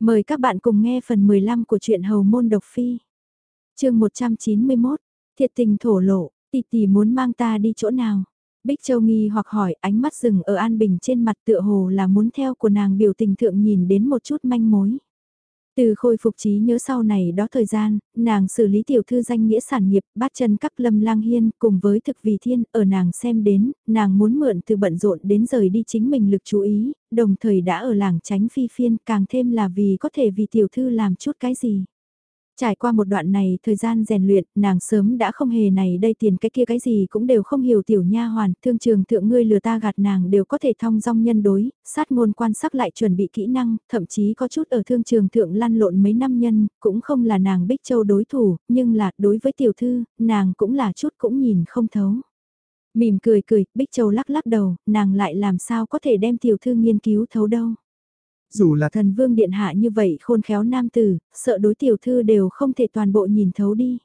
Mời các bạn cùng nghe phần 15 của truyện Hầu Môn Độc Phi. chương 191, thiệt tình thổ lộ, tỷ tỷ muốn mang ta đi chỗ nào? Bích Châu nghi hoặc hỏi ánh mắt rừng ở An Bình trên mặt tựa hồ là muốn theo của nàng biểu tình thượng nhìn đến một chút manh mối. Từ khôi phục trí nhớ sau này đó thời gian, nàng xử lý tiểu thư danh nghĩa sản nghiệp, bát chân các lâm lang hiên cùng với thực vì thiên, ở nàng xem đến, nàng muốn mượn từ bận rộn đến rời đi chính mình lực chú ý, đồng thời đã ở làng tránh phi phiên càng thêm là vì có thể vì tiểu thư làm chút cái gì. Trải qua một đoạn này thời gian rèn luyện, nàng sớm đã không hề này đây tiền cái kia cái gì cũng đều không hiểu tiểu nha hoàn, thương trường thượng ngươi lừa ta gạt nàng đều có thể thong dong nhân đối, sát ngôn quan sắc lại chuẩn bị kỹ năng, thậm chí có chút ở thương trường thượng lăn lộn mấy năm nhân, cũng không là nàng bích châu đối thủ, nhưng là đối với tiểu thư, nàng cũng là chút cũng nhìn không thấu. Mỉm cười cười, Bích Châu lắc lắc đầu, nàng lại làm sao có thể đem tiểu thư nghiên cứu thấu đâu. Dù là thần vương điện hạ như vậy khôn khéo nam tử, sợ đối tiểu thư đều không thể toàn bộ nhìn thấu đi.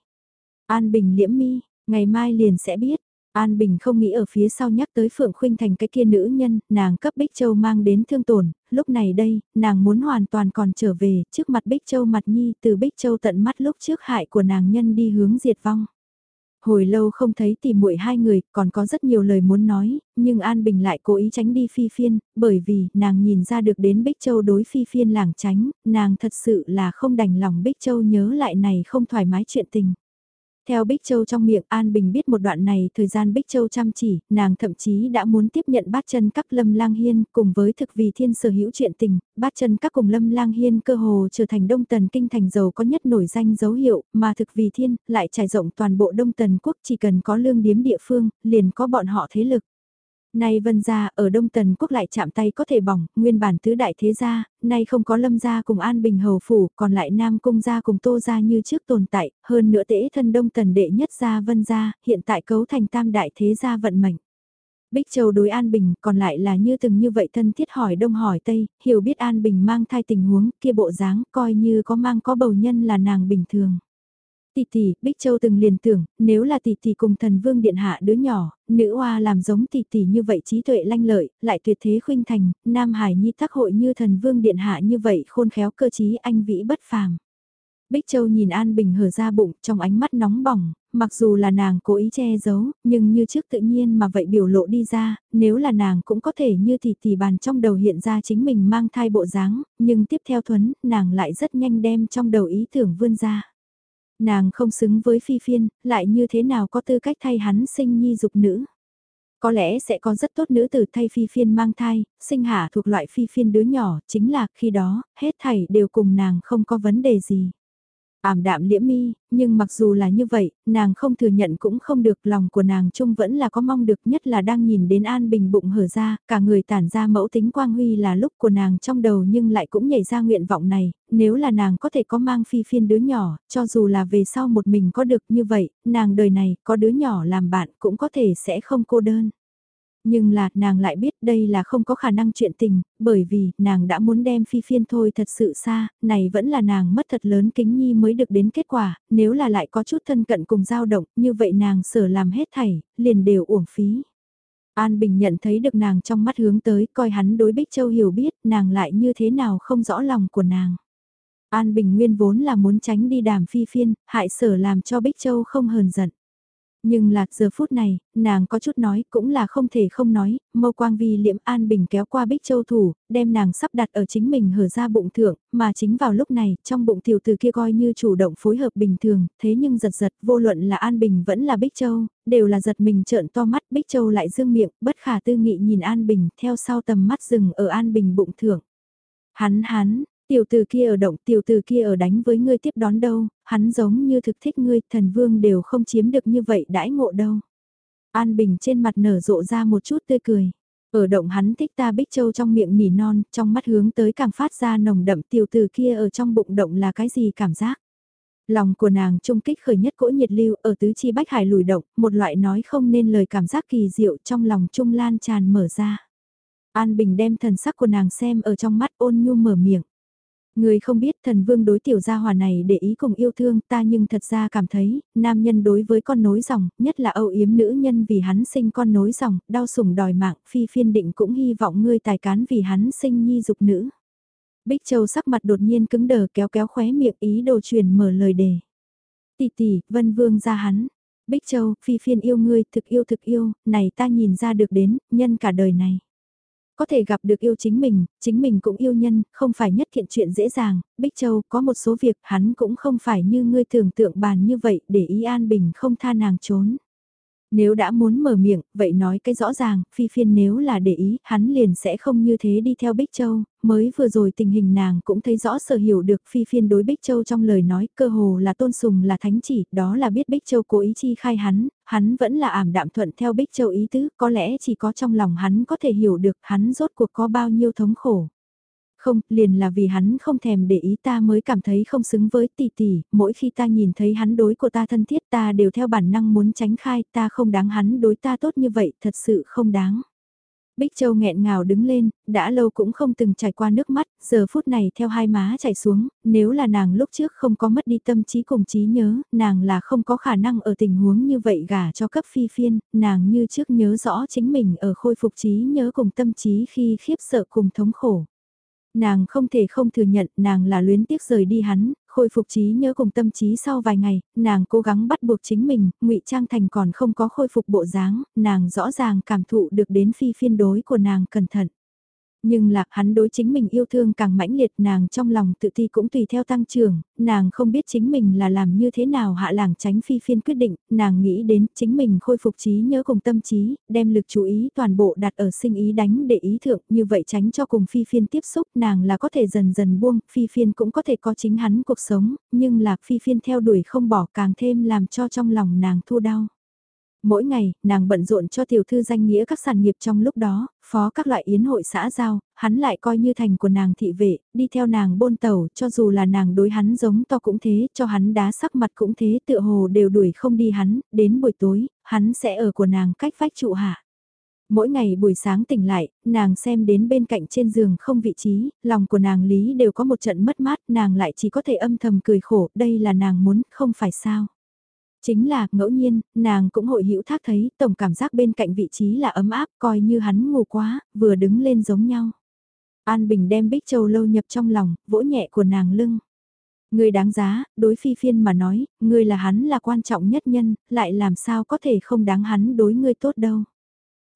An Bình liễm mi, ngày mai liền sẽ biết. An Bình không nghĩ ở phía sau nhắc tới Phượng Khuynh thành cái kia nữ nhân, nàng cấp Bích Châu mang đến thương tổn, lúc này đây, nàng muốn hoàn toàn còn trở về, trước mặt Bích Châu mặt nhi từ Bích Châu tận mắt lúc trước hại của nàng nhân đi hướng diệt vong. Hồi lâu không thấy tìm muội hai người, còn có rất nhiều lời muốn nói, nhưng An Bình lại cố ý tránh đi Phi Phiên, bởi vì nàng nhìn ra được đến Bích Châu đối Phi Phiên làng tránh, nàng thật sự là không đành lòng Bích Châu nhớ lại này không thoải mái chuyện tình. Theo Bích Châu trong miệng An Bình biết một đoạn này thời gian Bích Châu chăm chỉ, nàng thậm chí đã muốn tiếp nhận bát chân các lâm lang hiên cùng với thực vì thiên sở hữu chuyện tình, bát chân các cùng lâm lang hiên cơ hồ trở thành đông tần kinh thành giàu có nhất nổi danh dấu hiệu, mà thực vì thiên lại trải rộng toàn bộ đông tần quốc chỉ cần có lương điếm địa phương, liền có bọn họ thế lực. Nay vân gia ở Đông Tần quốc lại chạm tay có thể bỏng, nguyên bản tứ đại thế gia, nay không có lâm gia cùng an bình hầu phủ, còn lại nam cung gia cùng tô gia như trước tồn tại, hơn nữa tễ thân Đông Tần đệ nhất gia vân gia, hiện tại cấu thành tam đại thế gia vận mệnh. Bích Châu đối An Bình còn lại là như từng như vậy thân thiết hỏi đông hỏi tây, hiểu biết An Bình mang thai tình huống kia bộ dáng coi như có mang có bầu nhân là nàng bình thường. Tỷ tỷ, Bích Châu từng liền tưởng, nếu là tỷ tỷ cùng thần vương điện hạ đứa nhỏ, nữ oa làm giống tỷ tỷ như vậy trí tuệ lanh lợi, lại tuyệt thế khuynh thành, Nam Hải Nhi tác hội như thần vương điện hạ như vậy khôn khéo cơ trí anh vĩ bất phàm. Bích Châu nhìn An Bình hở ra bụng trong ánh mắt nóng bỏng, mặc dù là nàng cố ý che giấu, nhưng như trước tự nhiên mà vậy biểu lộ đi ra, nếu là nàng cũng có thể như thì tỷ bàn trong đầu hiện ra chính mình mang thai bộ dáng, nhưng tiếp theo thuấn, nàng lại rất nhanh đem trong đầu ý tưởng vươn ra. Nàng không xứng với phi phiên, lại như thế nào có tư cách thay hắn sinh nhi dục nữ. Có lẽ sẽ có rất tốt nữ tử thay phi phiên mang thai, sinh hạ thuộc loại phi phiên đứa nhỏ, chính là khi đó, hết thảy đều cùng nàng không có vấn đề gì ảm đạm liễm mi, nhưng mặc dù là như vậy, nàng không thừa nhận cũng không được lòng của nàng chung vẫn là có mong được nhất là đang nhìn đến An Bình bụng hở ra, cả người tản ra mẫu tính quang huy là lúc của nàng trong đầu nhưng lại cũng nhảy ra nguyện vọng này, nếu là nàng có thể có mang phi phiên đứa nhỏ, cho dù là về sau một mình có được như vậy, nàng đời này có đứa nhỏ làm bạn cũng có thể sẽ không cô đơn. Nhưng là, nàng lại biết đây là không có khả năng chuyện tình, bởi vì, nàng đã muốn đem phi phiên thôi thật sự xa, này vẫn là nàng mất thật lớn kính nhi mới được đến kết quả, nếu là lại có chút thân cận cùng dao động, như vậy nàng sở làm hết thảy, liền đều uổng phí. An Bình nhận thấy được nàng trong mắt hướng tới, coi hắn đối Bích Châu hiểu biết, nàng lại như thế nào không rõ lòng của nàng. An Bình nguyên vốn là muốn tránh đi đàm phi phiên, hại sở làm cho Bích Châu không hờn giận. Nhưng là giờ phút này, nàng có chút nói cũng là không thể không nói, mâu quang vi liễm an bình kéo qua bích châu thủ, đem nàng sắp đặt ở chính mình hở ra bụng thượng, mà chính vào lúc này, trong bụng tiểu từ kia coi như chủ động phối hợp bình thường, thế nhưng giật giật, vô luận là an bình vẫn là bích châu, đều là giật mình trợn to mắt, bích châu lại dương miệng, bất khả tư nghị nhìn an bình, theo sau tầm mắt rừng ở an bình bụng thượng. Hắn hắn, Tiểu từ kia ở động, tiểu từ kia ở đánh với ngươi tiếp đón đâu, hắn giống như thực thích ngươi, thần vương đều không chiếm được như vậy đãi ngộ đâu. An Bình trên mặt nở rộ ra một chút tươi cười. Ở động hắn thích ta bích châu trong miệng nỉ non, trong mắt hướng tới càng phát ra nồng đậm tiểu từ kia ở trong bụng động là cái gì cảm giác. Lòng của nàng trung kích khởi nhất cỗ nhiệt lưu ở tứ chi bách hải lùi động, một loại nói không nên lời cảm giác kỳ diệu trong lòng trung lan tràn mở ra. An Bình đem thần sắc của nàng xem ở trong mắt ôn nhu mở miệng. Người không biết thần vương đối tiểu gia hòa này để ý cùng yêu thương ta nhưng thật ra cảm thấy, nam nhân đối với con nối dòng, nhất là âu yếm nữ nhân vì hắn sinh con nối dòng, đau sủng đòi mạng, phi phiên định cũng hy vọng ngươi tài cán vì hắn sinh nhi dục nữ. Bích Châu sắc mặt đột nhiên cứng đờ kéo kéo khóe miệng ý đồ truyền mở lời đề. Tỷ tỷ, Vân Vương ra hắn. Bích Châu, phi phiên yêu ngươi, thực yêu thực yêu, này ta nhìn ra được đến, nhân cả đời này. Có thể gặp được yêu chính mình, chính mình cũng yêu nhân, không phải nhất thiện chuyện dễ dàng, Bích Châu có một số việc hắn cũng không phải như ngươi tưởng tượng bàn như vậy để ý an bình không tha nàng trốn. Nếu đã muốn mở miệng, vậy nói cái rõ ràng, phi phiên nếu là để ý, hắn liền sẽ không như thế đi theo Bích Châu, mới vừa rồi tình hình nàng cũng thấy rõ sở hiểu được phi phiên đối Bích Châu trong lời nói, cơ hồ là tôn sùng là thánh chỉ, đó là biết Bích Châu cố ý chi khai hắn, hắn vẫn là ảm đạm thuận theo Bích Châu ý tứ, có lẽ chỉ có trong lòng hắn có thể hiểu được hắn rốt cuộc có bao nhiêu thống khổ. Không, liền là vì hắn không thèm để ý ta mới cảm thấy không xứng với tỷ tỷ, mỗi khi ta nhìn thấy hắn đối của ta thân thiết ta đều theo bản năng muốn tránh khai, ta không đáng hắn đối ta tốt như vậy, thật sự không đáng. Bích Châu nghẹn ngào đứng lên, đã lâu cũng không từng trải qua nước mắt, giờ phút này theo hai má chảy xuống, nếu là nàng lúc trước không có mất đi tâm trí cùng trí nhớ, nàng là không có khả năng ở tình huống như vậy gả cho cấp phi phiên, nàng như trước nhớ rõ chính mình ở khôi phục trí nhớ cùng tâm trí khi khiếp sợ cùng thống khổ. Nàng không thể không thừa nhận nàng là luyến tiếc rời đi hắn, khôi phục trí nhớ cùng tâm trí sau vài ngày, nàng cố gắng bắt buộc chính mình, ngụy Trang Thành còn không có khôi phục bộ dáng, nàng rõ ràng cảm thụ được đến phi phiên đối của nàng cẩn thận. Nhưng là hắn đối chính mình yêu thương càng mãnh liệt nàng trong lòng tự ti cũng tùy theo tăng trưởng, nàng không biết chính mình là làm như thế nào hạ làng tránh phi phiên quyết định, nàng nghĩ đến chính mình khôi phục trí nhớ cùng tâm trí, đem lực chú ý toàn bộ đặt ở sinh ý đánh để ý thượng, như vậy tránh cho cùng phi phiên tiếp xúc nàng là có thể dần dần buông, phi phiên cũng có thể có chính hắn cuộc sống, nhưng là phi phiên theo đuổi không bỏ càng thêm làm cho trong lòng nàng thua đau. Mỗi ngày, nàng bận rộn cho tiểu thư danh nghĩa các sản nghiệp trong lúc đó, phó các loại yến hội xã giao, hắn lại coi như thành của nàng thị vệ, đi theo nàng bôn tàu, cho dù là nàng đối hắn giống to cũng thế, cho hắn đá sắc mặt cũng thế, tựa hồ đều đuổi không đi hắn, đến buổi tối, hắn sẽ ở của nàng cách vách trụ hạ. Mỗi ngày buổi sáng tỉnh lại, nàng xem đến bên cạnh trên giường không vị trí, lòng của nàng lý đều có một trận mất mát, nàng lại chỉ có thể âm thầm cười khổ, đây là nàng muốn, không phải sao. Chính là, ngẫu nhiên, nàng cũng hội hữu thác thấy, tổng cảm giác bên cạnh vị trí là ấm áp, coi như hắn ngủ quá, vừa đứng lên giống nhau. An Bình đem Bích Châu lâu nhập trong lòng, vỗ nhẹ của nàng lưng. Người đáng giá, đối phi phiên mà nói, người là hắn là quan trọng nhất nhân, lại làm sao có thể không đáng hắn đối ngươi tốt đâu.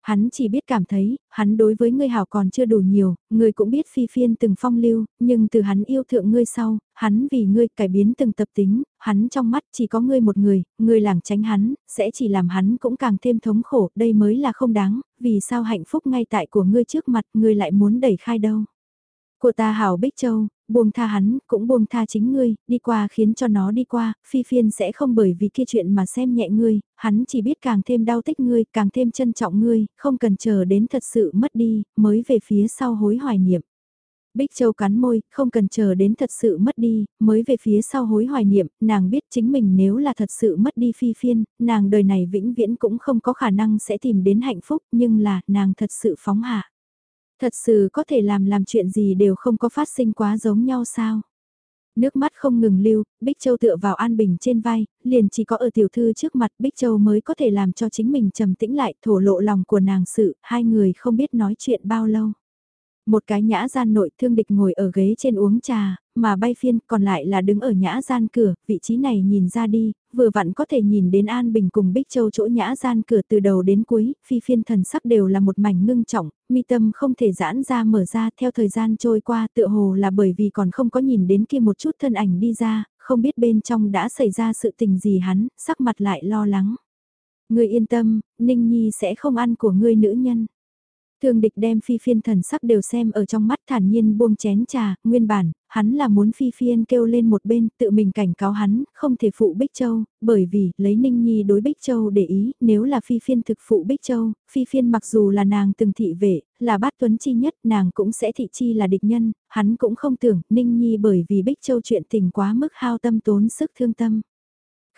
Hắn chỉ biết cảm thấy, hắn đối với ngươi hảo còn chưa đủ nhiều, ngươi cũng biết phi phiên từng phong lưu, nhưng từ hắn yêu thượng ngươi sau, hắn vì ngươi cải biến từng tập tính, hắn trong mắt chỉ có ngươi một người, ngươi lảng tránh hắn, sẽ chỉ làm hắn cũng càng thêm thống khổ, đây mới là không đáng, vì sao hạnh phúc ngay tại của ngươi trước mặt ngươi lại muốn đẩy khai đâu. Của ta hảo Bích Châu, buông tha hắn, cũng buông tha chính ngươi, đi qua khiến cho nó đi qua, phi phiên sẽ không bởi vì kia chuyện mà xem nhẹ ngươi, hắn chỉ biết càng thêm đau tích ngươi, càng thêm trân trọng ngươi, không cần chờ đến thật sự mất đi, mới về phía sau hối hoài niệm. Bích Châu cắn môi, không cần chờ đến thật sự mất đi, mới về phía sau hối hoài niệm, nàng biết chính mình nếu là thật sự mất đi phi phiên, nàng đời này vĩnh viễn cũng không có khả năng sẽ tìm đến hạnh phúc, nhưng là, nàng thật sự phóng hạ. Thật sự có thể làm làm chuyện gì đều không có phát sinh quá giống nhau sao? Nước mắt không ngừng lưu, Bích Châu tựa vào An Bình trên vai, liền chỉ có ở tiểu thư trước mặt Bích Châu mới có thể làm cho chính mình trầm tĩnh lại thổ lộ lòng của nàng sự, hai người không biết nói chuyện bao lâu. Một cái nhã gian nội thương địch ngồi ở ghế trên uống trà, mà bay phiên còn lại là đứng ở nhã gian cửa, vị trí này nhìn ra đi, vừa vặn có thể nhìn đến An Bình cùng Bích Châu chỗ nhã gian cửa từ đầu đến cuối, phi phiên thần sắc đều là một mảnh ngưng trọng, mi tâm không thể giãn ra mở ra theo thời gian trôi qua tựa hồ là bởi vì còn không có nhìn đến kia một chút thân ảnh đi ra, không biết bên trong đã xảy ra sự tình gì hắn, sắc mặt lại lo lắng. Ngươi yên tâm, Ninh Nhi sẽ không ăn của ngươi nữ nhân. Thương địch đem phi phiên thần sắc đều xem ở trong mắt thản nhiên buông chén trà, nguyên bản, hắn là muốn phi phiên kêu lên một bên, tự mình cảnh cáo hắn, không thể phụ Bích Châu, bởi vì, lấy Ninh Nhi đối Bích Châu để ý, nếu là phi phiên thực phụ Bích Châu, phi phiên mặc dù là nàng từng thị vệ, là bát tuấn chi nhất, nàng cũng sẽ thị chi là địch nhân, hắn cũng không tưởng, Ninh Nhi bởi vì Bích Châu chuyện tình quá mức hao tâm tốn sức thương tâm.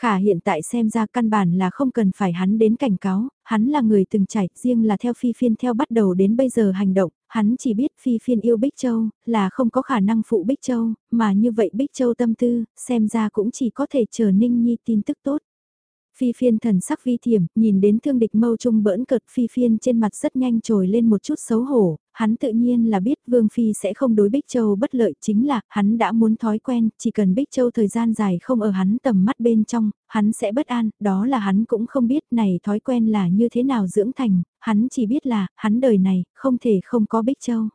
Khả hiện tại xem ra căn bản là không cần phải hắn đến cảnh cáo, hắn là người từng trải, riêng là theo Phi Phiên theo bắt đầu đến bây giờ hành động, hắn chỉ biết Phi Phiên yêu Bích Châu, là không có khả năng phụ Bích Châu, mà như vậy Bích Châu tâm tư, xem ra cũng chỉ có thể chờ Ninh Nhi tin tức tốt. Phi phiên thần sắc vi thiểm, nhìn đến thương địch mâu trung bỡn cợt phi phiên trên mặt rất nhanh trồi lên một chút xấu hổ, hắn tự nhiên là biết Vương Phi sẽ không đối Bích Châu bất lợi chính là hắn đã muốn thói quen, chỉ cần Bích Châu thời gian dài không ở hắn tầm mắt bên trong, hắn sẽ bất an, đó là hắn cũng không biết này thói quen là như thế nào dưỡng thành, hắn chỉ biết là, hắn đời này, không thể không có Bích Châu.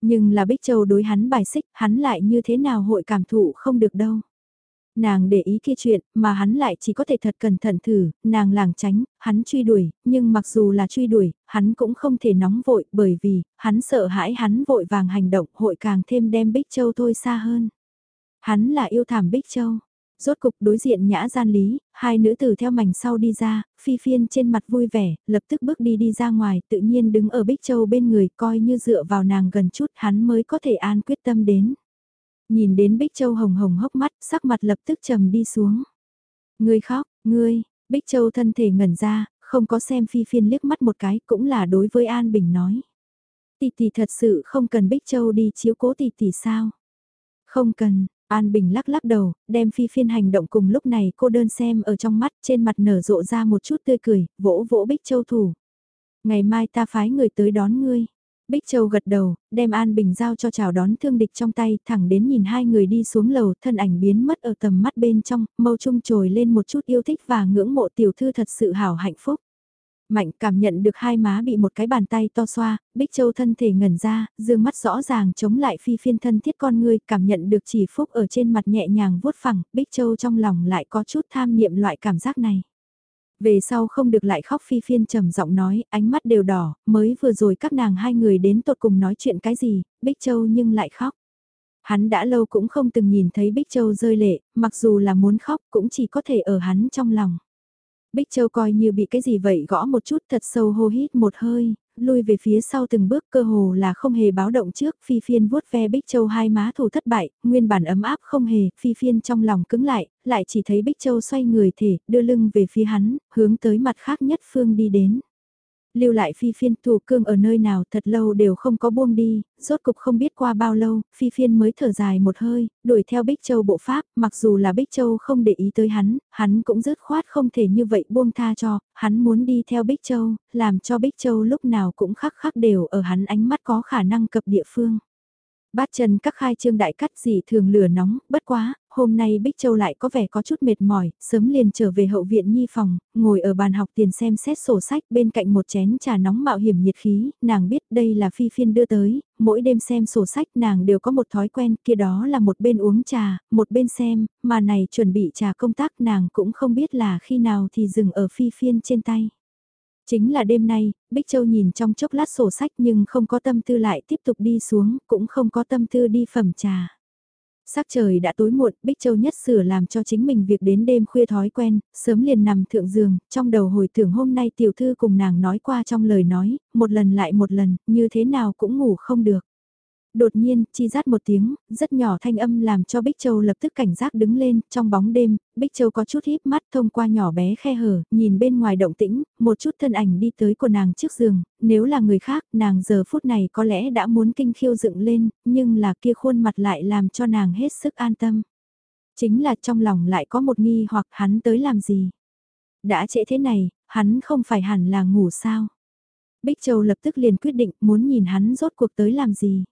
Nhưng là Bích Châu đối hắn bài xích, hắn lại như thế nào hội cảm thụ không được đâu. Nàng để ý kia chuyện, mà hắn lại chỉ có thể thật cẩn thận thử, nàng làng tránh, hắn truy đuổi, nhưng mặc dù là truy đuổi, hắn cũng không thể nóng vội bởi vì, hắn sợ hãi hắn vội vàng hành động hội càng thêm đem Bích Châu thôi xa hơn. Hắn là yêu thảm Bích Châu. Rốt cục đối diện nhã gian lý, hai nữ tử theo mảnh sau đi ra, phi phiên trên mặt vui vẻ, lập tức bước đi đi ra ngoài, tự nhiên đứng ở Bích Châu bên người coi như dựa vào nàng gần chút hắn mới có thể an quyết tâm đến. Nhìn đến Bích Châu hồng hồng hốc mắt, sắc mặt lập tức trầm đi xuống. Ngươi khóc, ngươi, Bích Châu thân thể ngẩn ra, không có xem phi phiên liếc mắt một cái, cũng là đối với An Bình nói. Tỷ tỷ thật sự không cần Bích Châu đi chiếu cố tỷ tỷ sao? Không cần, An Bình lắc lắc đầu, đem phi phiên hành động cùng lúc này cô đơn xem ở trong mắt trên mặt nở rộ ra một chút tươi cười, vỗ vỗ Bích Châu thủ. Ngày mai ta phái người tới đón ngươi. Bích Châu gật đầu, đem An Bình giao cho chào đón thương địch trong tay, thẳng đến nhìn hai người đi xuống lầu, thân ảnh biến mất ở tầm mắt bên trong, mâu trung trồi lên một chút yêu thích và ngưỡng mộ tiểu thư thật sự hảo hạnh phúc. Mạnh cảm nhận được hai má bị một cái bàn tay to xoa, Bích Châu thân thể ngẩn ra, dương mắt rõ ràng chống lại phi phiên thân thiết con người, cảm nhận được chỉ phúc ở trên mặt nhẹ nhàng vuốt phẳng, Bích Châu trong lòng lại có chút tham niệm loại cảm giác này. Về sau không được lại khóc phi phiên trầm giọng nói, ánh mắt đều đỏ, mới vừa rồi các nàng hai người đến tột cùng nói chuyện cái gì, Bích Châu nhưng lại khóc. Hắn đã lâu cũng không từng nhìn thấy Bích Châu rơi lệ, mặc dù là muốn khóc cũng chỉ có thể ở hắn trong lòng. Bích Châu coi như bị cái gì vậy gõ một chút thật sâu hô hít một hơi, lui về phía sau từng bước cơ hồ là không hề báo động trước, phi phiên vuốt ve Bích Châu hai má thủ thất bại, nguyên bản ấm áp không hề, phi phiên trong lòng cứng lại, lại chỉ thấy Bích Châu xoay người thể, đưa lưng về phía hắn, hướng tới mặt khác nhất phương đi đến lưu lại phi phiên thủ cương ở nơi nào thật lâu đều không có buông đi, rốt cục không biết qua bao lâu, phi phiên mới thở dài một hơi, đuổi theo Bích Châu bộ pháp, mặc dù là Bích Châu không để ý tới hắn, hắn cũng dứt khoát không thể như vậy buông tha cho, hắn muốn đi theo Bích Châu, làm cho Bích Châu lúc nào cũng khắc khắc đều ở hắn ánh mắt có khả năng cập địa phương. Bát chân các khai trương đại cắt gì thường lửa nóng, bất quá, hôm nay Bích Châu lại có vẻ có chút mệt mỏi, sớm liền trở về hậu viện nhi phòng, ngồi ở bàn học tiền xem xét sổ sách bên cạnh một chén trà nóng mạo hiểm nhiệt khí, nàng biết đây là phi phiên đưa tới, mỗi đêm xem sổ sách nàng đều có một thói quen kia đó là một bên uống trà, một bên xem, mà này chuẩn bị trà công tác nàng cũng không biết là khi nào thì dừng ở phi phiên trên tay. Chính là đêm nay, Bích Châu nhìn trong chốc lát sổ sách nhưng không có tâm tư lại tiếp tục đi xuống, cũng không có tâm tư đi phẩm trà. Sắc trời đã tối muộn, Bích Châu nhất sửa làm cho chính mình việc đến đêm khuya thói quen, sớm liền nằm thượng giường, trong đầu hồi tưởng hôm nay tiểu thư cùng nàng nói qua trong lời nói, một lần lại một lần, như thế nào cũng ngủ không được. Đột nhiên, chi rát một tiếng, rất nhỏ thanh âm làm cho Bích Châu lập tức cảnh giác đứng lên, trong bóng đêm, Bích Châu có chút híp mắt thông qua nhỏ bé khe hở, nhìn bên ngoài động tĩnh, một chút thân ảnh đi tới của nàng trước giường, nếu là người khác, nàng giờ phút này có lẽ đã muốn kinh khiêu dựng lên, nhưng là kia khuôn mặt lại làm cho nàng hết sức an tâm. Chính là trong lòng lại có một nghi hoặc hắn tới làm gì. Đã trễ thế này, hắn không phải hẳn là ngủ sao. Bích Châu lập tức liền quyết định muốn nhìn hắn rốt cuộc tới làm gì.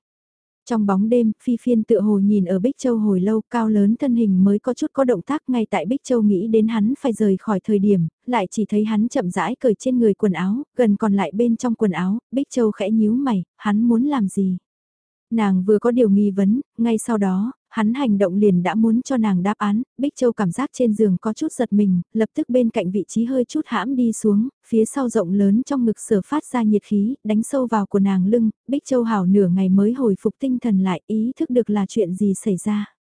Trong bóng đêm, Phi Phiên tựa hồ nhìn ở Bích Châu hồi lâu cao lớn thân hình mới có chút có động tác ngay tại Bích Châu nghĩ đến hắn phải rời khỏi thời điểm, lại chỉ thấy hắn chậm rãi cởi trên người quần áo, gần còn lại bên trong quần áo, Bích Châu khẽ nhíu mày, hắn muốn làm gì? Nàng vừa có điều nghi vấn, ngay sau đó, hắn hành động liền đã muốn cho nàng đáp án, Bích Châu cảm giác trên giường có chút giật mình, lập tức bên cạnh vị trí hơi chút hãm đi xuống, phía sau rộng lớn trong ngực sở phát ra nhiệt khí, đánh sâu vào của nàng lưng, Bích Châu hảo nửa ngày mới hồi phục tinh thần lại ý thức được là chuyện gì xảy ra.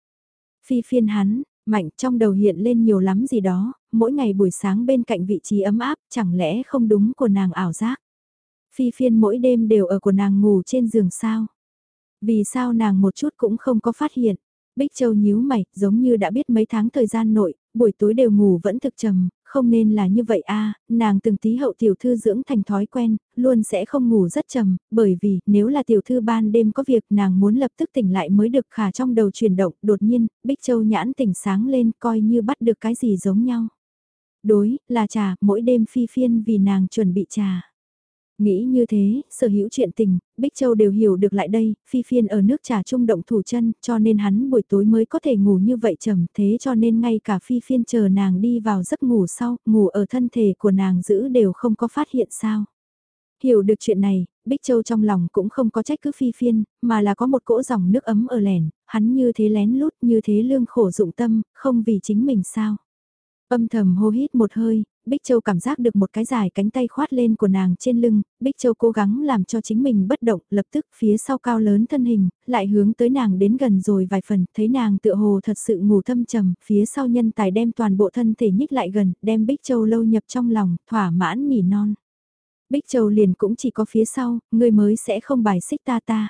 Phi phiên hắn, mạnh trong đầu hiện lên nhiều lắm gì đó, mỗi ngày buổi sáng bên cạnh vị trí ấm áp, chẳng lẽ không đúng của nàng ảo giác. Phi phiên mỗi đêm đều ở của nàng ngủ trên giường sao. Vì sao nàng một chút cũng không có phát hiện. Bích Châu nhíu mày, giống như đã biết mấy tháng thời gian nội, buổi tối đều ngủ vẫn thực trầm, không nên là như vậy a nàng từng tí hậu tiểu thư dưỡng thành thói quen, luôn sẽ không ngủ rất trầm, bởi vì nếu là tiểu thư ban đêm có việc nàng muốn lập tức tỉnh lại mới được khả trong đầu chuyển động, đột nhiên, Bích Châu nhãn tỉnh sáng lên coi như bắt được cái gì giống nhau. Đối, là trà, mỗi đêm phi phiên vì nàng chuẩn bị trà. Nghĩ như thế, sở hữu chuyện tình, Bích Châu đều hiểu được lại đây, Phi Phiên ở nước trà trung động thủ chân, cho nên hắn buổi tối mới có thể ngủ như vậy trầm, thế cho nên ngay cả Phi Phiên chờ nàng đi vào giấc ngủ sau, ngủ ở thân thể của nàng giữ đều không có phát hiện sao. Hiểu được chuyện này, Bích Châu trong lòng cũng không có trách cứ Phi Phiên, mà là có một cỗ dòng nước ấm ở lẻn, hắn như thế lén lút, như thế lương khổ dụng tâm, không vì chính mình sao. Âm thầm hô hít một hơi, Bích Châu cảm giác được một cái dài cánh tay khoát lên của nàng trên lưng, Bích Châu cố gắng làm cho chính mình bất động, lập tức phía sau cao lớn thân hình, lại hướng tới nàng đến gần rồi vài phần, thấy nàng tựa hồ thật sự ngủ thâm trầm, phía sau nhân tài đem toàn bộ thân thể nhích lại gần, đem Bích Châu lâu nhập trong lòng, thỏa mãn nỉ non. Bích Châu liền cũng chỉ có phía sau, người mới sẽ không bài xích ta ta.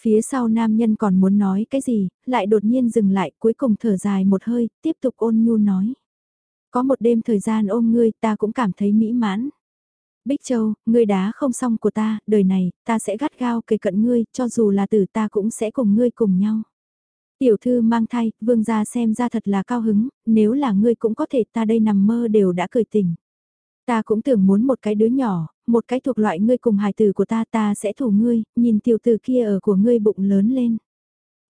Phía sau nam nhân còn muốn nói cái gì, lại đột nhiên dừng lại cuối cùng thở dài một hơi, tiếp tục ôn nhu nói. Có một đêm thời gian ôm ngươi ta cũng cảm thấy mỹ mãn. Bích Châu, ngươi đá không xong của ta, đời này, ta sẽ gắt gao kề cận ngươi, cho dù là tử ta cũng sẽ cùng ngươi cùng nhau. Tiểu thư mang thai, vương gia xem ra thật là cao hứng, nếu là ngươi cũng có thể ta đây nằm mơ đều đã cười tỉnh. Ta cũng tưởng muốn một cái đứa nhỏ, một cái thuộc loại ngươi cùng hài tử của ta ta sẽ thủ ngươi, nhìn tiểu tử kia ở của ngươi bụng lớn lên.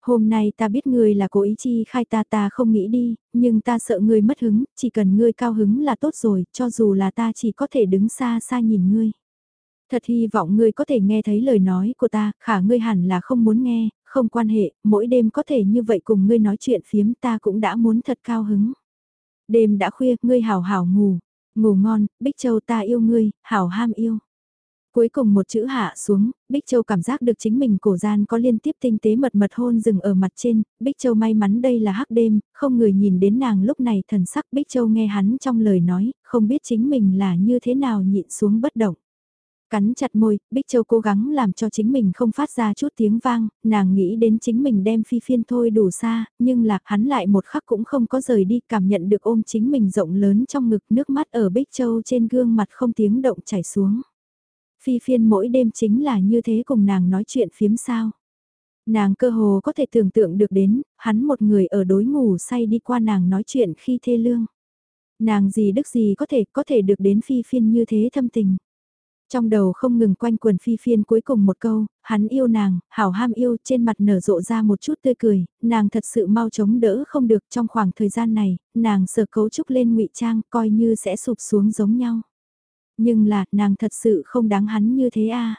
Hôm nay ta biết ngươi là cố ý chi khai ta ta không nghĩ đi, nhưng ta sợ ngươi mất hứng, chỉ cần ngươi cao hứng là tốt rồi, cho dù là ta chỉ có thể đứng xa xa nhìn ngươi. Thật hy vọng ngươi có thể nghe thấy lời nói của ta, khả ngươi hẳn là không muốn nghe, không quan hệ, mỗi đêm có thể như vậy cùng ngươi nói chuyện phiếm ta cũng đã muốn thật cao hứng. Đêm đã khuya, ngươi hào hào ngủ, ngủ ngon, Bích Châu ta yêu ngươi, hào ham yêu. Cuối cùng một chữ hạ xuống, Bích Châu cảm giác được chính mình cổ gian có liên tiếp tinh tế mật mật hôn rừng ở mặt trên, Bích Châu may mắn đây là hắc đêm, không người nhìn đến nàng lúc này thần sắc Bích Châu nghe hắn trong lời nói, không biết chính mình là như thế nào nhịn xuống bất động. Cắn chặt môi, Bích Châu cố gắng làm cho chính mình không phát ra chút tiếng vang, nàng nghĩ đến chính mình đem phi phiên thôi đủ xa, nhưng lạc hắn lại một khắc cũng không có rời đi cảm nhận được ôm chính mình rộng lớn trong ngực nước mắt ở Bích Châu trên gương mặt không tiếng động chảy xuống. Phi phiên mỗi đêm chính là như thế cùng nàng nói chuyện phiếm sao. Nàng cơ hồ có thể tưởng tượng được đến, hắn một người ở đối ngủ say đi qua nàng nói chuyện khi thê lương. Nàng gì đức gì có thể có thể được đến phi phiên như thế thâm tình. Trong đầu không ngừng quanh quần phi phiên cuối cùng một câu, hắn yêu nàng, hảo ham yêu, trên mặt nở rộ ra một chút tươi cười, nàng thật sự mau chống đỡ không được trong khoảng thời gian này, nàng sợ cấu trúc lên ngụy trang coi như sẽ sụp xuống giống nhau. Nhưng là, nàng thật sự không đáng hắn như thế à.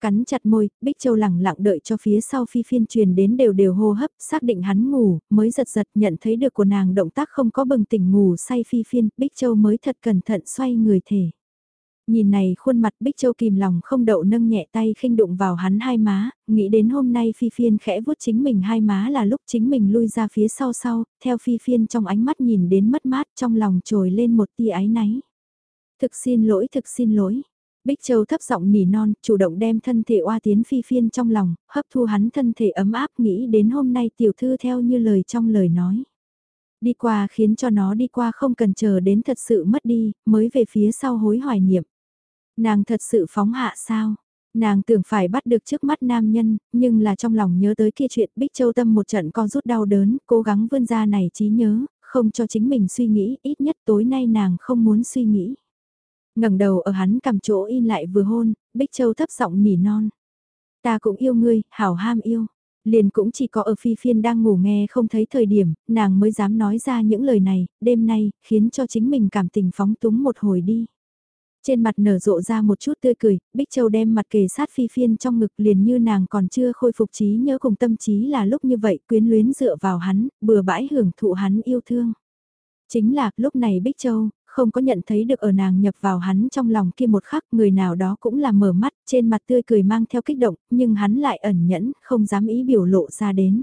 Cắn chặt môi, Bích Châu lẳng lặng đợi cho phía sau phi phiên truyền đến đều đều hô hấp, xác định hắn ngủ, mới giật giật nhận thấy được của nàng động tác không có bừng tỉnh ngủ say phi phiên, Bích Châu mới thật cẩn thận xoay người thể. Nhìn này khuôn mặt Bích Châu kìm lòng không đậu nâng nhẹ tay khinh đụng vào hắn hai má, nghĩ đến hôm nay Phi Phiên khẽ vuốt chính mình hai má là lúc chính mình lui ra phía sau sau, theo Phi Phiên trong ánh mắt nhìn đến mất mát trong lòng trồi lên một tia ái náy. Thực xin lỗi, thực xin lỗi. Bích Châu thấp giọng nỉ non, chủ động đem thân thể oa tiến phi phiên trong lòng, hấp thu hắn thân thể ấm áp nghĩ đến hôm nay tiểu thư theo như lời trong lời nói. Đi qua khiến cho nó đi qua không cần chờ đến thật sự mất đi, mới về phía sau hối hoài niệm. Nàng thật sự phóng hạ sao? Nàng tưởng phải bắt được trước mắt nam nhân, nhưng là trong lòng nhớ tới kia chuyện Bích Châu Tâm một trận con rút đau đớn, cố gắng vươn ra này trí nhớ, không cho chính mình suy nghĩ, ít nhất tối nay nàng không muốn suy nghĩ ngẩng đầu ở hắn cầm chỗ in lại vừa hôn, Bích Châu thấp giọng nỉ non. Ta cũng yêu ngươi, hảo ham yêu. Liền cũng chỉ có ở phi phiên đang ngủ nghe không thấy thời điểm, nàng mới dám nói ra những lời này, đêm nay, khiến cho chính mình cảm tình phóng túng một hồi đi. Trên mặt nở rộ ra một chút tươi cười, Bích Châu đem mặt kề sát phi phiên trong ngực liền như nàng còn chưa khôi phục trí nhớ cùng tâm trí là lúc như vậy quyến luyến dựa vào hắn, bừa bãi hưởng thụ hắn yêu thương. Chính là lúc này Bích Châu, không có nhận thấy được ở nàng nhập vào hắn trong lòng kia một khắc người nào đó cũng là mở mắt, trên mặt tươi cười mang theo kích động, nhưng hắn lại ẩn nhẫn, không dám ý biểu lộ ra đến.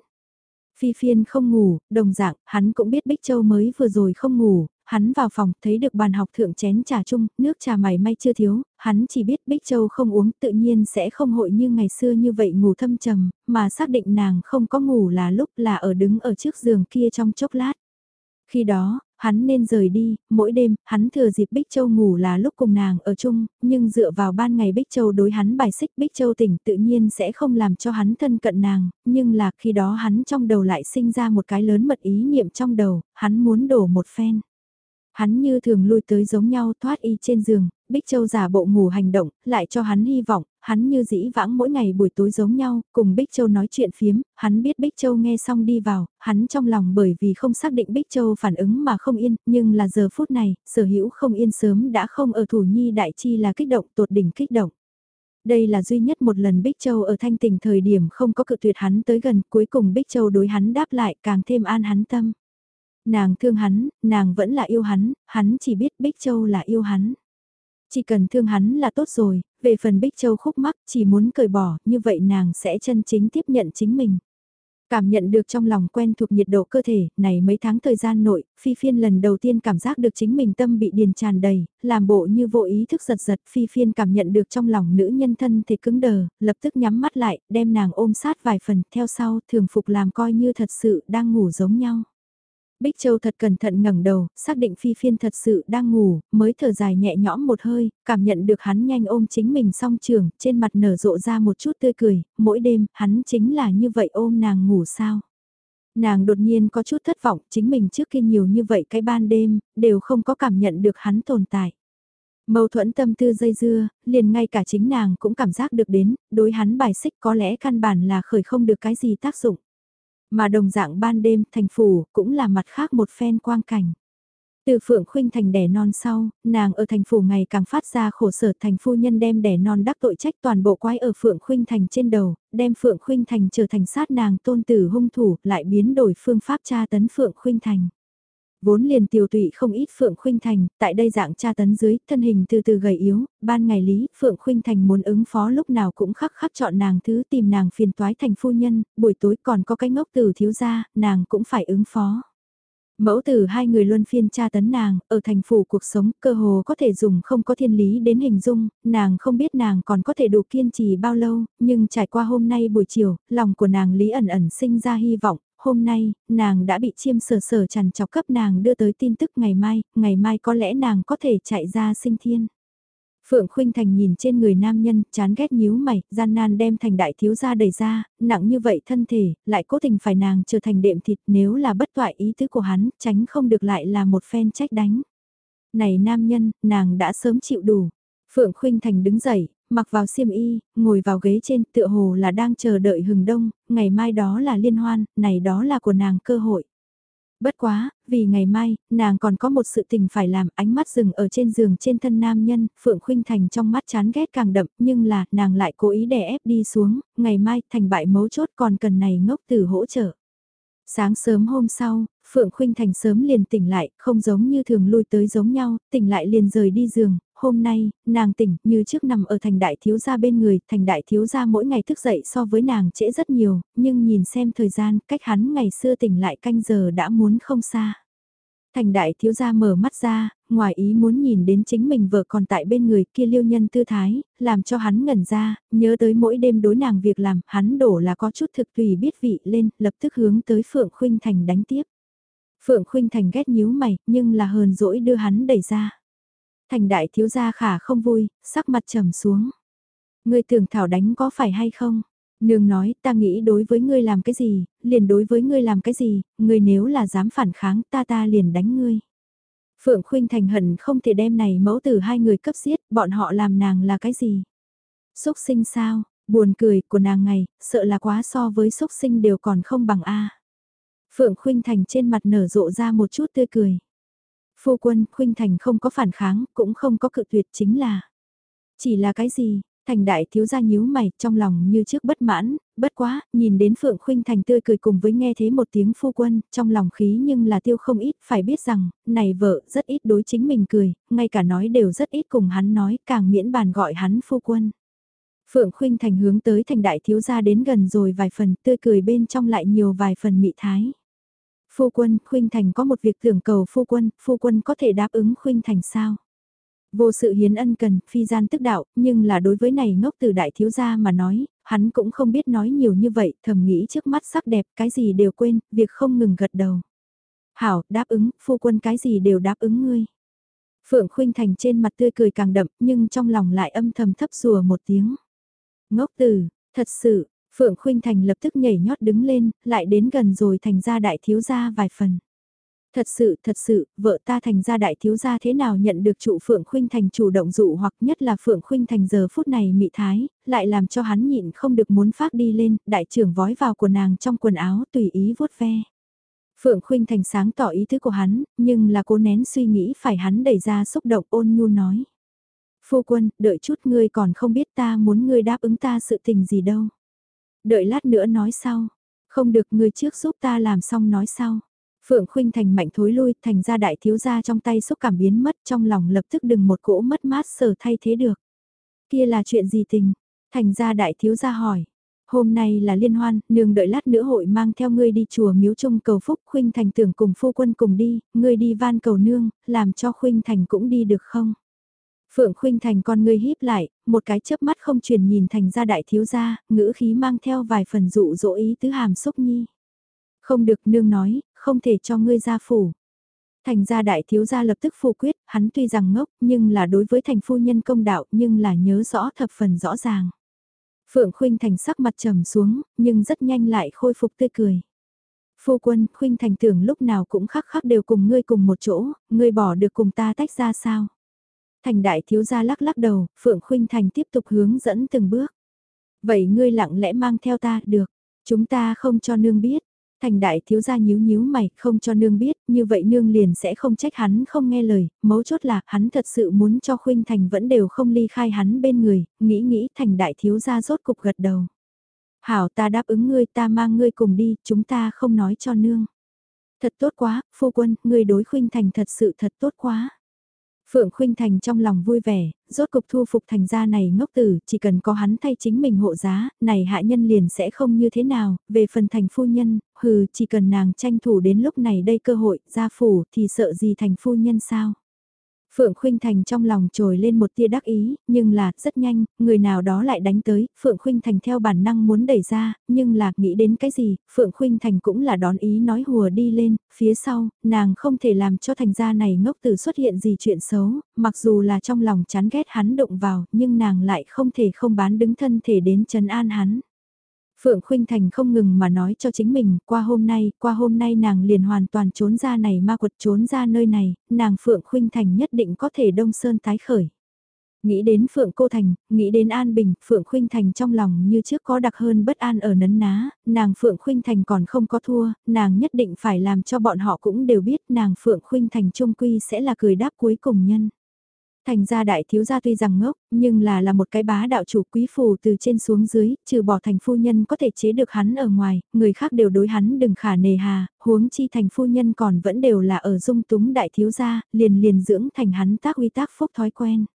Phi phiên không ngủ, đồng dạng, hắn cũng biết Bích Châu mới vừa rồi không ngủ, hắn vào phòng thấy được bàn học thượng chén trà chung, nước trà mày may chưa thiếu, hắn chỉ biết Bích Châu không uống tự nhiên sẽ không hội như ngày xưa như vậy ngủ thâm trầm, mà xác định nàng không có ngủ là lúc là ở đứng ở trước giường kia trong chốc lát. Khi đó, hắn nên rời đi, mỗi đêm, hắn thừa dịp Bích Châu ngủ là lúc cùng nàng ở chung, nhưng dựa vào ban ngày Bích Châu đối hắn bài xích Bích Châu tỉnh tự nhiên sẽ không làm cho hắn thân cận nàng, nhưng là khi đó hắn trong đầu lại sinh ra một cái lớn mật ý niệm trong đầu, hắn muốn đổ một phen. Hắn như thường lui tới giống nhau thoát y trên giường, Bích Châu giả bộ ngủ hành động, lại cho hắn hy vọng, hắn như dĩ vãng mỗi ngày buổi tối giống nhau, cùng Bích Châu nói chuyện phiếm, hắn biết Bích Châu nghe xong đi vào, hắn trong lòng bởi vì không xác định Bích Châu phản ứng mà không yên, nhưng là giờ phút này, sở hữu không yên sớm đã không ở thủ nhi đại chi là kích động tột đỉnh kích động. Đây là duy nhất một lần Bích Châu ở thanh tình thời điểm không có cự tuyệt hắn tới gần, cuối cùng Bích Châu đối hắn đáp lại càng thêm an hắn tâm. Nàng thương hắn, nàng vẫn là yêu hắn, hắn chỉ biết Bích Châu là yêu hắn. Chỉ cần thương hắn là tốt rồi, về phần Bích Châu khúc mắc chỉ muốn cởi bỏ, như vậy nàng sẽ chân chính tiếp nhận chính mình. Cảm nhận được trong lòng quen thuộc nhiệt độ cơ thể, này mấy tháng thời gian nội, Phi Phiên lần đầu tiên cảm giác được chính mình tâm bị điền tràn đầy, làm bộ như vô ý thức giật giật, Phi Phiên cảm nhận được trong lòng nữ nhân thân thể cứng đờ, lập tức nhắm mắt lại, đem nàng ôm sát vài phần, theo sau, thường phục làm coi như thật sự đang ngủ giống nhau. Bích Châu thật cẩn thận ngẩng đầu, xác định Phi Phiên thật sự đang ngủ, mới thở dài nhẹ nhõm một hơi, cảm nhận được hắn nhanh ôm chính mình song trường, trên mặt nở rộ ra một chút tươi cười, mỗi đêm, hắn chính là như vậy ôm nàng ngủ sao. Nàng đột nhiên có chút thất vọng, chính mình trước kia nhiều như vậy cái ban đêm, đều không có cảm nhận được hắn tồn tại. Mâu thuẫn tâm tư dây dưa, liền ngay cả chính nàng cũng cảm giác được đến, đối hắn bài xích có lẽ căn bản là khởi không được cái gì tác dụng. Mà đồng dạng ban đêm thành phủ cũng là mặt khác một phen quang cảnh. Từ Phượng Khuynh Thành đẻ non sau, nàng ở thành phủ ngày càng phát ra khổ sở thành phu nhân đem đẻ non đắc tội trách toàn bộ quái ở Phượng Khuynh Thành trên đầu, đem Phượng Khuynh Thành trở thành sát nàng tôn tử hung thủ, lại biến đổi phương pháp tra tấn Phượng Khuynh Thành. Vốn liền tiêu tụy không ít Phượng Khuynh Thành, tại đây dạng tra tấn dưới, thân hình từ từ gầy yếu, ban ngày lý, Phượng Khuynh Thành muốn ứng phó lúc nào cũng khắc khắc chọn nàng thứ tìm nàng phiền toái thành phu nhân, buổi tối còn có cái ngốc tử thiếu gia, nàng cũng phải ứng phó. Mẫu tử hai người luân phiên tra tấn nàng, ở thành phủ cuộc sống cơ hồ có thể dùng không có thiên lý đến hình dung, nàng không biết nàng còn có thể đủ kiên trì bao lâu, nhưng trải qua hôm nay buổi chiều, lòng của nàng lý ẩn ẩn sinh ra hy vọng, hôm nay, nàng đã bị chiêm sở sở chằn chọc cấp nàng đưa tới tin tức ngày mai, ngày mai có lẽ nàng có thể chạy ra sinh thiên. Phượng Khuynh Thành nhìn trên người nam nhân, chán ghét nhíu mày, gian nan đem thành đại thiếu gia đẩy ra, nặng như vậy thân thể, lại cố tình phải nàng trở thành đệm thịt nếu là bất toại ý tứ của hắn, tránh không được lại là một phen trách đánh. Này nam nhân, nàng đã sớm chịu đủ. Phượng Khuynh Thành đứng dậy, mặc vào xiêm y, ngồi vào ghế trên tựa hồ là đang chờ đợi hừng đông, ngày mai đó là liên hoan, này đó là của nàng cơ hội. Bất quá, vì ngày mai, nàng còn có một sự tình phải làm ánh mắt dừng ở trên giường trên thân nam nhân, Phượng Khuynh Thành trong mắt chán ghét càng đậm, nhưng là, nàng lại cố ý đè ép đi xuống, ngày mai, thành bại mấu chốt còn cần này ngốc tử hỗ trợ. Sáng sớm hôm sau, Phượng Khuynh Thành sớm liền tỉnh lại, không giống như thường lui tới giống nhau, tỉnh lại liền rời đi giường, hôm nay, nàng tỉnh như trước nằm ở thành đại thiếu gia bên người, thành đại thiếu gia mỗi ngày thức dậy so với nàng trễ rất nhiều, nhưng nhìn xem thời gian, cách hắn ngày xưa tỉnh lại canh giờ đã muốn không xa. Thành đại thiếu gia mở mắt ra, ngoài ý muốn nhìn đến chính mình vợ còn tại bên người kia liêu nhân tư thái, làm cho hắn ngẩn ra, nhớ tới mỗi đêm đối nàng việc làm, hắn đổ là có chút thực tùy biết vị lên, lập tức hướng tới Phượng Khuynh Thành đánh tiếp. Phượng Khuynh Thành ghét nhíu mày, nhưng là hờn dỗi đưa hắn đẩy ra. Thành đại thiếu gia khả không vui, sắc mặt trầm xuống. Ngươi tưởng thảo đánh có phải hay không? Nương nói, ta nghĩ đối với ngươi làm cái gì, liền đối với ngươi làm cái gì, ngươi nếu là dám phản kháng ta ta liền đánh ngươi. Phượng Khuynh Thành hận không thể đem này mẫu tử hai người cấp giết, bọn họ làm nàng là cái gì? Xúc sinh sao, buồn cười của nàng ngày, sợ là quá so với xúc sinh đều còn không bằng A. Phượng Khuynh Thành trên mặt nở rộ ra một chút tươi cười. Phu quân, Khuynh Thành không có phản kháng, cũng không có cự tuyệt chính là. Chỉ là cái gì, Thành đại thiếu gia nhíu mày, trong lòng như trước bất mãn, bất quá, nhìn đến Phượng Khuynh Thành tươi cười cùng với nghe thế một tiếng phu quân, trong lòng khí nhưng là tiêu không ít, phải biết rằng, này vợ rất ít đối chính mình cười, ngay cả nói đều rất ít cùng hắn nói, càng miễn bàn gọi hắn phu quân. Phượng Khuynh Thành hướng tới thành đại thiếu gia đến gần rồi vài phần, tươi cười bên trong lại nhiều vài phần mị thái. Phu quân, Khuynh Thành có một việc tưởng cầu phu quân, phu quân có thể đáp ứng Khuynh Thành sao? Vô sự hiến ân cần, phi gian tức đạo, nhưng là đối với này ngốc từ đại thiếu gia mà nói, hắn cũng không biết nói nhiều như vậy, thầm nghĩ trước mắt sắc đẹp, cái gì đều quên, việc không ngừng gật đầu. Hảo, đáp ứng, phu quân cái gì đều đáp ứng ngươi. Phượng Khuynh Thành trên mặt tươi cười càng đậm, nhưng trong lòng lại âm thầm thấp rùa một tiếng. Ngốc tử, thật sự, Phượng Khuynh Thành lập tức nhảy nhót đứng lên, lại đến gần rồi thành ra đại thiếu gia vài phần. Thật sự, thật sự, vợ ta thành ra đại thiếu gia thế nào nhận được trụ Phượng Khuynh Thành chủ động dụ hoặc nhất là Phượng Khuynh Thành giờ phút này mị thái, lại làm cho hắn nhịn không được muốn phát đi lên, đại trưởng vói vào của nàng trong quần áo tùy ý vuốt ve. Phượng Khuynh Thành sáng tỏ ý thức của hắn, nhưng là cố nén suy nghĩ phải hắn đẩy ra xúc động ôn nhu nói. Phu quân, đợi chút ngươi còn không biết ta muốn ngươi đáp ứng ta sự tình gì đâu. Đợi lát nữa nói sau. Không được ngươi trước giúp ta làm xong nói sau. Phượng Khuynh Thành mạnh thối lui, thành ra đại thiếu gia trong tay xúc cảm biến mất trong lòng lập tức đừng một cỗ mất mát sở thay thế được. Kia là chuyện gì tình? Thành ra đại thiếu gia hỏi. Hôm nay là liên hoan, nương đợi lát nữa hội mang theo ngươi đi chùa miếu trung cầu phúc Khuynh Thành tưởng cùng phu quân cùng đi, ngươi đi van cầu nương, làm cho Khuynh Thành cũng đi được không? Phượng Khuynh Thành con ngươi híp lại, một cái chớp mắt không truyền nhìn thành ra đại thiếu gia, ngữ khí mang theo vài phần dụ dỗ ý tứ hàm xúc nhi. Không được nương nói, không thể cho ngươi ra phủ. Thành gia đại thiếu gia lập tức phủ quyết, hắn tuy rằng ngốc nhưng là đối với thành phu nhân công đạo nhưng là nhớ rõ thập phần rõ ràng. Phượng Khuynh Thành sắc mặt trầm xuống, nhưng rất nhanh lại khôi phục tươi cười. Phu quân, Khuynh Thành tưởng lúc nào cũng khắc khắc đều cùng ngươi cùng một chỗ, ngươi bỏ được cùng ta tách ra sao? Thành đại thiếu gia lắc lắc đầu, Phượng Khuynh Thành tiếp tục hướng dẫn từng bước. Vậy ngươi lặng lẽ mang theo ta, được. Chúng ta không cho nương biết. Thành đại thiếu gia nhíu nhíu mày, không cho nương biết, như vậy nương liền sẽ không trách hắn không nghe lời, mấu chốt là hắn thật sự muốn cho Khuynh Thành vẫn đều không ly khai hắn bên người, nghĩ nghĩ thành đại thiếu gia rốt cục gật đầu. Hảo ta đáp ứng ngươi ta mang ngươi cùng đi, chúng ta không nói cho nương. Thật tốt quá, phu quân, ngươi đối Khuynh Thành thật sự thật tốt quá. Phượng Khuynh Thành trong lòng vui vẻ, rốt cục thu phục thành gia này ngốc tử, chỉ cần có hắn thay chính mình hộ giá, này hạ nhân liền sẽ không như thế nào, về phần thành phu nhân, hừ, chỉ cần nàng tranh thủ đến lúc này đây cơ hội, gia phủ, thì sợ gì thành phu nhân sao? Phượng Khuynh Thành trong lòng trồi lên một tia đắc ý, nhưng là, rất nhanh, người nào đó lại đánh tới, Phượng Khuynh Thành theo bản năng muốn đẩy ra, nhưng là, nghĩ đến cái gì, Phượng Khuynh Thành cũng là đón ý nói hùa đi lên, phía sau, nàng không thể làm cho thành gia này ngốc tử xuất hiện gì chuyện xấu, mặc dù là trong lòng chán ghét hắn động vào, nhưng nàng lại không thể không bán đứng thân thể đến trấn an hắn. Phượng Khuynh Thành không ngừng mà nói cho chính mình, qua hôm nay, qua hôm nay nàng liền hoàn toàn trốn ra này ma quật trốn ra nơi này, nàng Phượng Khuynh Thành nhất định có thể đông sơn tái khởi. Nghĩ đến Phượng Cô Thành, nghĩ đến An Bình, Phượng Khuynh Thành trong lòng như trước có đặc hơn bất an ở nấn ná, nàng Phượng Khuynh Thành còn không có thua, nàng nhất định phải làm cho bọn họ cũng đều biết nàng Phượng Khuynh Thành trung quy sẽ là cười đáp cuối cùng nhân. Thành ra đại thiếu gia tuy rằng ngốc, nhưng là là một cái bá đạo chủ quý phù từ trên xuống dưới, trừ bỏ thành phu nhân có thể chế được hắn ở ngoài, người khác đều đối hắn đừng khả nề hà, huống chi thành phu nhân còn vẫn đều là ở dung túng đại thiếu gia, liền liền dưỡng thành hắn tác uy tác phúc thói quen.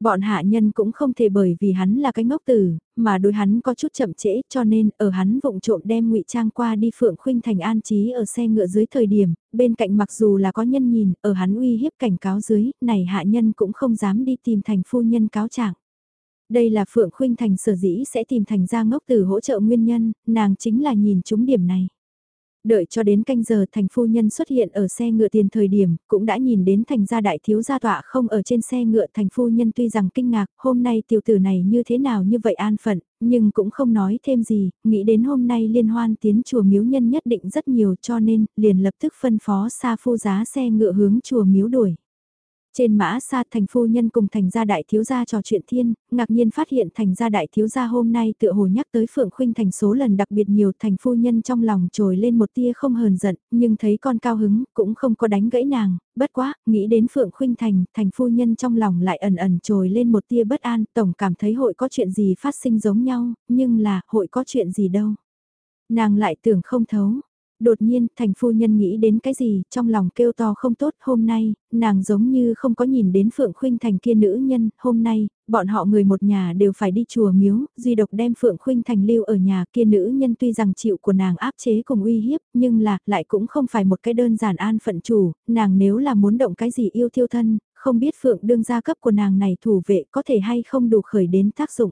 Bọn hạ nhân cũng không thể bởi vì hắn là cái ngốc tử, mà đối hắn có chút chậm trễ cho nên ở hắn vụng trộm đem ngụy trang qua đi Phượng Khuynh Thành an trí ở xe ngựa dưới thời điểm, bên cạnh mặc dù là có nhân nhìn, ở hắn uy hiếp cảnh cáo dưới, này hạ nhân cũng không dám đi tìm thành phu nhân cáo trạng. Đây là Phượng Khuynh Thành sở dĩ sẽ tìm thành ra ngốc tử hỗ trợ nguyên nhân, nàng chính là nhìn chúng điểm này. Đợi cho đến canh giờ thành phu nhân xuất hiện ở xe ngựa tiền thời điểm, cũng đã nhìn đến thành gia đại thiếu gia tọa không ở trên xe ngựa thành phu nhân tuy rằng kinh ngạc, hôm nay tiểu tử này như thế nào như vậy an phận, nhưng cũng không nói thêm gì, nghĩ đến hôm nay liên hoan tiến chùa miếu nhân nhất định rất nhiều cho nên, liền lập tức phân phó xa phu giá xe ngựa hướng chùa miếu đuổi. Trên mã xa thành phu nhân cùng thành gia đại thiếu gia trò chuyện thiên, ngạc nhiên phát hiện thành gia đại thiếu gia hôm nay tựa hồ nhắc tới Phượng Khuynh thành số lần đặc biệt nhiều thành phu nhân trong lòng trồi lên một tia không hờn giận, nhưng thấy con cao hứng cũng không có đánh gãy nàng, bất quá, nghĩ đến Phượng Khuynh thành, thành phu nhân trong lòng lại ẩn ẩn trồi lên một tia bất an, tổng cảm thấy hội có chuyện gì phát sinh giống nhau, nhưng là hội có chuyện gì đâu. Nàng lại tưởng không thấu, Đột nhiên, thành phu nhân nghĩ đến cái gì, trong lòng kêu to không tốt, hôm nay, nàng giống như không có nhìn đến Phượng Khuynh Thành kia nữ nhân, hôm nay, bọn họ người một nhà đều phải đi chùa miếu, duy độc đem Phượng Khuynh Thành lưu ở nhà kia nữ nhân tuy rằng chịu của nàng áp chế cùng uy hiếp, nhưng là, lại cũng không phải một cái đơn giản an phận chủ, nàng nếu là muốn động cái gì yêu thiêu thân, không biết Phượng đương gia cấp của nàng này thủ vệ có thể hay không đủ khởi đến tác dụng.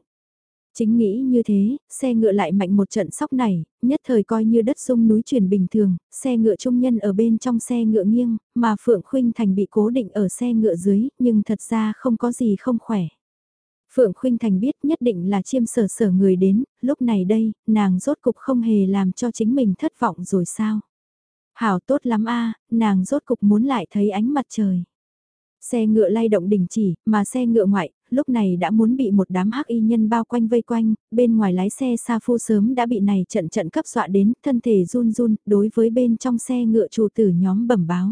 Chính nghĩ như thế, xe ngựa lại mạnh một trận sóc này, nhất thời coi như đất sung núi chuyển bình thường, xe ngựa trung nhân ở bên trong xe ngựa nghiêng, mà Phượng Khuynh Thành bị cố định ở xe ngựa dưới, nhưng thật ra không có gì không khỏe. Phượng Khuynh Thành biết nhất định là chiêm sở sở người đến, lúc này đây, nàng rốt cục không hề làm cho chính mình thất vọng rồi sao. Hảo tốt lắm a nàng rốt cục muốn lại thấy ánh mặt trời. Xe ngựa lay động đình chỉ, mà xe ngựa ngoại, lúc này đã muốn bị một đám hắc y nhân bao quanh vây quanh, bên ngoài lái xe xa Phu sớm đã bị này trận trận cấp dọa đến, thân thể run run, đối với bên trong xe ngựa chủ tử nhóm bẩm báo.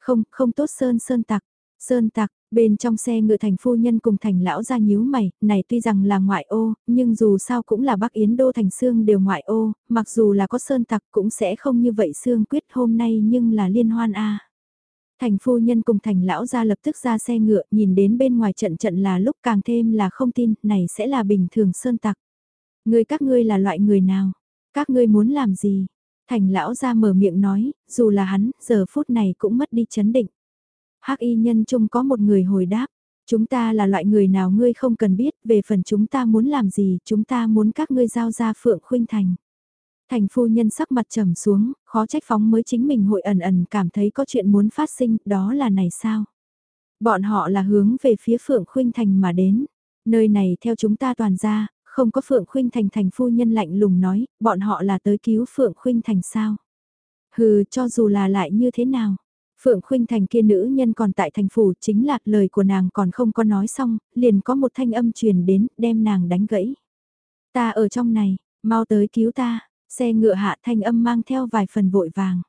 Không, không tốt Sơn Sơn Tặc, Sơn Tặc, bên trong xe ngựa thành phu nhân cùng thành lão ra nhíu mày, này tuy rằng là ngoại ô, nhưng dù sao cũng là Bắc Yến Đô thành xương đều ngoại ô, mặc dù là có Sơn Tặc cũng sẽ không như vậy xương quyết hôm nay nhưng là liên hoan a Thành phu nhân cùng thành lão ra lập tức ra xe ngựa nhìn đến bên ngoài trận trận là lúc càng thêm là không tin, này sẽ là bình thường sơn tặc. Người các ngươi là loại người nào? Các ngươi muốn làm gì? Thành lão ra mở miệng nói, dù là hắn, giờ phút này cũng mất đi chấn định. hắc y nhân chung có một người hồi đáp, chúng ta là loại người nào ngươi không cần biết, về phần chúng ta muốn làm gì, chúng ta muốn các ngươi giao ra phượng khuynh thành. Thành phu nhân sắc mặt trầm xuống, khó trách phóng mới chính mình hội ẩn ẩn cảm thấy có chuyện muốn phát sinh, đó là này sao? Bọn họ là hướng về phía Phượng Khuynh Thành mà đến. Nơi này theo chúng ta toàn ra, không có Phượng Khuynh Thành thành phu nhân lạnh lùng nói, bọn họ là tới cứu Phượng Khuynh Thành sao? Hừ, cho dù là lại như thế nào? Phượng Khuynh Thành kia nữ nhân còn tại thành phủ chính là lời của nàng còn không có nói xong, liền có một thanh âm truyền đến, đem nàng đánh gãy. Ta ở trong này, mau tới cứu ta, Xe ngựa hạ thanh âm mang theo vài phần vội vàng.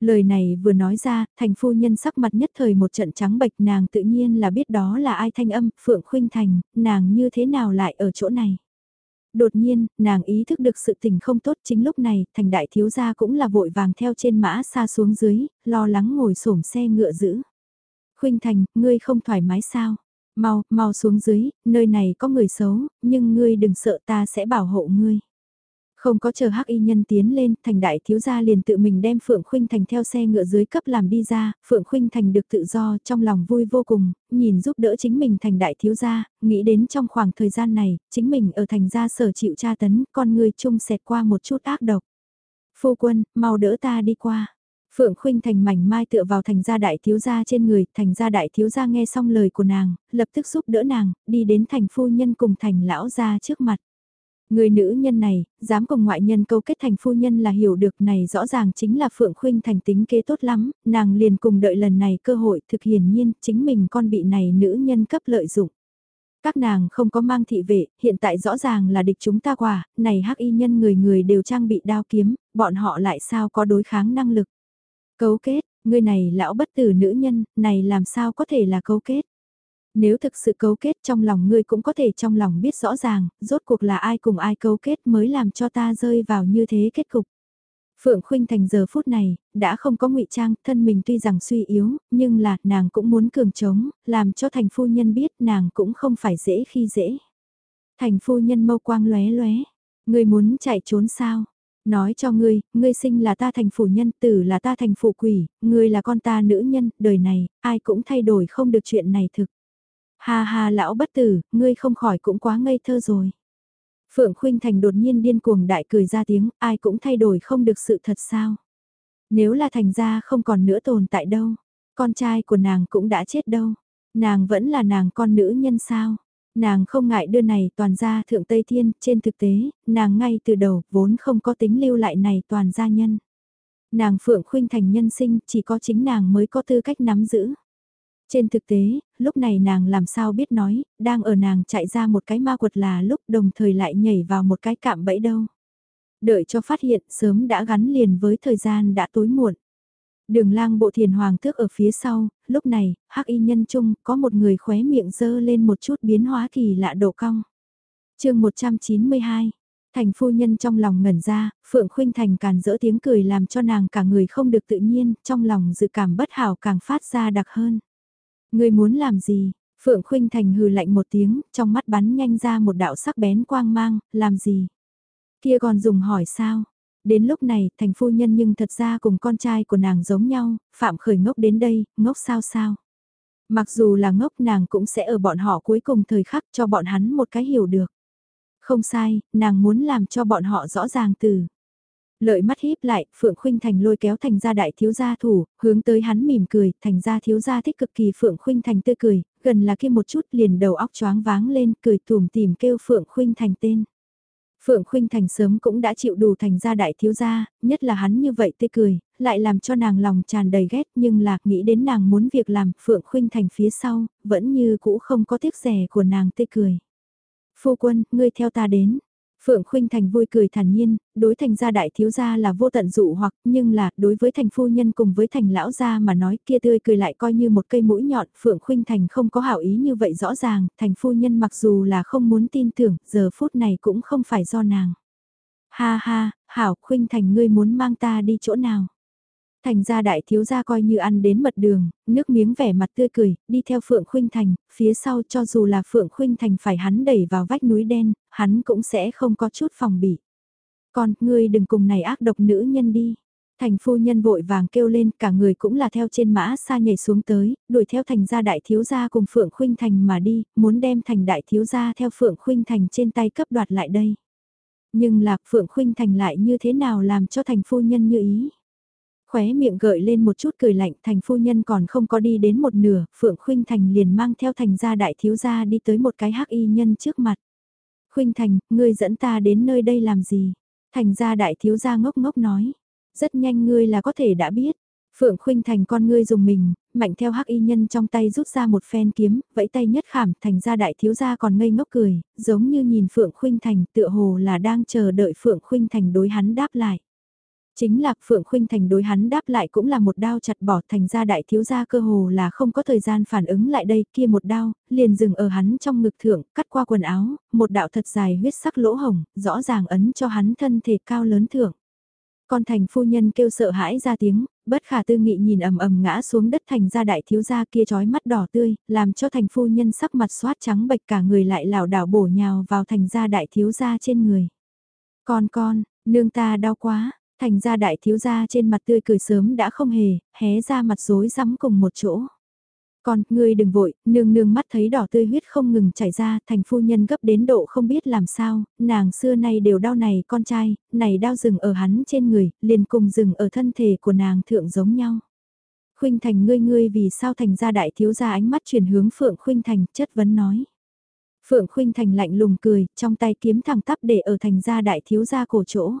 Lời này vừa nói ra, thành phu nhân sắc mặt nhất thời một trận trắng bệch nàng tự nhiên là biết đó là ai thanh âm, Phượng Khuynh Thành, nàng như thế nào lại ở chỗ này. Đột nhiên, nàng ý thức được sự tình không tốt chính lúc này, thành đại thiếu gia cũng là vội vàng theo trên mã xa xuống dưới, lo lắng ngồi xổm xe ngựa giữ. Khuynh Thành, ngươi không thoải mái sao? Mau, mau xuống dưới, nơi này có người xấu, nhưng ngươi đừng sợ ta sẽ bảo hộ ngươi. Không có chờ hắc y nhân tiến lên, thành đại thiếu gia liền tự mình đem Phượng Khuynh Thành theo xe ngựa dưới cấp làm đi ra, Phượng Khuynh Thành được tự do trong lòng vui vô cùng, nhìn giúp đỡ chính mình thành đại thiếu gia, nghĩ đến trong khoảng thời gian này, chính mình ở thành gia sở chịu tra tấn, con người chung xẹt qua một chút ác độc. Phu quân, mau đỡ ta đi qua. Phượng Khuynh Thành mảnh mai tựa vào thành gia đại thiếu gia trên người, thành gia đại thiếu gia nghe xong lời của nàng, lập tức giúp đỡ nàng, đi đến thành phu nhân cùng thành lão gia trước mặt. Người nữ nhân này, dám cùng ngoại nhân câu kết thành phu nhân là hiểu được này rõ ràng chính là Phượng Khuynh thành tính kế tốt lắm, nàng liền cùng đợi lần này cơ hội thực hiển nhiên chính mình con bị này nữ nhân cấp lợi dụng. Các nàng không có mang thị vệ, hiện tại rõ ràng là địch chúng ta quả, này hắc y nhân người người đều trang bị đao kiếm, bọn họ lại sao có đối kháng năng lực. Cấu kết, người này lão bất tử nữ nhân, này làm sao có thể là cấu kết. Nếu thực sự cấu kết trong lòng ngươi cũng có thể trong lòng biết rõ ràng, rốt cuộc là ai cùng ai cấu kết mới làm cho ta rơi vào như thế kết cục. Phượng Khuynh Thành giờ phút này, đã không có ngụy trang, thân mình tuy rằng suy yếu, nhưng là nàng cũng muốn cường chống, làm cho thành phu nhân biết nàng cũng không phải dễ khi dễ. Thành phu nhân mâu quang lóe lóe, ngươi muốn chạy trốn sao? Nói cho ngươi, ngươi sinh là ta thành phủ nhân, tử là ta thành phủ quỷ, ngươi là con ta nữ nhân, đời này, ai cũng thay đổi không được chuyện này thực. Ha ha lão bất tử, ngươi không khỏi cũng quá ngây thơ rồi. Phượng Khuynh Thành đột nhiên điên cuồng đại cười ra tiếng, ai cũng thay đổi không được sự thật sao. Nếu là thành ra không còn nữa tồn tại đâu, con trai của nàng cũng đã chết đâu, nàng vẫn là nàng con nữ nhân sao. Nàng không ngại đưa này toàn ra thượng Tây Thiên, trên thực tế, nàng ngay từ đầu vốn không có tính lưu lại này toàn gia nhân. Nàng Phượng Khuynh Thành nhân sinh chỉ có chính nàng mới có tư cách nắm giữ. Trên thực tế, lúc này nàng làm sao biết nói, đang ở nàng chạy ra một cái ma quật là lúc đồng thời lại nhảy vào một cái cạm bẫy đâu. Đợi cho phát hiện sớm đã gắn liền với thời gian đã tối muộn. Đường lang bộ thiền hoàng thước ở phía sau, lúc này, hắc y nhân chung có một người khóe miệng dơ lên một chút biến hóa kỳ lạ độ cong. chương 192, thành phu nhân trong lòng ngẩn ra, Phượng Khuynh Thành càn dỡ tiếng cười làm cho nàng cả người không được tự nhiên, trong lòng dự cảm bất hảo càng phát ra đặc hơn. Ngươi muốn làm gì? Phượng Khuynh Thành hừ lạnh một tiếng, trong mắt bắn nhanh ra một đạo sắc bén quang mang, làm gì? Kia còn dùng hỏi sao? Đến lúc này, thành phu nhân nhưng thật ra cùng con trai của nàng giống nhau, Phạm khởi ngốc đến đây, ngốc sao sao? Mặc dù là ngốc nàng cũng sẽ ở bọn họ cuối cùng thời khắc cho bọn hắn một cái hiểu được. Không sai, nàng muốn làm cho bọn họ rõ ràng từ. Lợi mắt híp lại, Phượng Khuynh Thành lôi kéo thành gia đại thiếu gia thủ, hướng tới hắn mỉm cười, thành gia thiếu gia thích cực kỳ Phượng Khuynh Thành tươi cười, gần là kia một chút liền đầu óc choáng váng lên, cười tùm tìm kêu Phượng Khuynh Thành tên. Phượng Khuynh Thành sớm cũng đã chịu đủ thành gia đại thiếu gia, nhất là hắn như vậy tươi cười, lại làm cho nàng lòng tràn đầy ghét nhưng lạc nghĩ đến nàng muốn việc làm, Phượng Khuynh Thành phía sau, vẫn như cũ không có tiếc rẻ của nàng tươi cười. Phu quân, ngươi theo ta đến. Phượng Khuynh Thành vui cười thản nhiên, đối thành gia đại thiếu gia là vô tận dụ hoặc, nhưng là, đối với thành phu nhân cùng với thành lão gia mà nói kia tươi cười lại coi như một cây mũi nhọn, Phượng Khuynh Thành không có hảo ý như vậy rõ ràng, thành phu nhân mặc dù là không muốn tin tưởng, giờ phút này cũng không phải do nàng. Ha ha, hảo Khuynh Thành ngươi muốn mang ta đi chỗ nào? Thành ra đại thiếu gia coi như ăn đến mật đường, nước miếng vẻ mặt tươi cười, đi theo Phượng Khuynh Thành, phía sau cho dù là Phượng Khuynh Thành phải hắn đẩy vào vách núi đen, hắn cũng sẽ không có chút phòng bị. Con, ngươi đừng cùng này ác độc nữ nhân đi. Thành phu nhân vội vàng kêu lên, cả người cũng là theo trên mã xa nhảy xuống tới, đuổi theo thành gia đại thiếu gia cùng Phượng Khuynh Thành mà đi, muốn đem thành đại thiếu gia theo Phượng Khuynh Thành trên tay cấp đoạt lại đây. Nhưng lạc Phượng Khuynh Thành lại như thế nào làm cho thành phu nhân như ý? Khóe miệng gợi lên một chút cười lạnh thành phu nhân còn không có đi đến một nửa, Phượng Khuynh Thành liền mang theo thành gia đại thiếu gia đi tới một cái hắc y nhân trước mặt. Khuynh Thành, ngươi dẫn ta đến nơi đây làm gì? Thành gia đại thiếu gia ngốc ngốc nói. Rất nhanh ngươi là có thể đã biết. Phượng Khuynh Thành con ngươi dùng mình, mạnh theo hắc y nhân trong tay rút ra một phen kiếm, vẫy tay nhất khảm, thành gia đại thiếu gia còn ngây ngốc cười, giống như nhìn Phượng Khuynh Thành tựa hồ là đang chờ đợi Phượng Khuynh Thành đối hắn đáp lại. Chính là Phượng Khuynh Thành đối hắn đáp lại cũng là một đao chặt bỏ thành ra đại thiếu gia cơ hồ là không có thời gian phản ứng lại đây kia một đao, liền dừng ở hắn trong ngực thượng, cắt qua quần áo, một đạo thật dài huyết sắc lỗ hồng, rõ ràng ấn cho hắn thân thể cao lớn thượng. Con thành phu nhân kêu sợ hãi ra tiếng, bất khả tư nghị nhìn ầm ầm ngã xuống đất thành ra đại thiếu gia kia trói mắt đỏ tươi, làm cho thành phu nhân sắc mặt xoát trắng bệch cả người lại lảo đảo bổ nhào vào thành ra đại thiếu gia trên người. Con con, nương ta đau quá, Thành ra đại thiếu gia trên mặt tươi cười sớm đã không hề, hé ra mặt rối rắm cùng một chỗ. Còn, ngươi đừng vội, nương nương mắt thấy đỏ tươi huyết không ngừng chảy ra, thành phu nhân gấp đến độ không biết làm sao, nàng xưa nay đều đau này con trai, này đau rừng ở hắn trên người, liền cùng rừng ở thân thể của nàng thượng giống nhau. Khuynh thành ngươi ngươi vì sao thành ra đại thiếu gia ánh mắt chuyển hướng Phượng Khuynh thành chất vấn nói. Phượng Khuynh thành lạnh lùng cười, trong tay kiếm thẳng tắp để ở thành ra đại thiếu gia cổ chỗ.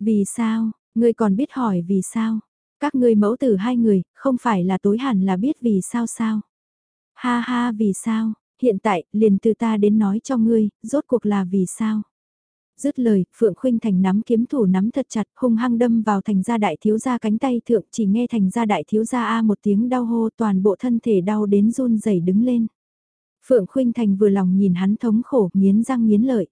Vì sao, ngươi còn biết hỏi vì sao? Các ngươi mẫu tử hai người, không phải là tối hẳn là biết vì sao sao? Ha ha vì sao, hiện tại, liền từ ta đến nói cho ngươi, rốt cuộc là vì sao? Dứt lời, Phượng Khuynh Thành nắm kiếm thủ nắm thật chặt, hung hăng đâm vào thành gia đại thiếu gia cánh tay thượng, chỉ nghe thành gia đại thiếu gia a một tiếng đau hô toàn bộ thân thể đau đến run rẩy đứng lên. Phượng Khuynh Thành vừa lòng nhìn hắn thống khổ, nghiến răng nghiến lợi.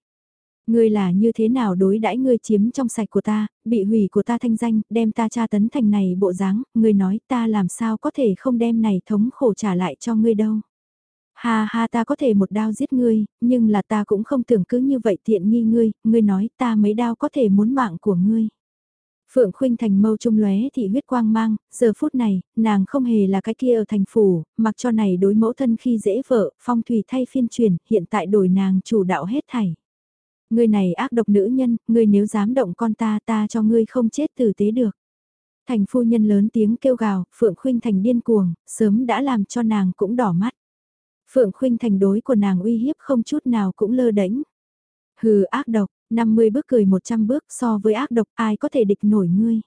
Ngươi là như thế nào đối đãi ngươi chiếm trong sạch của ta, bị hủy của ta thanh danh, đem ta tra tấn thành này bộ dáng, ngươi nói ta làm sao có thể không đem này thống khổ trả lại cho ngươi đâu. Ha ha ta có thể một đao giết ngươi, nhưng là ta cũng không tưởng cứ như vậy tiện nghi ngươi, ngươi nói ta mấy đao có thể muốn mạng của ngươi. Phượng Khuynh Thành mâu trung lóe thị huyết quang mang, giờ phút này, nàng không hề là cái kia ở thành phủ, mặc cho này đối mẫu thân khi dễ vợ, phong thủy thay phiên truyền, hiện tại đổi nàng chủ đạo hết thảy. Ngươi này ác độc nữ nhân, ngươi nếu dám động con ta ta cho ngươi không chết tử tế được. Thành phu nhân lớn tiếng kêu gào, Phượng Khuynh Thành điên cuồng, sớm đã làm cho nàng cũng đỏ mắt. Phượng Khuynh Thành đối của nàng uy hiếp không chút nào cũng lơ đễnh. Hừ ác độc, 50 bước cười 100 bước so với ác độc ai có thể địch nổi ngươi.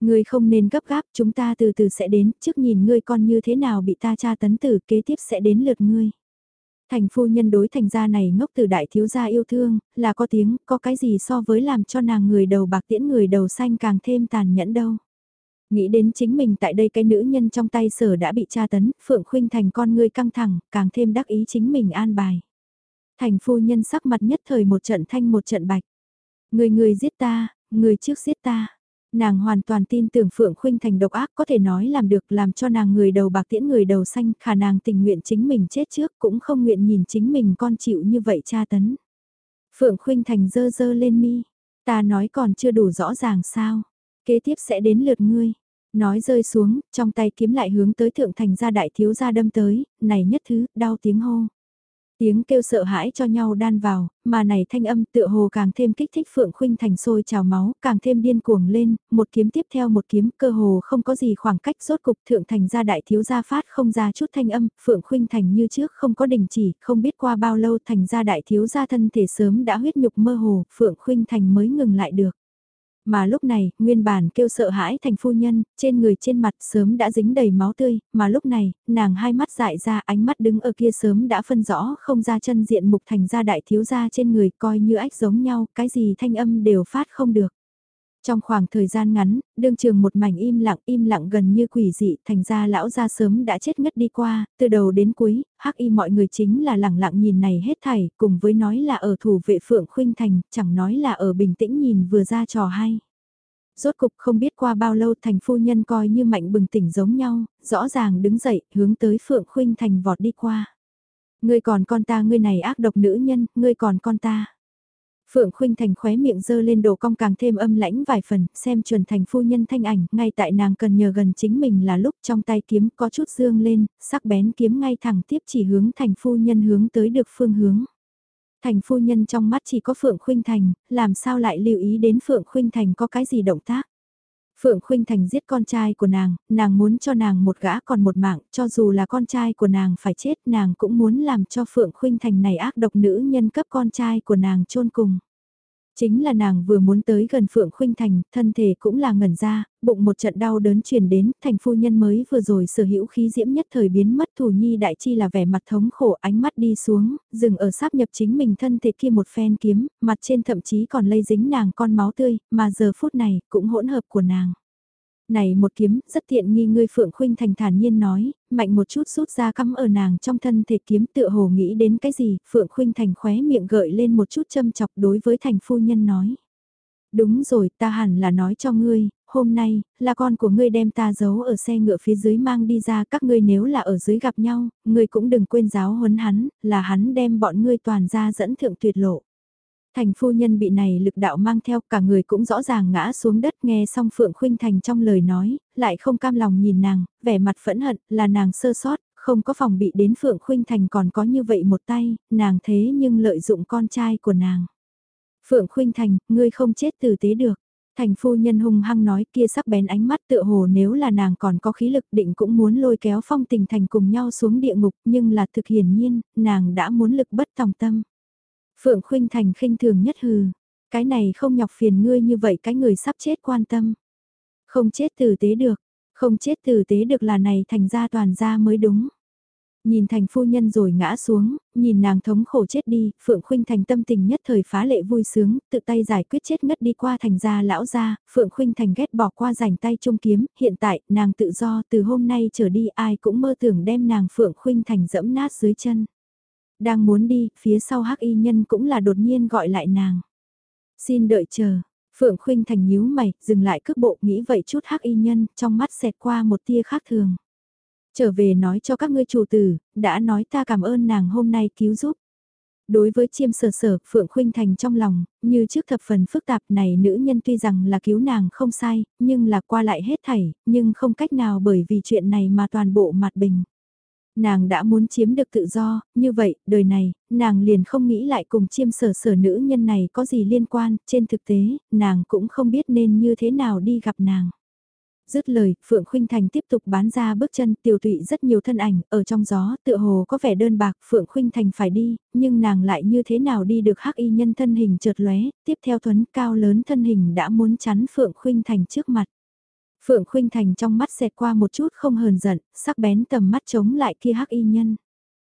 Ngươi không nên gấp gáp, chúng ta từ từ sẽ đến, trước nhìn ngươi con như thế nào bị ta tra tấn tử kế tiếp sẽ đến lượt ngươi. Thành phu nhân đối thành gia này ngốc từ đại thiếu gia yêu thương, là có tiếng, có cái gì so với làm cho nàng người đầu bạc tiễn người đầu xanh càng thêm tàn nhẫn đâu. Nghĩ đến chính mình tại đây cái nữ nhân trong tay sở đã bị tra tấn, Phượng Khuynh thành con người căng thẳng, càng thêm đắc ý chính mình an bài. Thành phu nhân sắc mặt nhất thời một trận thanh một trận bạch. Người người giết ta, người trước giết ta. Nàng hoàn toàn tin tưởng Phượng Khuynh Thành độc ác có thể nói làm được làm cho nàng người đầu bạc tiễn người đầu xanh khả nàng tình nguyện chính mình chết trước cũng không nguyện nhìn chính mình con chịu như vậy tra tấn. Phượng Khuynh Thành dơ dơ lên mi, ta nói còn chưa đủ rõ ràng sao, kế tiếp sẽ đến lượt ngươi. Nói rơi xuống, trong tay kiếm lại hướng tới thượng thành gia đại thiếu gia đâm tới, này nhất thứ, đau tiếng hô. Tiếng kêu sợ hãi cho nhau đan vào, mà này thanh âm tựa hồ càng thêm kích thích Phượng Khuynh Thành sôi trào máu, càng thêm điên cuồng lên, một kiếm tiếp theo một kiếm, cơ hồ không có gì khoảng cách rốt cục thượng thành ra đại thiếu gia phát không ra chút thanh âm, Phượng Khuynh Thành như trước không có đình chỉ, không biết qua bao lâu thành ra đại thiếu gia thân thể sớm đã huyết nhục mơ hồ, Phượng Khuynh Thành mới ngừng lại được. Mà lúc này, nguyên bản kêu sợ hãi thành phu nhân, trên người trên mặt sớm đã dính đầy máu tươi, mà lúc này, nàng hai mắt dại ra ánh mắt đứng ở kia sớm đã phân rõ không ra chân diện mục thành ra đại thiếu gia trên người coi như ách giống nhau, cái gì thanh âm đều phát không được. Trong khoảng thời gian ngắn, đương trường một mảnh im lặng im lặng gần như quỷ dị, thành ra lão gia sớm đã chết ngất đi qua, từ đầu đến cuối, hắc y mọi người chính là lặng lặng nhìn này hết thảy, cùng với nói là ở thủ vệ phượng khuynh thành, chẳng nói là ở bình tĩnh nhìn vừa ra trò hay. Rốt cục không biết qua bao lâu thành phu nhân coi như mạnh bừng tỉnh giống nhau, rõ ràng đứng dậy, hướng tới phượng khuynh thành vọt đi qua. Ngươi còn con ta ngươi này ác độc nữ nhân, ngươi còn con ta. Phượng Khuynh Thành khóe miệng dơ lên đồ cong càng thêm âm lãnh vài phần, xem chuẩn thành phu nhân thanh ảnh, ngay tại nàng cần nhờ gần chính mình là lúc trong tay kiếm có chút dương lên, sắc bén kiếm ngay thẳng tiếp chỉ hướng thành phu nhân hướng tới được phương hướng. Thành phu nhân trong mắt chỉ có Phượng Khuynh Thành, làm sao lại lưu ý đến Phượng Khuynh Thành có cái gì động tác. Phượng Khuynh Thành giết con trai của nàng, nàng muốn cho nàng một gã còn một mạng, cho dù là con trai của nàng phải chết nàng cũng muốn làm cho Phượng Khuynh Thành này ác độc nữ nhân cấp con trai của nàng chôn cùng. Chính là nàng vừa muốn tới gần Phượng Khuynh Thành, thân thể cũng là ngẩn ra, bụng một trận đau đớn truyền đến, thành phu nhân mới vừa rồi sở hữu khí diễm nhất thời biến mất thủ nhi đại chi là vẻ mặt thống khổ ánh mắt đi xuống, dừng ở sáp nhập chính mình thân thể kia một phen kiếm, mặt trên thậm chí còn lây dính nàng con máu tươi, mà giờ phút này cũng hỗn hợp của nàng này một kiếm, rất tiện nghi ngươi Phượng Khuynh thành thản nhiên nói, mạnh một chút rút ra cắm ở nàng trong thân thể kiếm tựa hồ nghĩ đến cái gì, Phượng Khuynh thành khóe miệng gợi lên một chút châm chọc đối với thành phu nhân nói. Đúng rồi, ta hẳn là nói cho ngươi, hôm nay, là con của ngươi đem ta giấu ở xe ngựa phía dưới mang đi ra các ngươi nếu là ở dưới gặp nhau, ngươi cũng đừng quên giáo huấn hắn, là hắn đem bọn ngươi toàn ra dẫn thượng tuyệt lộ. Thành phu nhân bị này lực đạo mang theo cả người cũng rõ ràng ngã xuống đất nghe xong Phượng Khuynh Thành trong lời nói, lại không cam lòng nhìn nàng, vẻ mặt phẫn hận là nàng sơ sót, không có phòng bị đến Phượng Khuynh Thành còn có như vậy một tay, nàng thế nhưng lợi dụng con trai của nàng. Phượng Khuynh Thành, ngươi không chết tử tế được. Thành phu nhân hung hăng nói kia sắc bén ánh mắt tựa hồ nếu là nàng còn có khí lực định cũng muốn lôi kéo phong tình thành cùng nhau xuống địa ngục nhưng là thực hiển nhiên, nàng đã muốn lực bất tòng tâm. Phượng Khuynh Thành khinh thường nhất hừ, cái này không nhọc phiền ngươi như vậy cái người sắp chết quan tâm. Không chết tử tế được, không chết tử tế được là này thành ra toàn ra mới đúng. Nhìn thành phu nhân rồi ngã xuống, nhìn nàng thống khổ chết đi, Phượng Khuynh Thành tâm tình nhất thời phá lệ vui sướng, tự tay giải quyết chết ngất đi qua thành gia lão gia, Phượng Khuynh Thành ghét bỏ qua rảnh tay trung kiếm, hiện tại nàng tự do từ hôm nay trở đi ai cũng mơ tưởng đem nàng Phượng Khuynh Thành dẫm nát dưới chân. Đang muốn đi, phía sau hắc y nhân cũng là đột nhiên gọi lại nàng. Xin đợi chờ. Phượng Khuynh Thành nhíu mày, dừng lại cước bộ nghĩ vậy chút hắc y nhân, trong mắt xẹt qua một tia khác thường. Trở về nói cho các ngươi chủ tử, đã nói ta cảm ơn nàng hôm nay cứu giúp. Đối với chiêm sở sở, Phượng Khuynh Thành trong lòng, như trước thập phần phức tạp này nữ nhân tuy rằng là cứu nàng không sai, nhưng là qua lại hết thảy, nhưng không cách nào bởi vì chuyện này mà toàn bộ mặt bình nàng đã muốn chiếm được tự do, như vậy, đời này, nàng liền không nghĩ lại cùng chiêm sở sở nữ nhân này có gì liên quan, trên thực tế, nàng cũng không biết nên như thế nào đi gặp nàng. Dứt lời, Phượng Khuynh Thành tiếp tục bán ra bước chân tiểu tụy rất nhiều thân ảnh, ở trong gió, tựa hồ có vẻ đơn bạc, Phượng Khuynh Thành phải đi, nhưng nàng lại như thế nào đi được hắc y nhân thân hình chợt lóe, tiếp theo thuấn cao lớn thân hình đã muốn chắn Phượng Khuynh Thành trước mặt. Phượng Khuynh Thành trong mắt xẹt qua một chút không hờn giận, sắc bén tầm mắt chống lại kia hắc y nhân.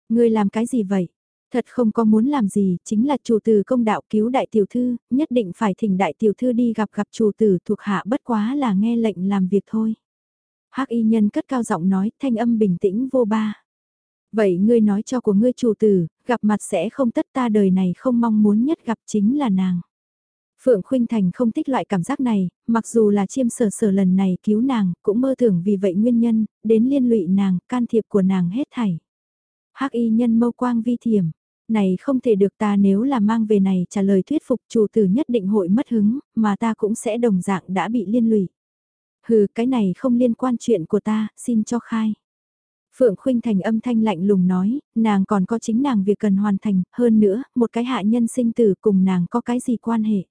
Ngươi làm cái gì vậy? Thật không có muốn làm gì, chính là chủ tử công đạo cứu đại tiểu thư, nhất định phải thỉnh đại tiểu thư đi gặp gặp chủ tử thuộc hạ bất quá là nghe lệnh làm việc thôi. Hắc y nhân cất cao giọng nói, thanh âm bình tĩnh vô ba. Vậy ngươi nói cho của ngươi chủ tử, gặp mặt sẽ không tất ta đời này không mong muốn nhất gặp chính là nàng. Phượng Khuynh Thành không thích loại cảm giác này, mặc dù là chiêm sở sở lần này cứu nàng, cũng mơ tưởng vì vậy nguyên nhân, đến liên lụy nàng, can thiệp của nàng hết thảy. hắc y nhân mâu quang vi thiểm, này không thể được ta nếu là mang về này trả lời thuyết phục chủ tử nhất định hội mất hứng, mà ta cũng sẽ đồng dạng đã bị liên lụy. Hừ, cái này không liên quan chuyện của ta, xin cho khai. Phượng Khuynh Thành âm thanh lạnh lùng nói, nàng còn có chính nàng việc cần hoàn thành, hơn nữa, một cái hạ nhân sinh tử cùng nàng có cái gì quan hệ.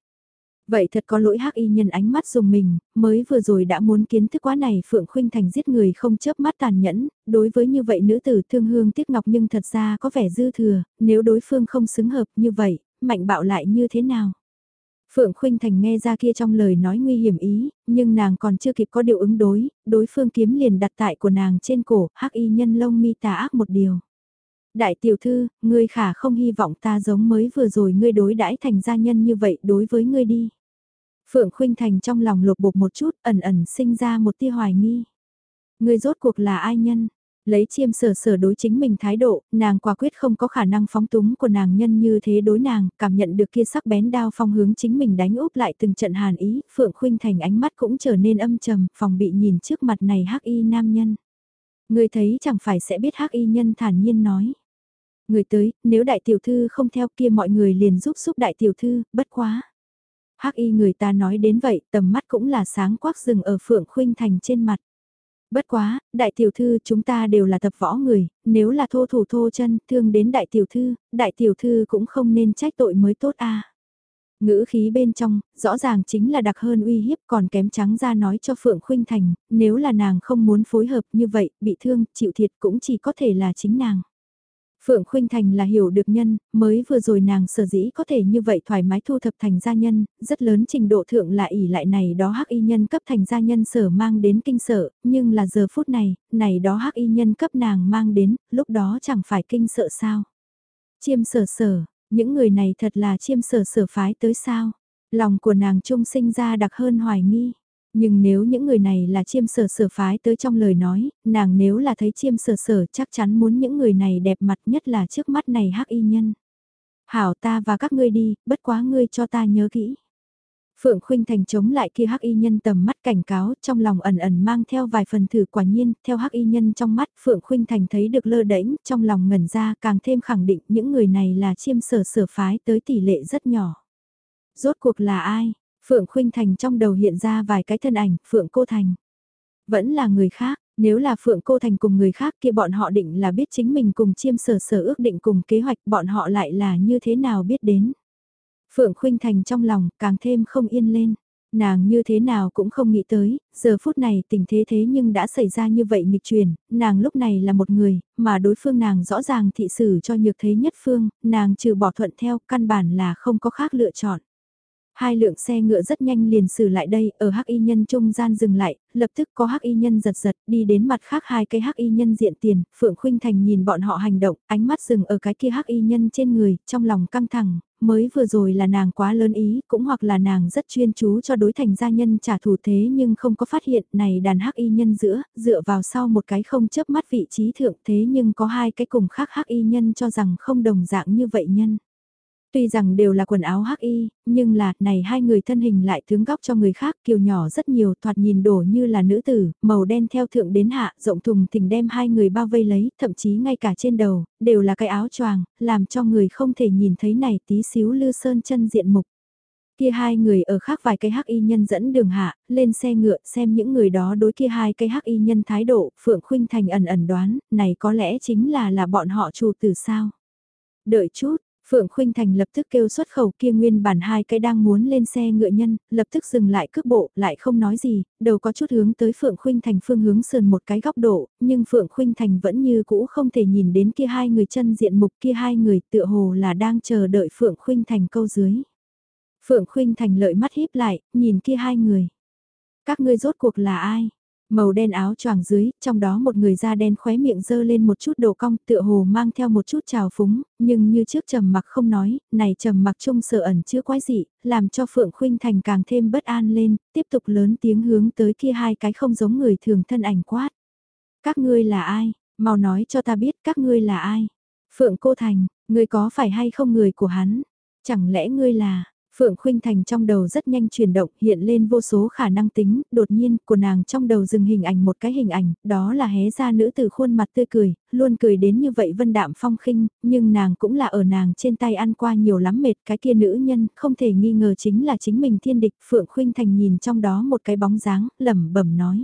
Vậy thật có lỗi hắc y nhân ánh mắt dùng mình, mới vừa rồi đã muốn kiến thức quá này Phượng Khuynh Thành giết người không chớp mắt tàn nhẫn, đối với như vậy nữ tử thương hương tiếc ngọc nhưng thật ra có vẻ dư thừa, nếu đối phương không xứng hợp như vậy, mạnh bạo lại như thế nào? Phượng Khuynh Thành nghe ra kia trong lời nói nguy hiểm ý, nhưng nàng còn chưa kịp có điều ứng đối, đối phương kiếm liền đặt tại của nàng trên cổ, hắc y nhân lông mi tà ác một điều. Đại tiểu thư, ngươi khả không hy vọng ta giống mới vừa rồi ngươi đối đãi thành gia nhân như vậy đối với ngươi đi. Phượng Khuynh Thành trong lòng lột bột một chút, ẩn ẩn sinh ra một tia hoài nghi. Người rốt cuộc là ai nhân? Lấy chiêm sở sở đối chính mình thái độ, nàng quả quyết không có khả năng phóng túng của nàng nhân như thế đối nàng, cảm nhận được kia sắc bén đao phong hướng chính mình đánh úp lại từng trận hàn ý, Phượng Khuynh Thành ánh mắt cũng trở nên âm trầm, phòng bị nhìn trước mặt này hắc y nam nhân. Người thấy chẳng phải sẽ biết hắc y nhân thản nhiên nói. Người tới, nếu đại tiểu thư không theo kia mọi người liền giúp giúp đại tiểu thư, bất quá. Hắc y người ta nói đến vậy, tầm mắt cũng là sáng quắc rừng ở Phượng Khuynh Thành trên mặt. Bất quá, đại tiểu thư chúng ta đều là tập võ người, nếu là thô thủ thô chân, thương đến đại tiểu thư, đại tiểu thư cũng không nên trách tội mới tốt a. Ngữ khí bên trong, rõ ràng chính là đặc hơn uy hiếp còn kém trắng ra nói cho Phượng Khuynh Thành, nếu là nàng không muốn phối hợp như vậy, bị thương, chịu thiệt cũng chỉ có thể là chính nàng. Phượng Khuynh Thành là hiểu được nhân, mới vừa rồi nàng sở dĩ có thể như vậy thoải mái thu thập thành gia nhân, rất lớn trình độ thượng là ỷ lại này đó hắc y nhân cấp thành gia nhân sở mang đến kinh sợ, nhưng là giờ phút này, này đó hắc y nhân cấp nàng mang đến, lúc đó chẳng phải kinh sợ sao. Chiêm sở sở, những người này thật là chiêm sở sở phái tới sao, lòng của nàng trung sinh ra đặc hơn hoài nghi. Nhưng nếu những người này là chiêm sở sở phái tới trong lời nói, nàng nếu là thấy chiêm sở sở chắc chắn muốn những người này đẹp mặt nhất là trước mắt này hắc y nhân. Hảo ta và các ngươi đi, bất quá ngươi cho ta nhớ kỹ. Phượng Khuynh Thành chống lại kia hắc y nhân tầm mắt cảnh cáo, trong lòng ẩn ẩn mang theo vài phần thử quả nhiên, theo hắc y nhân trong mắt, Phượng Khuynh Thành thấy được lơ đễnh, trong lòng ngẩn ra càng thêm khẳng định những người này là chiêm sở sở phái tới tỷ lệ rất nhỏ. Rốt cuộc là ai? Phượng Khuynh Thành trong đầu hiện ra vài cái thân ảnh, Phượng Cô Thành. Vẫn là người khác, nếu là Phượng Cô Thành cùng người khác kia bọn họ định là biết chính mình cùng chiêm sở sở ước định cùng kế hoạch bọn họ lại là như thế nào biết đến. Phượng Khuynh Thành trong lòng càng thêm không yên lên. Nàng như thế nào cũng không nghĩ tới, giờ phút này tình thế thế nhưng đã xảy ra như vậy nghịch truyền, nàng lúc này là một người, mà đối phương nàng rõ ràng thị xử cho nhược thế nhất phương, nàng trừ bỏ thuận theo căn bản là không có khác lựa chọn. Hai lượng xe ngựa rất nhanh liền xử lại đây, ở hắc y nhân trung gian dừng lại, lập tức có hắc y nhân giật giật, đi đến mặt khác hai cái hắc y nhân diện tiền, Phượng Khuynh Thành nhìn bọn họ hành động, ánh mắt dừng ở cái kia hắc y nhân trên người, trong lòng căng thẳng, mới vừa rồi là nàng quá lớn ý, cũng hoặc là nàng rất chuyên chú cho đối thành gia nhân trả thù thế nhưng không có phát hiện này đàn hắc y nhân giữa, dựa vào sau một cái không chớp mắt vị trí thượng thế nhưng có hai cái cùng khác hắc y nhân cho rằng không đồng dạng như vậy nhân. Tuy rằng đều là quần áo hắc y, nhưng là, này hai người thân hình lại tướng góc cho người khác, kiều nhỏ rất nhiều, thoạt nhìn đổ như là nữ tử, màu đen theo thượng đến hạ, rộng thùng thình đem hai người bao vây lấy, thậm chí ngay cả trên đầu, đều là cái áo choàng, làm cho người không thể nhìn thấy này tí xíu lư sơn chân diện mục. Kia hai người ở khác vài cái hắc y nhân dẫn đường hạ, lên xe ngựa xem những người đó đối kia hai cái hắc y nhân thái độ, Phượng Khuynh Thành ẩn ẩn đoán, này có lẽ chính là là bọn họ chủ tử sao. Đợi chút, Phượng Khuynh Thành lập tức kêu xuất khẩu kia nguyên bản hai cái đang muốn lên xe ngựa nhân, lập tức dừng lại cước bộ, lại không nói gì, đầu có chút hướng tới Phượng Khuynh Thành phương hướng sườn một cái góc độ, nhưng Phượng Khuynh Thành vẫn như cũ không thể nhìn đến kia hai người chân diện mục kia hai người tựa hồ là đang chờ đợi Phượng Khuynh Thành câu dưới. Phượng Khuynh Thành lợi mắt híp lại, nhìn kia hai người. Các ngươi rốt cuộc là ai? Màu đen áo choàng dưới, trong đó một người da đen khóe miệng dơ lên một chút đồ cong tựa hồ mang theo một chút trào phúng, nhưng như trước trầm mặc không nói, này trầm mặc chung sợ ẩn chứa quái dị, làm cho Phượng Khuynh Thành càng thêm bất an lên, tiếp tục lớn tiếng hướng tới kia hai cái không giống người thường thân ảnh quát. Các ngươi là ai? Mau nói cho ta biết các ngươi là ai? Phượng Cô Thành, ngươi có phải hay không người của hắn? Chẳng lẽ ngươi là, Phượng Khuynh Thành trong đầu rất nhanh chuyển động, hiện lên vô số khả năng tính, đột nhiên, của nàng trong đầu dừng hình ảnh một cái hình ảnh, đó là hé ra nữ từ khuôn mặt tươi cười, luôn cười đến như vậy vân đạm phong khinh, nhưng nàng cũng là ở nàng trên tay ăn qua nhiều lắm mệt, cái kia nữ nhân, không thể nghi ngờ chính là chính mình thiên địch, Phượng Khuynh Thành nhìn trong đó một cái bóng dáng, lẩm bẩm nói.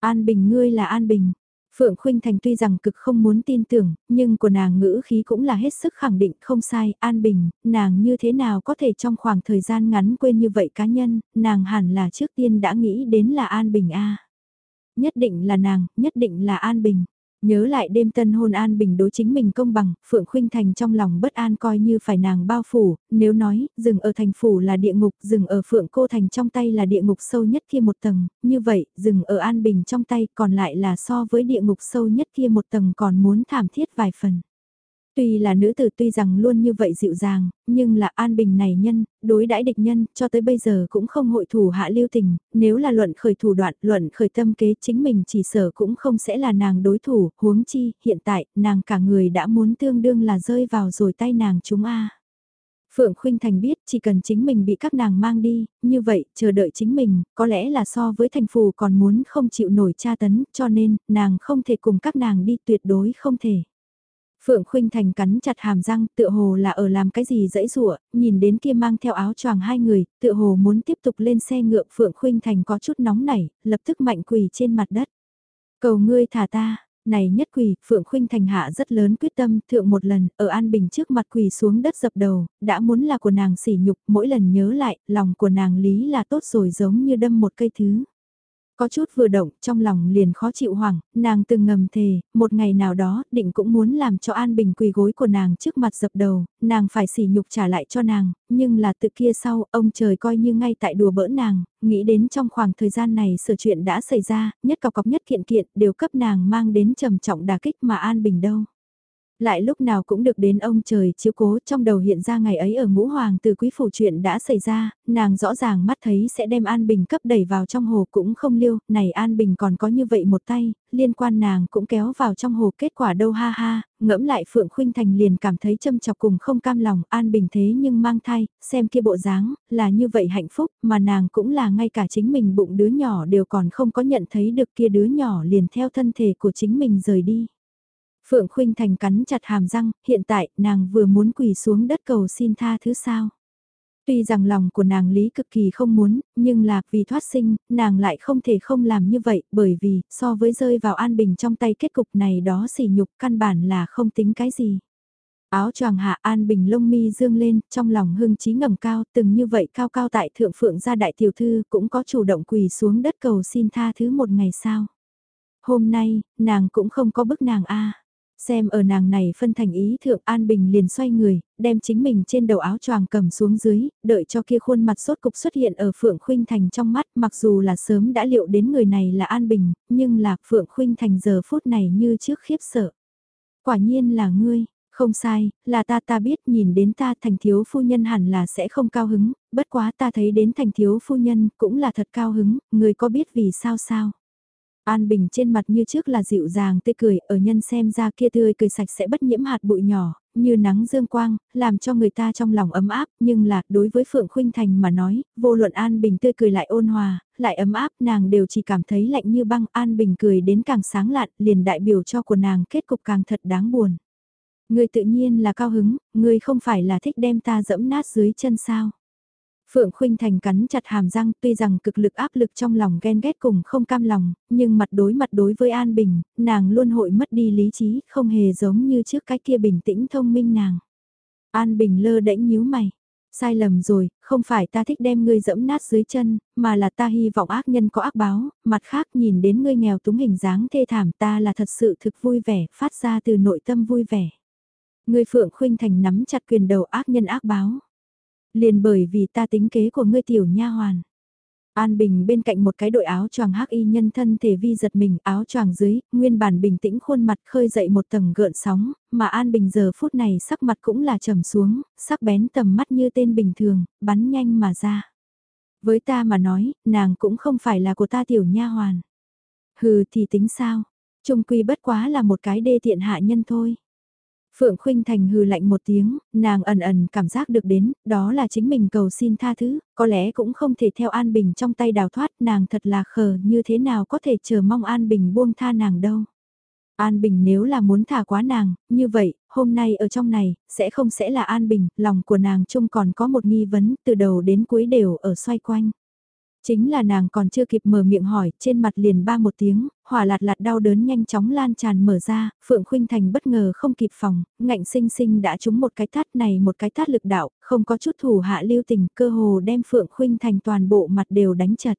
An Bình ngươi là An Bình. Phượng Khuynh Thành tuy rằng cực không muốn tin tưởng, nhưng của nàng ngữ khí cũng là hết sức khẳng định không sai, an bình, nàng như thế nào có thể trong khoảng thời gian ngắn quên như vậy cá nhân, nàng hẳn là trước tiên đã nghĩ đến là an bình a. Nhất định là nàng, nhất định là an bình. Nhớ lại đêm tân hôn an bình đối chính mình công bằng, Phượng Khuynh Thành trong lòng bất an coi như phải nàng bao phủ, nếu nói, rừng ở thành phủ là địa ngục, rừng ở Phượng Cô Thành trong tay là địa ngục sâu nhất kia một tầng, như vậy, rừng ở an bình trong tay còn lại là so với địa ngục sâu nhất kia một tầng còn muốn thảm thiết vài phần. Tuy là nữ tử tuy rằng luôn như vậy dịu dàng, nhưng là an bình này nhân, đối đãi địch nhân, cho tới bây giờ cũng không hội thủ hạ lưu tình, nếu là luận khởi thủ đoạn, luận khởi tâm kế chính mình chỉ sở cũng không sẽ là nàng đối thủ, huống chi, hiện tại, nàng cả người đã muốn tương đương là rơi vào rồi tay nàng chúng a Phượng Khuynh Thành biết chỉ cần chính mình bị các nàng mang đi, như vậy, chờ đợi chính mình, có lẽ là so với thành phù còn muốn không chịu nổi tra tấn, cho nên, nàng không thể cùng các nàng đi tuyệt đối không thể. Phượng Khuynh Thành cắn chặt hàm răng, tựa hồ là ở làm cái gì dẫy rủa, nhìn đến kia mang theo áo choàng hai người, tựa hồ muốn tiếp tục lên xe ngựa Phượng Khuynh Thành có chút nóng nảy, lập tức mạnh quỳ trên mặt đất. Cầu ngươi thả ta, này nhất quỳ, Phượng Khuynh Thành hạ rất lớn quyết tâm, thượng một lần, ở An Bình trước mặt quỳ xuống đất dập đầu, đã muốn là của nàng sỉ nhục, mỗi lần nhớ lại, lòng của nàng lý là tốt rồi giống như đâm một cây thứ. Có chút vừa động, trong lòng liền khó chịu hoảng, nàng từng ngầm thề, một ngày nào đó, định cũng muốn làm cho An Bình quỳ gối của nàng trước mặt dập đầu, nàng phải sỉ nhục trả lại cho nàng, nhưng là tự kia sau, ông trời coi như ngay tại đùa bỡ nàng, nghĩ đến trong khoảng thời gian này sự chuyện đã xảy ra, nhất cọc cọc nhất kiện kiện, đều cấp nàng mang đến trầm trọng đà kích mà An Bình đâu lại lúc nào cũng được đến ông trời chiếu cố trong đầu hiện ra ngày ấy ở ngũ hoàng từ quý phủ chuyện đã xảy ra, nàng rõ ràng mắt thấy sẽ đem An Bình cấp đẩy vào trong hồ cũng không liêu, này An Bình còn có như vậy một tay, liên quan nàng cũng kéo vào trong hồ kết quả đâu ha ha, ngẫm lại Phượng Khuynh Thành liền cảm thấy châm chọc cùng không cam lòng An Bình thế nhưng mang thai, xem kia bộ dáng, là như vậy hạnh phúc mà nàng cũng là ngay cả chính mình bụng đứa nhỏ đều còn không có nhận thấy được kia đứa nhỏ liền theo thân thể của chính mình rời đi. Phượng Khuynh Thành cắn chặt hàm răng, hiện tại nàng vừa muốn quỳ xuống đất cầu xin tha thứ sao. Tuy rằng lòng của nàng lý cực kỳ không muốn, nhưng là vì thoát sinh, nàng lại không thể không làm như vậy bởi vì so với rơi vào an bình trong tay kết cục này đó sỉ nhục căn bản là không tính cái gì. Áo choàng hạ an bình lông mi dương lên, trong lòng hưng trí ngầm cao, từng như vậy cao cao tại thượng phượng gia đại tiểu thư cũng có chủ động quỳ xuống đất cầu xin tha thứ một ngày sau. Hôm nay, nàng cũng không có bức nàng a Xem ở nàng này phân thành ý thượng An Bình liền xoay người, đem chính mình trên đầu áo choàng cầm xuống dưới, đợi cho kia khuôn mặt sốt cục xuất hiện ở Phượng Khuynh Thành trong mắt mặc dù là sớm đã liệu đến người này là An Bình, nhưng là Phượng Khuynh Thành giờ phút này như trước khiếp sợ. Quả nhiên là ngươi, không sai, là ta ta biết nhìn đến ta thành thiếu phu nhân hẳn là sẽ không cao hứng, bất quá ta thấy đến thành thiếu phu nhân cũng là thật cao hứng, người có biết vì sao sao. An Bình trên mặt như trước là dịu dàng tươi cười, ở nhân xem ra kia tươi cười sạch sẽ bất nhiễm hạt bụi nhỏ, như nắng dương quang, làm cho người ta trong lòng ấm áp, nhưng là, đối với Phượng Khuynh Thành mà nói, vô luận An Bình tươi cười lại ôn hòa, lại ấm áp, nàng đều chỉ cảm thấy lạnh như băng, An Bình cười đến càng sáng lạn, liền đại biểu cho của nàng kết cục càng thật đáng buồn. Người tự nhiên là cao hứng, người không phải là thích đem ta dẫm nát dưới chân sao. Phượng Khuynh Thành cắn chặt hàm răng tuy rằng cực lực áp lực trong lòng ghen ghét cùng không cam lòng, nhưng mặt đối mặt đối với An Bình, nàng luôn hội mất đi lý trí, không hề giống như trước cái kia bình tĩnh thông minh nàng. An Bình lơ đễnh nhíu mày. Sai lầm rồi, không phải ta thích đem ngươi dẫm nát dưới chân, mà là ta hy vọng ác nhân có ác báo, mặt khác nhìn đến ngươi nghèo túng hình dáng thê thảm ta là thật sự thực vui vẻ, phát ra từ nội tâm vui vẻ. Ngươi Phượng Khuynh Thành nắm chặt quyền đầu ác nhân ác báo. Liền bởi vì ta tính kế của ngươi tiểu nha hoàn. An Bình bên cạnh một cái đội áo choàng hắc y nhân thân thể vi giật mình áo choàng dưới, nguyên bản bình tĩnh khuôn mặt khơi dậy một tầng gợn sóng, mà An Bình giờ phút này sắc mặt cũng là trầm xuống, sắc bén tầm mắt như tên bình thường, bắn nhanh mà ra. Với ta mà nói, nàng cũng không phải là của ta tiểu nha hoàn. Hừ thì tính sao, trung quy bất quá là một cái đê tiện hạ nhân thôi. Phượng Khuynh Thành hừ lạnh một tiếng, nàng ẩn ẩn cảm giác được đến, đó là chính mình cầu xin tha thứ, có lẽ cũng không thể theo An Bình trong tay đào thoát, nàng thật là khờ như thế nào có thể chờ mong An Bình buông tha nàng đâu. An Bình nếu là muốn thả quá nàng, như vậy, hôm nay ở trong này, sẽ không sẽ là An Bình, lòng của nàng chung còn có một nghi vấn, từ đầu đến cuối đều ở xoay quanh. Chính là nàng còn chưa kịp mở miệng hỏi, trên mặt liền ba một tiếng, hỏa lạt lạt đau đớn nhanh chóng lan tràn mở ra, Phượng Khuynh Thành bất ngờ không kịp phòng, ngạnh sinh sinh đã trúng một cái tát này một cái tát lực đạo, không có chút thủ hạ lưu tình, cơ hồ đem Phượng Khuynh Thành toàn bộ mặt đều đánh chật.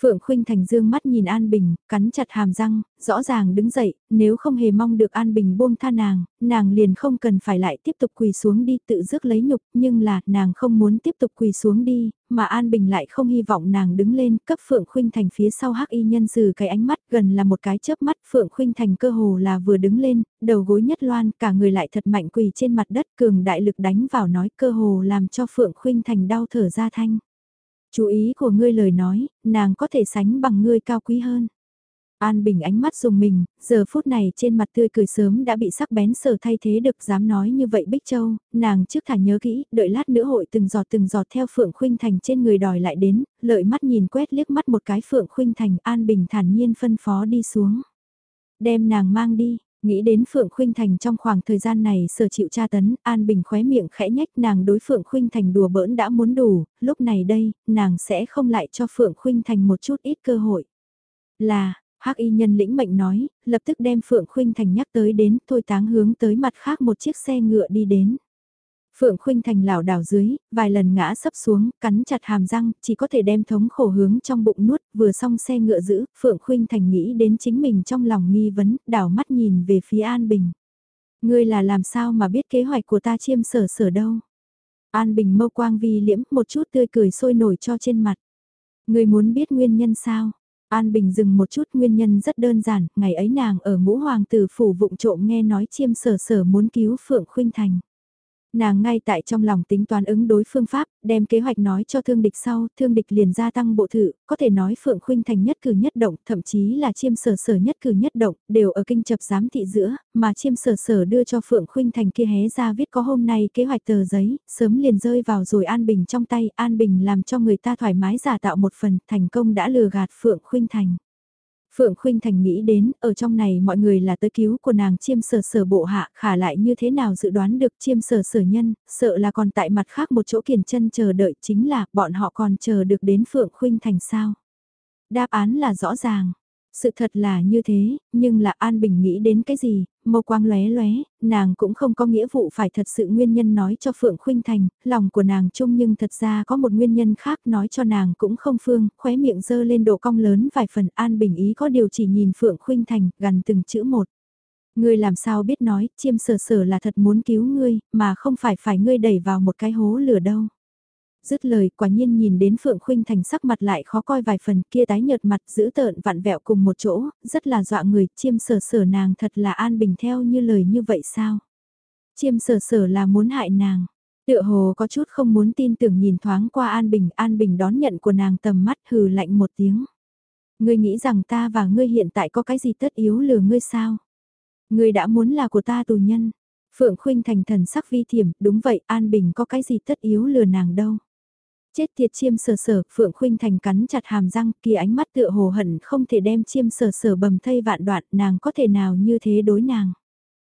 Phượng Khuynh Thành dương mắt nhìn An Bình, cắn chặt hàm răng, rõ ràng đứng dậy, nếu không hề mong được An Bình buông tha nàng, nàng liền không cần phải lại tiếp tục quỳ xuống đi tự dứt lấy nhục, nhưng là nàng không muốn tiếp tục quỳ xuống đi, mà An Bình lại không hy vọng nàng đứng lên, cấp Phượng Khuynh Thành phía sau hắc y nhân dừ cái ánh mắt gần là một cái chớp mắt, Phượng Khuynh Thành cơ hồ là vừa đứng lên, đầu gối nhất loan, cả người lại thật mạnh quỳ trên mặt đất cường đại lực đánh vào nói cơ hồ làm cho Phượng Khuynh Thành đau thở ra thanh. Chú ý của ngươi lời nói, nàng có thể sánh bằng ngươi cao quý hơn. An Bình ánh mắt dùng mình, giờ phút này trên mặt tươi cười sớm đã bị sắc bén sở thay thế được dám nói như vậy Bích Châu, nàng trước thả nhớ kỹ, đợi lát nữa hội từng giọt từng giọt theo Phượng Khuynh Thành trên người đòi lại đến, lợi mắt nhìn quét liếc mắt một cái Phượng Khuynh Thành An Bình thản nhiên phân phó đi xuống. Đem nàng mang đi, Nghĩ đến Phượng Khuynh Thành trong khoảng thời gian này sở chịu tra tấn, An Bình khóe miệng khẽ nhách nàng đối Phượng Khuynh Thành đùa bỡn đã muốn đủ, lúc này đây, nàng sẽ không lại cho Phượng Khuynh Thành một chút ít cơ hội. Là, hắc y nhân lĩnh mệnh nói, lập tức đem Phượng Khuynh Thành nhắc tới đến, thôi táng hướng tới mặt khác một chiếc xe ngựa đi đến. Phượng Khuynh Thành lảo đảo dưới, vài lần ngã sấp xuống, cắn chặt hàm răng, chỉ có thể đem thống khổ hướng trong bụng nuốt, vừa xong xe ngựa giữ, Phượng Khuynh Thành nghĩ đến chính mình trong lòng nghi vấn, đảo mắt nhìn về phía An Bình. Ngươi là làm sao mà biết kế hoạch của ta chiêm sở sở đâu? An Bình mâu quang vi liễm một chút tươi cười sôi nổi cho trên mặt. Ngươi muốn biết nguyên nhân sao? An Bình dừng một chút nguyên nhân rất đơn giản, ngày ấy nàng ở ngũ hoàng tử phủ vụng trộm nghe nói chiêm sở sở muốn cứu Phượng Khuynh Thành. Nàng ngay tại trong lòng tính toán ứng đối phương pháp, đem kế hoạch nói cho thương địch sau, thương địch liền gia tăng bộ thự, có thể nói Phượng Khuynh Thành nhất cử nhất động, thậm chí là chiêm sở sở nhất cử nhất động, đều ở kinh chập giám thị giữa, mà chiêm sở sở đưa cho Phượng Khuynh Thành kia hé ra viết có hôm nay kế hoạch tờ giấy, sớm liền rơi vào rồi An Bình trong tay, An Bình làm cho người ta thoải mái giả tạo một phần, thành công đã lừa gạt Phượng Khuynh Thành. Phượng Khuynh Thành nghĩ đến, ở trong này mọi người là tới cứu của nàng chiêm sở sở bộ hạ, khả lại như thế nào dự đoán được chiêm sở sở nhân, sợ là còn tại mặt khác một chỗ kiền chân chờ đợi chính là bọn họ còn chờ được đến Phượng Khuynh Thành sao. Đáp án là rõ ràng, sự thật là như thế, nhưng là An Bình nghĩ đến cái gì, mâu quang lóe lóe, nàng cũng không có nghĩa vụ phải thật sự nguyên nhân nói cho Phượng Khuynh Thành, lòng của nàng chung nhưng thật ra có một nguyên nhân khác nói cho nàng cũng không phương, khóe miệng dơ lên độ cong lớn vài phần An Bình ý có điều chỉ nhìn Phượng Khuynh Thành, gần từng chữ một. Ngươi làm sao biết nói, chiêm sở sở là thật muốn cứu ngươi, mà không phải phải ngươi đẩy vào một cái hố lửa đâu dứt lời quả nhiên nhìn đến Phượng Khuynh Thành sắc mặt lại khó coi vài phần kia tái nhợt mặt giữ tợn vặn vẹo cùng một chỗ, rất là dọa người, chiêm sở sở nàng thật là an bình theo như lời như vậy sao? Chiêm sở sở là muốn hại nàng. Tựa hồ có chút không muốn tin tưởng nhìn thoáng qua An Bình, An Bình đón nhận của nàng tầm mắt hừ lạnh một tiếng. Ngươi nghĩ rằng ta và ngươi hiện tại có cái gì tất yếu lừa ngươi sao? Ngươi đã muốn là của ta tù nhân. Phượng Khuynh thành thần sắc vi thiểm, đúng vậy An Bình có cái gì tất yếu lừa nàng đâu. Chết tiệt chiêm sờ sờ, Phượng Khuynh Thành cắn chặt hàm răng, kia ánh mắt tựa hồ hận không thể đem chiêm sờ sờ bầm thây vạn đoạn, nàng có thể nào như thế đối nàng.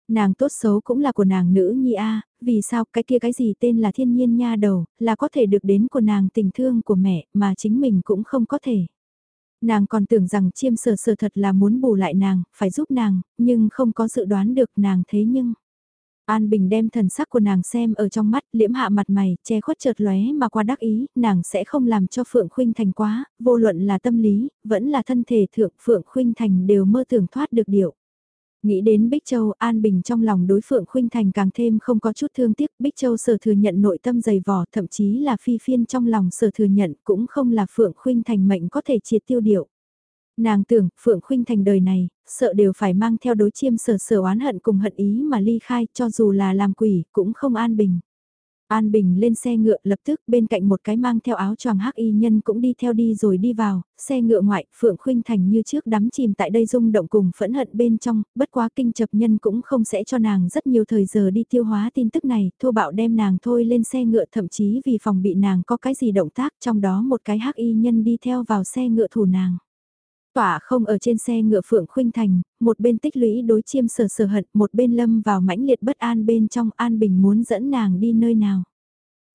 Nàng tốt xấu cũng là của nàng nữ nhi a, vì sao cái kia cái gì tên là thiên nhiên nha đầu, là có thể được đến của nàng tình thương của mẹ, mà chính mình cũng không có thể. Nàng còn tưởng rằng chiêm sờ sờ thật là muốn bù lại nàng, phải giúp nàng, nhưng không có dự đoán được nàng thế nhưng. An Bình đem thần sắc của nàng xem ở trong mắt, liễm hạ mặt mày, che khuất chợt lóe mà qua đắc ý, nàng sẽ không làm cho Phượng Khuynh Thành quá, vô luận là tâm lý, vẫn là thân thể thượng Phượng Khuynh Thành đều mơ tưởng thoát được điệu. Nghĩ đến Bích Châu, An Bình trong lòng đối Phượng Khuynh Thành càng thêm không có chút thương tiếc, Bích Châu sở thừa nhận nội tâm dày vò, thậm chí là phi phiên trong lòng sở thừa nhận cũng không là Phượng Khuynh Thành mệnh có thể triệt tiêu điệu. Nàng tưởng, Phượng Khuynh Thành đời này, sợ đều phải mang theo đối chiêm sở sở oán hận cùng hận ý mà ly khai, cho dù là làm quỷ, cũng không an bình. An Bình lên xe ngựa lập tức bên cạnh một cái mang theo áo choàng hắc y nhân cũng đi theo đi rồi đi vào, xe ngựa ngoại, Phượng Khuynh Thành như trước đắm chìm tại đây rung động cùng phẫn hận bên trong, bất quá kinh chập nhân cũng không sẽ cho nàng rất nhiều thời giờ đi tiêu hóa tin tức này, thô bạo đem nàng thôi lên xe ngựa thậm chí vì phòng bị nàng có cái gì động tác trong đó một cái hắc y nhân đi theo vào xe ngựa thủ nàng tỏa không ở trên xe ngựa Phượng Khuynh Thành, một bên tích lũy đối chiêm sở sở hận, một bên lâm vào mãnh liệt bất an bên trong An Bình muốn dẫn nàng đi nơi nào.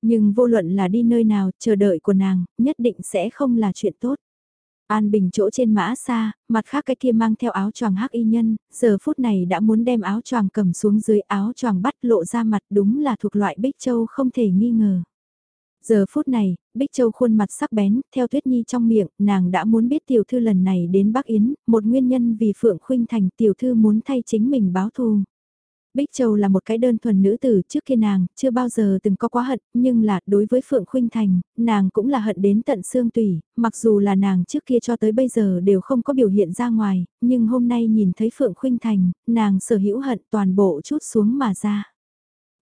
Nhưng vô luận là đi nơi nào, chờ đợi của nàng, nhất định sẽ không là chuyện tốt. An Bình chỗ trên mã xa, mặt khác cái kia mang theo áo choàng hắc y nhân, giờ phút này đã muốn đem áo choàng cầm xuống dưới áo choàng bắt lộ ra mặt đúng là thuộc loại Bích Châu không thể nghi ngờ. Giờ phút này, Bích Châu khuôn mặt sắc bén, theo Tuyết Nhi trong miệng, nàng đã muốn biết tiểu thư lần này đến Bắc Yến, một nguyên nhân vì Phượng Khuynh Thành tiểu thư muốn thay chính mình báo thù. Bích Châu là một cái đơn thuần nữ tử trước kia nàng, chưa bao giờ từng có quá hận, nhưng là đối với Phượng Khuynh Thành, nàng cũng là hận đến tận xương tủy, mặc dù là nàng trước kia cho tới bây giờ đều không có biểu hiện ra ngoài, nhưng hôm nay nhìn thấy Phượng Khuynh Thành, nàng sở hữu hận toàn bộ chút xuống mà ra.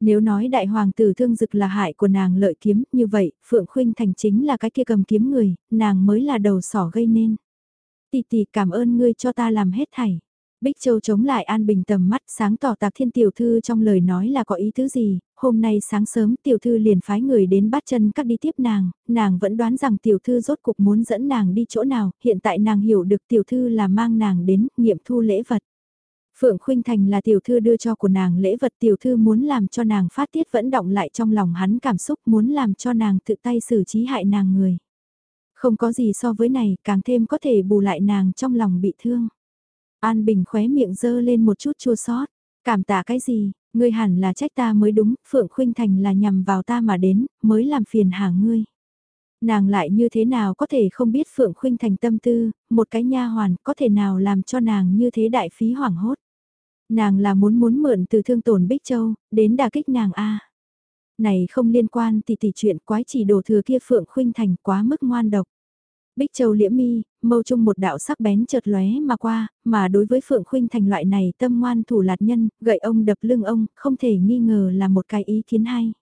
Nếu nói đại hoàng tử thương dực là hại của nàng lợi kiếm, như vậy, Phượng Khuynh Thành chính là cái kia cầm kiếm người, nàng mới là đầu sỏ gây nên. Tỷ tỷ cảm ơn ngươi cho ta làm hết thảy. Bích Châu chống lại An Bình tầm mắt sáng tỏ tạc thiên tiểu thư trong lời nói là có ý thứ gì, hôm nay sáng sớm tiểu thư liền phái người đến bắt chân các đi tiếp nàng, nàng vẫn đoán rằng tiểu thư rốt cục muốn dẫn nàng đi chỗ nào, hiện tại nàng hiểu được tiểu thư là mang nàng đến nghiệm thu lễ vật. Phượng Khuynh Thành là tiểu thư đưa cho của nàng lễ vật tiểu thư muốn làm cho nàng phát tiết vẫn động lại trong lòng hắn cảm xúc muốn làm cho nàng tự tay xử trí hại nàng người. Không có gì so với này càng thêm có thể bù lại nàng trong lòng bị thương. An Bình khóe miệng dơ lên một chút chua sót. Cảm tạ cái gì, ngươi hẳn là trách ta mới đúng, Phượng Khuynh Thành là nhằm vào ta mà đến, mới làm phiền hà ngươi. Nàng lại như thế nào có thể không biết Phượng Khuynh Thành tâm tư, một cái nha hoàn có thể nào làm cho nàng như thế đại phí hoảng hốt. Nàng là muốn muốn mượn từ thương tổn Bích Châu, đến đà kích nàng A. Này không liên quan thì tỷ chuyện quái chỉ đổ thừa kia Phượng Khuynh Thành quá mức ngoan độc. Bích Châu liễm mi, mâu chung một đạo sắc bén chợt lóe mà qua, mà đối với Phượng Khuynh Thành loại này tâm ngoan thủ lạt nhân, gậy ông đập lưng ông, không thể nghi ngờ là một cái ý kiến hay.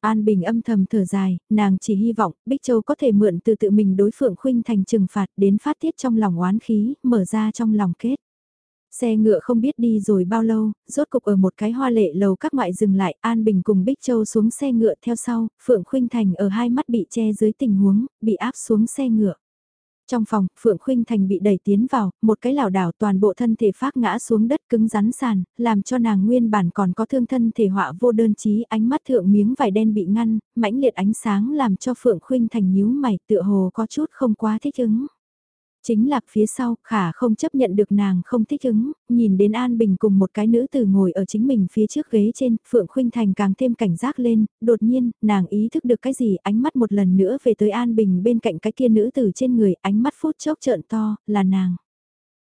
An Bình âm thầm thở dài, nàng chỉ hy vọng Bích Châu có thể mượn từ tự mình đối Phượng Khuynh Thành trừng phạt đến phát tiết trong lòng oán khí, mở ra trong lòng kết. Xe ngựa không biết đi rồi bao lâu, rốt cục ở một cái hoa lệ lầu các ngoại dừng lại, An Bình cùng Bích Châu xuống xe ngựa theo sau, Phượng Khuynh Thành ở hai mắt bị che dưới tình huống, bị áp xuống xe ngựa. Trong phòng, Phượng Khuynh Thành bị đẩy tiến vào, một cái lảo đảo toàn bộ thân thể phát ngã xuống đất cứng rắn sàn, làm cho nàng nguyên bản còn có thương thân thể họa vô đơn chí ánh mắt thượng miếng vải đen bị ngăn, mãnh liệt ánh sáng làm cho Phượng Khuynh Thành nhíu mày tựa hồ có chút không quá thích ứng. Chính là phía sau, khả không chấp nhận được nàng không thích ứng, nhìn đến An Bình cùng một cái nữ tử ngồi ở chính mình phía trước ghế trên, Phượng Khuynh Thành càng thêm cảnh giác lên, đột nhiên, nàng ý thức được cái gì, ánh mắt một lần nữa về tới An Bình bên cạnh cái kia nữ tử trên người, ánh mắt phút chốc trợn to, là nàng.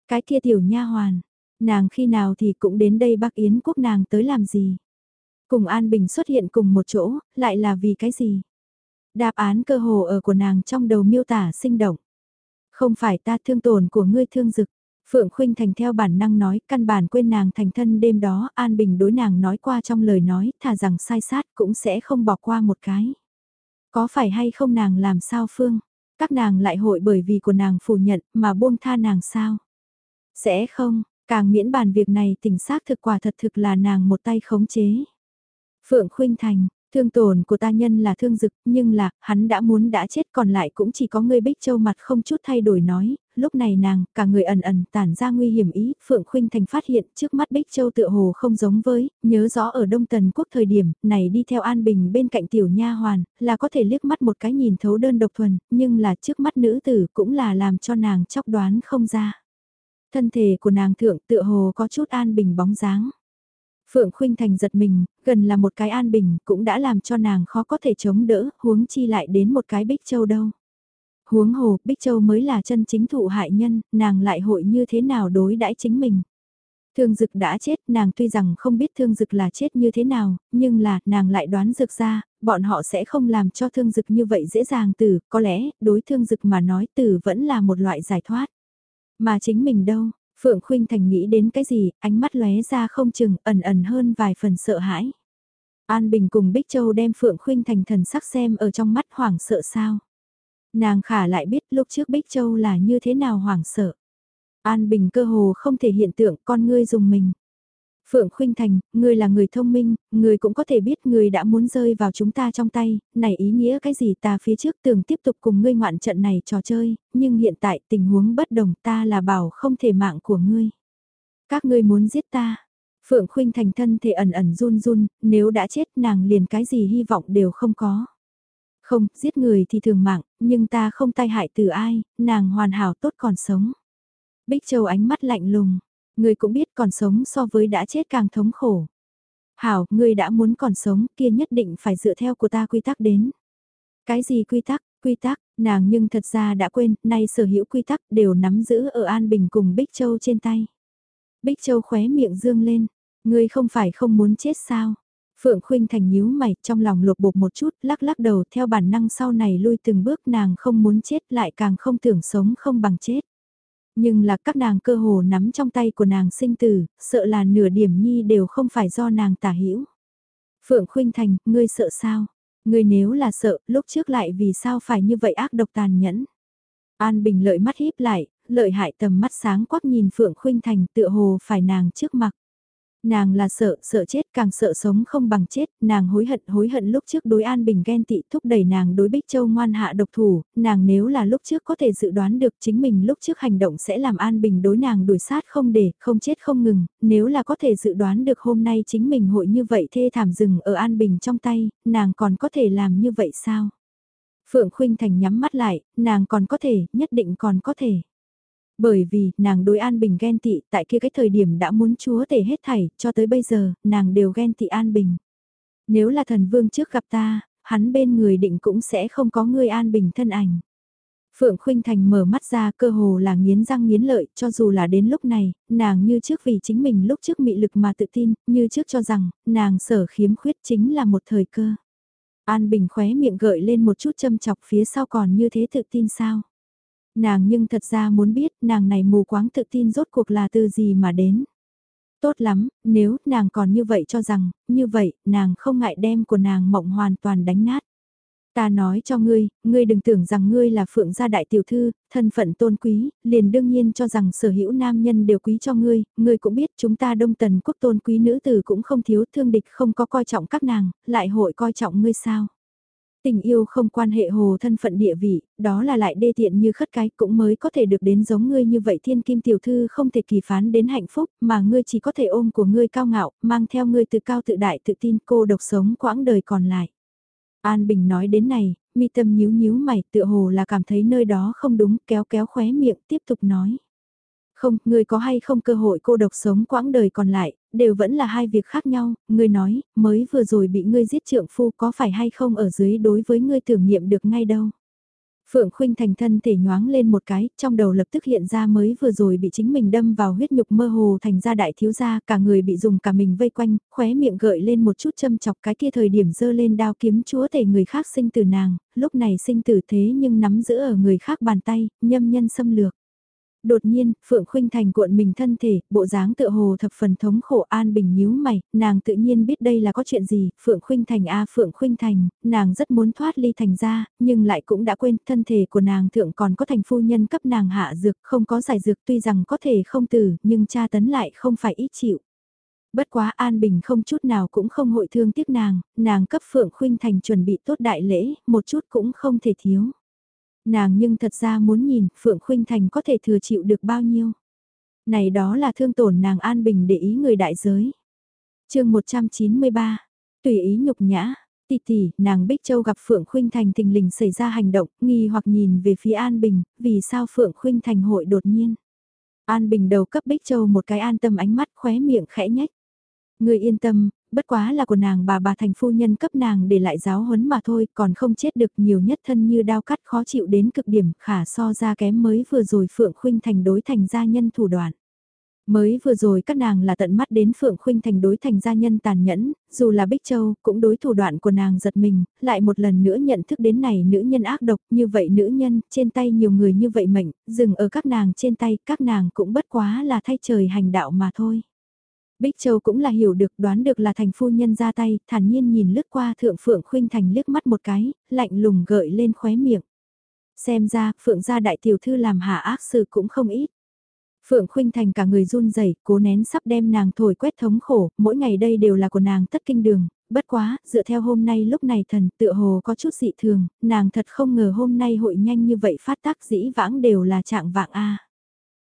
Cái kia tiểu nha hoàn, nàng khi nào thì cũng đến đây Bắc Yến quốc nàng tới làm gì? Cùng An Bình xuất hiện cùng một chỗ, lại là vì cái gì? Đáp án cơ hồ ở của nàng trong đầu miêu tả sinh động. Không phải ta thương tổn của ngươi thương dực. Phượng Khuynh Thành theo bản năng nói, căn bản quên nàng thành thân đêm đó, An Bình đối nàng nói qua trong lời nói, thà rằng sai sát cũng sẽ không bỏ qua một cái. Có phải hay không nàng làm sao Phương? Các nàng lại hội bởi vì của nàng phủ nhận mà buông tha nàng sao? Sẽ không, càng miễn bàn việc này tỉnh xác thực quả thật thực là nàng một tay khống chế. Phượng Khuynh Thành, Thương tổn của ta nhân là thương dực, nhưng là, hắn đã muốn đã chết còn lại cũng chỉ có người Bích Châu mặt không chút thay đổi nói, lúc này nàng, cả người ẩn ẩn tản ra nguy hiểm ý, Phượng Khuynh Thành phát hiện trước mắt Bích Châu tựa hồ không giống với, nhớ rõ ở Đông Tần Quốc thời điểm, này đi theo An Bình bên cạnh tiểu nha hoàn, là có thể liếc mắt một cái nhìn thấu đơn độc thuần, nhưng là trước mắt nữ tử cũng là làm cho nàng chóc đoán không ra. Thân thể của nàng thượng tựa hồ có chút An Bình bóng dáng. Phượng Khuynh Thành giật mình, gần là một cái an bình cũng đã làm cho nàng khó có thể chống đỡ, huống chi lại đến một cái Bích Châu đâu. Huống hồ, Bích Châu mới là chân chính thụ hại nhân, nàng lại hội như thế nào đối đãi chính mình. Thương dực đã chết, nàng tuy rằng không biết thương dực là chết như thế nào, nhưng là, nàng lại đoán dực ra, bọn họ sẽ không làm cho thương dực như vậy dễ dàng tử, có lẽ, đối thương dực mà nói tử vẫn là một loại giải thoát. Mà chính mình đâu, Phượng Khuynh Thành nghĩ đến cái gì, ánh mắt lóe ra không chừng, ẩn ẩn hơn vài phần sợ hãi. An Bình cùng Bích Châu đem Phượng Khuynh Thành thần sắc xem ở trong mắt hoảng sợ sao. Nàng khả lại biết lúc trước Bích Châu là như thế nào hoảng sợ. An Bình cơ hồ không thể hiện tượng con ngươi dùng mình. Phượng Khuynh Thành, ngươi là người thông minh, ngươi cũng có thể biết ngươi đã muốn rơi vào chúng ta trong tay, này ý nghĩa cái gì ta phía trước tưởng tiếp tục cùng ngươi ngoạn trận này trò chơi, nhưng hiện tại tình huống bất đồng ta là bảo không thể mạng của ngươi. Các ngươi muốn giết ta. Phượng Khuynh Thành thân thể ẩn ẩn run run, nếu đã chết nàng liền cái gì hy vọng đều không có. Không, giết người thì thường mạng, nhưng ta không tai hại từ ai, nàng hoàn hảo tốt còn sống. Bích Châu ánh mắt lạnh lùng, người cũng biết còn sống so với đã chết càng thống khổ. Hảo, ngươi đã muốn còn sống kia nhất định phải dựa theo của ta quy tắc đến. Cái gì quy tắc, quy tắc, nàng nhưng thật ra đã quên, nay sở hữu quy tắc đều nắm giữ ở An Bình cùng Bích Châu trên tay. Bích Châu khóe miệng dương lên, ngươi không phải không muốn chết sao? Phượng Khuynh Thành nhíu mày, trong lòng lột bột một chút, lắc lắc đầu theo bản năng sau này lui từng bước nàng không muốn chết lại càng không tưởng sống không bằng chết. Nhưng là các nàng cơ hồ nắm trong tay của nàng sinh tử, sợ là nửa điểm nhi đều không phải do nàng tả hữu. Phượng Khuynh Thành, ngươi sợ sao? Ngươi nếu là sợ, lúc trước lại vì sao phải như vậy ác độc tàn nhẫn? An Bình lợi mắt híp lại, lợi hại tầm mắt sáng quắc nhìn Phượng Khuynh Thành tựa hồ phải nàng trước mặt. Nàng là sợ, sợ chết càng sợ sống không bằng chết, nàng hối hận hối hận lúc trước đối An Bình ghen tị thúc đẩy nàng đối Bích Châu ngoan hạ độc thủ, nàng nếu là lúc trước có thể dự đoán được chính mình lúc trước hành động sẽ làm An Bình đối nàng đuổi sát không để, không chết không ngừng, nếu là có thể dự đoán được hôm nay chính mình hội như vậy thê thảm rừng ở An Bình trong tay, nàng còn có thể làm như vậy sao? Phượng Khuynh Thành nhắm mắt lại, nàng còn có thể, nhất định còn có thể. Bởi vì, nàng đối An Bình ghen tị, tại kia cái thời điểm đã muốn chúa tể hết thảy, cho tới bây giờ, nàng đều ghen tị An Bình. Nếu là thần vương trước gặp ta, hắn bên người định cũng sẽ không có người An Bình thân ảnh. Phượng Khuynh Thành mở mắt ra cơ hồ là nghiến răng nghiến lợi, cho dù là đến lúc này, nàng như trước vì chính mình lúc trước mị lực mà tự tin, như trước cho rằng, nàng sở khiếm khuyết chính là một thời cơ. An Bình khóe miệng gợi lên một chút châm chọc phía sau còn như thế tự tin sao? Nàng nhưng thật ra muốn biết nàng này mù quáng tự tin rốt cuộc là từ gì mà đến. Tốt lắm, nếu nàng còn như vậy cho rằng, như vậy, nàng không ngại đem của nàng mộng hoàn toàn đánh nát. Ta nói cho ngươi, ngươi đừng tưởng rằng ngươi là phượng gia đại tiểu thư, thân phận tôn quý, liền đương nhiên cho rằng sở hữu nam nhân đều quý cho ngươi, ngươi cũng biết chúng ta đông tần quốc tôn quý nữ tử cũng không thiếu thương địch không có coi trọng các nàng, lại hội coi trọng ngươi sao. Tình yêu không quan hệ hồ thân phận địa vị, đó là lại đê tiện như khất cái cũng mới có thể được đến giống ngươi như vậy thiên kim tiểu thư không thể kỳ phán đến hạnh phúc mà ngươi chỉ có thể ôm của ngươi cao ngạo, mang theo ngươi tự cao tự đại tự tin cô độc sống quãng đời còn lại. An Bình nói đến này, mi tâm nhíu nhíu mày tựa hồ là cảm thấy nơi đó không đúng kéo kéo khóe miệng tiếp tục nói. Không, người có hay không cơ hội cô độc sống quãng đời còn lại, đều vẫn là hai việc khác nhau, ngươi nói, mới vừa rồi bị ngươi giết trượng phu có phải hay không ở dưới đối với ngươi tưởng niệm được ngay đâu. Phượng Khuynh thành thân thể nhoáng lên một cái, trong đầu lập tức hiện ra mới vừa rồi bị chính mình đâm vào huyết nhục mơ hồ thành ra đại thiếu gia, cả người bị dùng cả mình vây quanh, khóe miệng gợi lên một chút châm chọc cái kia thời điểm dơ lên đao kiếm chúa tể người khác sinh từ nàng, lúc này sinh tử thế nhưng nắm giữ ở người khác bàn tay, nhâm nhân xâm lược. Đột nhiên, Phượng Khuynh Thành cuộn mình thân thể, bộ dáng tựa hồ thập phần thống khổ an bình nhíu mày, nàng tự nhiên biết đây là có chuyện gì, Phượng Khuynh Thành a Phượng Khuynh Thành, nàng rất muốn thoát ly thành ra, nhưng lại cũng đã quên thân thể của nàng thượng còn có thành phu nhân cấp nàng hạ dược, không có giải dược tuy rằng có thể không tử, nhưng cha tấn lại không phải ít chịu. Bất quá An Bình không chút nào cũng không hội thương tiếc nàng, nàng cấp Phượng Khuynh Thành chuẩn bị tốt đại lễ, một chút cũng không thể thiếu. Nàng nhưng thật ra muốn nhìn Phượng Khuynh Thành có thể thừa chịu được bao nhiêu. Này đó là thương tổn nàng an bình để ý người đại giới. chương 193, tùy ý nhục nhã. Tỷ tỷ, nàng Bích Châu gặp Phượng Khuynh Thành tình lình xảy ra hành động, nghi hoặc nhìn về phía An Bình, vì sao Phượng Khuynh Thành hội đột nhiên. An Bình đầu cấp Bích Châu một cái an tâm ánh mắt khóe miệng khẽ nhách. Người yên tâm, bất quá là của nàng bà bà thành phu nhân cấp nàng để lại giáo huấn mà thôi, còn không chết được nhiều nhất thân như đao cắt khó chịu đến cực điểm, khả so ra kém mới vừa rồi Phượng Khuynh thành đối thành gia nhân thủ đoạn. Mới vừa rồi các nàng là tận mắt đến Phượng Khuynh thành đối thành gia nhân tàn nhẫn, dù là Bích Châu cũng đối thủ đoạn của nàng giật mình, lại một lần nữa nhận thức đến này nữ nhân ác độc như vậy nữ nhân, trên tay nhiều người như vậy mệnh, dừng ở các nàng trên tay, các nàng cũng bất quá là thay trời hành đạo mà thôi. Bích Châu cũng là hiểu được đoán được là thành phu nhân ra tay, thản nhiên nhìn lướt qua thượng Phượng Khuynh Thành liếc mắt một cái, lạnh lùng gợi lên khóe miệng. Xem ra, Phượng gia đại tiểu thư làm hạ ác sự cũng không ít. Phượng Khuynh Thành cả người run rẩy, cố nén sắp đem nàng thổi quét thống khổ, mỗi ngày đây đều là của nàng tất kinh đường, bất quá, dựa theo hôm nay lúc này thần tựa hồ có chút dị thường, nàng thật không ngờ hôm nay hội nhanh như vậy phát tác dĩ vãng đều là trạng vạng A.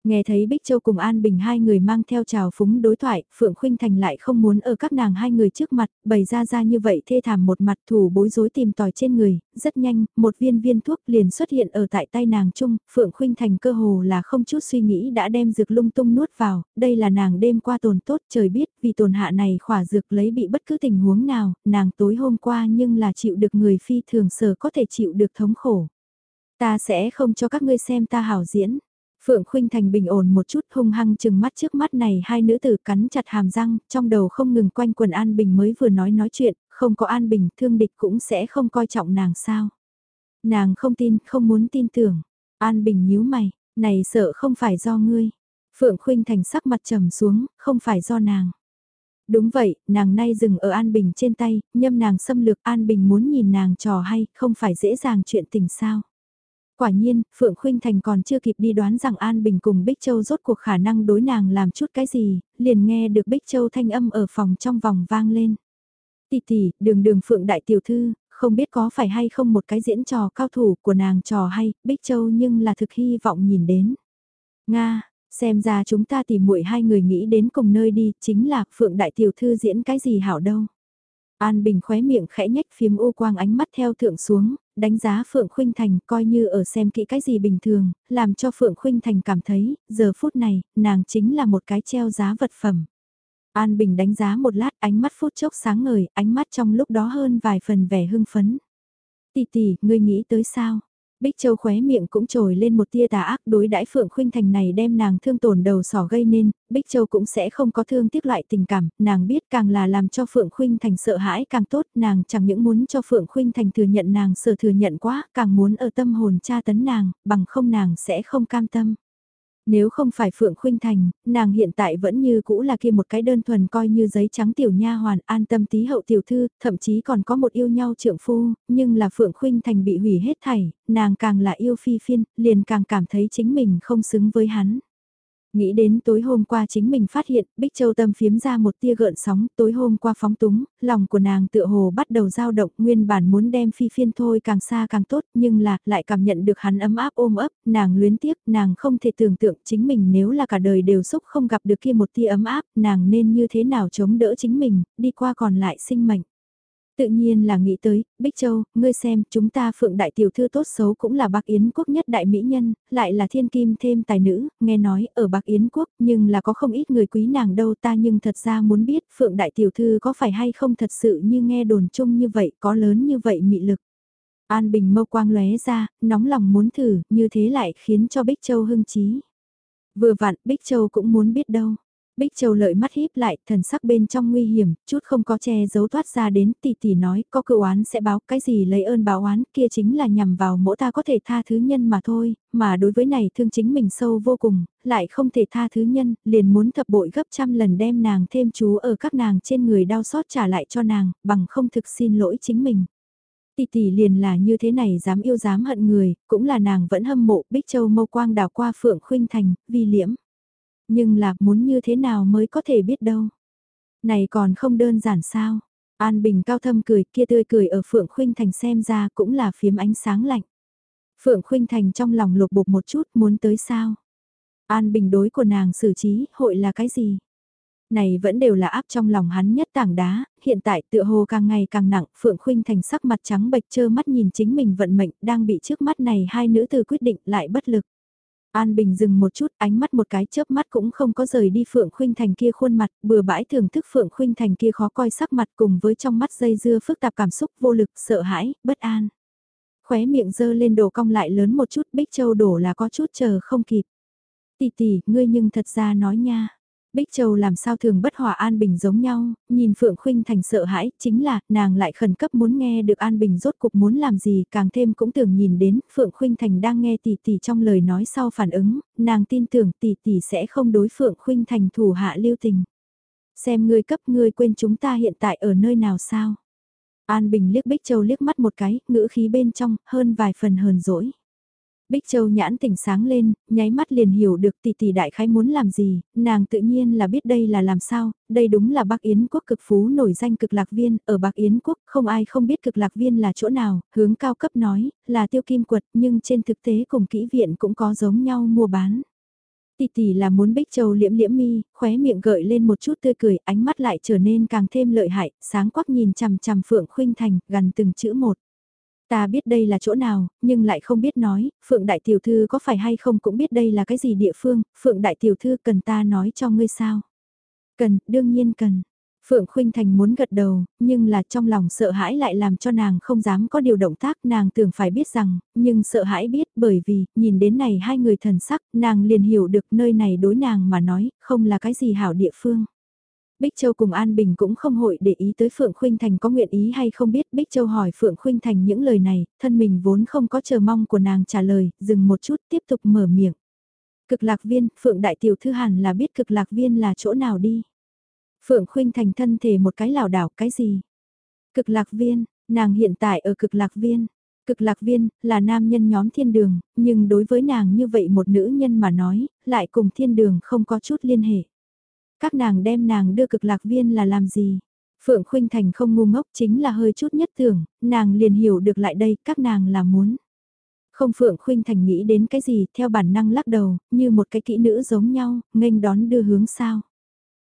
Nghe thấy Bích Châu cùng An Bình hai người mang theo trào phúng đối thoại, Phượng Khuynh Thành lại không muốn ở các nàng hai người trước mặt, bày ra ra như vậy thê thảm một mặt thủ bối rối tìm tòi trên người, rất nhanh, một viên viên thuốc liền xuất hiện ở tại tay nàng chung, Phượng Khuynh Thành cơ hồ là không chút suy nghĩ đã đem dược lung tung nuốt vào, đây là nàng đêm qua tồn tốt trời biết vì tồn hạ này khỏa dược lấy bị bất cứ tình huống nào, nàng tối hôm qua nhưng là chịu được người phi thường sở có thể chịu được thống khổ. Ta sẽ không cho các ngươi xem ta hảo diễn. Phượng Khuynh Thành bình ổn một chút hung hăng chừng mắt trước mắt này hai nữ tử cắn chặt hàm răng, trong đầu không ngừng quanh quần An Bình mới vừa nói nói chuyện, không có An Bình thương địch cũng sẽ không coi trọng nàng sao. Nàng không tin, không muốn tin tưởng. An Bình nhíu mày, này sợ không phải do ngươi. Phượng Khuynh Thành sắc mặt trầm xuống, không phải do nàng. Đúng vậy, nàng nay dừng ở An Bình trên tay, nhâm nàng xâm lược An Bình muốn nhìn nàng trò hay, không phải dễ dàng chuyện tình sao. Quả nhiên, Phượng Khuynh Thành còn chưa kịp đi đoán rằng An Bình cùng Bích Châu rốt cuộc khả năng đối nàng làm chút cái gì, liền nghe được Bích Châu thanh âm ở phòng trong vòng vang lên. Tỷ tỷ, đường đường Phượng Đại Tiểu Thư, không biết có phải hay không một cái diễn trò cao thủ của nàng trò hay, Bích Châu nhưng là thực hy vọng nhìn đến. Nga, xem ra chúng ta tìm muội hai người nghĩ đến cùng nơi đi, chính là Phượng Đại Tiểu Thư diễn cái gì hảo đâu. An Bình khóe miệng khẽ nhách phiếm ô quang ánh mắt theo thượng xuống, đánh giá Phượng Khuynh Thành coi như ở xem kỹ cái gì bình thường, làm cho Phượng Khuynh Thành cảm thấy, giờ phút này, nàng chính là một cái treo giá vật phẩm. An Bình đánh giá một lát ánh mắt phút chốc sáng ngời, ánh mắt trong lúc đó hơn vài phần vẻ hưng phấn. Tì tì, ngươi nghĩ tới sao? Bích Châu khóe miệng cũng trồi lên một tia tà ác đối đãi Phượng Khuynh Thành này đem nàng thương tổn đầu sỏ gây nên, Bích Châu cũng sẽ không có thương tiếc loại tình cảm, nàng biết càng là làm cho Phượng Khuynh Thành sợ hãi càng tốt, nàng chẳng những muốn cho Phượng Khuynh Thành thừa nhận nàng sợ thừa nhận quá, càng muốn ở tâm hồn tra tấn nàng, bằng không nàng sẽ không cam tâm. Nếu không phải Phượng Khuynh Thành, nàng hiện tại vẫn như cũ là kia một cái đơn thuần coi như giấy trắng tiểu nha hoàn an tâm tí hậu tiểu thư, thậm chí còn có một yêu nhau trượng phu, nhưng là Phượng Khuynh Thành bị hủy hết thảy, nàng càng là yêu phi phiên, liền càng cảm thấy chính mình không xứng với hắn. Nghĩ đến tối hôm qua chính mình phát hiện, Bích Châu tâm phiếm ra một tia gợn sóng, tối hôm qua phóng túng, lòng của nàng tựa hồ bắt đầu dao động, nguyên bản muốn đem phi phiên thôi càng xa càng tốt, nhưng là, lại cảm nhận được hắn ấm áp ôm ấp, nàng luyến tiếc, nàng không thể tưởng tượng chính mình nếu là cả đời đều xúc không gặp được kia một tia ấm áp, nàng nên như thế nào chống đỡ chính mình, đi qua còn lại sinh mệnh. Tự nhiên là nghĩ tới, Bích Châu, ngươi xem, chúng ta phượng đại tiểu thư tốt xấu cũng là bạc Yến quốc nhất đại mỹ nhân, lại là thiên kim thêm tài nữ, nghe nói, ở bạc Yến quốc, nhưng là có không ít người quý nàng đâu ta nhưng thật ra muốn biết phượng đại tiểu thư có phải hay không thật sự như nghe đồn chung như vậy, có lớn như vậy mị lực. An Bình mâu quang lóe ra, nóng lòng muốn thử, như thế lại khiến cho Bích Châu hưng trí. Vừa vặn, Bích Châu cũng muốn biết đâu. Bích Châu lợi mắt híp lại, thần sắc bên trong nguy hiểm, chút không có che giấu thoát ra đến, tỷ tỷ nói, có cựu oán sẽ báo, cái gì lấy ơn báo oán, kia chính là nhằm vào mỗi ta có thể tha thứ nhân mà thôi, mà đối với này thương chính mình sâu vô cùng, lại không thể tha thứ nhân, liền muốn thập bội gấp trăm lần đem nàng thêm chú ở các nàng trên người đau xót trả lại cho nàng, bằng không thực xin lỗi chính mình. Tỷ tỷ liền là như thế này dám yêu dám hận người, cũng là nàng vẫn hâm mộ Bích Châu mâu quang đào qua Phượng Khuynh Thành, vi liễm nhưng là muốn như thế nào mới có thể biết đâu. Này còn không đơn giản sao? An Bình cao thâm cười kia tươi cười ở Phượng Khuynh Thành xem ra cũng là phiếm ánh sáng lạnh. Phượng Khuynh Thành trong lòng lục bục một chút muốn tới sao? An Bình đối của nàng xử trí hội là cái gì? Này vẫn đều là áp trong lòng hắn nhất tảng đá, hiện tại tựa hồ càng ngày càng nặng, Phượng Khuynh Thành sắc mặt trắng bệch trơ mắt nhìn chính mình vận mệnh đang bị trước mắt này hai nữ từ quyết định lại bất lực. An Bình dừng một chút, ánh mắt một cái chớp mắt cũng không có rời đi Phượng Khuynh Thành kia khuôn mặt, bừa bãi thưởng thức Phượng Khuynh Thành kia khó coi sắc mặt cùng với trong mắt dây dưa phức tạp cảm xúc vô lực, sợ hãi, bất an. Khóe miệng dơ lên đổ cong lại lớn một chút, Bích Châu đổ là có chút chờ không kịp. Tỷ tỷ, ngươi nhưng thật ra nói nha. Bích Châu làm sao thường bất hòa An Bình giống nhau, nhìn Phượng Khuynh Thành sợ hãi, chính là, nàng lại khẩn cấp muốn nghe được An Bình rốt cục muốn làm gì, càng thêm cũng tưởng nhìn đến, Phượng Khuynh Thành đang nghe tỷ tỷ trong lời nói sau phản ứng, nàng tin tưởng tỷ tỷ sẽ không đối Phượng Khuynh Thành thủ hạ lưu tình. Xem ngươi cấp ngươi quên chúng ta hiện tại ở nơi nào sao? An Bình liếc Bích Châu liếc mắt một cái, ngữ khí bên trong, hơn vài phần hờn dỗi. Bích Châu nhãn tỉnh sáng lên, nháy mắt liền hiểu được tỷ tỷ đại khái muốn làm gì, nàng tự nhiên là biết đây là làm sao, đây đúng là Bắc Yến quốc cực phú nổi danh cực lạc viên, ở Bắc Yến quốc không ai không biết cực lạc viên là chỗ nào, hướng cao cấp nói, là tiêu kim quật nhưng trên thực tế cùng kỹ viện cũng có giống nhau mua bán. Tỷ tỷ là muốn Bích Châu liễm liễm mi, khóe miệng gợi lên một chút tươi cười, ánh mắt lại trở nên càng thêm lợi hại, sáng quắc nhìn chằm chằm Phượng Khuynh Thành, gần từng chữ một. Ta biết đây là chỗ nào, nhưng lại không biết nói, Phượng Đại Tiểu Thư có phải hay không cũng biết đây là cái gì địa phương, Phượng Đại Tiểu Thư cần ta nói cho ngươi sao? Cần, đương nhiên cần. Phượng Khuynh Thành muốn gật đầu, nhưng là trong lòng sợ hãi lại làm cho nàng không dám có điều động tác nàng tưởng phải biết rằng, nhưng sợ hãi biết bởi vì, nhìn đến này hai người thần sắc, nàng liền hiểu được nơi này đối nàng mà nói, không là cái gì hảo địa phương. Bích Châu cùng An Bình cũng không hội để ý tới Phượng Khuynh Thành có nguyện ý hay không biết Bích Châu hỏi Phượng Khuynh Thành những lời này, thân mình vốn không có chờ mong của nàng trả lời, dừng một chút tiếp tục mở miệng. Cực lạc viên, Phượng Đại Tiểu Thư hẳn là biết cực lạc viên là chỗ nào đi. Phượng Khuynh Thành thân thể một cái lảo đảo cái gì? Cực lạc viên, nàng hiện tại ở cực lạc viên. Cực lạc viên, là nam nhân nhóm thiên đường, nhưng đối với nàng như vậy một nữ nhân mà nói, lại cùng thiên đường không có chút liên hệ. Các nàng đem nàng đưa cực lạc viên là làm gì? Phượng Khuynh Thành không ngu ngốc chính là hơi chút nhất tưởng, nàng liền hiểu được lại đây các nàng là muốn. Không Phượng Khuynh Thành nghĩ đến cái gì theo bản năng lắc đầu, như một cái kỹ nữ giống nhau, nghênh đón đưa hướng sao.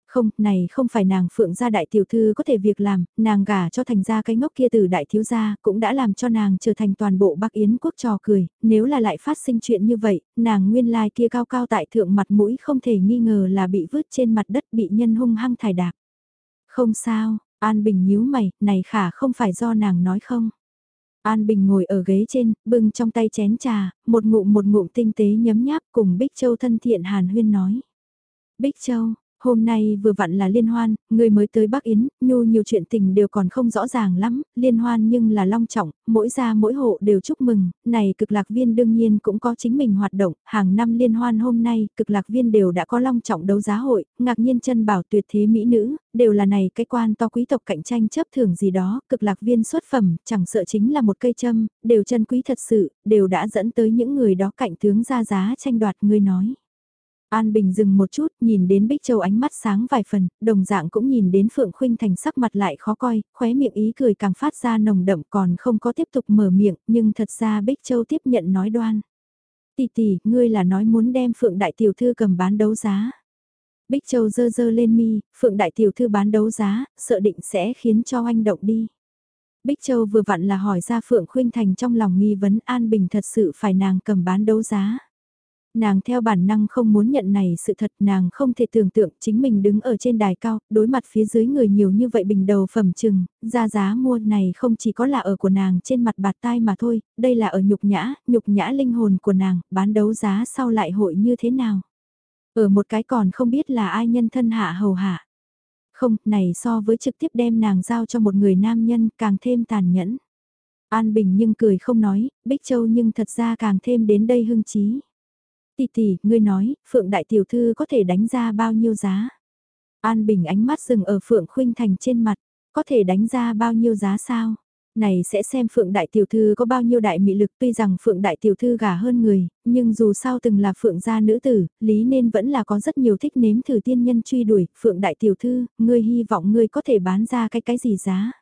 Không, này không phải nàng phượng gia đại tiểu thư có thể việc làm, nàng gả cho thành gia cái ngốc kia từ đại thiếu gia cũng đã làm cho nàng trở thành toàn bộ Bắc Yến quốc trò cười, nếu là lại phát sinh chuyện như vậy, nàng nguyên lai kia cao cao tại thượng mặt mũi không thể nghi ngờ là bị vứt trên mặt đất bị nhân hung hăng thải đạp. Không sao, An Bình nhíu mày, này khả không phải do nàng nói không. An Bình ngồi ở ghế trên, bưng trong tay chén trà, một ngụm một ngụm tinh tế nhấm nháp cùng Bích Châu thân thiện Hàn Huyên nói. Bích Châu, Hôm nay vừa vặn là liên hoan, người mới tới Bắc Yến, nhu nhiều chuyện tình đều còn không rõ ràng lắm, liên hoan nhưng là long trọng, mỗi gia mỗi hộ đều chúc mừng, này cực lạc viên đương nhiên cũng có chính mình hoạt động, hàng năm liên hoan hôm nay, cực lạc viên đều đã có long trọng đấu giá hội, ngạc nhiên chân bảo tuyệt thế mỹ nữ, đều là này cái quan to quý tộc cạnh tranh chấp thưởng gì đó, cực lạc viên xuất phẩm, chẳng sợ chính là một cây châm, đều chân quý thật sự, đều đã dẫn tới những người đó cạnh tướng ra giá tranh đoạt người nói. An Bình dừng một chút, nhìn đến Bích Châu ánh mắt sáng vài phần, đồng dạng cũng nhìn đến Phượng Khuynh Thành sắc mặt lại khó coi, khóe miệng ý cười càng phát ra nồng đậm còn không có tiếp tục mở miệng, nhưng thật ra Bích Châu tiếp nhận nói đoan. Tỷ tỷ, ngươi là nói muốn đem Phượng Đại Tiểu Thư cầm bán đấu giá. Bích Châu dơ dơ lên mi, Phượng Đại Tiểu Thư bán đấu giá, sợ định sẽ khiến cho anh động đi. Bích Châu vừa vặn là hỏi ra Phượng Khuynh Thành trong lòng nghi vấn An Bình thật sự phải nàng cầm bán đấu giá. Nàng theo bản năng không muốn nhận này sự thật nàng không thể tưởng tượng chính mình đứng ở trên đài cao, đối mặt phía dưới người nhiều như vậy bình đầu phẩm trừng, ra giá mua này không chỉ có là ở của nàng trên mặt bạt tai mà thôi, đây là ở nhục nhã, nhục nhã linh hồn của nàng, bán đấu giá sau lại hội như thế nào. Ở một cái còn không biết là ai nhân thân hạ hầu hạ. Không, này so với trực tiếp đem nàng giao cho một người nam nhân càng thêm tàn nhẫn. An Bình nhưng cười không nói, Bích Châu nhưng thật ra càng thêm đến đây hưng trí tỷ tỷ, ngươi nói, Phượng Đại Tiểu Thư có thể đánh ra bao nhiêu giá? An Bình ánh mắt dừng ở Phượng Khuynh Thành trên mặt, có thể đánh ra bao nhiêu giá sao? Này sẽ xem Phượng Đại Tiểu Thư có bao nhiêu đại mị lực tuy rằng Phượng Đại Tiểu Thư gà hơn người, nhưng dù sao từng là Phượng gia nữ tử, lý nên vẫn là có rất nhiều thích nếm thử tiên nhân truy đuổi. Phượng Đại Tiểu Thư, ngươi hy vọng ngươi có thể bán ra cái cái gì giá?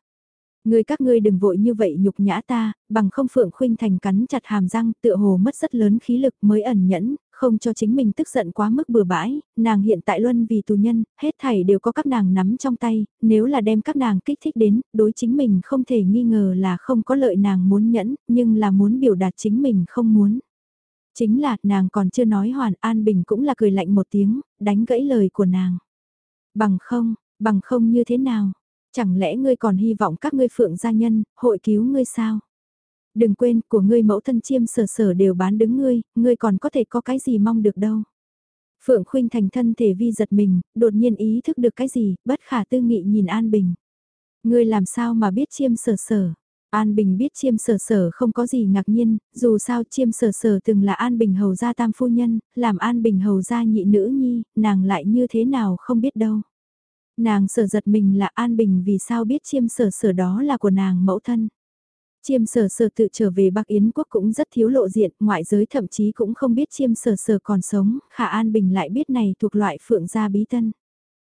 người các ngươi đừng vội như vậy nhục nhã ta, bằng không Phượng Khuynh Thành cắn chặt hàm răng tựa hồ mất rất lớn khí lực mới ẩn nhẫn, không cho chính mình tức giận quá mức bừa bãi, nàng hiện tại luân vì tù nhân, hết thảy đều có các nàng nắm trong tay, nếu là đem các nàng kích thích đến, đối chính mình không thể nghi ngờ là không có lợi nàng muốn nhẫn, nhưng là muốn biểu đạt chính mình không muốn. Chính là nàng còn chưa nói hoàn an bình cũng là cười lạnh một tiếng, đánh gãy lời của nàng. Bằng không, bằng không như thế nào? Chẳng lẽ ngươi còn hy vọng các ngươi phượng gia nhân, hội cứu ngươi sao? Đừng quên, của ngươi mẫu thân chiêm sở sở đều bán đứng ngươi, ngươi còn có thể có cái gì mong được đâu. Phượng Khuynh thành thân thể vi giật mình, đột nhiên ý thức được cái gì, bất khả tư nghị nhìn An Bình. Ngươi làm sao mà biết chiêm sở sở? An Bình biết chiêm sở sở không có gì ngạc nhiên, dù sao chiêm sở sở từng là An Bình hầu gia tam phu nhân, làm An Bình hầu gia nhị nữ nhi, nàng lại như thế nào không biết đâu. Nàng sở giật mình là An Bình vì sao biết chiêm sở sở đó là của nàng mẫu thân. Chiêm sở sở tự trở về Bắc Yến quốc cũng rất thiếu lộ diện, ngoại giới thậm chí cũng không biết chiêm sở sở còn sống, Khả An Bình lại biết này thuộc loại phượng gia bí tân.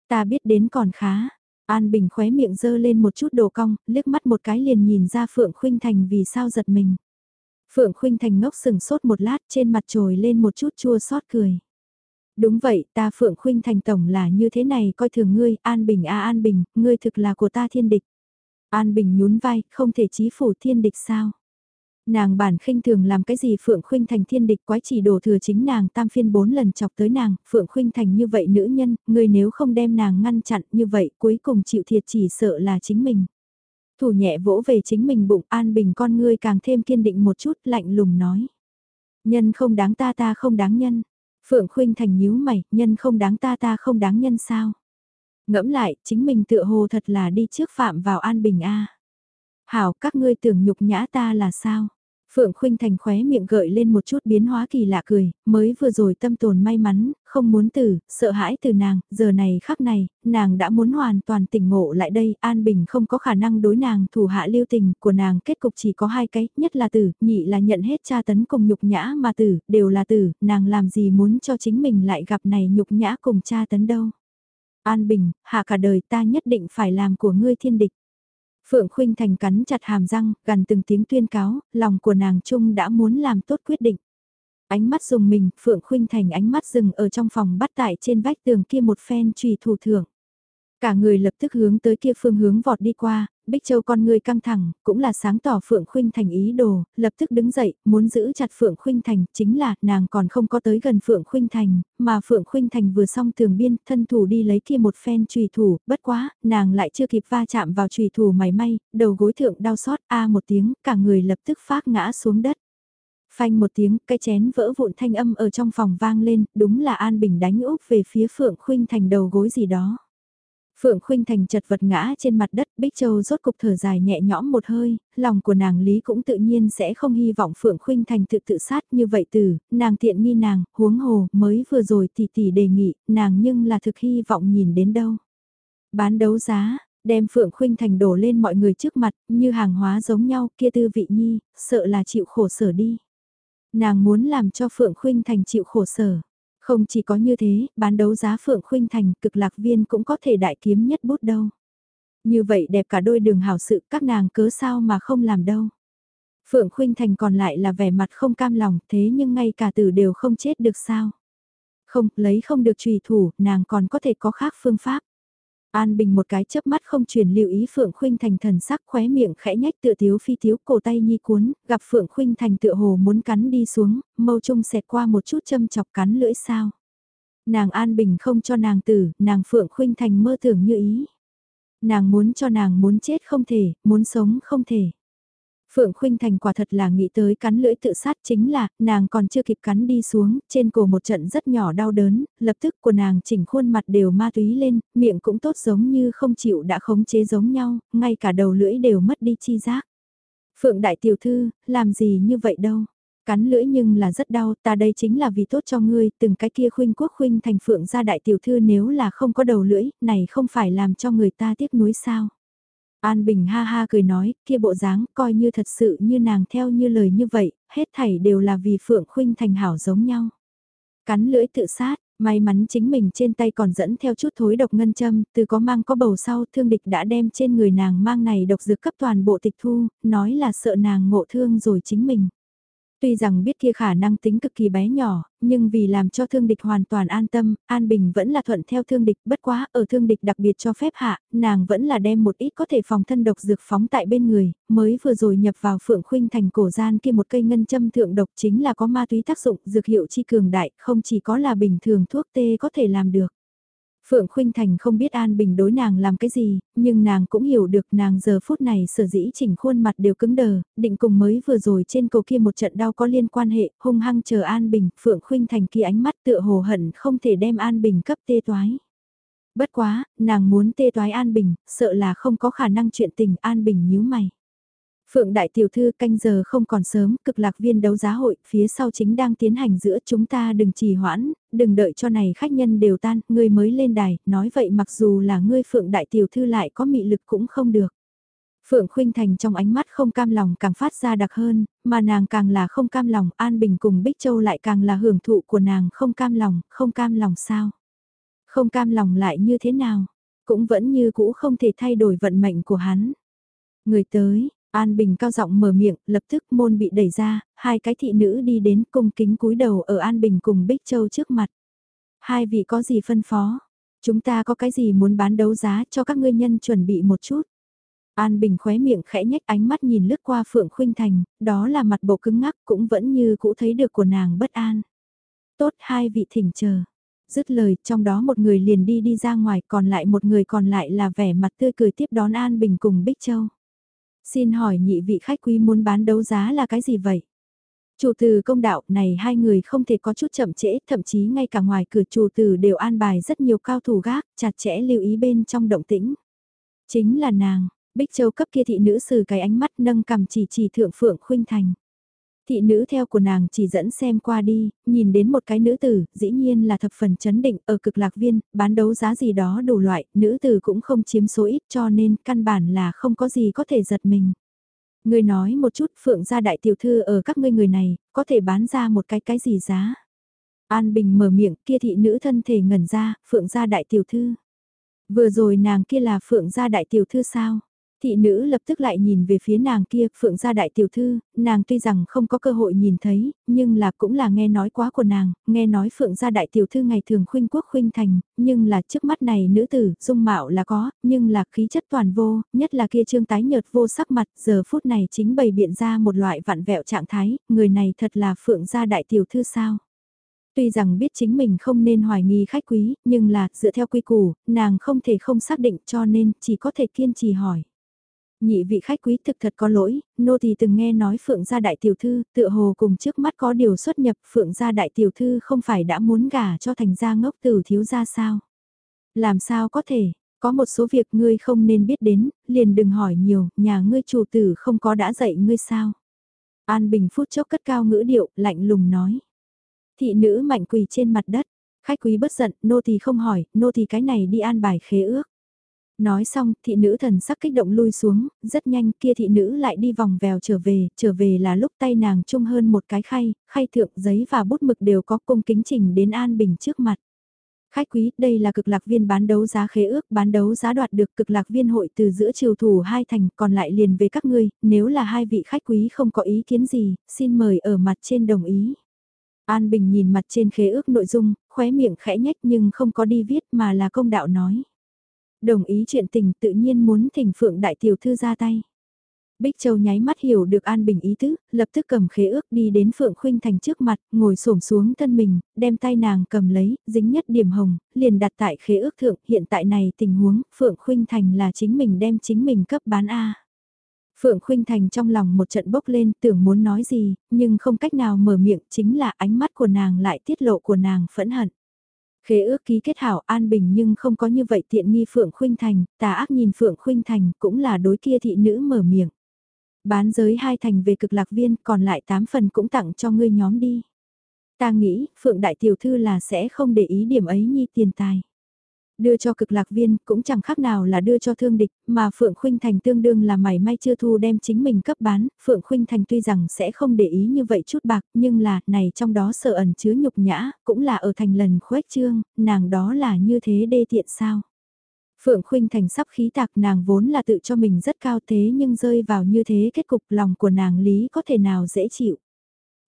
Ta biết đến còn khá. An Bình khóe miệng dơ lên một chút đồ cong, liếc mắt một cái liền nhìn ra Phượng Khuynh Thành vì sao giật mình. Phượng Khuynh Thành ngốc sừng sốt một lát trên mặt trồi lên một chút chua xót cười. Đúng vậy, ta Phượng Khuynh Thành Tổng là như thế này coi thường ngươi, An Bình a An Bình, ngươi thực là của ta thiên địch. An Bình nhún vai, không thể chí phủ thiên địch sao? Nàng bản khinh thường làm cái gì Phượng Khuynh Thành thiên địch quái chỉ đổ thừa chính nàng tam phiên bốn lần chọc tới nàng, Phượng Khuynh Thành như vậy nữ nhân, ngươi nếu không đem nàng ngăn chặn như vậy cuối cùng chịu thiệt chỉ sợ là chính mình. Thủ nhẹ vỗ về chính mình bụng An Bình con ngươi càng thêm kiên định một chút lạnh lùng nói. Nhân không đáng ta ta không đáng nhân. Phượng Khuynh Thành nhíu mày, nhân không đáng ta ta không đáng nhân sao. Ngẫm lại, chính mình tựa hồ thật là đi trước phạm vào An Bình A. Hảo, các ngươi tưởng nhục nhã ta là sao? Phượng Khuynh Thành khóe miệng gợi lên một chút biến hóa kỳ lạ cười, mới vừa rồi tâm tồn may mắn, không muốn từ, sợ hãi từ nàng, giờ này khắc này, nàng đã muốn hoàn toàn tỉnh ngộ lại đây, An Bình không có khả năng đối nàng thủ hạ lưu tình của nàng kết cục chỉ có hai cái, nhất là tử, nhị là nhận hết tra tấn cùng nhục nhã mà tử, đều là tử, nàng làm gì muốn cho chính mình lại gặp này nhục nhã cùng tra tấn đâu. An Bình, hạ cả đời ta nhất định phải làm của ngươi thiên địch. Phượng Khuynh Thành cắn chặt hàm răng, gần từng tiếng tuyên cáo, lòng của nàng trung đã muốn làm tốt quyết định. Ánh mắt dùng mình, Phượng Khuynh Thành ánh mắt dừng ở trong phòng bắt tại trên vách tường kia một phen trùy thủ thưởng. Cả người lập tức hướng tới kia phương hướng vọt đi qua, Bích Châu con người căng thẳng, cũng là sáng tỏ Phượng Khuynh Thành ý đồ, lập tức đứng dậy, muốn giữ chặt Phượng Khuynh Thành, chính là nàng còn không có tới gần Phượng Khuynh Thành, mà Phượng Khuynh Thành vừa xong thường biên, thân thủ đi lấy kia một phen trùy thủ, bất quá, nàng lại chưa kịp va chạm vào trùy thủ mày may, đầu gối thượng đau xót a một tiếng, cả người lập tức phát ngã xuống đất. Phanh một tiếng, cái chén vỡ vụn thanh âm ở trong phòng vang lên, đúng là An Bình đánh úp về phía Phượng Khuynh Thành đầu gối gì đó. Phượng Khuynh Thành chật vật ngã trên mặt đất, Bích Châu rốt cục thở dài nhẹ nhõm một hơi, lòng của nàng Lý cũng tự nhiên sẽ không hy vọng Phượng Khuynh Thành tự tự sát như vậy từ, nàng tiện nghi nàng, huống hồ, mới vừa rồi tỷ tỷ đề nghị, nàng nhưng là thực hy vọng nhìn đến đâu. Bán đấu giá, đem Phượng Khuynh Thành đổ lên mọi người trước mặt, như hàng hóa giống nhau, kia tư vị nhi, sợ là chịu khổ sở đi. Nàng muốn làm cho Phượng Khuynh Thành chịu khổ sở. Không chỉ có như thế, bán đấu giá Phượng Khuynh Thành cực lạc viên cũng có thể đại kiếm nhất bút đâu. Như vậy đẹp cả đôi đường hảo sự các nàng cớ sao mà không làm đâu. Phượng Khuynh Thành còn lại là vẻ mặt không cam lòng thế nhưng ngay cả tử đều không chết được sao. Không, lấy không được trùy thủ, nàng còn có thể có khác phương pháp. An Bình một cái chớp mắt không truyền lưu ý Phượng Khuynh Thành thần sắc khóe miệng khẽ nhách tựa thiếu phi thiếu cổ tay nhi cuốn, gặp Phượng Khuynh Thành tựa hồ muốn cắn đi xuống, mâu trung xẹt qua một chút châm chọc cắn lưỡi sao. Nàng An Bình không cho nàng tử, nàng Phượng Khuynh Thành mơ tưởng như ý. Nàng muốn cho nàng muốn chết không thể, muốn sống không thể. Phượng Khuynh Thành quả thật là nghĩ tới cắn lưỡi tự sát chính là, nàng còn chưa kịp cắn đi xuống, trên cổ một trận rất nhỏ đau đớn, lập tức của nàng chỉnh khuôn mặt đều ma túy lên, miệng cũng tốt giống như không chịu đã khống chế giống nhau, ngay cả đầu lưỡi đều mất đi chi giác. Phượng Đại Tiểu Thư, làm gì như vậy đâu? Cắn lưỡi nhưng là rất đau, ta đây chính là vì tốt cho ngươi, từng cái kia khuynh quốc khuynh thành Phượng gia Đại Tiểu Thư nếu là không có đầu lưỡi, này không phải làm cho người ta tiếc nuối sao? An Bình ha ha cười nói, kia bộ dáng coi như thật sự như nàng theo như lời như vậy, hết thảy đều là vì Phượng Khuynh thành hảo giống nhau. Cắn lưỡi tự sát, may mắn chính mình trên tay còn dẫn theo chút thối độc ngân châm, từ có mang có bầu sau thương địch đã đem trên người nàng mang này độc dược cấp toàn bộ tịch thu, nói là sợ nàng ngộ thương rồi chính mình. Tuy rằng biết kia khả năng tính cực kỳ bé nhỏ, nhưng vì làm cho thương địch hoàn toàn an tâm, An Bình vẫn là thuận theo thương địch, bất quá ở thương địch đặc biệt cho phép hạ, nàng vẫn là đem một ít có thể phòng thân độc dược phóng tại bên người, mới vừa rồi nhập vào phượng khuynh thành cổ gian kia một cây ngân châm thượng độc chính là có ma túy tác dụng, dược hiệu chi cường đại, không chỉ có là bình thường thuốc tê có thể làm được. Phượng Khuynh Thành không biết An Bình đối nàng làm cái gì, nhưng nàng cũng hiểu được nàng giờ phút này sở dĩ chỉnh khuôn mặt đều cứng đờ, định cùng mới vừa rồi trên cầu kia một trận đau có liên quan hệ, hung hăng chờ An Bình, Phượng Khuynh Thành kia ánh mắt tựa hồ hận không thể đem An Bình cấp tê toái. Bất quá, nàng muốn tê toái An Bình, sợ là không có khả năng chuyện tình An Bình nhíu mày. Phượng Đại Tiểu Thư canh giờ không còn sớm, cực lạc viên đấu giá hội, phía sau chính đang tiến hành giữa chúng ta đừng trì hoãn, đừng đợi cho này khách nhân đều tan, ngươi mới lên đài, nói vậy mặc dù là ngươi Phượng Đại Tiểu Thư lại có mị lực cũng không được. Phượng Khuynh Thành trong ánh mắt không cam lòng càng phát ra đặc hơn, mà nàng càng là không cam lòng, An Bình cùng Bích Châu lại càng là hưởng thụ của nàng không cam lòng, không cam lòng sao? Không cam lòng lại như thế nào? Cũng vẫn như cũ không thể thay đổi vận mệnh của hắn. Người tới, An Bình cao giọng mở miệng, lập tức môn bị đẩy ra, hai cái thị nữ đi đến cung kính cúi đầu ở An Bình cùng Bích Châu trước mặt. Hai vị có gì phân phó? Chúng ta có cái gì muốn bán đấu giá cho các ngươi nhân chuẩn bị một chút. An Bình khóe miệng khẽ nhếch ánh mắt nhìn lướt qua Phượng Khuynh Thành, đó là mặt bộ cứng ngắc cũng vẫn như cũ thấy được của nàng bất an. Tốt hai vị thỉnh chờ. Dứt lời, trong đó một người liền đi đi ra ngoài, còn lại một người còn lại là vẻ mặt tươi cười tiếp đón An Bình cùng Bích Châu. Xin hỏi nhị vị khách quý muốn bán đấu giá là cái gì vậy? Chủ từ công đạo này hai người không thể có chút chậm trễ, thậm chí ngay cả ngoài cửa chủ từ đều an bài rất nhiều cao thủ gác, chặt chẽ lưu ý bên trong động tĩnh. Chính là nàng, Bích Châu cấp kia thị nữ sử cái ánh mắt nâng cầm chỉ chỉ thượng phượng khuynh thành. Thị nữ theo của nàng chỉ dẫn xem qua đi, nhìn đến một cái nữ tử, dĩ nhiên là thập phần chấn định ở cực lạc viên, bán đấu giá gì đó đủ loại, nữ tử cũng không chiếm số ít cho nên căn bản là không có gì có thể giật mình. Người nói một chút phượng gia đại tiểu thư ở các ngươi người này, có thể bán ra một cái cái gì giá. An Bình mở miệng kia thị nữ thân thể ngẩn ra, phượng gia đại tiểu thư. Vừa rồi nàng kia là phượng gia đại tiểu thư sao? Thị nữ lập tức lại nhìn về phía nàng kia, phượng gia đại tiểu thư, nàng tuy rằng không có cơ hội nhìn thấy, nhưng là cũng là nghe nói quá của nàng, nghe nói phượng gia đại tiểu thư ngày thường khuynh quốc khuynh thành, nhưng là trước mắt này nữ tử, dung mạo là có, nhưng là khí chất toàn vô, nhất là kia trương tái nhợt vô sắc mặt, giờ phút này chính bày biện ra một loại vạn vẹo trạng thái, người này thật là phượng gia đại tiểu thư sao? Tuy rằng biết chính mình không nên hoài nghi khách quý, nhưng là, dựa theo quy củ, nàng không thể không xác định cho nên chỉ có thể kiên trì hỏi. Nhị vị khách quý thực thật có lỗi, nô thì từng nghe nói Phượng gia đại tiểu thư, tựa hồ cùng trước mắt có điều xuất nhập Phượng gia đại tiểu thư không phải đã muốn gả cho thành gia ngốc tử thiếu gia sao? Làm sao có thể, có một số việc ngươi không nên biết đến, liền đừng hỏi nhiều, nhà ngươi chủ tử không có đã dạy ngươi sao? An Bình phút chốc cất cao ngữ điệu, lạnh lùng nói. Thị nữ mạnh quỳ trên mặt đất, khách quý bất giận, nô thì không hỏi, nô thì cái này đi an bài khế ước. Nói xong, thị nữ thần sắc kích động lui xuống, rất nhanh kia thị nữ lại đi vòng vèo trở về, trở về là lúc tay nàng chung hơn một cái khay, khay thượng giấy và bút mực đều có cung kính trình đến An Bình trước mặt. Khách quý, đây là cực lạc viên bán đấu giá khế ước, bán đấu giá đoạt được cực lạc viên hội từ giữa triều thủ hai thành, còn lại liền về các ngươi, nếu là hai vị khách quý không có ý kiến gì, xin mời ở mặt trên đồng ý. An Bình nhìn mặt trên khế ước nội dung, khóe miệng khẽ nhách nhưng không có đi viết mà là công đạo nói. Đồng ý chuyện tình tự nhiên muốn thỉnh phượng đại tiểu thư ra tay. Bích Châu nháy mắt hiểu được An Bình ý tứ, lập tức cầm khế ước đi đến Phượng Khuynh Thành trước mặt, ngồi xổm xuống thân mình, đem tay nàng cầm lấy, dính nhất điểm hồng, liền đặt tại khế ước thượng, hiện tại này tình huống, Phượng Khuynh Thành là chính mình đem chính mình cấp bán A. Phượng Khuynh Thành trong lòng một trận bốc lên tưởng muốn nói gì, nhưng không cách nào mở miệng chính là ánh mắt của nàng lại tiết lộ của nàng phẫn hận. Khế ước ký kết hảo an bình nhưng không có như vậy tiện nghi Phượng Khuynh Thành, tà ác nhìn Phượng Khuynh Thành cũng là đối kia thị nữ mở miệng. Bán giới hai thành về cực lạc viên còn lại tám phần cũng tặng cho ngươi nhóm đi. Ta nghĩ Phượng Đại Tiểu Thư là sẽ không để ý điểm ấy nhi tiền tài. Đưa cho cực lạc viên cũng chẳng khác nào là đưa cho thương địch, mà Phượng Khuynh Thành tương đương là mảy may chưa thu đem chính mình cấp bán, Phượng Khuynh Thành tuy rằng sẽ không để ý như vậy chút bạc, nhưng là, này trong đó sợ ẩn chứa nhục nhã, cũng là ở thành lần khuếch trương, nàng đó là như thế đê tiện sao. Phượng Khuynh Thành sắp khí tạc nàng vốn là tự cho mình rất cao thế nhưng rơi vào như thế kết cục lòng của nàng lý có thể nào dễ chịu.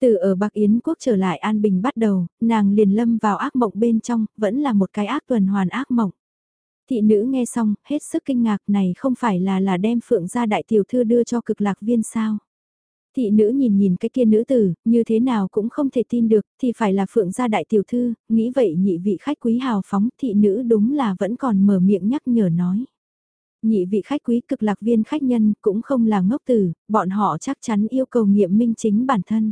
Từ ở Bắc Yến quốc trở lại An Bình bắt đầu, nàng liền lâm vào ác mộng bên trong, vẫn là một cái ác tuần hoàn ác mộng. Thị nữ nghe xong, hết sức kinh ngạc này không phải là là đem phượng gia đại tiểu thư đưa cho cực lạc viên sao. Thị nữ nhìn nhìn cái kia nữ tử, như thế nào cũng không thể tin được, thì phải là phượng gia đại tiểu thư, nghĩ vậy nhị vị khách quý hào phóng, thị nữ đúng là vẫn còn mở miệng nhắc nhở nói. Nhị vị khách quý cực lạc viên khách nhân cũng không là ngốc tử, bọn họ chắc chắn yêu cầu nghiệm minh chính bản thân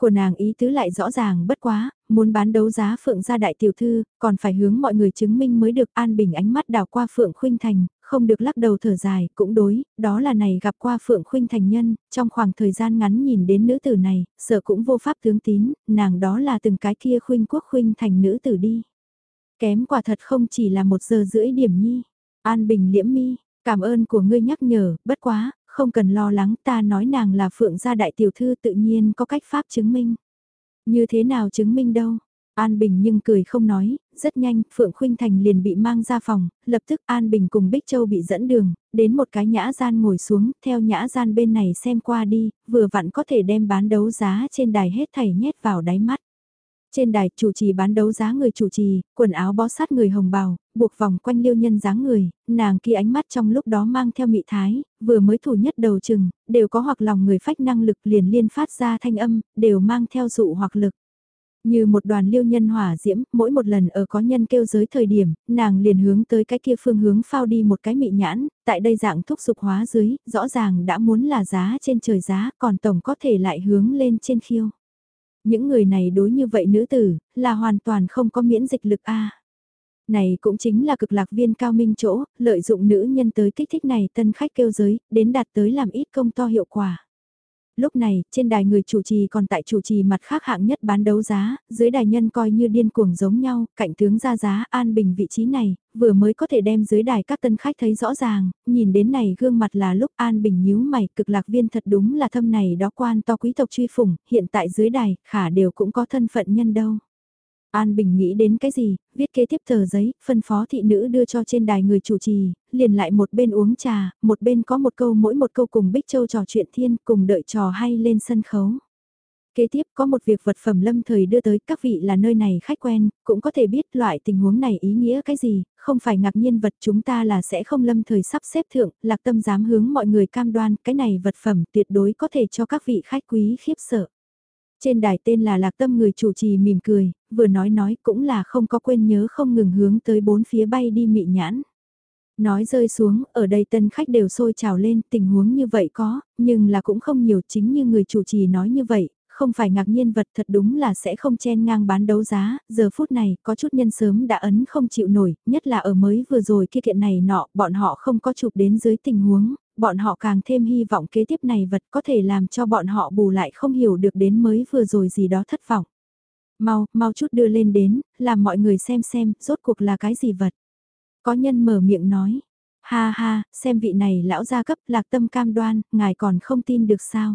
của nàng ý tứ lại rõ ràng bất quá, muốn bán đấu giá Phượng gia đại tiểu thư, còn phải hướng mọi người chứng minh mới được an bình ánh mắt đào qua Phượng Khuynh Thành, không được lắc đầu thở dài, cũng đối, đó là này gặp qua Phượng Khuynh Thành nhân, trong khoảng thời gian ngắn nhìn đến nữ tử này, sợ cũng vô pháp tướng tín, nàng đó là từng cái kia Khuynh Quốc Khuynh Thành nữ tử đi. Kém quả thật không chỉ là một giờ rưỡi điểm nhi. An Bình liễm mi, cảm ơn của ngươi nhắc nhở, bất quá, không cần lo lắng ta nói nàng là phượng gia đại tiểu thư tự nhiên có cách pháp chứng minh. Như thế nào chứng minh đâu? An Bình nhưng cười không nói, rất nhanh, Phượng Khuynh Thành liền bị mang ra phòng, lập tức An Bình cùng Bích Châu bị dẫn đường, đến một cái nhã gian ngồi xuống, theo nhã gian bên này xem qua đi, vừa vặn có thể đem bán đấu giá trên đài hết thảy nhét vào đáy mắt. Trên đài chủ trì bán đấu giá người chủ trì, quần áo bó sát người hồng bào, buộc vòng quanh liêu nhân dáng người, nàng kia ánh mắt trong lúc đó mang theo mị thái, vừa mới thủ nhất đầu chừng, đều có hoặc lòng người phách năng lực liền liên phát ra thanh âm, đều mang theo dụ hoặc lực. Như một đoàn liêu nhân hỏa diễm, mỗi một lần ở có nhân kêu giới thời điểm, nàng liền hướng tới cái kia phương hướng phao đi một cái mị nhãn, tại đây dạng thúc dục hóa dưới, rõ ràng đã muốn là giá trên trời giá, còn tổng có thể lại hướng lên trên khiêu. Những người này đối như vậy nữ tử, là hoàn toàn không có miễn dịch lực A. Này cũng chính là cực lạc viên cao minh chỗ, lợi dụng nữ nhân tới kích thích này tân khách kêu giới, đến đạt tới làm ít công to hiệu quả. Lúc này, trên đài người chủ trì còn tại chủ trì mặt khác hạng nhất bán đấu giá, dưới đài nhân coi như điên cuồng giống nhau, cạnh tướng ra giá an bình vị trí này, vừa mới có thể đem dưới đài các tân khách thấy rõ ràng, nhìn đến này gương mặt là lúc an bình nhíu mày, cực lạc viên thật đúng là thâm này đó quan to quý tộc truy phủng, hiện tại dưới đài, khả đều cũng có thân phận nhân đâu. An Bình nghĩ đến cái gì, viết kế tiếp tờ giấy, phân phó thị nữ đưa cho trên đài người chủ trì, liền lại một bên uống trà, một bên có một câu mỗi một câu cùng Bích Châu trò chuyện thiên, cùng đợi trò hay lên sân khấu. Kế tiếp có một việc vật phẩm lâm thời đưa tới các vị là nơi này khách quen, cũng có thể biết loại tình huống này ý nghĩa cái gì, không phải ngạc nhiên vật chúng ta là sẽ không lâm thời sắp xếp thượng, lạc tâm dám hướng mọi người cam đoan cái này vật phẩm tuyệt đối có thể cho các vị khách quý khiếp sợ. Trên đài tên là Lạc Tâm người chủ trì mỉm cười, vừa nói nói cũng là không có quên nhớ không ngừng hướng tới bốn phía bay đi mị nhãn. Nói rơi xuống, ở đây tân khách đều sôi trào lên, tình huống như vậy có, nhưng là cũng không nhiều chính như người chủ trì nói như vậy, không phải ngạc nhiên vật thật đúng là sẽ không chen ngang bán đấu giá, giờ phút này có chút nhân sớm đã ấn không chịu nổi, nhất là ở mới vừa rồi kia kiện này nọ, bọn họ không có chụp đến dưới tình huống, bọn họ càng thêm hy vọng kế tiếp này vật có thể làm cho bọn họ bù lại không hiểu được đến mới vừa rồi gì đó thất vọng. Mau, mau chút đưa lên đến, làm mọi người xem xem, rốt cuộc là cái gì vật. Có nhân mở miệng nói, ha ha, xem vị này lão gia cấp lạc tâm cam đoan, ngài còn không tin được sao.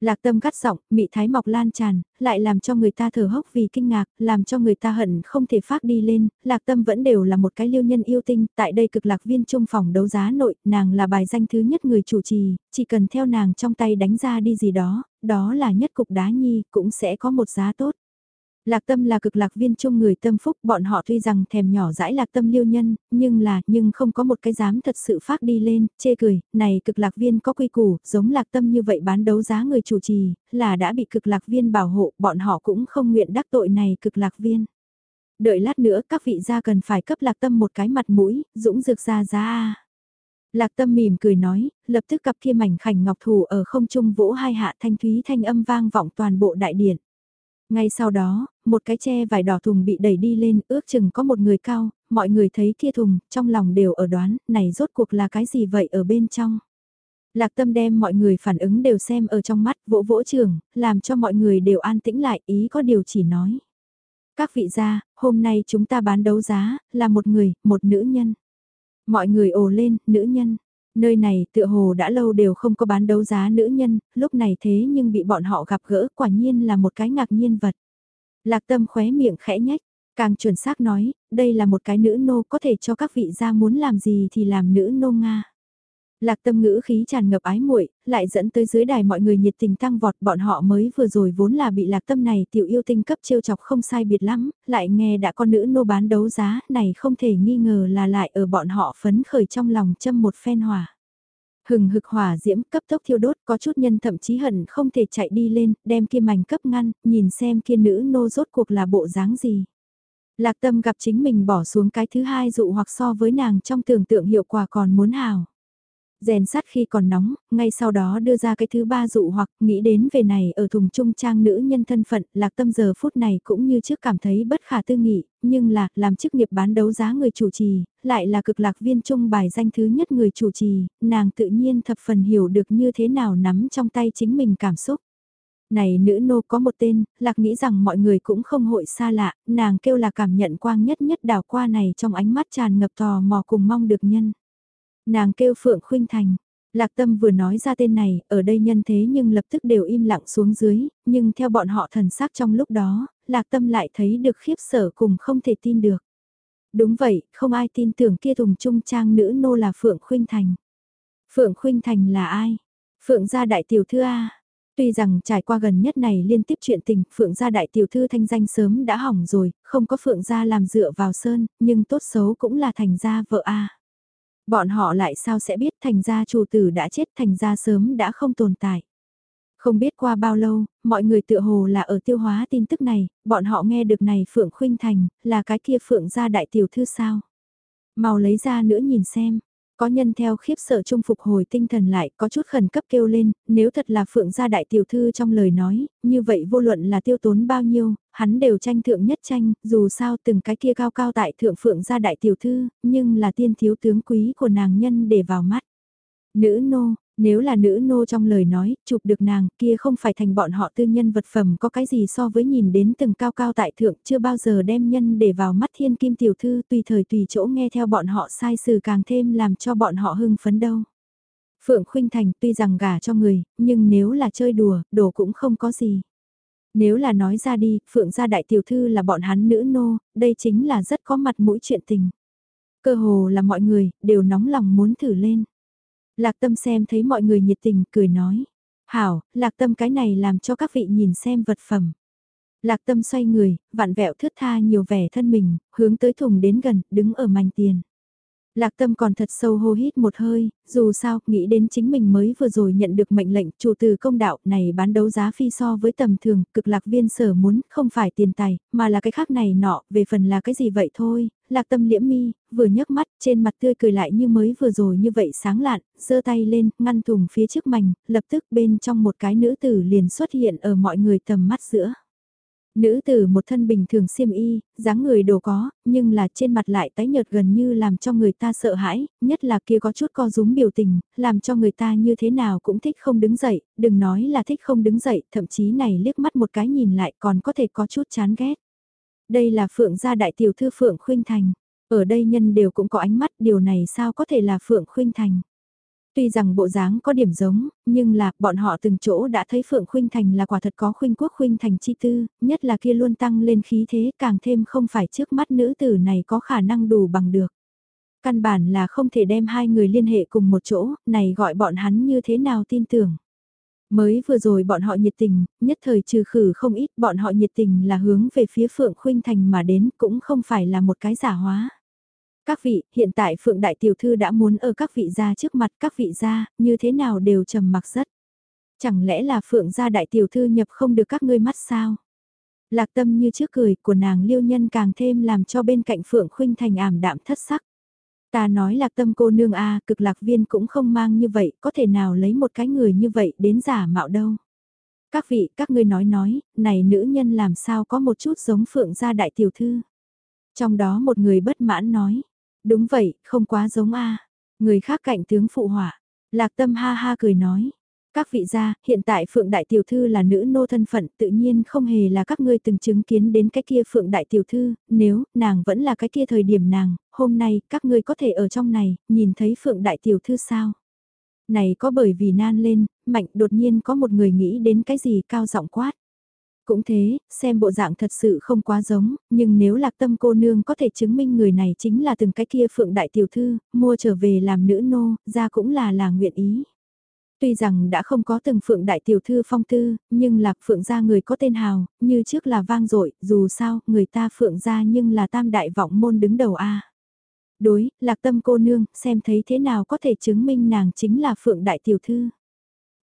Lạc tâm gắt giọng, mị thái mọc lan tràn, lại làm cho người ta thở hốc vì kinh ngạc, làm cho người ta hận không thể phát đi lên, lạc tâm vẫn đều là một cái liêu nhân yêu tinh, tại đây cực lạc viên trung phòng đấu giá nội, nàng là bài danh thứ nhất người chủ trì, chỉ cần theo nàng trong tay đánh ra đi gì đó, đó là nhất cục đá nhi, cũng sẽ có một giá tốt. Lạc tâm là cực lạc viên chung người tâm phúc, bọn họ tuy rằng thèm nhỏ dãi lạc tâm liêu nhân, nhưng là, nhưng không có một cái dám thật sự phát đi lên, chê cười, này cực lạc viên có quy củ, giống lạc tâm như vậy bán đấu giá người chủ trì, là đã bị cực lạc viên bảo hộ, bọn họ cũng không nguyện đắc tội này cực lạc viên. Đợi lát nữa các vị gia cần phải cấp lạc tâm một cái mặt mũi, dũng dược ra ra Lạc tâm mỉm cười nói, lập tức cặp kia mảnh khảnh ngọc thủ ở không trung vỗ hai hạ thanh thúy thanh âm vang vọng toàn bộ đại điện. Ngay sau đó, một cái tre vải đỏ thùng bị đẩy đi lên, ước chừng có một người cao, mọi người thấy kia thùng, trong lòng đều ở đoán, này rốt cuộc là cái gì vậy ở bên trong. Lạc tâm đem mọi người phản ứng đều xem ở trong mắt, vỗ vỗ trường, làm cho mọi người đều an tĩnh lại, ý có điều chỉ nói. Các vị gia, hôm nay chúng ta bán đấu giá, là một người, một nữ nhân. Mọi người ồ lên, nữ nhân. Nơi này tựa hồ đã lâu đều không có bán đấu giá nữ nhân, lúc này thế nhưng bị bọn họ gặp gỡ quả nhiên là một cái ngạc nhiên vật. Lạc tâm khóe miệng khẽ nhách, càng chuẩn xác nói, đây là một cái nữ nô có thể cho các vị gia muốn làm gì thì làm nữ nô Nga. Lạc tâm ngữ khí tràn ngập ái muội, lại dẫn tới dưới đài mọi người nhiệt tình tăng vọt, bọn họ mới vừa rồi vốn là bị lạc tâm này tiểu yêu tinh cấp trêu chọc không sai biệt lắm, lại nghe đã con nữ nô bán đấu giá, này không thể nghi ngờ là lại ở bọn họ phấn khởi trong lòng châm một phen hỏa. Hừng hực hỏa diễm cấp tốc thiêu đốt có chút nhân thậm chí hận không thể chạy đi lên, đem kia mảnh cấp ngăn, nhìn xem kia nữ nô rốt cuộc là bộ dáng gì. Lạc tâm gặp chính mình bỏ xuống cái thứ hai dụ hoặc so với nàng trong tưởng tượng hiệu quả còn muốn hào rèn sắt khi còn nóng, ngay sau đó đưa ra cái thứ ba dụ hoặc nghĩ đến về này ở thùng trung trang nữ nhân thân phận, lạc tâm giờ phút này cũng như trước cảm thấy bất khả tư nghị, nhưng là, làm chức nghiệp bán đấu giá người chủ trì, lại là cực lạc viên trung bài danh thứ nhất người chủ trì, nàng tự nhiên thập phần hiểu được như thế nào nắm trong tay chính mình cảm xúc. Này nữ nô có một tên, lạc nghĩ rằng mọi người cũng không hội xa lạ, nàng kêu là cảm nhận quang nhất nhất đào qua này trong ánh mắt tràn ngập tò mò cùng mong được nhân. Nàng kêu Phượng Khuynh Thành. Lạc Tâm vừa nói ra tên này, ở đây nhân thế nhưng lập tức đều im lặng xuống dưới, nhưng theo bọn họ thần sắc trong lúc đó, Lạc Tâm lại thấy được khiếp sở cùng không thể tin được. Đúng vậy, không ai tin tưởng kia thùng trung trang nữ nô là Phượng Khuynh Thành. Phượng Khuynh Thành là ai? Phượng gia đại tiểu thư A. Tuy rằng trải qua gần nhất này liên tiếp chuyện tình, Phượng gia đại tiểu thư thanh danh sớm đã hỏng rồi, không có Phượng gia làm dựa vào sơn, nhưng tốt xấu cũng là thành gia vợ a. Bọn họ lại sao sẽ biết thành gia chủ tử đã chết thành gia sớm đã không tồn tại. Không biết qua bao lâu, mọi người tự hồ là ở tiêu hóa tin tức này, bọn họ nghe được này Phượng Khuynh Thành, là cái kia Phượng gia đại tiểu thư sao. Mau lấy ra nữa nhìn xem, có nhân theo khiếp sợ trung phục hồi tinh thần lại, có chút khẩn cấp kêu lên, nếu thật là phượng gia đại tiểu thư trong lời nói, như vậy vô luận là tiêu tốn bao nhiêu, hắn đều tranh thượng nhất tranh, dù sao từng cái kia cao cao tại thượng phượng gia đại tiểu thư, nhưng là tiên thiếu tướng quý của nàng nhân để vào mắt. Nữ nô, nếu là nữ nô trong lời nói, chụp được nàng kia không phải thành bọn họ tư nhân vật phẩm có cái gì so với nhìn đến từng cao cao tại thượng chưa bao giờ đem nhân để vào mắt thiên kim tiểu thư tùy thời tùy chỗ nghe theo bọn họ sai sự càng thêm làm cho bọn họ hưng phấn đâu. Phượng Khuynh Thành tuy rằng gả cho người, nhưng nếu là chơi đùa, đồ cũng không có gì. Nếu là nói ra đi, Phượng gia đại tiểu thư là bọn hắn nữ nô, đây chính là rất có mặt mũi chuyện tình. Cơ hồ là mọi người, đều nóng lòng muốn thử lên. Lạc tâm xem thấy mọi người nhiệt tình, cười nói. Hảo, lạc tâm cái này làm cho các vị nhìn xem vật phẩm. Lạc tâm xoay người, vạn vẹo thướt tha nhiều vẻ thân mình, hướng tới thùng đến gần, đứng ở mảnh tiền. Lạc tâm còn thật sâu hô hít một hơi, dù sao, nghĩ đến chính mình mới vừa rồi nhận được mệnh lệnh chủ từ công đạo này bán đấu giá phi so với tầm thường, cực lạc viên sở muốn, không phải tiền tài, mà là cái khác này nọ, về phần là cái gì vậy thôi, lạc tâm liễm mi, vừa nhấc mắt, trên mặt tươi cười lại như mới vừa rồi như vậy sáng lạn, giơ tay lên, ngăn thùng phía trước mảnh, lập tức bên trong một cái nữ tử liền xuất hiện ở mọi người tầm mắt giữa. Nữ tử một thân bình thường xiêm y, dáng người đồ có, nhưng là trên mặt lại tái nhợt gần như làm cho người ta sợ hãi, nhất là kia có chút co rúm biểu tình, làm cho người ta như thế nào cũng thích không đứng dậy, đừng nói là thích không đứng dậy, thậm chí này liếc mắt một cái nhìn lại còn có thể có chút chán ghét. Đây là Phượng gia đại tiểu thư Phượng Khuynh Thành, ở đây nhân đều cũng có ánh mắt, điều này sao có thể là Phượng Khuynh Thành. Tuy rằng bộ dáng có điểm giống, nhưng là bọn họ từng chỗ đã thấy Phượng Khuynh Thành là quả thật có Khuynh Quốc Khuynh Thành chi tư, nhất là kia luôn tăng lên khí thế càng thêm không phải trước mắt nữ tử này có khả năng đủ bằng được. Căn bản là không thể đem hai người liên hệ cùng một chỗ, này gọi bọn hắn như thế nào tin tưởng. Mới vừa rồi bọn họ nhiệt tình, nhất thời trừ khử không ít bọn họ nhiệt tình là hướng về phía Phượng Khuynh Thành mà đến cũng không phải là một cái giả hóa. Các vị, hiện tại Phượng Đại Tiểu Thư đã muốn ở các vị gia trước mặt các vị gia, như thế nào đều trầm mặc rất. Chẳng lẽ là Phượng gia Đại Tiểu Thư nhập không được các ngươi mắt sao? Lạc tâm như trước cười của nàng liêu nhân càng thêm làm cho bên cạnh Phượng Khuynh Thành ảm đạm thất sắc. Ta nói lạc tâm cô nương a cực lạc viên cũng không mang như vậy, có thể nào lấy một cái người như vậy đến giả mạo đâu. Các vị, các ngươi nói nói, này nữ nhân làm sao có một chút giống Phượng gia Đại Tiểu Thư. Trong đó một người bất mãn nói, Đúng vậy, không quá giống a. Người khác cạnh tướng phụ hỏa. Lạc tâm ha ha cười nói. Các vị gia, hiện tại Phượng Đại Tiểu Thư là nữ nô thân phận tự nhiên không hề là các ngươi từng chứng kiến đến cái kia Phượng Đại Tiểu Thư, nếu nàng vẫn là cái kia thời điểm nàng, hôm nay các ngươi có thể ở trong này, nhìn thấy Phượng Đại Tiểu Thư sao? Này có bởi vì nan lên, mạnh đột nhiên có một người nghĩ đến cái gì cao giọng quát. Cũng thế, xem bộ dạng thật sự không quá giống, nhưng nếu lạc tâm cô nương có thể chứng minh người này chính là từng cái kia phượng đại tiểu thư, mua trở về làm nữ nô, ra cũng là là nguyện ý. Tuy rằng đã không có từng phượng đại tiểu thư phong tư, nhưng lạc phượng gia người có tên hào, như trước là vang dội dù sao, người ta phượng gia nhưng là tam đại vọng môn đứng đầu a Đối, lạc tâm cô nương, xem thấy thế nào có thể chứng minh nàng chính là phượng đại tiểu thư.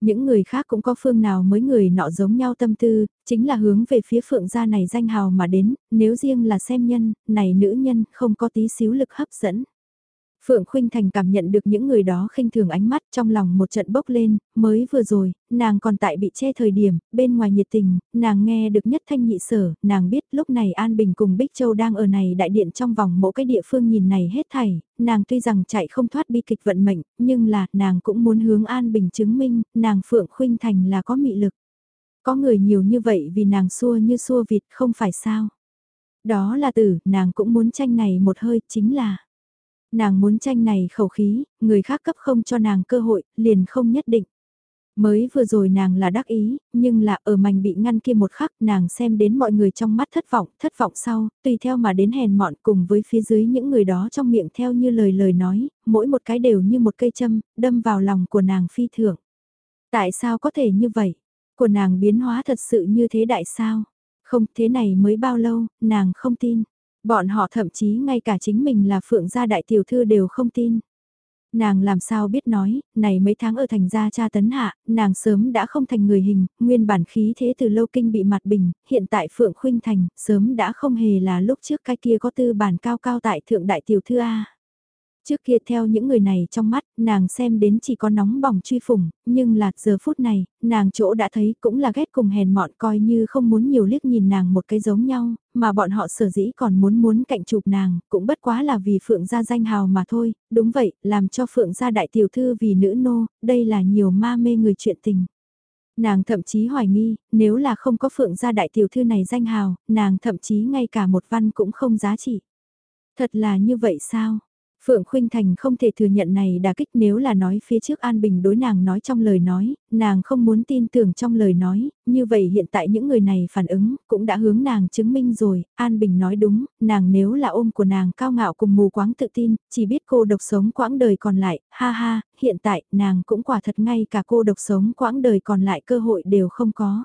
Những người khác cũng có phương nào mới người nọ giống nhau tâm tư, chính là hướng về phía phượng gia này danh hào mà đến, nếu riêng là xem nhân, này nữ nhân không có tí xíu lực hấp dẫn. Phượng Khuynh Thành cảm nhận được những người đó khinh thường ánh mắt trong lòng một trận bốc lên, mới vừa rồi, nàng còn tại bị che thời điểm, bên ngoài nhiệt tình, nàng nghe được nhất thanh nhị sở, nàng biết lúc này An Bình cùng Bích Châu đang ở này đại điện trong vòng mỗi cái địa phương nhìn này hết thảy, nàng tuy rằng chạy không thoát bi kịch vận mệnh, nhưng là nàng cũng muốn hướng An Bình chứng minh, nàng Phượng Khuynh Thành là có mị lực. Có người nhiều như vậy vì nàng xua như xua vịt không phải sao. Đó là tử, nàng cũng muốn tranh này một hơi, chính là Nàng muốn tranh này khẩu khí, người khác cấp không cho nàng cơ hội, liền không nhất định. Mới vừa rồi nàng là đắc ý, nhưng là ở mảnh bị ngăn kia một khắc nàng xem đến mọi người trong mắt thất vọng, thất vọng sau, tùy theo mà đến hèn mọn cùng với phía dưới những người đó trong miệng theo như lời lời nói, mỗi một cái đều như một cây châm, đâm vào lòng của nàng phi thường. Tại sao có thể như vậy? Của nàng biến hóa thật sự như thế đại sao? Không, thế này mới bao lâu, nàng không tin. Bọn họ thậm chí ngay cả chính mình là phượng gia đại tiểu thư đều không tin. Nàng làm sao biết nói, này mấy tháng ở thành gia cha tấn hạ, nàng sớm đã không thành người hình, nguyên bản khí thế từ lâu kinh bị mặt bình, hiện tại Phượng Khuynh Thành, sớm đã không hề là lúc trước cái kia có tư bản cao cao tại thượng đại tiểu thư A. Trước kia theo những người này trong mắt, nàng xem đến chỉ có nóng bỏng truy phủng, nhưng là giờ phút này, nàng chỗ đã thấy cũng là ghét cùng hèn mọn coi như không muốn nhiều liếc nhìn nàng một cái giống nhau, mà bọn họ sở dĩ còn muốn muốn cạnh chụp nàng, cũng bất quá là vì Phượng gia danh hào mà thôi, đúng vậy, làm cho Phượng gia đại tiểu thư vì nữ nô, đây là nhiều ma mê người chuyện tình. Nàng thậm chí hoài nghi, nếu là không có Phượng gia đại tiểu thư này danh hào, nàng thậm chí ngay cả một văn cũng không giá trị. Thật là như vậy sao? Phượng Khuynh Thành không thể thừa nhận này đã kích nếu là nói phía trước An Bình đối nàng nói trong lời nói, nàng không muốn tin tưởng trong lời nói, như vậy hiện tại những người này phản ứng cũng đã hướng nàng chứng minh rồi, An Bình nói đúng, nàng nếu là ôm của nàng cao ngạo cùng mù quáng tự tin, chỉ biết cô độc sống quãng đời còn lại, ha ha, hiện tại nàng cũng quả thật ngay cả cô độc sống quãng đời còn lại cơ hội đều không có.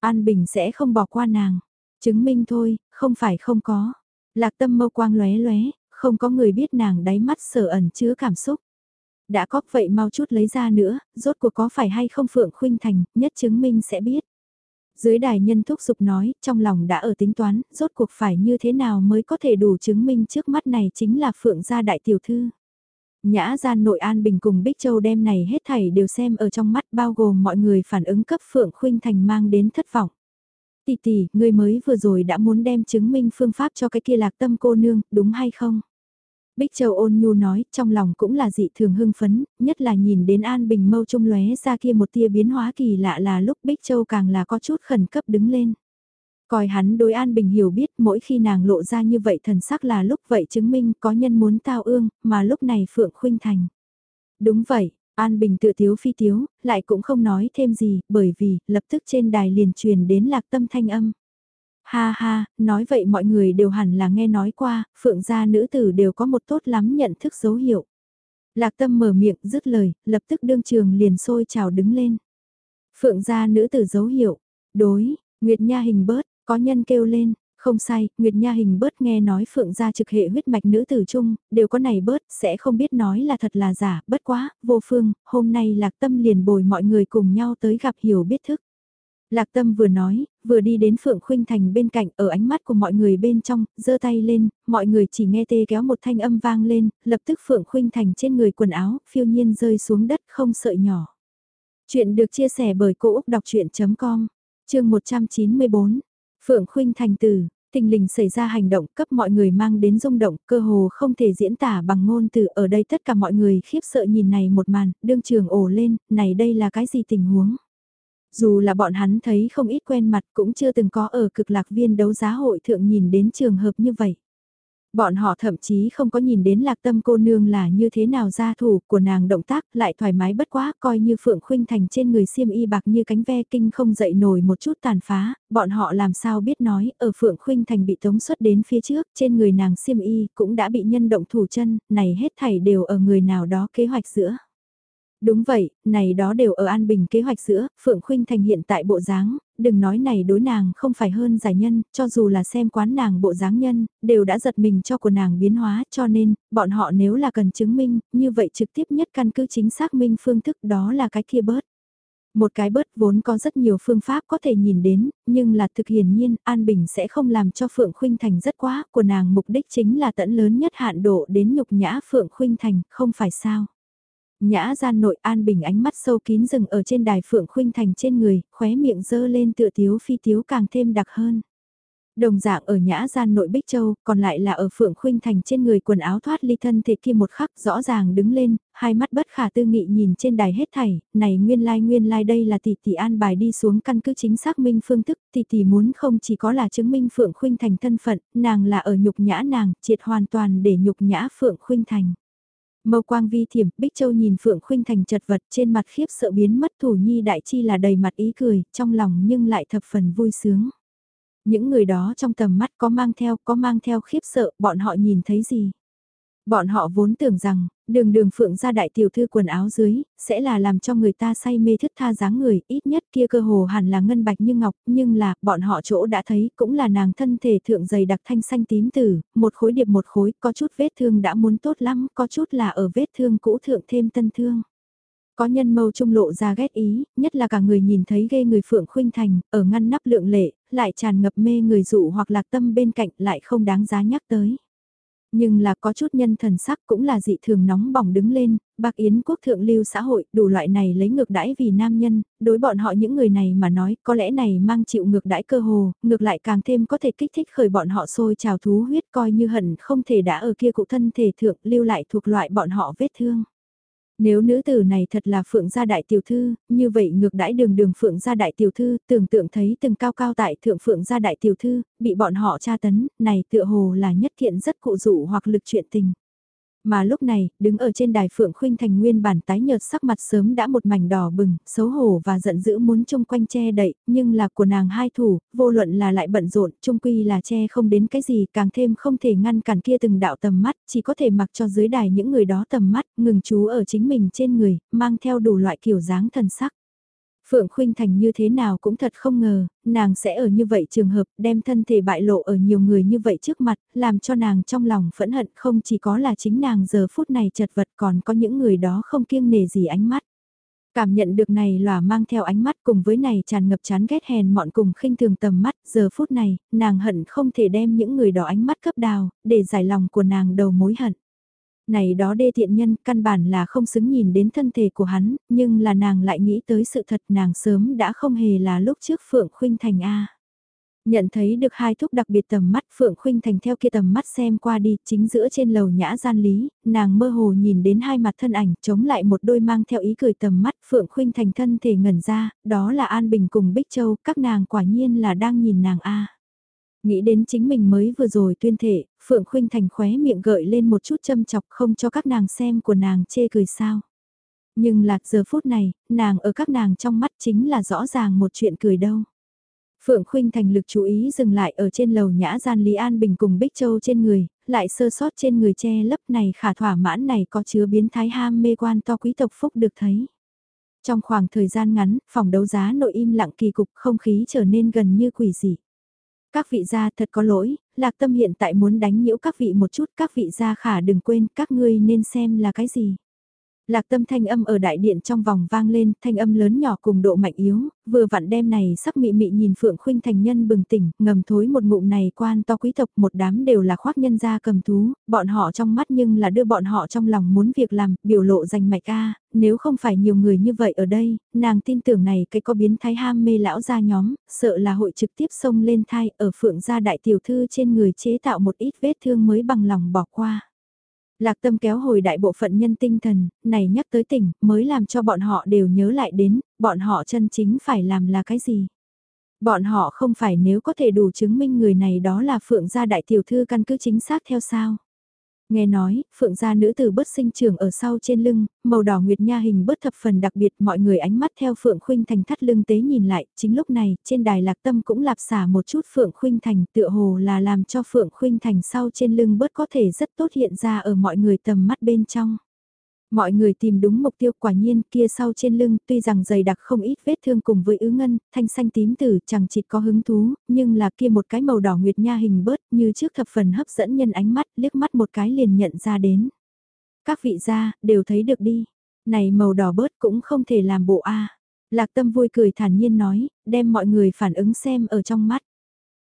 An Bình sẽ không bỏ qua nàng, chứng minh thôi, không phải không có. Lạc tâm mâu quang lóe lóe, không có người biết nàng đáy mắt sở ẩn chứa cảm xúc. Đã có vậy mau chút lấy ra nữa, rốt cuộc có phải hay không Phượng Khuynh Thành, nhất chứng minh sẽ biết. Dưới đài nhân thúc giục nói, trong lòng đã ở tính toán, rốt cuộc phải như thế nào mới có thể đủ chứng minh trước mắt này chính là Phượng gia đại tiểu thư. Nhã gian nội an bình cùng Bích Châu đem này hết thảy đều xem ở trong mắt bao gồm mọi người phản ứng cấp Phượng Khuynh Thành mang đến thất vọng. Tỷ tỷ, người mới vừa rồi đã muốn đem chứng minh phương pháp cho cái kia lạc tâm cô nương, đúng hay không? Bích Châu ôn nhu nói, trong lòng cũng là dị thường hưng phấn, nhất là nhìn đến An Bình mâu trung lóe ra kia một tia biến hóa kỳ lạ là lúc Bích Châu càng là có chút khẩn cấp đứng lên. Coi hắn đối An Bình hiểu biết mỗi khi nàng lộ ra như vậy thần sắc là lúc vậy chứng minh có nhân muốn tao ương, mà lúc này Phượng Khuynh Thành. Đúng vậy, An Bình tự tiếu phi tiếu, lại cũng không nói thêm gì, bởi vì, lập tức trên đài liền truyền đến lạc tâm thanh âm. Ha ha, nói vậy mọi người đều hẳn là nghe nói qua, phượng gia nữ tử đều có một tốt lắm nhận thức dấu hiệu. Lạc tâm mở miệng dứt lời, lập tức đương trường liền sôi trào đứng lên. Phượng gia nữ tử dấu hiệu, đối, Nguyệt Nha hình bớt, có nhân kêu lên, không sai, Nguyệt Nha hình bớt nghe nói Phượng gia trực hệ huyết mạch nữ tử chung, đều có này bớt, sẽ không biết nói là thật là giả, bất quá, vô phương, hôm nay lạc tâm liền bồi mọi người cùng nhau tới gặp hiểu biết thức. Lạc tâm vừa nói, vừa đi đến Phượng Khuynh Thành bên cạnh ở ánh mắt của mọi người bên trong, giơ tay lên, mọi người chỉ nghe tê kéo một thanh âm vang lên, lập tức Phượng Khuynh Thành trên người quần áo, phiêu nhiên rơi xuống đất không sợi nhỏ. Chuyện được chia sẻ bởi Cô Úc Đọc Chuyện.com, chương 194, Phượng Khuynh Thành Tử. Tình lình xảy ra hành động cấp mọi người mang đến rung động, cơ hồ không thể diễn tả bằng ngôn từ ở đây tất cả mọi người khiếp sợ nhìn này một màn, đương trường ổ lên, này đây là cái gì tình huống. Dù là bọn hắn thấy không ít quen mặt cũng chưa từng có ở cực lạc viên đấu giá hội thượng nhìn đến trường hợp như vậy. Bọn họ thậm chí không có nhìn đến lạc tâm cô nương là như thế nào gia thủ của nàng động tác lại thoải mái bất quá coi như phượng khuynh thành trên người xiêm y bạc như cánh ve kinh không dậy nổi một chút tàn phá, bọn họ làm sao biết nói ở phượng khuynh thành bị tống xuất đến phía trước trên người nàng xiêm y cũng đã bị nhân động thủ chân, này hết thảy đều ở người nào đó kế hoạch giữa. Đúng vậy, này đó đều ở An Bình kế hoạch giữa, Phượng Khuynh Thành hiện tại bộ dáng, đừng nói này đối nàng không phải hơn giải nhân, cho dù là xem quán nàng bộ dáng nhân, đều đã giật mình cho của nàng biến hóa, cho nên, bọn họ nếu là cần chứng minh, như vậy trực tiếp nhất căn cứ chính xác minh phương thức đó là cái kia bớt. Một cái bớt vốn có rất nhiều phương pháp có thể nhìn đến, nhưng là thực hiển nhiên, An Bình sẽ không làm cho Phượng Khuynh Thành rất quá, của nàng mục đích chính là tận lớn nhất hạn độ đến nhục nhã Phượng Khuynh Thành, không phải sao. Nhã gian nội an bình ánh mắt sâu kín rừng ở trên đài phượng khuynh thành trên người, khóe miệng dơ lên tựa tiếu phi tiếu càng thêm đặc hơn. Đồng dạng ở nhã gian nội Bích Châu, còn lại là ở Phượng Khuynh Thành trên người quần áo thoát ly thân thể kia một khắc rõ ràng đứng lên, hai mắt bất khả tư nghị nhìn trên đài hết thảy, này nguyên lai like, nguyên lai like đây là tỷ tỷ an bài đi xuống căn cứ chính xác minh phương thức, tỷ tỷ muốn không chỉ có là chứng minh Phượng Khuynh Thành thân phận, nàng là ở nhục nhã nàng, triệt hoàn toàn để nhục nhã Phượng Khuynh Thành. Mâu quang vi thiểm, Bích Châu nhìn Phượng Khuynh Thành chật vật trên mặt khiếp sợ biến mất thủ nhi đại chi là đầy mặt ý cười, trong lòng nhưng lại thập phần vui sướng. Những người đó trong tầm mắt có mang theo, có mang theo khiếp sợ, bọn họ nhìn thấy gì? Bọn họ vốn tưởng rằng, đường đường phượng ra đại tiểu thư quần áo dưới, sẽ là làm cho người ta say mê thức tha dáng người, ít nhất kia cơ hồ hẳn là ngân bạch như ngọc, nhưng là, bọn họ chỗ đã thấy cũng là nàng thân thể thượng dày đặc thanh xanh tím tử, một khối điệp một khối, có chút vết thương đã muốn tốt lắm, có chút là ở vết thương cũ thượng thêm tân thương. Có nhân mâu trung lộ ra ghét ý, nhất là cả người nhìn thấy ghê người Phượng Khuynh Thành, ở ngăn nắp lượng lệ, lại tràn ngập mê người dụ hoặc lạc tâm bên cạnh lại không đáng giá nhắc tới. Nhưng là có chút nhân thần sắc cũng là dị thường nóng bỏng đứng lên, bạc yến quốc thượng lưu xã hội, đủ loại này lấy ngược đãi vì nam nhân, đối bọn họ những người này mà nói có lẽ này mang chịu ngược đãi cơ hồ, ngược lại càng thêm có thể kích thích khởi bọn họ sôi trào thú huyết coi như hận không thể đã ở kia cụ thân thể thượng lưu lại thuộc loại bọn họ vết thương. Nếu nữ tử này thật là phượng gia đại tiểu thư, như vậy ngược đãi đường đường phượng gia đại tiểu thư, tưởng tượng thấy từng cao cao tại thượng phượng gia đại tiểu thư, bị bọn họ tra tấn, này tựa hồ là nhất kiện rất cụ dụ hoặc lực chuyện tình. Mà lúc này, đứng ở trên đài Phượng Khuynh Thành nguyên bản tái nhợt sắc mặt sớm đã một mảnh đỏ bừng, xấu hổ và giận dữ muốn chung quanh che đậy, nhưng là của nàng hai thủ, vô luận là lại bận rộn, chung quy là che không đến cái gì, càng thêm không thể ngăn cản kia từng đạo tầm mắt, chỉ có thể mặc cho dưới đài những người đó tầm mắt, ngừng chú ở chính mình trên người, mang theo đủ loại kiểu dáng thần sắc. Phượng Khuynh Thành như thế nào cũng thật không ngờ, nàng sẽ ở như vậy trường hợp đem thân thể bại lộ ở nhiều người như vậy trước mặt, làm cho nàng trong lòng phẫn hận không chỉ có là chính nàng giờ phút này chật vật còn có những người đó không kiêng nề gì ánh mắt. Cảm nhận được này lòa mang theo ánh mắt cùng với này tràn ngập chán ghét hèn mọn cùng khinh thường tầm mắt, giờ phút này, nàng hận không thể đem những người đó ánh mắt cấp đào, để giải lòng của nàng đầu mối hận này đó đê thiện nhân căn bản là không xứng nhìn đến thân thể của hắn, nhưng là nàng lại nghĩ tới sự thật nàng sớm đã không hề là lúc trước Phượng Khuynh Thành A. Nhận thấy được hai thúc đặc biệt tầm mắt Phượng Khuynh Thành theo kia tầm mắt xem qua đi, chính giữa trên lầu nhã gian lý, nàng mơ hồ nhìn đến hai mặt thân ảnh, chống lại một đôi mang theo ý cười tầm mắt, Phượng Khuynh Thành thân thể ngẩn ra, đó là An Bình cùng Bích Châu, các nàng quả nhiên là đang nhìn nàng A. Nghĩ đến chính mình mới vừa rồi tuyên thể, Phượng Khuynh Thành khóe miệng gợi lên một chút châm chọc không cho các nàng xem của nàng chê cười sao. Nhưng lạc giờ phút này, nàng ở các nàng trong mắt chính là rõ ràng một chuyện cười đâu. Phượng Khuynh Thành lực chú ý dừng lại ở trên lầu nhã gian Lý An Bình cùng Bích Châu trên người, lại sơ sót trên người che lấp này khả thỏa mãn này có chứa biến thái ham mê quan to quý tộc phúc được thấy. Trong khoảng thời gian ngắn, phòng đấu giá nội im lặng kỳ cục không khí trở nên gần như quỷ dị. Các vị gia thật có lỗi, lạc tâm hiện tại muốn đánh nhiễu các vị một chút, các vị gia khả đừng quên, các ngươi nên xem là cái gì. Lạc tâm thanh âm ở đại điện trong vòng vang lên, thanh âm lớn nhỏ cùng độ mạnh yếu, vừa vặn đem này sắc mị mị nhìn Phượng Khuynh thành nhân bừng tỉnh, ngầm thối một ngụm này quan to quý tộc một đám đều là khoác nhân gia cầm thú, bọn họ trong mắt nhưng là đưa bọn họ trong lòng muốn việc làm, biểu lộ danh mạch ca nếu không phải nhiều người như vậy ở đây, nàng tin tưởng này cái có biến thái ham mê lão gia nhóm, sợ là hội trực tiếp xông lên thai ở Phượng gia đại tiểu thư trên người chế tạo một ít vết thương mới bằng lòng bỏ qua. Lạc tâm kéo hồi đại bộ phận nhân tinh thần, này nhắc tới tỉnh, mới làm cho bọn họ đều nhớ lại đến, bọn họ chân chính phải làm là cái gì. Bọn họ không phải nếu có thể đủ chứng minh người này đó là phượng gia đại tiểu thư căn cứ chính xác theo sao. Nghe nói, phượng gia nữ tử bớt sinh trưởng ở sau trên lưng, màu đỏ nguyệt nha hình bớt thập phần đặc biệt mọi người ánh mắt theo phượng khuynh thành thắt lưng tế nhìn lại, chính lúc này, trên đài lạc tâm cũng lạp xả một chút phượng khuynh thành tựa hồ là làm cho phượng khuynh thành sau trên lưng bớt có thể rất tốt hiện ra ở mọi người tầm mắt bên trong. Mọi người tìm đúng mục tiêu quả nhiên kia sau trên lưng tuy rằng dày đặc không ít vết thương cùng với ứ ngân, thanh xanh tím tử chẳng chịt có hứng thú, nhưng là kia một cái màu đỏ nguyệt nha hình bớt như trước thập phần hấp dẫn nhân ánh mắt liếc mắt một cái liền nhận ra đến. Các vị gia đều thấy được đi, này màu đỏ bớt cũng không thể làm bộ A. Lạc tâm vui cười thản nhiên nói, đem mọi người phản ứng xem ở trong mắt.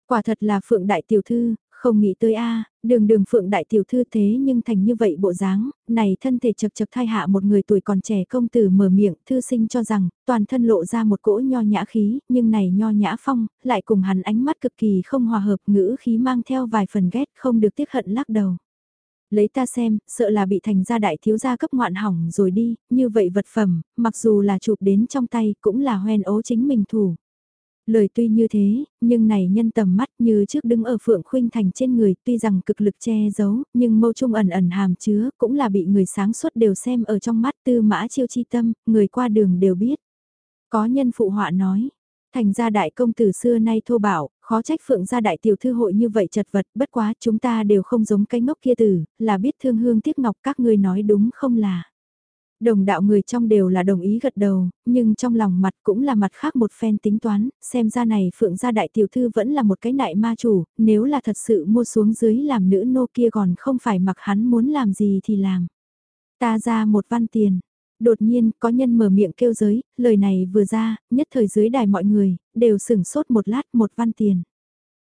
Quả thật là phượng đại tiểu thư, không nghĩ tới a đường đường phượng đại tiểu thư thế nhưng thành như vậy bộ dáng, này thân thể chật chật thai hạ một người tuổi còn trẻ công tử mở miệng, thư sinh cho rằng, toàn thân lộ ra một cỗ nho nhã khí, nhưng này nho nhã phong, lại cùng hắn ánh mắt cực kỳ không hòa hợp ngữ khí mang theo vài phần ghét không được tiếc hận lắc đầu. Lấy ta xem, sợ là bị thành gia đại thiếu gia cấp ngoạn hỏng rồi đi, như vậy vật phẩm, mặc dù là chụp đến trong tay cũng là hoen ố chính mình thủ. Lời tuy như thế, nhưng này nhân tầm mắt như trước đứng ở Phượng Khuynh Thành trên người tuy rằng cực lực che giấu, nhưng mâu trung ẩn ẩn hàm chứa cũng là bị người sáng suốt đều xem ở trong mắt tư mã chiêu chi tâm, người qua đường đều biết. Có nhân phụ họa nói, thành gia đại công tử xưa nay thô bảo, khó trách phượng gia đại tiểu thư hội như vậy chật vật, bất quá chúng ta đều không giống cái ngốc kia tử, là biết thương hương tiếc ngọc các ngươi nói đúng không là. Đồng đạo người trong đều là đồng ý gật đầu, nhưng trong lòng mặt cũng là mặt khác một phen tính toán, xem ra này phượng gia đại tiểu thư vẫn là một cái nại ma chủ, nếu là thật sự mua xuống dưới làm nữ nô kia còn không phải mặc hắn muốn làm gì thì làm. Ta ra một văn tiền, Đột nhiên, có nhân mở miệng kêu giới, lời này vừa ra, nhất thời dưới đài mọi người, đều sửng sốt một lát một văn tiền.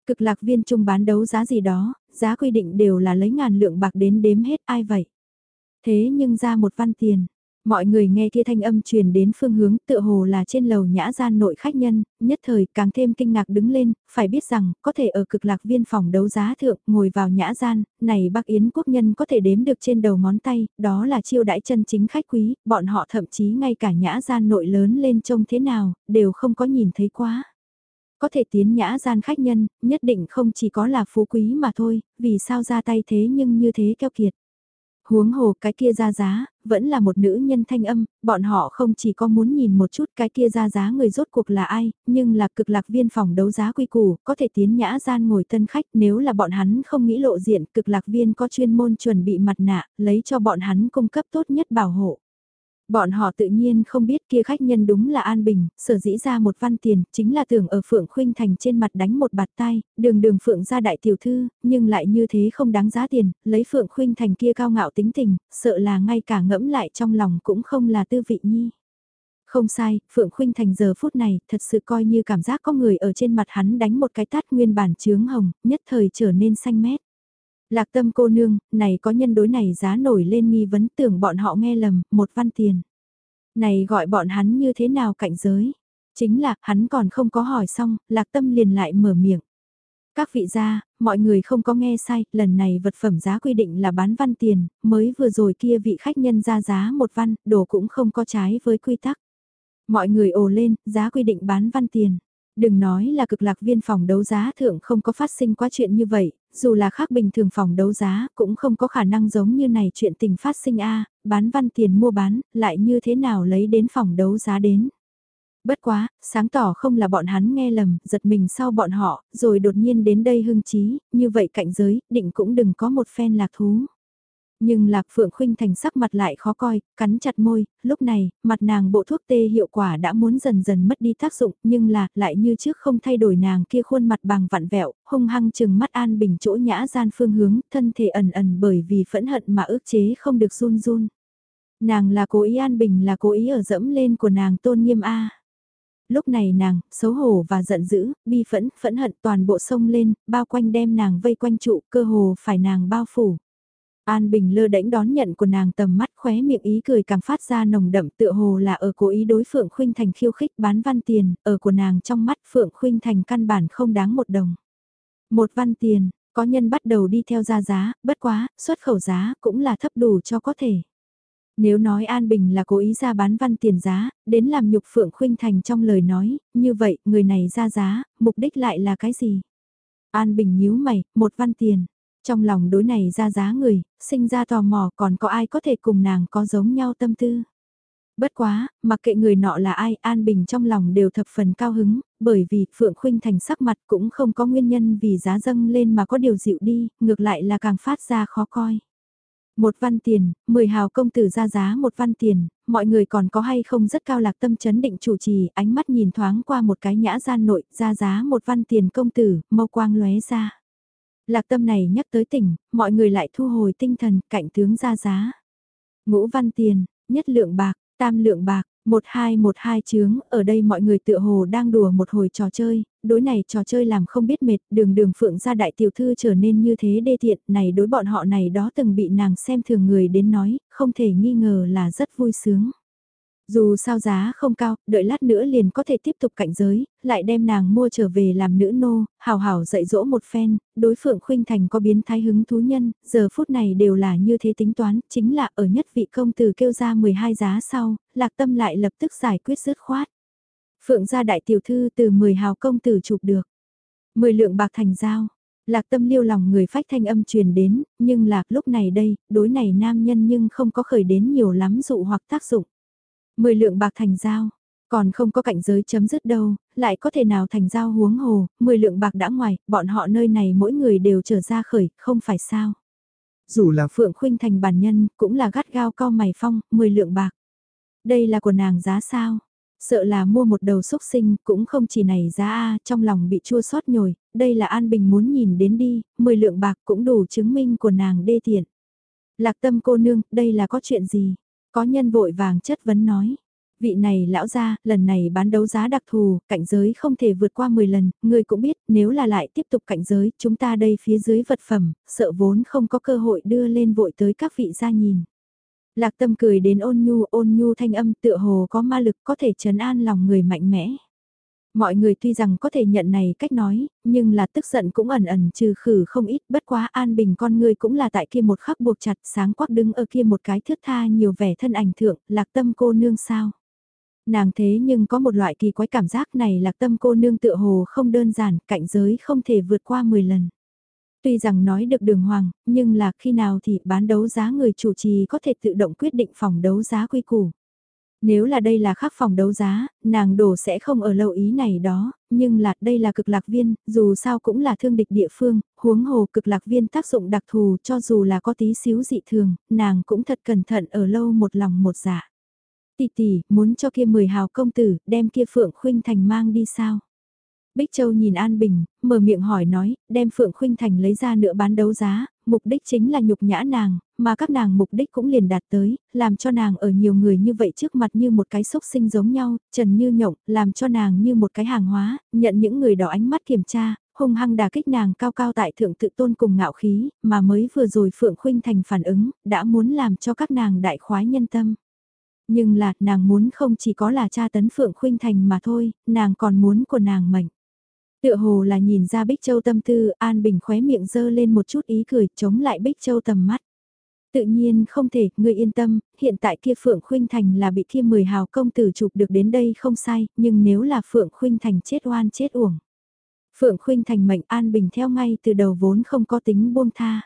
Cực lạc viên trung bán đấu giá gì đó, giá quy định đều là lấy ngàn lượng bạc đến đếm hết ai vậy. Thế nhưng ra một văn tiền, Mọi người nghe kia thanh âm truyền đến phương hướng tựa hồ là trên lầu nhã gian nội khách nhân, nhất thời càng thêm kinh ngạc đứng lên, phải biết rằng có thể ở cực lạc viên phòng đấu giá thượng ngồi vào nhã gian, này bác Yến quốc nhân có thể đếm được trên đầu ngón tay, đó là chiêu đãi chân chính khách quý, bọn họ thậm chí ngay cả nhã gian nội lớn lên trông thế nào, đều không có nhìn thấy quá. Có thể tiến nhã gian khách nhân, nhất định không chỉ có là phú quý mà thôi, vì sao ra tay thế nhưng như thế keo kiệt huống hồ cái kia ra giá, vẫn là một nữ nhân thanh âm, bọn họ không chỉ có muốn nhìn một chút cái kia ra giá người rốt cuộc là ai, nhưng là cực lạc viên phòng đấu giá quy củ, có thể tiến nhã gian ngồi tân khách nếu là bọn hắn không nghĩ lộ diện cực lạc viên có chuyên môn chuẩn bị mặt nạ, lấy cho bọn hắn cung cấp tốt nhất bảo hộ. Bọn họ tự nhiên không biết kia khách nhân đúng là An Bình, sở dĩ ra một văn tiền, chính là tưởng ở Phượng Khuynh Thành trên mặt đánh một bạt tay, đường đường Phượng ra đại tiểu thư, nhưng lại như thế không đáng giá tiền, lấy Phượng Khuynh Thành kia cao ngạo tính tình, sợ là ngay cả ngẫm lại trong lòng cũng không là tư vị nhi. Không sai, Phượng Khuynh Thành giờ phút này thật sự coi như cảm giác có người ở trên mặt hắn đánh một cái tát nguyên bản chướng hồng, nhất thời trở nên xanh mét. Lạc tâm cô nương, này có nhân đối này giá nổi lên nghi vấn tưởng bọn họ nghe lầm, một văn tiền. Này gọi bọn hắn như thế nào cạnh giới? Chính là, hắn còn không có hỏi xong, lạc tâm liền lại mở miệng. Các vị gia, mọi người không có nghe sai, lần này vật phẩm giá quy định là bán văn tiền, mới vừa rồi kia vị khách nhân ra giá một văn, đồ cũng không có trái với quy tắc. Mọi người ồ lên, giá quy định bán văn tiền. Đừng nói là cực lạc viên phòng đấu giá thượng không có phát sinh quá chuyện như vậy, dù là khác bình thường phòng đấu giá cũng không có khả năng giống như này chuyện tình phát sinh a bán văn tiền mua bán, lại như thế nào lấy đến phòng đấu giá đến. Bất quá, sáng tỏ không là bọn hắn nghe lầm, giật mình sau bọn họ, rồi đột nhiên đến đây hưng trí, như vậy cạnh giới, định cũng đừng có một phen lạc thú. Nhưng Lạc Phượng Khuynh Thành sắc mặt lại khó coi, cắn chặt môi, lúc này, mặt nàng bộ thuốc tê hiệu quả đã muốn dần dần mất đi tác dụng, nhưng là, lại như trước không thay đổi nàng kia khuôn mặt bằng vặn vẹo, hung hăng chừng mắt an bình chỗ nhã gian phương hướng, thân thể ẩn ẩn bởi vì phẫn hận mà ước chế không được run run. Nàng là cố ý an bình là cố ý ở dẫm lên của nàng tôn nghiêm A. Lúc này nàng, xấu hổ và giận dữ, bi phẫn, phẫn hận toàn bộ sông lên, bao quanh đem nàng vây quanh trụ, cơ hồ phải nàng bao phủ. An Bình lơ đễnh đón nhận của nàng tầm mắt khóe miệng ý cười càng phát ra nồng đậm tựa hồ là ở cố ý đối Phượng Khuynh Thành khiêu khích bán văn tiền, ở của nàng trong mắt Phượng Khuynh Thành căn bản không đáng một đồng. Một văn tiền, có nhân bắt đầu đi theo ra giá, bất quá, xuất khẩu giá cũng là thấp đủ cho có thể. Nếu nói An Bình là cố ý ra bán văn tiền giá, đến làm nhục Phượng Khuynh Thành trong lời nói, như vậy người này ra giá, mục đích lại là cái gì? An Bình nhíu mày, một văn tiền. Trong lòng đối này ra giá người, sinh ra tò mò còn có ai có thể cùng nàng có giống nhau tâm tư. Bất quá, mặc kệ người nọ là ai, An Bình trong lòng đều thập phần cao hứng, bởi vì Phượng Khuynh Thành sắc mặt cũng không có nguyên nhân vì giá dâng lên mà có điều dịu đi, ngược lại là càng phát ra khó coi. Một văn tiền, mười hào công tử ra giá một văn tiền, mọi người còn có hay không rất cao lạc tâm chấn định chủ trì, ánh mắt nhìn thoáng qua một cái nhã gian nội, ra giá một văn tiền công tử, mâu quang lóe ra. Lạc tâm này nhắc tới tỉnh, mọi người lại thu hồi tinh thần, cạnh tướng ra giá. Ngũ văn tiền, nhất lượng bạc, tam lượng bạc, một hai một hai chướng, ở đây mọi người tựa hồ đang đùa một hồi trò chơi, đối này trò chơi làm không biết mệt, đường đường phượng ra đại tiểu thư trở nên như thế đê tiện, này đối bọn họ này đó từng bị nàng xem thường người đến nói, không thể nghi ngờ là rất vui sướng. Dù sao giá không cao, đợi lát nữa liền có thể tiếp tục cạnh giới, lại đem nàng mua trở về làm nữ nô, hào hào dạy dỗ một phen, đối phượng khuynh thành có biến thái hứng thú nhân, giờ phút này đều là như thế tính toán, chính là ở nhất vị công tử kêu ra 12 giá sau, lạc tâm lại lập tức giải quyết dứt khoát. Phượng gia đại tiểu thư từ 10 hào công tử chụp được, 10 lượng bạc thành giao. Lạc tâm liêu lòng người phách thanh âm truyền đến, nhưng lạc lúc này đây, đối này nam nhân nhưng không có khởi đến nhiều lắm dụ hoặc tác dụng. Mười lượng bạc thành giao. Còn không có cạnh giới chấm dứt đâu, lại có thể nào thành giao huống hồ, 10 lượng bạc đã ngoài, bọn họ nơi này mỗi người đều trở ra khởi, không phải sao. Dù là Phượng Khuynh thành bản nhân, cũng là gắt gao cao mày phong, 10 lượng bạc. Đây là của nàng giá sao? Sợ là mua một đầu xúc sinh cũng không chỉ này giá A trong lòng bị chua xót nhồi, đây là An Bình muốn nhìn đến đi, 10 lượng bạc cũng đủ chứng minh của nàng đê tiện. Lạc tâm cô nương, đây là có chuyện gì? Có nhân vội vàng chất vấn nói. Vị này lão ra, lần này bán đấu giá đặc thù, cạnh giới không thể vượt qua 10 lần, người cũng biết, nếu là lại tiếp tục cạnh giới, chúng ta đây phía dưới vật phẩm, sợ vốn không có cơ hội đưa lên vội tới các vị gia nhìn. Lạc tâm cười đến ôn nhu, ôn nhu thanh âm tựa hồ có ma lực có thể trấn an lòng người mạnh mẽ. Mọi người tuy rằng có thể nhận này cách nói, nhưng là tức giận cũng ẩn ẩn trừ khử không ít bất quá an bình con người cũng là tại kia một khắc buộc chặt sáng quắc đứng ở kia một cái thước tha nhiều vẻ thân ảnh thượng, lạc tâm cô nương sao. Nàng thế nhưng có một loại kỳ quái cảm giác này lạc tâm cô nương tựa hồ không đơn giản, cạnh giới không thể vượt qua 10 lần. Tuy rằng nói được đường hoàng, nhưng là khi nào thì bán đấu giá người chủ trì có thể tự động quyết định phòng đấu giá quy củ. Nếu là đây là khắc phòng đấu giá, nàng đổ sẽ không ở lâu ý này đó, nhưng là đây là cực lạc viên, dù sao cũng là thương địch địa phương, huống hồ cực lạc viên tác dụng đặc thù cho dù là có tí xíu dị thường, nàng cũng thật cẩn thận ở lâu một lòng một dạ. Tỷ tỷ, muốn cho kia mười hào công tử, đem kia Phượng Khuynh Thành mang đi sao? Bích Châu nhìn An Bình, mở miệng hỏi nói, đem Phượng Khuynh Thành lấy ra nữa bán đấu giá, mục đích chính là nhục nhã nàng, mà các nàng mục đích cũng liền đạt tới, làm cho nàng ở nhiều người như vậy trước mặt như một cái sốc sinh giống nhau, trần như nhộng, làm cho nàng như một cái hàng hóa, nhận những người đó ánh mắt kiểm tra, hung hăng đà kích nàng cao cao tại thượng tự tôn cùng ngạo khí, mà mới vừa rồi Phượng Khuynh Thành phản ứng, đã muốn làm cho các nàng đại khoái nhân tâm. Nhưng là, nàng muốn không chỉ có là cha tấn Phượng Khuynh Thành mà thôi, nàng còn muốn của nàng mệnh. Tựa hồ là nhìn ra Bích Châu tâm tư, An Bình khóe miệng dơ lên một chút ý cười, chống lại Bích Châu tầm mắt. Tự nhiên không thể, người yên tâm, hiện tại kia Phượng Khuynh Thành là bị kia mười hào công tử chụp được đến đây không sai, nhưng nếu là Phượng Khuynh Thành chết oan chết uổng. Phượng Khuynh Thành mệnh An Bình theo ngay từ đầu vốn không có tính buông tha.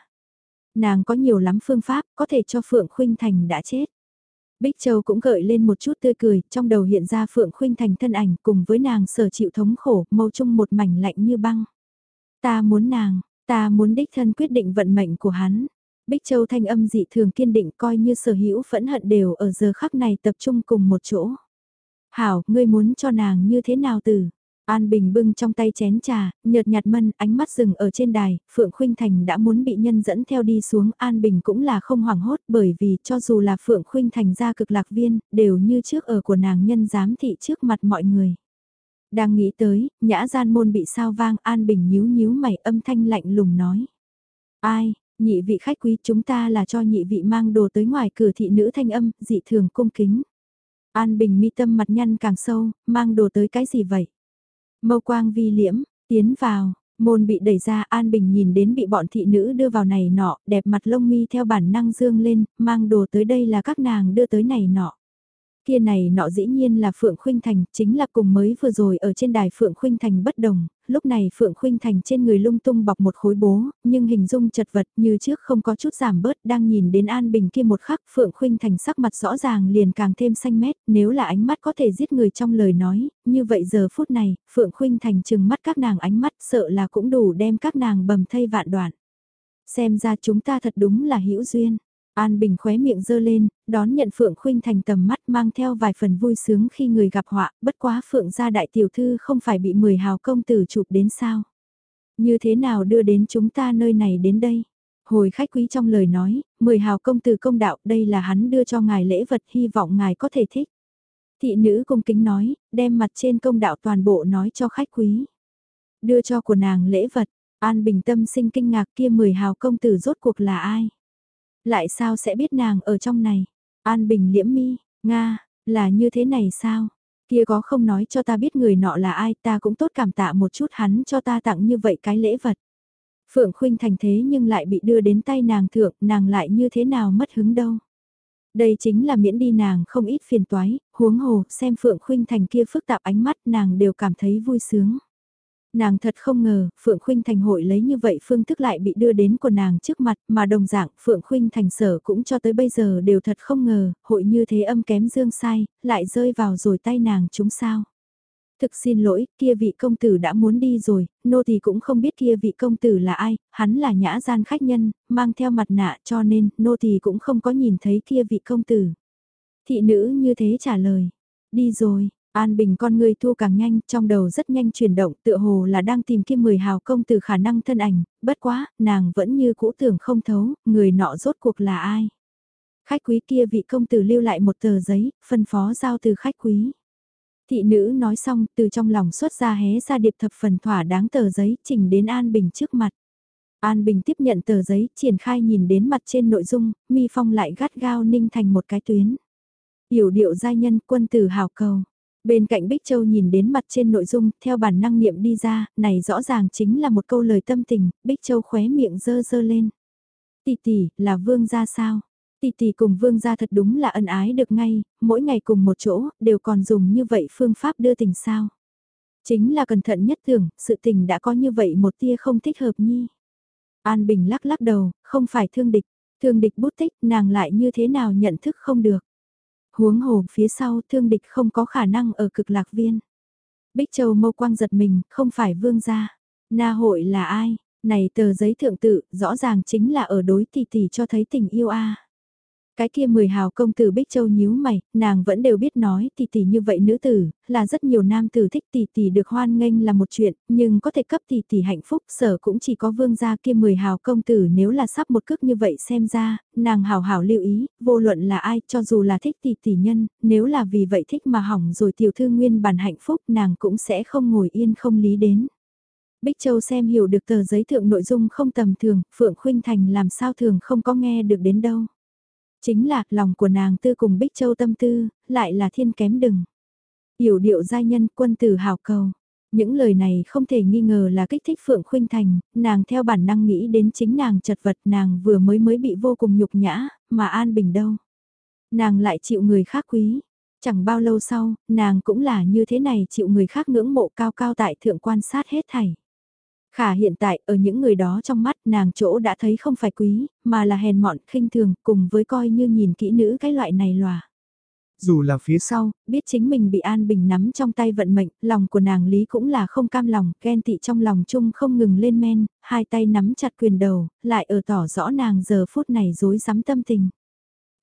Nàng có nhiều lắm phương pháp, có thể cho Phượng Khuynh Thành đã chết. Bích Châu cũng gợi lên một chút tươi cười, trong đầu hiện ra Phượng Khuynh Thành thân ảnh cùng với nàng sở chịu thống khổ, mâu chung một mảnh lạnh như băng. Ta muốn nàng, ta muốn đích thân quyết định vận mệnh của hắn. Bích Châu thanh âm dị thường kiên định coi như sở hữu phẫn hận đều ở giờ khắc này tập trung cùng một chỗ. Hảo, ngươi muốn cho nàng như thế nào từ? An Bình bưng trong tay chén trà, nhợt nhạt mân, ánh mắt dừng ở trên đài, Phượng Khuynh Thành đã muốn bị nhân dẫn theo đi xuống, An Bình cũng là không hoảng hốt bởi vì cho dù là Phượng Khuynh Thành ra cực lạc viên, đều như trước ở của nàng nhân giám thị trước mặt mọi người. Đang nghĩ tới, nhã gian môn bị sao vang, An Bình nhíu nhíu mày âm thanh lạnh lùng nói. Ai, nhị vị khách quý chúng ta là cho nhị vị mang đồ tới ngoài cửa thị nữ thanh âm, dị thường cung kính. An Bình mi tâm mặt nhăn càng sâu, mang đồ tới cái gì vậy? Mâu quang vi liễm, tiến vào, môn bị đẩy ra An Bình nhìn đến bị bọn thị nữ đưa vào này nọ, đẹp mặt lông mi theo bản năng dương lên, mang đồ tới đây là các nàng đưa tới này nọ. Kia này nọ dĩ nhiên là Phượng Khuynh Thành, chính là cùng mới vừa rồi ở trên đài Phượng Khuynh Thành bất đồng, lúc này Phượng Khuynh Thành trên người lung tung bọc một khối bố, nhưng hình dung chật vật như trước không có chút giảm bớt, đang nhìn đến An Bình kia một khắc Phượng Khuynh Thành sắc mặt rõ ràng liền càng thêm xanh mét, nếu là ánh mắt có thể giết người trong lời nói, như vậy giờ phút này, Phượng Khuynh Thành trừng mắt các nàng ánh mắt sợ là cũng đủ đem các nàng bầm thây vạn đoạn. Xem ra chúng ta thật đúng là hữu duyên. An Bình khóe miệng dơ lên, đón nhận Phượng Khuynh Thành tầm mắt mang theo vài phần vui sướng khi người gặp họa, bất quá Phượng gia đại tiểu thư không phải bị mười hào công tử chụp đến sao. Như thế nào đưa đến chúng ta nơi này đến đây? Hồi khách quý trong lời nói, mười hào công tử công đạo đây là hắn đưa cho ngài lễ vật hy vọng ngài có thể thích. Thị nữ cung kính nói, đem mặt trên công đạo toàn bộ nói cho khách quý. Đưa cho của nàng lễ vật, An Bình tâm sinh kinh ngạc kia mười hào công tử rốt cuộc là ai? Lại sao sẽ biết nàng ở trong này? An Bình liễm mi, Nga, là như thế này sao? Kia có không nói cho ta biết người nọ là ai ta cũng tốt cảm tạ một chút hắn cho ta tặng như vậy cái lễ vật. Phượng Khuynh thành thế nhưng lại bị đưa đến tay nàng thượng, nàng lại như thế nào mất hứng đâu. Đây chính là miễn đi nàng không ít phiền toái, huống hồ, xem Phượng Khuynh thành kia phức tạp ánh mắt nàng đều cảm thấy vui sướng. Nàng thật không ngờ, Phượng Khuynh Thành hội lấy như vậy phương thức lại bị đưa đến của nàng trước mặt, mà đồng dạng Phượng Khuynh Thành sở cũng cho tới bây giờ đều thật không ngờ, hội như thế âm kém dương sai, lại rơi vào rồi tay nàng chúng sao. Thực xin lỗi, kia vị công tử đã muốn đi rồi, nô thì cũng không biết kia vị công tử là ai, hắn là nhã gian khách nhân, mang theo mặt nạ cho nên nô thì cũng không có nhìn thấy kia vị công tử. Thị nữ như thế trả lời, đi rồi, An Bình con người thu càng nhanh, trong đầu rất nhanh chuyển động, tựa hồ là đang tìm kiếm mười hào công từ khả năng thân ảnh, bất quá, nàng vẫn như cũ tưởng không thấu, người nọ rốt cuộc là ai. Khách quý kia vị công tử lưu lại một tờ giấy, phân phó giao từ khách quý. Thị nữ nói xong, từ trong lòng xuất ra hé ra điệp thập phần thỏa đáng tờ giấy, trình đến An Bình trước mặt. An Bình tiếp nhận tờ giấy, triển khai nhìn đến mặt trên nội dung, mi phong lại gắt gao ninh thành một cái tuyến. Yểu điệu giai nhân quân tử hào cầu. Bên cạnh Bích Châu nhìn đến mặt trên nội dung, theo bản năng niệm đi ra, này rõ ràng chính là một câu lời tâm tình, Bích Châu khóe miệng dơ dơ lên. Tỷ tỷ, là vương gia sao? Tỷ tỷ cùng vương gia thật đúng là ân ái được ngay, mỗi ngày cùng một chỗ, đều còn dùng như vậy phương pháp đưa tình sao? Chính là cẩn thận nhất tưởng, sự tình đã có như vậy một tia không thích hợp nhi. An Bình lắc lắc đầu, không phải thương địch, thương địch bút tích, nàng lại như thế nào nhận thức không được. Huống hồ phía sau thương địch không có khả năng ở cực lạc viên. Bích Châu mâu quang giật mình, không phải vương gia. Na hội là ai? Này tờ giấy thượng tự, rõ ràng chính là ở đối tỷ tỷ cho thấy tình yêu a. Cái kia mười hào công tử Bích Châu nhíu mày, nàng vẫn đều biết nói tỷ tỷ như vậy nữ tử, là rất nhiều nam tử thích tỷ tỷ được hoan nghênh là một chuyện, nhưng có thể cấp tỷ tỷ hạnh phúc sở cũng chỉ có vương gia kia mười hào công tử nếu là sắp một cước như vậy xem ra, nàng hào hào lưu ý, vô luận là ai cho dù là thích tỷ tỷ nhân, nếu là vì vậy thích mà hỏng rồi tiểu thư nguyên bản hạnh phúc nàng cũng sẽ không ngồi yên không lý đến. Bích Châu xem hiểu được tờ giấy thượng nội dung không tầm thường, Phượng Khuynh Thành làm sao thường không có nghe được đến đâu. Chính là lòng của nàng tư cùng Bích Châu tâm tư, lại là thiên kém đừng. hiểu điệu giai nhân quân tử hào cầu. Những lời này không thể nghi ngờ là kích thích Phượng Khuynh Thành, nàng theo bản năng nghĩ đến chính nàng chật vật nàng vừa mới mới bị vô cùng nhục nhã, mà an bình đâu. Nàng lại chịu người khác quý. Chẳng bao lâu sau, nàng cũng là như thế này chịu người khác ngưỡng mộ cao cao tại thượng quan sát hết thảy. Khả hiện tại ở những người đó trong mắt nàng chỗ đã thấy không phải quý, mà là hèn mọn, khinh thường, cùng với coi như nhìn kỹ nữ cái loại này lòa. Dù là phía sau, biết chính mình bị An Bình nắm trong tay vận mệnh, lòng của nàng Lý cũng là không cam lòng, ghen tị trong lòng chung không ngừng lên men, hai tay nắm chặt quyền đầu, lại ở tỏ rõ nàng giờ phút này dối rắm tâm tình.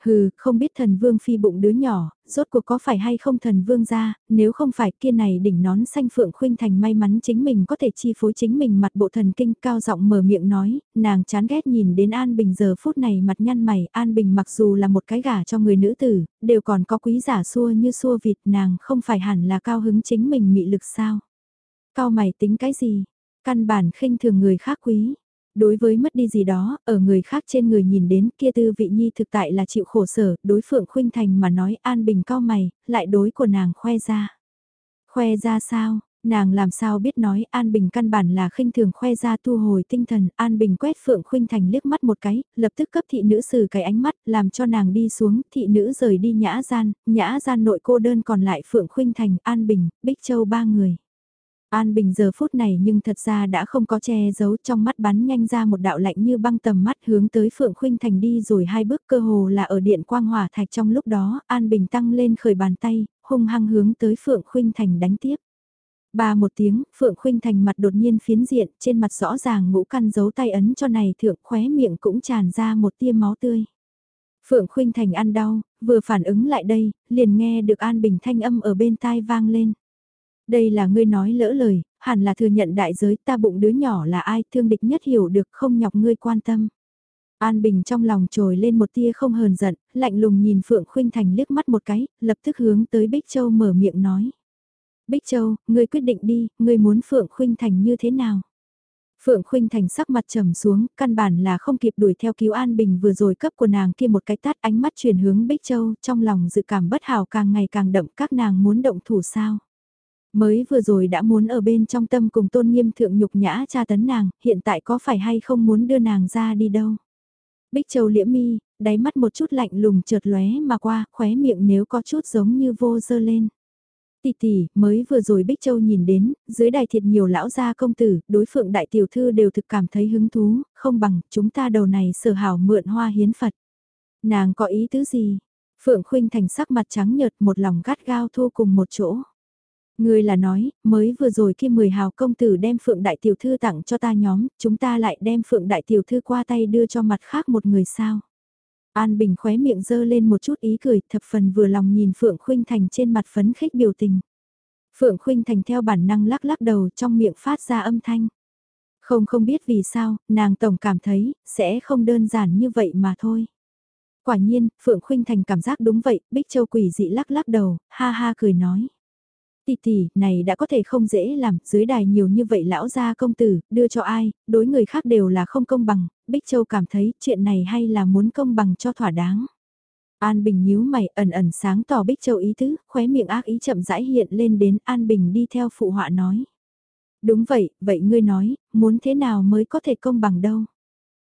Hừ, không biết thần vương phi bụng đứa nhỏ, rốt cuộc có phải hay không thần vương ra, nếu không phải kia này đỉnh nón xanh phượng khuynh thành may mắn chính mình có thể chi phối chính mình mặt bộ thần kinh cao giọng mở miệng nói, nàng chán ghét nhìn đến An Bình giờ phút này mặt nhăn mày, An Bình mặc dù là một cái gả cho người nữ tử, đều còn có quý giả xua như xua vịt nàng không phải hẳn là cao hứng chính mình mị lực sao. Cao mày tính cái gì? Căn bản khinh thường người khác quý đối với mất đi gì đó, ở người khác trên người nhìn đến kia tư vị nhi thực tại là chịu khổ sở, đối phượng khuynh thành mà nói an bình cao mày, lại đối của nàng khoe ra. Khoe ra sao, nàng làm sao biết nói An Bình căn bản là khinh thường khoe ra thu hồi tinh thần, An Bình quét Phượng Khuynh Thành liếc mắt một cái, lập tức cấp thị nữ sử cái ánh mắt, làm cho nàng đi xuống, thị nữ rời đi nhã gian, nhã gian nội cô đơn còn lại Phượng Khuynh Thành, An Bình, Bích Châu ba người. An Bình giờ phút này nhưng thật ra đã không có che giấu trong mắt bắn nhanh ra một đạo lạnh như băng tầm mắt hướng tới Phượng Khuynh Thành đi rồi hai bước cơ hồ là ở điện quang hỏa thạch trong lúc đó, An Bình tăng lên khởi bàn tay, hung hăng hướng tới Phượng Khuynh Thành đánh tiếp. Ba một tiếng, Phượng Khuynh Thành mặt đột nhiên phiến diện, trên mặt rõ ràng ngũ căn giấu tay ấn cho này thượng khóe miệng cũng tràn ra một tia máu tươi. Phượng Khuynh Thành ăn đau, vừa phản ứng lại đây, liền nghe được An Bình thanh âm ở bên tai vang lên. Đây là ngươi nói lỡ lời, hẳn là thừa nhận đại giới ta bụng đứa nhỏ là ai thương địch nhất hiểu được không nhọc ngươi quan tâm. An Bình trong lòng trồi lên một tia không hờn giận, lạnh lùng nhìn Phượng Khuynh Thành liếc mắt một cái, lập tức hướng tới Bích Châu mở miệng nói. Bích Châu, ngươi quyết định đi, ngươi muốn Phượng Khuynh Thành như thế nào? Phượng Khuynh Thành sắc mặt trầm xuống, căn bản là không kịp đuổi theo cứu An Bình vừa rồi cấp của nàng kia một cái tát ánh mắt chuyển hướng Bích Châu, trong lòng dự cảm bất hảo càng ngày càng đậm các nàng muốn động thủ sao. Mới vừa rồi đã muốn ở bên trong tâm cùng tôn nghiêm thượng nhục nhã cha tấn nàng, hiện tại có phải hay không muốn đưa nàng ra đi đâu. Bích Châu liễm mi, đáy mắt một chút lạnh lùng chợt lóe mà qua, khóe miệng nếu có chút giống như vô dơ lên. Tỷ tỷ, mới vừa rồi Bích Châu nhìn đến, dưới đài thiệt nhiều lão gia công tử, đối phượng đại tiểu thư đều thực cảm thấy hứng thú, không bằng chúng ta đầu này sở hảo mượn hoa hiến Phật. Nàng có ý tứ gì? Phượng Khuynh Thành sắc mặt trắng nhợt một lòng gắt gao thu cùng một chỗ. Người là nói, mới vừa rồi khi mười hào công tử đem Phượng Đại Tiểu Thư tặng cho ta nhóm, chúng ta lại đem Phượng Đại Tiểu Thư qua tay đưa cho mặt khác một người sao. An Bình khóe miệng dơ lên một chút ý cười, thập phần vừa lòng nhìn Phượng Khuynh Thành trên mặt phấn khích biểu tình. Phượng Khuynh Thành theo bản năng lắc lắc đầu trong miệng phát ra âm thanh. Không không biết vì sao, nàng tổng cảm thấy, sẽ không đơn giản như vậy mà thôi. Quả nhiên, Phượng Khuynh Thành cảm giác đúng vậy, Bích Châu quỷ dị lắc lắc đầu, ha ha cười nói. Tỷ tỷ, này đã có thể không dễ làm, dưới đài nhiều như vậy lão gia công tử, đưa cho ai, đối người khác đều là không công bằng, Bích Châu cảm thấy chuyện này hay là muốn công bằng cho thỏa đáng. An Bình nhíu mày ẩn ẩn sáng tỏ Bích Châu ý tứ, khóe miệng ác ý chậm rãi hiện lên đến An Bình đi theo phụ họa nói. Đúng vậy, vậy ngươi nói, muốn thế nào mới có thể công bằng đâu?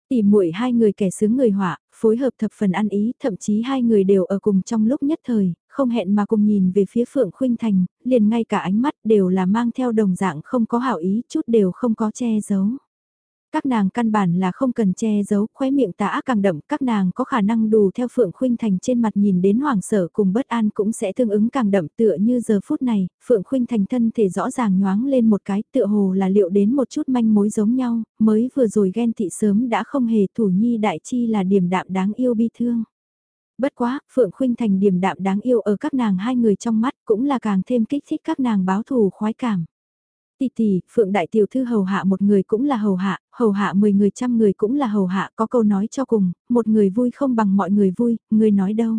Tỉ muội hai người kẻ sướng người họa, phối hợp thập phần ăn ý, thậm chí hai người đều ở cùng trong lúc nhất thời, không hẹn mà cùng nhìn về phía Phượng Khuynh Thành, liền ngay cả ánh mắt đều là mang theo đồng dạng không có hảo ý, chút đều không có che giấu. Các nàng căn bản là không cần che giấu, khóe miệng tà ác càng đậm, các nàng có khả năng đủ theo Phượng Khuynh Thành trên mặt nhìn đến hoàng sở cùng bất an cũng sẽ tương ứng càng đậm tựa như giờ phút này, Phượng Khuynh Thành thân thể rõ ràng nhoáng lên một cái tựa hồ là liệu đến một chút manh mối giống nhau, mới vừa rồi ghen thị sớm đã không hề thủ nhi đại chi là điểm đạm đáng yêu bi thương. Bất quá, Phượng Khuynh Thành điểm đạm đáng yêu ở các nàng hai người trong mắt cũng là càng thêm kích thích các nàng báo thù khoái cảm. tì tì Phượng Đại Tiểu Thư hầu hạ một người cũng là hầu hạ, hầu hạ mười người trăm người cũng là hầu hạ, có câu nói cho cùng, một người vui không bằng mọi người vui, người nói đâu.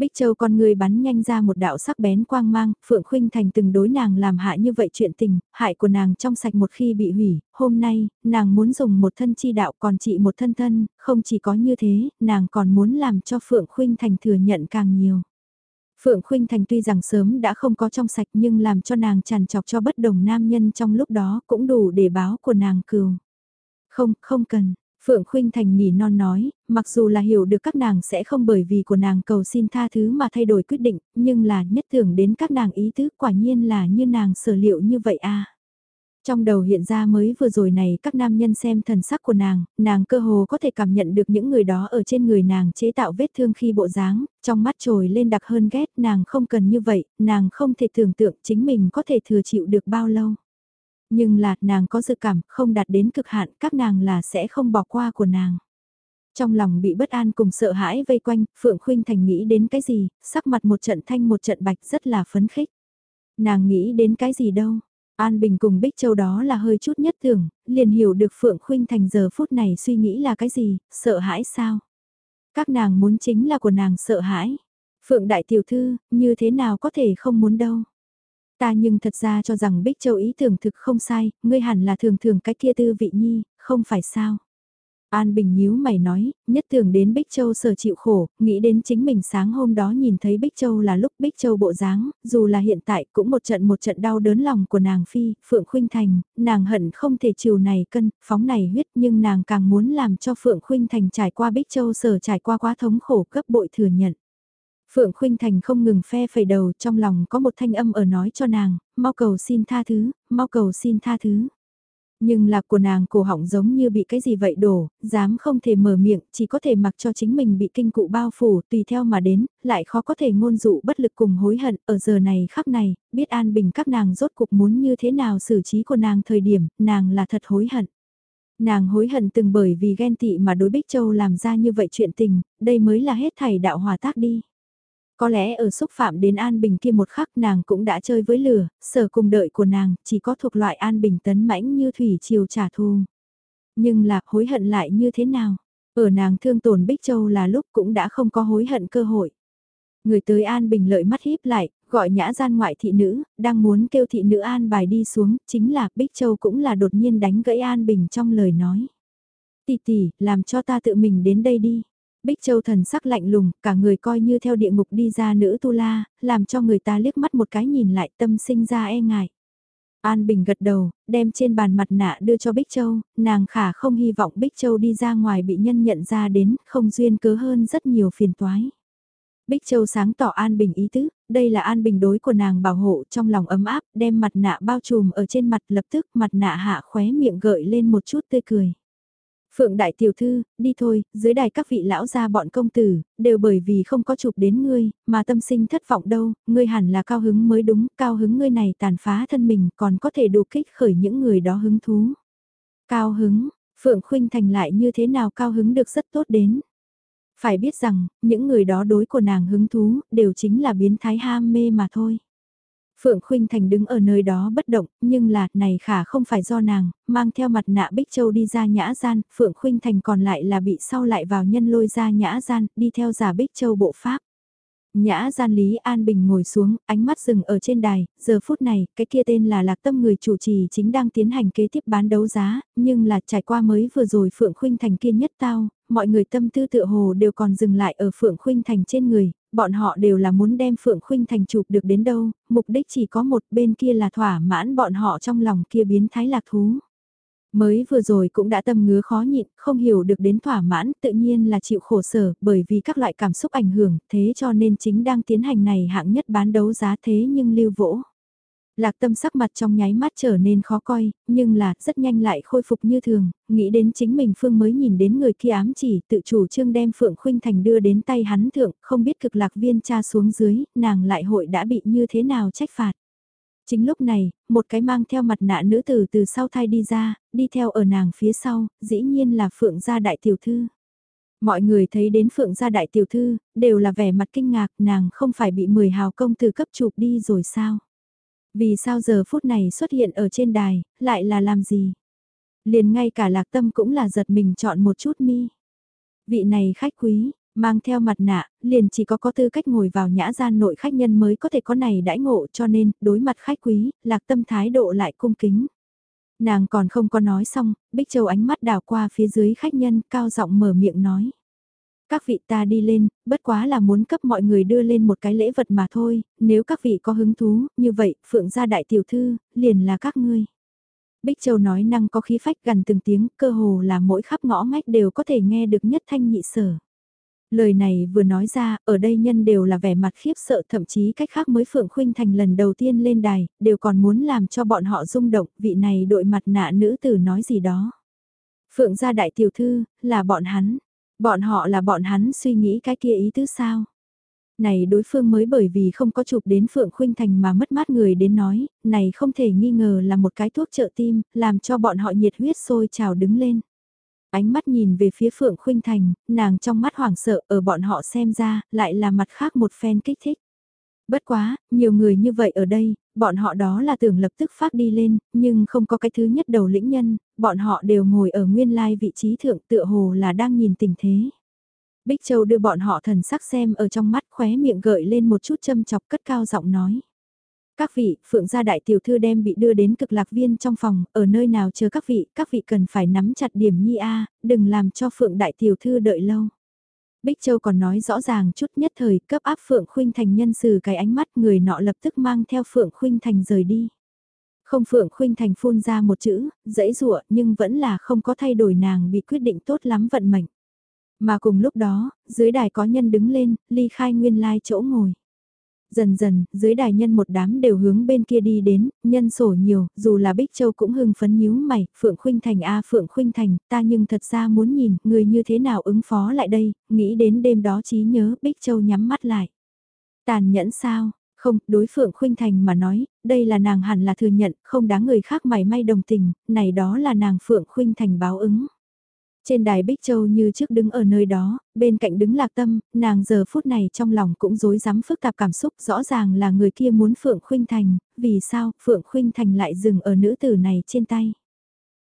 Bích Châu con người bắn nhanh ra một đạo sắc bén quang mang, Phượng Khuynh Thành từng đối nàng làm hại như vậy chuyện tình, hại của nàng trong sạch một khi bị hủy, hôm nay, nàng muốn dùng một thân chi đạo còn trị một thân thân, không chỉ có như thế, nàng còn muốn làm cho Phượng Khuynh Thành thừa nhận càng nhiều. Phượng Khuynh Thành tuy rằng sớm đã không có trong sạch nhưng làm cho nàng tràn chọc cho bất đồng nam nhân trong lúc đó cũng đủ để báo của nàng cừu. Không, không cần. Phượng Khuynh Thành nỉ non nói, mặc dù là hiểu được các nàng sẽ không bởi vì của nàng cầu xin tha thứ mà thay đổi quyết định, nhưng là nhất tưởng đến các nàng ý tứ quả nhiên là như nàng sở liệu như vậy à. Trong đầu hiện ra mới vừa rồi này các nam nhân xem thần sắc của nàng, nàng cơ hồ có thể cảm nhận được những người đó ở trên người nàng chế tạo vết thương khi bộ dáng, trong mắt trồi lên đặc hơn ghét nàng không cần như vậy, nàng không thể tưởng tượng chính mình có thể thừa chịu được bao lâu. Nhưng là nàng có dự cảm không đạt đến cực hạn các nàng là sẽ không bỏ qua của nàng. Trong lòng bị bất an cùng sợ hãi vây quanh, Phượng Khuynh Thành nghĩ đến cái gì, sắc mặt một trận thanh một trận bạch rất là phấn khích. Nàng nghĩ đến cái gì đâu, An Bình cùng Bích Châu đó là hơi chút nhất tưởng, liền hiểu được Phượng Khuynh Thành giờ phút này suy nghĩ là cái gì, sợ hãi sao? Các nàng muốn chính là của nàng sợ hãi. Phượng Đại Tiểu Thư, như thế nào có thể không muốn đâu? Ta nhưng thật ra cho rằng Bích Châu ý tưởng thực không sai, ngươi hẳn là thường thường cái kia tư vị nhi, không phải sao? An Bình nhíu mày nói, nhất tưởng đến Bích Châu sở chịu khổ, nghĩ đến chính mình sáng hôm đó nhìn thấy Bích Châu là lúc Bích Châu bộ dáng, dù là hiện tại cũng một trận một trận đau đớn lòng của nàng Phi, Phượng Khuynh Thành, nàng hận không thể chiều này cân, phóng này huyết nhưng nàng càng muốn làm cho Phượng Khuynh Thành trải qua Bích Châu sở trải qua quá thống khổ cấp bội thừa nhận. Phượng Khuynh Thành không ngừng phe phẩy đầu trong lòng có một thanh âm ở nói cho nàng, mau cầu xin tha thứ, mau cầu xin tha thứ. Nhưng lạc của nàng cổ họng giống như bị cái gì vậy đổ, dám không thể mở miệng, chỉ có thể mặc cho chính mình bị kinh cụ bao phủ, tùy theo mà đến, lại khó có thể ngôn dụ bất lực cùng hối hận, ở giờ này khắc này, biết an bình các nàng rốt cục muốn như thế nào xử trí của nàng thời điểm, nàng là thật hối hận. Nàng hối hận từng bởi vì ghen tị mà đối Bích Châu làm ra như vậy chuyện tình, đây mới là hết thảy đạo hòa tác đi. Có lẽ ở xúc phạm đến An Bình kia một khắc nàng cũng đã chơi với lửa, sở cùng đợi của nàng chỉ có thuộc loại An Bình tấn mãnh như thủy chiều trả thù. Nhưng là hối hận lại như thế nào? Ở nàng thương tổn Bích Châu là lúc cũng đã không có hối hận cơ hội. Người tới An Bình lợi mắt híp lại, gọi nhã gian ngoại thị nữ, đang muốn kêu thị nữ An bài đi xuống, chính là Bích Châu cũng là đột nhiên đánh gãy An Bình trong lời nói. Tỷ tỷ, làm cho ta tự mình đến đây đi. Bích Châu thần sắc lạnh lùng, cả người coi như theo địa ngục đi ra nữ tu la, làm cho người ta liếc mắt một cái nhìn lại tâm sinh ra e ngại. An Bình gật đầu, đem trên bàn mặt nạ đưa cho Bích Châu, nàng khả không hy vọng Bích Châu đi ra ngoài bị nhân nhận ra đến, không duyên cớ hơn rất nhiều phiền toái. Bích Châu sáng tỏ An Bình ý tứ, đây là An Bình đối của nàng bảo hộ trong lòng ấm áp, đem mặt nạ bao trùm ở trên mặt lập tức mặt nạ hạ khóe miệng gợi lên một chút tươi cười. Phượng đại tiểu thư, đi thôi, dưới đài các vị lão gia bọn công tử, đều bởi vì không có chụp đến ngươi, mà tâm sinh thất vọng đâu, ngươi hẳn là cao hứng mới đúng, cao hứng ngươi này tàn phá thân mình còn có thể đủ kích khởi những người đó hứng thú. Cao hứng, Phượng Khuynh Thành lại như thế nào cao hứng được rất tốt đến. Phải biết rằng, những người đó đối của nàng hứng thú, đều chính là biến thái ham mê mà thôi. Phượng Khuynh Thành đứng ở nơi đó bất động, nhưng là, này khả không phải do nàng, mang theo mặt nạ Bích Châu đi ra nhã gian, Phượng Khuynh Thành còn lại là bị sau lại vào nhân lôi ra nhã gian, đi theo giả Bích Châu bộ pháp. Nhã gian Lý An Bình ngồi xuống, ánh mắt dừng ở trên đài, giờ phút này, cái kia tên là Lạc Tâm người chủ trì chính đang tiến hành kế tiếp bán đấu giá, nhưng là trải qua mới vừa rồi Phượng Khuynh Thành kiên nhất tao, mọi người tâm tư tựa hồ đều còn dừng lại ở Phượng Khuynh Thành trên người, bọn họ đều là muốn đem Phượng Khuynh Thành chụp được đến đâu, mục đích chỉ có một bên kia là thỏa mãn bọn họ trong lòng kia biến thái lạc thú. Mới vừa rồi cũng đã tâm ngứa khó nhịn, không hiểu được đến thỏa mãn, tự nhiên là chịu khổ sở, bởi vì các loại cảm xúc ảnh hưởng, thế cho nên chính đang tiến hành này hạng nhất bán đấu giá thế nhưng lưu vỗ. Lạc tâm sắc mặt trong nháy mắt trở nên khó coi, nhưng là rất nhanh lại khôi phục như thường, nghĩ đến chính mình Phương mới nhìn đến người kia ám chỉ tự chủ trương đem Phượng Khuynh Thành đưa đến tay hắn thượng, không biết cực lạc viên cha xuống dưới, nàng lại hội đã bị như thế nào trách phạt. Chính lúc này, một cái mang theo mặt nạ nữ tử từ sau thai đi ra, đi theo ở nàng phía sau, dĩ nhiên là Phượng gia đại tiểu thư. Mọi người thấy đến Phượng gia đại tiểu thư, đều là vẻ mặt kinh ngạc, nàng không phải bị mười hào công từ cấp chụp đi rồi sao? Vì sao giờ phút này xuất hiện ở trên đài, lại là làm gì? Liền ngay cả lạc tâm cũng là giật mình chọn một chút mi. Vị này khách quý, mang theo mặt nạ, liền chỉ có có tư cách ngồi vào nhã gian nội khách nhân mới có thể có này đãi ngộ cho nên, đối mặt khách quý, lạc tâm thái độ lại cung kính. Nàng còn không có nói xong, Bích Châu ánh mắt đào qua phía dưới khách nhân, cao giọng mở miệng nói. Các vị ta đi lên, bất quá là muốn cấp mọi người đưa lên một cái lễ vật mà thôi, nếu các vị có hứng thú, như vậy, Phượng gia đại tiểu thư, liền là các ngươi. Bích Châu nói năng có khí phách gần từng tiếng, cơ hồ là mỗi khắp ngõ ngách đều có thể nghe được nhất thanh nhị sở. Lời này vừa nói ra, ở đây nhân đều là vẻ mặt khiếp sợ thậm chí cách khác mới Phượng Khuynh Thành lần đầu tiên lên đài, đều còn muốn làm cho bọn họ rung động, vị này đội mặt nạ nữ tử nói gì đó. Phượng gia đại tiểu thư, là bọn hắn, Bọn họ là bọn hắn suy nghĩ cái kia ý tứ sao? Này đối phương mới bởi vì không có chụp đến Phượng Khuynh Thành mà mất mát người đến nói, này không thể nghi ngờ là một cái thuốc trợ tim, làm cho bọn họ nhiệt huyết sôi trào đứng lên. Ánh mắt nhìn về phía Phượng Khuynh Thành, nàng trong mắt hoảng sợ ở bọn họ xem ra, lại là mặt khác một phen kích thích. Bất quá, nhiều người như vậy ở đây, bọn họ đó là tưởng lập tức phát đi lên, nhưng không có cái thứ nhất đầu lĩnh nhân, bọn họ đều ngồi ở nguyên lai vị trí thượng tựa hồ là đang nhìn tình thế. Bích Châu đưa bọn họ thần sắc xem ở trong mắt khóe miệng gợi lên một chút châm chọc cất cao giọng nói. Các vị, Phượng gia đại tiểu thư đem bị đưa đến cực lạc viên trong phòng, ở nơi nào chờ các vị, các vị cần phải nắm chặt điểm nhi A, đừng làm cho Phượng đại tiểu thư đợi lâu. Bích Châu còn nói rõ ràng chút nhất thời cấp áp Phượng Khuynh Thành nhân xử cái ánh mắt người nọ lập tức mang theo Phượng Khuynh Thành rời đi. Không Phượng Khuynh Thành phun ra một chữ, dễ dụa nhưng vẫn là không có thay đổi nàng bị quyết định tốt lắm vận mệnh. Mà cùng lúc đó, dưới đài có nhân đứng lên, ly khai nguyên lai chỗ ngồi. Dần dần, dưới đài nhân một đám đều hướng bên kia đi đến, nhân sổ nhiều, dù là Bích Châu cũng hưng phấn nhíu mày, Phượng Khuynh Thành a Phượng Khuynh Thành, ta nhưng thật ra muốn nhìn, người như thế nào ứng phó lại đây, nghĩ đến đêm đó trí nhớ, Bích Châu nhắm mắt lại. Tàn nhẫn sao, không, đối Phượng Khuynh Thành mà nói, đây là nàng hẳn là thừa nhận, không đáng người khác mày may đồng tình, này đó là nàng Phượng Khuynh Thành báo ứng. Trên đài Bích Châu như trước đứng ở nơi đó, bên cạnh đứng lạc tâm, nàng giờ phút này trong lòng cũng rối rắm phức tạp cảm xúc rõ ràng là người kia muốn Phượng Khuynh Thành, vì sao Phượng Khuynh Thành lại dừng ở nữ tử này trên tay.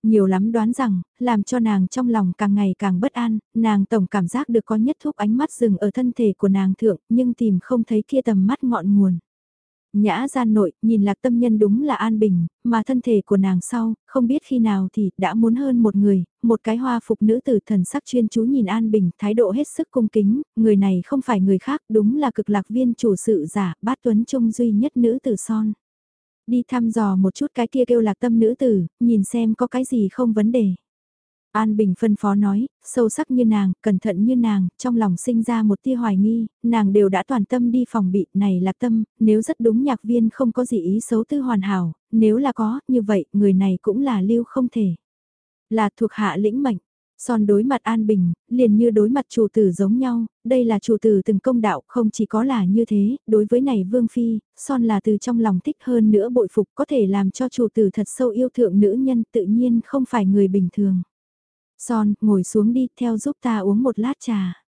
Nhiều lắm đoán rằng, làm cho nàng trong lòng càng ngày càng bất an, nàng tổng cảm giác được có nhất thúc ánh mắt dừng ở thân thể của nàng thượng nhưng tìm không thấy kia tầm mắt ngọn nguồn. Nhã gian nội, nhìn lạc tâm nhân đúng là an bình, mà thân thể của nàng sau, không biết khi nào thì đã muốn hơn một người, một cái hoa phục nữ tử thần sắc chuyên chú nhìn an bình, thái độ hết sức cung kính, người này không phải người khác, đúng là cực lạc viên chủ sự giả, bát tuấn trung duy nhất nữ tử son. Đi thăm dò một chút cái kia kêu lạc tâm nữ tử, nhìn xem có cái gì không vấn đề. An Bình phân phó nói, sâu sắc như nàng, cẩn thận như nàng, trong lòng sinh ra một tia hoài nghi, nàng đều đã toàn tâm đi phòng bị, này là tâm, nếu rất đúng nhạc viên không có gì ý xấu tư hoàn hảo, nếu là có, như vậy, người này cũng là lưu không thể. Là thuộc hạ lĩnh mệnh, Son đối mặt An Bình, liền như đối mặt chủ tử giống nhau, đây là chủ tử từng công đạo, không chỉ có là như thế, đối với này Vương Phi, Son là từ trong lòng thích hơn nữa bội phục có thể làm cho chủ tử thật sâu yêu thượng nữ nhân tự nhiên không phải người bình thường. Son, ngồi xuống đi, theo giúp ta uống một lát trà.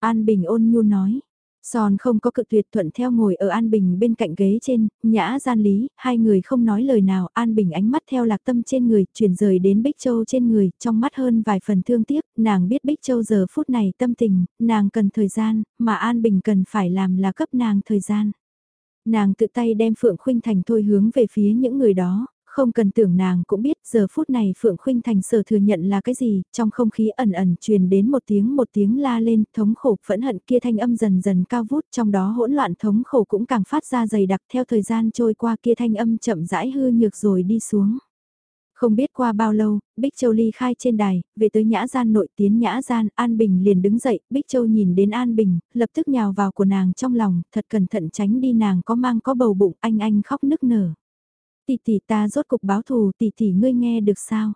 An Bình ôn nhu nói. Son không có cự tuyệt thuận theo ngồi ở An Bình bên cạnh ghế trên, nhã gian lý, hai người không nói lời nào, An Bình ánh mắt theo lạc tâm trên người, chuyển rời đến Bích Châu trên người, trong mắt hơn vài phần thương tiếc, nàng biết Bích Châu giờ phút này tâm tình, nàng cần thời gian, mà An Bình cần phải làm là cấp nàng thời gian. Nàng tự tay đem Phượng Khuynh Thành thôi hướng về phía những người đó, không cần tưởng nàng cũng biết giờ phút này Phượng Khuynh Thành sở thừa nhận là cái gì, trong không khí ẩn ẩn truyền đến một tiếng một tiếng la lên, thống khổ phẫn hận kia thanh âm dần dần cao vút, trong đó hỗn loạn thống khổ cũng càng phát ra dày đặc theo thời gian trôi qua kia thanh âm chậm rãi hư nhược rồi đi xuống. Không biết qua bao lâu, Bích Châu ly khai trên đài, về tới nhã gian nội tiến nhã gian, An Bình liền đứng dậy, Bích Châu nhìn đến An Bình, lập tức nhào vào của nàng trong lòng, thật cẩn thận tránh đi nàng có mang có bầu bụng, anh anh khóc nức nở tỷ tỷ ta rốt cục báo thù tỷ tỷ ngươi nghe được sao?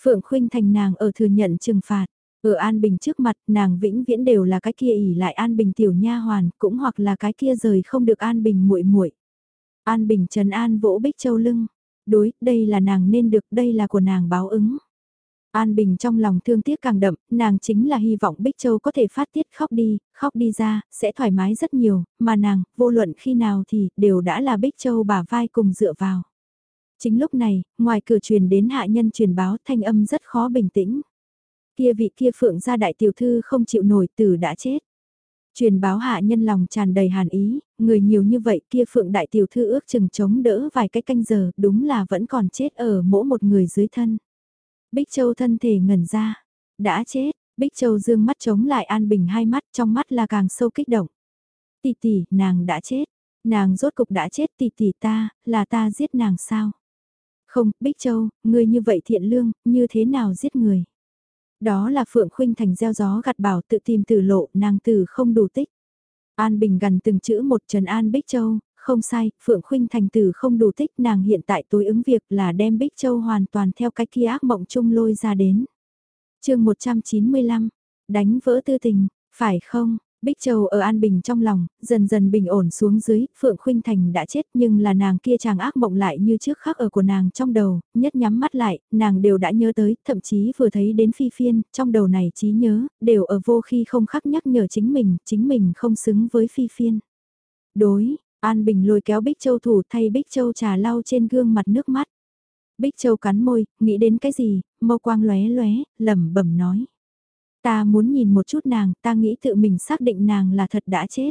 Phượng Khuynh Thành nàng ở thừa nhận trừng phạt, ở An Bình trước mặt nàng vĩnh viễn đều là cái kia ỉ lại An Bình tiểu nha hoàn, cũng hoặc là cái kia rời không được An Bình muội muội. An Bình trấn an vỗ Bích Châu lưng, đối, đây là nàng nên được, đây là của nàng báo ứng. An Bình trong lòng thương tiếc càng đậm, nàng chính là hy vọng Bích Châu có thể phát tiết khóc đi, khóc đi ra, sẽ thoải mái rất nhiều, mà nàng, vô luận khi nào thì, đều đã là Bích Châu bả vai cùng dựa vào. Chính lúc này, ngoài cửa truyền đến hạ nhân truyền báo thanh âm rất khó bình tĩnh. Kia vị kia phượng gia đại tiểu thư không chịu nổi tử đã chết. Truyền báo hạ nhân lòng tràn đầy hàn ý, người nhiều như vậy kia phượng đại tiểu thư ước chừng chống đỡ vài cái canh giờ, đúng là vẫn còn chết ở mỗi một người dưới thân. Bích Châu thân thể ngẩn ra, đã chết, Bích Châu dương mắt chống lại An Bình hai mắt trong mắt là càng sâu kích động. Tỷ tỷ, nàng đã chết, nàng rốt cục đã chết tỷ tỷ ta, là ta giết nàng sao? Không, Bích Châu, ngươi như vậy thiện lương, như thế nào giết người? Đó là Phượng Khuynh Thành gieo gió gặt bảo tự tìm tử lộ, nàng tử không đủ tích. An Bình gần từng chữ một Trần An Bích Châu, không sai, Phượng Khuynh thành tử không đủ tích nàng hiện tại tối ứng việc là đem Bích Châu hoàn toàn theo cái kia ác mộng chung lôi ra đến. chương 195, đánh vỡ tư tình, phải không? Bích Châu ở An Bình trong lòng, dần dần bình ổn xuống dưới, Phượng Khuynh Thành đã chết nhưng là nàng kia chàng ác mộng lại như trước khắc ở của nàng trong đầu, nhất nhắm mắt lại, nàng đều đã nhớ tới, thậm chí vừa thấy đến phi phiên, trong đầu này trí nhớ, đều ở vô khi không khắc nhắc nhở chính mình, chính mình không xứng với phi phiên. Đối, An Bình lôi kéo Bích Châu thủ thay Bích Châu trà lau trên gương mặt nước mắt. Bích Châu cắn môi, nghĩ đến cái gì, mâu quang lóe lóe, lẩm bẩm nói. Ta muốn nhìn một chút nàng, ta nghĩ tự mình xác định nàng là thật đã chết.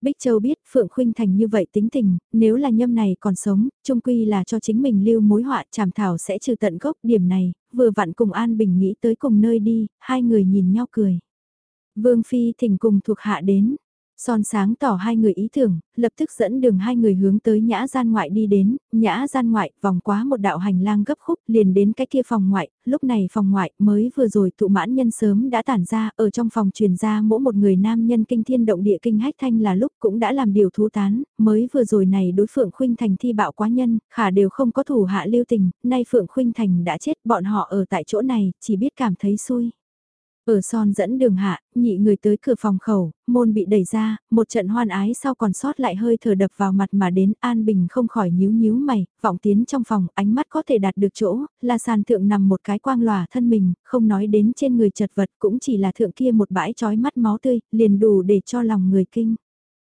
Bích Châu biết Phượng Khuynh Thành như vậy tính tình, nếu là nhâm này còn sống, trung quy là cho chính mình lưu mối họa chảm thảo sẽ trừ tận gốc điểm này, vừa vặn cùng An Bình nghĩ tới cùng nơi đi, hai người nhìn nhau cười. Vương Phi thỉnh cùng thuộc hạ đến, Son sáng tỏ hai người ý tưởng, lập tức dẫn đường hai người hướng tới nhã gian ngoại đi đến, nhã gian ngoại vòng quá một đạo hành lang gấp khúc liền đến cái kia phòng ngoại, lúc này phòng ngoại mới vừa rồi tụ mãn nhân sớm đã tản ra ở trong phòng truyền ra mỗi một người nam nhân kinh thiên động địa kinh hách thanh là lúc cũng đã làm điều thú tán, mới vừa rồi này đối phượng khuynh thành thi bạo quá nhân, khả đều không có thủ hạ lưu tình, nay phượng khuynh thành đã chết bọn họ ở tại chỗ này chỉ biết cảm thấy xui. Ở son dẫn đường hạ, nhị người tới cửa phòng khẩu, môn bị đẩy ra, một trận hoan ái sau còn sót lại hơi thở đập vào mặt mà đến An Bình không khỏi nhíu nhíu mày, vọng tiến trong phòng, ánh mắt có thể đạt được chỗ, là sàn thượng nằm một cái quang lòa thân mình, không nói đến trên người chật vật cũng chỉ là thượng kia một bãi trói mắt máu tươi, liền đủ để cho lòng người kinh.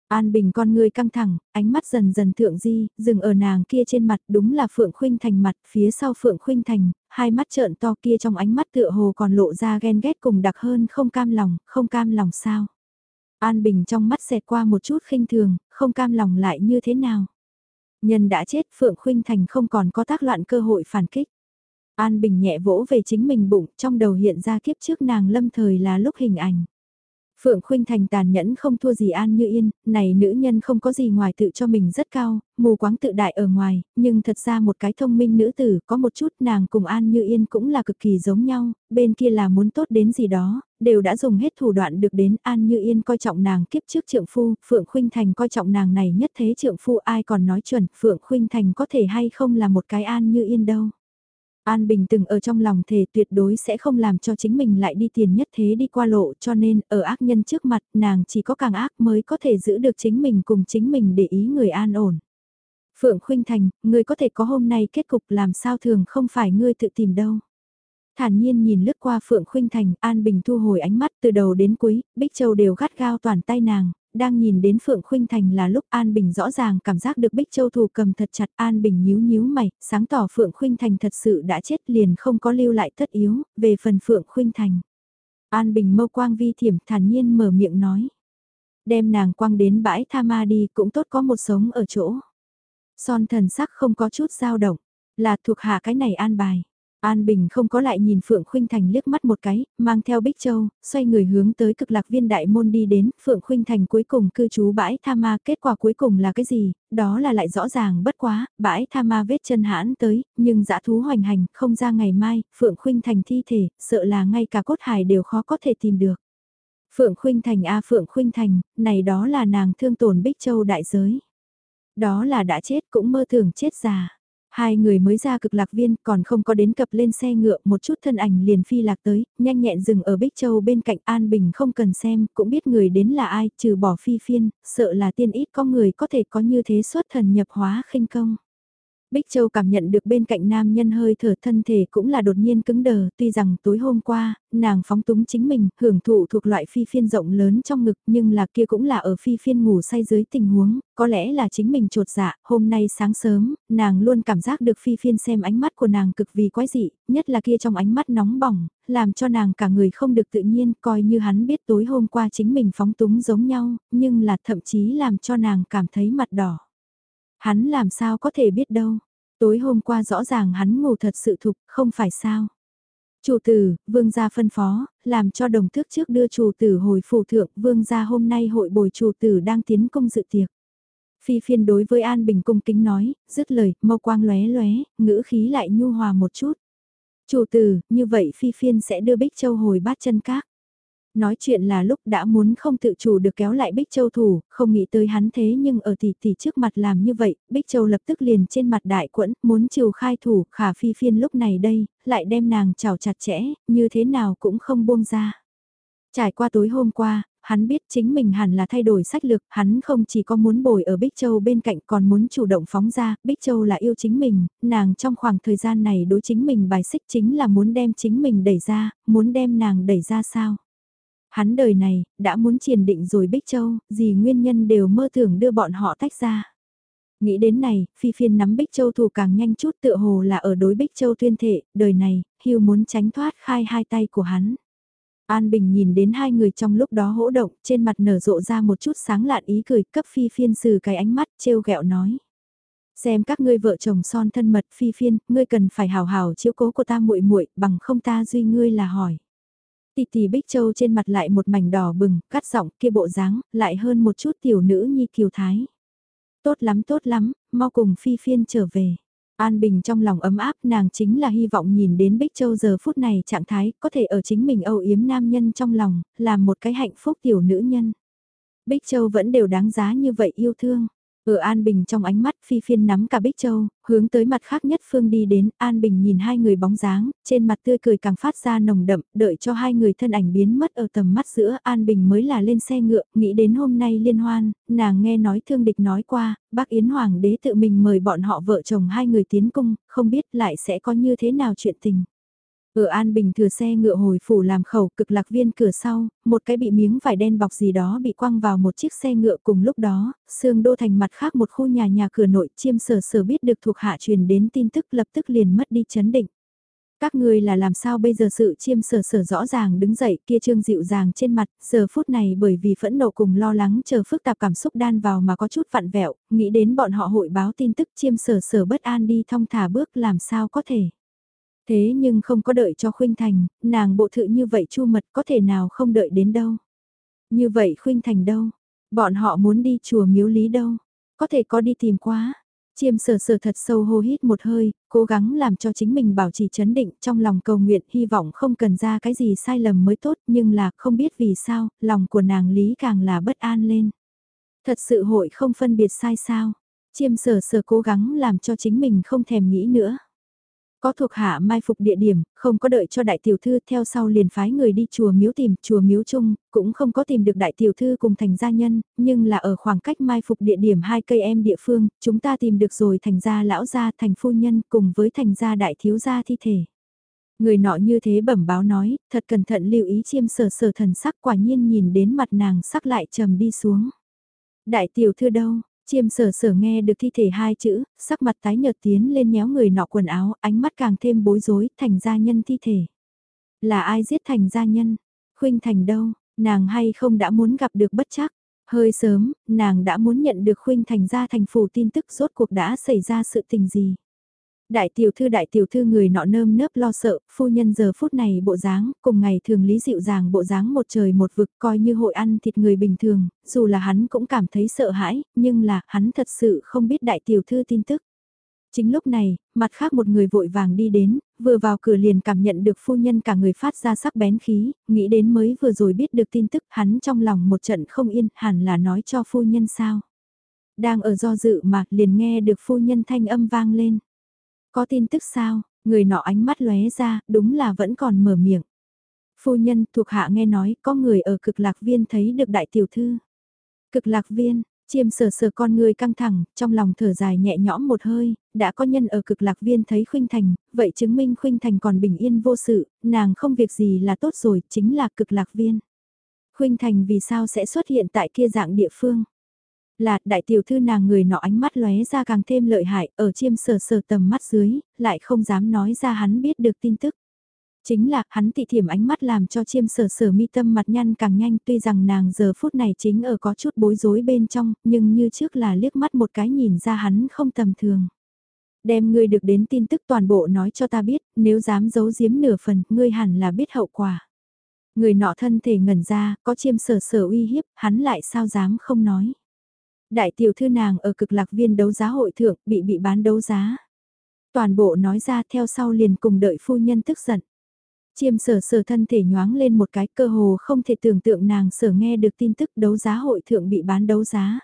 An Bình con người căng thẳng, ánh mắt dần dần thượng di, dừng ở nàng kia trên mặt đúng là Phượng Khuynh Thành mặt, phía sau Phượng Khuynh Thành, hai mắt trợn to kia trong ánh mắt tựa hồ còn lộ ra ghen ghét cùng đặc hơn không cam lòng, không cam lòng sao. An Bình trong mắt xẹt qua một chút khinh thường, không cam lòng lại như thế nào. Nhân đã chết Phượng Khuynh Thành không còn có tác loạn cơ hội phản kích. An Bình nhẹ vỗ về chính mình bụng, trong đầu hiện ra kiếp trước nàng lâm thời là lúc hình ảnh. Phượng Khuynh Thành tàn nhẫn không thua gì An Như Yên, này nữ nhân không có gì ngoài tự cho mình rất cao, mù quáng tự đại ở ngoài, nhưng thật ra một cái thông minh nữ tử có một chút nàng cùng An Như Yên cũng là cực kỳ giống nhau, bên kia là muốn tốt đến gì đó, đều đã dùng hết thủ đoạn được đến An Như Yên coi trọng nàng kiếp trước trượng phu, Phượng Khuynh Thành coi trọng nàng này nhất thế trượng phu ai còn nói chuẩn Phượng Khuynh Thành có thể hay không là một cái An Như Yên đâu. An Bình từng ở trong lòng thề tuyệt đối sẽ không làm cho chính mình lại đi tiền nhất thế đi qua lộ cho nên ở ác nhân trước mặt nàng chỉ có càng ác mới có thể giữ được chính mình cùng chính mình để ý người an ổn. Phượng Khuynh Thành, người có thể có hôm nay kết cục làm sao thường không phải ngươi tự tìm đâu. Thản nhiên nhìn lướt qua Phượng Khuynh Thành, An Bình thu hồi ánh mắt từ đầu đến cuối, Bích Châu đều gắt gao toàn tay nàng, đang nhìn đến Phượng Khuynh Thành là lúc An Bình rõ ràng cảm giác được Bích Châu thủ cầm thật chặt An Bình nhíu nhíu mày, sáng tỏ Phượng Khuynh Thành thật sự đã chết liền không có lưu lại tất yếu, về phần Phượng Khuynh Thành. An Bình mâu quang vi thiểm thản nhiên mở miệng nói. Đem nàng quang đến bãi tha ma đi cũng tốt có một sống ở chỗ. Son thần sắc không có chút dao động, là thuộc hạ cái này an bài. An Bình không có lại nhìn Phượng Khuynh Thành liếc mắt một cái, mang theo Bích Châu, xoay người hướng tới cực lạc viên đại môn đi đến, Phượng Khuynh Thành cuối cùng cư trú bãi tha ma, kết quả cuối cùng là cái gì, đó là lại rõ ràng bất quá, bãi tha ma vết chân hãn tới, nhưng dã thú hoành hành, không ra ngày mai, Phượng Khuynh Thành thi thể, sợ là ngay cả cốt hài đều khó có thể tìm được. Phượng Khuynh Thành a Phượng Khuynh Thành, này đó là nàng thương tổn Bích Châu đại giới. Đó là đã chết cũng mơ tưởng chết già. Hai người mới ra cực lạc viên còn không có đến cập lên xe ngựa một chút thân ảnh liền phi lạc tới, nhanh nhẹn dừng ở Bích Châu bên cạnh An Bình không cần xem, cũng biết người đến là ai, trừ bỏ phi phiên, sợ là tiên ít có người có thể có như thế xuất thần nhập hóa khinh công. Bích Châu cảm nhận được bên cạnh nam nhân hơi thở thân thể cũng là đột nhiên cứng đờ, tuy rằng tối hôm qua, nàng phóng túng chính mình, hưởng thụ thuộc loại phi phiên rộng lớn trong ngực nhưng là kia cũng là ở phi phiên ngủ say dưới tình huống, có lẽ là chính mình trột dạ, hôm nay sáng sớm, nàng luôn cảm giác được phi phiên xem ánh mắt của nàng cực vì quái dị, nhất là kia trong ánh mắt nóng bỏng, làm cho nàng cả người không được tự nhiên, coi như hắn biết tối hôm qua chính mình phóng túng giống nhau, nhưng là thậm chí làm cho nàng cảm thấy mặt đỏ. Hắn làm sao có thể biết đâu. Tối hôm qua rõ ràng hắn ngủ thật sự thục, không phải sao. Chủ tử, vương gia phân phó, làm cho đồng thước trước đưa chủ tử hồi phủ thượng, vương gia hôm nay hội bồi chủ tử đang tiến công dự tiệc. Phi phiên đối với An Bình cung kính nói, dứt lời, mâu quang lóe lóe, ngữ khí lại nhu hòa một chút. Chủ tử, như vậy Phi phiên sẽ đưa Bích Châu hồi bát chân các. Nói chuyện là lúc đã muốn không tự chủ được kéo lại Bích Châu thủ, không nghĩ tới hắn thế nhưng ở tỷ tỷ trước mặt làm như vậy, Bích Châu lập tức liền trên mặt đại quẫn, muốn chiều khai thủ, khả phi phiên lúc này đây, lại đem nàng chào chặt chẽ, như thế nào cũng không buông ra. Trải qua tối hôm qua, hắn biết chính mình hẳn là thay đổi sách lược, hắn không chỉ có muốn bồi ở Bích Châu bên cạnh còn muốn chủ động phóng ra, Bích Châu là yêu chính mình, nàng trong khoảng thời gian này đối chính mình bài xích chính là muốn đem chính mình đẩy ra, muốn đem nàng đẩy ra sao. Hắn đời này, đã muốn triền định rồi Bích Châu, gì nguyên nhân đều mơ tưởng đưa bọn họ tách ra. Nghĩ đến này, Phi Phiên nắm Bích Châu thủ càng nhanh chút tựa hồ là ở đối Bích Châu tuyên thệ, đời này, hưu muốn tránh thoát khai hai tay của hắn. An Bình nhìn đến hai người trong lúc đó hỗ động, trên mặt nở rộ ra một chút sáng lạn ý cười, cấp Phi Phiên sử cái ánh mắt, trêu ghẹo nói. Xem các ngươi vợ chồng son thân mật Phi Phiên, ngươi cần phải hào hào chiếu cố của ta muội muội bằng không ta duy ngươi là hỏi. Tì tì Bích Châu trên mặt lại một mảnh đỏ bừng, cắt giọng kia bộ dáng, lại hơn một chút tiểu nữ nhi kiều thái. Tốt lắm tốt lắm, mau cùng phi phiên trở về. An Bình trong lòng ấm áp nàng chính là hy vọng nhìn đến Bích Châu giờ phút này trạng thái có thể ở chính mình âu yếm nam nhân trong lòng, làm một cái hạnh phúc tiểu nữ nhân. Bích Châu vẫn đều đáng giá như vậy yêu thương. Ở An Bình trong ánh mắt phi phiên nắm cả Bích Châu, hướng tới mặt khác nhất phương đi đến, An Bình nhìn hai người bóng dáng, trên mặt tươi cười càng phát ra nồng đậm, đợi cho hai người thân ảnh biến mất ở tầm mắt giữa, An Bình mới là lên xe ngựa, nghĩ đến hôm nay liên hoan, nàng nghe nói thương địch nói qua, bác Yến Hoàng đế tự mình mời bọn họ vợ chồng hai người tiến cung, không biết lại sẽ có như thế nào chuyện tình. Ở An Bình thừa xe ngựa hồi phủ làm khẩu cực lạc viên cửa sau, một cái bị miếng vải đen bọc gì đó bị quăng vào một chiếc xe ngựa cùng lúc đó, xương đô thành mặt khác một khu nhà nhà cửa nội chiêm sở sở biết được thuộc hạ truyền đến tin tức lập tức liền mất đi chấn định. Các người là làm sao bây giờ sự chiêm sở sở rõ ràng đứng dậy kia trương dịu dàng trên mặt, giờ phút này bởi vì phẫn nộ cùng lo lắng chờ phức tạp cảm xúc đan vào mà có chút vặn vẹo, nghĩ đến bọn họ hội báo tin tức chiêm sở sở bất an đi thong thả bước làm sao có thể. Thế nhưng không có đợi cho Khuynh Thành, nàng bộ thự như vậy chu mật có thể nào không đợi đến đâu. Như vậy Khuynh Thành đâu? Bọn họ muốn đi chùa miếu lý đâu? Có thể có đi tìm quá. Chiêm sở sở thật sâu hô hít một hơi, cố gắng làm cho chính mình bảo trì chấn định trong lòng cầu nguyện hy vọng không cần ra cái gì sai lầm mới tốt nhưng là không biết vì sao, lòng của nàng lý càng là bất an lên. Thật sự hội không phân biệt sai sao, chiêm sở sở cố gắng làm cho chính mình không thèm nghĩ nữa. Có thuộc hạ mai phục địa điểm, không có đợi cho đại tiểu thư theo sau liền phái người đi chùa miếu tìm, chùa miếu chung, cũng không có tìm được đại tiểu thư cùng thành gia nhân, nhưng là ở khoảng cách mai phục địa điểm hai cây em địa phương, chúng ta tìm được rồi thành gia lão gia thành phu nhân cùng với thành gia đại thiếu gia thi thể. Người nọ như thế bẩm báo nói, thật cẩn thận lưu ý chiêm sở sở thần sắc quả nhiên nhìn đến mặt nàng sắc lại trầm đi xuống. Đại tiểu thư đâu, Chiêm sở sở nghe được thi thể hai chữ, sắc mặt tái nhợt tiến lên nhéo người nọ quần áo, ánh mắt càng thêm bối rối, thành gia nhân thi thể. Là ai giết thành gia nhân? Khuynh thành đâu? Nàng hay không đã muốn gặp được bất chắc? Hơi sớm, nàng đã muốn nhận được Khuynh thành gia thành phủ tin tức rốt cuộc đã xảy ra sự tình gì? Đại tiểu thư đại tiểu thư người nọ nơm nớp lo sợ, phu nhân giờ phút này bộ dáng, cùng ngày thường lý dịu dàng bộ dáng một trời một vực coi như hội ăn thịt người bình thường, dù là hắn cũng cảm thấy sợ hãi, nhưng là hắn thật sự không biết đại tiểu thư tin tức. Chính lúc này, mặt khác một người vội vàng đi đến, vừa vào cửa liền cảm nhận được phu nhân cả người phát ra sắc bén khí, nghĩ đến mới vừa rồi biết được tin tức hắn trong lòng một trận không yên, hẳn là nói cho phu nhân sao. Đang ở do dự mà liền nghe được phu nhân thanh âm vang lên. Có tin tức sao, người nọ ánh mắt lóe ra, đúng là vẫn còn mở miệng. Phu nhân thuộc hạ nghe nói có người ở cực lạc viên thấy được đại tiểu thư. Cực lạc viên, chiêm sờ sờ con người căng thẳng, trong lòng thở dài nhẹ nhõm một hơi, đã có nhân ở cực lạc viên thấy khuynh thành, vậy chứng minh khuynh thành còn bình yên vô sự, nàng không việc gì là tốt rồi, chính là cực lạc viên. Khuynh thành vì sao sẽ xuất hiện tại kia dạng địa phương? Là đại tiểu thư nàng người nọ ánh mắt lóe ra càng thêm lợi hại, ở chiêm sờ sờ tầm mắt dưới, lại không dám nói ra hắn biết được tin tức. Chính là hắn tị thiểm ánh mắt làm cho chiêm sờ sờ mi tâm mặt nhăn càng nhanh tuy rằng nàng giờ phút này chính ở có chút bối rối bên trong, nhưng như trước là liếc mắt một cái nhìn ra hắn không tầm thường. Đem ngươi được đến tin tức toàn bộ nói cho ta biết, nếu dám giấu giếm nửa phần, ngươi hẳn là biết hậu quả. Người nọ thân thể ngẩn ra, có chiêm sở sở uy hiếp, hắn lại sao dám không nói. Đại tiểu thư nàng ở cực lạc viên đấu giá hội thượng bị bị bán đấu giá. Toàn bộ nói ra theo sau liền cùng đợi phu nhân tức giận. Chiêm sở sở thân thể nhoáng lên một cái cơ hồ không thể tưởng tượng nàng sở nghe được tin tức đấu giá hội thượng bị bán đấu giá.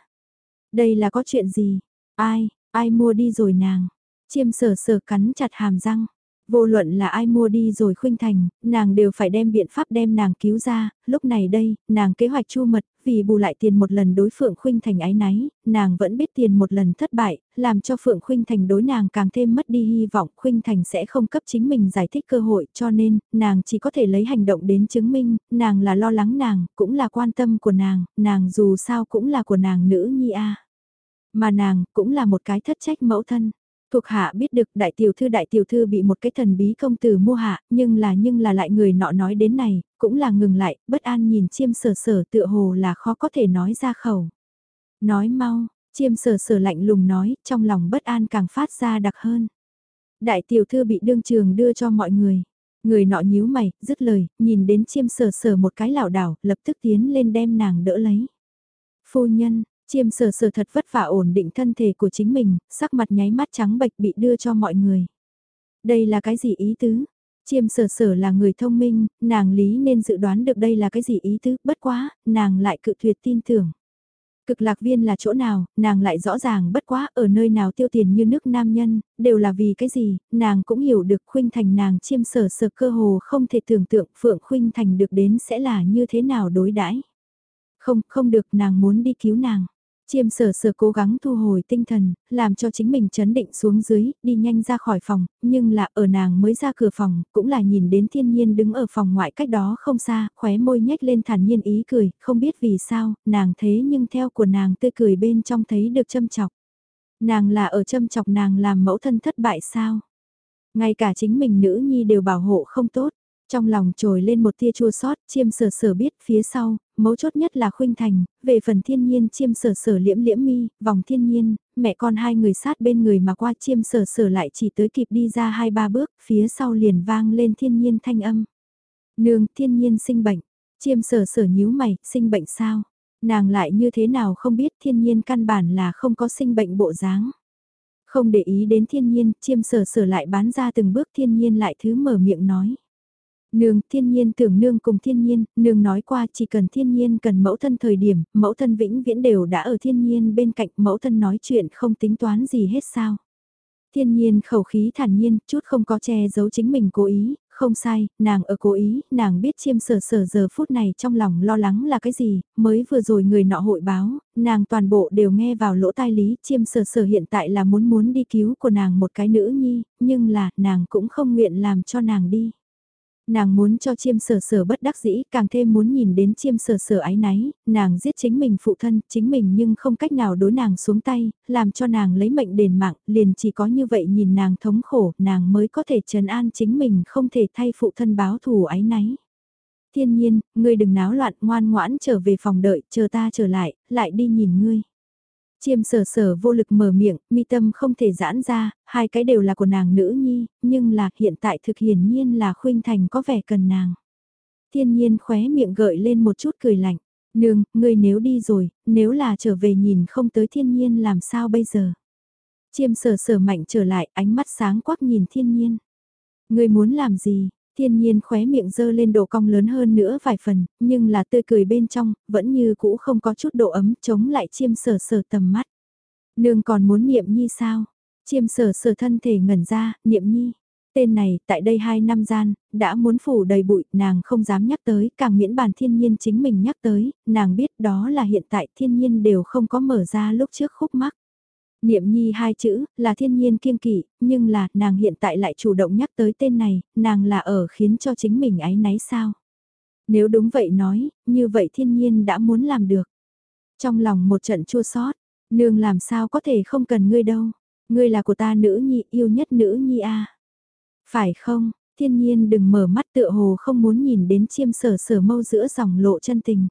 Đây là có chuyện gì? Ai, ai mua đi rồi nàng? Chiêm sở sở cắn chặt hàm răng. Vô luận là ai mua đi rồi khuynh thành, nàng đều phải đem biện pháp đem nàng cứu ra, lúc này đây, nàng kế hoạch chu mật, vì bù lại tiền một lần đối Phượng Khuynh Thành ái náy, nàng vẫn biết tiền một lần thất bại, làm cho Phượng Khuynh Thành đối nàng càng thêm mất đi hy vọng. Khuynh Thành sẽ không cấp chính mình giải thích cơ hội cho nên, nàng chỉ có thể lấy hành động đến chứng minh, nàng là lo lắng nàng, cũng là quan tâm của nàng, nàng dù sao cũng là của nàng nữ nhi a. Mà nàng, cũng là một cái thất trách mẫu thân. Thuộc hạ biết được đại tiểu thư đại tiểu thư bị một cái thần bí công tử mua hạ, nhưng là nhưng là lại người nọ nói đến này, cũng là ngừng lại, bất an nhìn chiêm sở sở tựa hồ là khó có thể nói ra khẩu. Nói mau, chiêm sở sở lạnh lùng nói, trong lòng bất an càng phát ra đặc hơn. Đại tiểu thư bị đương trường đưa cho mọi người. Người nọ nhíu mày, dứt lời, nhìn đến chiêm sở sở một cái lảo đảo, lập tức tiến lên đem nàng đỡ lấy. Phu nhân, Chiêm sờ sờ thật vất vả ổn định thân thể của chính mình, sắc mặt nháy mắt trắng bệch bị đưa cho mọi người. Đây là cái gì ý tứ? Chiêm sở sở là người thông minh, nàng lý nên dự đoán được đây là cái gì ý tứ, bất quá, nàng lại cự tuyệt tin tưởng. Cực lạc viên là chỗ nào, nàng lại rõ ràng bất quá ở nơi nào tiêu tiền như nước nam nhân, đều là vì cái gì, nàng cũng hiểu được khuynh thành nàng chiêm sở sở cơ hồ không thể tưởng tượng phượng khuynh thành được đến sẽ là như thế nào đối đãi Không, không được nàng muốn đi cứu nàng. Chiêm sở sở cố gắng thu hồi tinh thần, làm cho chính mình chấn định xuống dưới, đi nhanh ra khỏi phòng, nhưng là ở nàng mới ra cửa phòng, cũng là nhìn đến thiên nhiên đứng ở phòng ngoại cách đó không xa, khóe môi nhếch lên thản nhiên ý cười, không biết vì sao, nàng thế nhưng theo của nàng tươi cười bên trong thấy được châm chọc. Nàng là ở châm chọc nàng làm mẫu thân thất bại sao? Ngay cả chính mình nữ nhi đều bảo hộ không tốt. Trong lòng trồi lên một tia chua sót, chiêm sở sở biết phía sau, mấu chốt nhất là khuynh thành, về phần thiên nhiên chiêm sở sở liễm liễm mi, vòng thiên nhiên, mẹ con hai người sát bên người mà qua chiêm sở sở lại chỉ tới kịp đi ra hai ba bước, phía sau liền vang lên thiên nhiên thanh âm. Nương thiên nhiên sinh bệnh, Chiêm sở sở nhíu mày, sinh bệnh sao? Nàng lại như thế nào không biết thiên nhiên căn bản là không có sinh bệnh bộ dáng. Không để ý đến thiên nhiên, chiêm sở sở lại bán ra từng bước thiên nhiên lại thứ mở miệng nói. Nương, thiên nhiên tưởng nương cùng thiên nhiên, nương nói qua chỉ cần thiên nhiên cần mẫu thân thời điểm, mẫu thân vĩnh viễn đều đã ở thiên nhiên bên cạnh mẫu thân nói chuyện không tính toán gì hết sao. Thiên nhiên khẩu khí thản nhiên, chút không có che giấu chính mình cố ý, không sai, nàng ở cố ý, nàng biết chiêm sở sở giờ phút này trong lòng lo lắng là cái gì, mới vừa rồi người nọ hội báo, nàng toàn bộ đều nghe vào lỗ tai lý, chiêm sở sở hiện tại là muốn muốn đi cứu của nàng một cái nữ nhi, nhưng là, nàng cũng không nguyện làm cho nàng đi. Nàng muốn cho chiêm sở sở bất đắc dĩ, càng thêm muốn nhìn đến chiêm sở sở ái náy, nàng giết chính mình phụ thân, chính mình nhưng không cách nào đối nàng xuống tay, làm cho nàng lấy mệnh đền mạng, liền chỉ có như vậy nhìn nàng thống khổ, nàng mới có thể trấn an chính mình không thể thay phụ thân báo thù ái náy. Thiên nhiên, ngươi đừng náo loạn ngoan ngoãn trở về phòng đợi, chờ ta trở lại, lại đi nhìn ngươi. Chiêm sở sở vô lực mở miệng, mi tâm không thể giãn ra, hai cái đều là của nàng nữ nhi, nhưng là hiện tại thực hiển nhiên là khuynh thành có vẻ cần nàng. Thiên nhiên khóe miệng gợi lên một chút cười lạnh. Nương, ngươi nếu đi rồi, nếu là trở về nhìn không tới thiên nhiên làm sao bây giờ? Chiêm sở sở mạnh trở lại, ánh mắt sáng quắc nhìn thiên nhiên. Ngươi muốn làm gì? Thiên nhiên khóe miệng dơ lên độ cong lớn hơn nữa vài phần, nhưng là tươi cười bên trong, vẫn như cũ không có chút độ ấm chống lại chiêm sở sở tầm mắt. Nương còn muốn niệm nhi sao? Chiêm sở sở thân thể ngẩn ra, niệm nhi. Tên này, tại đây hai năm gian, đã muốn phủ đầy bụi, nàng không dám nhắc tới, càng miễn bàn thiên nhiên chính mình nhắc tới, nàng biết đó là hiện tại thiên nhiên đều không có mở ra lúc trước khúc mắc. Niệm nhi hai chữ, là thiên nhiên kiêng kỵ, nhưng là, nàng hiện tại lại chủ động nhắc tới tên này, nàng là ở khiến cho chính mình ái náy sao. Nếu đúng vậy nói, như vậy thiên nhiên đã muốn làm được. Trong lòng một trận chua xót nương làm sao có thể không cần ngươi đâu, ngươi là của ta nữ nhi, yêu nhất nữ nhi a Phải không, thiên nhiên đừng mở mắt tựa hồ không muốn nhìn đến chiêm sở sở mâu giữa dòng lộ chân tình.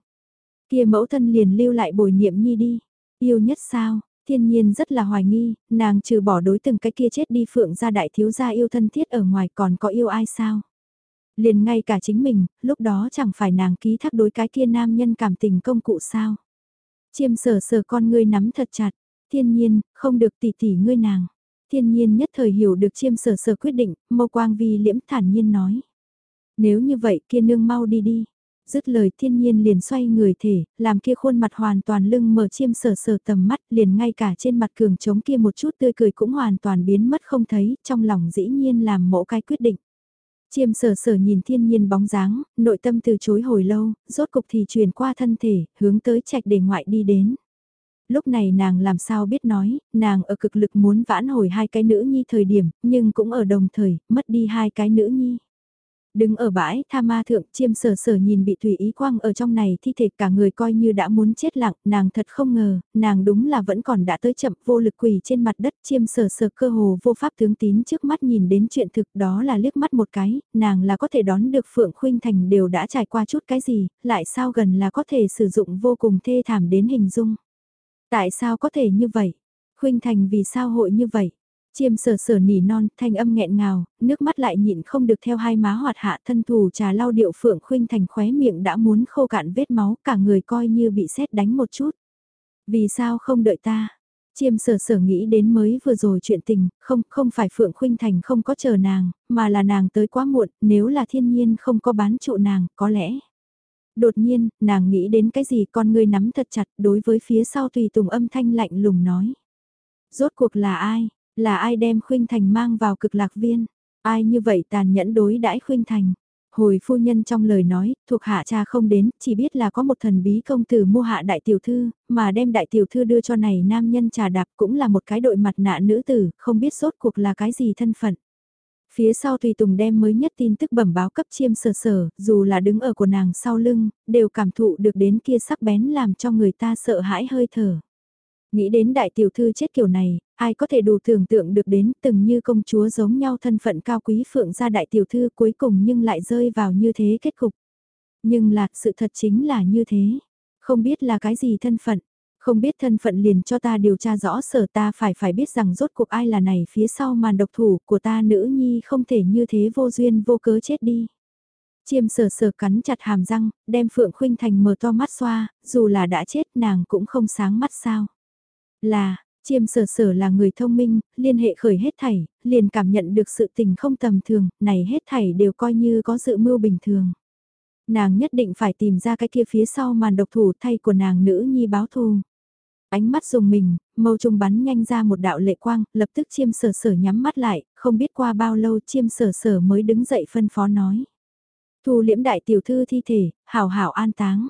Kia mẫu thân liền lưu lại bồi niệm nhi đi, yêu nhất sao, Thiên nhiên rất là hoài nghi, nàng trừ bỏ đối từng cái kia chết đi phượng ra đại thiếu gia yêu thân thiết ở ngoài còn có yêu ai sao? Liền ngay cả chính mình, lúc đó chẳng phải nàng ký thác đối cái kia nam nhân cảm tình công cụ sao? Chiêm sở sở con ngươi nắm thật chặt, thiên nhiên, không được tỉ tỉ ngươi nàng. Thiên nhiên nhất thời hiểu được chiêm sở sở quyết định, mâu quang vi liễm thản nhiên nói. Nếu như vậy kia nương mau đi đi, dứt lời thiên nhiên liền xoay người thể, làm kia khuôn mặt hoàn toàn lưng mở chiêm sờ sờ tầm mắt liền ngay cả trên mặt cường trống kia một chút tươi cười cũng hoàn toàn biến mất không thấy, trong lòng dĩ nhiên làm mẫu cái quyết định. Chiêm sở sở nhìn thiên nhiên bóng dáng, nội tâm từ chối hồi lâu, rốt cục thì truyền qua thân thể, hướng tới trạch để ngoại đi đến. Lúc này nàng làm sao biết nói, nàng ở cực lực muốn vãn hồi hai cái nữ nhi thời điểm, nhưng cũng ở đồng thời, mất đi hai cái nữ nhi. Đứng ở bãi tha ma thượng chiêm sở sở nhìn bị thủy ý quang ở trong này thi thể cả người coi như đã muốn chết lặng, nàng thật không ngờ, nàng đúng là vẫn còn đã tới chậm vô lực quỳ trên mặt đất chiêm sở sở cơ hồ vô pháp tướng tín trước mắt nhìn đến chuyện thực đó là liếc mắt một cái, nàng là có thể đón được Phượng Khuynh Thành đều đã trải qua chút cái gì, lại sao gần là có thể sử dụng vô cùng thê thảm đến hình dung. Tại sao có thể như vậy? Khuynh Thành vì sao hội như vậy? Chiêm sờ sờ nỉ non, thanh âm nghẹn ngào, nước mắt lại nhịn không được theo hai má hoạt hạ thân thủ trà lau điệu phượng khuynh thành khóe miệng đã muốn khô cạn vết máu, cả người coi như bị xét đánh một chút. Vì sao không đợi ta? Chiêm sở sở nghĩ đến mới vừa rồi chuyện tình, không, không phải Phượng Khuynh Thành không có chờ nàng, mà là nàng tới quá muộn, nếu là thiên nhiên không có bán trụ nàng, có lẽ. Đột nhiên, nàng nghĩ đến cái gì con người nắm thật chặt đối với phía sau tùy tùng âm thanh lạnh lùng nói. Rốt cuộc là ai? Là ai đem Khuynh Thành mang vào cực lạc viên? Ai như vậy tàn nhẫn đối đãi Khuynh Thành? Hồi phu nhân trong lời nói, thuộc hạ cha không đến, chỉ biết là có một thần bí công tử mua hạ đại tiểu thư, mà đem đại tiểu thư đưa cho này nam nhân trà đạp cũng là một cái đội mặt nạ nữ tử, không biết sốt cuộc là cái gì thân phận. Phía sau tùy tùng đem mới nhất tin tức bẩm báo cấp chiêm sở sở, dù là đứng ở của nàng sau lưng, đều cảm thụ được đến kia sắc bén làm cho người ta sợ hãi hơi thở. Nghĩ đến đại tiểu thư chết kiểu này, ai có thể đủ tưởng tượng được đến từng như công chúa giống nhau thân phận cao quý phượng gia đại tiểu thư cuối cùng nhưng lại rơi vào như thế kết cục. Nhưng là sự thật chính là như thế. Không biết là cái gì thân phận. Không biết thân phận liền cho ta điều tra rõ sở ta phải phải biết rằng rốt cuộc ai là này phía sau màn độc thủ của ta nữ nhi không thể như thế vô duyên vô cớ chết đi. Chiêm sở sở cắn chặt hàm răng, đem Phượng Khuynh Thành mở to mắt xoa, dù là đã chết nàng cũng không sáng mắt sao. Là, chiêm sở sở là người thông minh, liên hệ khởi hết thảy, liền cảm nhận được sự tình không tầm thường, này hết thảy đều coi như có dự mưu bình thường. Nàng nhất định phải tìm ra cái kia phía sau màn độc thủ thay của nàng nữ nhi báo thù. Ánh mắt dùng mình, mâu trung bắn nhanh ra một đạo lệ quang, lập tức chiêm sở sở nhắm mắt lại, không biết qua bao lâu chiêm sở sở mới đứng dậy phân phó nói. Thu liễm đại tiểu thư thi thể, hảo hảo an táng.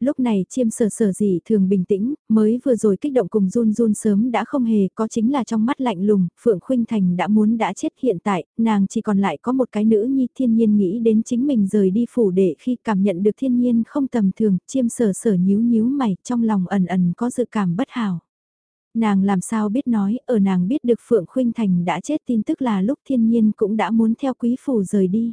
Lúc này chiêm sở sở gì thường bình tĩnh, mới vừa rồi kích động cùng run run sớm đã không hề có chính là trong mắt lạnh lùng, Phượng Khuynh Thành đã muốn đã chết hiện tại, nàng chỉ còn lại có một cái nữ nhi thiên nhiên nghĩ đến chính mình rời đi phủ để khi cảm nhận được thiên nhiên không tầm thường, chiêm sở sở nhíu nhíu mày, trong lòng ẩn ẩn có dự cảm bất hảo. Nàng làm sao biết nói, ở nàng biết được Phượng Khuynh Thành đã chết tin tức là lúc thiên nhiên cũng đã muốn theo quý phủ rời đi.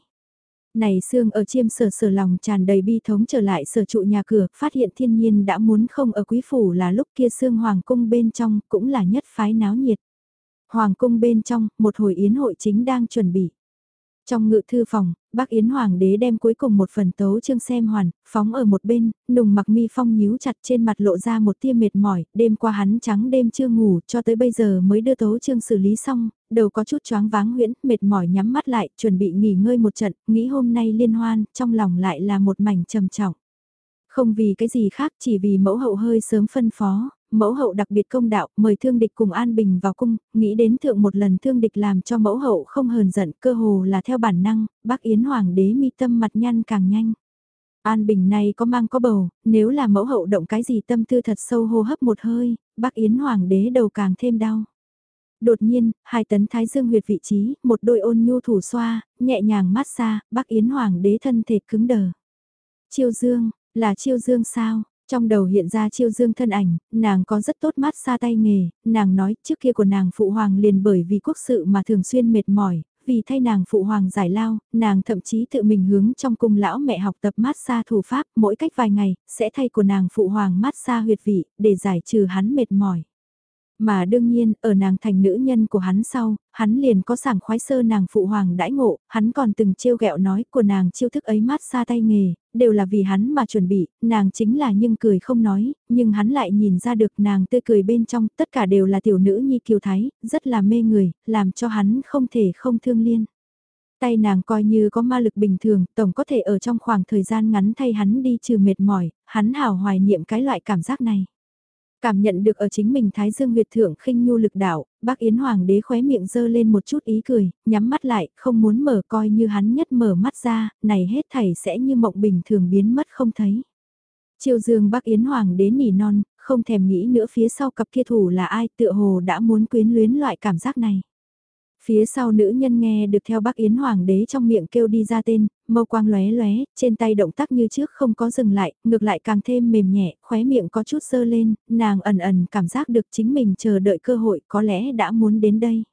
Này xương ở chiêm sở sở lòng tràn đầy bi thống trở lại sở trụ nhà cửa, phát hiện thiên nhiên đã muốn không ở quý phủ là lúc kia xương hoàng cung bên trong cũng là nhất phái náo nhiệt. Hoàng cung bên trong, một hồi yến hội chính đang chuẩn bị. Trong ngự thư phòng, bác Yến Hoàng đế đem cuối cùng một phần tấu chương xem hoàn, phóng ở một bên, nùng mặc mi phong nhíu chặt trên mặt lộ ra một tia mệt mỏi, đêm qua hắn trắng đêm chưa ngủ, cho tới bây giờ mới đưa tấu chương xử lý xong, đầu có chút choáng váng huyễn, mệt mỏi nhắm mắt lại, chuẩn bị nghỉ ngơi một trận, nghĩ hôm nay liên hoan, trong lòng lại là một mảnh trầm trọng. Không vì cái gì khác, chỉ vì mẫu hậu hơi sớm phân phó, mẫu hậu đặc biệt công đạo, mời thương địch cùng An Bình vào cung, nghĩ đến thượng một lần thương địch làm cho mẫu hậu không hờn giận, cơ hồ là theo bản năng, bác Yến Hoàng đế mi tâm mặt nhăn càng nhanh. An Bình này có mang có bầu, nếu là mẫu hậu động cái gì tâm tư thật sâu hô hấp một hơi, bác Yến Hoàng đế đầu càng thêm đau. Đột nhiên, hai tấn thái dương huyệt vị trí, một đôi ôn nhu thủ xoa, nhẹ nhàng mát xa, bác Yến Hoàng đế thân thể cứng đờ. Chiêu dương, là chiêu dương sao? Trong đầu hiện ra chiêu dương thân ảnh, nàng có rất tốt mát xa tay nghề, nàng nói trước kia của nàng phụ hoàng liền bởi vì quốc sự mà thường xuyên mệt mỏi, vì thay nàng phụ hoàng giải lao, nàng thậm chí tự mình hướng trong cung lão mẹ học tập mát xa thủ pháp mỗi cách vài ngày, sẽ thay của nàng phụ hoàng mát xa huyệt vị, để giải trừ hắn mệt mỏi. Mà đương nhiên, ở nàng thành nữ nhân của hắn sau, hắn liền có sảng khoái sơ nàng phụ hoàng đãi ngộ, hắn còn từng trêu ghẹo nói của nàng chiêu thức ấy mát xa tay nghề, đều là vì hắn mà chuẩn bị, nàng chính là nhưng cười không nói, nhưng hắn lại nhìn ra được nàng tươi cười bên trong, tất cả đều là tiểu nữ nhi kiều thái, rất là mê người, làm cho hắn không thể không thương liên. Tay nàng coi như có ma lực bình thường, tổng có thể ở trong khoảng thời gian ngắn thay hắn đi trừ mệt mỏi, hắn hào hoài niệm cái loại cảm giác này. Cảm nhận được ở chính mình Thái Dương Nguyệt thượng khinh nhu lực đảo, bác Yến Hoàng đế khóe miệng dơ lên một chút ý cười, nhắm mắt lại, không muốn mở coi như hắn nhất mở mắt ra, này hết thảy sẽ như mộng bình thường biến mất không thấy. chiều dương bác Yến Hoàng đế nỉ non, không thèm nghĩ nữa phía sau cặp kia thủ là ai tựa hồ đã muốn quyến luyến loại cảm giác này. Phía sau nữ nhân nghe được theo bác Yến Hoàng đế trong miệng kêu đi ra tên, mâu quang lóe lóe, trên tay động tác như trước không có dừng lại, ngược lại càng thêm mềm nhẹ, khóe miệng có chút sơ lên, nàng ẩn ẩn cảm giác được chính mình chờ đợi cơ hội có lẽ đã muốn đến đây.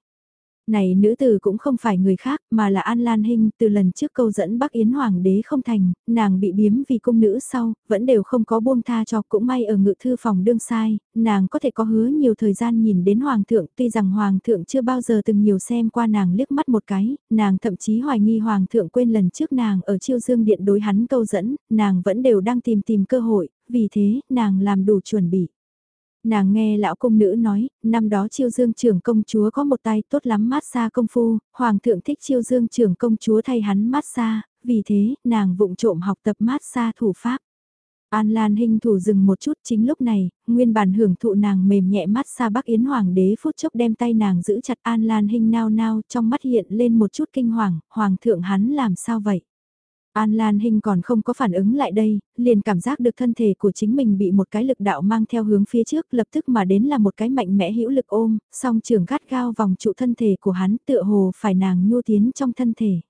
Này nữ tử cũng không phải người khác mà là An Lan Hinh từ lần trước câu dẫn Bắc Yến Hoàng đế không thành, nàng bị biếm vì cung nữ sau, vẫn đều không có buông tha cho cũng may ở ngự thư phòng đương sai, nàng có thể có hứa nhiều thời gian nhìn đến Hoàng thượng tuy rằng Hoàng thượng chưa bao giờ từng nhiều xem qua nàng liếc mắt một cái, nàng thậm chí hoài nghi Hoàng thượng quên lần trước nàng ở chiêu dương điện đối hắn câu dẫn, nàng vẫn đều đang tìm tìm cơ hội, vì thế nàng làm đủ chuẩn bị. Nàng nghe lão công nữ nói, năm đó chiêu dương trưởng công chúa có một tay tốt lắm mát xa công phu, hoàng thượng thích chiêu dương trưởng công chúa thay hắn mát xa, vì thế, nàng vụng trộm học tập mát xa thủ pháp. An Lan hình thủ dừng một chút chính lúc này, nguyên bản hưởng thụ nàng mềm nhẹ mát xa Bắc Yến Hoàng đế phút chốc đem tay nàng giữ chặt An Lan hình nao nao trong mắt hiện lên một chút kinh hoàng, Hoàng thượng hắn làm sao vậy? An Lan Hinh còn không có phản ứng lại đây, liền cảm giác được thân thể của chính mình bị một cái lực đạo mang theo hướng phía trước lập tức mà đến là một cái mạnh mẽ hữu lực ôm, song trường gắt gao vòng trụ thân thể của hắn tựa hồ phải nàng nhu tiến trong thân thể.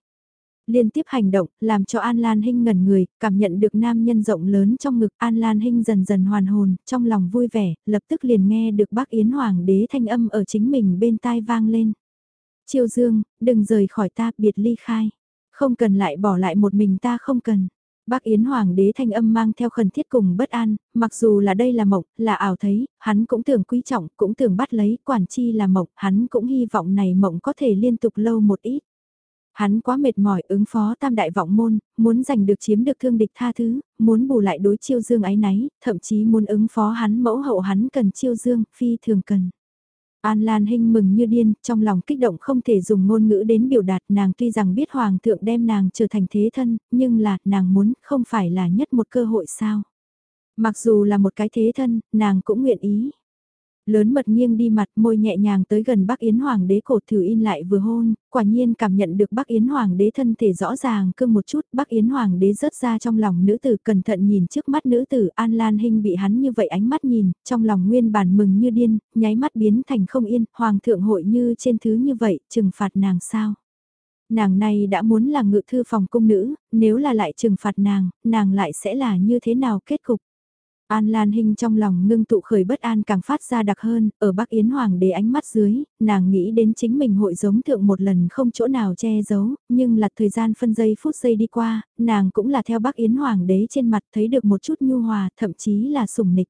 Liên tiếp hành động, làm cho An Lan Hinh ngẩn người, cảm nhận được nam nhân rộng lớn trong ngực An Lan Hinh dần dần hoàn hồn, trong lòng vui vẻ, lập tức liền nghe được bác Yến Hoàng đế thanh âm ở chính mình bên tai vang lên. Triều Dương, đừng rời khỏi ta, biệt ly khai. Không cần lại bỏ lại một mình ta không cần. Bác Yến Hoàng đế thanh âm mang theo khẩn thiết cùng bất an, mặc dù là đây là mộng, là ảo thấy, hắn cũng tưởng quý trọng, cũng tưởng bắt lấy, quản chi là mộng, hắn cũng hy vọng này mộng có thể liên tục lâu một ít. Hắn quá mệt mỏi ứng phó tam đại vọng môn, muốn giành được chiếm được thương địch tha thứ, muốn bù lại đối chiêu dương ái náy, thậm chí muốn ứng phó hắn mẫu hậu hắn cần chiêu dương, phi thường cần. An Lan Hinh mừng như điên, trong lòng kích động không thể dùng ngôn ngữ đến biểu đạt nàng tuy rằng biết Hoàng thượng đem nàng trở thành thế thân, nhưng là, nàng muốn, không phải là nhất một cơ hội sao. Mặc dù là một cái thế thân, nàng cũng nguyện ý. Lớn mật nghiêng đi mặt môi nhẹ nhàng tới gần Bắc Yến Hoàng đế cổ thử in lại vừa hôn, quả nhiên cảm nhận được Bắc Yến Hoàng đế thân thể rõ ràng cương một chút, Bắc Yến Hoàng đế rớt ra trong lòng nữ tử cẩn thận nhìn trước mắt nữ tử An Lan Hinh bị hắn như vậy ánh mắt nhìn, trong lòng nguyên bản mừng như điên, nháy mắt biến thành không yên, Hoàng thượng hội như trên thứ như vậy, trừng phạt nàng sao? Nàng này đã muốn là ngự thư phòng cung nữ, nếu là lại trừng phạt nàng, nàng lại sẽ là như thế nào kết cục? An Lan Hinh trong lòng ngưng tụ khởi bất an càng phát ra đặc hơn, ở Bắc Yến Hoàng đế ánh mắt dưới, nàng nghĩ đến chính mình hội giống thượng một lần không chỗ nào che giấu, nhưng là thời gian phân giây phút giây đi qua, nàng cũng là theo Bắc Yến Hoàng đế trên mặt thấy được một chút nhu hòa, thậm chí là sủng nịch.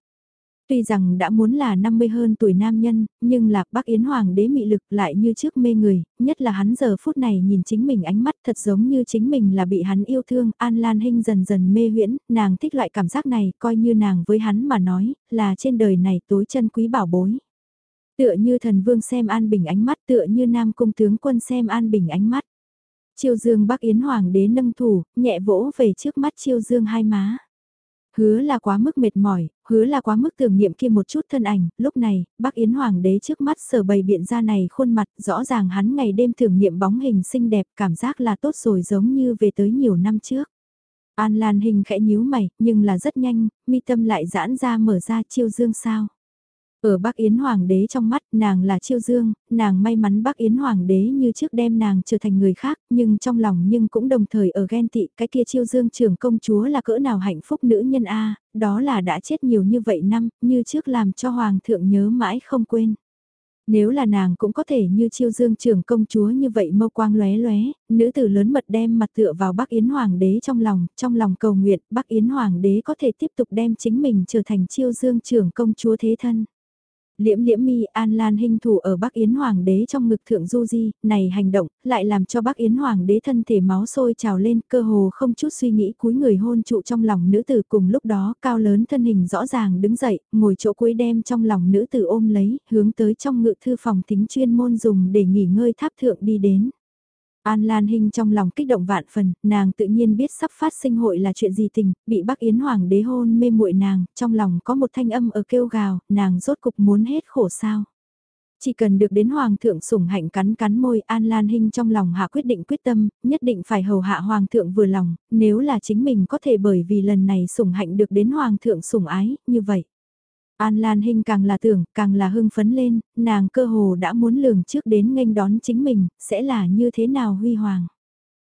Tuy rằng đã muốn là 50 hơn tuổi nam nhân, nhưng lạc Bắc Yến Hoàng đế mị lực lại như trước mê người, nhất là hắn giờ phút này nhìn chính mình ánh mắt thật giống như chính mình là bị hắn yêu thương, An Lan Hinh dần dần mê huyễn, nàng thích loại cảm giác này, coi như nàng với hắn mà nói, là trên đời này tối chân quý bảo bối. Tựa như thần vương xem An Bình ánh mắt, tựa như nam cung tướng quân xem An Bình ánh mắt. Chiêu dương Bắc Yến Hoàng đế nâng thủ, nhẹ vỗ về trước mắt chiêu dương hai má. Hứa là quá mức mệt mỏi, hứa là quá mức tưởng niệm kia một chút thân ảnh, lúc này, bác Yến Hoàng đế trước mắt sở bày biện ra này khuôn mặt, rõ ràng hắn ngày đêm tưởng niệm bóng hình xinh đẹp, cảm giác là tốt rồi giống như về tới nhiều năm trước. An Lan hình khẽ nhíu mày, nhưng là rất nhanh, mi tâm lại giãn ra mở ra chiêu dương sao. Ở Bắc Yến Hoàng đế trong mắt nàng là chiêu dương, nàng may mắn Bắc Yến Hoàng đế như trước đem nàng trở thành người khác, nhưng trong lòng nhưng cũng đồng thời ở ghen tị cái kia chiêu dương trưởng công chúa là cỡ nào hạnh phúc nữ nhân A, đó là đã chết nhiều như vậy năm, như trước làm cho Hoàng thượng nhớ mãi không quên. Nếu là nàng cũng có thể như chiêu dương trưởng công chúa như vậy mâu quang lóe lóe, nữ tử lớn mật đem mặt tựa vào Bắc Yến Hoàng đế trong lòng, trong lòng cầu nguyện Bắc Yến Hoàng đế có thể tiếp tục đem chính mình trở thành chiêu dương trưởng công chúa thế thân. Liễm liễm mi an lan hình thủ ở Bắc Yến Hoàng đế trong ngực thượng du di, này hành động, lại làm cho Bắc Yến Hoàng đế thân thể máu sôi trào lên, cơ hồ không chút suy nghĩ cúi người hôn trụ trong lòng nữ tử cùng lúc đó cao lớn thân hình rõ ràng đứng dậy, ngồi chỗ cuối đem trong lòng nữ tử ôm lấy, hướng tới trong ngự thư phòng tính chuyên môn dùng để nghỉ ngơi tháp thượng đi đến. An Lan Hinh trong lòng kích động vạn phần, nàng tự nhiên biết sắp phát sinh hội là chuyện gì tình, bị Bắc Yến Hoàng đế hôn mê muội nàng, trong lòng có một thanh âm ở kêu gào, nàng rốt cục muốn hết khổ sao. Chỉ cần được đến Hoàng thượng sủng hạnh cắn cắn môi An Lan Hinh trong lòng hạ quyết định quyết tâm, nhất định phải hầu hạ Hoàng thượng vừa lòng, nếu là chính mình có thể bởi vì lần này sủng hạnh được đến Hoàng thượng sủng ái, như vậy. An Lan Hinh càng là tưởng, càng là hưng phấn lên, nàng cơ hồ đã muốn lường trước đến nghênh đón chính mình, sẽ là như thế nào huy hoàng.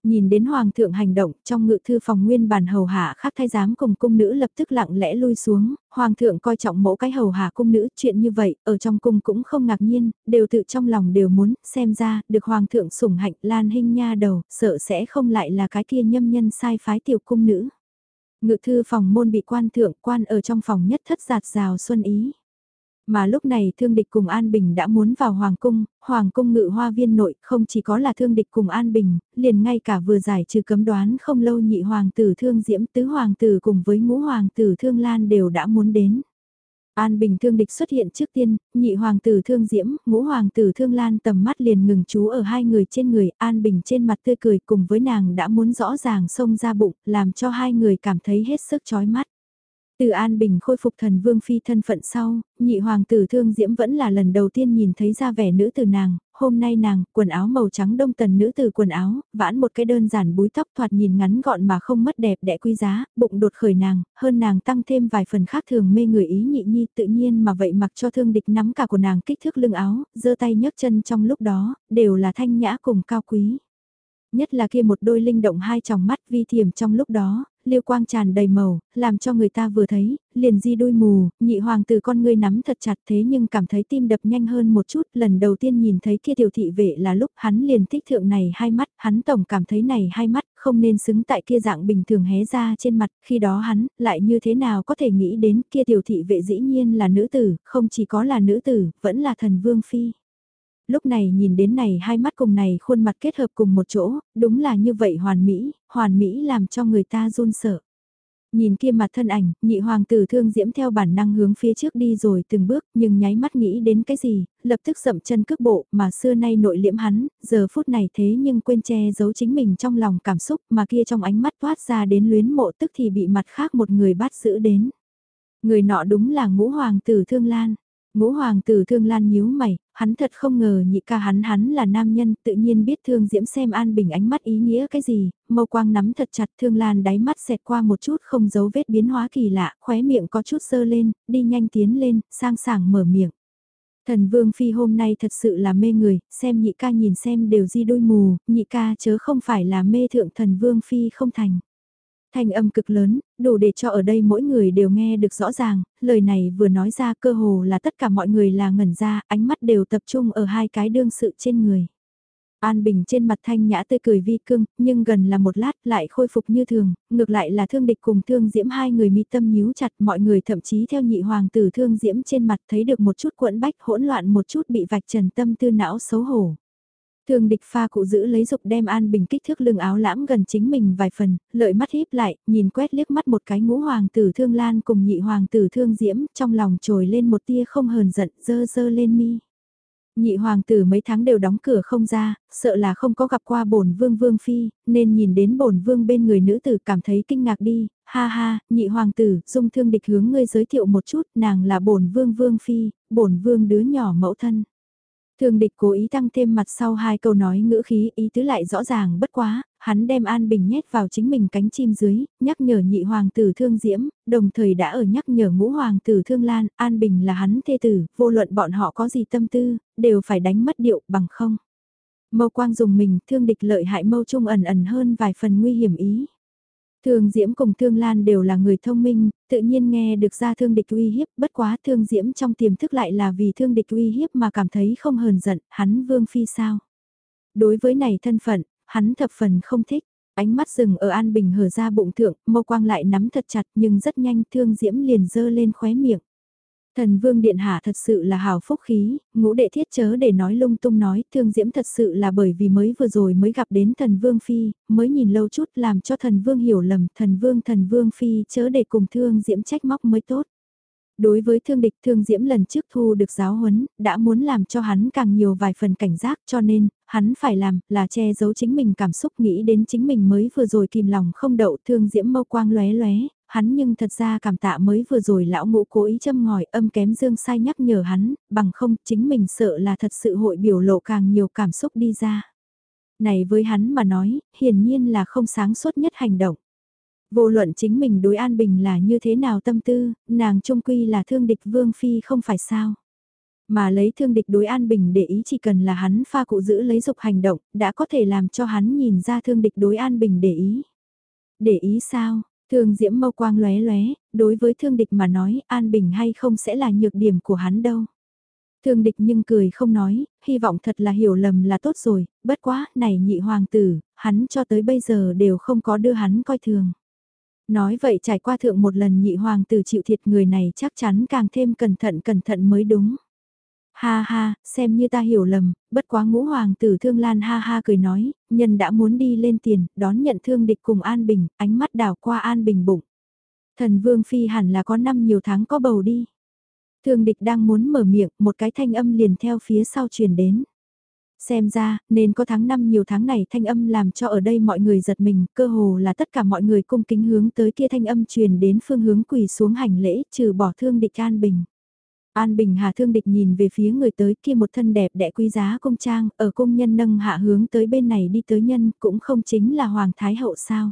Nhìn đến Hoàng thượng hành động trong ngự thư phòng nguyên bản hầu hạ khác thay giám cùng cung nữ lập tức lặng lẽ lui xuống, Hoàng thượng coi trọng mẫu cái hầu hạ cung nữ chuyện như vậy, ở trong cung cũng không ngạc nhiên, đều tự trong lòng đều muốn, xem ra, được Hoàng thượng sủng hạnh Lan Hinh nha đầu, sợ sẽ không lại là cái kia nhâm nhân sai phái tiểu cung nữ. Ngự thư phòng môn bị quan thượng quan ở trong phòng nhất thất giạt rào xuân ý. Mà lúc này thương địch cùng An Bình đã muốn vào Hoàng cung, Hoàng cung ngự hoa viên nội không chỉ có là thương địch cùng An Bình, liền ngay cả vừa giải trừ cấm đoán không lâu nhị Hoàng tử thương diễm tứ Hoàng tử cùng với ngũ Hoàng tử thương lan đều đã muốn đến. An Bình thương địch xuất hiện trước tiên, nhị hoàng tử thương diễm, ngũ hoàng tử thương lan tầm mắt liền ngừng chú ở hai người trên người, An Bình trên mặt tươi cười cùng với nàng đã muốn rõ ràng xông ra bụng, làm cho hai người cảm thấy hết sức chói mắt. Từ An Bình khôi phục thần vương phi thân phận sau, nhị hoàng tử thương diễm vẫn là lần đầu tiên nhìn thấy ra vẻ nữ từ nàng, hôm nay nàng, quần áo màu trắng đông tần nữ từ quần áo, vãn một cái đơn giản búi tóc thoạt nhìn ngắn gọn mà không mất đẹp đẽ quý giá, bụng đột khởi nàng, hơn nàng tăng thêm vài phần khác thường mê người ý nhị nhi tự nhiên mà vậy mặc cho thương địch nắm cả của nàng kích thước lưng áo, giơ tay nhấc chân trong lúc đó, đều là thanh nhã cùng cao quý nhất là kia một đôi linh động hai tròng mắt vi thiểm trong lúc đó, liêu quang tràn đầy màu, làm cho người ta vừa thấy, liền di đôi mù, nhị hoàng tử con ngươi nắm thật chặt thế nhưng cảm thấy tim đập nhanh hơn một chút, lần đầu tiên nhìn thấy kia tiểu thị vệ là lúc hắn liền thích thượng này hai mắt, hắn tổng cảm thấy này hai mắt không nên xứng tại kia dạng bình thường hé ra trên mặt, khi đó hắn lại như thế nào có thể nghĩ đến kia tiểu thị vệ dĩ nhiên là nữ tử, không chỉ có là nữ tử, vẫn là thần vương phi. Lúc này nhìn đến này hai mắt cùng này khuôn mặt kết hợp cùng một chỗ, đúng là như vậy hoàn mỹ, hoàn mỹ làm cho người ta run sợ. Nhìn kia mặt thân ảnh, nhị hoàng tử thương diễm theo bản năng hướng phía trước đi rồi từng bước, nhưng nháy mắt nghĩ đến cái gì, lập tức dậm chân cước bộ, mà xưa nay nội liễm hắn, giờ phút này thế nhưng quên che giấu chính mình trong lòng cảm xúc, mà kia trong ánh mắt toát ra đến luyến mộ tức thì bị mặt khác một người bắt giữ đến. Người nọ đúng là ngũ hoàng tử thương lan. Ngũ hoàng tử thương lan nhíu mày, hắn thật không ngờ nhị ca hắn hắn là nam nhân, tự nhiên biết thương diễm xem an bình ánh mắt ý nghĩa cái gì, mâu quang nắm thật chặt thương lan đáy mắt xẹt qua một chút không giấu vết biến hóa kỳ lạ, khóe miệng có chút sơ lên, đi nhanh tiến lên, sang sảng mở miệng. Thần vương phi hôm nay thật sự là mê người, xem nhị ca nhìn xem đều di đôi mù, nhị ca chớ không phải là mê thượng thần vương phi không thành. Thanh âm cực lớn, đủ để cho ở đây mỗi người đều nghe được rõ ràng, lời này vừa nói ra cơ hồ là tất cả mọi người là ngẩn ra, ánh mắt đều tập trung ở hai cái đương sự trên người. An Bình trên mặt thanh nhã tươi cười vi cưng, nhưng gần là một lát lại khôi phục như thường, ngược lại là thương địch cùng thương diễm hai người mi tâm nhíu chặt mọi người thậm chí theo nhị hoàng tử thương diễm trên mặt thấy được một chút cuộn bách hỗn loạn một chút bị vạch trần tâm tư não xấu hổ. Thường địch pha cụ giữ lấy dục đem An Bình kích thước lưng áo lãm gần chính mình vài phần, lợi mắt híp lại, nhìn quét liếc mắt một cái ngũ hoàng tử thương lan cùng nhị hoàng tử thương diễm, trong lòng trồi lên một tia không hờn giận, dơ dơ lên mi. Nhị hoàng tử mấy tháng đều đóng cửa không ra, sợ là không có gặp qua bổn vương vương phi, nên nhìn đến bổn vương bên người nữ tử cảm thấy kinh ngạc đi, ha ha, nhị hoàng tử, dung thương địch hướng ngươi giới thiệu một chút, nàng là bổn vương vương phi, bổn vương đứa nhỏ mẫu thân. Thường địch cố ý tăng thêm mặt sau hai câu nói ngữ khí ý tứ lại rõ ràng bất quá, hắn đem An Bình nhét vào chính mình cánh chim dưới, nhắc nhở nhị hoàng tử thương diễm, đồng thời đã ở nhắc nhở ngũ hoàng tử thương lan, An Bình là hắn thê tử, vô luận bọn họ có gì tâm tư, đều phải đánh mất điệu bằng không. Mâu quang dùng mình thương địch lợi hại mâu trung ẩn ẩn hơn vài phần nguy hiểm ý. Thương Diễm cùng Thương Lan đều là người thông minh, tự nhiên nghe được ra thương địch uy hiếp, bất quá Thương Diễm trong tiềm thức lại là vì thương địch uy hiếp mà cảm thấy không hờn giận, hắn vương phi sao. Đối với này thân phận, hắn thập phần không thích, ánh mắt rừng ở An Bình hở ra bụng thượng, mâu quang lại nắm thật chặt nhưng rất nhanh Thương Diễm liền dơ lên khóe miệng. Thần vương điện hạ thật sự là hào phúc khí, ngũ đệ thiết chớ để nói lung tung nói, thương diễm thật sự là bởi vì mới vừa rồi mới gặp đến thần vương phi, mới nhìn lâu chút làm cho thần vương hiểu lầm, thần vương thần vương phi chớ để cùng thương diễm trách móc mới tốt. Đối với thương địch thương diễm lần trước thu được giáo huấn, đã muốn làm cho hắn càng nhiều vài phần cảnh giác cho nên, hắn phải làm là che giấu chính mình cảm xúc nghĩ đến chính mình mới vừa rồi kìm lòng không đậu thương diễm mâu quang lóe lóe, hắn nhưng thật ra cảm tạ mới vừa rồi lão ngũ cố ý châm ngòi âm kém dương sai nhắc nhở hắn, bằng không chính mình sợ là thật sự hội biểu lộ càng nhiều cảm xúc đi ra. Này với hắn mà nói, hiển nhiên là không sáng suốt nhất hành động. Vô luận chính mình đối an bình là như thế nào tâm tư, nàng trung quy là thương địch vương phi không phải sao. Mà lấy thương địch đối an bình để ý chỉ cần là hắn pha cụ giữ lấy dục hành động, đã có thể làm cho hắn nhìn ra thương địch đối an bình để ý. Để ý sao, Thương diễm mâu quang lóe lóe, đối với thương địch mà nói an bình hay không sẽ là nhược điểm của hắn đâu. Thương địch nhưng cười không nói, hy vọng thật là hiểu lầm là tốt rồi, bất quá, này nhị hoàng tử, hắn cho tới bây giờ đều không có đưa hắn coi thường. Nói vậy trải qua thượng một lần nhị hoàng tử chịu thiệt người này chắc chắn càng thêm cẩn thận cẩn thận mới đúng. Ha ha, xem như ta hiểu lầm, bất quá ngũ hoàng tử thương lan ha ha cười nói, nhân đã muốn đi lên tiền, đón nhận thương địch cùng An Bình, ánh mắt đảo qua An Bình bụng. Thần vương phi hẳn là có năm nhiều tháng có bầu đi. Thương địch đang muốn mở miệng, một cái thanh âm liền theo phía sau truyền đến. Xem ra, nên có tháng năm nhiều tháng này thanh âm làm cho ở đây mọi người giật mình, cơ hồ là tất cả mọi người cung kính hướng tới kia thanh âm truyền đến phương hướng quỳ xuống hành lễ, trừ bỏ thương địch An Bình. An Bình Hà thương địch nhìn về phía người tới kia một thân đẹp đẽ quý giá công trang, ở công nhân nâng hạ hướng tới bên này đi tới nhân, cũng không chính là Hoàng Thái Hậu sao.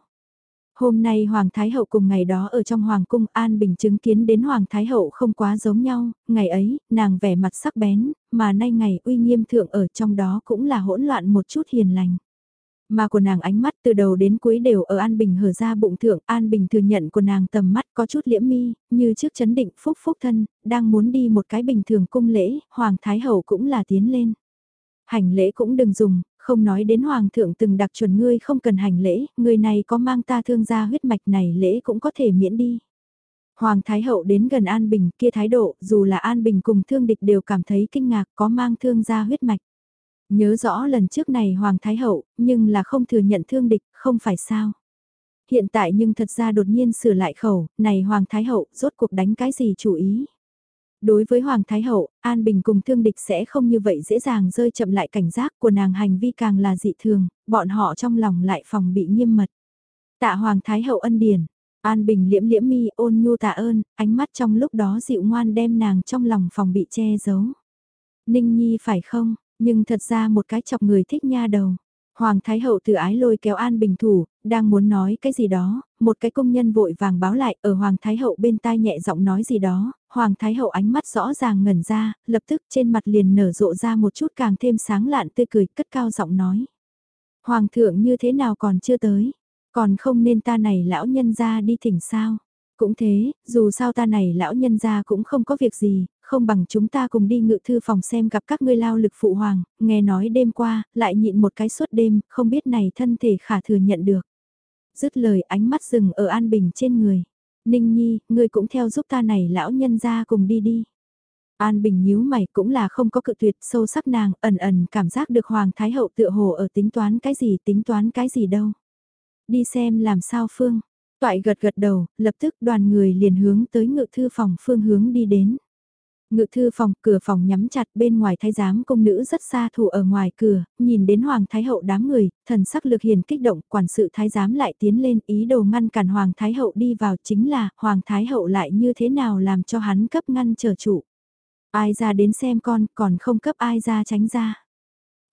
Hôm nay Hoàng Thái Hậu cùng ngày đó ở trong Hoàng cung An Bình chứng kiến đến Hoàng Thái Hậu không quá giống nhau, ngày ấy, nàng vẻ mặt sắc bén, mà nay ngày uy nghiêm thượng ở trong đó cũng là hỗn loạn một chút hiền lành. Mà của nàng ánh mắt từ đầu đến cuối đều ở An Bình hở ra bụng thượng, An Bình thừa nhận của nàng tầm mắt có chút liễm mi, như trước chấn định phúc phúc thân, đang muốn đi một cái bình thường cung lễ, Hoàng Thái Hậu cũng là tiến lên. Hành lễ cũng đừng dùng, không nói đến Hoàng thượng từng đặc chuẩn ngươi không cần hành lễ, người này có mang ta thương gia huyết mạch này lễ cũng có thể miễn đi. Hoàng Thái Hậu đến gần An Bình kia thái độ, dù là An Bình cùng thương địch đều cảm thấy kinh ngạc có mang thương gia huyết mạch. Nhớ rõ lần trước này Hoàng Thái Hậu, nhưng là không thừa nhận thương địch, không phải sao. Hiện tại nhưng thật ra đột nhiên sửa lại khẩu, này Hoàng Thái Hậu, rốt cuộc đánh cái gì chủ ý. Đối với Hoàng Thái Hậu, An Bình cùng thương địch sẽ không như vậy dễ dàng rơi chậm lại cảnh giác của nàng hành vi càng là dị thường, bọn họ trong lòng lại phòng bị nghiêm mật. Tạ Hoàng Thái Hậu ân điển, An Bình liễm liễm mi ôn nhu tạ ơn, ánh mắt trong lúc đó dịu ngoan đem nàng trong lòng phòng bị che giấu. Ninh Nhi phải không, nhưng thật ra một cái chọc người thích nha đầu. Hoàng Thái Hậu từ ái lôi kéo An Bình thủ, đang muốn nói cái gì đó, một cái công nhân vội vàng báo lại ở Hoàng Thái Hậu bên tai nhẹ giọng nói gì đó, Hoàng Thái Hậu ánh mắt rõ ràng ngẩn ra, lập tức trên mặt liền nở rộ ra một chút càng thêm sáng lạn tươi cười cất cao giọng nói. Hoàng thượng như thế nào còn chưa tới, còn không nên ta này lão nhân ra đi thỉnh sao. Cũng thế, dù sao ta này lão nhân ra cũng không có việc gì, không bằng chúng ta cùng đi ngự thư phòng xem gặp các ngươi lao lực phụ hoàng, nghe nói đêm qua, lại nhịn một cái suốt đêm, không biết này thân thể khả thừa nhận được. Dứt lời ánh mắt dừng ở an bình trên người. Ninh Nhi, ngươi cũng theo giúp ta này lão nhân ra cùng đi đi. An Bình nhíu mày cũng là không có cự tuyệt sâu sắc nàng ẩn ẩn cảm giác được Hoàng Thái Hậu tựa hồ ở tính toán cái gì tính toán cái gì đâu. Đi xem làm sao Phương. Toại gật gật đầu, lập tức đoàn người liền hướng tới ngự thư phòng Phương hướng đi đến. Ngự thư phòng, cửa phòng nhắm chặt bên ngoài thái giám công nữ rất xa thủ ở ngoài cửa, nhìn đến Hoàng Thái Hậu đám người, thần sắc lực hiền kích động, quản sự thái giám lại tiến lên ý đồ ngăn cản Hoàng Thái Hậu đi vào chính là Hoàng Thái Hậu lại như thế nào làm cho hắn cấp ngăn trở trụ. Ai ra đến xem con còn không cấp ai ra tránh ra.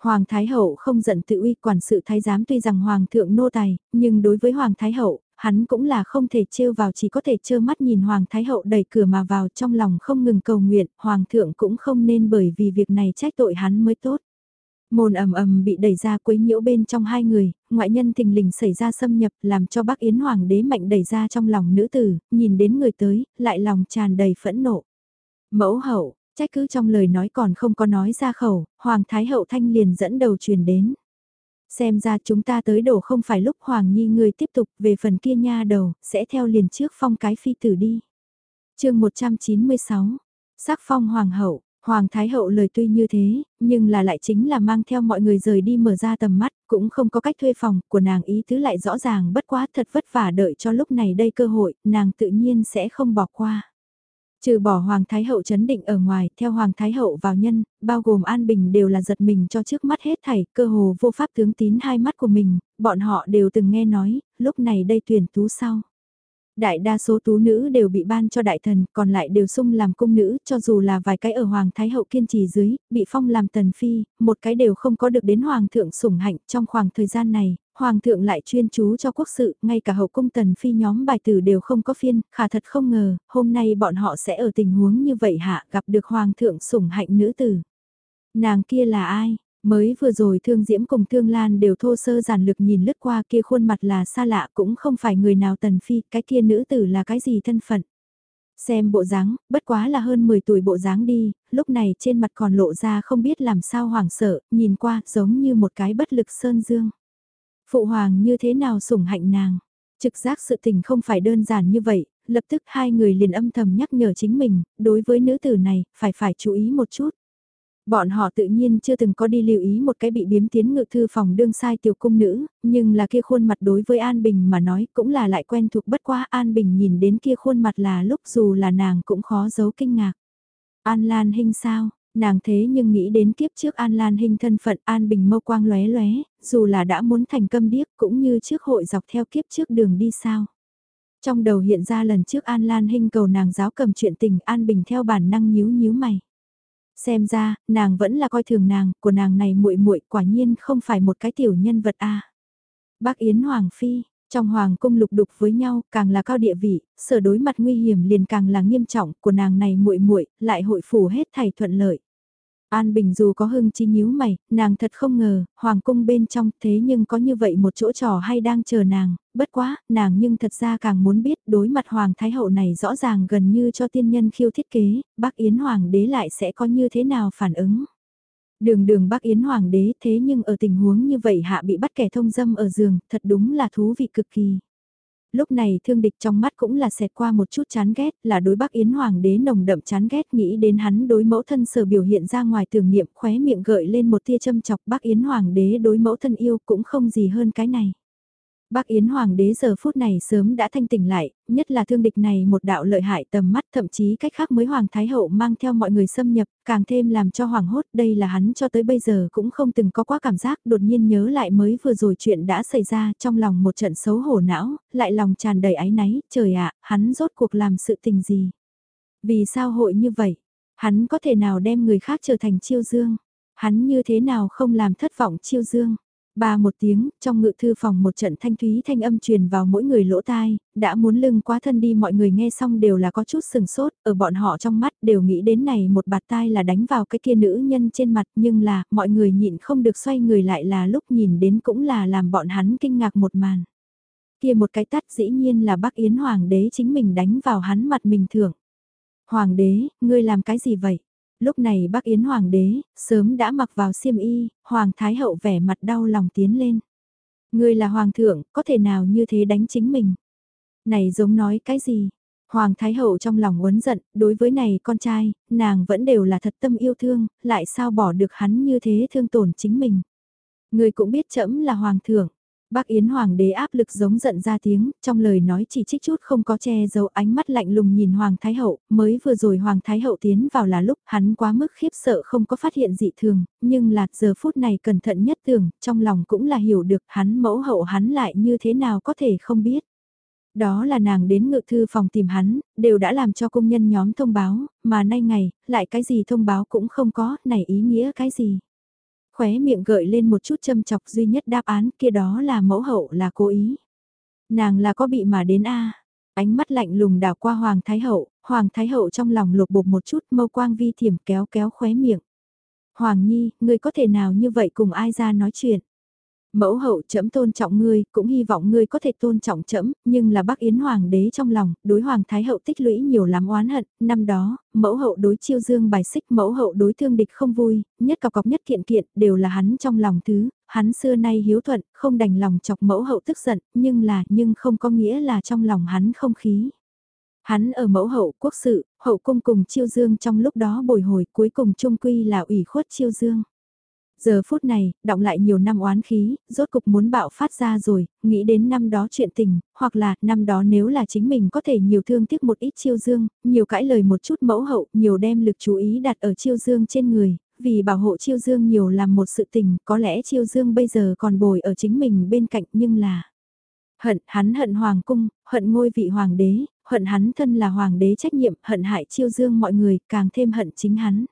Hoàng Thái Hậu không giận tự uy quản sự thái giám tuy rằng Hoàng thượng nô tài, nhưng đối với Hoàng Thái Hậu, hắn cũng là không thể trêu vào chỉ có thể trơ mắt nhìn Hoàng Thái Hậu đẩy cửa mà vào trong lòng không ngừng cầu nguyện, Hoàng thượng cũng không nên bởi vì việc này trách tội hắn mới tốt. Môn ầm ầm bị đẩy ra quấy nhiễu bên trong hai người, ngoại nhân thình lình xảy ra xâm nhập làm cho bác Yến Hoàng đế mạnh đẩy ra trong lòng nữ tử, nhìn đến người tới, lại lòng tràn đầy phẫn nộ. Mẫu hậu, trách cứ trong lời nói còn không có nói ra khẩu, Hoàng Thái Hậu Thanh liền dẫn đầu truyền đến. Xem ra chúng ta tới đổ không phải lúc Hoàng Nhi người tiếp tục về phần kia nha đầu, sẽ theo liền trước phong cái phi tử đi. chương 196, sắc phong Hoàng hậu, Hoàng Thái Hậu lời tuy như thế, nhưng là lại chính là mang theo mọi người rời đi mở ra tầm mắt, cũng không có cách thuê phòng, của nàng ý tứ lại rõ ràng bất quá thật vất vả đợi cho lúc này đây cơ hội, nàng tự nhiên sẽ không bỏ qua. Trừ bỏ Hoàng Thái Hậu chấn định ở ngoài, theo Hoàng Thái Hậu vào nhân, bao gồm An Bình đều là giật mình cho trước mắt hết thảy, cơ hồ vô pháp tướng tín hai mắt của mình, bọn họ đều từng nghe nói, lúc này đây tuyển tú sau. Đại đa số tú nữ đều bị ban cho đại thần, còn lại đều sung làm cung nữ, cho dù là vài cái ở Hoàng Thái Hậu kiên trì dưới, bị phong làm tần phi, một cái đều không có được đến Hoàng thượng sủng hạnh trong khoảng thời gian này, Hoàng thượng lại chuyên chú cho quốc sự, ngay cả hậu cung tần phi nhóm bài tử đều không có phiên, khả thật không ngờ, hôm nay bọn họ sẽ ở tình huống như vậy hạ gặp được Hoàng thượng sủng hạnh nữ tử. Nàng kia là ai? Mới vừa rồi Thương Diễm cùng Thương Lan đều thô sơ giản lược nhìn lướt qua kia khuôn mặt là xa lạ cũng không phải người nào tần phi, cái kia nữ tử là cái gì thân phận. Xem bộ dáng, bất quá là hơn 10 tuổi bộ dáng đi, lúc này trên mặt còn lộ ra không biết làm sao hoảng sợ, nhìn qua giống như một cái bất lực sơn dương. Phụ hoàng như thế nào sủng hạnh nàng. Trực giác sự tình không phải đơn giản như vậy, lập tức hai người liền âm thầm nhắc nhở chính mình, đối với nữ tử này, phải phải chú ý một chút. Bọn họ tự nhiên chưa từng có đi lưu ý một cái bị biếm tiến ngự thư phòng đương sai tiểu cung nữ, nhưng là kia khuôn mặt đối với An Bình mà nói cũng là lại quen thuộc bất quá An Bình nhìn đến kia khuôn mặt là lúc dù là nàng cũng khó giấu kinh ngạc. An Lan Hinh sao, nàng thế nhưng nghĩ đến kiếp trước An Lan Hinh thân phận An Bình mâu quang lóe lóe, dù là đã muốn thành câm điếc cũng như trước hội dọc theo kiếp trước đường đi sao. Trong đầu hiện ra lần trước An Lan Hinh cầu nàng giáo cầm chuyện tình An Bình theo bản năng nhíu nhíu mày. Xem ra, nàng vẫn là coi thường nàng, của nàng này muội muội quả nhiên không phải một cái tiểu nhân vật a. Bác Yến Hoàng Phi, trong hoàng cung lục đục với nhau, càng là cao địa vị, sở đối mặt nguy hiểm liền càng là nghiêm trọng, của nàng này muội muội lại hội phủ hết thảy thuận lợi. An Bình dù có hưng chi nhíu mày, nàng thật không ngờ, hoàng cung bên trong thế nhưng có như vậy một chỗ trò hay đang chờ nàng, bất quá, nàng nhưng thật ra càng muốn biết đối mặt hoàng thái hậu này rõ ràng gần như cho tiên nhân khiêu thiết kế, bác Yến hoàng đế lại sẽ có như thế nào phản ứng. Đường đường bác Yến hoàng đế thế nhưng ở tình huống như vậy hạ bị bắt kẻ thông dâm ở giường, thật đúng là thú vị cực kỳ. Lúc này thương địch trong mắt cũng là xẹt qua một chút chán ghét, là đối Bắc Yến Hoàng đế nồng đậm chán ghét nghĩ đến hắn đối mẫu thân sở biểu hiện ra ngoài tưởng niệm khóe miệng gợi lên một tia châm chọc Bắc Yến Hoàng đế đối mẫu thân yêu cũng không gì hơn cái này. Bác Yến Hoàng đế giờ phút này sớm đã thanh tỉnh lại, nhất là thương địch này một đạo lợi hại tầm mắt thậm chí cách khác mới Hoàng Thái Hậu mang theo mọi người xâm nhập, càng thêm làm cho Hoàng hốt đây là hắn cho tới bây giờ cũng không từng có quá cảm giác đột nhiên nhớ lại mới vừa rồi chuyện đã xảy ra trong lòng một trận xấu hổ não, lại lòng tràn đầy áy náy, trời ạ, hắn rốt cuộc làm sự tình gì? Vì sao hội như vậy? Hắn có thể nào đem người khác trở thành chiêu dương? Hắn như thế nào không làm thất vọng chiêu dương? Ba một tiếng, trong ngự thư phòng một trận thanh thúy thanh âm truyền vào mỗi người lỗ tai, đã muốn lưng quá thân đi mọi người nghe xong đều là có chút sừng sốt, ở bọn họ trong mắt đều nghĩ đến này một bạt tai là đánh vào cái kia nữ nhân trên mặt nhưng là, mọi người nhịn không được xoay người lại là lúc nhìn đến cũng là làm bọn hắn kinh ngạc một màn. Kia một cái tắt dĩ nhiên là bác Yến Hoàng đế chính mình đánh vào hắn mặt mình thưởng. Hoàng đế, ngươi làm cái gì vậy? Lúc này bác Yến Hoàng đế, sớm đã mặc vào xiêm y, Hoàng Thái Hậu vẻ mặt đau lòng tiến lên. Người là Hoàng thượng, có thể nào như thế đánh chính mình? Này giống nói cái gì? Hoàng Thái Hậu trong lòng uấn giận, đối với này con trai, nàng vẫn đều là thật tâm yêu thương, lại sao bỏ được hắn như thế thương tổn chính mình. Người cũng biết trẫm là Hoàng thượng, Bác Yến Hoàng đế áp lực giống giận ra tiếng, trong lời nói chỉ trích chút không có che giấu ánh mắt lạnh lùng nhìn Hoàng Thái Hậu, mới vừa rồi Hoàng Thái Hậu tiến vào là lúc hắn quá mức khiếp sợ không có phát hiện dị thường, nhưng là giờ phút này cẩn thận nhất tưởng, trong lòng cũng là hiểu được hắn mẫu hậu hắn lại như thế nào có thể không biết. Đó là nàng đến ngự thư phòng tìm hắn, đều đã làm cho công nhân nhóm thông báo, mà nay ngày, lại cái gì thông báo cũng không có, này ý nghĩa cái gì khóe miệng gợi lên một chút châm chọc duy nhất đáp án kia đó là mẫu hậu là cố ý. Nàng là có bị mà đến a Ánh mắt lạnh lùng đảo qua Hoàng Thái Hậu, Hoàng Thái Hậu trong lòng lột bột một chút mâu quang vi thiểm kéo kéo khóe miệng. Hoàng Nhi, người có thể nào như vậy cùng ai ra nói chuyện? Mẫu hậu trẫm tôn trọng ngươi, cũng hy vọng ngươi có thể tôn trọng trẫm, nhưng là bác Yến Hoàng đế trong lòng, đối Hoàng Thái hậu tích lũy nhiều lắm oán hận, năm đó, mẫu hậu đối chiêu dương bài xích mẫu hậu đối thương địch không vui, nhất cọc cọc nhất kiện kiện, đều là hắn trong lòng thứ, hắn xưa nay hiếu thuận, không đành lòng chọc mẫu hậu tức giận, nhưng là, nhưng không có nghĩa là trong lòng hắn không khí. Hắn ở mẫu hậu quốc sự, hậu cung cùng chiêu dương trong lúc đó bồi hồi cuối cùng trung quy là ủy khuất chiêu dương. Giờ phút này, động lại nhiều năm oán khí, rốt cục muốn bạo phát ra rồi, nghĩ đến năm đó chuyện tình, hoặc là năm đó nếu là chính mình có thể nhiều thương tiếc một ít chiêu dương, nhiều cãi lời một chút mẫu hậu, nhiều đem lực chú ý đặt ở chiêu dương trên người, vì bảo hộ chiêu dương nhiều làm một sự tình, có lẽ chiêu dương bây giờ còn bồi ở chính mình bên cạnh nhưng là... Hận, hắn hận hoàng cung, hận ngôi vị hoàng đế, hận hắn thân là hoàng đế trách nhiệm, hận hại chiêu dương mọi người, càng thêm hận chính hắn.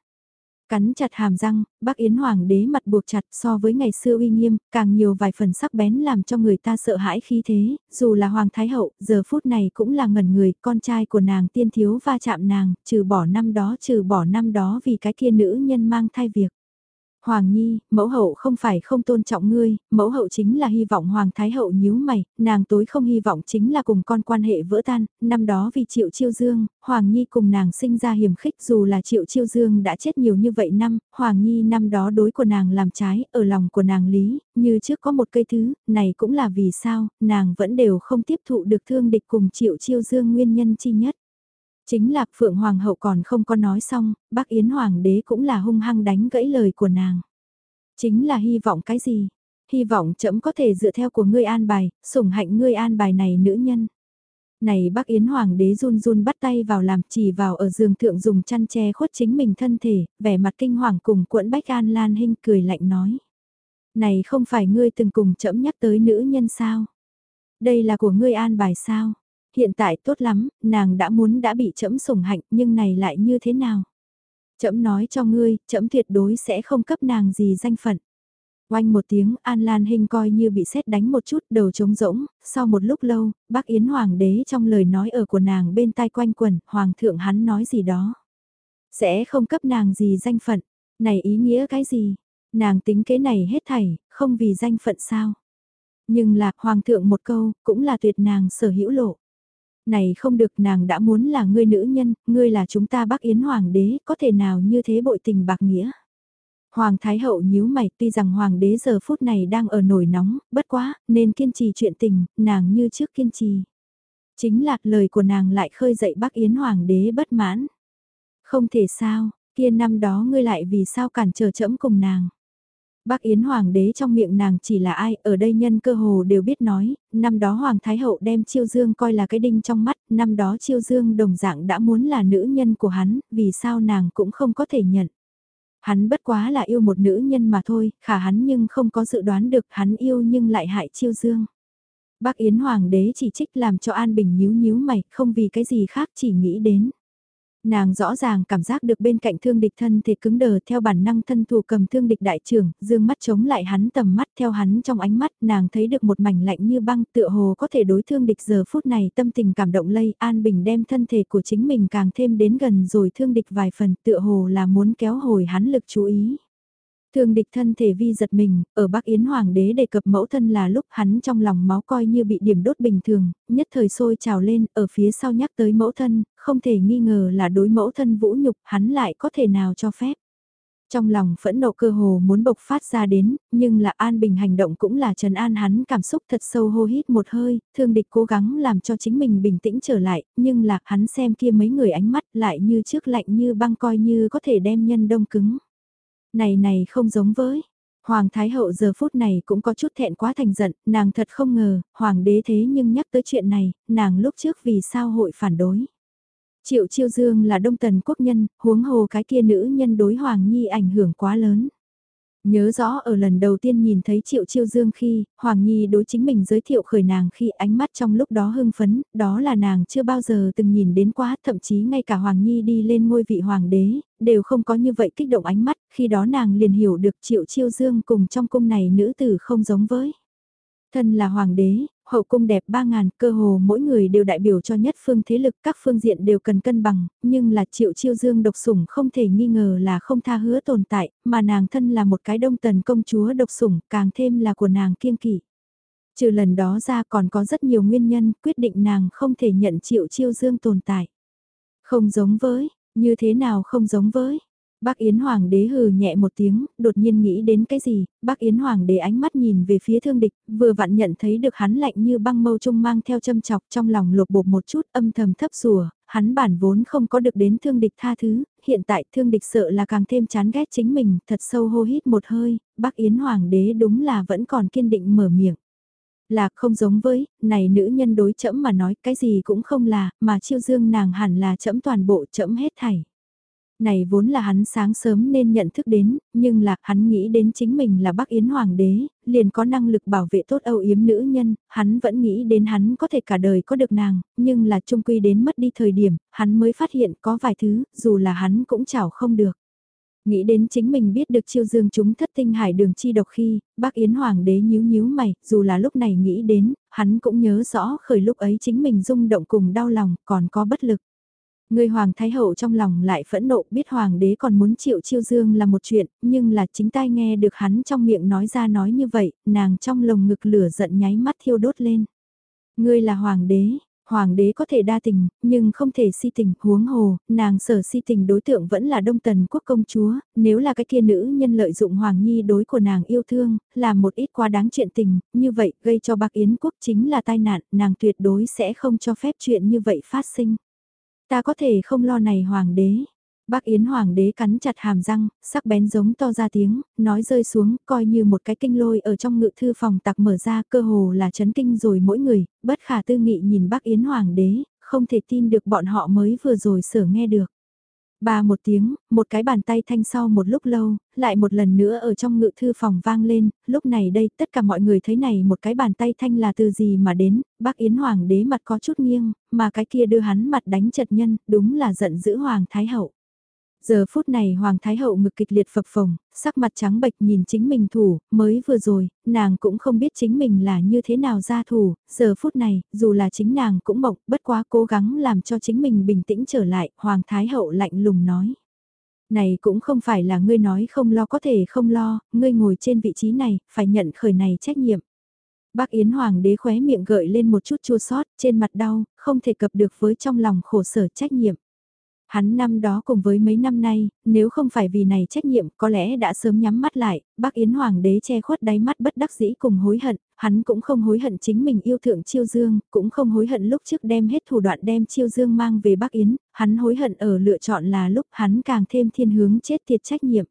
Cắn chặt hàm răng, bác Yến Hoàng đế mặt buộc chặt so với ngày xưa uy nghiêm, càng nhiều vài phần sắc bén làm cho người ta sợ hãi khi thế, dù là Hoàng Thái Hậu, giờ phút này cũng là ngẩn người, con trai của nàng tiên thiếu va chạm nàng, trừ bỏ năm đó trừ bỏ năm đó vì cái kia nữ nhân mang thai việc. Hoàng Nhi, mẫu hậu không phải không tôn trọng ngươi, mẫu hậu chính là hy vọng Hoàng Thái hậu nhíu mày, nàng tối không hy vọng chính là cùng con quan hệ vỡ tan, năm đó vì Triệu Chiêu Dương, Hoàng Nhi cùng nàng sinh ra hiểm khích dù là Triệu Chiêu Dương đã chết nhiều như vậy năm, Hoàng Nhi năm đó đối của nàng làm trái, ở lòng của nàng lý, như trước có một cây thứ, này cũng là vì sao, nàng vẫn đều không tiếp thụ được thương địch cùng Triệu Chiêu Dương nguyên nhân chi nhất. Chính là Phượng Hoàng hậu còn không có nói xong, bác Yến Hoàng đế cũng là hung hăng đánh gãy lời của nàng. Chính là hy vọng cái gì? Hy vọng trẫm có thể dựa theo của ngươi an bài, sủng hạnh ngươi an bài này nữ nhân. Này bác Yến Hoàng đế run run bắt tay vào làm chỉ vào ở giường thượng dùng chăn che khuất chính mình thân thể, vẻ mặt kinh hoàng cùng cuộn bách an lan hinh cười lạnh nói. Này không phải ngươi từng cùng trẫm nhắc tới nữ nhân sao? Đây là của ngươi an bài sao? Hiện tại tốt lắm, nàng đã muốn đã bị trẫm sủng hạnh nhưng này lại như thế nào? Trẫm nói cho ngươi, trẫm tuyệt đối sẽ không cấp nàng gì danh phận. Oanh một tiếng, An Lan Hinh coi như bị xét đánh một chút đầu trống rỗng, sau một lúc lâu, bác Yến Hoàng đế trong lời nói ở của nàng bên tai quanh quần, Hoàng thượng hắn nói gì đó. Sẽ không cấp nàng gì danh phận, này ý nghĩa cái gì? Nàng tính kế này hết thảy, không vì danh phận sao? Nhưng là, Hoàng thượng một câu, cũng là tuyệt nàng sở hữu lộ này không được nàng đã muốn là ngươi nữ nhân, ngươi là chúng ta Bắc Yến Hoàng đế, có thể nào như thế bội tình bạc nghĩa. Hoàng Thái Hậu nhíu mày tuy rằng Hoàng đế giờ phút này đang ở nổi nóng, bất quá, nên kiên trì chuyện tình, nàng như trước kiên trì. Chính là lời của nàng lại khơi dậy bác Yến Hoàng đế bất mãn. Không thể sao, kia năm đó ngươi lại vì sao cản trở chẫm cùng nàng. Bác Yến Hoàng đế trong miệng nàng chỉ là ai, ở đây nhân cơ hồ đều biết nói, năm đó Hoàng Thái Hậu đem Chiêu Dương coi là cái đinh trong mắt, năm đó Chiêu Dương đồng dạng đã muốn là nữ nhân của hắn, vì sao nàng cũng không có thể nhận. Hắn bất quá là yêu một nữ nhân mà thôi, khả hắn nhưng không có dự đoán được hắn yêu nhưng lại hại Chiêu Dương. Bác Yến Hoàng đế chỉ trích làm cho An Bình nhíu nhíu mày, không vì cái gì khác chỉ nghĩ đến. Nàng rõ ràng cảm giác được bên cạnh thương địch thân thể cứng đờ theo bản năng thân thủ cầm thương địch đại trưởng, dương mắt chống lại hắn tầm mắt theo hắn trong ánh mắt nàng thấy được một mảnh lạnh như băng tựa hồ có thể đối thương địch giờ phút này tâm tình cảm động lây an bình đem thân thể của chính mình càng thêm đến gần rồi thương địch vài phần tựa hồ là muốn kéo hồi hắn lực chú ý. Thương địch thân thể vi giật mình, ở Bắc Yến Hoàng đế đề cập mẫu thân là lúc hắn trong lòng máu coi như bị điểm đốt bình thường, nhất thời sôi trào lên, ở phía sau nhắc tới mẫu thân, không thể nghi ngờ là đối mẫu thân vũ nhục, hắn lại có thể nào cho phép. Trong lòng phẫn nộ cơ hồ muốn bộc phát ra đến, nhưng là an bình hành động cũng là trần an hắn cảm xúc thật sâu hô hít một hơi, thương địch cố gắng làm cho chính mình bình tĩnh trở lại, nhưng là hắn xem kia mấy người ánh mắt lại như trước lạnh như băng coi như có thể đem nhân đông cứng. Này này không giống với. Hoàng Thái Hậu giờ phút này cũng có chút thẹn quá thành giận, nàng thật không ngờ, Hoàng đế thế nhưng nhắc tới chuyện này, nàng lúc trước vì sao hội phản đối. Triệu Chiêu Dương là đông tần quốc nhân, huống hồ cái kia nữ nhân đối Hoàng Nhi ảnh hưởng quá lớn. Nhớ rõ ở lần đầu tiên nhìn thấy Triệu Chiêu Dương khi, Hoàng Nhi đối chính mình giới thiệu khởi nàng khi ánh mắt trong lúc đó hưng phấn, đó là nàng chưa bao giờ từng nhìn đến quá, thậm chí ngay cả Hoàng Nhi đi lên ngôi vị Hoàng đế, đều không có như vậy kích động ánh mắt, khi đó nàng liền hiểu được Triệu Chiêu Dương cùng trong cung này nữ tử không giống với. Thân là Hoàng đế, hậu cung đẹp ba ngàn, cơ hồ mỗi người đều đại biểu cho nhất phương thế lực, các phương diện đều cần cân bằng, nhưng là triệu chiêu dương độc sủng không thể nghi ngờ là không tha hứa tồn tại, mà nàng thân là một cái đông tần công chúa độc sủng, càng thêm là của nàng kiêng kỵ. Trừ lần đó ra còn có rất nhiều nguyên nhân quyết định nàng không thể nhận triệu chiêu dương tồn tại. Không giống với, như thế nào không giống với, Bác Yến Hoàng đế hừ nhẹ một tiếng, đột nhiên nghĩ đến cái gì, bác Yến Hoàng đế ánh mắt nhìn về phía thương địch, vừa vặn nhận thấy được hắn lạnh như băng mâu trung mang theo châm chọc trong lòng lột bột một chút âm thầm thấp rùa, hắn bản vốn không có được đến thương địch tha thứ, hiện tại thương địch sợ là càng thêm chán ghét chính mình, thật sâu hô hít một hơi, bác Yến Hoàng đế đúng là vẫn còn kiên định mở miệng. Là không giống với, này nữ nhân đối chẫm mà nói cái gì cũng không là, mà chiêu dương nàng hẳn là chẫm toàn bộ chẫm hết thảy. Này vốn là hắn sáng sớm nên nhận thức đến, nhưng là hắn nghĩ đến chính mình là Bắc Yến Hoàng đế, liền có năng lực bảo vệ tốt âu yếm nữ nhân, hắn vẫn nghĩ đến hắn có thể cả đời có được nàng, nhưng là trung quy đến mất đi thời điểm, hắn mới phát hiện có vài thứ, dù là hắn cũng chảo không được. Nghĩ đến chính mình biết được chiêu dương chúng thất tinh hải đường chi độc khi, bác Yến Hoàng đế nhíu nhíu mày, dù là lúc này nghĩ đến, hắn cũng nhớ rõ khởi lúc ấy chính mình rung động cùng đau lòng, còn có bất lực. Người Hoàng Thái Hậu trong lòng lại phẫn nộ biết Hoàng đế còn muốn chịu chiêu dương là một chuyện, nhưng là chính tai nghe được hắn trong miệng nói ra nói như vậy, nàng trong lồng ngực lửa giận nháy mắt thiêu đốt lên. Ngươi là Hoàng đế, Hoàng đế có thể đa tình, nhưng không thể si tình, huống hồ, nàng sở si tình đối tượng vẫn là Đông Tần quốc công chúa, nếu là cái kia nữ nhân lợi dụng Hoàng Nhi đối của nàng yêu thương, làm một ít quá đáng chuyện tình, như vậy gây cho bạc Yến quốc chính là tai nạn, nàng tuyệt đối sẽ không cho phép chuyện như vậy phát sinh. Ta có thể không lo này hoàng đế. Bác Yến Hoàng đế cắn chặt hàm răng, sắc bén giống to ra tiếng, nói rơi xuống, coi như một cái kinh lôi ở trong ngự thư phòng tặc mở ra cơ hồ là chấn kinh rồi mỗi người, bất khả tư nghị nhìn bác Yến Hoàng đế, không thể tin được bọn họ mới vừa rồi sở nghe được. Ba một tiếng, một cái bàn tay thanh sau một lúc lâu, lại một lần nữa ở trong ngự thư phòng vang lên, lúc này đây tất cả mọi người thấy này một cái bàn tay thanh là từ gì mà đến, bác Yến Hoàng đế mặt có chút nghiêng, mà cái kia đưa hắn mặt đánh chật nhân, đúng là giận dữ Hoàng Thái Hậu. Giờ phút này Hoàng Thái Hậu ngực kịch liệt phập phồng, sắc mặt trắng bệch nhìn chính mình thủ, mới vừa rồi, nàng cũng không biết chính mình là như thế nào ra thủ, giờ phút này, dù là chính nàng cũng mộng, bất quá cố gắng làm cho chính mình bình tĩnh trở lại, Hoàng Thái Hậu lạnh lùng nói. Này cũng không phải là ngươi nói không lo có thể không lo, ngươi ngồi trên vị trí này, phải nhận khởi này trách nhiệm. Bác Yến Hoàng đế khóe miệng gợi lên một chút chua sót, trên mặt đau, không thể cập được với trong lòng khổ sở trách nhiệm. Hắn năm đó cùng với mấy năm nay, nếu không phải vì này trách nhiệm có lẽ đã sớm nhắm mắt lại, bác Yến Hoàng đế che khuất đáy mắt bất đắc dĩ cùng hối hận, hắn cũng không hối hận chính mình yêu thượng Chiêu Dương, cũng không hối hận lúc trước đem hết thủ đoạn đem Chiêu Dương mang về Bắc Yến, hắn hối hận ở lựa chọn là lúc hắn càng thêm thiên hướng chết tiệt trách nhiệm.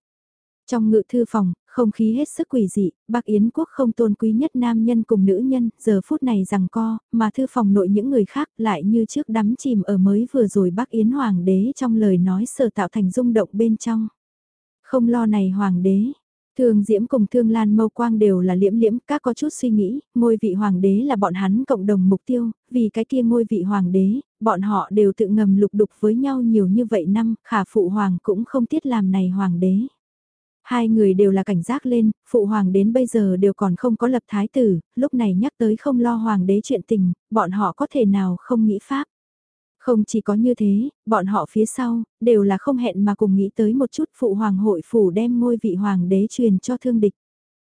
Trong ngự thư phòng, không khí hết sức quỷ dị, bác Yến quốc không tôn quý nhất nam nhân cùng nữ nhân, giờ phút này rằng co, mà thư phòng nội những người khác lại như trước đắm chìm ở mới vừa rồi bác Yến hoàng đế trong lời nói sở tạo thành rung động bên trong. Không lo này hoàng đế, Thương Diễm cùng Thương Lan Mâu Quang đều là liễm liễm, các có chút suy nghĩ, ngôi vị hoàng đế là bọn hắn cộng đồng mục tiêu, vì cái kia ngôi vị hoàng đế, bọn họ đều tự ngầm lục đục với nhau nhiều như vậy năm, khả phụ hoàng cũng không tiết làm này hoàng đế. Hai người đều là cảnh giác lên, phụ hoàng đến bây giờ đều còn không có lập thái tử, lúc này nhắc tới không lo hoàng đế chuyện tình, bọn họ có thể nào không nghĩ pháp. Không chỉ có như thế, bọn họ phía sau, đều là không hẹn mà cùng nghĩ tới một chút phụ hoàng hội phủ đem ngôi vị hoàng đế truyền cho thương địch.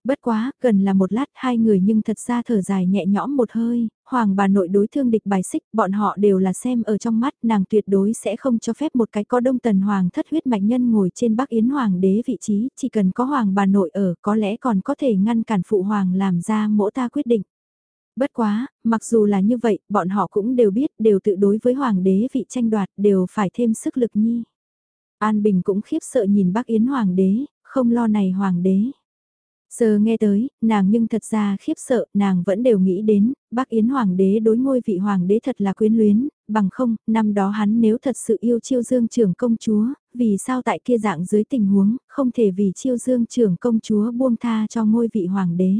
Bất quá, gần là một lát hai người nhưng thật ra thở dài nhẹ nhõm một hơi, hoàng bà nội đối thương địch bài xích, bọn họ đều là xem ở trong mắt, nàng tuyệt đối sẽ không cho phép một cái có đông tần hoàng thất huyết mạch nhân ngồi trên bắc yến hoàng đế vị trí, chỉ cần có hoàng bà nội ở có lẽ còn có thể ngăn cản phụ hoàng làm ra mỗi ta quyết định. Bất quá, mặc dù là như vậy, bọn họ cũng đều biết, đều tự đối với hoàng đế vị tranh đoạt, đều phải thêm sức lực nhi. An Bình cũng khiếp sợ nhìn bác Yến hoàng đế, không lo này hoàng đế. Giờ nghe tới, nàng nhưng thật ra khiếp sợ, nàng vẫn đều nghĩ đến, bác Yến Hoàng đế đối ngôi vị Hoàng đế thật là quyến luyến, bằng không, năm đó hắn nếu thật sự yêu chiêu dương trưởng công chúa, vì sao tại kia dạng dưới tình huống, không thể vì chiêu dương trưởng công chúa buông tha cho ngôi vị Hoàng đế.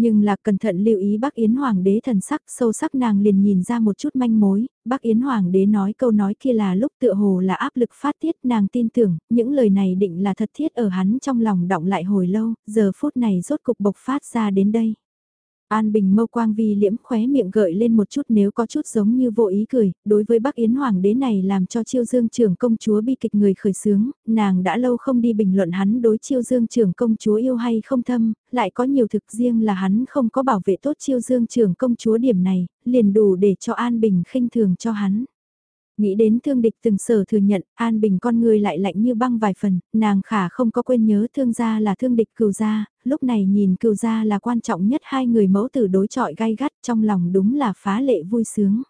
Nhưng là cẩn thận lưu ý bác Yến Hoàng đế thần sắc sâu sắc nàng liền nhìn ra một chút manh mối, bác Yến Hoàng đế nói câu nói kia là lúc tựa hồ là áp lực phát tiết nàng tin tưởng, những lời này định là thật thiết ở hắn trong lòng động lại hồi lâu, giờ phút này rốt cục bộc phát ra đến đây. An Bình mâu quang vi liễm khóe miệng gợi lên một chút nếu có chút giống như vô ý cười, đối với Bắc Yến Hoàng đế này làm cho chiêu dương trưởng công chúa bi kịch người khởi sướng, nàng đã lâu không đi bình luận hắn đối chiêu dương trưởng công chúa yêu hay không thâm, lại có nhiều thực riêng là hắn không có bảo vệ tốt chiêu dương trưởng công chúa điểm này, liền đủ để cho An Bình khinh thường cho hắn. Nghĩ đến thương địch từng sở thừa nhận, An Bình con người lại lạnh như băng vài phần, nàng khả không có quên nhớ thương gia là thương địch cừu gia, lúc này nhìn cừu gia là quan trọng nhất hai người mẫu tử đối trọi gai gắt trong lòng đúng là phá lệ vui sướng.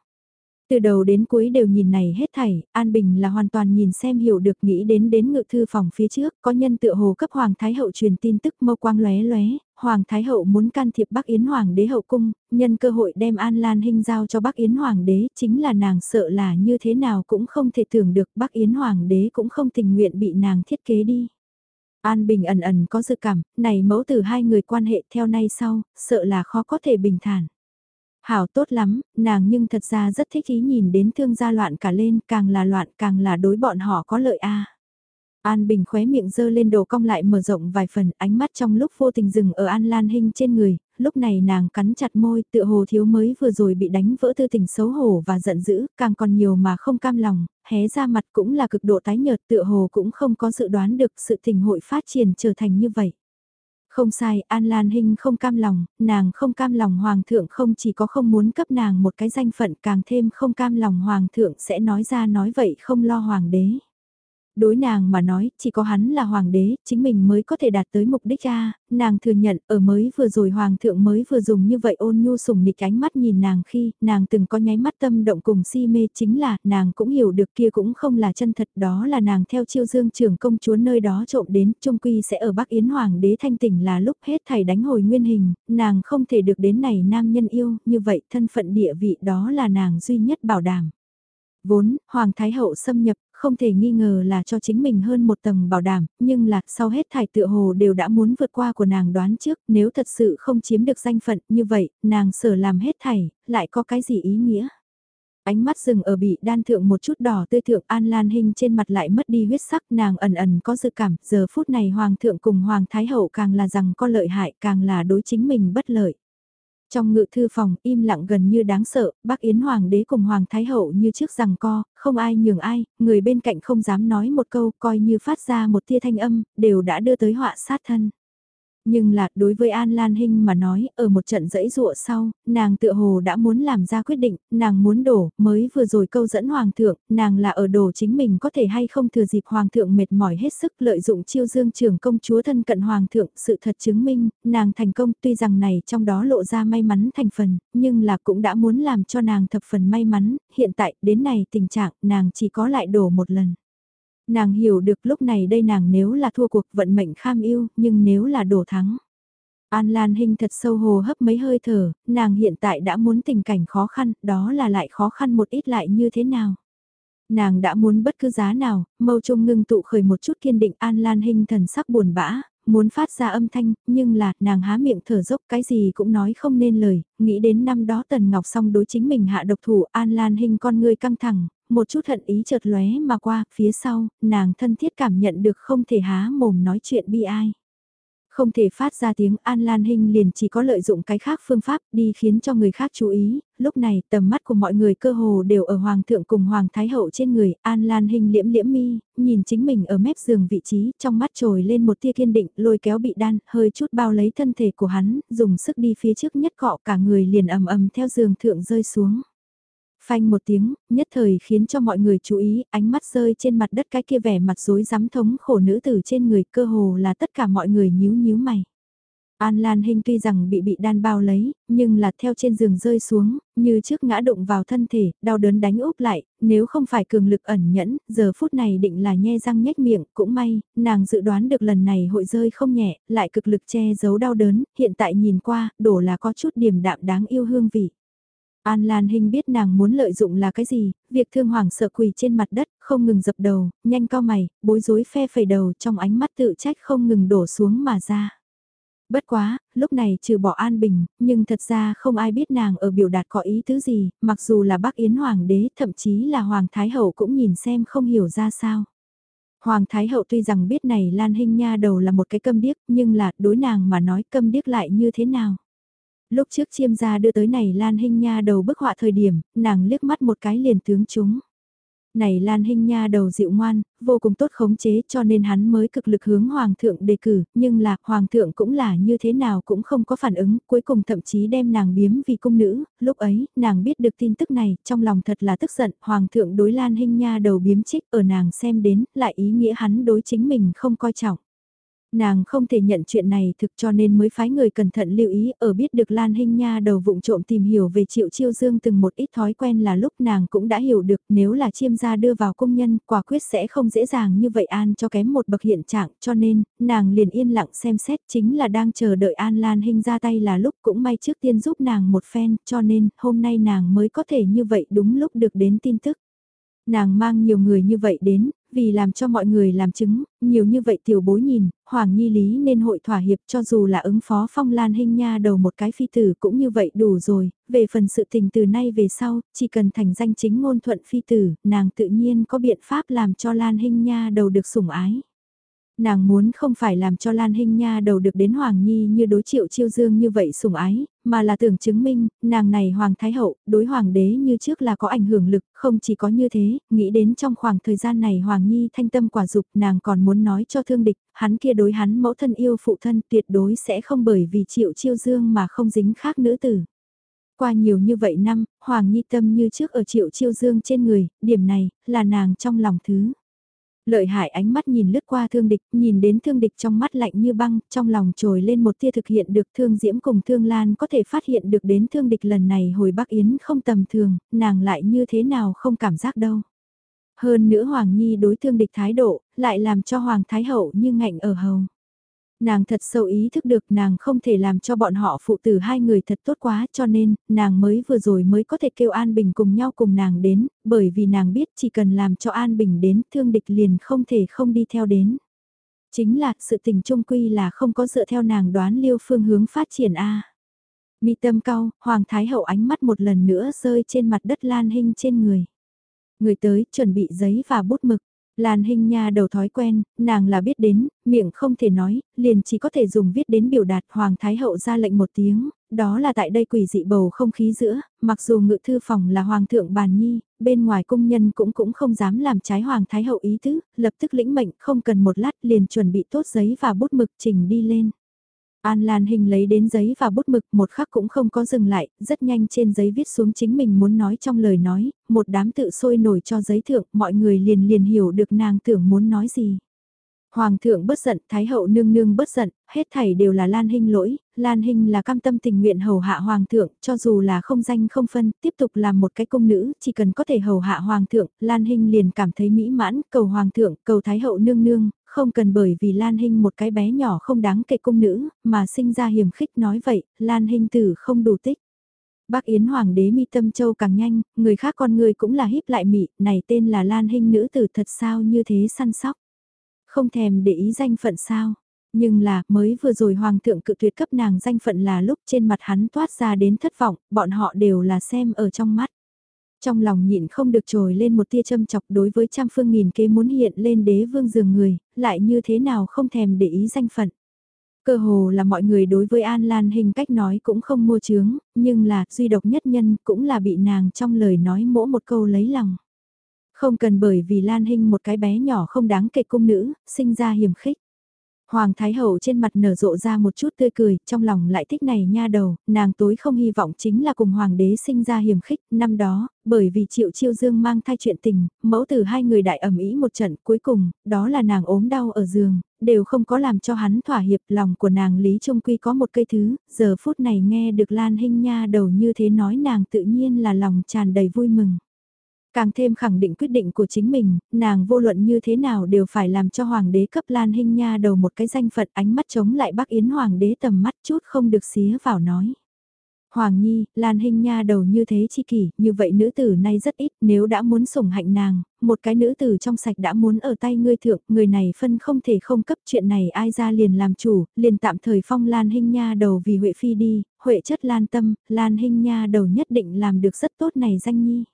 Từ đầu đến cuối đều nhìn này hết thảy, An Bình là hoàn toàn nhìn xem hiểu được nghĩ đến đến ngự thư phòng phía trước, có nhân tựa hồ cấp Hoàng Thái Hậu truyền tin tức mâu quang lóe lóe, Hoàng Thái Hậu muốn can thiệp Bắc Yến Hoàng đế hậu cung, nhân cơ hội đem An Lan Hinh giao cho Bắc Yến Hoàng đế, chính là nàng sợ là như thế nào cũng không thể tưởng được Bắc Yến Hoàng đế cũng không tình nguyện bị nàng thiết kế đi. An Bình ẩn ẩn có dự cảm, này mẫu từ hai người quan hệ theo nay sau, sợ là khó có thể bình thản. Hảo tốt lắm, nàng nhưng thật ra rất thích ý nhìn đến thương gia loạn cả lên, càng là loạn càng là đối bọn họ có lợi a. An Bình khóe miệng dơ lên đồ cong lại mở rộng vài phần, ánh mắt trong lúc vô tình dừng ở An Lan Hinh trên người, lúc này nàng cắn chặt môi, tựa hồ thiếu mới vừa rồi bị đánh vỡ tư tình xấu hổ và giận dữ, càng còn nhiều mà không cam lòng, hé ra mặt cũng là cực độ tái nhợt tựa hồ cũng không có dự đoán được sự tình hội phát triển trở thành như vậy. Không sai, An Lan Hinh không cam lòng, nàng không cam lòng Hoàng thượng không chỉ có không muốn cấp nàng một cái danh phận càng thêm không cam lòng Hoàng thượng sẽ nói ra nói vậy không lo Hoàng đế. Đối nàng mà nói, chỉ có hắn là hoàng đế, chính mình mới có thể đạt tới mục đích ra, nàng thừa nhận, ở mới vừa rồi hoàng thượng mới vừa dùng như vậy ôn nhu sủng nịch ánh mắt nhìn nàng khi, nàng từng có nháy mắt tâm động cùng si mê chính là, nàng cũng hiểu được kia cũng không là chân thật, đó là nàng theo chiêu dương trưởng công chúa nơi đó trộm đến, trung quy sẽ ở Bắc Yến hoàng đế thanh tỉnh là lúc hết thầy đánh hồi nguyên hình, nàng không thể được đến này nam nhân yêu, như vậy thân phận địa vị đó là nàng duy nhất bảo đảm. Vốn, Hoàng Thái Hậu xâm nhập không thể nghi ngờ là cho chính mình hơn một tầng bảo đảm, nhưng là sau hết thải tựa hồ đều đã muốn vượt qua của nàng đoán trước, nếu thật sự không chiếm được danh phận như vậy, nàng sở làm hết thảy, lại có cái gì ý nghĩa? Ánh mắt dừng ở bị đan thượng một chút đỏ tươi thượng An Lan hình trên mặt lại mất đi huyết sắc nàng ẩn ẩn có dự cảm, giờ phút này Hoàng thượng cùng Hoàng Thái Hậu càng là rằng có lợi hại càng là đối chính mình bất lợi. Trong ngự thư phòng, im lặng gần như đáng sợ, bác Yến Hoàng đế cùng Hoàng Thái Hậu như trước rằng co, không ai nhường ai, người bên cạnh không dám nói một câu, coi như phát ra một tia thanh âm, đều đã đưa tới họa sát thân. Nhưng là, đối với An Lan Hinh mà nói, ở một trận dẫy dụa sau, nàng tựa hồ đã muốn làm ra quyết định, nàng muốn đổ, mới vừa rồi câu dẫn Hoàng thượng, nàng là ở đổ chính mình có thể hay không thừa dịp Hoàng thượng mệt mỏi hết sức lợi dụng chiêu dương trưởng công chúa thân cận Hoàng thượng, sự thật chứng minh, nàng thành công tuy rằng này trong đó lộ ra may mắn thành phần, nhưng là cũng đã muốn làm cho nàng thập phần may mắn, hiện tại, đến này tình trạng, nàng chỉ có lại đổ một lần. Nàng hiểu được lúc này đây nàng nếu là thua cuộc vận mệnh kham yêu, nhưng nếu là đổ thắng. An Lan Hinh thật sâu hồ hấp mấy hơi thở, nàng hiện tại đã muốn tình cảnh khó khăn, đó là lại khó khăn một ít lại như thế nào. Nàng đã muốn bất cứ giá nào, mâu trung ngưng tụ khởi một chút kiên định An Lan Hinh thần sắc buồn bã, muốn phát ra âm thanh, nhưng là, nàng há miệng thở dốc cái gì cũng nói không nên lời, nghĩ đến năm đó Tần Ngọc Song đối chính mình hạ độc thủ An Lan Hinh con người căng thẳng, một chút hận ý chợt lóe mà qua, phía sau, nàng thân thiết cảm nhận được không thể há mồm nói chuyện bi ai. Không thể phát ra tiếng An Lan Hinh liền chỉ có lợi dụng cái khác phương pháp đi khiến cho người khác chú ý, lúc này tầm mắt của mọi người cơ hồ đều ở Hoàng thượng cùng Hoàng Thái Hậu trên người, An Lan Hinh liễm liễm mi, nhìn chính mình ở mép giường vị trí, trong mắt trồi lên một tia kiên định, lôi kéo bị đan, hơi chút bao lấy thân thể của hắn, dùng sức đi phía trước nhất cọ cả người liền ầm ầm theo giường thượng rơi xuống. Phanh một tiếng, nhất thời khiến cho mọi người chú ý, ánh mắt rơi trên mặt đất cái kia vẻ mặt rối rắm thống khổ nữ tử trên người cơ hồ là tất cả mọi người nhíu nhíu mày. An Lan Hinh tuy rằng bị bị đan bao lấy, nhưng là theo trên giường rơi xuống, như trước ngã đụng vào thân thể, đau đớn đánh úp lại, nếu không phải cường lực ẩn nhẫn, giờ phút này định là nhe răng nhếch miệng, cũng may, nàng dự đoán được lần này hội rơi không nhẹ, lại cực lực che giấu đau đớn, hiện tại nhìn qua, đổ là có chút điểm đạm đáng yêu hương vị. An Lan Hinh biết nàng muốn lợi dụng là cái gì, việc thương hoàng sợ quỳ trên mặt đất, không ngừng dập đầu, nhanh cao mày, bối rối phe phẩy đầu trong ánh mắt tự trách không ngừng đổ xuống mà ra. Bất quá, lúc này trừ bỏ An Bình, nhưng thật ra không ai biết nàng ở biểu đạt có ý tứ gì, mặc dù là Bắc Yến Hoàng đế, thậm chí là Hoàng Thái Hậu cũng nhìn xem không hiểu ra sao. Hoàng Thái Hậu tuy rằng biết này Lan Hinh Nha đầu là một cái câm điếc, nhưng là đối nàng mà nói câm điếc lại như thế nào. Lúc trước chiêm gia đưa tới này Lan Hinh Nha đầu bức họa thời điểm, nàng liếc mắt một cái liền tướng chúng. Này Lan Hinh Nha đầu dịu ngoan, vô cùng tốt khống chế cho nên hắn mới cực lực hướng Hoàng thượng đề cử, nhưng là Hoàng thượng cũng là như thế nào cũng không có phản ứng, cuối cùng thậm chí đem nàng biếm vì cung nữ, lúc ấy, nàng biết được tin tức này, trong lòng thật là tức giận, Hoàng thượng đối Lan Hinh Nha đầu biếm trích ở nàng xem đến, lại ý nghĩa hắn đối chính mình không coi trọng. Nàng không thể nhận chuyện này thực cho nên mới phái người cẩn thận lưu ý ở biết được Lan Hinh Nha đầu vụng trộm tìm hiểu về Triệu Chiêu Dương từng một ít thói quen là lúc nàng cũng đã hiểu được nếu là chiêm gia đưa vào công nhân quả quyết sẽ không dễ dàng như vậy An cho kém một bậc hiện trạng cho nên nàng liền yên lặng xem xét chính là đang chờ đợi An Lan Hinh ra tay là lúc cũng may trước tiên giúp nàng một phen cho nên hôm nay nàng mới có thể như vậy đúng lúc được đến tin tức. Nàng mang nhiều người như vậy đến, vì làm cho mọi người làm chứng, nhiều như vậy tiểu bối nhìn, Hoàng Nhi Lý nên hội thỏa hiệp cho dù là ứng phó phong lan hình nha đầu một cái phi tử cũng như vậy đủ rồi, về phần sự tình từ nay về sau, chỉ cần thành danh chính ngôn thuận phi tử, nàng tự nhiên có biện pháp làm cho lan hình nha đầu được sủng ái nàng muốn không phải làm cho Lan Hinh Nha đầu được đến Hoàng Nhi như đối triệu chiêu dương như vậy sủng ái, mà là tưởng chứng minh, nàng này Hoàng Thái Hậu, đối Hoàng đế như trước là có ảnh hưởng lực, không chỉ có như thế, nghĩ đến trong khoảng thời gian này Hoàng Nhi thanh tâm quả dục nàng còn muốn nói cho thương địch, hắn kia đối hắn mẫu thân yêu phụ thân tuyệt đối sẽ không bởi vì triệu chiêu dương mà không dính khác nữ tử. Qua nhiều như vậy năm, Hoàng Nhi tâm như trước ở triệu chiêu dương trên người, điểm này, là nàng trong lòng thứ. Lợi hại ánh mắt nhìn lướt qua thương địch, nhìn đến thương địch trong mắt lạnh như băng, trong lòng trồi lên một tia thực hiện được thương diễm cùng thương lan có thể phát hiện được đến thương địch lần này hồi Bắc Yến không tầm thường, nàng lại như thế nào không cảm giác đâu. Hơn nữa Hoàng Nhi đối thương địch thái độ, lại làm cho Hoàng Thái Hậu như ngạnh ở hầu. Nàng thật sâu ý thức được nàng không thể làm cho bọn họ phụ tử hai người thật tốt quá cho nên nàng mới vừa rồi mới có thể kêu An Bình cùng nhau cùng nàng đến, bởi vì nàng biết chỉ cần làm cho An Bình đến thương địch liền không thể không đi theo đến. Chính là sự tình trung quy là không có dựa theo nàng đoán liêu phương hướng phát triển A. Mi tâm cao, Hoàng Thái Hậu ánh mắt một lần nữa rơi trên mặt đất lan hình trên người. Người tới chuẩn bị giấy và bút mực. Lan Hinh Nha đầu thói quen, nàng là biết đến, miệng không thể nói, liền chỉ có thể dùng viết đến biểu đạt Hoàng Thái Hậu ra lệnh một tiếng, đó là tại đây quỷ dị bầu không khí giữa, mặc dù ngự thư phòng là Hoàng thượng bàn nhi, bên ngoài cung nhân cũng cũng không dám làm trái Hoàng Thái Hậu ý tứ, lập tức lĩnh mệnh không cần một lát liền chuẩn bị tốt giấy và bút mực trình đi lên. An Lan Hình lấy đến giấy và bút mực một khắc cũng không có dừng lại, rất nhanh trên giấy viết xuống chính mình muốn nói trong lời nói, một đám tự sôi nổi cho giấy thượng, mọi người liền liền hiểu được nàng tưởng muốn nói gì. Hoàng thượng bất giận, Thái hậu nương nương bất giận, hết thảy đều là Lan Hinh lỗi, Lan Hinh là cam tâm tình nguyện hầu hạ Hoàng thượng, cho dù là không danh không phân, tiếp tục làm một cái công nữ, chỉ cần có thể hầu hạ Hoàng thượng, Lan Hinh liền cảm thấy mỹ mãn, cầu Hoàng thượng, cầu Thái hậu nương nương, không cần bởi vì Lan Hinh một cái bé nhỏ không đáng kể cung nữ, mà sinh ra hiểm khích nói vậy, Lan Hinh tử không đủ tích. Bác Yến Hoàng đế mi tâm châu càng nhanh, người khác con người cũng là híp lại mị, này tên là Lan Hinh nữ tử thật sao như thế săn sóc. Không thèm để ý danh phận sao. Nhưng là, mới vừa rồi Hoàng thượng cự tuyệt cấp nàng danh phận là lúc trên mặt hắn toát ra đến thất vọng, bọn họ đều là xem ở trong mắt. Trong lòng nhịn không được trồi lên một tia châm chọc đối với trăm phương nghìn kế muốn hiện lên đế vương giường người, lại như thế nào không thèm để ý danh phận. Cơ hồ là mọi người đối với An Lan hình cách nói cũng không mua chướng, nhưng là duy độc nhất nhân cũng là bị nàng trong lời nói mỗi một câu lấy lòng. Không cần bởi vì Lan Hinh một cái bé nhỏ không đáng kể cung nữ, sinh ra hiểm khích. Hoàng Thái Hậu trên mặt nở rộ ra một chút tươi cười, trong lòng lại thích này nha đầu, nàng tối không hy vọng chính là cùng Hoàng đế sinh ra hiểm khích, năm đó, bởi vì Triệu Chiêu Dương mang thai chuyện tình, mẫu tử hai người đại ẩm ý một trận cuối cùng, đó là nàng ốm đau ở giường, đều không có làm cho hắn thỏa hiệp lòng của nàng Lý Trung Quy có một cây thứ, giờ phút này nghe được Lan Hinh nha đầu như thế nói nàng tự nhiên là lòng tràn đầy vui mừng. Càng thêm khẳng định quyết định của chính mình, nàng vô luận như thế nào đều phải làm cho Hoàng đế cấp Lan Hinh Nha đầu một cái danh phận ánh mắt chống lại bác Yến Hoàng đế tầm mắt chút không được xía vào nói. Hoàng Nhi, Lan Hinh Nha đầu như thế chi kỷ, như vậy nữ tử nay rất ít, nếu đã muốn sủng hạnh nàng, một cái nữ tử trong sạch đã muốn ở tay ngươi thượng, người này phân không thể không cấp chuyện này ai ra liền làm chủ, liền tạm thời phong Lan Hinh Nha đầu vì Huệ Phi đi, Huệ chất Lan Tâm, Lan Hinh Nha đầu nhất định làm được rất tốt này danh nhi.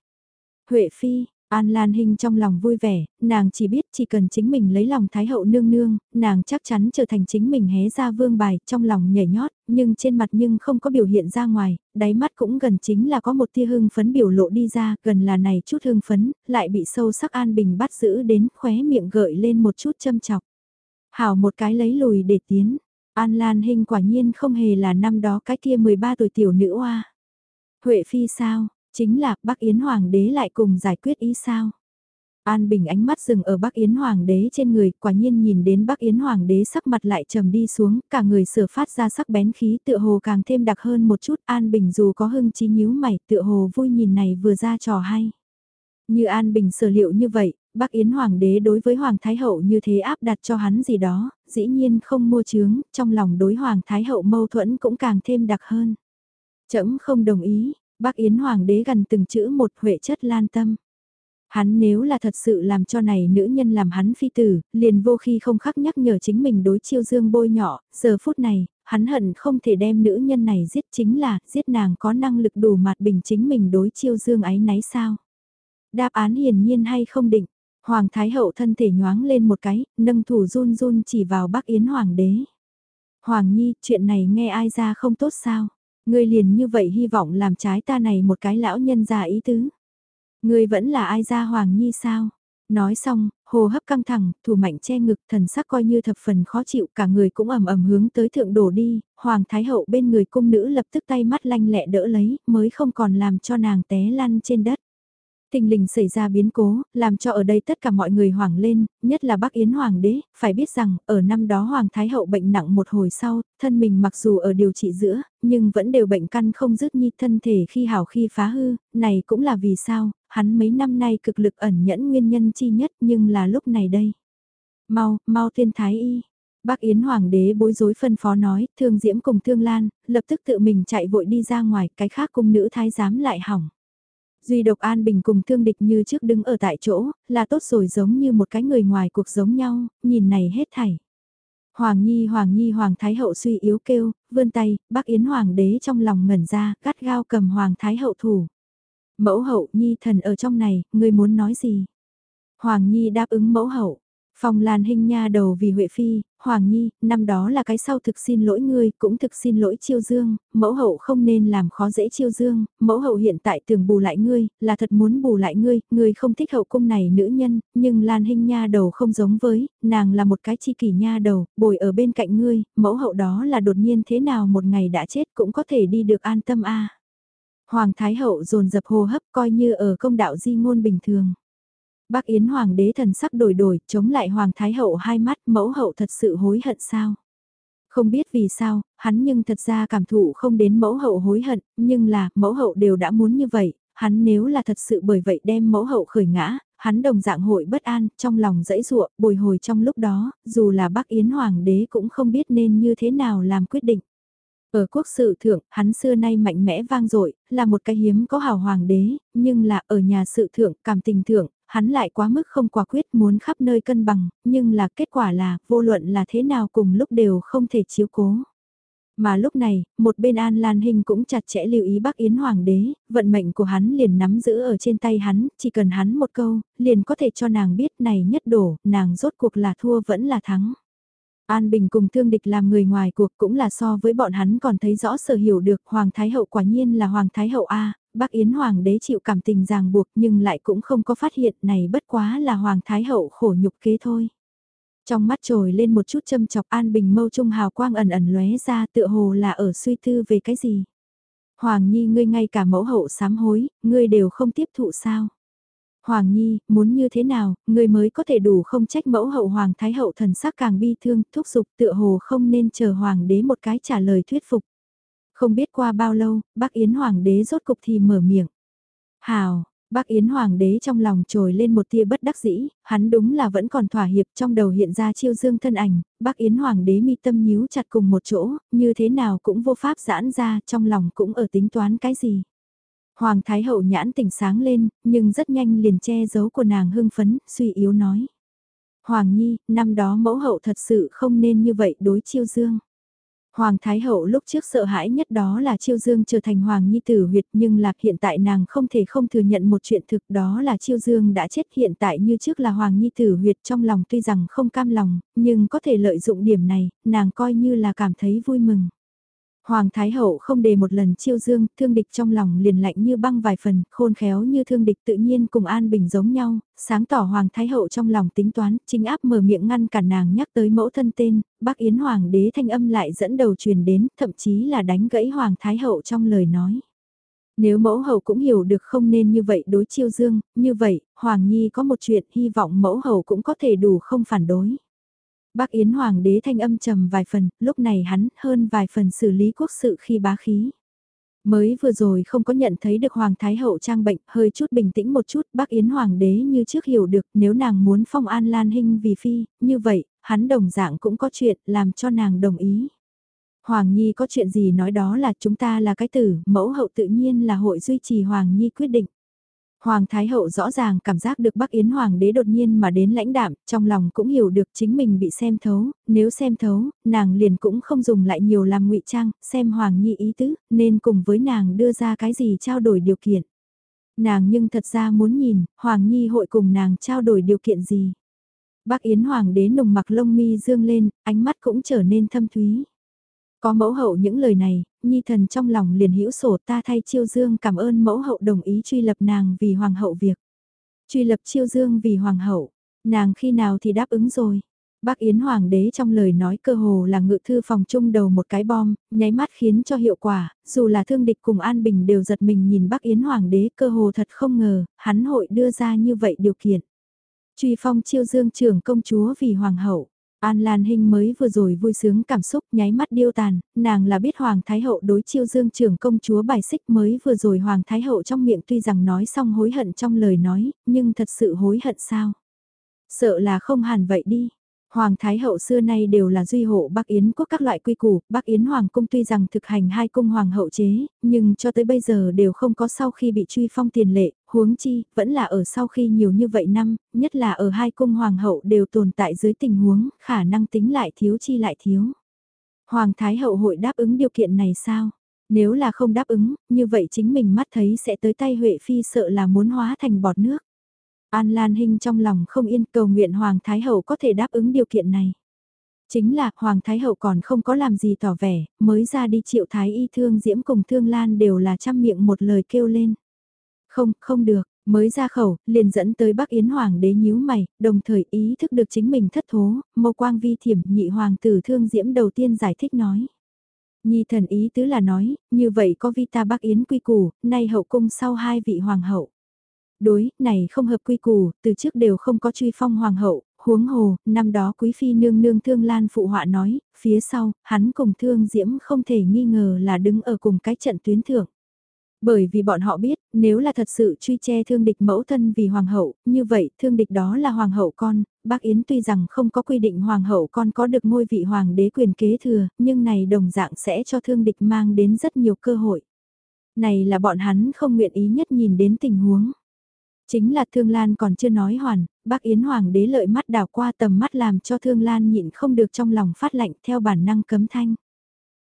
Huệ Phi, An Lan Hinh trong lòng vui vẻ, nàng chỉ biết chỉ cần chính mình lấy lòng Thái hậu nương nương, nàng chắc chắn trở thành chính mình hé ra vương bài, trong lòng nhảy nhót, nhưng trên mặt nhưng không có biểu hiện ra ngoài, đáy mắt cũng gần chính là có một tia hưng phấn biểu lộ đi ra, gần là này chút hưng phấn, lại bị sâu sắc An Bình bắt giữ đến khóe miệng gợi lên một chút châm chọc. Hảo một cái lấy lùi để tiến, An Lan Hinh quả nhiên không hề là năm đó cái kia 13 tuổi tiểu nữ oa. Huệ Phi sao? Chính là Bắc Yến Hoàng đế lại cùng giải quyết ý sao? An Bình ánh mắt dừng ở Bắc Yến Hoàng đế trên người, quả nhiên nhìn đến Bắc Yến Hoàng đế sắc mặt lại trầm đi xuống, cả người sửa phát ra sắc bén khí tựa hồ càng thêm đặc hơn một chút, An Bình dù có hưng trí nhíu mày tựa hồ vui nhìn này vừa ra trò hay. Như An Bình sở liệu như vậy, Bắc Yến Hoàng đế đối với Hoàng Thái Hậu như thế áp đặt cho hắn gì đó, dĩ nhiên không mua chướng, trong lòng đối Hoàng Thái Hậu mâu thuẫn cũng càng thêm đặc hơn. Chấm không đồng ý, Bác Yến Hoàng đế gần từng chữ một huệ chất lan tâm. Hắn nếu là thật sự làm cho này nữ nhân làm hắn phi tử, liền vô khi không khắc nhắc nhở chính mình đối chiêu dương bôi nhỏ, giờ phút này, hắn hận không thể đem nữ nhân này giết chính là, giết nàng có năng lực đủ mặt bình chính mình đối chiêu dương ấy náy sao. Đáp án hiển nhiên hay không định, Hoàng Thái Hậu thân thể nhoáng lên một cái, nâng thủ run run chỉ vào bác Yến Hoàng đế. Hoàng Nhi, chuyện này nghe ai ra không tốt sao? Ngươi liền như vậy hy vọng làm trái ta này một cái lão nhân già ý tứ. Ngươi vẫn là ai ra Hoàng Nhi sao? Nói xong, hồ hấp căng thẳng, thủ mạnh che ngực, thần sắc coi như thập phần khó chịu, cả người cũng ầm ầm hướng tới thượng đổ đi, hoàng thái hậu bên người cung nữ lập tức tay mắt lanh lẹ đỡ lấy, mới không còn làm cho nàng té lăn trên đất thình lình xảy ra biến cố, làm cho ở đây tất cả mọi người hoảng lên, nhất là Bắc Yến Hoàng đế, phải biết rằng, ở năm đó Hoàng Thái Hậu bệnh nặng một hồi sau, thân mình mặc dù ở điều trị giữa, nhưng vẫn đều bệnh căn không dứt nhi thân thể khi hảo khi phá hư, này cũng là vì sao, hắn mấy năm nay cực lực ẩn nhẫn nguyên nhân chi nhất nhưng là lúc này đây. Mau, mau thiên thái y. Bác Yến Hoàng đế bối rối phân phó nói, thương diễm cùng thương lan, lập tức tự mình chạy vội đi ra ngoài, cái khác cung nữ thái giám lại hỏng. Duy độc An Bình cùng thương địch như trước đứng ở tại chỗ, là tốt rồi giống như một cái người ngoài cuộc giống nhau, nhìn này hết thảy. Hoàng Nhi Hoàng Nhi Hoàng Thái Hậu suy yếu kêu, vươn tay, bác Yến Hoàng đế trong lòng ngẩn ra, gắt gao cầm Hoàng Thái Hậu thủ. Mẫu hậu Nhi thần ở trong này, người muốn nói gì? Hoàng Nhi đáp ứng mẫu hậu. Phong Lan Hinh nha đầu vì Huệ Phi, Hoàng Nhi, năm đó là cái sau thực xin lỗi ngươi, cũng thực xin lỗi Chiêu Dương, mẫu hậu không nên làm khó dễ Chiêu Dương, mẫu hậu hiện tại tưởng bù lại ngươi, là thật muốn bù lại ngươi, ngươi không thích hậu cung này nữ nhân, nhưng Lan Hinh nha đầu không giống với, nàng là một cái chi kỷ nha đầu, bồi ở bên cạnh ngươi, mẫu hậu đó là đột nhiên thế nào một ngày đã chết cũng có thể đi được an tâm a. Hoàng Thái hậu dồn dập hô hấp coi như ở công đạo di ngôn bình thường. Bác Yến Hoàng đế thần sắc đổi đổi, chống lại Hoàng Thái Hậu hai mắt mẫu hậu thật sự hối hận sao? Không biết vì sao, hắn nhưng thật ra cảm thụ không đến mẫu hậu hối hận, nhưng là, mẫu hậu đều đã muốn như vậy, hắn nếu là thật sự bởi vậy đem mẫu hậu khởi ngã, hắn đồng dạng hội bất an, trong lòng dẫy ruộng, bồi hồi trong lúc đó, dù là bác Yến Hoàng đế cũng không biết nên như thế nào làm quyết định. Ở quốc sự thượng, hắn xưa nay mạnh mẽ vang dội, là một cái hiếm có hào hoàng đế, nhưng là ở nhà sự thượng, cảm tình thượng, hắn lại quá mức không quả quyết muốn khắp nơi cân bằng, nhưng là kết quả là, vô luận là thế nào cùng lúc đều không thể chiếu cố. Mà lúc này, một bên An Lan Hinh cũng chặt chẽ lưu ý Bắc Yến Hoàng đế, vận mệnh của hắn liền nắm giữ ở trên tay hắn, chỉ cần hắn một câu, liền có thể cho nàng biết này nhất đổ, nàng rốt cuộc là thua vẫn là thắng. An Bình cùng thương địch làm người ngoài cuộc cũng là so với bọn hắn còn thấy rõ sở hiểu được Hoàng Thái Hậu quả nhiên là Hoàng Thái Hậu A, bác Yến Hoàng đế chịu cảm tình ràng buộc nhưng lại cũng không có phát hiện này bất quá là Hoàng Thái Hậu khổ nhục kế thôi. Trong mắt trồi lên một chút châm chọc An Bình mâu trung hào quang ẩn ẩn lóe ra tựa hồ là ở suy tư về cái gì. Hoàng Nhi ngươi ngay cả mẫu hậu sám hối, ngươi đều không tiếp thụ sao. Hoàng Nhi, muốn như thế nào, ngươi mới có thể đủ không trách mẫu hậu Hoàng Thái hậu thần sắc càng bi thương, thúc giục tựa hồ không nên chờ Hoàng đế một cái trả lời thuyết phục. Không biết qua bao lâu, bác Yến Hoàng đế rốt cục thì mở miệng. Hào, bác Yến Hoàng đế trong lòng trồi lên một tia bất đắc dĩ, hắn đúng là vẫn còn thỏa hiệp trong đầu hiện ra chiêu dương thân ảnh, bác Yến Hoàng đế mi tâm nhíu chặt cùng một chỗ, như thế nào cũng vô pháp giãn ra, trong lòng cũng ở tính toán cái gì. Hoàng Thái Hậu nhãn tỉnh sáng lên, nhưng rất nhanh liền che giấu của nàng hưng phấn, suy yếu nói. Hoàng Nhi, năm đó mẫu hậu thật sự không nên như vậy đối chiêu dương. Hoàng Thái Hậu lúc trước sợ hãi nhất đó là Chiêu Dương trở thành Hoàng Nhi Tử huyệt nhưng lạc hiện tại nàng không thể không thừa nhận một chuyện thực đó là Chiêu Dương đã chết hiện tại như trước là Hoàng Nhi Tử huyệt trong lòng tuy rằng không cam lòng, nhưng có thể lợi dụng điểm này, nàng coi như là cảm thấy vui mừng. Hoàng Thái Hậu không đề một lần chiêu dương, thương địch trong lòng liền lạnh như băng vài phần, khôn khéo như thương địch tự nhiên cùng An Bình giống nhau, sáng tỏ Hoàng Thái Hậu trong lòng tính toán, chính áp mở miệng ngăn cản nàng nhắc tới mẫu thân tên, bác Yến Hoàng đế thanh âm lại dẫn đầu truyền đến, thậm chí là đánh gãy Hoàng Thái Hậu trong lời nói. Nếu mẫu hậu cũng hiểu được không nên như vậy đối chiêu dương, như vậy, Hoàng Nhi có một chuyện hy vọng mẫu hậu cũng có thể đủ không phản đối. Bác Yến Hoàng đế thanh âm trầm vài phần, lúc này hắn hơn vài phần xử lý quốc sự khi bá khí. Mới vừa rồi không có nhận thấy được Hoàng Thái Hậu trang bệnh, hơi chút bình tĩnh một chút, bác Yến Hoàng đế như trước hiểu được nếu nàng muốn phong an Lan Hinh vì phi, như vậy, hắn đồng dạng cũng có chuyện làm cho nàng đồng ý. Hoàng Nhi có chuyện gì nói đó là chúng ta là cái tử, mẫu hậu tự nhiên là hội duy trì Hoàng Nhi quyết định. Hoàng Thái Hậu rõ ràng cảm giác được Bắc Yến Hoàng đế đột nhiên mà đến lãnh đạm, trong lòng cũng hiểu được chính mình bị xem thấu, nếu xem thấu, nàng liền cũng không dùng lại nhiều làm ngụy trang, xem Hoàng Nhi ý tứ, nên cùng với nàng đưa ra cái gì trao đổi điều kiện. Nàng nhưng thật ra muốn nhìn, Hoàng Nhi hội cùng nàng trao đổi điều kiện gì. Bắc Yến Hoàng đế nồng mặc lông mi dương lên, ánh mắt cũng trở nên thâm thúy. Có mẫu hậu những lời này, nhi thần trong lòng liền hữu sổ ta thay chiêu dương cảm ơn mẫu hậu đồng ý truy lập nàng vì hoàng hậu việc. Truy lập chiêu dương vì hoàng hậu, nàng khi nào thì đáp ứng rồi. Bác Yến Hoàng đế trong lời nói cơ hồ là ngự thư phòng trung đầu một cái bom, nháy mắt khiến cho hiệu quả, dù là thương địch cùng An Bình đều giật mình nhìn bác Yến Hoàng đế cơ hồ thật không ngờ, hắn hội đưa ra như vậy điều kiện. Truy phong chiêu dương trưởng công chúa vì hoàng hậu. An Lan Hinh mới vừa rồi vui sướng cảm xúc nháy mắt điêu tàn, nàng là biết Hoàng Thái Hậu đối chiêu dương trưởng công chúa bài xích mới vừa rồi Hoàng Thái Hậu trong miệng tuy rằng nói xong hối hận trong lời nói, nhưng thật sự hối hận sao? Sợ là không hẳn vậy đi. Hoàng Thái Hậu xưa nay đều là duy hộ Bắc Yến quốc các loại quy củ, Bắc Yến Hoàng cung tuy rằng thực hành hai cung Hoàng hậu chế, nhưng cho tới bây giờ đều không có sau khi bị truy phong tiền lệ, huống chi, vẫn là ở sau khi nhiều như vậy năm, nhất là ở hai cung Hoàng hậu đều tồn tại dưới tình huống, khả năng tính lại thiếu chi lại thiếu. Hoàng Thái Hậu hội đáp ứng điều kiện này sao? Nếu là không đáp ứng, như vậy chính mình mắt thấy sẽ tới tay Huệ Phi sợ là muốn hóa thành bọt nước. An Lan Hinh trong lòng không yên cầu nguyện Hoàng Thái Hậu có thể đáp ứng điều kiện này. Chính là Hoàng Thái Hậu còn không có làm gì tỏ vẻ, mới ra đi triệu Thái y thương diễm cùng thương lan đều là trăm miệng một lời kêu lên. Không, không được, mới ra khẩu, liền dẫn tới Bắc Yến Hoàng đế nhíu mày, đồng thời ý thức được chính mình thất thố, mâu quang vi thiểm nhị hoàng tử thương diễm đầu tiên giải thích nói. Nhi thần ý tứ là nói, như vậy có vi ta Bắc Yến quy củ, nay hậu cung sau hai vị hoàng hậu. Đối, này không hợp quy củ, từ trước đều không có truy phong hoàng hậu, huống hồ, năm đó quý phi nương nương thương lan phụ họa nói, phía sau, hắn cùng thương diễm không thể nghi ngờ là đứng ở cùng cái trận tuyến thượng. Bởi vì bọn họ biết, nếu là thật sự truy che thương địch mẫu thân vì hoàng hậu, như vậy thương địch đó là hoàng hậu con, bác Yến tuy rằng không có quy định hoàng hậu con có được ngôi vị hoàng đế quyền kế thừa, nhưng này đồng dạng sẽ cho thương địch mang đến rất nhiều cơ hội. Này là bọn hắn không nguyện ý nhất nhìn đến tình huống. Chính là Thương Lan còn chưa nói hoàn, bác Yến Hoàng đế lợi mắt đảo qua tầm mắt làm cho Thương Lan nhịn không được trong lòng phát lạnh theo bản năng cấm thanh.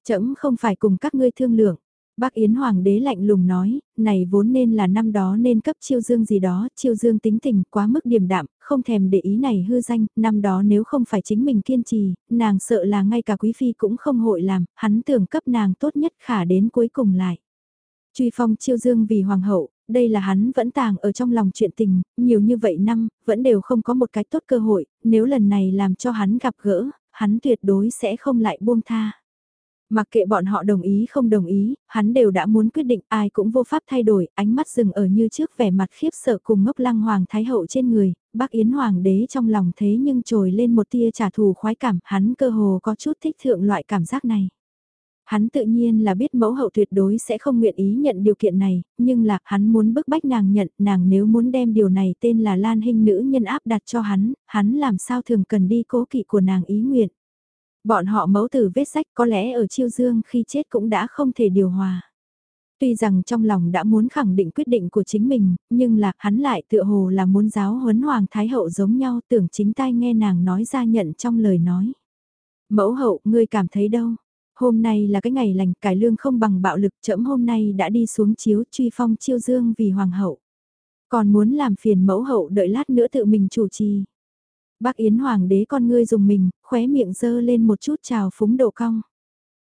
Chấm không phải cùng các ngươi thương lượng. Bác Yến Hoàng đế lạnh lùng nói, này vốn nên là năm đó nên cấp chiêu dương gì đó, chiêu dương tính tình quá mức điềm đạm, không thèm để ý này hư danh, năm đó nếu không phải chính mình kiên trì, nàng sợ là ngay cả quý phi cũng không hội làm, hắn tưởng cấp nàng tốt nhất khả đến cuối cùng lại. Truy phong chiêu dương vì hoàng hậu, đây là hắn vẫn tàng ở trong lòng chuyện tình, nhiều như vậy năm, vẫn đều không có một cái tốt cơ hội, nếu lần này làm cho hắn gặp gỡ, hắn tuyệt đối sẽ không lại buông tha. Mặc kệ bọn họ đồng ý không đồng ý, hắn đều đã muốn quyết định ai cũng vô pháp thay đổi, ánh mắt dừng ở như trước vẻ mặt khiếp sợ cùng ngốc lăng hoàng thái hậu trên người, bác Yến hoàng đế trong lòng thế nhưng trồi lên một tia trả thù khoái cảm, hắn cơ hồ có chút thích thượng loại cảm giác này. Hắn tự nhiên là biết mẫu hậu tuyệt đối sẽ không nguyện ý nhận điều kiện này, nhưng là hắn muốn bức bách nàng nhận, nàng nếu muốn đem điều này tên là Lan hình nữ nhân áp đặt cho hắn, hắn làm sao thường cần đi cố kỵ của nàng ý nguyện. Bọn họ mẫu từ vết sách có lẽ ở chiêu dương khi chết cũng đã không thể điều hòa. Tuy rằng trong lòng đã muốn khẳng định quyết định của chính mình, nhưng là hắn lại tựa hồ là muốn giáo huấn Hoàng Thái Hậu giống nhau tưởng chính tai nghe nàng nói ra nhận trong lời nói. Mẫu hậu, ngươi cảm thấy đâu? Hôm nay là cái ngày lành, cải lương không bằng bạo lực trẫm hôm nay đã đi xuống chiếu truy phong chiêu dương vì hoàng hậu. Còn muốn làm phiền mẫu hậu đợi lát nữa tự mình chủ trì. Bác Yến Hoàng đế con ngươi dùng mình, khóe miệng dơ lên một chút trào phúng độ cong.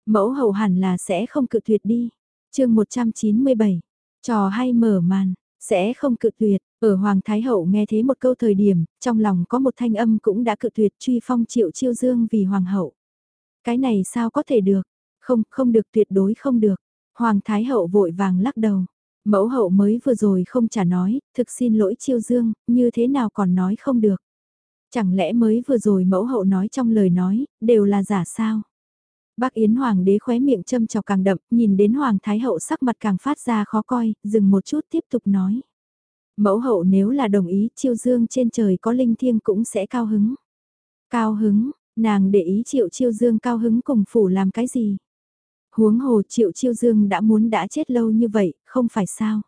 Mẫu hậu hẳn là sẽ không cự tuyệt đi. chương 197, trò hay mở màn, sẽ không cự tuyệt. Ở Hoàng Thái Hậu nghe thế một câu thời điểm, trong lòng có một thanh âm cũng đã cự tuyệt truy phong triệu chiêu dương vì Hoàng hậu. Cái này sao có thể được? Không, không được tuyệt đối không được. Hoàng Thái Hậu vội vàng lắc đầu. Mẫu hậu mới vừa rồi không trả nói, thực xin lỗi chiêu dương, như thế nào còn nói không được. Chẳng lẽ mới vừa rồi mẫu hậu nói trong lời nói, đều là giả sao? Bác Yến Hoàng đế khóe miệng châm chọc càng đậm, nhìn đến Hoàng Thái hậu sắc mặt càng phát ra khó coi, dừng một chút tiếp tục nói. Mẫu hậu nếu là đồng ý chiêu dương trên trời có linh thiêng cũng sẽ cao hứng. Cao hứng, nàng để ý triệu chiêu dương cao hứng cùng phủ làm cái gì? Huống hồ triệu chiêu dương đã muốn đã chết lâu như vậy, không phải sao?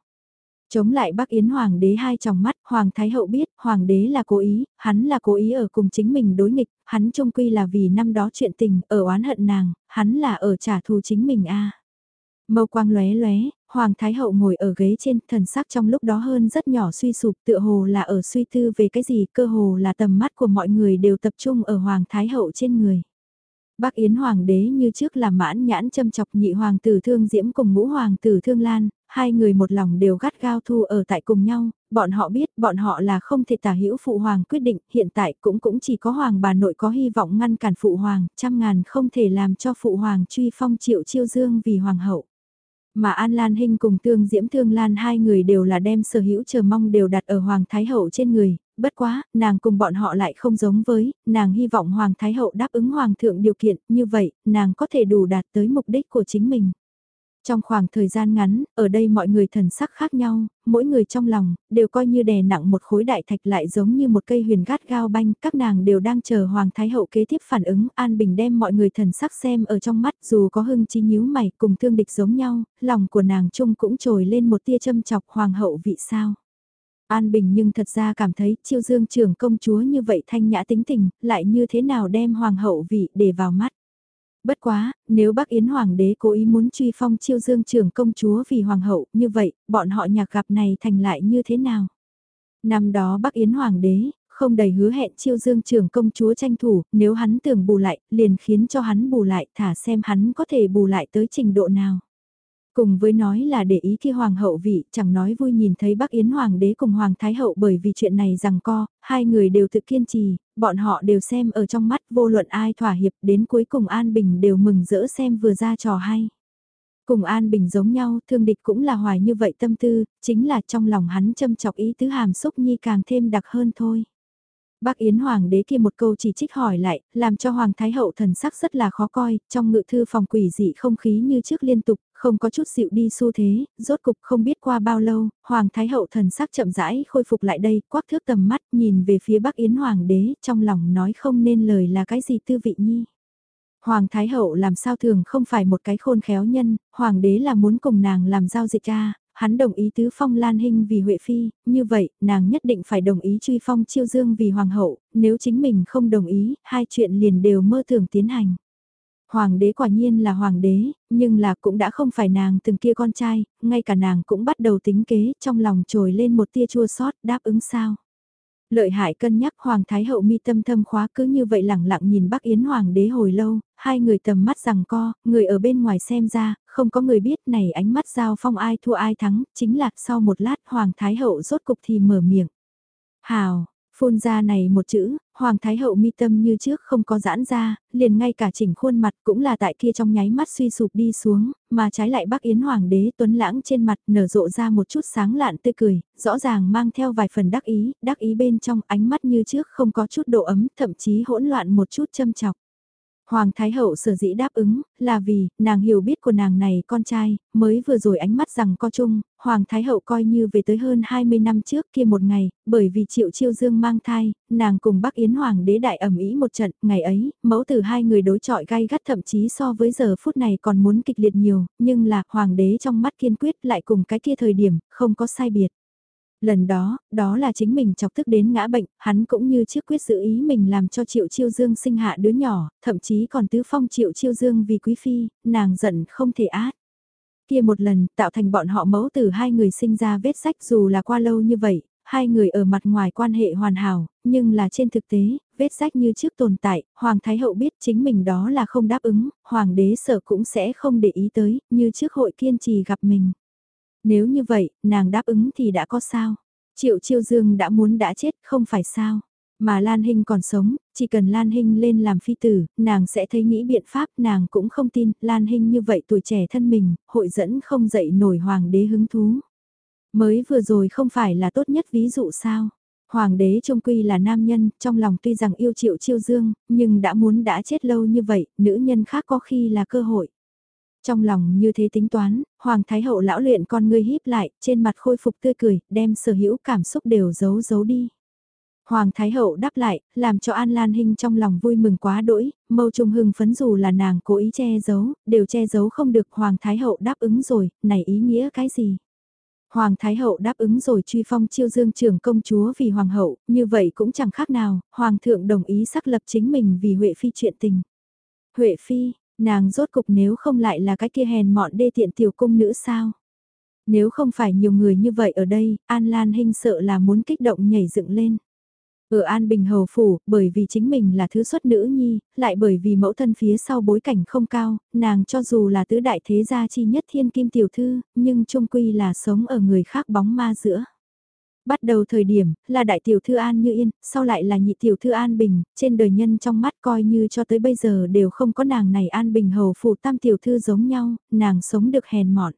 Chống lại Bắc Yến Hoàng đế hai tròng mắt, Hoàng Thái Hậu biết, Hoàng đế là cố ý, hắn là cố ý ở cùng chính mình đối nghịch, hắn trung quy là vì năm đó chuyện tình, ở oán hận nàng, hắn là ở trả thù chính mình a. Mâu quang lóe lóe, Hoàng Thái Hậu ngồi ở ghế trên, thần sắc trong lúc đó hơn rất nhỏ suy sụp tựa hồ là ở suy tư về cái gì, cơ hồ là tầm mắt của mọi người đều tập trung ở Hoàng Thái Hậu trên người. Bác Yến Hoàng đế như trước là mãn nhãn châm chọc nhị hoàng tử thương diễm cùng ngũ hoàng tử thương lan, hai người một lòng đều gắt gao thu ở tại cùng nhau, bọn họ biết bọn họ là không thể tả hữu phụ hoàng quyết định, hiện tại cũng cũng chỉ có hoàng bà nội có hy vọng ngăn cản phụ hoàng, trăm ngàn không thể làm cho phụ hoàng truy phong triệu chiêu dương vì hoàng hậu. Mà An Lan Hinh cùng Tương Diễm Thương Lan hai người đều là đem sở hữu chờ mong đều đặt ở Hoàng Thái Hậu trên người, bất quá, nàng cùng bọn họ lại không giống với, nàng hy vọng Hoàng Thái Hậu đáp ứng Hoàng thượng điều kiện, như vậy, nàng có thể đủ đạt tới mục đích của chính mình. Trong khoảng thời gian ngắn, ở đây mọi người thần sắc khác nhau, mỗi người trong lòng, đều coi như đè nặng một khối đại thạch lại giống như một cây huyền gát gao banh, các nàng đều đang chờ Hoàng Thái Hậu kế tiếp phản ứng, An Bình đem mọi người thần sắc xem ở trong mắt, dù có hưng chi nhíu mày cùng thương địch giống nhau, lòng của nàng chung cũng trồi lên một tia châm chọc Hoàng hậu vị sao. An Bình nhưng thật ra cảm thấy chiêu dương trưởng công chúa như vậy thanh nhã tính tình, lại như thế nào đem Hoàng hậu vị để vào mắt. Bất quá, nếu Bắc Yến Hoàng đế cố ý muốn truy phong chiêu dương trưởng công chúa vì Hoàng hậu, như vậy, bọn họ nhạc gặp này thành lại như thế nào? Năm đó Bắc Yến Hoàng đế, không đầy hứa hẹn chiêu dương trưởng công chúa tranh thủ, nếu hắn tưởng bù lại, liền khiến cho hắn bù lại, thả xem hắn có thể bù lại tới trình độ nào. Cùng với nói là để ý khi hoàng hậu vị, chẳng nói vui nhìn thấy Bắc Yến Hoàng đế cùng Hoàng Thái hậu bởi vì chuyện này rằng co, hai người đều thực kiên trì, bọn họ đều xem ở trong mắt vô luận ai thỏa hiệp đến cuối cùng An Bình đều mừng rỡ xem vừa ra trò hay. Cùng An Bình giống nhau, thương địch cũng là hoài như vậy tâm tư, chính là trong lòng hắn châm chọc ý tứ hàm xúc nhi càng thêm đặc hơn thôi. Bác Yến Hoàng đế kia một câu chỉ trích hỏi lại, làm cho Hoàng Thái Hậu thần sắc rất là khó coi, trong ngự thư phòng quỷ dị không khí như trước liên tục, không có chút dịu đi xu thế, rốt cục không biết qua bao lâu, Hoàng Thái Hậu thần sắc chậm rãi khôi phục lại đây, quắc thước tầm mắt nhìn về phía Bắc Yến Hoàng đế, trong lòng nói không nên lời là cái gì tư vị nhi. Hoàng Thái Hậu làm sao thường không phải một cái khôn khéo nhân, Hoàng đế là muốn cùng nàng làm giao dịch ra, hắn đồng ý tứ phong Lan Hinh vì Huệ Phi, như vậy, nàng nhất định phải đồng ý truy phong chiêu dương vì Hoàng hậu, nếu chính mình không đồng ý, hai chuyện liền đều mơ thường tiến hành. Hoàng đế quả nhiên là hoàng đế, nhưng là cũng đã không phải nàng từng kia con trai, ngay cả nàng cũng bắt đầu tính kế, trong lòng trồi lên một tia chua sót, đáp ứng sao. Lợi hại cân nhắc Hoàng Thái Hậu mi tâm thâm khóa cứ như vậy lẳng lặng nhìn Bắc Yến Hoàng đế hồi lâu, hai người tầm mắt rằng co, người ở bên ngoài xem ra, không có người biết này ánh mắt giao phong ai thua ai thắng, chính là sau một lát Hoàng Thái Hậu rốt cục thì mở miệng. Hào, phun ra này một chữ, Hoàng Thái Hậu mi tâm như trước không có giãn ra, liền ngay cả chỉnh khuôn mặt cũng là tại kia trong nháy mắt suy sụp đi xuống, mà trái lại Bắc Yến Hoàng đế tuấn lãng trên mặt nở rộ ra một chút sáng lạn tươi cười, rõ ràng mang theo vài phần đắc ý, đắc ý bên trong ánh mắt như trước không có chút độ ấm, thậm chí hỗn loạn một chút châm chọc. Hoàng Thái Hậu sở dĩ đáp ứng, là vì, nàng hiểu biết của nàng này con trai, mới vừa rồi ánh mắt rằng co chung, Hoàng Thái Hậu coi như về tới hơn 20 năm trước kia một ngày, bởi vì Triệu Chiêu Dương mang thai, nàng cùng Bắc Yến Hoàng đế đại ẩm ý một trận, ngày ấy, mẫu từ hai người đối chọi gai gắt thậm chí so với giờ phút này còn muốn kịch liệt nhiều, nhưng là Hoàng đế trong mắt kiên quyết lại cùng cái kia thời điểm, không có sai biệt. Lần đó, đó là chính mình chọc tức đến ngã bệnh, hắn cũng như chiếc quyết giữ ý mình làm cho Triệu Chiêu Dương sinh hạ đứa nhỏ, thậm chí còn tứ phong Triệu Chiêu Dương vì quý phi, nàng giận không thể át. Kia một lần, tạo thành bọn họ mẫu từ hai người sinh ra vết sách dù là qua lâu như vậy, hai người ở mặt ngoài quan hệ hoàn hảo, nhưng là trên thực tế, vết sách như trước tồn tại, Hoàng Thái Hậu biết chính mình đó là không đáp ứng, Hoàng đế sợ cũng sẽ không để ý tới, như trước hội kiên trì gặp mình. Nếu như vậy, nàng đáp ứng thì đã có sao? Triệu Chiêu Dương đã muốn đã chết, không phải sao? Mà Lan Hinh còn sống, chỉ cần Lan Hinh lên làm phi tử, nàng sẽ thấy nghĩ biện pháp, nàng cũng không tin, Lan Hinh như vậy tuổi trẻ thân mình, hội dẫn không dậy nổi hoàng đế hứng thú. Mới vừa rồi không phải là tốt nhất ví dụ sao? Hoàng đế trung quy là nam nhân, trong lòng tuy rằng yêu triệu chiêu dương, nhưng đã muốn đã chết lâu như vậy, nữ nhân khác có khi là cơ hội. Trong lòng như thế tính toán, Hoàng Thái Hậu lão luyện con ngươi híp lại, trên mặt khôi phục tươi cười, đem sở hữu cảm xúc đều giấu giấu đi. Hoàng Thái Hậu đáp lại, làm cho An Lan Hinh trong lòng vui mừng quá đỗi, mâu trung hưng phấn dù là nàng cố ý che giấu, đều che giấu không được Hoàng Thái Hậu đáp ứng rồi, này ý nghĩa cái gì? Hoàng Thái Hậu đáp ứng rồi truy phong chiêu dương trưởng công chúa vì Hoàng hậu, như vậy cũng chẳng khác nào, Hoàng thượng đồng ý xác lập chính mình vì Huệ Phi chuyện tình. Huệ Phi, Nàng rốt cục nếu không lại là cái kia hèn mọn đê tiện tiểu cung nữ sao? Nếu không phải nhiều người như vậy ở đây, An Lan Hinh sợ là muốn kích động nhảy dựng lên. Ở An Bình Hầu Phủ, bởi vì chính mình là thứ xuất nữ nhi, lại bởi vì mẫu thân phía sau bối cảnh không cao, nàng cho dù là tứ đại thế gia chi nhất thiên kim tiểu thư, nhưng trung quy là sống ở người khác bóng ma giữa. Bắt đầu thời điểm, là đại tiểu thư An Như Yên, sau lại là nhị tiểu thư An Bình, trên đời nhân trong mắt coi như cho tới bây giờ đều không có nàng này An Bình hầu phụ tam tiểu thư giống nhau, nàng sống được hèn mọn.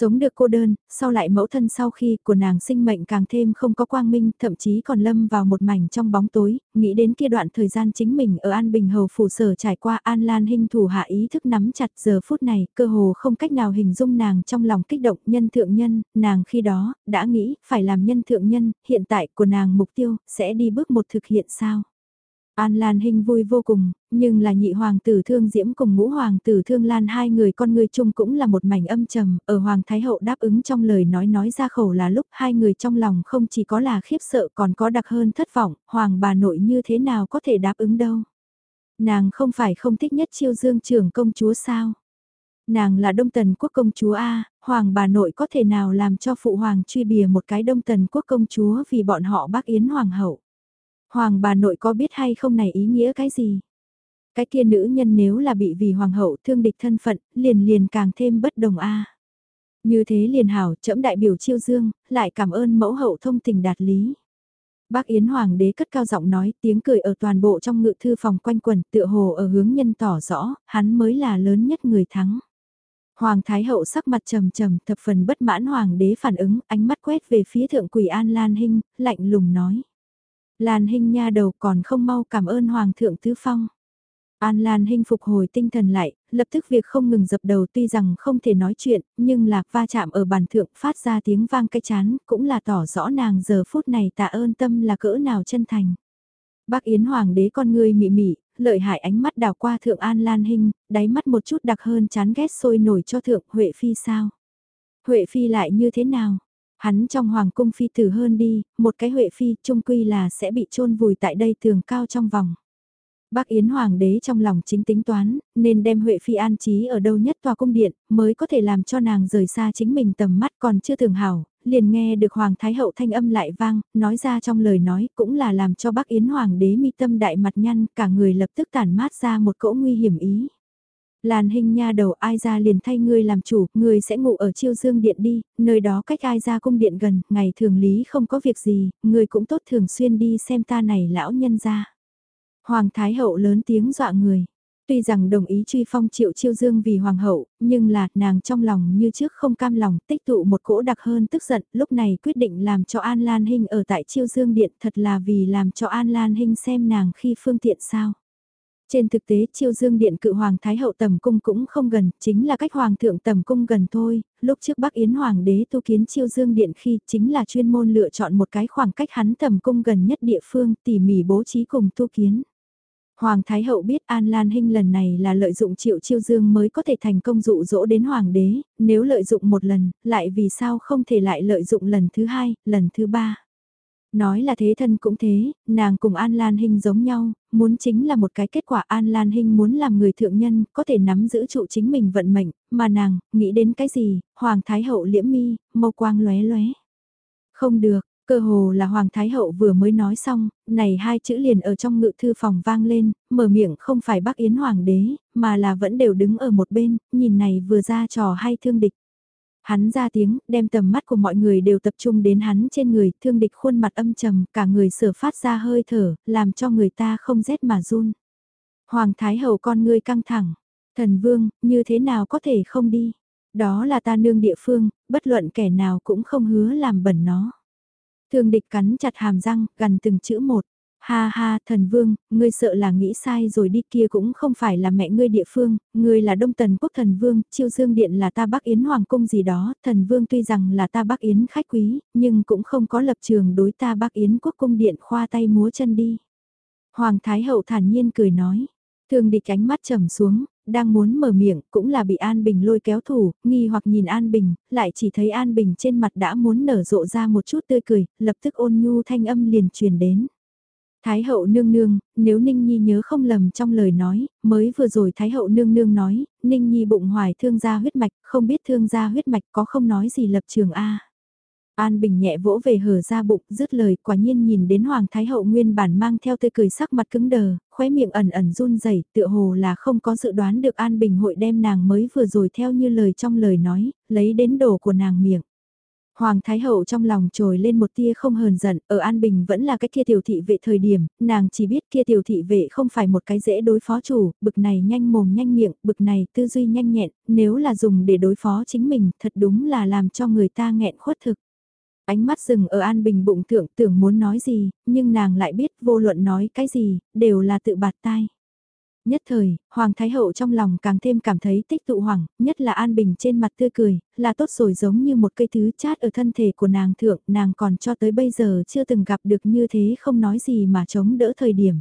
Sống được cô đơn, sau lại mẫu thân sau khi của nàng sinh mệnh càng thêm không có quang minh, thậm chí còn lâm vào một mảnh trong bóng tối, nghĩ đến kia đoạn thời gian chính mình ở An Bình Hầu phủ sở trải qua An Lan Hinh thủ hạ ý thức nắm chặt giờ phút này, cơ hồ không cách nào hình dung nàng trong lòng kích động nhân thượng nhân, nàng khi đó, đã nghĩ, phải làm nhân thượng nhân, hiện tại của nàng mục tiêu, sẽ đi bước một thực hiện sao? An Lan Hinh vui vô cùng, nhưng là nhị hoàng tử thương diễm cùng ngũ hoàng tử thương Lan hai người con người chung cũng là một mảnh âm trầm, ở hoàng thái hậu đáp ứng trong lời nói nói ra khẩu là lúc hai người trong lòng không chỉ có là khiếp sợ còn có đặc hơn thất vọng, hoàng bà nội như thế nào có thể đáp ứng đâu. Nàng không phải không thích nhất chiêu dương trưởng công chúa sao. Nàng là đông tần quốc công chúa A, hoàng bà nội có thể nào làm cho phụ hoàng truy bìa một cái đông tần quốc công chúa vì bọn họ bác yến hoàng hậu. Hoàng bà nội có biết hay không này ý nghĩa cái gì? Cái kia nữ nhân nếu là bị vì hoàng hậu thương địch thân phận, liền liền càng thêm bất đồng A. Như thế liền hảo, trẫm đại biểu chiêu dương, lại cảm ơn mẫu hậu thông tình đạt lý. Bác Yến Hoàng đế cất cao giọng nói tiếng cười ở toàn bộ trong ngự thư phòng quanh quần tựa hồ ở hướng nhân tỏ rõ, hắn mới là lớn nhất người thắng. Hoàng Thái Hậu sắc mặt trầm trầm thập phần bất mãn Hoàng đế phản ứng, ánh mắt quét về phía thượng quỷ An Lan Hinh, lạnh lùng nói. Lan Hinh nha đầu còn không mau cảm ơn Hoàng thượng Tứ Phong. An Lan Hinh phục hồi tinh thần lại, lập tức việc không ngừng dập đầu tuy rằng không thể nói chuyện, nhưng lạc va chạm ở bàn thượng phát ra tiếng vang cái chán, cũng là tỏ rõ nàng giờ phút này tạ ơn tâm là cỡ nào chân thành. Bác Yến Hoàng đế con người mị mị, lợi hại ánh mắt đào qua thượng An Lan Hinh, đáy mắt một chút đặc hơn chán ghét sôi nổi cho thượng Huệ Phi sao. Huệ Phi lại như thế nào? Hắn trong hoàng cung phi tử hơn đi, một cái Huệ Phi trung quy là sẽ bị chôn vùi tại đây tường cao trong vòng. Bác Yến Hoàng đế trong lòng chính tính toán, nên đem Huệ Phi an trí ở đâu nhất tòa cung điện, mới có thể làm cho nàng rời xa chính mình tầm mắt còn chưa thường hảo, liền nghe được Hoàng Thái Hậu thanh âm lại vang, nói ra trong lời nói cũng là làm cho bác Yến Hoàng đế mi tâm đại mặt nhăn, cả người lập tức tản mát ra một cỗ nguy hiểm ý. Lan hình nha đầu ai ra liền thay ngươi làm chủ, ngươi sẽ ngủ ở chiêu dương điện đi, nơi đó cách ai ra cung điện gần, ngày thường lý không có việc gì, ngươi cũng tốt thường xuyên đi xem ta này lão nhân ra. Hoàng Thái Hậu lớn tiếng dọa người. Tuy rằng đồng ý truy phong triệu chiêu dương vì hoàng hậu, nhưng là nàng trong lòng như trước không cam lòng tích tụ một cỗ đặc hơn tức giận, lúc này quyết định làm cho An Lan Hinh ở tại chiêu dương điện thật là vì làm cho An Lan Hinh xem nàng khi phương tiện sao. Trên thực tế chiêu dương điện cự hoàng thái hậu tầm cung cũng không gần, chính là cách hoàng thượng tầm cung gần thôi, lúc trước Bắc Yến hoàng đế tu kiến chiêu dương điện khi chính là chuyên môn lựa chọn một cái khoảng cách hắn tầm cung gần nhất địa phương tỉ mỉ bố trí cùng tu kiến. Hoàng Thái Hậu biết An Lan Hinh lần này là lợi dụng triệu chiêu dương mới có thể thành công dụ dỗ đến Hoàng đế, nếu lợi dụng một lần, lại vì sao không thể lại lợi dụng lần thứ hai, lần thứ ba. Nói là thế thân cũng thế, nàng cùng An Lan Hinh giống nhau, muốn chính là một cái kết quả An Lan Hinh muốn làm người thượng nhân, có thể nắm giữ trụ chính mình vận mệnh, mà nàng, nghĩ đến cái gì, Hoàng Thái Hậu liễm mi, mâu quang lóe lóe. Không được, Cơ hồ là Hoàng Thái Hậu vừa mới nói xong, này hai chữ liền ở trong ngự thư phòng vang lên, mở miệng không phải bác Yến Hoàng đế, mà là vẫn đều đứng ở một bên, nhìn này vừa ra trò hay thương địch. Hắn ra tiếng, đem tầm mắt của mọi người đều tập trung đến hắn trên người, thương địch khuôn mặt âm trầm, cả người sửa phát ra hơi thở, làm cho người ta không rét mà run. Hoàng Thái Hậu con ngươi căng thẳng, thần vương, như thế nào có thể không đi? Đó là ta nương địa phương, bất luận kẻ nào cũng không hứa làm bẩn nó. Thương địch cắn chặt hàm răng, gần từng chữ một. Ha ha, thần vương, ngươi sợ là nghĩ sai rồi đi kia cũng không phải là mẹ ngươi địa phương, ngươi là đông tần quốc thần vương, chiêu dương điện là ta bắc yến hoàng cung gì đó, thần vương tuy rằng là ta bắc yến khách quý, nhưng cũng không có lập trường đối ta bắc yến quốc cung điện khoa tay múa chân đi. Hoàng thái hậu thản nhiên cười nói, thường địch ánh mắt trầm xuống, đang muốn mở miệng, cũng là bị An Bình lôi kéo thủ, nghi hoặc nhìn An Bình, lại chỉ thấy An Bình trên mặt đã muốn nở rộ ra một chút tươi cười, lập tức ôn nhu thanh âm liền truyền đến. Thái hậu nương nương, nếu Ninh Nhi nhớ không lầm trong lời nói, mới vừa rồi Thái hậu nương nương nói, Ninh Nhi bụng hoài thương gia huyết mạch, không biết thương gia huyết mạch có không nói gì lập trường A. An Bình nhẹ vỗ về hở ra bụng, dứt lời, quả nhiên nhìn đến Hoàng Thái Hậu nguyên bản mang theo tươi cười sắc mặt cứng đờ, khóe miệng ẩn ẩn run rẩy, tựa hồ là không có dự đoán được An Bình hội đem nàng mới vừa rồi theo như lời trong lời nói, lấy đến đồ của nàng miệng. Hoàng Thái Hậu trong lòng trồi lên một tia không hờn giận, ở An Bình vẫn là cái kia tiểu thị vệ thời điểm, nàng chỉ biết kia tiểu thị vệ không phải một cái dễ đối phó chủ, bực này nhanh mồm nhanh miệng, bực này tư duy nhanh nhẹn, nếu là dùng để đối phó chính mình, thật đúng là làm cho người ta nghẹn khuất thực. Ánh mắt dừng ở An Bình bụng thượng tưởng muốn nói gì, nhưng nàng lại biết vô luận nói cái gì, đều là tự bạt tai. Nhất thời, Hoàng Thái Hậu trong lòng càng thêm cảm thấy tích tụ hoàng, nhất là An Bình trên mặt tươi cười, là tốt rồi giống như một cây thứ chát ở thân thể của nàng thượng, nàng còn cho tới bây giờ chưa từng gặp được như thế không nói gì mà chống đỡ thời điểm.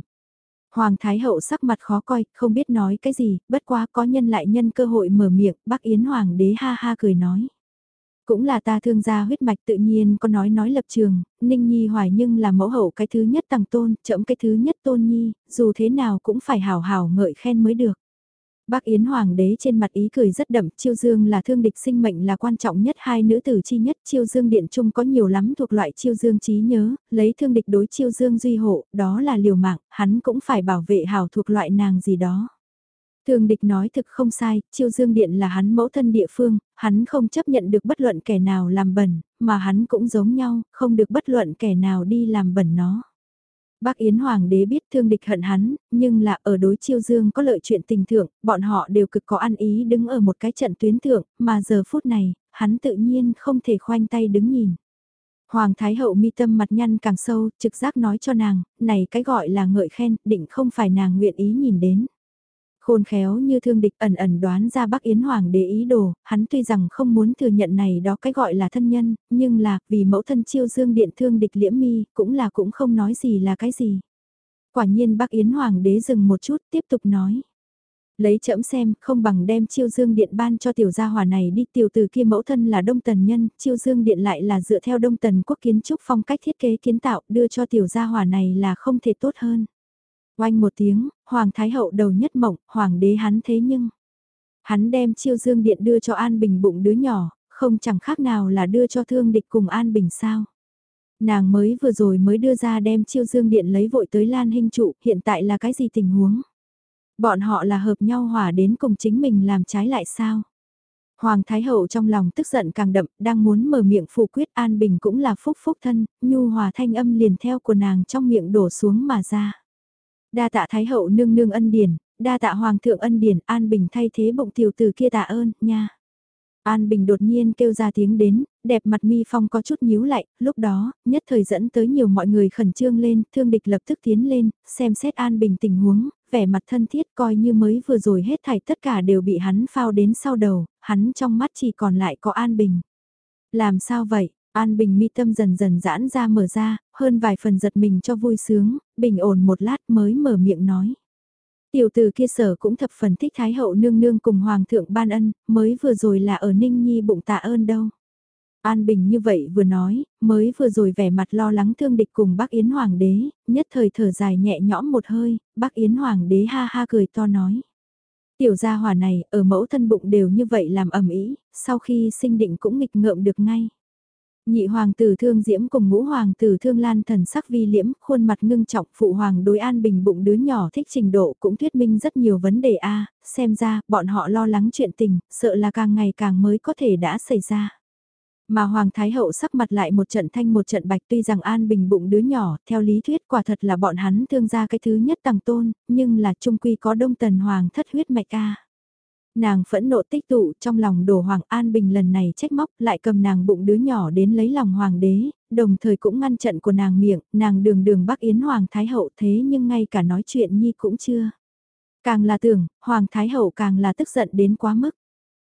Hoàng Thái Hậu sắc mặt khó coi, không biết nói cái gì, bất quá có nhân lại nhân cơ hội mở miệng, bác Yến Hoàng đế ha ha cười nói. Cũng là ta thương gia huyết mạch tự nhiên có nói nói lập trường, Ninh Nhi hoài nhưng là mẫu hậu cái thứ nhất tàng tôn, chậm cái thứ nhất tôn nhi, dù thế nào cũng phải hào hào ngợi khen mới được. Bác Yến Hoàng đế trên mặt ý cười rất đậm, Chiêu Dương là thương địch sinh mệnh là quan trọng nhất hai nữ tử chi nhất, Chiêu Dương điện trung có nhiều lắm thuộc loại Chiêu Dương trí nhớ, lấy thương địch đối Chiêu Dương duy hộ, đó là liều mạng, hắn cũng phải bảo vệ hảo thuộc loại nàng gì đó. Thương địch nói thực không sai, Chiêu Dương điện là hắn mẫu thân địa phương, hắn không chấp nhận được bất luận kẻ nào làm bẩn, mà hắn cũng giống nhau, không được bất luận kẻ nào đi làm bẩn nó. Bác Yến Hoàng đế biết thương địch hận hắn, nhưng là ở đối chiêu dương có lợi chuyện tình thượng, bọn họ đều cực có ăn ý đứng ở một cái trận tuyến thượng, mà giờ phút này, hắn tự nhiên không thể khoanh tay đứng nhìn. Hoàng Thái Hậu mi tâm mặt nhăn càng sâu, trực giác nói cho nàng, này cái gọi là ngợi khen, định không phải nàng nguyện ý nhìn đến. Khôn khéo như thương địch ẩn ẩn đoán ra Bắc Yến Hoàng đế ý đồ, hắn tuy rằng không muốn thừa nhận này đó cái gọi là thân nhân, nhưng là vì mẫu thân chiêu dương điện thương địch liễm mi, cũng là cũng không nói gì là cái gì. Quả nhiên Bắc Yến Hoàng đế dừng một chút tiếp tục nói. Lấy chậm xem, không bằng đem chiêu dương điện ban cho tiểu gia hòa này đi tiểu từ kia mẫu thân là đông tần nhân, chiêu dương điện lại là dựa theo đông tần quốc kiến trúc phong cách thiết kế kiến tạo đưa cho tiểu gia hòa này là không thể tốt hơn. Oanh một tiếng, Hoàng Thái Hậu đầu nhất mộng, Hoàng đế hắn thế nhưng. Hắn đem chiêu dương điện đưa cho An Bình bụng đứa nhỏ, không chẳng khác nào là đưa cho thương địch cùng An Bình sao. Nàng mới vừa rồi mới đưa ra đem chiêu dương điện lấy vội tới Lan Hinh trụ, hiện tại là cái gì tình huống? Bọn họ là hợp nhau hòa đến cùng chính mình làm trái lại sao? Hoàng Thái Hậu trong lòng tức giận càng đậm, đang muốn mở miệng phủ quyết An Bình cũng là phúc phúc thân, nhu hòa thanh âm liền theo của nàng trong miệng đổ xuống mà ra. Đa tạ Thái hậu nương nương ân điển, đa tạ Hoàng thượng ân điển, An Bình thay thế bụng tiểu tử kia tạ ơn, nha. An Bình đột nhiên kêu ra tiếng đến, đẹp mặt mi phong có chút nhíu lại, lúc đó, nhất thời dẫn tới nhiều mọi người khẩn trương lên, thương địch lập tức tiến lên, xem xét An Bình tình huống, vẻ mặt thân thiết coi như mới vừa rồi hết thảy tất cả đều bị hắn phao đến sau đầu, hắn trong mắt chỉ còn lại có An Bình. Làm sao vậy? An Bình mi tâm dần dần giãn ra mở ra, hơn vài phần giật mình cho vui sướng, bình ổn một lát mới mở miệng nói. Tiểu tử kia sở cũng thập phần thích Thái hậu nương nương cùng Hoàng thượng ban ân, mới vừa rồi là ở Ninh Nhi bụng tạ ơn đâu. An Bình như vậy vừa nói, mới vừa rồi vẻ mặt lo lắng thương địch cùng bác Yến Hoàng đế, nhất thời thở dài nhẹ nhõm một hơi, bác Yến Hoàng đế ha ha cười to nói. Tiểu gia hòa này, ở mẫu thân bụng đều như vậy làm ẩm ý, sau khi sinh định cũng nghịch ngợm được ngay. Nhị hoàng tử thương diễm cùng ngũ hoàng tử thương lan thần sắc vi liễm, khuôn mặt ngưng trọng phụ hoàng đối an bình bụng đứa nhỏ thích trình độ cũng thuyết minh rất nhiều vấn đề a xem ra bọn họ lo lắng chuyện tình, sợ là càng ngày càng mới có thể đã xảy ra. Mà Hoàng Thái Hậu sắc mặt lại một trận thanh một trận bạch tuy rằng An Bình bụng đứa nhỏ, theo lý thuyết quả thật là bọn hắn thương ra cái thứ nhất tàng tôn, nhưng là trung quy có đông tần Hoàng thất huyết mạch a Nàng phẫn nộ tích tụ trong lòng đổ Hoàng An Bình lần này trách móc lại cầm nàng bụng đứa nhỏ đến lấy lòng Hoàng đế, đồng thời cũng ngăn trận của nàng miệng, nàng đường đường Bắc Yến Hoàng Thái Hậu thế nhưng ngay cả nói chuyện nhi cũng chưa. Càng là tưởng, Hoàng Thái Hậu càng là tức giận đến quá mức.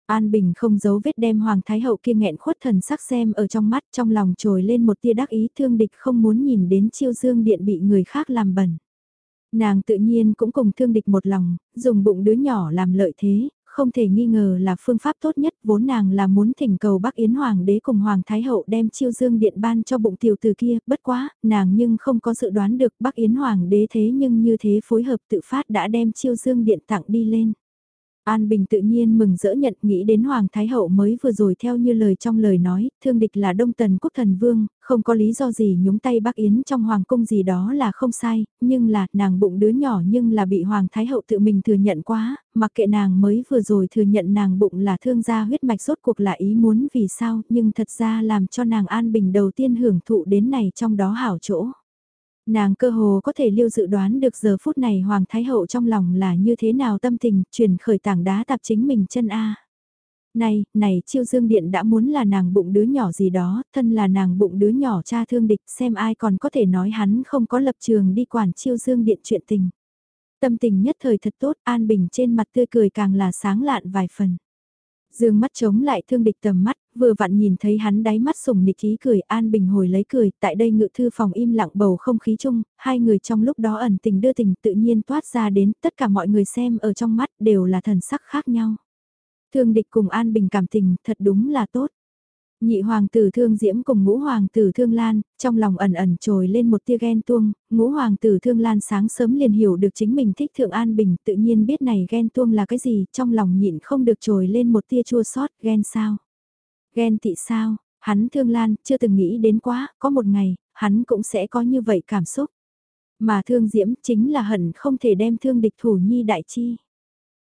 An Bình không giấu vết đem Hoàng Thái Hậu kia nghẹn khuất thần sắc xem ở trong mắt trong lòng trồi lên một tia đắc ý thương địch không muốn nhìn đến chiêu dương điện bị người khác làm bẩn. Nàng tự nhiên cũng cùng thương địch một lòng, dùng bụng đứa nhỏ làm lợi thế, không thể nghi ngờ là phương pháp tốt nhất vốn nàng là muốn thỉnh cầu Bắc Yến Hoàng đế cùng Hoàng Thái Hậu đem chiêu dương điện ban cho bụng tiểu từ kia, bất quá, nàng nhưng không có dự đoán được Bắc Yến Hoàng đế thế nhưng như thế phối hợp tự phát đã đem chiêu dương điện tặng đi lên. An Bình tự nhiên mừng rỡ nhận nghĩ đến Hoàng Thái Hậu mới vừa rồi theo như lời trong lời nói, thương địch là Đông Tần Quốc Thần Vương, không có lý do gì nhúng tay Bắc Yến trong Hoàng cung gì đó là không sai, nhưng là nàng bụng đứa nhỏ nhưng là bị Hoàng Thái Hậu tự mình thừa nhận quá, mặc kệ nàng mới vừa rồi thừa nhận nàng bụng là thương gia huyết mạch rốt cuộc là ý muốn vì sao, nhưng thật ra làm cho nàng An Bình đầu tiên hưởng thụ đến này trong đó hảo chỗ. Nàng cơ hồ có thể lưu dự đoán được giờ phút này Hoàng Thái Hậu trong lòng là như thế nào tâm tình, truyền khởi tảng đá tạp chính mình chân A. Này, này, chiêu dương điện đã muốn là nàng bụng đứa nhỏ gì đó, thân là nàng bụng đứa nhỏ cha thương địch, xem ai còn có thể nói hắn không có lập trường đi quản chiêu dương điện chuyện tình. Tâm tình nhất thời thật tốt, an bình trên mặt tươi cười càng là sáng lạn vài phần. Dương mắt chống lại thương địch tầm mắt, vừa vặn nhìn thấy hắn đáy mắt sùng nịch ý cười an bình hồi lấy cười, tại đây ngự thư phòng im lặng bầu không khí chung, hai người trong lúc đó ẩn tình đưa tình tự nhiên toát ra đến tất cả mọi người xem ở trong mắt đều là thần sắc khác nhau. Thương địch cùng an bình cảm tình thật đúng là tốt. Nhị hoàng tử thương diễm cùng ngũ hoàng tử thương lan, trong lòng ẩn ẩn trồi lên một tia ghen tuông, ngũ hoàng tử thương lan sáng sớm liền hiểu được chính mình thích thượng an bình, tự nhiên biết này ghen tuông là cái gì, trong lòng nhịn không được trồi lên một tia chua sót, ghen sao? Ghen tị sao? Hắn thương lan, chưa từng nghĩ đến quá, có một ngày, hắn cũng sẽ có như vậy cảm xúc. Mà thương diễm chính là hận không thể đem thương địch thủ nhi đại chi.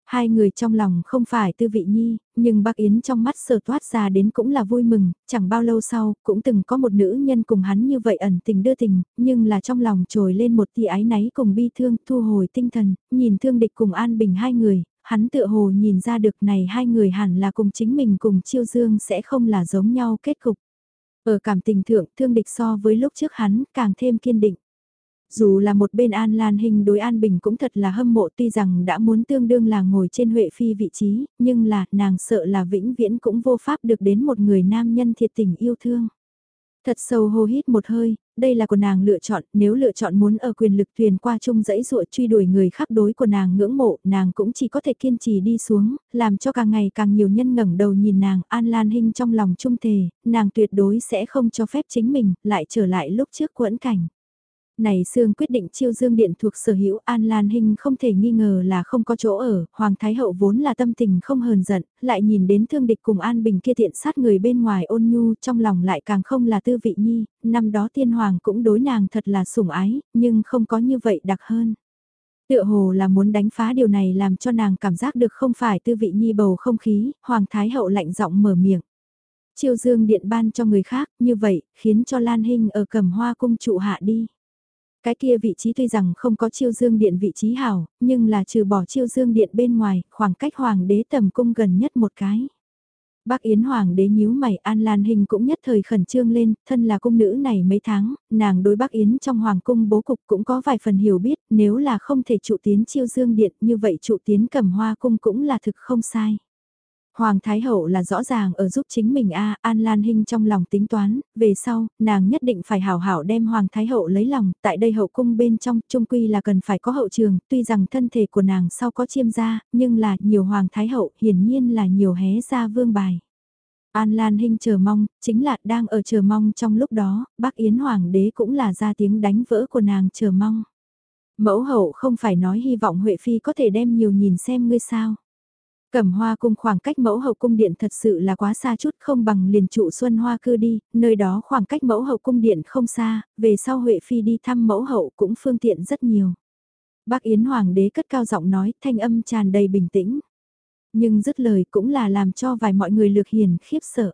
Hai người trong lòng không phải tư vị nhi, nhưng bác Yến trong mắt sờ toát ra đến cũng là vui mừng, chẳng bao lâu sau, cũng từng có một nữ nhân cùng hắn như vậy ẩn tình đưa tình, nhưng là trong lòng trồi lên một tia ái náy cùng bi thương, thu hồi tinh thần, nhìn thương địch cùng an bình hai người, hắn tựa hồ nhìn ra được này hai người hẳn là cùng chính mình cùng chiêu dương sẽ không là giống nhau kết cục. Ở cảm tình thượng, thương địch so với lúc trước hắn càng thêm kiên định. Dù là một bên An Lan Hình đối An Bình cũng thật là hâm mộ tuy rằng đã muốn tương đương là ngồi trên Huệ Phi vị trí, nhưng là nàng sợ là vĩnh viễn cũng vô pháp được đến một người nam nhân thiệt tình yêu thương. Thật sâu hô hít một hơi, đây là của nàng lựa chọn, nếu lựa chọn muốn ở quyền lực thuyền qua chung dãy dụa truy đuổi người khác đối của nàng ngưỡng mộ, nàng cũng chỉ có thể kiên trì đi xuống, làm cho càng ngày càng nhiều nhân ngẩng đầu nhìn nàng, An Lan Hinh trong lòng trung thề, nàng tuyệt đối sẽ không cho phép chính mình, lại trở lại lúc trước quẫn cảnh. Này Sương quyết định chiêu dương điện thuộc sở hữu An Lan Hinh không thể nghi ngờ là không có chỗ ở, Hoàng Thái Hậu vốn là tâm tình không hờn giận, lại nhìn đến thương địch cùng An Bình kia tiện sát người bên ngoài ôn nhu trong lòng lại càng không là tư vị nhi, năm đó tiên hoàng cũng đối nàng thật là sủng ái, nhưng không có như vậy đặc hơn. Tựa hồ là muốn đánh phá điều này làm cho nàng cảm giác được không phải tư vị nhi bầu không khí, Hoàng Thái Hậu lạnh giọng mở miệng. Chiêu dương điện ban cho người khác, như vậy, khiến cho Lan Hinh ở cầm hoa cung trụ hạ đi. Cái kia vị trí tuy rằng không có chiêu dương điện vị trí hảo, nhưng là trừ bỏ chiêu dương điện bên ngoài, khoảng cách hoàng đế tầm cung gần nhất một cái. Bác Yến Hoàng đế nhíu mày An Lan Hình cũng nhất thời khẩn trương lên, thân là cung nữ này mấy tháng, nàng đối bác Yến trong Hoàng cung bố cục cũng có vài phần hiểu biết, nếu là không thể trụ tiến chiêu dương điện như vậy trụ tiến cầm hoa cung cũng là thực không sai. Hoàng Thái Hậu là rõ ràng ở giúp chính mình a An Lan Hinh trong lòng tính toán, về sau, nàng nhất định phải hảo hảo đem Hoàng Thái Hậu lấy lòng, tại đây hậu cung bên trong, trung quy là cần phải có hậu trường, tuy rằng thân thể của nàng sau có chiêm gia, nhưng là nhiều Hoàng Thái Hậu hiển nhiên là nhiều hé ra vương bài. An Lan Hinh chờ mong, chính là đang ở chờ mong trong lúc đó, bác Yến Hoàng đế cũng là ra tiếng đánh vỡ của nàng chờ mong. Mẫu hậu không phải nói hy vọng Huệ Phi có thể đem nhiều nhìn xem ngươi sao. Cẩm hoa cung khoảng cách mẫu hậu cung điện thật sự là quá xa chút không bằng liền trụ xuân hoa cư đi, nơi đó khoảng cách mẫu hậu cung điện không xa, về sau Huệ Phi đi thăm mẫu hậu cũng phương tiện rất nhiều. Bác Yến Hoàng đế cất cao giọng nói thanh âm tràn đầy bình tĩnh. Nhưng dứt lời cũng là làm cho vài mọi người lược hiền khiếp sợ.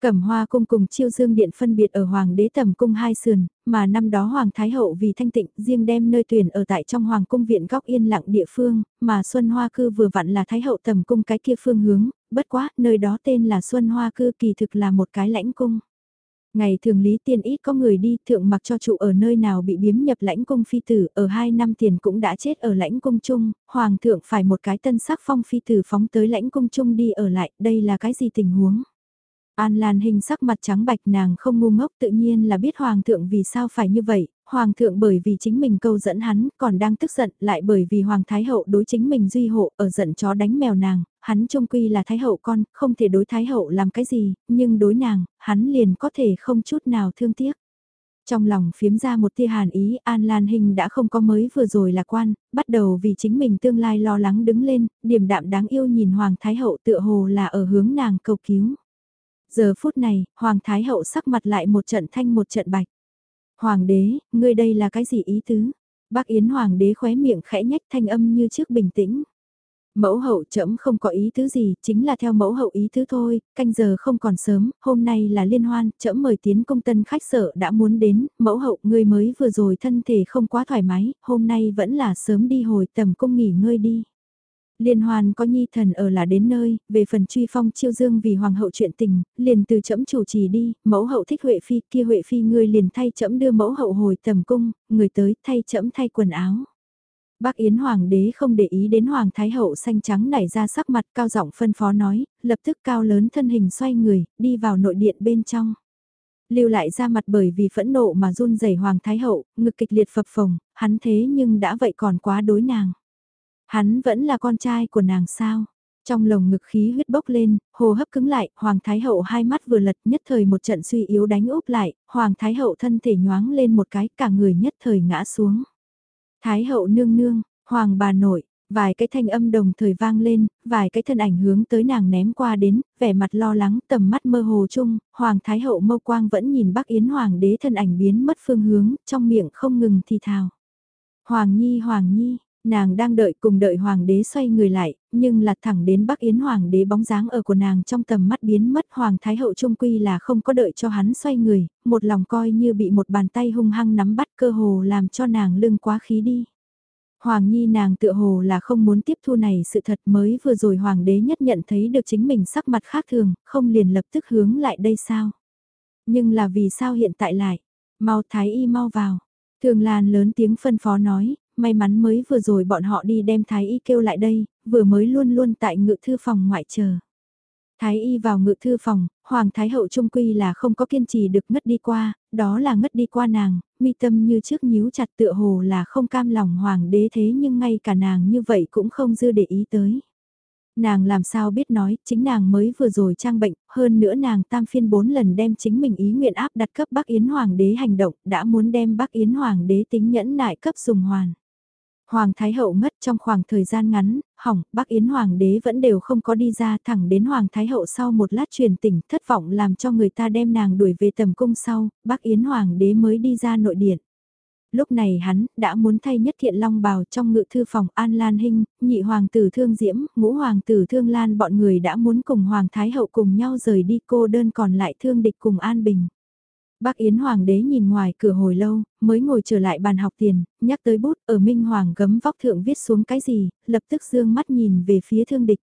Cẩm Hoa cung cùng Chiêu Dương điện phân biệt ở Hoàng đế tầm cung hai sườn, mà năm đó Hoàng Thái hậu vì thanh tịnh, riêng đem nơi tuyển ở tại trong Hoàng cung viện góc yên lặng địa phương, mà Xuân Hoa cư vừa vặn là Thái hậu tầm cung cái kia phương hướng, bất quá, nơi đó tên là Xuân Hoa cư kỳ thực là một cái lãnh cung. Ngày thường lý tiên ít có người đi, thượng mặc cho trụ ở nơi nào bị biếm nhập lãnh cung phi tử, ở hai năm tiền cũng đã chết ở lãnh cung chung, hoàng thượng phải một cái tân sắc phong phi tử phóng tới lãnh cung chung đi ở lại, đây là cái gì tình huống? An Lan hình sắc mặt trắng bạch nàng không ngu ngốc tự nhiên là biết Hoàng thượng vì sao phải như vậy, Hoàng thượng bởi vì chính mình câu dẫn hắn còn đang tức giận lại bởi vì Hoàng Thái Hậu đối chính mình duy hộ ở giận chó đánh mèo nàng, hắn trông quy là Thái Hậu con, không thể đối Thái Hậu làm cái gì, nhưng đối nàng, hắn liền có thể không chút nào thương tiếc. Trong lòng phiếm ra một tia hàn ý An Lan Hình đã không có mới vừa rồi lạc quan, bắt đầu vì chính mình tương lai lo lắng đứng lên, điểm đạm đáng yêu nhìn Hoàng Thái Hậu tựa hồ là ở hướng nàng cầu cứu. Giờ phút này, Hoàng Thái Hậu sắc mặt lại một trận thanh một trận bạch. Hoàng đế, ngươi đây là cái gì ý tứ? Bác Yến Hoàng đế khóe miệng khẽ nhách thanh âm như trước bình tĩnh. Mẫu hậu trẫm không có ý tứ gì, chính là theo mẫu hậu ý tứ thôi, canh giờ không còn sớm, hôm nay là liên hoan, trẫm mời tiến công tân khách sở đã muốn đến, mẫu hậu ngươi mới vừa rồi thân thể không quá thoải mái, hôm nay vẫn là sớm đi hồi tầm cung nghỉ ngơi đi. Liên hoàn có nhi thần ở là đến nơi, về phần truy phong chiêu dương vì hoàng hậu chuyện tình, liền từ chấm chủ trì đi, mẫu hậu thích Huệ Phi, kia Huệ Phi ngươi liền thay chấm đưa mẫu hậu hồi tầm cung, người tới thay chấm thay quần áo. Bác Yến Hoàng đế không để ý đến Hoàng Thái Hậu xanh trắng nảy ra sắc mặt cao giọng phân phó nói, lập tức cao lớn thân hình xoay người, đi vào nội điện bên trong. Lưu lại ra mặt bởi vì phẫn nộ mà run rẩy Hoàng Thái Hậu, ngực kịch liệt phập phồng, hắn thế nhưng đã vậy còn quá đối nàng. Hắn vẫn là con trai của nàng sao? Trong lồng ngực khí huyết bốc lên, hồ hấp cứng lại, Hoàng Thái Hậu hai mắt vừa lật nhất thời một trận suy yếu đánh úp lại, Hoàng Thái Hậu thân thể nhoáng lên một cái cả người nhất thời ngã xuống. Thái Hậu nương nương, Hoàng bà nội, vài cái thanh âm đồng thời vang lên, vài cái thân ảnh hướng tới nàng ném qua đến, vẻ mặt lo lắng tầm mắt mơ hồ chung, Hoàng Thái Hậu mâu quang vẫn nhìn Bắc Yến Hoàng đế thân ảnh biến mất phương hướng, trong miệng không ngừng thì thào. Hoàng Nhi Hoàng Nhi, Nàng đang đợi cùng đợi hoàng đế xoay người lại, nhưng là thẳng đến Bắc Yến hoàng đế bóng dáng ở của nàng trong tầm mắt biến mất hoàng thái hậu trung quy là không có đợi cho hắn xoay người, một lòng coi như bị một bàn tay hung hăng nắm bắt cơ hồ làm cho nàng lưng quá khí đi. Hoàng Nhi nàng tựa hồ là không muốn tiếp thu này sự thật mới vừa rồi Hoàng đế nhất nhận thấy được chính mình sắc mặt khác thường, không liền lập tức hướng lại đây sao. Nhưng là vì sao hiện tại lại, mau thái y mau vào. Thường Lan lớn tiếng phân phó nói, may mắn mới vừa rồi bọn họ đi đem Thái Y kêu lại đây, vừa mới luôn luôn tại ngự thư phòng ngoại chờ. Thái y vào ngự thư phòng, Hoàng Thái Hậu Trung Quy là không có kiên trì được ngất đi qua, đó là ngất đi qua nàng, mi tâm như trước nhíu chặt tựa hồ là không cam lòng Hoàng đế thế nhưng ngay cả nàng như vậy cũng không dư để ý tới. Nàng làm sao biết nói, chính nàng mới vừa rồi trang bệnh, hơn nữa nàng tam phiên bốn lần đem chính mình ý nguyện áp đặt cấp Bắc Yến Hoàng đế hành động, đã muốn đem Bắc Yến Hoàng đế tính nhẫn nại cấp dùng hoàn. Hoàng Thái Hậu mất trong khoảng thời gian ngắn, hỏng, Bắc Yến Hoàng đế vẫn đều không có đi ra thẳng đến Hoàng Thái Hậu sau một lát truyền tỉnh thất vọng làm cho người ta đem nàng đuổi về tầm cung sau, Bắc Yến Hoàng đế mới đi ra nội điện. Lúc này hắn đã muốn thay nhất thiện long bào trong ngự thư phòng An Lan Hinh, nhị hoàng tử thương diễm, ngũ hoàng tử thương lan bọn người đã muốn cùng Hoàng Thái Hậu cùng nhau rời đi cô đơn còn lại thương địch cùng An Bình. Bác Yến Hoàng đế nhìn ngoài cửa hồi lâu, mới ngồi trở lại bàn học tiền, nhắc tới bút ở Minh Hoàng gấm vóc thượng viết xuống cái gì, lập tức dương mắt nhìn về phía thương địch.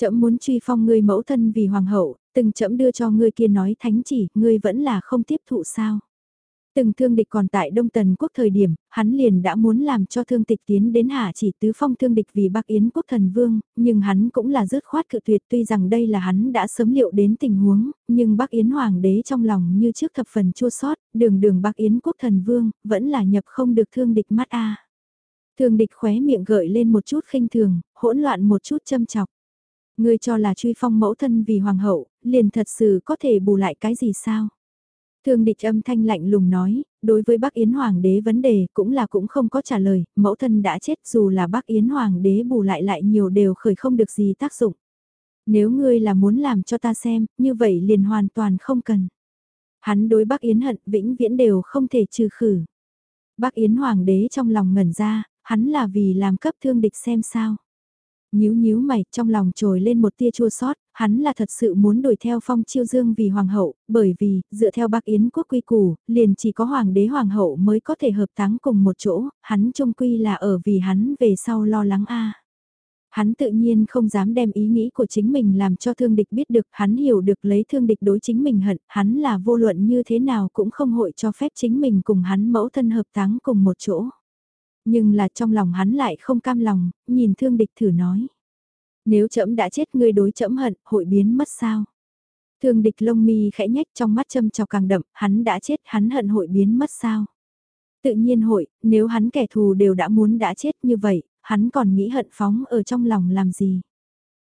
Chậm muốn truy phong ngươi mẫu thân vì hoàng hậu, từng chậm đưa cho ngươi kia nói thánh chỉ, ngươi vẫn là không tiếp thụ sao. Từng thương địch còn tại Đông Tần quốc thời điểm, hắn liền đã muốn làm cho thương tịch tiến đến hạ chỉ tứ phong thương địch vì Bắc Yến quốc thần vương, nhưng hắn cũng là dứt khoát cự tuyệt tuy rằng đây là hắn đã sớm liệu đến tình huống, nhưng Bắc Yến hoàng đế trong lòng như trước thập phần chua sót, đường đường Bắc Yến quốc thần vương, vẫn là nhập không được thương địch mắt a. Thương địch khóe miệng gợi lên một chút khinh thường, hỗn loạn một chút châm chọc. Ngươi cho là truy phong mẫu thân vì hoàng hậu, liền thật sự có thể bù lại cái gì sao? Thương địch âm thanh lạnh lùng nói, đối với Bắc Yến Hoàng đế vấn đề cũng là cũng không có trả lời, mẫu thân đã chết dù là Bắc Yến Hoàng đế bù lại lại nhiều đều khởi không được gì tác dụng. Nếu ngươi là muốn làm cho ta xem, như vậy liền hoàn toàn không cần. Hắn đối Bắc Yến hận vĩnh viễn đều không thể trừ khử. Bắc Yến Hoàng đế trong lòng ngẩn ra, hắn là vì làm cấp thương địch xem sao. Nhíu nhíu mày, trong lòng trồi lên một tia chua sót, hắn là thật sự muốn đuổi theo phong chiêu dương vì hoàng hậu, bởi vì, dựa theo bác Yến quốc quy củ, liền chỉ có hoàng đế hoàng hậu mới có thể hợp táng cùng một chỗ, hắn trung quy là ở vì hắn về sau lo lắng a. Hắn tự nhiên không dám đem ý nghĩ của chính mình làm cho thương địch biết được, hắn hiểu được lấy thương địch đối chính mình hận, hắn là vô luận như thế nào cũng không hội cho phép chính mình cùng hắn mẫu thân hợp táng cùng một chỗ. Nhưng là trong lòng hắn lại không cam lòng, nhìn thương địch thử nói. Nếu trẫm đã chết ngươi đối trẫm hận, hội biến mất sao? Thương địch lông mi khẽ nhách trong mắt châm chọc càng đậm, hắn đã chết, hắn hận hội biến mất sao? Tự nhiên hội, nếu hắn kẻ thù đều đã muốn đã chết như vậy, hắn còn nghĩ hận phóng ở trong lòng làm gì?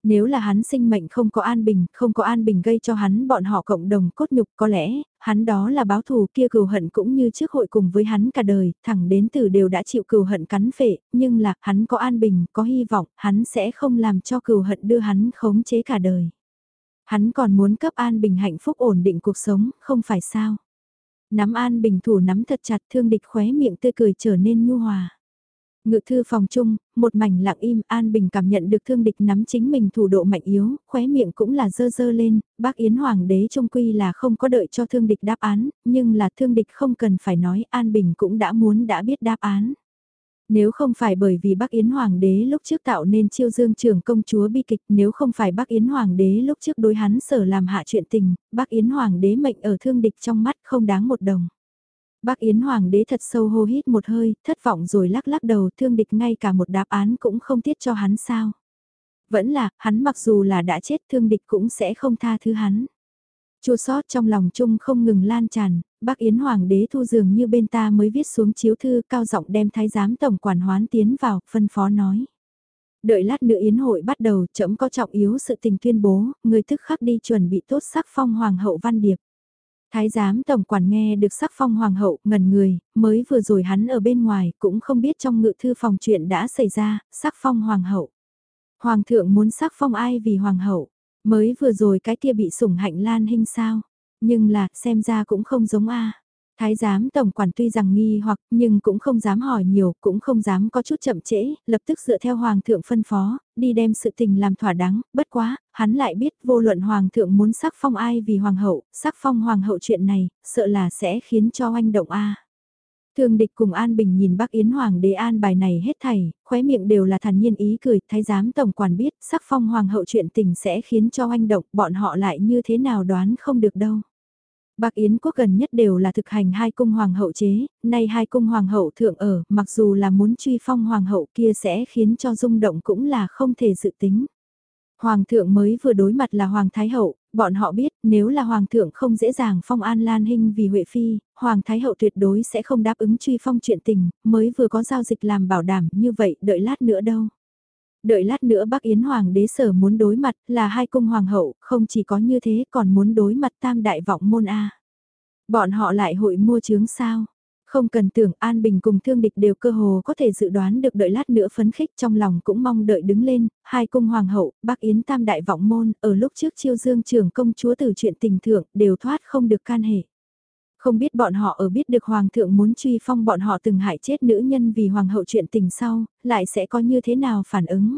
Nếu là hắn sinh mệnh không có an bình, không có an bình gây cho hắn bọn họ cộng đồng cốt nhục có lẽ, hắn đó là báo thù kia cừu hận cũng như trước hội cùng với hắn cả đời, thẳng đến từ đều đã chịu cừu hận cắn phệ, nhưng là hắn có an bình, có hy vọng, hắn sẽ không làm cho cừu hận đưa hắn khống chế cả đời. Hắn còn muốn cấp an bình hạnh phúc ổn định cuộc sống, không phải sao. Nắm an bình thủ nắm thật chặt thương địch khóe miệng tươi cười trở nên nhu hòa. Ngự thư phòng chung, một mảnh lặng im An Bình cảm nhận được thương địch nắm chính mình thủ độ mạnh yếu, khóe miệng cũng là dơ dơ lên, bác Yến Hoàng đế trung quy là không có đợi cho thương địch đáp án, nhưng là thương địch không cần phải nói An Bình cũng đã muốn đã biết đáp án. Nếu không phải bởi vì bác Yến Hoàng đế lúc trước tạo nên chiêu dương trưởng công chúa bi kịch, nếu không phải bác Yến Hoàng đế lúc trước đối hắn sở làm hạ chuyện tình, bác Yến Hoàng đế mệnh ở thương địch trong mắt không đáng một đồng. Bác Yến Hoàng đế thật sâu hô hít một hơi, thất vọng rồi lắc lắc đầu thương địch ngay cả một đáp án cũng không tiết cho hắn sao. Vẫn là, hắn mặc dù là đã chết thương địch cũng sẽ không tha thứ hắn. Chua sót trong lòng chung không ngừng lan tràn, bác Yến Hoàng đế thu dường như bên ta mới viết xuống chiếu thư cao giọng đem thái giám tổng quản hoán tiến vào, phân phó nói. Đợi lát nữa yến hội bắt đầu, chậm có trọng yếu sự tình tuyên bố, người thức khắc đi chuẩn bị tốt sắc phong hoàng hậu văn điệp. Thái giám tổng quản nghe được sắc phong hoàng hậu, ngẩn người, mới vừa rồi hắn ở bên ngoài, cũng không biết trong ngự thư phòng chuyện đã xảy ra, sắc phong hoàng hậu. Hoàng thượng muốn sắc phong ai vì hoàng hậu, mới vừa rồi cái kia bị sủng hạnh lan hình sao, nhưng là, xem ra cũng không giống a. Thái giám tổng quản tuy rằng nghi hoặc nhưng cũng không dám hỏi nhiều, cũng không dám có chút chậm trễ, lập tức dựa theo hoàng thượng phân phó, đi đem sự tình làm thỏa đáng, bất quá, hắn lại biết vô luận hoàng thượng muốn sắc phong ai vì hoàng hậu, sắc phong hoàng hậu chuyện này, sợ là sẽ khiến cho oanh động a. Thương địch cùng An Bình nhìn bác Yến Hoàng đế an bài này hết thảy, khóe miệng đều là thản nhiên ý cười, thái giám tổng quản biết, sắc phong hoàng hậu chuyện tình sẽ khiến cho oanh động, bọn họ lại như thế nào đoán không được đâu. Bạc Yến quốc gần nhất đều là thực hành hai cung hoàng hậu chế, nay hai cung hoàng hậu thượng ở, mặc dù là muốn truy phong hoàng hậu kia sẽ khiến cho rung động cũng là không thể dự tính. Hoàng thượng mới vừa đối mặt là Hoàng Thái Hậu, bọn họ biết nếu là Hoàng thượng không dễ dàng phong An Lan hình vì Huệ Phi, Hoàng Thái Hậu tuyệt đối sẽ không đáp ứng truy phong chuyện tình, mới vừa có giao dịch làm bảo đảm như vậy đợi lát nữa đâu. Đợi lát nữa Bắc Yến Hoàng đế sở muốn đối mặt là hai cung hoàng hậu, không chỉ có như thế còn muốn đối mặt tam đại vọng môn A. Bọn họ lại hội mua chướng sao? Không cần tưởng An Bình cùng thương địch đều cơ hồ có thể dự đoán được đợi lát nữa phấn khích trong lòng cũng mong đợi đứng lên, hai cung hoàng hậu, Bắc Yến tam đại vọng môn, ở lúc trước chiêu dương trưởng công chúa từ chuyện tình thượng đều thoát không được can hệ. Không biết bọn họ ở biết được hoàng thượng muốn truy phong bọn họ từng hại chết nữ nhân vì hoàng hậu chuyện tình sau, lại sẽ có như thế nào phản ứng.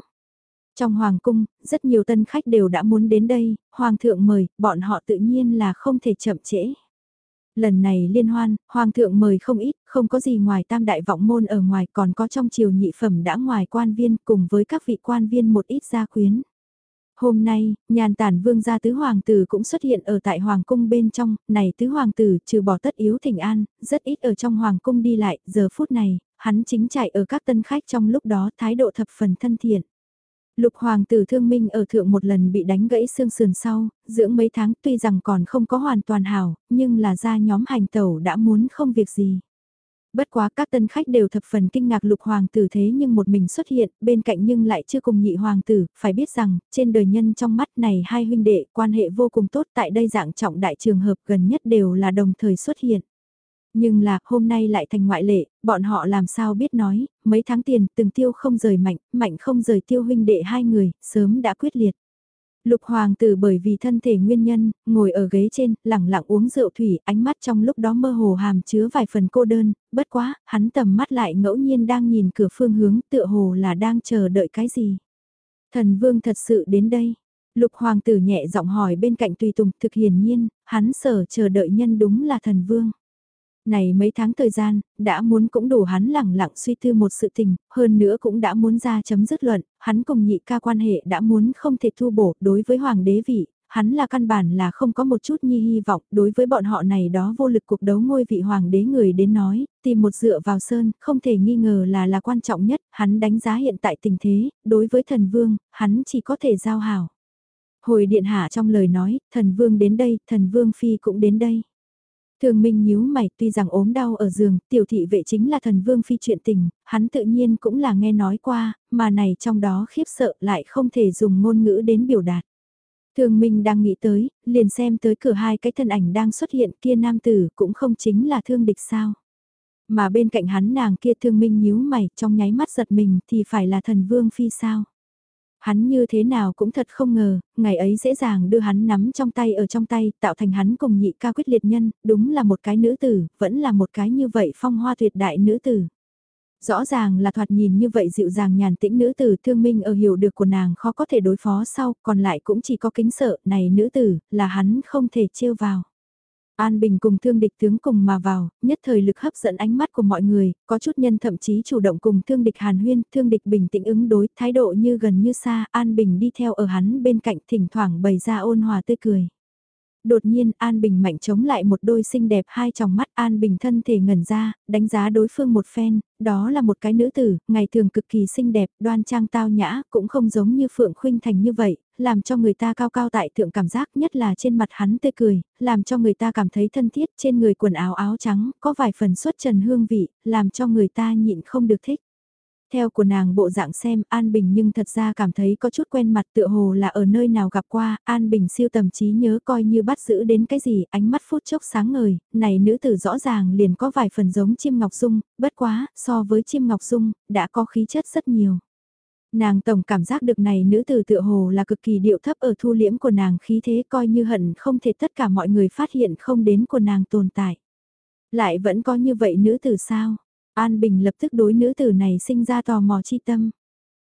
Trong hoàng cung, rất nhiều tân khách đều đã muốn đến đây, hoàng thượng mời, bọn họ tự nhiên là không thể chậm trễ. Lần này liên hoan, hoàng thượng mời không ít, không có gì ngoài tam đại vọng môn ở ngoài còn có trong triều nhị phẩm đã ngoài quan viên cùng với các vị quan viên một ít gia quyến. Hôm nay, nhàn tản vương gia tứ hoàng tử cũng xuất hiện ở tại hoàng cung bên trong, này tứ hoàng tử trừ bỏ tất yếu thỉnh an, rất ít ở trong hoàng cung đi lại, giờ phút này, hắn chính chạy ở các tân khách trong lúc đó thái độ thập phần thân thiện. Lục hoàng tử thương minh ở thượng một lần bị đánh gãy xương sườn sau, dưỡng mấy tháng tuy rằng còn không có hoàn toàn hảo, nhưng là ra nhóm hành tẩu đã muốn không việc gì. Bất quá các tân khách đều thập phần kinh ngạc lục hoàng tử thế nhưng một mình xuất hiện, bên cạnh nhưng lại chưa cùng nhị hoàng tử, phải biết rằng, trên đời nhân trong mắt này hai huynh đệ quan hệ vô cùng tốt tại đây dạng trọng đại trường hợp gần nhất đều là đồng thời xuất hiện. Nhưng là, hôm nay lại thành ngoại lệ, bọn họ làm sao biết nói, mấy tháng tiền, từng tiêu không rời mạnh, mạnh không rời tiêu huynh đệ hai người, sớm đã quyết liệt. Lục hoàng tử bởi vì thân thể nguyên nhân, ngồi ở ghế trên, lẳng lặng uống rượu thủy, ánh mắt trong lúc đó mơ hồ hàm chứa vài phần cô đơn, bất quá, hắn tầm mắt lại ngẫu nhiên đang nhìn cửa phương hướng tựa hồ là đang chờ đợi cái gì. Thần vương thật sự đến đây. Lục hoàng tử nhẹ giọng hỏi bên cạnh tùy tùng thực hiển nhiên, hắn sở chờ đợi nhân đúng là thần vương. Này mấy tháng thời gian, đã muốn cũng đủ hắn lẳng lặng suy tư một sự tình, hơn nữa cũng đã muốn ra chấm dứt luận, hắn cùng nhị ca quan hệ đã muốn không thể thu bổ đối với hoàng đế vị, hắn là căn bản là không có một chút nhi hy vọng đối với bọn họ này đó vô lực cuộc đấu ngôi vị hoàng đế người đến nói, tìm một dựa vào sơn, không thể nghi ngờ là là quan trọng nhất, hắn đánh giá hiện tại tình thế, đối với thần vương, hắn chỉ có thể giao hảo. Hồi điện hạ trong lời nói, thần vương đến đây, thần vương phi cũng đến đây. Thường Minh nhíu mày tuy rằng ốm đau ở giường, tiểu thị vệ chính là thần vương phi chuyện tình, hắn tự nhiên cũng là nghe nói qua, mà này trong đó khiếp sợ lại không thể dùng ngôn ngữ đến biểu đạt. Thường Minh đang nghĩ tới, liền xem tới cửa hai cái thân ảnh đang xuất hiện kia nam tử cũng không chính là thương địch sao. Mà bên cạnh hắn nàng kia thương minh nhíu mày trong nháy mắt giật mình thì phải là thần vương phi sao. Hắn như thế nào cũng thật không ngờ, ngày ấy dễ dàng đưa hắn nắm trong tay ở trong tay, tạo thành hắn cùng nhị ca quyết liệt nhân, đúng là một cái nữ tử, vẫn là một cái như vậy phong hoa tuyệt đại nữ tử. Rõ ràng là thoạt nhìn như vậy dịu dàng nhàn tĩnh nữ tử thương minh ở hiểu được của nàng khó có thể đối phó sau, còn lại cũng chỉ có kính sợ, này nữ tử, là hắn không thể trêu vào. An Bình cùng thương địch tướng cùng mà vào, nhất thời lực hấp dẫn ánh mắt của mọi người, có chút nhân thậm chí chủ động cùng thương địch hàn huyên, thương địch bình tĩnh ứng đối, thái độ như gần như xa, An Bình đi theo ở hắn bên cạnh thỉnh thoảng bày ra ôn hòa tươi cười. Đột nhiên An Bình mạnh chống lại một đôi xinh đẹp hai tròng mắt An Bình thân thể ngẩn ra, đánh giá đối phương một phen, đó là một cái nữ tử, ngày thường cực kỳ xinh đẹp, đoan trang tao nhã, cũng không giống như Phượng Khuynh Thành như vậy, làm cho người ta cao cao tại thượng cảm giác nhất là trên mặt hắn tươi cười, làm cho người ta cảm thấy thân thiết trên người quần áo áo trắng, có vài phần xuất trần hương vị, làm cho người ta nhịn không được thích. Theo của nàng bộ dạng xem An Bình nhưng thật ra cảm thấy có chút quen mặt tựa hồ là ở nơi nào gặp qua, An Bình siêu tầm trí nhớ coi như bắt giữ đến cái gì, ánh mắt phút chốc sáng ngời, này nữ tử rõ ràng liền có vài phần giống chim ngọc dung, bất quá, so với chim ngọc dung, đã có khí chất rất nhiều. Nàng tổng cảm giác được này nữ tử tựa hồ là cực kỳ điệu thấp ở thu liễm của nàng khí thế coi như hận không thể tất cả mọi người phát hiện không đến của nàng tồn tại. Lại vẫn có như vậy nữ tử sao? An Bình lập tức đối nữ tử này sinh ra tò mò chi tâm.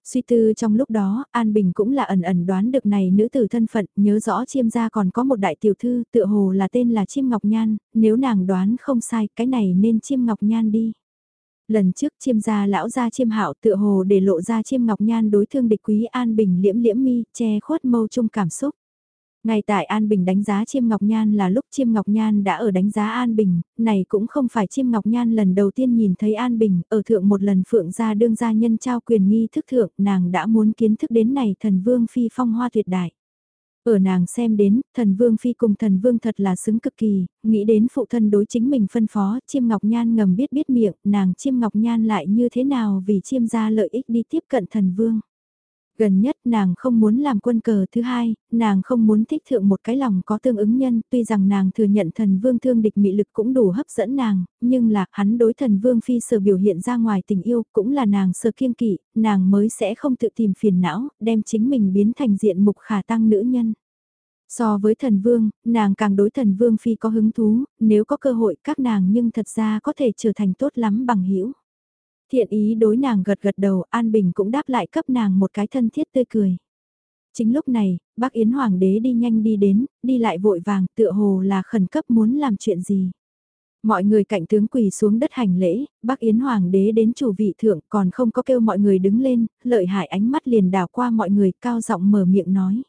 Suy tư trong lúc đó, An Bình cũng là ẩn ẩn đoán được này nữ tử thân phận, nhớ rõ chiêm gia còn có một đại tiểu thư, tựa hồ là tên là Chiêm Ngọc Nhan, nếu nàng đoán không sai, cái này nên Chiêm Ngọc Nhan đi. Lần trước chiêm gia lão gia chiêm hạo tựa hồ để lộ ra chiêm Ngọc Nhan đối thương địch quý An Bình liễm liễm mi, che khuất mâu chung cảm xúc. Ngay tại An Bình đánh giá Chiêm Ngọc Nhan là lúc Chiêm Ngọc Nhan đã ở đánh giá An Bình, này cũng không phải Chiêm Ngọc Nhan lần đầu tiên nhìn thấy An Bình, ở thượng một lần Phượng gia đương gia nhân trao quyền nghi thức thượng, nàng đã muốn kiến thức đến này thần vương phi phong hoa tuyệt đại. Ở nàng xem đến, thần vương phi cùng thần vương thật là xứng cực kỳ, nghĩ đến phụ thân đối chính mình phân phó, Chiêm Ngọc Nhan ngầm biết biết miệng, nàng Chiêm Ngọc Nhan lại như thế nào vì Chiêm gia lợi ích đi tiếp cận thần vương. Gần nhất nàng không muốn làm quân cờ thứ hai, nàng không muốn thích thượng một cái lòng có tương ứng nhân, tuy rằng nàng thừa nhận thần vương thương địch mị lực cũng đủ hấp dẫn nàng, nhưng là hắn đối thần vương phi sở biểu hiện ra ngoài tình yêu cũng là nàng sở kiêng kỵ, nàng mới sẽ không tự tìm phiền não, đem chính mình biến thành diện mục khả tăng nữ nhân. So với thần vương, nàng càng đối thần vương phi có hứng thú, nếu có cơ hội các nàng nhưng thật ra có thể trở thành tốt lắm bằng hữu Thiện ý đối nàng gật gật đầu, An Bình cũng đáp lại cấp nàng một cái thân thiết tươi cười. Chính lúc này, bác Yến Hoàng đế đi nhanh đi đến, đi lại vội vàng, tựa hồ là khẩn cấp muốn làm chuyện gì. Mọi người cạnh tướng quỳ xuống đất hành lễ, bác Yến Hoàng đế đến chủ vị thượng còn không có kêu mọi người đứng lên, lợi hại ánh mắt liền đảo qua mọi người cao giọng mở miệng nói.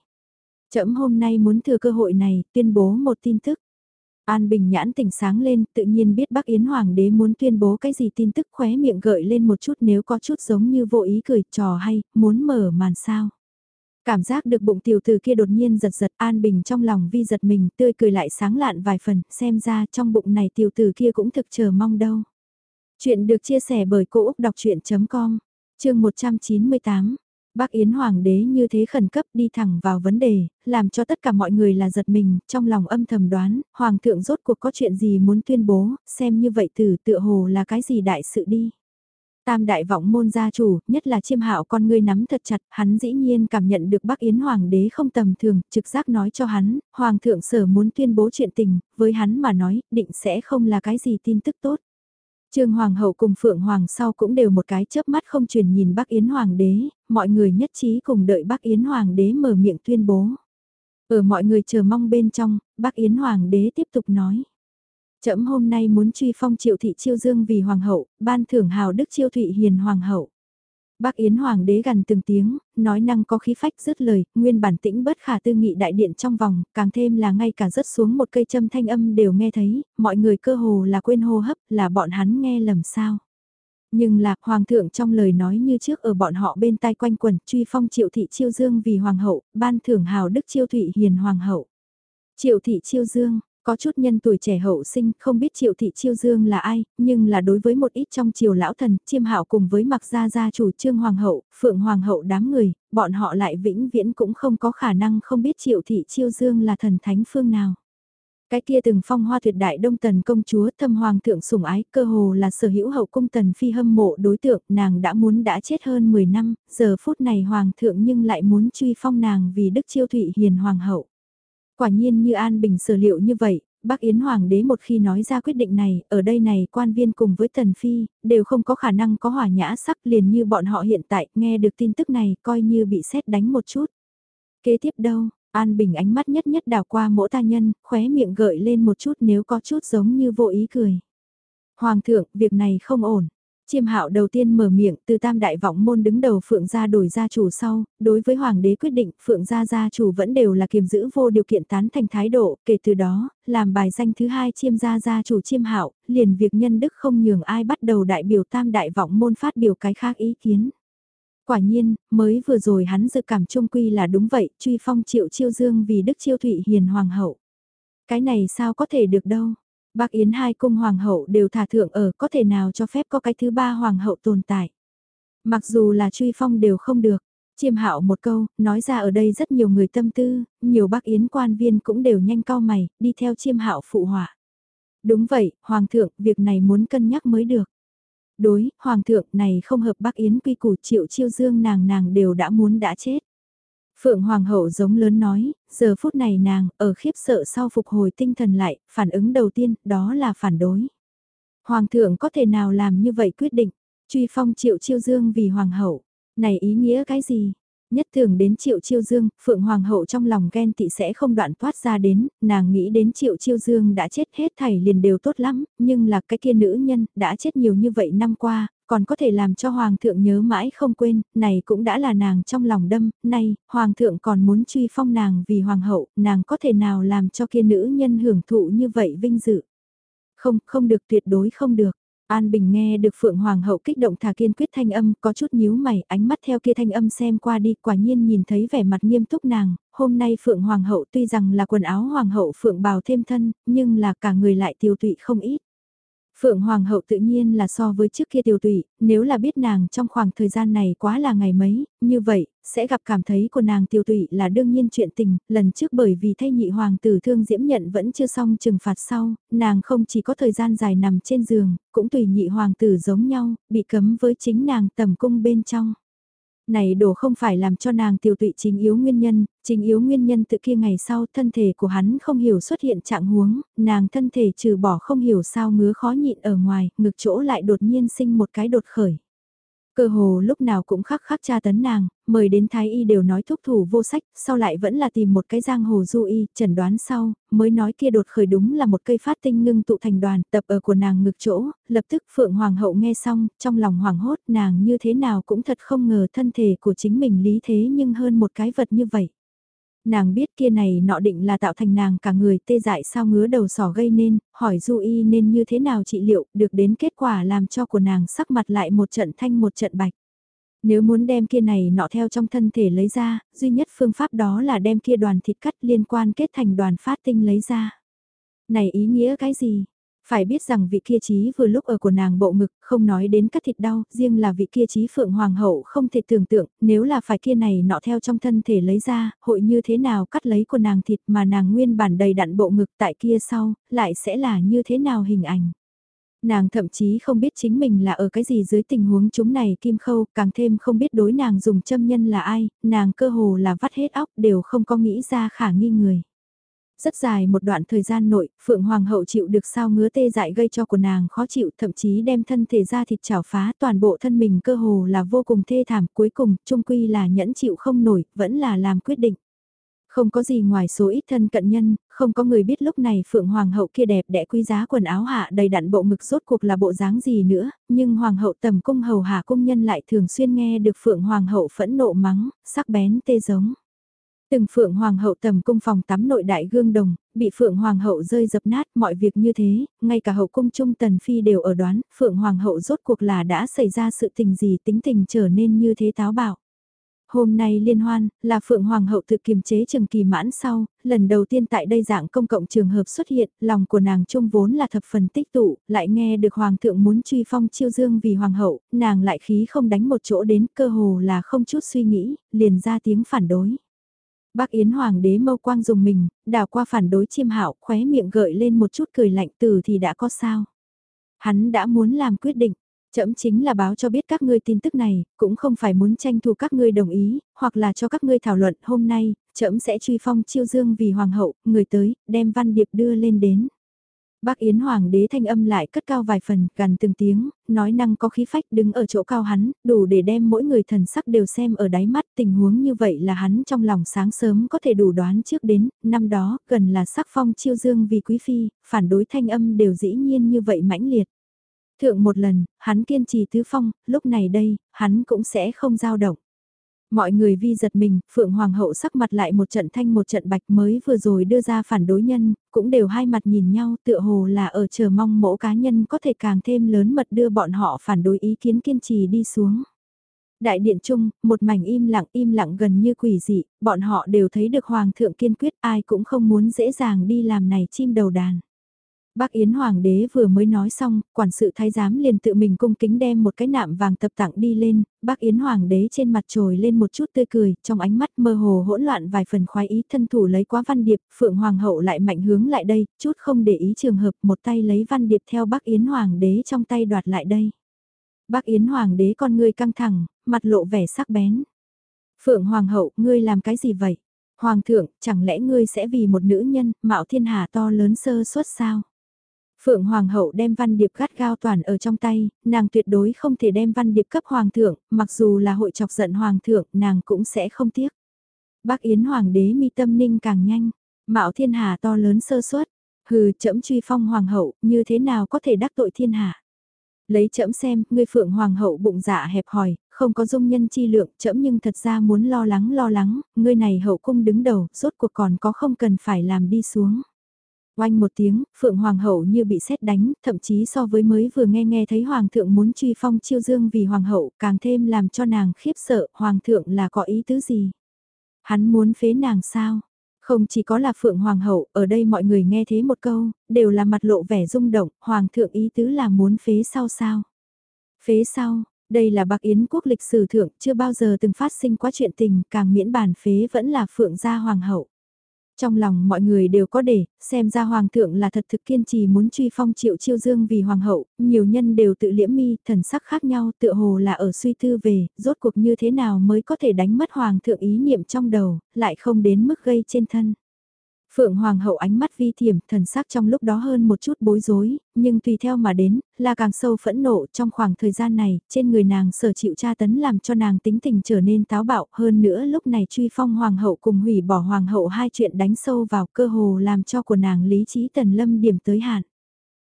Chậm hôm nay muốn thừa cơ hội này, tuyên bố một tin tức. An Bình nhãn tỉnh sáng lên, tự nhiên biết Bắc Yến Hoàng đế muốn tuyên bố cái gì tin tức khóe miệng gợi lên một chút nếu có chút giống như vô ý cười trò hay, muốn mở màn sao. Cảm giác được bụng tiểu tử kia đột nhiên giật giật An Bình trong lòng vi giật mình tươi cười lại sáng lạn vài phần, xem ra trong bụng này tiểu tử kia cũng thực chờ mong đâu. Chuyện được chia sẻ bởi Cô Úc Đọc Chuyện.com, chương 198, Bác Yến Hoàng đế như thế khẩn cấp đi thẳng vào vấn đề, làm cho tất cả mọi người là giật mình, trong lòng âm thầm đoán, Hoàng thượng rốt cuộc có chuyện gì muốn tuyên bố, xem như vậy từ tựa hồ là cái gì đại sự đi. Tam đại vọng môn gia chủ, nhất là chiêm hạo con ngươi nắm thật chặt, hắn dĩ nhiên cảm nhận được bác Yến Hoàng đế không tầm thường, trực giác nói cho hắn, Hoàng thượng sở muốn tuyên bố chuyện tình, với hắn mà nói, định sẽ không là cái gì tin tức tốt. Trương Hoàng hậu cùng Phượng Hoàng sau cũng đều một cái chớp mắt không truyền nhìn Bắc Yến Hoàng đế, mọi người nhất trí cùng đợi Bắc Yến Hoàng đế mở miệng tuyên bố. Ở mọi người chờ mong bên trong, Bắc Yến Hoàng đế tiếp tục nói. Chậm hôm nay muốn truy phong triệu thị chiêu dương vì Hoàng hậu, ban thưởng hào đức chiêu thụy hiền Hoàng hậu. Bác Yến Hoàng đế gần từng tiếng, nói năng có khí phách dứt lời, nguyên bản tĩnh bất khả tư nghị đại điện trong vòng, càng thêm là ngay cả rớt xuống một cây châm thanh âm đều nghe thấy, mọi người cơ hồ là quên hô hấp, là bọn hắn nghe lầm sao. Nhưng là, Hoàng thượng trong lời nói như trước ở bọn họ bên tai quanh quẩn, truy phong triệu thị chiêu dương vì Hoàng hậu, ban thưởng hào đức chiêu thụy hiền Hoàng hậu. Triệu thị chiêu dương, có chút nhân tuổi trẻ hậu sinh không biết triệu thị chiêu dương là ai, nhưng là đối với một ít trong triều lão thần, chiêm hảo cùng với mặc gia gia chủ trương hoàng hậu, phượng hoàng hậu đám người, bọn họ lại vĩnh viễn cũng không có khả năng không biết triệu thị chiêu dương là thần thánh phương nào. Cái kia từng phong hoa tuyệt đại đông tần công chúa thâm hoàng thượng sủng ái cơ hồ là sở hữu hậu cung tần phi hâm mộ đối tượng nàng đã muốn đã chết hơn 10 năm, giờ phút này hoàng thượng nhưng lại muốn truy phong nàng vì đức chiêu thụy hiền hoàng hậu. Quả nhiên như An Bình sở liệu như vậy, bác Yến Hoàng đế một khi nói ra quyết định này, ở đây này quan viên cùng với Tần Phi, đều không có khả năng có hỏa nhã sắc liền như bọn họ hiện tại, nghe được tin tức này coi như bị xét đánh một chút. Kế tiếp đâu, An Bình ánh mắt nhất nhất đào qua mỗi ta nhân, khóe miệng gợi lên một chút nếu có chút giống như vô ý cười. Hoàng thượng, việc này không ổn. Chiêm hạo đầu tiên mở miệng từ tam đại vọng môn đứng đầu Phượng gia đổi gia chủ sau, đối với Hoàng đế quyết định Phượng gia gia chủ vẫn đều là kiềm giữ vô điều kiện tán thành thái độ, kể từ đó, làm bài danh thứ hai chiêm gia gia chủ chiêm hạo liền việc nhân đức không nhường ai bắt đầu đại biểu tam đại vọng môn phát biểu cái khác ý kiến. Quả nhiên, mới vừa rồi hắn dự cảm trung quy là đúng vậy, truy phong triệu chiêu dương vì đức chiêu thụy hiền hoàng hậu. Cái này sao có thể được đâu, Bác Yến hai cung hoàng hậu đều thả thượng ở có thể nào cho phép có cái thứ ba hoàng hậu tồn tại. Mặc dù là truy phong đều không được. Chiêm hạo một câu, nói ra ở đây rất nhiều người tâm tư, nhiều bác yến quan viên cũng đều nhanh cao mày, đi theo chiêm hạo phụ họa. Đúng vậy, Hoàng thượng, việc này muốn cân nhắc mới được. Đối, Hoàng thượng này không hợp bác yến quy củ triệu chiêu dương nàng nàng đều đã muốn đã chết. Phượng Hoàng hậu giống lớn nói, giờ phút này nàng, ở khiếp sợ sau phục hồi tinh thần lại, phản ứng đầu tiên, đó là phản đối. Hoàng thượng có thể nào làm như vậy quyết định, truy phong triệu chiêu dương vì Hoàng hậu, này ý nghĩa cái gì? Nhất thường đến Triệu Chiêu Dương, Phượng Hoàng hậu trong lòng ghen tị sẽ không đoạn thoát ra đến, nàng nghĩ đến Triệu Chiêu Dương đã chết hết thảy liền đều tốt lắm, nhưng là cái kia nữ nhân, đã chết nhiều như vậy năm qua, còn có thể làm cho Hoàng thượng nhớ mãi không quên, này cũng đã là nàng trong lòng đâm, nay, Hoàng thượng còn muốn truy phong nàng vì Hoàng hậu, nàng có thể nào làm cho kia nữ nhân hưởng thụ như vậy vinh dự. Không, không được tuyệt đối không được. An Bình nghe được Phượng Hoàng hậu kích động thả kiên quyết thanh âm, có chút nhíu mày, ánh mắt theo kia thanh âm xem qua đi, quả nhiên nhìn thấy vẻ mặt nghiêm túc nàng, hôm nay Phượng Hoàng hậu tuy rằng là quần áo Hoàng hậu Phượng bào thêm thân, nhưng là cả người lại tiêu tụy không ít. Phượng Hoàng hậu tự nhiên là so với trước kia tiểu tụy, nếu là biết nàng trong khoảng thời gian này quá là ngày mấy, như vậy, sẽ gặp cảm thấy của nàng tiểu tụy là đương nhiên chuyện tình, lần trước bởi vì thay nhị hoàng tử thương diễm nhận vẫn chưa xong trừng phạt sau, nàng không chỉ có thời gian dài nằm trên giường, cũng tùy nhị hoàng tử giống nhau, bị cấm với chính nàng tầm cung bên trong. Này đổ không phải làm cho nàng tiêu tụy chính yếu nguyên nhân, chính yếu nguyên nhân tự kia ngày sau thân thể của hắn không hiểu xuất hiện trạng huống, nàng thân thể trừ bỏ không hiểu sao ngứa khó nhịn ở ngoài, ngực chỗ lại đột nhiên sinh một cái đột khởi. Cơ hồ lúc nào cũng khắc khắc tra tấn nàng, mời đến thái y đều nói thuốc thủ vô sách, sau lại vẫn là tìm một cái giang hồ du y, chẩn đoán sau, mới nói kia đột khởi đúng là một cây phát tinh ngưng tụ thành đoàn tập ở của nàng ngực chỗ, lập tức Phượng Hoàng hậu nghe xong, trong lòng hoảng hốt nàng như thế nào cũng thật không ngờ thân thể của chính mình lý thế nhưng hơn một cái vật như vậy. Nàng biết kia này nọ định là tạo thành nàng cả người tê dại sao ngứa đầu sỏ gây nên, hỏi du y nên như thế nào trị liệu, được đến kết quả làm cho của nàng sắc mặt lại một trận thanh một trận bạch. Nếu muốn đem kia này nọ theo trong thân thể lấy ra, duy nhất phương pháp đó là đem kia đoàn thịt cắt liên quan kết thành đoàn phát tinh lấy ra. Này ý nghĩa cái gì? Phải biết rằng vị kia trí vừa lúc ở của nàng bộ ngực, không nói đến cắt thịt đau, riêng là vị kia trí phượng hoàng hậu không thể tưởng tượng, nếu là phải kia này nọ theo trong thân thể lấy ra, hội như thế nào cắt lấy của nàng thịt mà nàng nguyên bản đầy đặn bộ ngực tại kia sau, lại sẽ là như thế nào hình ảnh. Nàng thậm chí không biết chính mình là ở cái gì dưới tình huống chúng này kim khâu, càng thêm không biết đối nàng dùng châm nhân là ai, nàng cơ hồ là vắt hết óc đều không có nghĩ ra khả nghi người. Rất dài một đoạn thời gian nội, Phượng Hoàng hậu chịu được sao ngứa tê dại gây cho của nàng khó chịu thậm chí đem thân thể ra thịt chảo phá toàn bộ thân mình cơ hồ là vô cùng thê thảm cuối cùng trung quy là nhẫn chịu không nổi, vẫn là làm quyết định. Không có gì ngoài số ít thân cận nhân, không có người biết lúc này Phượng Hoàng hậu kia đẹp đẽ quý giá quần áo hạ đầy đặn bộ ngực rốt cuộc là bộ dáng gì nữa, nhưng Hoàng hậu tầm cung hầu hạ cung nhân lại thường xuyên nghe được Phượng Hoàng hậu phẫn nộ mắng, sắc bén tê giống. Từng Phượng Hoàng hậu tầm cung phòng tắm nội đại gương đồng, bị Phượng Hoàng hậu rơi dập nát mọi việc như thế, ngay cả hậu cung trung tần phi đều ở đoán, Phượng Hoàng hậu rốt cuộc là đã xảy ra sự tình gì tính tình trở nên như thế táo bạo. Hôm nay liên hoan, là Phượng Hoàng hậu tự kiềm chế trường kỳ mãn sau, lần đầu tiên tại đây dạng công cộng trường hợp xuất hiện, lòng của nàng trung vốn là thập phần tích tụ, lại nghe được Hoàng thượng muốn truy phong chiêu dương vì Hoàng hậu, nàng lại khí không đánh một chỗ đến cơ hồ là không chút suy nghĩ, liền ra tiếng phản đối. Bác Yến Hoàng đế mâu quang dùng mình, đào qua phản đối chiêm hạo khóe miệng gợi lên một chút cười lạnh từ thì đã có sao. Hắn đã muốn làm quyết định, Chậm chính là báo cho biết các ngươi tin tức này, cũng không phải muốn tranh thủ các ngươi đồng ý, hoặc là cho các ngươi thảo luận hôm nay, chậm sẽ truy phong chiêu dương vì hoàng hậu, người tới, đem văn điệp đưa lên đến. Bác Yến Hoàng đế thanh âm lại cất cao vài phần, gần từng tiếng, nói năng có khí phách đứng ở chỗ cao hắn, đủ để đem mỗi người thần sắc đều xem ở đáy mắt tình huống như vậy là hắn trong lòng sáng sớm có thể đủ đoán trước đến, năm đó, gần là sắc phong chiêu dương vì quý phi, phản đối thanh âm đều dĩ nhiên như vậy mãnh liệt. Thượng một lần, hắn kiên trì tứ phong, lúc này đây, hắn cũng sẽ không dao động. Mọi người vi giật mình, Phượng Hoàng hậu sắc mặt lại một trận thanh một trận bạch mới vừa rồi đưa ra phản đối nhân, cũng đều hai mặt nhìn nhau tựa hồ là ở chờ mong mỗ cá nhân có thể càng thêm lớn mật đưa bọn họ phản đối ý kiến kiên trì đi xuống. Đại điện chung, một mảnh im lặng im lặng gần như quỷ dị, bọn họ đều thấy được Hoàng thượng kiên quyết ai cũng không muốn dễ dàng đi làm này chim đầu đàn. Bác Yến Hoàng đế vừa mới nói xong, quản sự thái giám liền tự mình cung kính đem một cái nạm vàng tập tặng đi lên, bác Yến Hoàng đế trên mặt trồi lên một chút tươi cười, trong ánh mắt mơ hồ hỗn loạn vài phần khoái ý thân thủ lấy quá văn điệp, Phượng Hoàng hậu lại mạnh hướng lại đây, chút không để ý trường hợp một tay lấy văn điệp theo bác Yến Hoàng đế trong tay đoạt lại đây. Bác Yến Hoàng đế con ngươi căng thẳng, mặt lộ vẻ sắc bén. Phượng Hoàng hậu, ngươi làm cái gì vậy? Hoàng thượng, chẳng lẽ ngươi sẽ vì một nữ nhân, mạo thiên hà to lớn sơ suất sao? Phượng Hoàng hậu đem văn điệp gắt gao toàn ở trong tay, nàng tuyệt đối không thể đem văn điệp cấp Hoàng thượng, mặc dù là hội chọc giận Hoàng thượng, nàng cũng sẽ không tiếc. Bác Yến Hoàng đế mi tâm ninh càng nhanh, mạo thiên hà to lớn sơ suất, hừ chậm truy phong Hoàng hậu, như thế nào có thể đắc tội thiên hạ. Lấy chậm xem, ngươi Phượng Hoàng hậu bụng dạ hẹp hòi, không có dung nhân chi lượng, chậm nhưng thật ra muốn lo lắng lo lắng, ngươi này hậu cung đứng đầu, rốt cuộc còn có không cần phải làm đi xuống. Oanh một tiếng, Phượng Hoàng hậu như bị xét đánh, thậm chí so với mới vừa nghe nghe thấy Hoàng thượng muốn truy phong chiêu dương vì Hoàng hậu càng thêm làm cho nàng khiếp sợ Hoàng thượng là có ý tứ gì. Hắn muốn phế nàng sao? Không chỉ có là Phượng Hoàng hậu, ở đây mọi người nghe thế một câu, đều là mặt lộ vẻ rung động, Hoàng thượng ý tứ là muốn phế sau sao? Phế sau, đây là bạc yến quốc lịch sử thượng, chưa bao giờ từng phát sinh quá chuyện tình, càng miễn bàn phế vẫn là Phượng gia Hoàng hậu. Trong lòng mọi người đều có để, xem ra hoàng thượng là thật thực kiên trì muốn truy phong triệu chiêu dương vì hoàng hậu, nhiều nhân đều tự liễm mi, thần sắc khác nhau tựa hồ là ở suy tư về, rốt cuộc như thế nào mới có thể đánh mất hoàng thượng ý niệm trong đầu, lại không đến mức gây trên thân. Phượng Hoàng hậu ánh mắt vi thiểm, thần sắc trong lúc đó hơn một chút bối rối, nhưng tùy theo mà đến, là càng sâu phẫn nộ trong khoảng thời gian này, trên người nàng sở chịu tra tấn làm cho nàng tính tình trở nên táo bạo hơn nữa lúc này truy phong Hoàng hậu cùng hủy bỏ Hoàng hậu hai chuyện đánh sâu vào cơ hồ làm cho của nàng lý trí tần lâm điểm tới hạn.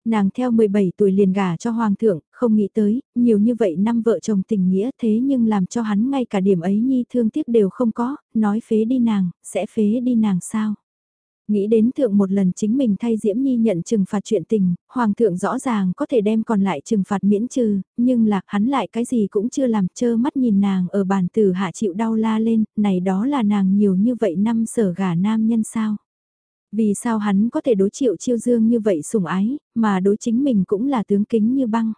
Nàng theo 17 tuổi liền gả cho hoàng thượng, không nghĩ tới, nhiều như vậy năm vợ chồng tình nghĩa thế nhưng làm cho hắn ngay cả điểm ấy nhi thương tiếc đều không có, nói phế đi nàng, sẽ phế đi nàng sao? Nghĩ đến thượng một lần chính mình thay Diễm Nhi nhận trừng phạt chuyện tình, Hoàng thượng rõ ràng có thể đem còn lại trừng phạt miễn trừ, nhưng là hắn lại cái gì cũng chưa làm chơ mắt nhìn nàng ở bàn tử hạ chịu đau la lên, này đó là nàng nhiều như vậy năm sở gả nam nhân sao. Vì sao hắn có thể đối chịu chiêu dương như vậy sủng ái, mà đối chính mình cũng là tướng kính như băng.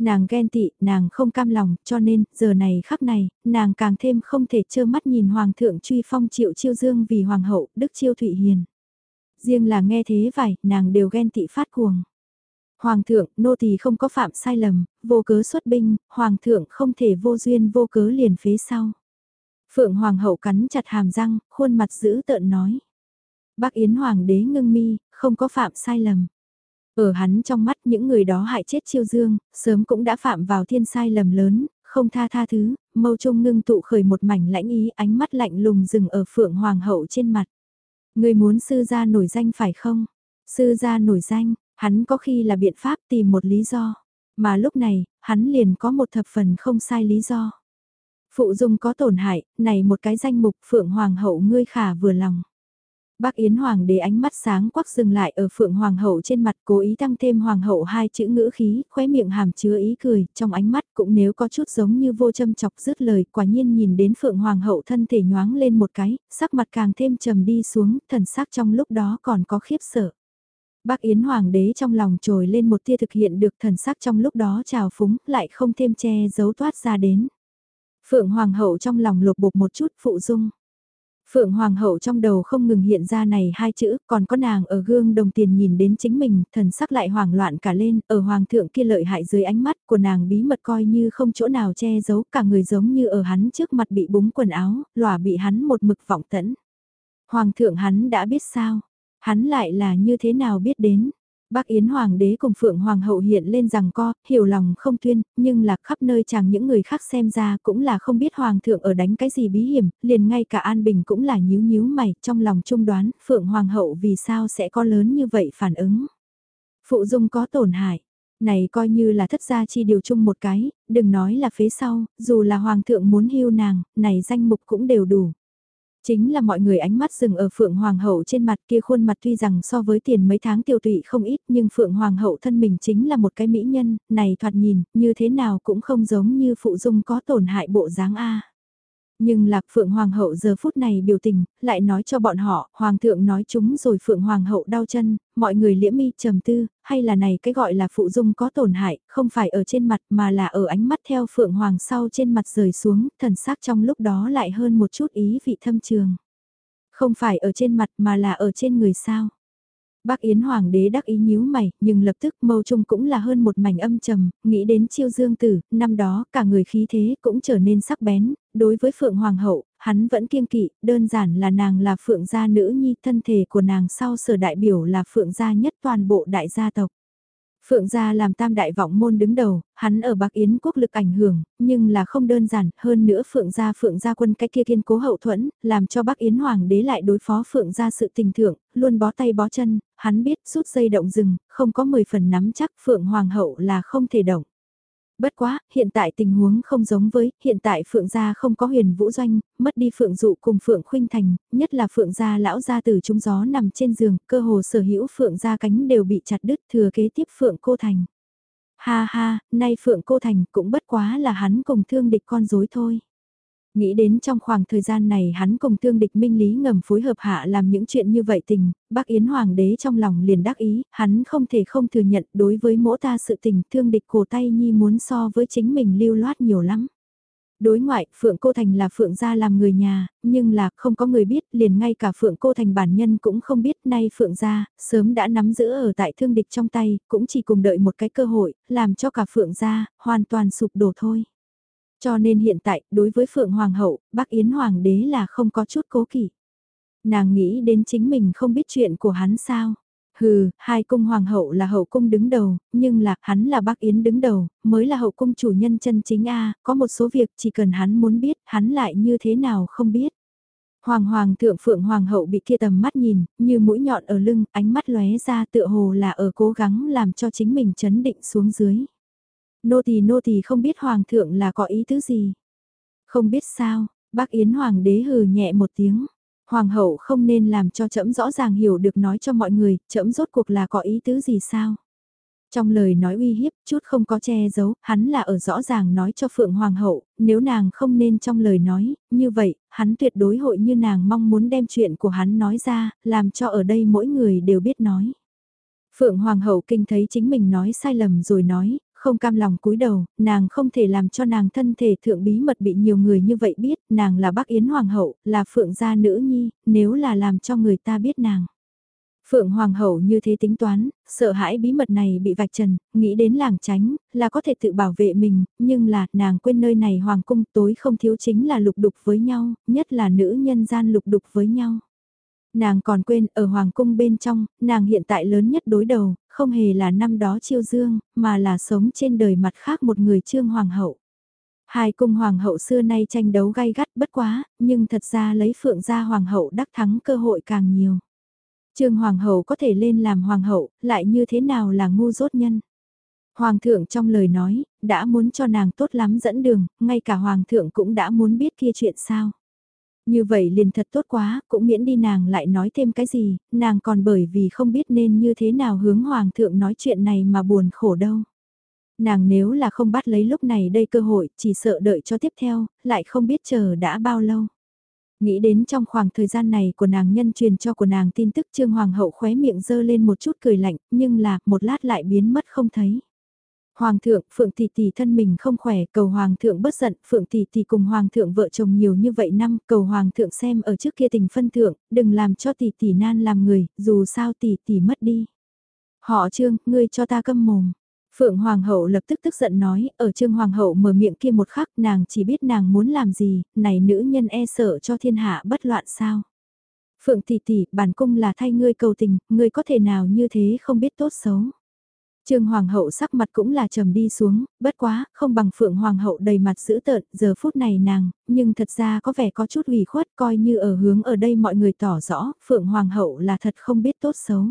Nàng ghen tị, nàng không cam lòng, cho nên, giờ này khắc này, nàng càng thêm không thể trơ mắt nhìn Hoàng thượng truy phong triệu chiêu dương vì Hoàng hậu, Đức Chiêu Thụy Hiền. Riêng là nghe thế vài, nàng đều ghen tị phát cuồng. Hoàng thượng, nô tỳ không có phạm sai lầm, vô cớ xuất binh, hoàng thượng không thể vô duyên vô cớ liền phế sau. Phượng hoàng hậu cắn chặt hàm răng, khuôn mặt giữ tợn nói. Bác Yến hoàng đế ngưng mi, không có phạm sai lầm. Ở hắn trong mắt những người đó hại chết chiêu dương, sớm cũng đã phạm vào thiên sai lầm lớn, không tha tha thứ, mâu trung ngưng tụ khởi một mảnh lãnh ý ánh mắt lạnh lùng dừng ở phượng hoàng hậu trên mặt. Người muốn sư gia nổi danh phải không? Sư gia nổi danh, hắn có khi là biện pháp tìm một lý do. Mà lúc này, hắn liền có một thập phần không sai lý do. Phụ dung có tổn hại, này một cái danh mục Phượng Hoàng hậu ngươi khả vừa lòng. Bác Yến Hoàng đế ánh mắt sáng quắc dừng lại ở Phượng Hoàng hậu trên mặt cố ý tăng thêm Hoàng hậu hai chữ ngữ khí, khóe miệng hàm chứa ý cười, trong ánh mắt cũng nếu có chút giống như vô châm chọc dứt lời, quả nhiên nhìn đến Phượng Hoàng hậu thân thể nhoáng lên một cái, sắc mặt càng thêm trầm đi xuống, thần sắc trong lúc đó còn có khiếp sợ. Bác Yến Hoàng đế trong lòng trồi lên một tia thực hiện được thần sắc trong lúc đó trào phúng, lại không thêm che giấu toát ra đến. Phượng Hoàng hậu trong lòng lục bục một chút phụ dung. Phượng Hoàng hậu trong đầu không ngừng hiện ra này hai chữ, còn có nàng ở gương đồng tiền nhìn đến chính mình, thần sắc lại hoảng loạn cả lên, ở Hoàng thượng kia lợi hại dưới ánh mắt của nàng bí mật coi như không chỗ nào che giấu, cả người giống như ở hắn trước mặt bị búng quần áo, lòa bị hắn một mực vọng tẫn. Hoàng thượng hắn đã biết sao, hắn lại là như thế nào biết đến, Bác Yến Hoàng đế cùng Phượng Hoàng hậu hiện lên rằng co, hiểu lòng không tuyên, nhưng là khắp nơi chẳng những người khác xem ra cũng là không biết Hoàng thượng ở đánh cái gì bí hiểm, liền ngay cả An Bình cũng là nhíu nhíu mày, trong lòng trung đoán Phượng Hoàng hậu vì sao sẽ có lớn như vậy phản ứng. Phụ dung có tổn hại, này coi như là thất gia chi điều chung một cái, đừng nói là phế sau, dù là Hoàng thượng muốn hưu nàng, này danh mục cũng đều đủ. Chính là mọi người ánh mắt dừng ở Phượng Hoàng hậu trên mặt kia khuôn mặt tuy rằng so với tiền mấy tháng tiêu tụy không ít nhưng Phượng Hoàng hậu thân mình chính là một cái mỹ nhân, này thoạt nhìn, như thế nào cũng không giống như phụ dung có tổn hại bộ dáng A. Nhưng Lạc Phượng Hoàng hậu giờ phút này biểu tình, lại nói cho bọn họ, Hoàng thượng nói chúng rồi Phượng Hoàng hậu đau chân, mọi người liễm mi trầm tư, hay là này cái gọi là phụ dung có tổn hại, không phải ở trên mặt mà là ở ánh mắt theo Phượng Hoàng sau trên mặt rời xuống, thần sắc trong lúc đó lại hơn một chút ý vị thâm trường. Không phải ở trên mặt mà là ở trên người sao. Bác Yến Hoàng đế đắc ý nhíu mày, nhưng lập tức mâu trung cũng là hơn một mảnh âm trầm, nghĩ đến chiêu dương tử, năm đó cả người khí thế cũng trở nên sắc bén, đối với Phượng Hoàng hậu, hắn vẫn kiêng kỵ, đơn giản là nàng là Phượng gia nữ nhi, thân thể của nàng sau sở đại biểu là Phượng gia nhất toàn bộ đại gia tộc. Phượng gia làm tam đại vọng môn đứng đầu, hắn ở Bắc Yến quốc lực ảnh hưởng, nhưng là không đơn giản, hơn nữa Phượng gia Phượng gia quân cái kia kiên cố hậu thuẫn, làm cho Bắc Yến hoàng đế lại đối phó Phượng gia sự tình thượng, luôn bó tay bó chân, hắn biết rút dây động rừng, không có 10 phần nắm chắc Phượng hoàng hậu là không thể động. Bất quá, hiện tại tình huống không giống với, hiện tại Phượng gia không có huyền vũ doanh, mất đi Phượng dụ cùng Phượng khuynh thành, nhất là Phượng gia lão gia từ trung gió nằm trên giường, cơ hồ sở hữu Phượng gia cánh đều bị chặt đứt thừa kế tiếp Phượng cô thành. Ha ha, nay Phượng cô thành cũng bất quá là hắn cùng thương địch con dối thôi. Nghĩ đến trong khoảng thời gian này hắn cùng thương địch minh lý ngầm phối hợp hạ làm những chuyện như vậy tình, bác Yến Hoàng đế trong lòng liền đắc ý, hắn không thể không thừa nhận đối với mỗi ta sự tình thương địch cổ tay nhi muốn so với chính mình lưu loát nhiều lắm. Đối ngoại, Phượng Cô Thành là Phượng gia làm người nhà, nhưng là không có người biết, liền ngay cả Phượng Cô Thành bản nhân cũng không biết nay Phượng gia, sớm đã nắm giữ ở tại thương địch trong tay, cũng chỉ cùng đợi một cái cơ hội, làm cho cả Phượng gia, hoàn toàn sụp đổ thôi. Cho nên hiện tại, đối với Phượng Hoàng hậu, bác Yến Hoàng đế là không có chút cố kỵ. Nàng nghĩ đến chính mình không biết chuyện của hắn sao. Hừ, hai cung hoàng hậu là hậu cung đứng đầu, nhưng là hắn là bác Yến đứng đầu, mới là hậu cung chủ nhân chân chính A, có một số việc chỉ cần hắn muốn biết, hắn lại như thế nào không biết. Hoàng hoàng thượng phượng hoàng hậu bị kia tầm mắt nhìn, như mũi nhọn ở lưng, ánh mắt lóe ra tựa hồ là ở cố gắng làm cho chính mình chấn định xuống dưới. Nô tỳ nô tỳ không biết hoàng thượng là có ý tứ gì. Không biết sao, bác Yến hoàng đế hừ nhẹ một tiếng. Hoàng hậu không nên làm cho trẫm rõ ràng hiểu được nói cho mọi người, trẫm rốt cuộc là có ý tứ gì sao. Trong lời nói uy hiếp, chút không có che giấu, hắn là ở rõ ràng nói cho Phượng Hoàng hậu, nếu nàng không nên trong lời nói, như vậy, hắn tuyệt đối hội như nàng mong muốn đem chuyện của hắn nói ra, làm cho ở đây mỗi người đều biết nói. Phượng Hoàng hậu kinh thấy chính mình nói sai lầm rồi nói, không cam lòng cúi đầu, nàng không thể làm cho nàng thân thể thượng bí mật bị nhiều người như vậy biết, nàng là bác Yến Hoàng hậu, là Phượng gia nữ nhi, nếu là làm cho người ta biết nàng. Phượng Hoàng hậu như thế tính toán, sợ hãi bí mật này bị vạch trần, nghĩ đến làng tránh, là có thể tự bảo vệ mình, nhưng là, nàng quên nơi này Hoàng cung tối không thiếu chính là lục đục với nhau, nhất là nữ nhân gian lục đục với nhau. Nàng còn quên ở Hoàng cung bên trong, nàng hiện tại lớn nhất đối đầu, không hề là năm đó chiêu dương, mà là sống trên đời mặt khác một người trương Hoàng hậu. Hai cung Hoàng hậu xưa nay tranh đấu gay gắt bất quá, nhưng thật ra lấy phượng gia Hoàng hậu đắc thắng cơ hội càng nhiều. Trương Hoàng hậu có thể lên làm Hoàng hậu, lại như thế nào là ngu dốt nhân. Hoàng thượng trong lời nói, đã muốn cho nàng tốt lắm dẫn đường, ngay cả Hoàng thượng cũng đã muốn biết kia chuyện sao. Như vậy liền thật tốt quá, cũng miễn đi nàng lại nói thêm cái gì, nàng còn bởi vì không biết nên như thế nào hướng hoàng thượng nói chuyện này mà buồn khổ đâu. Nàng nếu là không bắt lấy lúc này đây cơ hội, chỉ sợ đợi cho tiếp theo, lại không biết chờ đã bao lâu. Nghĩ đến trong khoảng thời gian này của nàng nhân truyền cho của nàng tin tức Trương Hoàng hậu khóe miệng dơ lên một chút cười lạnh, nhưng là một lát lại biến mất không thấy. Hoàng thượng, Phượng tỷ tỷ thân mình không khỏe, cầu Hoàng thượng bất giận, Phượng tỷ tỷ cùng Hoàng thượng vợ chồng nhiều như vậy năm, cầu Hoàng thượng xem ở trước kia tình phân thượng, đừng làm cho tỷ tỷ nan làm người, dù sao tỷ tỷ mất đi. Họ trương, ngươi cho ta câm mồm. Phượng Hoàng hậu lập tức tức giận nói, ở trương Hoàng hậu mở miệng kia một khắc nàng chỉ biết nàng muốn làm gì, này nữ nhân e sợ cho thiên hạ bất loạn sao. Phượng tỷ tỷ, bản cung là thay ngươi cầu tình, ngươi có thể nào như thế không biết tốt xấu. Trương Hoàng hậu sắc mặt cũng là trầm đi xuống, bất quá, không bằng Phượng Hoàng hậu đầy mặt dữ tợn, giờ phút này nàng, nhưng thật ra có vẻ có chút ủy khuất coi như ở hướng ở đây mọi người tỏ rõ, Phượng Hoàng hậu là thật không biết tốt xấu.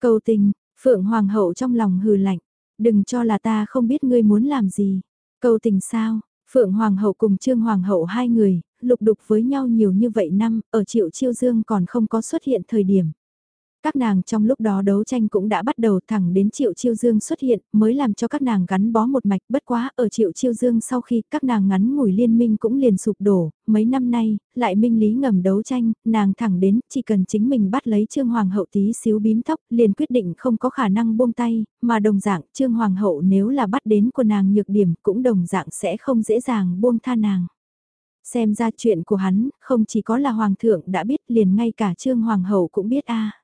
Cầu tình, Phượng Hoàng hậu trong lòng hừ lạnh, đừng cho là ta không biết ngươi muốn làm gì. Cầu tình sao, Phượng Hoàng hậu cùng Trương Hoàng hậu hai người, lục đục với nhau nhiều như vậy năm, ở triệu chiêu dương còn không có xuất hiện thời điểm. Các nàng trong lúc đó đấu tranh cũng đã bắt đầu thẳng đến Triệu Chiêu Dương xuất hiện mới làm cho các nàng gắn bó một mạch bất quá ở Triệu Chiêu Dương sau khi các nàng ngắn ngủi liên minh cũng liền sụp đổ, mấy năm nay, lại minh lý ngầm đấu tranh, nàng thẳng đến chỉ cần chính mình bắt lấy Trương Hoàng hậu tí xíu bím tóc liền quyết định không có khả năng buông tay, mà đồng dạng Trương Hoàng hậu nếu là bắt đến của nàng nhược điểm cũng đồng dạng sẽ không dễ dàng buông tha nàng. Xem ra chuyện của hắn, không chỉ có là Hoàng thượng đã biết liền ngay cả Trương Hoàng hậu cũng biết a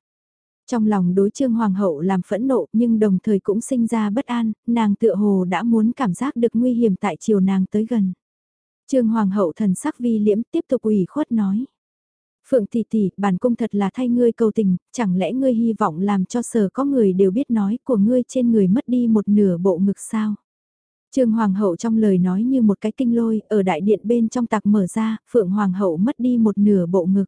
trong lòng đối trương hoàng hậu làm phẫn nộ nhưng đồng thời cũng sinh ra bất an, nàng tựa hồ đã muốn cảm giác được nguy hiểm tại chiều nàng tới gần. Trương hoàng hậu thần sắc vi liễm tiếp tục ủy khuất nói. Phượng tỷ tỷ, bản cung thật là thay ngươi cầu tình, chẳng lẽ ngươi hy vọng làm cho sở có người đều biết nói của ngươi trên người mất đi một nửa bộ ngực sao? Trương Hoàng hậu trong lời nói như một cái kinh lôi, ở đại điện bên trong tạc mở ra, Phượng Hoàng hậu mất đi một nửa bộ ngực.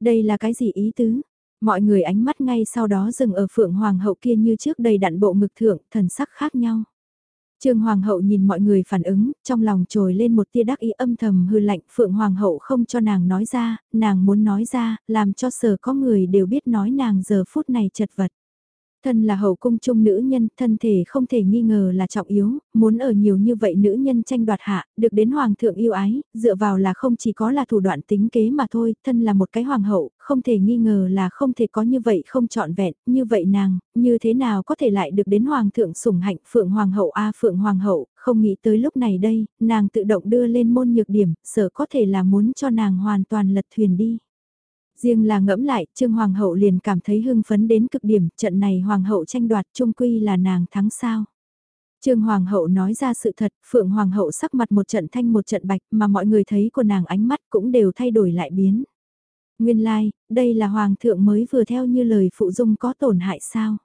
Đây là cái gì ý tứ? Mọi người ánh mắt ngay sau đó dừng ở Phượng Hoàng hậu kia như trước đầy đặn bộ ngực thượng, thần sắc khác nhau. Trương Hoàng hậu nhìn mọi người phản ứng, trong lòng trồi lên một tia đắc ý âm thầm hư lạnh, Phượng Hoàng hậu không cho nàng nói ra, nàng muốn nói ra, làm cho sở có người đều biết nói nàng giờ phút này chật vật. Thân là hậu cung trung nữ nhân, thân thể không thể nghi ngờ là trọng yếu, muốn ở nhiều như vậy nữ nhân tranh đoạt hạ, được đến hoàng thượng yêu ái, dựa vào là không chỉ có là thủ đoạn tính kế mà thôi, thân là một cái hoàng hậu, không thể nghi ngờ là không thể có như vậy không trọn vẹn, như vậy nàng, như thế nào có thể lại được đến hoàng thượng sủng hạnh phượng hoàng hậu a à, phượng hoàng hậu, không nghĩ tới lúc này đây, nàng tự động đưa lên môn nhược điểm, sợ có thể là muốn cho nàng hoàn toàn lật thuyền đi. Riêng là ngẫm lại, Trương Hoàng hậu liền cảm thấy hưng phấn đến cực điểm, trận này Hoàng hậu tranh đoạt trung quy là nàng thắng sao. Trương Hoàng hậu nói ra sự thật, Phượng Hoàng hậu sắc mặt một trận thanh một trận bạch mà mọi người thấy của nàng ánh mắt cũng đều thay đổi lại biến. Nguyên lai, like, đây là Hoàng thượng mới vừa theo như lời phụ dung có tổn hại sao.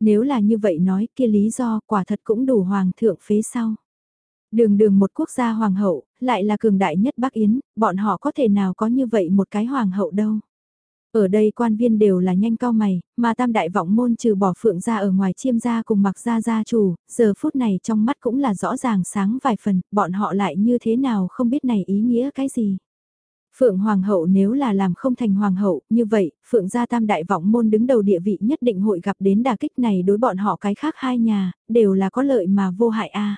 Nếu là như vậy nói kia lý do quả thật cũng đủ Hoàng thượng phế sau. Đường đường một quốc gia hoàng hậu, lại là cường đại nhất Bắc Yến, bọn họ có thể nào có như vậy một cái hoàng hậu đâu. Ở đây quan viên đều là nhanh cao mày, mà tam đại vọng môn trừ bỏ phượng ra ở ngoài chiêm gia cùng mặc gia gia chủ, giờ phút này trong mắt cũng là rõ ràng sáng vài phần, bọn họ lại như thế nào không biết này ý nghĩa cái gì. Phượng Hoàng hậu nếu là làm không thành Hoàng hậu, như vậy, Phượng gia tam đại vọng môn đứng đầu địa vị nhất định hội gặp đến đà kích này đối bọn họ cái khác hai nhà, đều là có lợi mà vô hại a.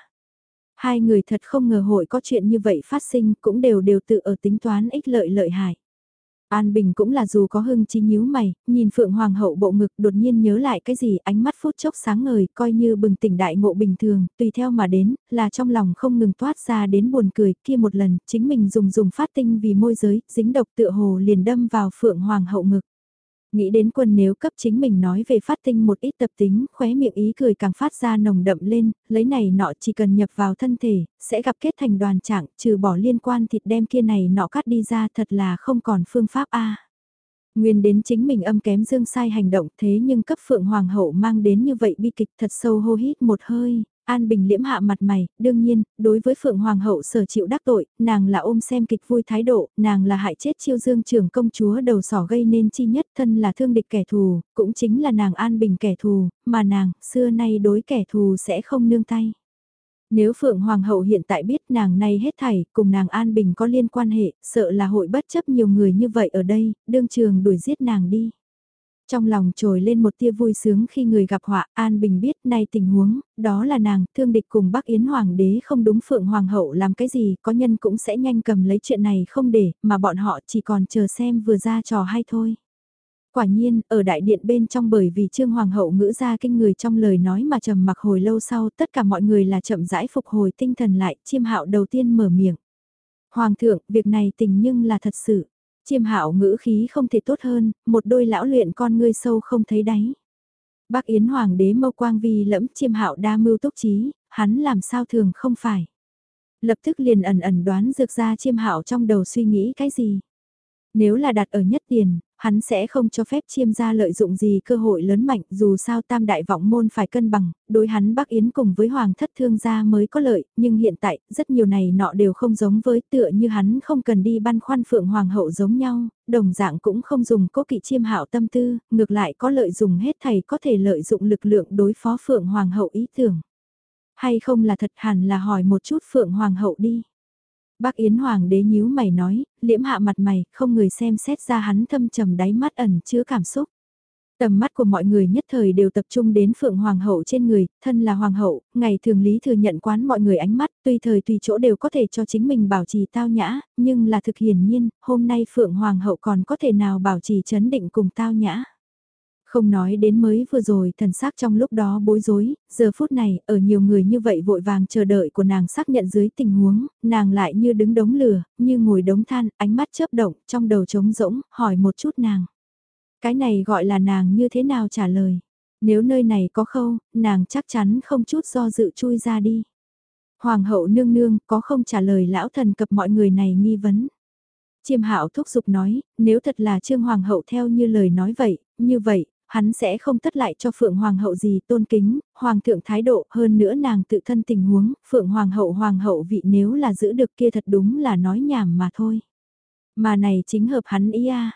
Hai người thật không ngờ hội có chuyện như vậy phát sinh cũng đều đều tự ở tính toán ích lợi lợi hại. An Bình cũng là dù có hưng chi nhíu mày, nhìn Phượng Hoàng hậu bộ ngực đột nhiên nhớ lại cái gì ánh mắt phút chốc sáng ngời coi như bừng tỉnh đại ngộ bình thường, tùy theo mà đến, là trong lòng không ngừng toát ra đến buồn cười kia một lần, chính mình dùng dùng phát tinh vì môi giới, dính độc tựa hồ liền đâm vào Phượng Hoàng hậu ngực. Nghĩ đến quân nếu cấp chính mình nói về phát tinh một ít tập tính, khóe miệng ý cười càng phát ra nồng đậm lên, lấy này nọ chỉ cần nhập vào thân thể, sẽ gặp kết thành đoàn trạng, trừ bỏ liên quan thịt đem kia này nọ cắt đi ra thật là không còn phương pháp A. Nguyên đến chính mình âm kém dương sai hành động thế nhưng cấp phượng hoàng hậu mang đến như vậy bi kịch thật sâu hô hít một hơi, An Bình liễm hạ mặt mày, đương nhiên, đối với Phượng Hoàng hậu sở chịu đắc tội, nàng là ôm xem kịch vui thái độ, nàng là hại chết chiêu dương trưởng công chúa đầu sỏ gây nên chi nhất thân là thương địch kẻ thù, cũng chính là nàng An Bình kẻ thù, mà nàng, xưa nay đối kẻ thù sẽ không nương tay. Nếu Phượng Hoàng hậu hiện tại biết nàng này hết thảy cùng nàng An Bình có liên quan hệ, sợ là hội bất chấp nhiều người như vậy ở đây, đương trường đuổi giết nàng đi. Trong lòng trồi lên một tia vui sướng khi người gặp họa, An Bình biết nay tình huống, đó là nàng, thương địch cùng Bắc Yến Hoàng đế không đúng Phượng Hoàng hậu làm cái gì, có nhân cũng sẽ nhanh cầm lấy chuyện này không để, mà bọn họ chỉ còn chờ xem vừa ra trò hay thôi. Quả nhiên, ở đại điện bên trong bởi vì Trương Hoàng hậu ngữ ra kinh người trong lời nói mà trầm mặc hồi lâu sau tất cả mọi người là chậm rãi phục hồi tinh thần lại, chiêm hạo đầu tiên mở miệng. Hoàng thượng, việc này tình nhưng là thật sự. Chiêm hạo ngữ khí không thể tốt hơn, một đôi lão luyện con ngươi sâu không thấy đáy. Bác Yến Hoàng đế mâu quang vi lẫm chiêm hạo đa mưu túc trí, hắn làm sao thường không phải. Lập tức liền ẩn ẩn đoán dược ra chiêm hạo trong đầu suy nghĩ cái gì. Nếu là đặt ở nhất tiền, hắn sẽ không cho phép chiêm gia lợi dụng gì cơ hội lớn mạnh dù sao tam đại vọng môn phải cân bằng, đối hắn Bắc Yến cùng với Hoàng thất thương gia mới có lợi, nhưng hiện tại, rất nhiều này nọ đều không giống với tựa như hắn không cần đi băn khoăn phượng Hoàng hậu giống nhau, đồng dạng cũng không dùng cố kỵ chiêm hạo tâm tư, ngược lại có lợi dùng hết thầy có thể lợi dụng lực lượng đối phó phượng Hoàng hậu ý tưởng. Hay không là thật hẳn là hỏi một chút phượng Hoàng hậu đi. Bác Yến Hoàng đế nhíu mày nói, liễm hạ mặt mày, không người xem xét ra hắn thâm trầm đáy mắt ẩn chứa cảm xúc. Tầm mắt của mọi người nhất thời đều tập trung đến Phượng Hoàng hậu trên người, thân là Hoàng hậu, ngày thường lý thừa nhận quán mọi người ánh mắt, tùy thời tùy chỗ đều có thể cho chính mình bảo trì tao nhã, nhưng là thực hiển nhiên, hôm nay Phượng Hoàng hậu còn có thể nào bảo trì chấn định cùng tao nhã. Không nói đến mới vừa rồi thần sắc trong lúc đó bối rối, giờ phút này, ở nhiều người như vậy vội vàng chờ đợi của nàng xác nhận dưới tình huống, nàng lại như đứng đống lửa, như ngồi đống than, ánh mắt chớp động, trong đầu trống rỗng, hỏi một chút nàng. Cái này gọi là nàng như thế nào trả lời. Nếu nơi này có khâu, nàng chắc chắn không chút do dự chui ra đi. Hoàng hậu nương nương có không trả lời lão thần cập mọi người này nghi vấn. Chiêm hạo thúc giục nói, nếu thật là trương hoàng hậu theo như lời nói vậy, như vậy, hắn sẽ không tất lại cho Phượng Hoàng hậu gì tôn kính, Hoàng thượng thái độ hơn nữa nàng tự thân tình huống, Phượng Hoàng hậu Hoàng hậu vị nếu là giữ được kia thật đúng là nói nhảm mà thôi. Mà này chính hợp hắn ý à.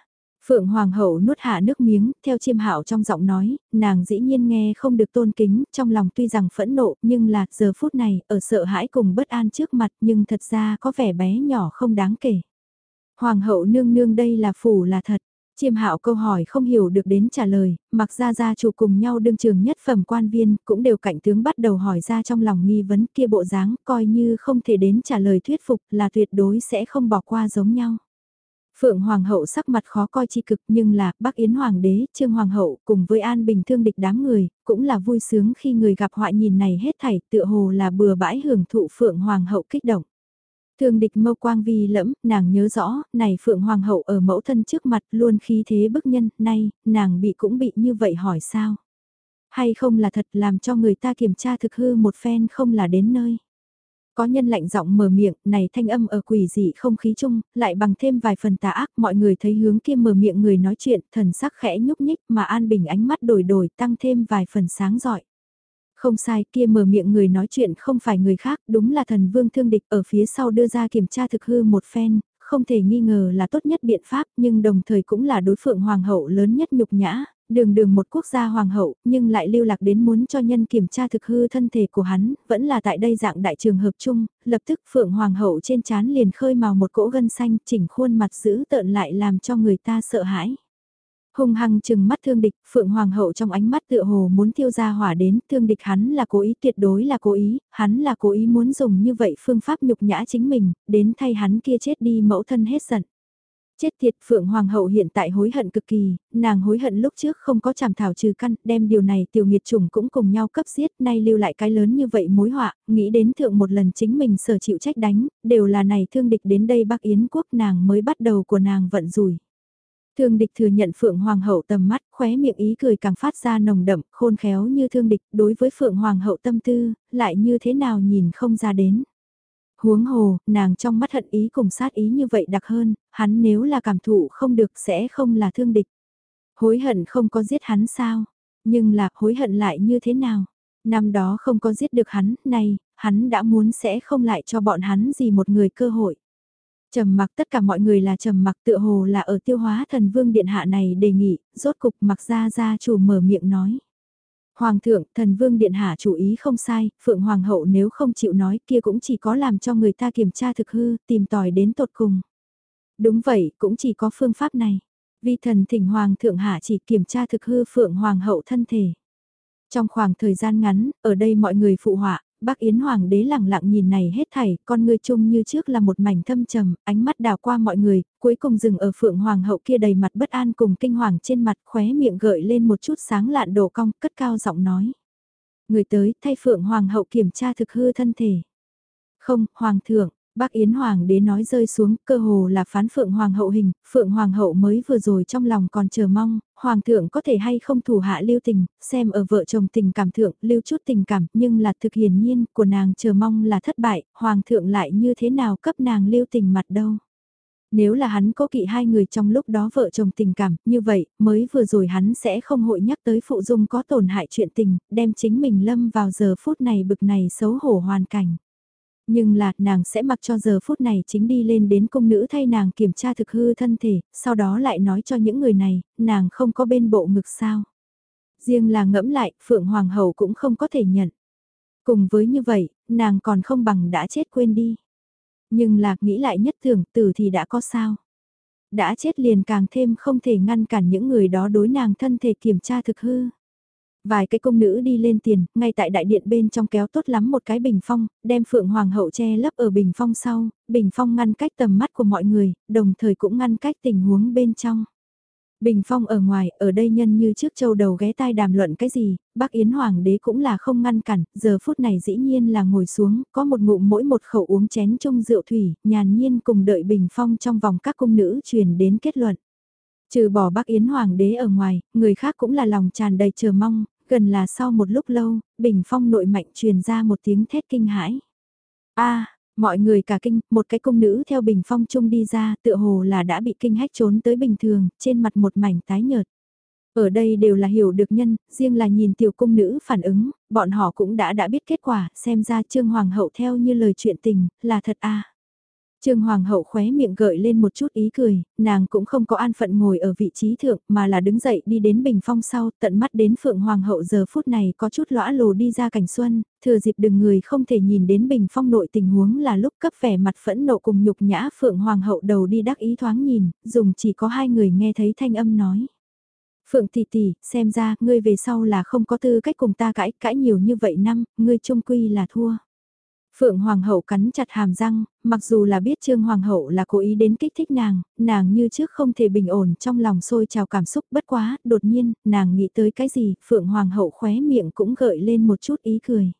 Phượng Hoàng hậu nuốt hạ nước miếng, theo chiêm hạo trong giọng nói, nàng dĩ nhiên nghe không được tôn kính, trong lòng tuy rằng phẫn nộ, nhưng là giờ phút này, ở sợ hãi cùng bất an trước mặt, nhưng thật ra có vẻ bé nhỏ không đáng kể. Hoàng hậu nương nương đây là phủ là thật, Chiêm hạo câu hỏi không hiểu được đến trả lời, mặc ra gia chủ cùng nhau đương trường nhất phẩm quan viên, cũng đều cạnh tướng bắt đầu hỏi ra trong lòng nghi vấn kia bộ dáng, coi như không thể đến trả lời thuyết phục là tuyệt đối sẽ không bỏ qua giống nhau. Phượng Hoàng hậu sắc mặt khó coi chi cực nhưng là Bắc Yến Hoàng đế, Trương Hoàng hậu cùng với An Bình thương địch đám người, cũng là vui sướng khi người gặp họa nhìn này hết thảy tựa hồ là bừa bãi hưởng thụ Phượng Hoàng hậu kích động thường địch mâu quang vi lẫm, nàng nhớ rõ, này Phượng Hoàng hậu ở mẫu thân trước mặt luôn khí thế bức nhân, nay, nàng bị cũng bị như vậy hỏi sao? Hay không là thật làm cho người ta kiểm tra thực hư một phen không là đến nơi? Có nhân lạnh giọng mở miệng, này thanh âm ở quỷ dị không khí chung, lại bằng thêm vài phần tà ác, mọi người thấy hướng kia mở miệng người nói chuyện, thần sắc khẽ nhúc nhích mà an bình ánh mắt đổi đổi tăng thêm vài phần sáng giỏi. Không sai kia mở miệng người nói chuyện không phải người khác, đúng là thần vương thương địch ở phía sau đưa ra kiểm tra thực hư một phen, không thể nghi ngờ là tốt nhất biện pháp nhưng đồng thời cũng là đối phượng hoàng hậu lớn nhất nhục nhã, đường đường một quốc gia hoàng hậu nhưng lại lưu lạc đến muốn cho nhân kiểm tra thực hư thân thể của hắn, vẫn là tại đây dạng đại trường hợp chung, lập tức phượng hoàng hậu trên chán liền khơi màu một cỗ gân xanh chỉnh khuôn mặt giữ tợn lại làm cho người ta sợ hãi. Hung hăng chừng mắt thương địch, Phượng Hoàng hậu trong ánh mắt tựa hồ muốn thiêu ra hỏa đến, thương địch hắn là cố ý tuyệt đối là cố ý, hắn là cố ý muốn dùng như vậy phương pháp nhục nhã chính mình, đến thay hắn kia chết đi mẫu thân hết giận. Chết thiệt Phượng Hoàng hậu hiện tại hối hận cực kỳ, nàng hối hận lúc trước không có chảm thảo trừ căn, đem điều này tiểu nghiệt chủng cũng cùng nhau cấp giết, nay lưu lại cái lớn như vậy mối họa, nghĩ đến thượng một lần chính mình sở chịu trách đánh, đều là này thương địch đến đây Bắc Yến quốc nàng mới bắt đầu của nàng vận rủi. Thương địch thừa nhận Phượng Hoàng hậu tầm mắt, khóe miệng ý cười càng phát ra nồng đậm, khôn khéo như thương địch, đối với Phượng Hoàng hậu tâm tư, lại như thế nào nhìn không ra đến. Huống hồ, nàng trong mắt hận ý cùng sát ý như vậy đặc hơn, hắn nếu là cảm thụ không được sẽ không là thương địch. Hối hận không có giết hắn sao, nhưng là hối hận lại như thế nào. Năm đó không có giết được hắn, nay, hắn đã muốn sẽ không lại cho bọn hắn gì một người cơ hội trầm mặc tất cả mọi người là trầm mặc tựa hồ là ở tiêu hóa thần vương điện hạ này đề nghị, rốt cục mặc ra ra chủ mở miệng nói. Hoàng thượng, thần vương điện hạ chủ ý không sai, phượng hoàng hậu nếu không chịu nói kia cũng chỉ có làm cho người ta kiểm tra thực hư, tìm tòi đến tột cùng. Đúng vậy, cũng chỉ có phương pháp này. Vi thần thỉnh hoàng thượng hạ chỉ kiểm tra thực hư phượng hoàng hậu thân thể. Trong khoảng thời gian ngắn, ở đây mọi người phụ họa, Bác Yến Hoàng đế lẳng lặng nhìn này hết thảy, con người chung như trước là một mảnh thâm trầm, ánh mắt đào qua mọi người, cuối cùng dừng ở Phượng Hoàng hậu kia đầy mặt bất an cùng kinh hoàng trên mặt khóe miệng gợi lên một chút sáng lạn đổ cong, cất cao giọng nói. Người tới thay Phượng Hoàng hậu kiểm tra thực hư thân thể. Không, Hoàng thượng, Bác Yến Hoàng đế nói rơi xuống, cơ hồ là phán Phượng Hoàng hậu hình, Phượng Hoàng hậu mới vừa rồi trong lòng còn chờ mong, Hoàng thượng có thể hay không thủ hạ lưu tình, xem ở vợ chồng tình cảm thượng, lưu chút tình cảm, nhưng là thực hiển nhiên, của nàng chờ mong là thất bại, Hoàng thượng lại như thế nào cấp nàng lưu tình mặt đâu. Nếu là hắn cố kỵ hai người trong lúc đó vợ chồng tình cảm, như vậy, mới vừa rồi hắn sẽ không hội nhắc tới phụ dung có tổn hại chuyện tình, đem chính mình lâm vào giờ phút này bực này xấu hổ hoàn cảnh. Nhưng là, nàng sẽ mặc cho giờ phút này chính đi lên đến công nữ thay nàng kiểm tra thực hư thân thể, sau đó lại nói cho những người này, nàng không có bên bộ ngực sao. Riêng là ngẫm lại, Phượng Hoàng hậu cũng không có thể nhận. Cùng với như vậy, nàng còn không bằng đã chết quên đi. Nhưng lạc nghĩ lại nhất thường tử thì đã có sao. Đã chết liền càng thêm không thể ngăn cản những người đó đối nàng thân thể kiểm tra thực hư. Vài cái công nữ đi lên tiền, ngay tại đại điện bên trong kéo tốt lắm một cái bình phong, đem phượng hoàng hậu che lấp ở bình phong sau, bình phong ngăn cách tầm mắt của mọi người, đồng thời cũng ngăn cách tình huống bên trong. Bình phong ở ngoài, ở đây nhân như trước châu đầu ghé tai đàm luận cái gì, bác Yến Hoàng đế cũng là không ngăn cản, giờ phút này dĩ nhiên là ngồi xuống, có một ngụm mỗi một khẩu uống chén chung rượu thủy, nhàn nhiên cùng đợi bình phong trong vòng các cung nữ truyền đến kết luận. Trừ bỏ bác Yến Hoàng đế ở ngoài, người khác cũng là lòng tràn đầy chờ mong, gần là sau một lúc lâu, bình phong nội mạnh truyền ra một tiếng thét kinh hãi. a mọi người cả kinh, một cái cung nữ theo bình phong chung đi ra, tựa hồ là đã bị kinh hách trốn tới bình thường, trên mặt một mảnh tái nhợt. Ở đây đều là hiểu được nhân, riêng là nhìn tiểu cung nữ phản ứng, bọn họ cũng đã đã biết kết quả, xem ra Trương Hoàng hậu theo như lời chuyện tình, là thật a Trương Hoàng hậu khóe miệng gợi lên một chút ý cười, nàng cũng không có an phận ngồi ở vị trí thượng mà là đứng dậy đi đến bình phong sau, tận mắt đến Phượng Hoàng hậu giờ phút này có chút lõa lồ đi ra cảnh xuân, thừa dịp đừng người không thể nhìn đến bình phong nội tình huống là lúc cấp vẻ mặt phẫn nộ cùng nhục nhã Phượng Hoàng hậu đầu đi đắc ý thoáng nhìn, dùng chỉ có hai người nghe thấy thanh âm nói. Phượng tỷ tỷ, xem ra, ngươi về sau là không có tư cách cùng ta cãi, cãi nhiều như vậy năm, ngươi trung quy là thua. Phượng Hoàng hậu cắn chặt hàm răng, mặc dù là biết Trương Hoàng hậu là cố ý đến kích thích nàng, nàng như trước không thể bình ổn trong lòng sôi trào cảm xúc bất quá, đột nhiên, nàng nghĩ tới cái gì, Phượng Hoàng hậu khóe miệng cũng gợi lên một chút ý cười.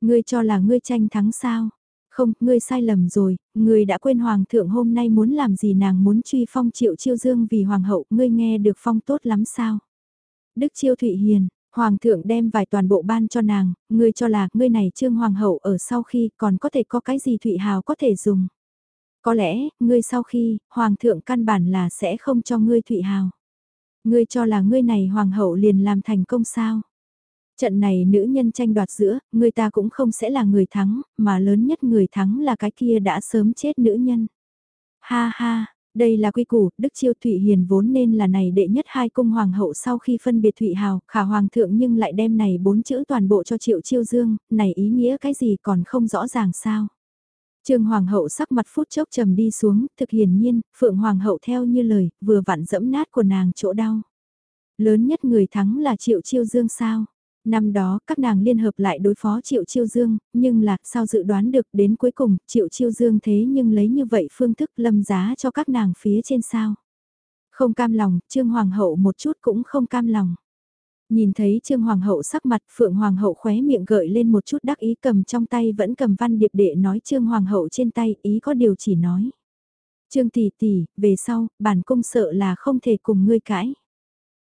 Ngươi cho là ngươi tranh thắng sao? Không, ngươi sai lầm rồi, ngươi đã quên Hoàng thượng hôm nay muốn làm gì nàng muốn truy phong triệu chiêu dương vì Hoàng hậu, ngươi nghe được phong tốt lắm sao? Đức Chiêu Thụy Hiền, Hoàng thượng đem vài toàn bộ ban cho nàng, ngươi cho là ngươi này trương hoàng hậu ở sau khi còn có thể có cái gì Thụy Hào có thể dùng. Có lẽ, ngươi sau khi, hoàng thượng căn bản là sẽ không cho ngươi Thụy Hào. Ngươi cho là ngươi này hoàng hậu liền làm thành công sao. Trận này nữ nhân tranh đoạt giữa, người ta cũng không sẽ là người thắng, mà lớn nhất người thắng là cái kia đã sớm chết nữ nhân. Ha ha, đây là quy củ, Đức Chiêu Thụy Hiền vốn nên là này đệ nhất hai cung hoàng hậu sau khi phân biệt Thụy Hào, khả hoàng thượng nhưng lại đem này bốn chữ toàn bộ cho Triệu Chiêu Dương, này ý nghĩa cái gì còn không rõ ràng sao. Trương Hoàng hậu sắc mặt phút chốc trầm đi xuống, thực hiển nhiên, Phượng Hoàng hậu theo như lời, vừa vặn dẫm nát của nàng chỗ đau. Lớn nhất người thắng là Triệu Chiêu Dương sao? Năm đó, các nàng liên hợp lại đối phó Triệu Chiêu Dương, nhưng là, sao dự đoán được đến cuối cùng, Triệu Chiêu Dương thế nhưng lấy như vậy phương thức lâm giá cho các nàng phía trên sao. Không cam lòng, Trương Hoàng hậu một chút cũng không cam lòng. Nhìn thấy Trương Hoàng hậu sắc mặt, Phượng Hoàng hậu khóe miệng gợi lên một chút đắc ý cầm trong tay vẫn cầm văn điệp đệ nói Trương Hoàng hậu trên tay, ý có điều chỉ nói. Trương tỷ tỷ, về sau, bản cung sợ là không thể cùng ngươi cãi.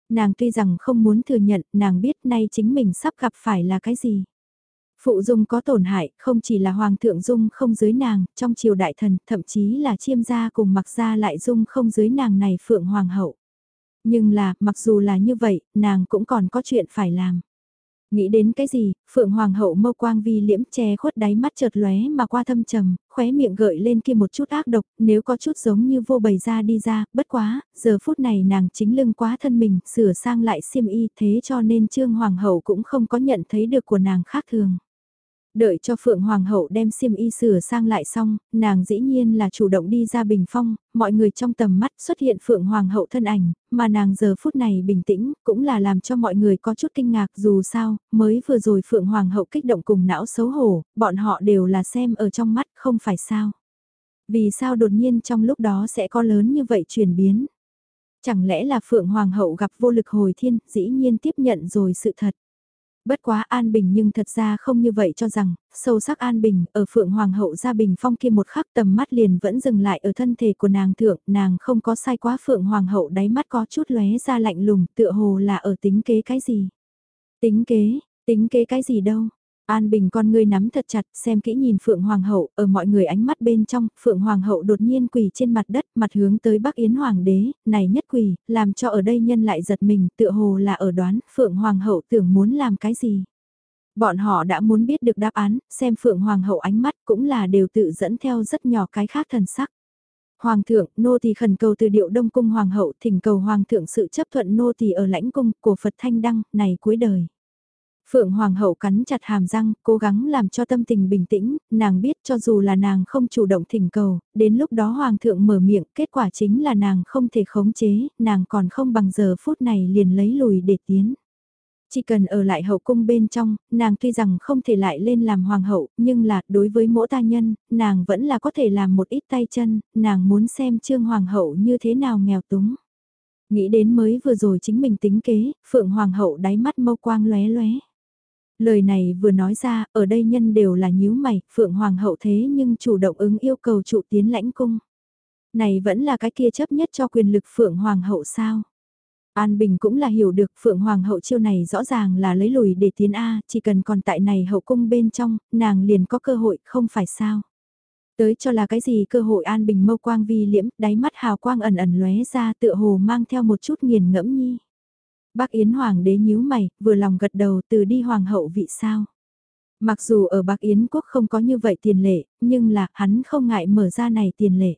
Nàng tuy rằng không muốn thừa nhận, nàng biết nay chính mình sắp gặp phải là cái gì. Phụ dung có tổn hại, không chỉ là hoàng thượng dung không dưới nàng, trong triều đại thần, thậm chí là chiêm gia cùng mặc gia lại dung không dưới nàng này phượng hoàng hậu. Nhưng là, mặc dù là như vậy, nàng cũng còn có chuyện phải làm. Nghĩ đến cái gì, Phượng Hoàng hậu mâu quang vi liễm che khuất đáy mắt chợt lóe mà qua thâm trầm, khóe miệng gợi lên kia một chút ác độc, nếu có chút giống như vô bày ra đi ra, bất quá, giờ phút này nàng chính lưng quá thân mình, sửa sang lại xiêm y thế cho nên Trương Hoàng hậu cũng không có nhận thấy được của nàng khác thường. Đợi cho Phượng Hoàng hậu đem xiêm y sửa sang lại xong, nàng dĩ nhiên là chủ động đi ra bình phong, mọi người trong tầm mắt xuất hiện Phượng Hoàng hậu thân ảnh, mà nàng giờ phút này bình tĩnh, cũng là làm cho mọi người có chút kinh ngạc dù sao, mới vừa rồi Phượng Hoàng hậu kích động cùng não xấu hổ, bọn họ đều là xem ở trong mắt không phải sao. Vì sao đột nhiên trong lúc đó sẽ có lớn như vậy chuyển biến? Chẳng lẽ là Phượng Hoàng hậu gặp vô lực hồi thiên, dĩ nhiên tiếp nhận rồi sự thật. Bất quá An Bình nhưng thật ra không như vậy cho rằng, sâu sắc An Bình, ở Phượng Hoàng hậu gia bình phong kia một khắc tầm mắt liền vẫn dừng lại ở thân thể của nàng thượng, nàng không có sai quá Phượng Hoàng hậu đáy mắt có chút lóe ra lạnh lùng, tựa hồ là ở tính kế cái gì. Tính kế, tính kế cái gì đâu, An Bình con ngươi nắm thật chặt xem kỹ nhìn Phượng Hoàng hậu ở mọi người ánh mắt bên trong, Phượng Hoàng hậu đột nhiên quỳ trên mặt đất mặt hướng tới Bắc Yến Hoàng đế, này nhất quỳ, làm cho ở đây nhân lại giật mình tựa hồ là ở đoán Phượng Hoàng hậu tưởng muốn làm cái gì. Bọn họ đã muốn biết được đáp án, xem Phượng Hoàng hậu ánh mắt cũng là đều tự dẫn theo rất nhỏ cái khác thần sắc. Hoàng thượng, nô tỳ khẩn cầu từ điệu đông cung hoàng hậu thỉnh cầu hoàng thượng sự chấp thuận nô tỳ ở lãnh cung của Phật Thanh Đăng, này cuối đời. Phượng Hoàng hậu cắn chặt hàm răng, cố gắng làm cho tâm tình bình tĩnh, nàng biết cho dù là nàng không chủ động thỉnh cầu, đến lúc đó Hoàng thượng mở miệng, kết quả chính là nàng không thể khống chế, nàng còn không bằng giờ phút này liền lấy lùi để tiến. Chỉ cần ở lại hậu cung bên trong, nàng tuy rằng không thể lại lên làm hoàng hậu, nhưng là, đối với mỗi ta nhân, nàng vẫn là có thể làm một ít tay chân, nàng muốn xem trương hoàng hậu như thế nào nghèo túng. Nghĩ đến mới vừa rồi chính mình tính kế, phượng hoàng hậu đáy mắt mâu quang lóe lóe. Lời này vừa nói ra, ở đây nhân đều là nhíu mày, phượng hoàng hậu thế nhưng chủ động ứng yêu cầu trụ tiến lãnh cung. Này vẫn là cái kia chấp nhất cho quyền lực phượng hoàng hậu sao? An Bình cũng là hiểu được Phượng Hoàng hậu chiêu này rõ ràng là lấy lùi để tiến A, chỉ cần còn tại này hậu cung bên trong, nàng liền có cơ hội, không phải sao. Tới cho là cái gì cơ hội An Bình mâu quang vi liễm, đáy mắt hào quang ẩn ẩn lóe ra tựa hồ mang theo một chút nghiền ngẫm nhi. Bác Yến Hoàng đế nhíu mày, vừa lòng gật đầu từ đi Hoàng hậu vị sao. Mặc dù ở Bắc Yến quốc không có như vậy tiền lệ, nhưng là hắn không ngại mở ra này tiền lệ.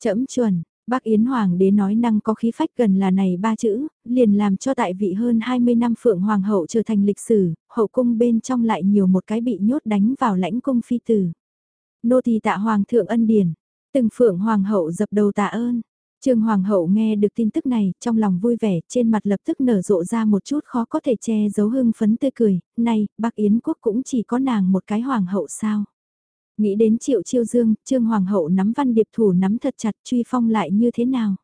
Chấm chuẩn, Bác Yến Hoàng đế nói năng có khí phách gần là này ba chữ, liền làm cho tại vị hơn 20 năm Phượng Hoàng hậu trở thành lịch sử, hậu cung bên trong lại nhiều một cái bị nhốt đánh vào lãnh cung phi tử. Nô tỳ tạ Hoàng thượng ân điển, từng Phượng Hoàng hậu dập đầu tạ ơn. Trương Hoàng hậu nghe được tin tức này, trong lòng vui vẻ, trên mặt lập tức nở rộ ra một chút khó có thể che giấu hưng phấn tươi cười, này, bác Yến quốc cũng chỉ có nàng một cái Hoàng hậu sao. Nghĩ đến triệu chiêu dương, trương hoàng hậu nắm văn điệp thủ nắm thật chặt truy phong lại như thế nào.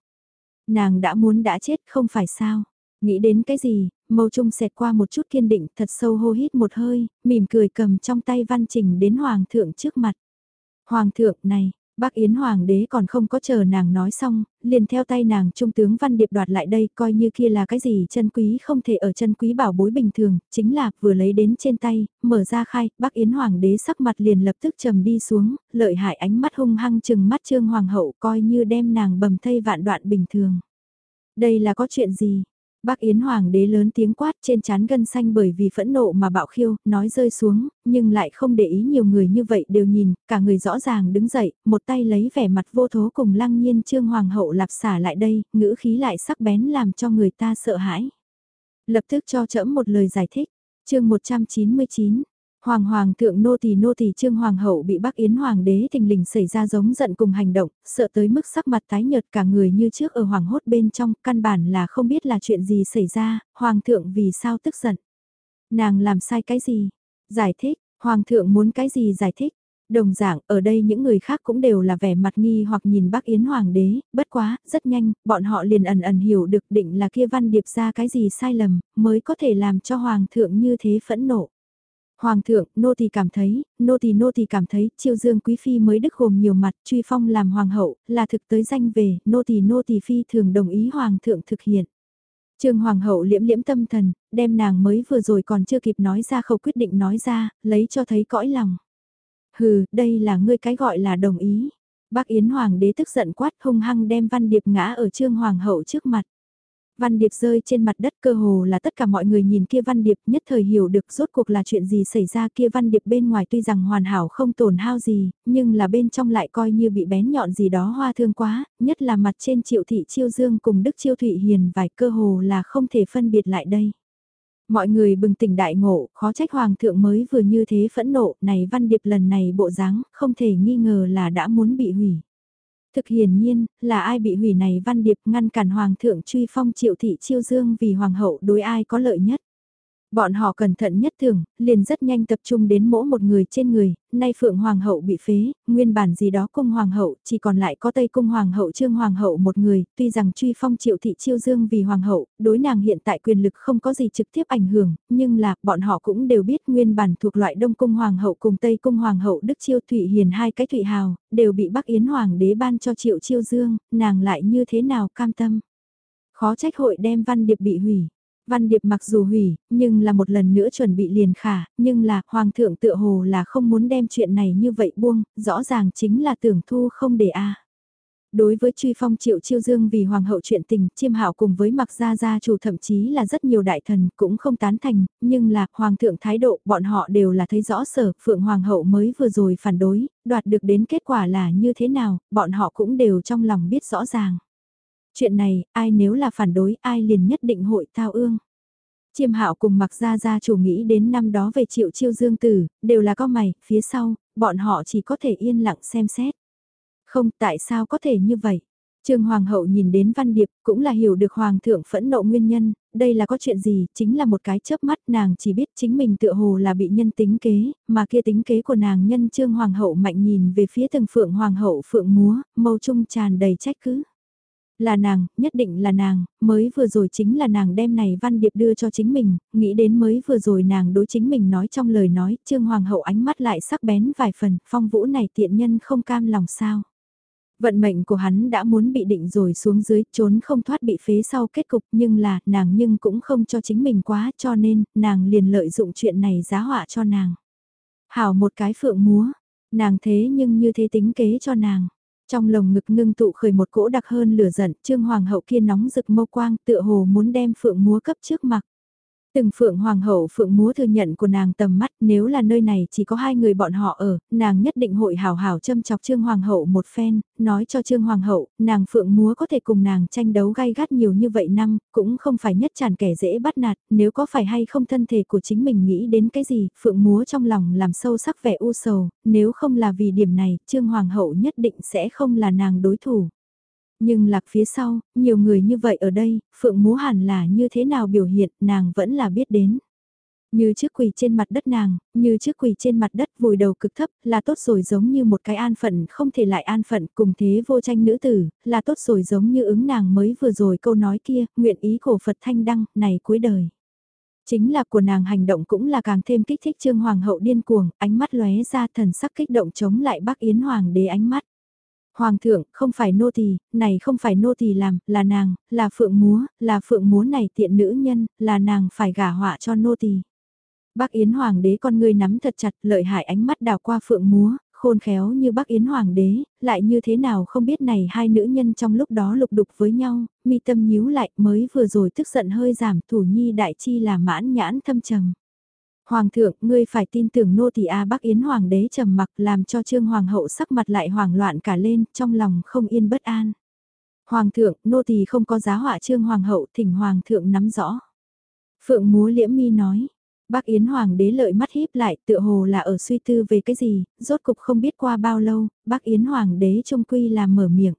Nàng đã muốn đã chết không phải sao. Nghĩ đến cái gì, mâu trung xẹt qua một chút kiên định thật sâu hô hít một hơi, mỉm cười cầm trong tay văn trình đến hoàng thượng trước mặt. Hoàng thượng này, Bác Yến Hoàng đế còn không có chờ nàng nói xong, liền theo tay nàng trung tướng Văn Điệp đoạt lại đây coi như kia là cái gì chân quý không thể ở chân quý bảo bối bình thường, chính là vừa lấy đến trên tay, mở ra khai, bác Yến Hoàng đế sắc mặt liền lập tức trầm đi xuống, lợi hại ánh mắt hung hăng chừng mắt trương hoàng hậu coi như đem nàng bầm thây vạn đoạn bình thường. Đây là có chuyện gì? Bác Yến Hoàng đế lớn tiếng quát trên chán gân xanh bởi vì phẫn nộ mà bạo khiêu, nói rơi xuống, nhưng lại không để ý nhiều người như vậy đều nhìn, cả người rõ ràng đứng dậy, một tay lấy vẻ mặt vô thố cùng lăng nhiên trương hoàng hậu lạp xả lại đây, ngữ khí lại sắc bén làm cho người ta sợ hãi. Lập tức cho trẫm một lời giải thích, chương 199, Hoàng hoàng thượng nô tỳ nô tỳ trương hoàng hậu bị Bắc Yến hoàng đế thình lình xảy ra giống giận cùng hành động, sợ tới mức sắc mặt tái nhợt cả người như trước ở hoàng hốt bên trong, căn bản là không biết là chuyện gì xảy ra, hoàng thượng vì sao tức giận. Nàng làm sai cái gì? Giải thích, hoàng thượng muốn cái gì giải thích? Đồng dạng, ở đây những người khác cũng đều là vẻ mặt nghi hoặc nhìn bác Yến Hoàng đế, bất quá, rất nhanh, bọn họ liền ẩn ẩn hiểu được định là kia văn điệp ra cái gì sai lầm, mới có thể làm cho Hoàng thượng như thế phẫn nộ. Hoàng thượng, nô tỳ cảm thấy, nô tỳ nô tỳ cảm thấy, chiêu dương quý phi mới đức gồm nhiều mặt, truy phong làm hoàng hậu, là thực tới danh về, nô tỳ nô tỳ phi thường đồng ý hoàng thượng thực hiện. Trương hoàng hậu liễm liễm tâm thần, đem nàng mới vừa rồi còn chưa kịp nói ra khẩu quyết định nói ra, lấy cho thấy cõi lòng. Hừ, đây là ngươi cái gọi là đồng ý. Bác Yến Hoàng đế tức giận quát hung hăng đem văn điệp ngã ở trương hoàng hậu trước mặt. Văn Điệp rơi trên mặt đất cơ hồ là tất cả mọi người nhìn kia Văn Điệp nhất thời hiểu được rốt cuộc là chuyện gì xảy ra kia Văn Điệp bên ngoài tuy rằng hoàn hảo không tổn hao gì, nhưng là bên trong lại coi như bị bén nhọn gì đó hoa thương quá, nhất là mặt trên triệu thị chiêu dương cùng đức chiêu thụy hiền vài cơ hồ là không thể phân biệt lại đây. Mọi người bừng tỉnh đại ngộ, khó trách hoàng thượng mới vừa như thế phẫn nộ, này Văn Điệp lần này bộ dáng không thể nghi ngờ là đã muốn bị hủy. Thực hiển nhiên, là ai bị hủy này văn điệp ngăn cản hoàng thượng truy phong triệu thị chiêu dương vì hoàng hậu đối ai có lợi nhất. Bọn họ cẩn thận nhất thường, liền rất nhanh tập trung đến mỗi một người trên người, nay Phượng Hoàng hậu bị phế, nguyên bản gì đó cung Hoàng hậu, chỉ còn lại có Tây cung Hoàng hậu Trương Hoàng hậu một người, tuy rằng truy phong triệu thị chiêu dương vì Hoàng hậu, đối nàng hiện tại quyền lực không có gì trực tiếp ảnh hưởng, nhưng là, bọn họ cũng đều biết nguyên bản thuộc loại Đông cung Hoàng hậu cùng Tây cung Hoàng hậu Đức Chiêu Thụy Hiền hai cái Thụy Hào, đều bị Bắc Yến Hoàng đế ban cho triệu chiêu dương, nàng lại như thế nào cam tâm. Khó trách hội đem văn điệp bị hủy. Văn Điệp mặc dù hủy, nhưng là một lần nữa chuẩn bị liền khả, nhưng là, Hoàng thượng tựa hồ là không muốn đem chuyện này như vậy buông, rõ ràng chính là tưởng thu không để a Đối với truy phong triệu chiêu dương vì hoàng hậu chuyện tình, chiêm hạo cùng với mặc gia gia chủ thậm chí là rất nhiều đại thần cũng không tán thành, nhưng là hoàng thượng thái độ bọn họ đều là thấy rõ sở, phượng hoàng hậu mới vừa rồi phản đối, đoạt được đến kết quả là như thế nào, bọn họ cũng đều trong lòng biết rõ ràng. Chuyện này, ai nếu là phản đối, ai liền nhất định hội thao ương. Chiêm hạo cùng mặc ra ra chủ nghĩ đến năm đó về triệu chiêu dương tử, đều là có mày, phía sau, bọn họ chỉ có thể yên lặng xem xét. Không, tại sao có thể như vậy? Trương Hoàng hậu nhìn đến Văn Điệp cũng là hiểu được Hoàng thượng phẫn nộ nguyên nhân, đây là có chuyện gì, chính là một cái chớp mắt nàng chỉ biết chính mình tựa hồ là bị nhân tính kế, mà kia tính kế của nàng nhân Trương Hoàng hậu mạnh nhìn về phía từng phượng Hoàng hậu phượng múa, mâu trung tràn đầy trách cứ. Là nàng, nhất định là nàng, mới vừa rồi chính là nàng đem này Văn Điệp đưa cho chính mình, nghĩ đến mới vừa rồi nàng đối chính mình nói trong lời nói, Trương Hoàng hậu ánh mắt lại sắc bén vài phần, phong vũ này tiện nhân không cam lòng sao. Vận mệnh của hắn đã muốn bị định rồi xuống dưới, trốn không thoát bị phế sau kết cục nhưng là, nàng nhưng cũng không cho chính mình quá cho nên, nàng liền lợi dụng chuyện này giá họa cho nàng. Hảo một cái phượng múa, nàng thế nhưng như thế tính kế cho nàng. Trong lồng ngực ngưng tụ khởi một cỗ đặc hơn lửa giận, trương hoàng hậu kia nóng rực mâu quang tựa hồ muốn đem phượng múa cấp trước mặt. Từng phượng hoàng hậu phượng múa thừa nhận của nàng tầm mắt nếu là nơi này chỉ có hai người bọn họ ở, nàng nhất định hội hào hào châm chọc trương hoàng hậu một phen, nói cho trương hoàng hậu, nàng phượng múa có thể cùng nàng tranh đấu gay gắt nhiều như vậy năm, cũng không phải nhất tràn kẻ dễ bắt nạt, nếu có phải hay không thân thể của chính mình nghĩ đến cái gì, phượng múa trong lòng làm sâu sắc vẻ u sầu, nếu không là vì điểm này, trương hoàng hậu nhất định sẽ không là nàng đối thủ. Nhưng lạc phía sau, nhiều người như vậy ở đây, Phượng Múa hẳn là như thế nào biểu hiện, nàng vẫn là biết đến. Như trước quỳ trên mặt đất nàng, như trước quỳ trên mặt đất vùi đầu cực thấp, là tốt rồi giống như một cái an phận không thể lại an phận cùng thế vô tranh nữ tử, là tốt rồi giống như ứng nàng mới vừa rồi câu nói kia, nguyện ý cổ Phật thanh đăng, này cuối đời. Chính là của nàng hành động cũng là càng thêm kích thích trương hoàng hậu điên cuồng, ánh mắt lóe ra thần sắc kích động chống lại bác Yến Hoàng đế ánh mắt. Hoàng thượng, không phải nô tỳ, này không phải nô tỳ làm, là nàng, là phượng múa, là phượng múa này tiện nữ nhân, là nàng phải gả họa cho nô tỳ. Bác Yến Hoàng đế con người nắm thật chặt, lợi hại ánh mắt đào qua phượng múa, khôn khéo như bác Yến Hoàng đế, lại như thế nào không biết này hai nữ nhân trong lúc đó lục đục với nhau, mi tâm nhíu lại mới vừa rồi tức giận hơi giảm thủ nhi đại chi là mãn nhãn thâm trầm. Hoàng thượng, ngươi phải tin tưởng nô tỳ A Bắc Yến Hoàng đế trầm mặc làm cho Trương Hoàng hậu sắc mặt lại hoảng loạn cả lên, trong lòng không yên bất an. Hoàng thượng, nô tỳ không có giá họa Trương Hoàng hậu, thỉnh Hoàng thượng nắm rõ. Phượng múa liễm mi nói, Bác Yến Hoàng đế lợi mắt híp lại tựa hồ là ở suy tư về cái gì, rốt cục không biết qua bao lâu, bác Yến Hoàng đế trung quy là mở miệng.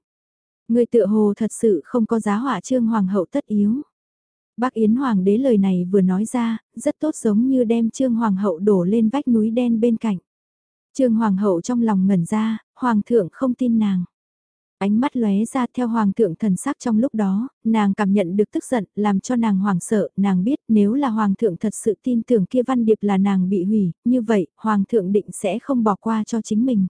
Người tựa hồ thật sự không có giá họa trương hoàng hậu tất yếu. Bác Yến Hoàng đế lời này vừa nói ra, rất tốt giống như đem Trương Hoàng hậu đổ lên vách núi đen bên cạnh. Trương Hoàng hậu trong lòng ngẩn ra, Hoàng thượng không tin nàng. Ánh mắt lóe ra theo Hoàng thượng thần sắc trong lúc đó, nàng cảm nhận được tức giận, làm cho nàng hoàng sợ, nàng biết nếu là Hoàng thượng thật sự tin tưởng kia văn điệp là nàng bị hủy, như vậy, Hoàng thượng định sẽ không bỏ qua cho chính mình.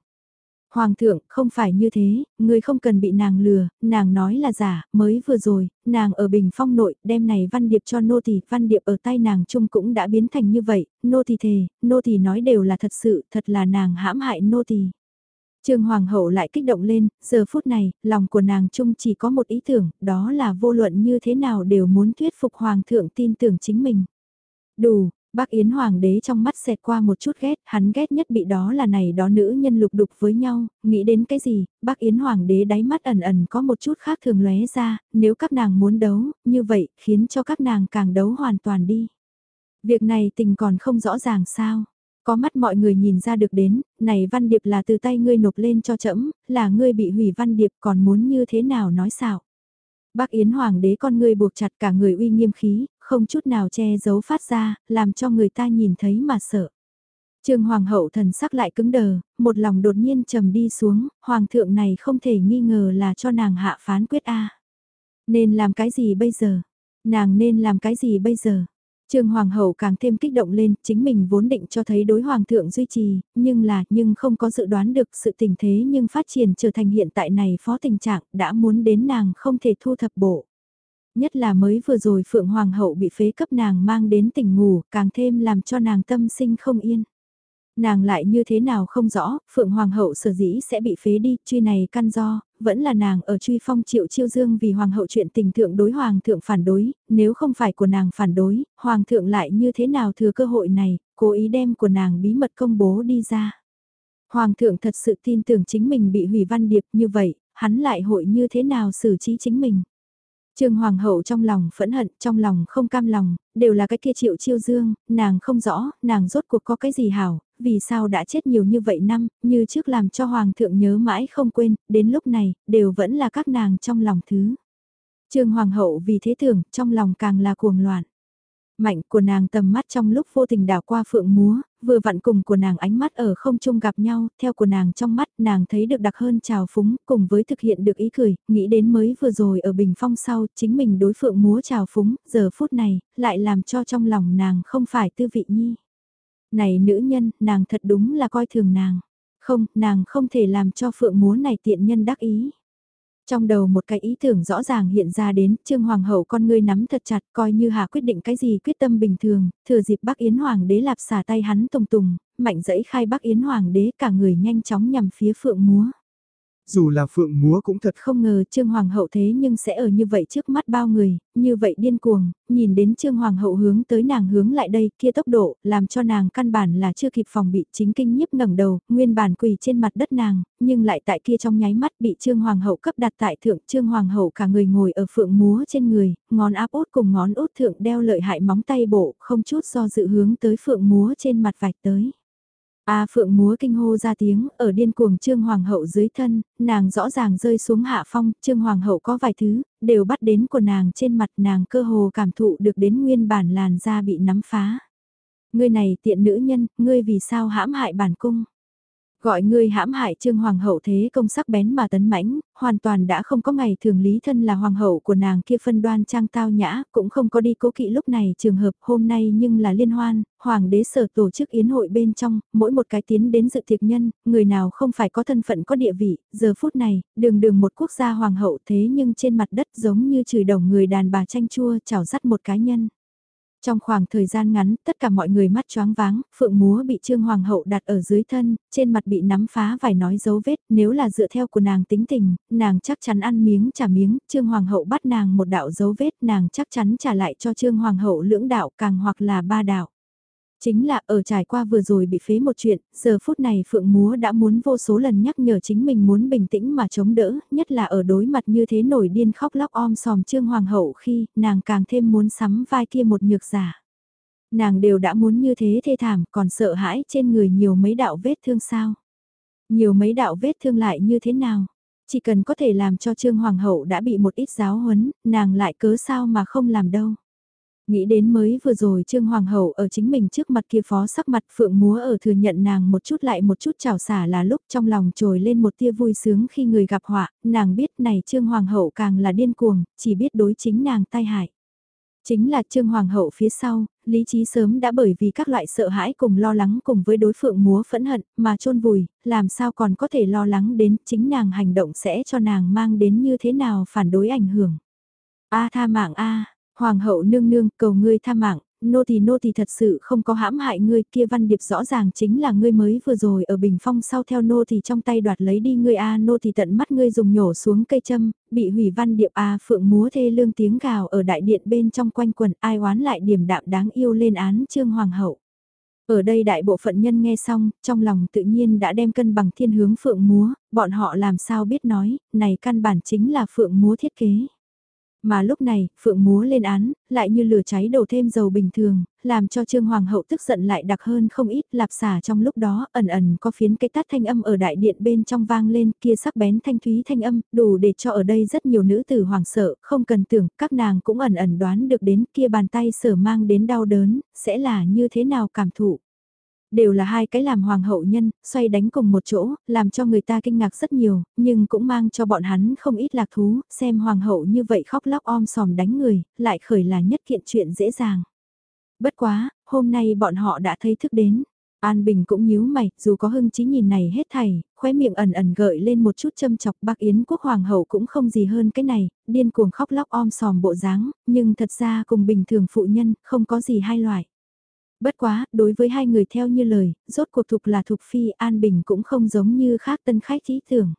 Hoàng thượng, không phải như thế, người không cần bị nàng lừa, nàng nói là giả, mới vừa rồi, nàng ở bình phong nội, đem này văn điệp cho nô tỳ, văn điệp ở tay nàng chung cũng đã biến thành như vậy, nô tỳ thề, nô tỳ nói đều là thật sự, thật là nàng hãm hại nô tỳ. Trương Hoàng hậu lại kích động lên, giờ phút này, lòng của nàng chung chỉ có một ý tưởng, đó là vô luận như thế nào đều muốn thuyết phục Hoàng thượng tin tưởng chính mình. Đủ, Bác Yến Hoàng đế trong mắt xẹt qua một chút ghét, hắn ghét nhất bị đó là này đó nữ nhân lục đục với nhau, nghĩ đến cái gì, bác Yến Hoàng đế đáy mắt ẩn ẩn có một chút khác thường lóe ra, nếu các nàng muốn đấu, như vậy, khiến cho các nàng càng đấu hoàn toàn đi. Việc này tình còn không rõ ràng sao. Có mắt mọi người nhìn ra được đến, này văn điệp là từ tay ngươi nộp lên cho trẫm là ngươi bị hủy văn điệp còn muốn như thế nào nói sao. Bác Yến Hoàng đế con ngươi buộc chặt cả người uy nghiêm khí, không chút nào che giấu phát ra, làm cho người ta nhìn thấy mà sợ. Trương Hoàng hậu thần sắc lại cứng đờ, một lòng đột nhiên trầm đi xuống, Hoàng thượng này không thể nghi ngờ là cho nàng hạ phán quyết A. Nên làm cái gì bây giờ? Nàng nên làm cái gì bây giờ? Trương Hoàng hậu càng thêm kích động lên, chính mình vốn định cho thấy đối Hoàng thượng duy trì, nhưng là, nhưng không có dự đoán được sự tình thế nhưng phát triển trở thành hiện tại này phó tình trạng đã muốn đến nàng không thể thu thập bộ. Nhất là mới vừa rồi Phượng Hoàng hậu bị phế cấp nàng mang đến tỉnh ngủ, càng thêm làm cho nàng tâm sinh không yên. Nàng lại như thế nào không rõ, Phượng Hoàng hậu sở dĩ sẽ bị phế đi, truy này căn do, vẫn là nàng ở truy phong triệu chiêu dương vì Hoàng hậu chuyện tình thượng đối Hoàng thượng phản đối, nếu không phải của nàng phản đối, Hoàng thượng lại như thế nào thừa cơ hội này, cố ý đem của nàng bí mật công bố đi ra. Hoàng thượng thật sự tin tưởng chính mình bị hủy văn điệp như vậy, hắn lại hội như thế nào xử trí chính mình. Trương Hoàng hậu trong lòng phẫn hận, trong lòng không cam lòng, đều là cái kia triệu chiêu dương, nàng không rõ, nàng rốt cuộc có cái gì hảo, vì sao đã chết nhiều như vậy năm, như trước làm cho Hoàng thượng nhớ mãi không quên, đến lúc này, đều vẫn là các nàng trong lòng thứ. Trương Hoàng hậu vì thế tưởng, trong lòng càng là cuồng loạn. Mạnh của nàng tầm mắt trong lúc vô tình đảo qua phượng múa, vừa vặn cùng của nàng ánh mắt ở không trung gặp nhau, theo của nàng trong mắt nàng thấy được đặc hơn trào phúng, cùng với thực hiện được ý cười, nghĩ đến mới vừa rồi ở bình phong sau, chính mình đối phượng múa trào phúng, giờ phút này, lại làm cho trong lòng nàng không phải tư vị nhi. Này nữ nhân, nàng thật đúng là coi thường nàng. Không, nàng không thể làm cho phượng múa này tiện nhân đắc ý. Trong đầu một cái ý tưởng rõ ràng hiện ra đến, Trương Hoàng hậu con ngươi nắm thật chặt, coi như hà quyết định cái gì quyết tâm bình thường, thừa dịp Bắc Yến Hoàng đế lạp xả tay hắn tùng tùng, mạnh dẫy khai Bắc Yến Hoàng đế cả người nhanh chóng nhằm phía phượng múa. Dù là phượng múa cũng thật không ngờ Trương Hoàng hậu thế nhưng sẽ ở như vậy trước mắt bao người, như vậy điên cuồng, nhìn đến Trương Hoàng hậu hướng tới nàng hướng lại đây kia tốc độ, làm cho nàng căn bản là chưa kịp phòng bị chính kinh nhiếp ngẩng đầu, nguyên bản quỳ trên mặt đất nàng, nhưng lại tại kia trong nháy mắt bị Trương Hoàng hậu cấp đặt tại thượng Trương Hoàng hậu cả người ngồi ở phượng múa trên người, ngón áp út cùng ngón út thượng đeo lợi hại móng tay bộ, không chút do dự hướng tới phượng múa trên mặt vạch tới. A Phượng múa kinh hô ra tiếng, ở điên cuồng Trương Hoàng hậu dưới thân, nàng rõ ràng rơi xuống hạ phong, Trương Hoàng hậu có vài thứ, đều bắt đến của nàng trên mặt nàng cơ hồ cảm thụ được đến nguyên bản làn da bị nắm phá. Ngươi này tiện nữ nhân, ngươi vì sao hãm hại bản cung? Gọi ngươi hãm hại trương hoàng hậu thế công sắc bén mà tấn mãnh, hoàn toàn đã không có ngày thường lý thân là hoàng hậu của nàng kia phân đoan trang tao nhã, cũng không có đi cố kỵ lúc này trường hợp hôm nay nhưng là liên hoan, hoàng đế sở tổ chức yến hội bên trong, mỗi một cái tiến đến dự tiệc nhân, người nào không phải có thân phận có địa vị, giờ phút này, đường đường một quốc gia hoàng hậu thế nhưng trên mặt đất giống như chửi đồng người đàn bà tranh chua chảo dắt một cá nhân. Trong khoảng thời gian ngắn, tất cả mọi người mắt choáng váng, phượng múa bị Trương Hoàng hậu đặt ở dưới thân, trên mặt bị nắm phá vài nói dấu vết, nếu là dựa theo của nàng tính tình, nàng chắc chắn ăn miếng trả miếng, Trương Hoàng hậu bắt nàng một đạo dấu vết, nàng chắc chắn trả lại cho Trương Hoàng hậu lưỡng đạo càng hoặc là ba đạo. Chính là ở trải qua vừa rồi bị phế một chuyện, giờ phút này Phượng Múa đã muốn vô số lần nhắc nhở chính mình muốn bình tĩnh mà chống đỡ, nhất là ở đối mặt như thế nổi điên khóc lóc om sòm trương hoàng hậu khi nàng càng thêm muốn sắm vai kia một nhược giả. Nàng đều đã muốn như thế thê thảm còn sợ hãi trên người nhiều mấy đạo vết thương sao. Nhiều mấy đạo vết thương lại như thế nào? Chỉ cần có thể làm cho Trương Hoàng hậu đã bị một ít giáo huấn, nàng lại cớ sao mà không làm đâu. Nghĩ đến mới vừa rồi Trương Hoàng hậu ở chính mình trước mặt kia phó sắc mặt phượng múa ở thừa nhận nàng một chút lại một chút chào xả là lúc trong lòng trồi lên một tia vui sướng khi người gặp họa, nàng biết này Trương Hoàng hậu càng là điên cuồng, chỉ biết đối chính nàng tai hại. Chính là Trương Hoàng hậu phía sau, lý trí sớm đã bởi vì các loại sợ hãi cùng lo lắng cùng với đối phượng múa phẫn hận mà chôn vùi, làm sao còn có thể lo lắng đến chính nàng hành động sẽ cho nàng mang đến như thế nào phản đối ảnh hưởng. A tha mạng A, Hoàng hậu nương nương cầu ngươi tha mạng, nô thì nô thì thật sự không có hãm hại ngươi kia văn điệp rõ ràng chính là ngươi mới vừa rồi ở bình phong sau theo nô thì trong tay đoạt lấy đi ngươi a nô thì tận mắt ngươi dùng nhổ xuống cây châm, bị hủy văn điệp a phượng múa thê lương tiếng gào ở đại điện bên trong quanh quần ai oán lại điểm đạm đáng yêu lên án trương hoàng hậu. Ở đây đại bộ phận nhân nghe xong, trong lòng tự nhiên đã đem cân bằng thiên hướng phượng múa, bọn họ làm sao biết nói, này căn bản chính là phượng múa thiết kế. Mà lúc này, Phượng múa lên án, lại như lửa cháy đổ thêm dầu bình thường, làm cho Trương Hoàng hậu tức giận lại đặc hơn không ít, lạp xả trong lúc đó, ẩn ẩn có phiến cây tát thanh âm ở đại điện bên trong vang lên, kia sắc bén thanh thúy thanh âm, đủ để cho ở đây rất nhiều nữ tử hoàng sợ, không cần tưởng, các nàng cũng ẩn ẩn đoán được đến kia bàn tay sở mang đến đau đớn, sẽ là như thế nào cảm thụ đều là hai cái làm hoàng hậu nhân, xoay đánh cùng một chỗ, làm cho người ta kinh ngạc rất nhiều, nhưng cũng mang cho bọn hắn không ít lạc thú, xem hoàng hậu như vậy khóc lóc om sòm đánh người, lại khởi là nhất kiện chuyện dễ dàng. Bất quá, hôm nay bọn họ đã thấy thức đến. An Bình cũng nhíu mày, dù có hưng chí nhìn này hết thảy, khóe miệng ẩn ẩn gợi lên một chút châm chọc Bắc Yến quốc hoàng hậu cũng không gì hơn cái này, điên cuồng khóc lóc om sòm bộ dáng, nhưng thật ra cùng bình thường phụ nhân, không có gì hai loại. Bất quá, đối với hai người theo như lời, rốt cuộc thục là thục phi an bình cũng không giống như khác tân khách ý tưởng.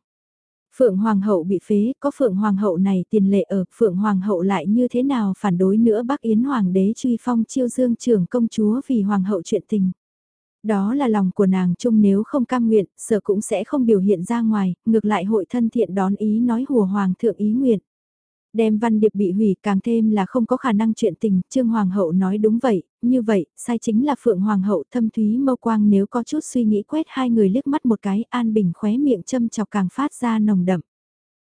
Phượng Hoàng hậu bị phế, có Phượng Hoàng hậu này tiền lệ ở, Phượng Hoàng hậu lại như thế nào phản đối nữa Bắc Yến Hoàng đế truy phong chiêu dương trưởng công chúa vì Hoàng hậu chuyện tình. Đó là lòng của nàng chung nếu không cam nguyện, sợ cũng sẽ không biểu hiện ra ngoài, ngược lại hội thân thiện đón ý nói hùa Hoàng thượng ý nguyện. Đem văn điệp bị hủy càng thêm là không có khả năng chuyện tình, Trương Hoàng hậu nói đúng vậy, như vậy, sai chính là Phượng Hoàng hậu thâm thúy mâu quang nếu có chút suy nghĩ quét hai người liếc mắt một cái, An Bình khóe miệng châm chọc càng phát ra nồng đậm.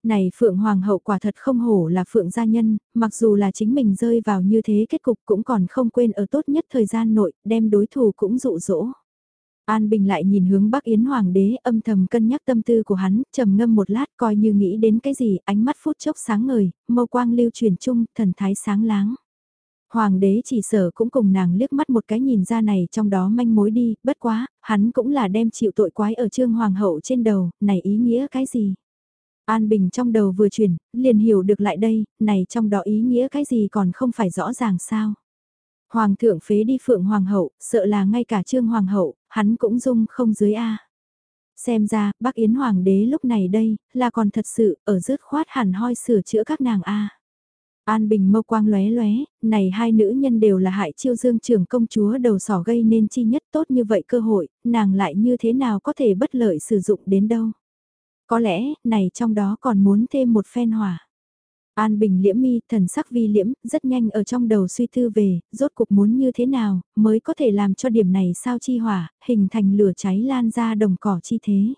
Này Phượng Hoàng hậu quả thật không hổ là Phượng gia nhân, mặc dù là chính mình rơi vào như thế kết cục cũng còn không quên ở tốt nhất thời gian nội, đem đối thủ cũng dụ dỗ. An Bình lại nhìn hướng Bắc Yến Hoàng đế âm thầm cân nhắc tâm tư của hắn, trầm ngâm một lát coi như nghĩ đến cái gì, ánh mắt phút chốc sáng ngời, mâu quang lưu truyền chung, thần thái sáng láng. Hoàng đế chỉ sở cũng cùng nàng liếc mắt một cái nhìn ra này trong đó manh mối đi, bất quá, hắn cũng là đem chịu tội quái ở trương hoàng hậu trên đầu, này ý nghĩa cái gì? An Bình trong đầu vừa chuyển, liền hiểu được lại đây, này trong đó ý nghĩa cái gì còn không phải rõ ràng sao? Hoàng thượng phế đi phượng hoàng hậu, sợ là ngay cả trương hoàng hậu, hắn cũng dung không dưới A. Xem ra, bác Yến Hoàng đế lúc này đây, là còn thật sự, ở rớt khoát hẳn hoi sửa chữa các nàng A. An Bình mâu quang lóe lóe, này hai nữ nhân đều là hại chiêu dương trưởng công chúa đầu sỏ gây nên chi nhất tốt như vậy cơ hội, nàng lại như thế nào có thể bất lợi sử dụng đến đâu. Có lẽ, này trong đó còn muốn thêm một phen hỏa. An Bình liễm mi, thần sắc vi liễm, rất nhanh ở trong đầu suy tư về, rốt cuộc muốn như thế nào, mới có thể làm cho điểm này sao chi hỏa, hình thành lửa cháy lan ra đồng cỏ chi thế.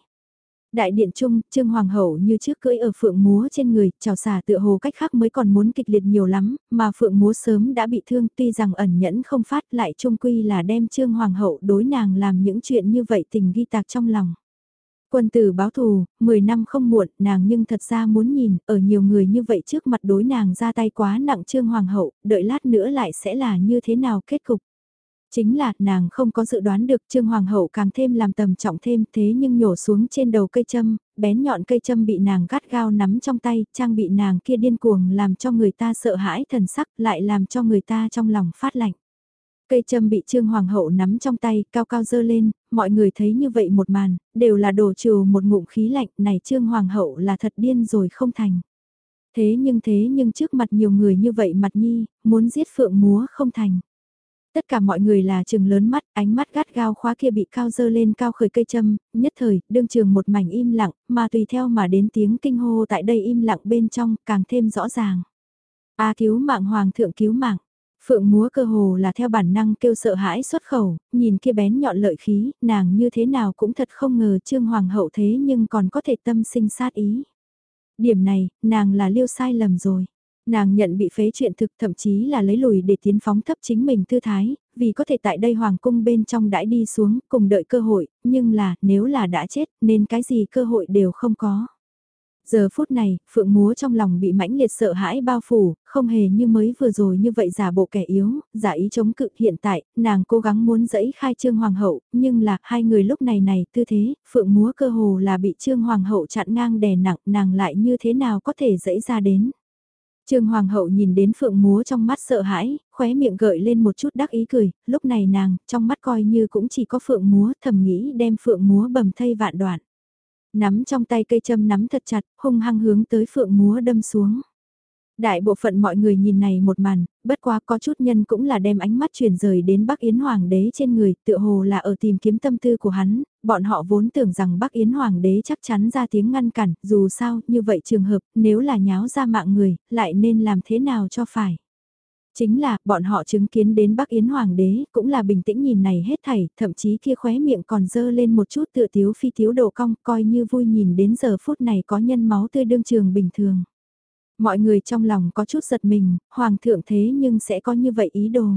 Đại điện trung, Trương Hoàng hậu như trước cưỡi ở phượng múa trên người, trào xả tựa hồ cách khác mới còn muốn kịch liệt nhiều lắm, mà phượng múa sớm đã bị thương tuy rằng ẩn nhẫn không phát lại trung quy là đem Trương Hoàng hậu đối nàng làm những chuyện như vậy tình ghi tạc trong lòng. Quân tử báo thù, 10 năm không muộn, nàng nhưng thật ra muốn nhìn, ở nhiều người như vậy trước mặt đối nàng ra tay quá nặng trương hoàng hậu, đợi lát nữa lại sẽ là như thế nào kết cục. Chính là, nàng không có dự đoán được trương hoàng hậu càng thêm làm tầm trọng thêm thế nhưng nhổ xuống trên đầu cây châm, bén nhọn cây châm bị nàng gắt gao nắm trong tay, trang bị nàng kia điên cuồng làm cho người ta sợ hãi thần sắc lại làm cho người ta trong lòng phát lạnh. Cây châm bị Trương Hoàng hậu nắm trong tay, cao cao dơ lên, mọi người thấy như vậy một màn, đều là đổ trừ một ngụm khí lạnh, này Trương Hoàng hậu là thật điên rồi không thành. Thế nhưng thế nhưng trước mặt nhiều người như vậy mặt nhi, muốn giết phượng múa không thành. Tất cả mọi người là trừng lớn mắt, ánh mắt gắt gao khóa kia bị cao dơ lên cao khởi cây châm, nhất thời, đương trường một mảnh im lặng, mà tùy theo mà đến tiếng kinh hô tại đây im lặng bên trong, càng thêm rõ ràng. A cứu mạng hoàng thượng cứu mạng. Phượng múa cơ hồ là theo bản năng kêu sợ hãi xuất khẩu, nhìn kia bén nhọn lợi khí, nàng như thế nào cũng thật không ngờ trương hoàng hậu thế nhưng còn có thể tâm sinh sát ý. Điểm này, nàng là liêu sai lầm rồi. Nàng nhận bị phế chuyện thực thậm chí là lấy lùi để tiến phóng thấp chính mình tư thái, vì có thể tại đây hoàng cung bên trong đãi đi xuống cùng đợi cơ hội, nhưng là nếu là đã chết nên cái gì cơ hội đều không có. Giờ phút này, Phượng Múa trong lòng bị mãnh liệt sợ hãi bao phủ, không hề như mới vừa rồi như vậy giả bộ kẻ yếu, giả ý chống cự hiện tại, nàng cố gắng muốn dẫy khai Trương Hoàng hậu, nhưng là hai người lúc này này tư thế, Phượng Múa cơ hồ là bị Trương Hoàng hậu chặn ngang đè nặng, nàng lại như thế nào có thể dẫy ra đến. Trương Hoàng hậu nhìn đến Phượng Múa trong mắt sợ hãi, khóe miệng gợi lên một chút đắc ý cười, lúc này nàng, trong mắt coi như cũng chỉ có Phượng Múa, thầm nghĩ đem Phượng Múa bầm thây vạn đoạn nắm trong tay cây châm nắm thật chặt, hung hăng hướng tới phượng múa đâm xuống. Đại bộ phận mọi người nhìn này một màn, bất quá có chút nhân cũng là đem ánh mắt chuyển rời đến Bắc Yến Hoàng đế trên người, tựa hồ là ở tìm kiếm tâm tư của hắn, bọn họ vốn tưởng rằng Bắc Yến Hoàng đế chắc chắn ra tiếng ngăn cản, dù sao, như vậy trường hợp, nếu là nháo ra mạng người, lại nên làm thế nào cho phải. Chính là, bọn họ chứng kiến đến Bắc Yến Hoàng đế, cũng là bình tĩnh nhìn này hết thảy, thậm chí kia khóe miệng còn dơ lên một chút tựa tiếu phi tiếu độ cong, coi như vui nhìn đến giờ phút này có nhân máu tươi đương trường bình thường. Mọi người trong lòng có chút giật mình, Hoàng thượng thế nhưng sẽ có như vậy ý đồ.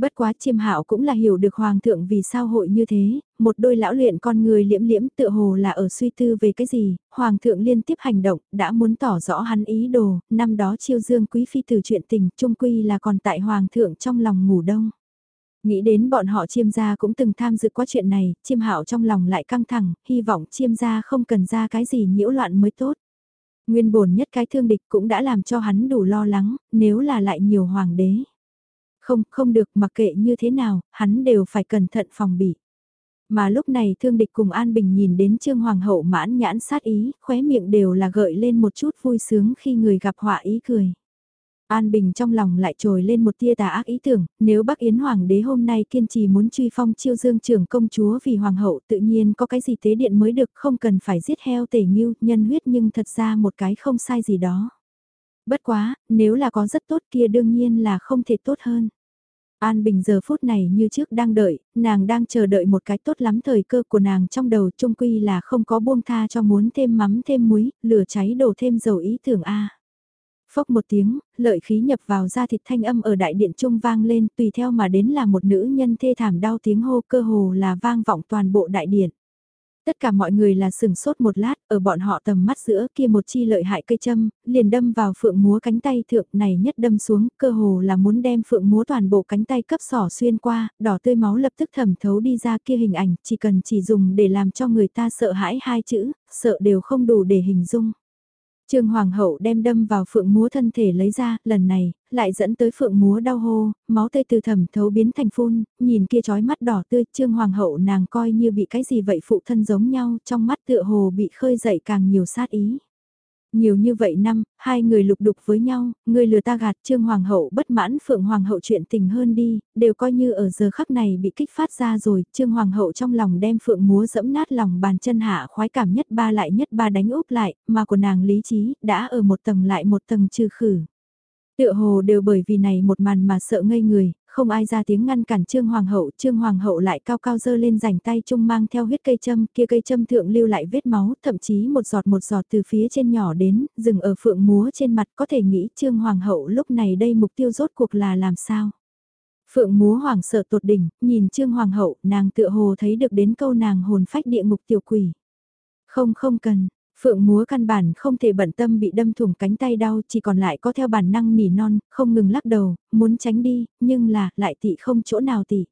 Bất quá chiêm hạo cũng là hiểu được hoàng thượng vì sao hội như thế, một đôi lão luyện con người liễm liễm tựa hồ là ở suy tư về cái gì, hoàng thượng liên tiếp hành động, đã muốn tỏ rõ hắn ý đồ, năm đó chiêu dương quý phi từ chuyện tình, trung quy là còn tại hoàng thượng trong lòng ngủ đông. Nghĩ đến bọn họ chiêm gia cũng từng tham dự qua chuyện này, chiêm hạo trong lòng lại căng thẳng, hy vọng chiêm gia không cần ra cái gì nhiễu loạn mới tốt. Nguyên bổn nhất cái thương địch cũng đã làm cho hắn đủ lo lắng, nếu là lại nhiều hoàng đế. Không, không được mặc kệ như thế nào, hắn đều phải cẩn thận phòng bị. Mà lúc này thương địch cùng An Bình nhìn đến Trương Hoàng hậu mãn nhãn sát ý, khóe miệng đều là gợi lên một chút vui sướng khi người gặp họa ý cười. An Bình trong lòng lại trồi lên một tia tà ác ý tưởng, nếu Bắc Yến Hoàng đế hôm nay kiên trì muốn truy phong chiêu dương trưởng công chúa vì Hoàng hậu tự nhiên có cái gì tế điện mới được không cần phải giết heo tể nghiêu nhân huyết nhưng thật ra một cái không sai gì đó. Bất quá, nếu là có rất tốt kia đương nhiên là không thể tốt hơn. An Bình giờ phút này như trước đang đợi, nàng đang chờ đợi một cái tốt lắm thời cơ của nàng trong đầu trung quy là không có buông tha cho muốn thêm mắm thêm muối, lửa cháy đổ thêm dầu ý tưởng A. Phốc một tiếng, lợi khí nhập vào da thịt thanh âm ở đại điện trung vang lên tùy theo mà đến là một nữ nhân thê thảm đau tiếng hô cơ hồ là vang vọng toàn bộ đại điện. Tất cả mọi người là sừng sốt một lát, ở bọn họ tầm mắt giữa kia một chi lợi hại cây châm, liền đâm vào phượng múa cánh tay thượng này nhất đâm xuống, cơ hồ là muốn đem phượng múa toàn bộ cánh tay cấp sỏ xuyên qua, đỏ tươi máu lập tức thẩm thấu đi ra kia hình ảnh, chỉ cần chỉ dùng để làm cho người ta sợ hãi hai chữ, sợ đều không đủ để hình dung. Trương Hoàng hậu đem đâm vào phượng múa thân thể lấy ra, lần này, lại dẫn tới phượng múa đau hô, máu tươi từ thẩm thấu biến thành phun, nhìn kia trói mắt đỏ tươi, Trương Hoàng hậu nàng coi như bị cái gì vậy phụ thân giống nhau, trong mắt tựa hồ bị khơi dậy càng nhiều sát ý. Nhiều như vậy năm, hai người lục đục với nhau, người lừa ta gạt trương hoàng hậu bất mãn phượng hoàng hậu chuyện tình hơn đi, đều coi như ở giờ khắc này bị kích phát ra rồi, trương hoàng hậu trong lòng đem phượng múa dẫm nát lòng bàn chân hạ khoái cảm nhất ba lại nhất ba đánh úp lại, mà của nàng lý trí đã ở một tầng lại một tầng trừ khử. Tựa hồ đều bởi vì này một màn mà sợ ngây người, không ai ra tiếng ngăn cản Trương Hoàng hậu, Trương Hoàng hậu lại cao cao dơ lên rảnh tay chung mang theo huyết cây châm, kia cây châm thượng lưu lại vết máu, thậm chí một giọt một giọt từ phía trên nhỏ đến, dừng ở phượng múa trên mặt có thể nghĩ Trương Hoàng hậu lúc này đây mục tiêu rốt cuộc là làm sao. Phượng múa hoàng sợ tột đỉnh, nhìn Trương Hoàng hậu, nàng tựa hồ thấy được đến câu nàng hồn phách địa ngục tiểu quỷ. Không không cần, Phượng múa căn bản không thể bận tâm bị đâm thủng cánh tay đau chỉ còn lại có theo bản năng nỉ non, không ngừng lắc đầu, muốn tránh đi, nhưng là, lại tị không chỗ nào tị.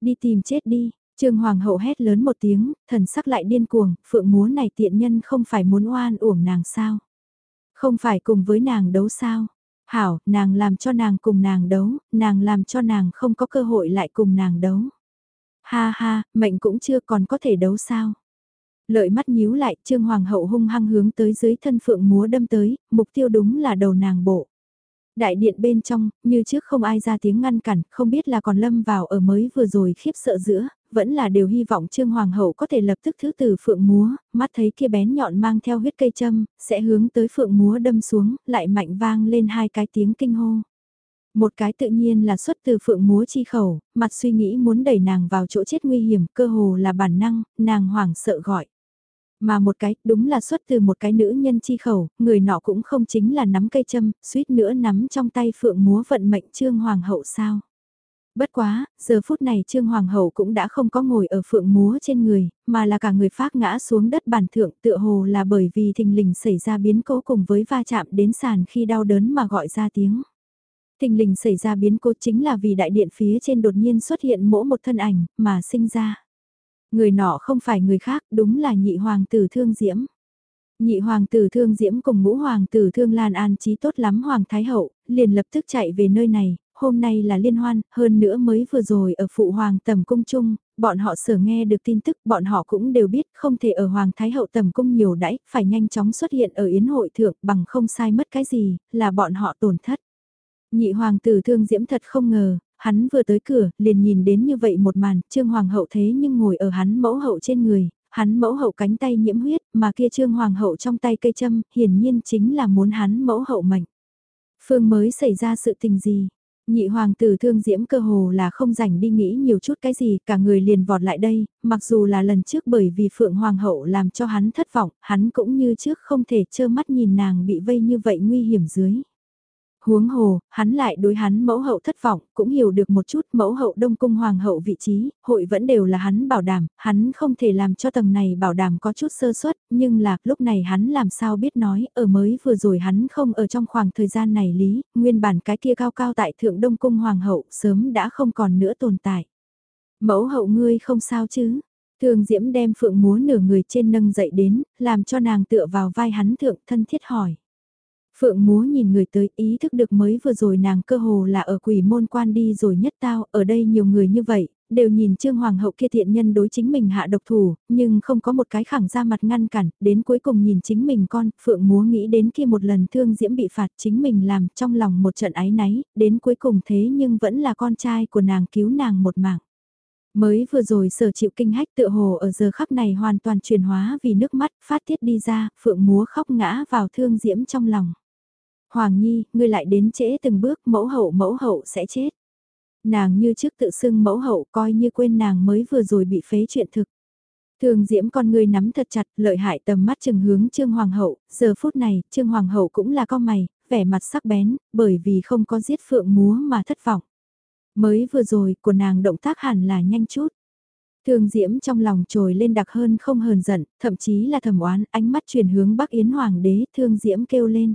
Đi tìm chết đi, Trương Hoàng hậu hét lớn một tiếng, thần sắc lại điên cuồng, phượng múa này tiện nhân không phải muốn oan uổng nàng sao? Không phải cùng với nàng đấu sao? Hảo, nàng làm cho nàng cùng nàng đấu, nàng làm cho nàng không có cơ hội lại cùng nàng đấu. Ha ha, mệnh cũng chưa còn có thể đấu sao? Lợi mắt nhíu lại, Trương Hoàng hậu hung hăng hướng tới dưới thân phượng múa đâm tới, mục tiêu đúng là đầu nàng bộ. Đại điện bên trong, như trước không ai ra tiếng ngăn cản, không biết là còn lâm vào ở mới vừa rồi khiếp sợ giữa, vẫn là đều hy vọng Trương Hoàng hậu có thể lập tức thứ từ phượng múa, mắt thấy kia bén nhọn mang theo huyết cây châm, sẽ hướng tới phượng múa đâm xuống, lại mạnh vang lên hai cái tiếng kinh hô. Một cái tự nhiên là xuất từ phượng múa chi khẩu, mặt suy nghĩ muốn đẩy nàng vào chỗ chết nguy hiểm, cơ hồ là bản năng, nàng hoảng sợ gọi. Mà một cái, đúng là xuất từ một cái nữ nhân chi khẩu, người nọ cũng không chính là nắm cây châm, suýt nữa nắm trong tay phượng múa vận mệnh trương hoàng hậu sao. Bất quá, giờ phút này Trương Hoàng hậu cũng đã không có ngồi ở phượng múa trên người, mà là cả người phát ngã xuống đất bàn thượng tựa hồ là bởi vì thình lình xảy ra biến cố cùng với va chạm đến sàn khi đau đớn mà gọi ra tiếng. Thình lình xảy ra biến cố chính là vì đại điện phía trên đột nhiên xuất hiện mỗi một thân ảnh mà sinh ra. Người nọ không phải người khác, đúng là nhị hoàng tử thương diễm. Nhị hoàng tử thương diễm cùng ngũ hoàng tử thương lan an trí tốt lắm hoàng thái hậu, liền lập tức chạy về nơi này, hôm nay là liên hoan, hơn nữa mới vừa rồi ở phụ hoàng tầm cung chung, bọn họ sở nghe được tin tức, bọn họ cũng đều biết không thể ở hoàng thái hậu tầm cung nhiều đãi, phải nhanh chóng xuất hiện ở yến hội thượng bằng không sai mất cái gì, là bọn họ tổn thất. Nhị hoàng tử thương diễm thật không ngờ, hắn vừa tới cửa, liền nhìn đến như vậy một màn, trương hoàng hậu thế nhưng ngồi ở hắn mẫu hậu trên người, hắn mẫu hậu cánh tay nhiễm huyết, mà kia trương hoàng hậu trong tay cây châm, hiển nhiên chính là muốn hắn mẫu hậu mệnh. Phương mới xảy ra sự tình gì? Nhị hoàng tử thương diễm cơ hồ là không rảnh đi nghĩ nhiều chút cái gì, cả người liền vọt lại đây, mặc dù là lần trước bởi vì phượng hoàng hậu làm cho hắn thất vọng, hắn cũng như trước không thể trơ mắt nhìn nàng bị vây như vậy nguy hiểm dưới. Huống hồ, hắn lại đối hắn mẫu hậu thất vọng, cũng hiểu được một chút mẫu hậu đông cung hoàng hậu vị trí, hội vẫn đều là hắn bảo đảm, hắn không thể làm cho tầng này bảo đảm có chút sơ suất, nhưng là lúc này hắn làm sao biết nói, ở mới vừa rồi hắn không ở trong khoảng thời gian này lý, nguyên bản cái kia cao cao tại thượng đông cung hoàng hậu sớm đã không còn nữa tồn tại. Mẫu hậu ngươi không sao chứ? Thường Diễm đem phượng múa nửa người trên nâng dậy đến, làm cho nàng tựa vào vai hắn thượng thân thiết hỏi. Phượng múa nhìn người tới ý thức được mới vừa rồi nàng cơ hồ là ở quỷ môn quan đi rồi nhất tao, ở đây nhiều người như vậy, đều nhìn Trương Hoàng hậu kia thiện nhân đối chính mình hạ độc thủ, nhưng không có một cái khẳng ra mặt ngăn cản, đến cuối cùng nhìn chính mình con, Phượng múa nghĩ đến kia một lần thương diễm bị phạt chính mình làm trong lòng một trận ái náy, đến cuối cùng thế nhưng vẫn là con trai của nàng cứu nàng một mạng. Mới vừa rồi sở chịu kinh hách tựa hồ ở giờ khắc này hoàn toàn chuyển hóa vì nước mắt phát tiết đi ra, Phượng múa khóc ngã vào thương diễm trong lòng. Hoàng Nhi, ngươi lại đến trễ từng bước mẫu hậu mẫu hậu sẽ chết. Nàng như trước tự xưng mẫu hậu coi như quên nàng mới vừa rồi bị phế chuyện thực. Thường diễm con người nắm thật chặt, lợi hại tầm mắt chừng hướng Trương Hoàng hậu, giờ phút này, Trương Hoàng hậu cũng là con mày, vẻ mặt sắc bén, bởi vì không có giết phượng múa mà thất vọng. Mới vừa rồi, của nàng động tác hẳn là nhanh chút. Thường diễm trong lòng trồi lên đặc hơn không hờn giận, thậm chí là thầm oán, ánh mắt chuyển hướng Bắc Yến Hoàng đế, thương diễm kêu lên.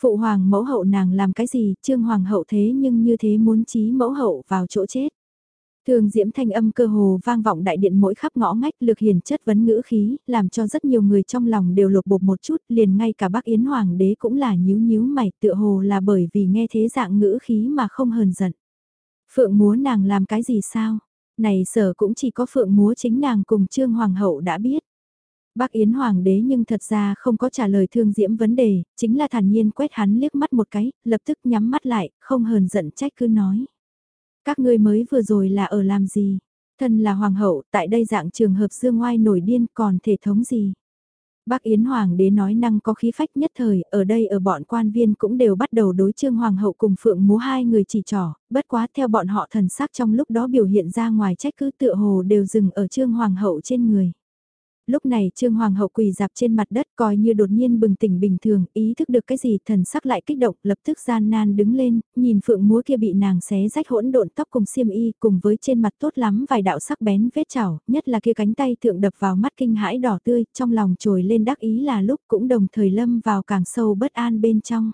Phụ hoàng mẫu hậu nàng làm cái gì, trương hoàng hậu thế nhưng như thế muốn trí mẫu hậu vào chỗ chết. Thường diễm thanh âm cơ hồ vang vọng đại điện mỗi khắp ngõ ngách lực hiền chất vấn ngữ khí, làm cho rất nhiều người trong lòng đều lột bột một chút, liền ngay cả bác Yến Hoàng đế cũng là nhíu nhíu mày tựa hồ là bởi vì nghe thế dạng ngữ khí mà không hờn giận. Phượng múa nàng làm cái gì sao? Này sở cũng chỉ có phượng múa chính nàng cùng trương hoàng hậu đã biết. Bác Yến Hoàng đế nhưng thật ra không có trả lời thương diễm vấn đề, chính là thản nhiên quét hắn liếc mắt một cái, lập tức nhắm mắt lại, không hờn giận trách cứ nói. Các ngươi mới vừa rồi là ở làm gì? Thân là hoàng hậu, tại đây dạng trường hợp dương ngoai nổi điên còn thể thống gì? Bác Yến Hoàng đế nói năng có khí phách nhất thời, ở đây ở bọn quan viên cũng đều bắt đầu đối trương hoàng hậu cùng phượng múa hai người chỉ trỏ, bất quá theo bọn họ thần sắc trong lúc đó biểu hiện ra ngoài trách cứ tựa hồ đều dừng ở trương hoàng hậu trên người lúc này Trương Hoàng hậu quỳ dạp trên mặt đất coi như đột nhiên bừng tỉnh bình thường, ý thức được cái gì thần sắc lại kích động, lập tức gian nan đứng lên, nhìn phượng múa kia bị nàng xé rách hỗn độn tóc cùng xiêm y, cùng với trên mặt tốt lắm vài đạo sắc bén vết chảo, nhất là kia cánh tay thượng đập vào mắt kinh hãi đỏ tươi, trong lòng trồi lên đắc ý là lúc cũng đồng thời lâm vào càng sâu bất an bên trong.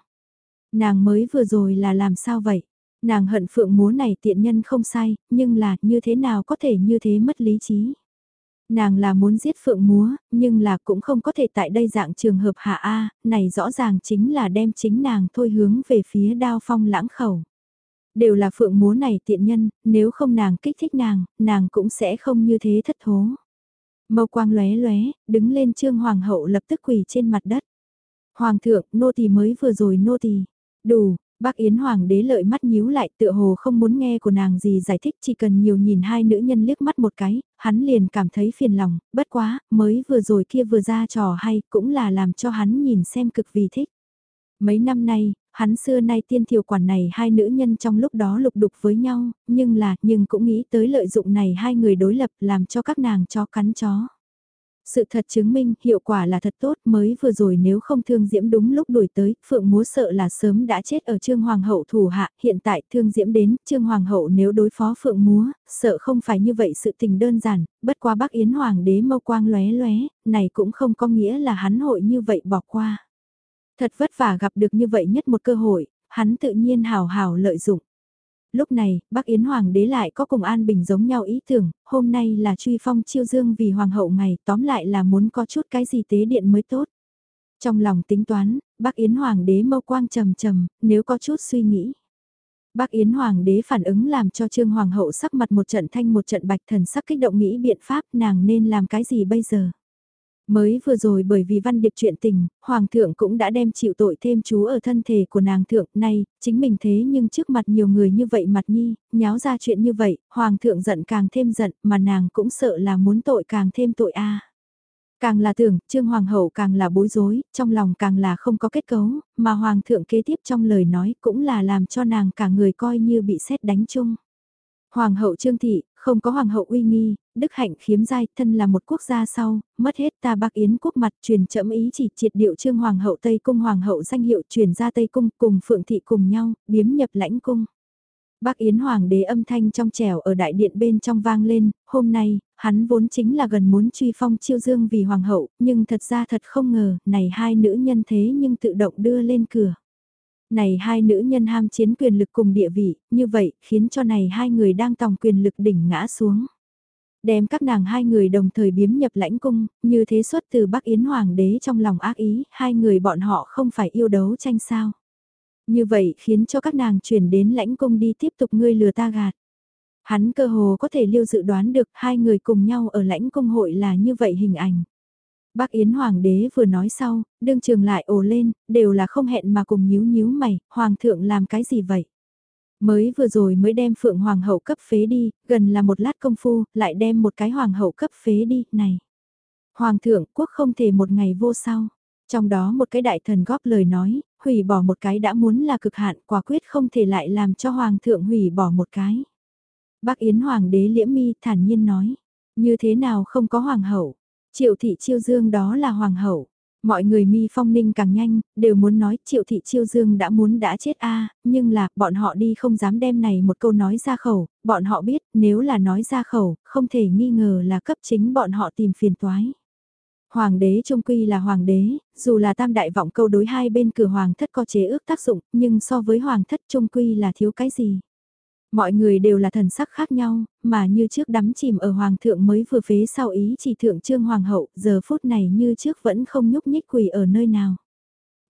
Nàng mới vừa rồi là làm sao vậy? Nàng hận phượng múa này tiện nhân không sai, nhưng là như thế nào có thể như thế mất lý trí? Nàng là muốn giết phượng múa, nhưng là cũng không có thể tại đây dạng trường hợp hạ A, này rõ ràng chính là đem chính nàng thôi hướng về phía đao phong lãng khẩu. Đều là phượng múa này tiện nhân, nếu không nàng kích thích nàng, nàng cũng sẽ không như thế thất thố. Mâu quang lóe lóe, đứng lên trương hoàng hậu lập tức quỳ trên mặt đất. Hoàng thượng, nô tỳ mới vừa rồi nô tỳ. Đủ, Bác Yến Hoàng đế lợi mắt nhíu lại tựa hồ không muốn nghe của nàng gì giải thích chỉ cần nhiều nhìn hai nữ nhân liếc mắt một cái, hắn liền cảm thấy phiền lòng, bất quá, mới vừa rồi kia vừa ra trò hay cũng là làm cho hắn nhìn xem cực vì thích. Mấy năm nay, hắn xưa nay tiên thiều quản này hai nữ nhân trong lúc đó lục đục với nhau, nhưng là, nhưng cũng nghĩ tới lợi dụng này hai người đối lập làm cho các nàng cho cắn chó. Sự thật chứng minh hiệu quả là thật tốt mới vừa rồi nếu không thương diễm đúng lúc đuổi tới, Phượng Múa sợ là sớm đã chết ở Trương Hoàng hậu thủ hạ, hiện tại thương diễm đến, Trương Hoàng hậu nếu đối phó Phượng Múa, sợ không phải như vậy sự tình đơn giản, bất qua bác Yến Hoàng đế mâu quang lóe lóe, này cũng không có nghĩa là hắn hội như vậy bỏ qua. Thật vất vả gặp được như vậy nhất một cơ hội, hắn tự nhiên hào hào lợi dụng lúc này, bác Yến Hoàng đế lại có cùng An Bình giống nhau ý tưởng, hôm nay là truy phong chiêu dương vì Hoàng hậu ngày, tóm lại là muốn có chút cái gì tế điện mới tốt. Trong lòng tính toán, bác Yến Hoàng đế mâu quang trầm trầm, nếu có chút suy nghĩ. bác Yến Hoàng đế phản ứng làm cho Trương Hoàng hậu sắc mặt một trận thanh một trận bạch thần sắc kích động nghĩ biện pháp nàng nên làm cái gì bây giờ. Mới vừa rồi bởi vì văn điệp chuyện tình, Hoàng thượng cũng đã đem chịu tội thêm chú ở thân thể của nàng thượng nay, chính mình thế nhưng trước mặt nhiều người như vậy mặt nhi, nháo ra chuyện như vậy, Hoàng thượng giận càng thêm giận mà nàng cũng sợ là muốn tội càng thêm tội a Càng là tưởng, Trương Hoàng hậu càng là bối rối, trong lòng càng là không có kết cấu, mà Hoàng thượng kế tiếp trong lời nói cũng là làm cho nàng cả người coi như bị xét đánh chung. Hoàng hậu Trương Thị, không có hoàng hậu uy nghi, đức hạnh khiếm giai, thân là một quốc gia sau, mất hết ta bác yến quốc mặt truyền chậm ý chỉ triệt điệu trương hoàng hậu Tây Cung hoàng hậu danh hiệu truyền ra Tây Cung cùng phượng thị cùng nhau, biếm nhập lãnh cung. Bác Yến Hoàng đế âm thanh trong trẻo ở đại điện bên trong vang lên, hôm nay, hắn vốn chính là gần muốn truy phong chiêu dương vì hoàng hậu, nhưng thật ra thật không ngờ, này hai nữ nhân thế nhưng tự động đưa lên cửa. Này hai nữ nhân ham chiến quyền lực cùng địa vị, như vậy khiến cho này hai người đang tòng quyền lực đỉnh ngã xuống. Đem các nàng hai người đồng thời biếm nhập lãnh cung, như thế xuất từ Bắc Yến Hoàng đế trong lòng ác ý, hai người bọn họ không phải yêu đấu tranh sao. Như vậy khiến cho các nàng chuyển đến lãnh cung đi tiếp tục ngươi lừa ta gạt. Hắn cơ hồ có thể lưu dự đoán được hai người cùng nhau ở lãnh cung hội là như vậy hình ảnh. Bác Yến Hoàng đế vừa nói sau, đương trường lại ồ lên, đều là không hẹn mà cùng nhíu nhíu mày, Hoàng thượng làm cái gì vậy? Mới vừa rồi mới đem Phượng Hoàng hậu cấp phế đi, gần là một lát công phu, lại đem một cái Hoàng hậu cấp phế đi, này. Hoàng thượng quốc không thể một ngày vô sau. Trong đó một cái đại thần góp lời nói, hủy bỏ một cái đã muốn là cực hạn quả quyết không thể lại làm cho hoàng thượng hủy bỏ một cái. Bác Yến Hoàng đế liễm mi thản nhiên nói, như thế nào không có hoàng hậu, triệu thị chiêu dương đó là hoàng hậu. Mọi người mi phong ninh càng nhanh, đều muốn nói triệu thị chiêu dương đã muốn đã chết a nhưng là bọn họ đi không dám đem này một câu nói ra khẩu, bọn họ biết nếu là nói ra khẩu, không thể nghi ngờ là cấp chính bọn họ tìm phiền toái. Hoàng đế trung quy là hoàng đế, dù là tam đại vọng câu đối hai bên cửa hoàng thất có chế ước tác dụng, nhưng so với hoàng thất trung quy là thiếu cái gì. Mọi người đều là thần sắc khác nhau, mà như trước đắm chìm ở hoàng thượng mới vừa phế sau ý chỉ thượng trương hoàng hậu, giờ phút này như trước vẫn không nhúc nhích quỳ ở nơi nào.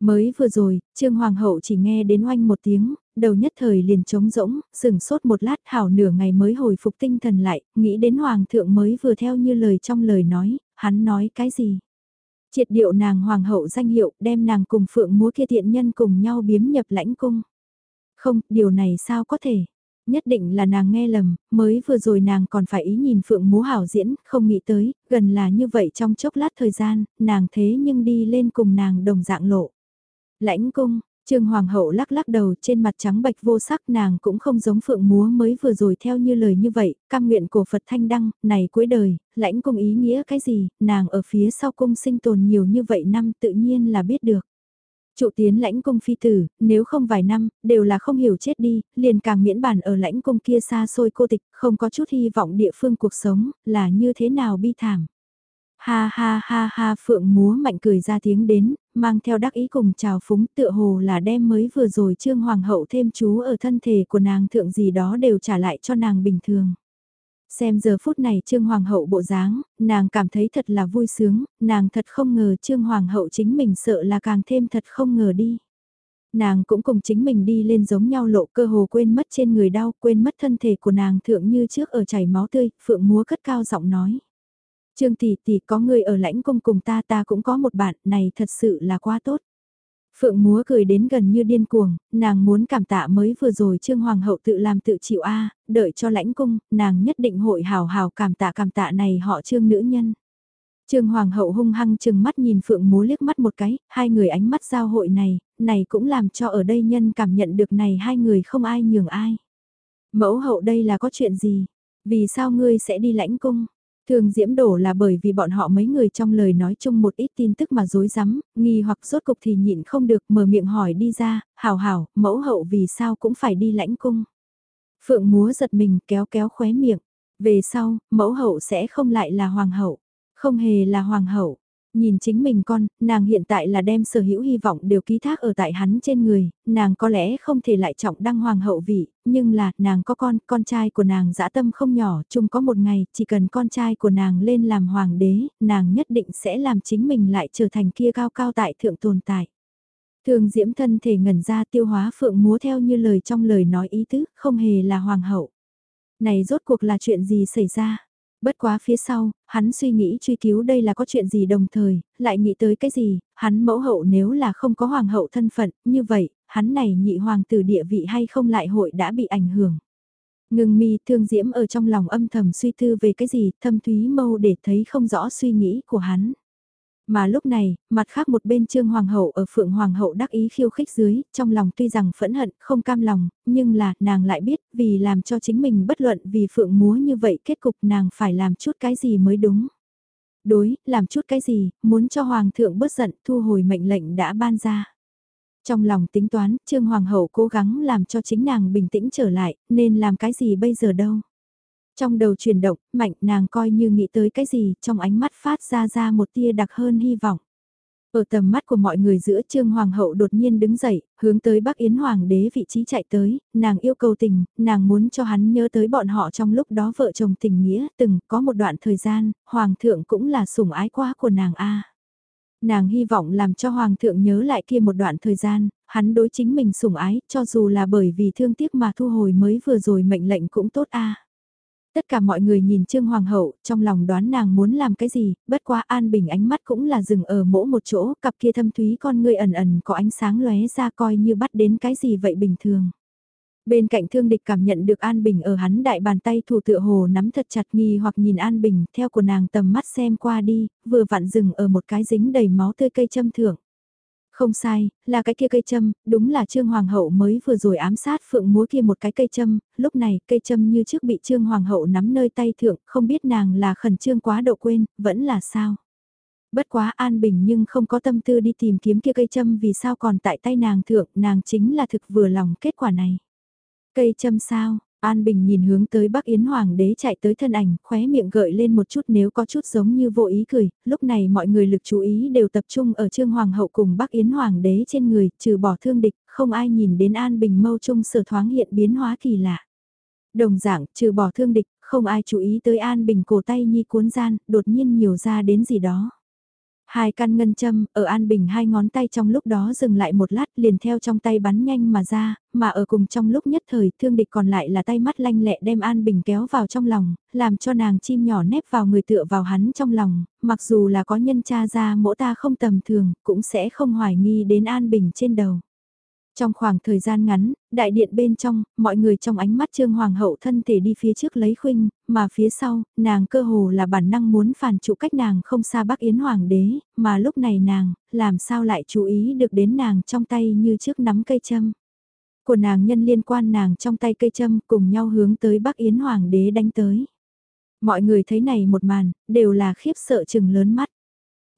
Mới vừa rồi, trương hoàng hậu chỉ nghe đến oanh một tiếng, đầu nhất thời liền trống rỗng, sừng sốt một lát hảo nửa ngày mới hồi phục tinh thần lại, nghĩ đến hoàng thượng mới vừa theo như lời trong lời nói, hắn nói cái gì. Triệt điệu nàng hoàng hậu danh hiệu đem nàng cùng phượng múa kia thiện nhân cùng nhau biếm nhập lãnh cung. Không, điều này sao có thể nhất định là nàng nghe lầm, mới vừa rồi nàng còn phải ý nhìn Phượng Múa Hảo diễn, không nghĩ tới, gần là như vậy trong chốc lát thời gian, nàng thế nhưng đi lên cùng nàng đồng dạng lộ. Lãnh cung, Trương Hoàng hậu lắc lắc đầu trên mặt trắng bạch vô sắc nàng cũng không giống phượng múa mới vừa rồi theo như lời như vậy, cam nguyện của Phật Thanh Đăng, này cuối đời, lãnh cung ý nghĩa cái gì, nàng ở phía sau cung sinh tồn nhiều như vậy năm tự nhiên là biết được. Trụ tiến lãnh cung phi tử, nếu không vài năm, đều là không hiểu chết đi, liền càng miễn bản ở lãnh cung kia xa xôi cô tịch, không có chút hy vọng địa phương cuộc sống, là như thế nào bi thảm. Ha ha ha ha phượng múa mạnh cười ra tiếng đến, mang theo đắc ý cùng chào phúng tựa hồ là đem mới vừa rồi trương hoàng hậu thêm chú ở thân thể của nàng thượng gì đó đều trả lại cho nàng bình thường. Xem giờ phút này Trương Hoàng hậu bộ dáng, nàng cảm thấy thật là vui sướng, nàng thật không ngờ Trương Hoàng hậu chính mình sợ là càng thêm thật không ngờ đi. Nàng cũng cùng chính mình đi lên giống nhau lộ cơ hồ quên mất trên người đau, quên mất thân thể của nàng thượng như trước ở chảy máu tươi, phượng múa cất cao giọng nói. Trương tỷ tỷ có người ở lãnh cung cùng ta ta cũng có một bạn, này thật sự là quá tốt. Phượng múa cười đến gần như điên cuồng, nàng muốn cảm tạ mới vừa rồi Trương Hoàng hậu tự làm tự chịu a đợi cho lãnh cung, nàng nhất định hội hào hào cảm tạ cảm tạ này họ Trương nữ nhân. Trương Hoàng hậu hung hăng chừng mắt nhìn Phượng múa liếc mắt một cái, hai người ánh mắt giao hội này, này cũng làm cho ở đây nhân cảm nhận được này hai người không ai nhường ai. Mẫu hậu đây là có chuyện gì? Vì sao ngươi sẽ đi lãnh cung? Thường diễm đổ là bởi vì bọn họ mấy người trong lời nói chung một ít tin tức mà dối rắm nghi hoặc rốt cục thì nhịn không được mở miệng hỏi đi ra, hảo hảo, mẫu hậu vì sao cũng phải đi lãnh cung. Phượng múa giật mình kéo kéo khóe miệng, về sau, mẫu hậu sẽ không lại là hoàng hậu, không hề là hoàng hậu, Nhìn chính mình con, nàng hiện tại là đem sở hữu hy vọng đều ký thác ở tại hắn trên người, nàng có lẽ không thể lại trọng đăng hoàng hậu vị, nhưng là, nàng có con, con trai của nàng dã tâm không nhỏ, chung có một ngày, chỉ cần con trai của nàng lên làm hoàng đế, nàng nhất định sẽ làm chính mình lại trở thành kia cao cao tại thượng tồn tại. Thường diễm thân thể ngẩn ra tiêu hóa phượng múa theo như lời trong lời nói ý tứ, không hề là hoàng hậu. Này rốt cuộc là chuyện gì xảy ra? Bất quá phía sau, hắn suy nghĩ truy cứu đây là có chuyện gì đồng thời, lại nghĩ tới cái gì, hắn mẫu hậu nếu là không có hoàng hậu thân phận, như vậy, hắn này nhị hoàng tử địa vị hay không lại hội đã bị ảnh hưởng. Ngừng mi thương diễm ở trong lòng âm thầm suy tư về cái gì, thâm thúy mâu để thấy không rõ suy nghĩ của hắn. Mà lúc này, mặt khác một bên trương hoàng hậu ở phượng hoàng hậu đắc ý khiêu khích dưới, trong lòng tuy rằng phẫn hận, không cam lòng, nhưng là, nàng lại biết, vì làm cho chính mình bất luận vì phượng múa như vậy kết cục nàng phải làm chút cái gì mới đúng. Đối, làm chút cái gì, muốn cho hoàng thượng bớt giận, thu hồi mệnh lệnh đã ban ra. Trong lòng tính toán, trương hoàng hậu cố gắng làm cho chính nàng bình tĩnh trở lại, nên làm cái gì bây giờ đâu. Trong đầu chuyển động, mạnh nàng coi như nghĩ tới cái gì, trong ánh mắt phát ra ra một tia đặc hơn hy vọng. Ở tầm mắt của mọi người giữa Trương Hoàng hậu đột nhiên đứng dậy, hướng tới Bắc Yến Hoàng đế vị trí chạy tới, nàng yêu cầu tình, nàng muốn cho hắn nhớ tới bọn họ trong lúc đó vợ chồng tình nghĩa, từng có một đoạn thời gian, Hoàng thượng cũng là sủng ái quá của nàng A. Nàng hy vọng làm cho Hoàng thượng nhớ lại kia một đoạn thời gian, hắn đối chính mình sủng ái, cho dù là bởi vì thương tiếc mà thu hồi mới vừa rồi mệnh lệnh cũng tốt A. Tất cả mọi người nhìn Trương Hoàng hậu, trong lòng đoán nàng muốn làm cái gì, bất quá An Bình ánh mắt cũng là dừng ở mỗi một chỗ, cặp kia thâm thúy con người ẩn ẩn có ánh sáng lóe ra coi như bắt đến cái gì vậy bình thường. Bên cạnh thương địch cảm nhận được An Bình ở hắn đại bàn tay thủ tựa hồ nắm thật chặt nghi hoặc nhìn An Bình theo của nàng tầm mắt xem qua đi, vừa vặn dừng ở một cái dính đầy máu tươi cây châm thưởng. Không sai, là cái kia cây châm, đúng là Trương Hoàng hậu mới vừa rồi ám sát phượng múa kia một cái cây châm, lúc này cây châm như trước bị Trương Hoàng hậu nắm nơi tay thượng, không biết nàng là khẩn trương quá độ quên, vẫn là sao. Bất quá an bình nhưng không có tâm tư đi tìm kiếm kia cây châm vì sao còn tại tay nàng thượng, nàng chính là thực vừa lòng kết quả này. Cây châm sao, An Bình nhìn hướng tới Bắc Yến Hoàng đế chạy tới thân ảnh, khóe miệng gợi lên một chút nếu có chút giống như vô ý cười, lúc này mọi người lực chú ý đều tập trung ở Trương Hoàng hậu cùng Bắc Yến Hoàng đế trên người, trừ bỏ thương địch, không ai nhìn đến An Bình mâu trung sở thoáng hiện biến hóa kỳ lạ. Đồng dạng, trừ bỏ thương địch, không ai chú ý tới An Bình cổ tay nhi cuốn gian, đột nhiên nhiều ra đến gì đó. Hai căn ngân châm, ở An Bình hai ngón tay trong lúc đó dừng lại một lát liền theo trong tay bắn nhanh mà ra, mà ở cùng trong lúc nhất thời thương địch còn lại là tay mắt lanh lẹ đem An Bình kéo vào trong lòng, làm cho nàng chim nhỏ nép vào người tựa vào hắn trong lòng, mặc dù là có nhân cha ra mỗ ta không tầm thường, cũng sẽ không hoài nghi đến An Bình trên đầu. Trong khoảng thời gian ngắn, đại điện bên trong, mọi người trong ánh mắt Trương Hoàng hậu thân thể đi phía trước lấy khuynh, mà phía sau, nàng cơ hồ là bản năng muốn phản trụ cách nàng không xa Bắc Yến Hoàng đế, mà lúc này nàng, làm sao lại chú ý được đến nàng trong tay như trước nắm cây châm. Của nàng nhân liên quan nàng trong tay cây châm cùng nhau hướng tới Bắc Yến Hoàng đế đánh tới. Mọi người thấy này một màn, đều là khiếp sợ chừng lớn mắt.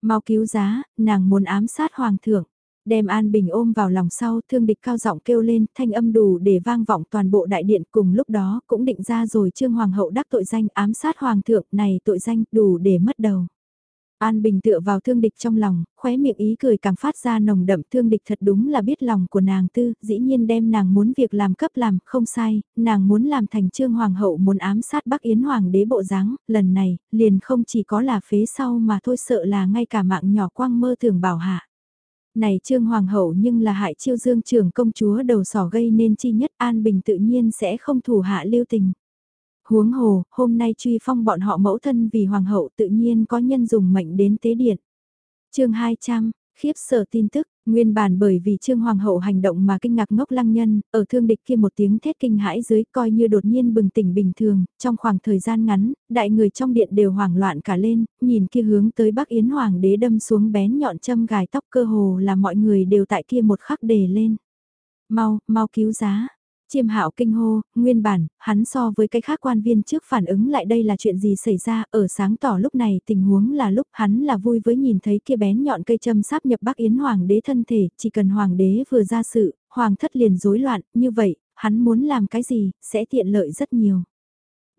Mau cứu giá, nàng muốn ám sát Hoàng thượng đem An Bình ôm vào lòng sau, thương địch cao giọng kêu lên, thanh âm đủ để vang vọng toàn bộ đại điện. Cùng lúc đó cũng định ra rồi Trương Hoàng hậu đắc tội danh ám sát Hoàng thượng này tội danh đủ để mất đầu. An Bình tựa vào thương địch trong lòng, khóe miệng ý cười càng phát ra nồng đậm. Thương địch thật đúng là biết lòng của nàng tư, dĩ nhiên đem nàng muốn việc làm cấp làm, không sai, nàng muốn làm thành trương hoàng hậu muốn ám sát Bắc Yến Hoàng đế bộ dáng. Lần này, liền không chỉ có là phế sau mà thôi sợ là ngay cả mạng nhỏ quang mơ thường bảo hạ này trương hoàng hậu nhưng là hại chiêu dương trưởng công chúa đầu sỏ gây nên chi nhất an bình tự nhiên sẽ không thủ hạ lưu tình. Huống hồ, hôm nay truy phong bọn họ mẫu thân vì hoàng hậu tự nhiên có nhân dùng mệnh đến tế điện. chương 200, khiếp sợ tin tức, Nguyên bản bởi vì Trương Hoàng hậu hành động mà kinh ngạc ngốc lăng nhân, ở thương địch kia một tiếng thét kinh hãi dưới coi như đột nhiên bừng tỉnh bình thường, trong khoảng thời gian ngắn, đại người trong điện đều hoảng loạn cả lên, nhìn kia hướng tới Bắc Yến Hoàng đế đâm xuống bén nhọn châm gài tóc cơ hồ là mọi người đều tại kia một khắc đề lên. Mau, mau cứu giá, Chiêm hạo kinh hô, nguyên bản, hắn so với cái khác quan viên trước phản ứng lại đây là chuyện gì xảy ra, ở sáng tỏ lúc này tình huống là lúc hắn là vui với nhìn thấy kia bén nhọn cây châm sáp nhập Bắc Yến Hoàng đế thân thể, chỉ cần Hoàng đế vừa ra sự, Hoàng thất liền rối loạn, như vậy, hắn muốn làm cái gì, sẽ tiện lợi rất nhiều.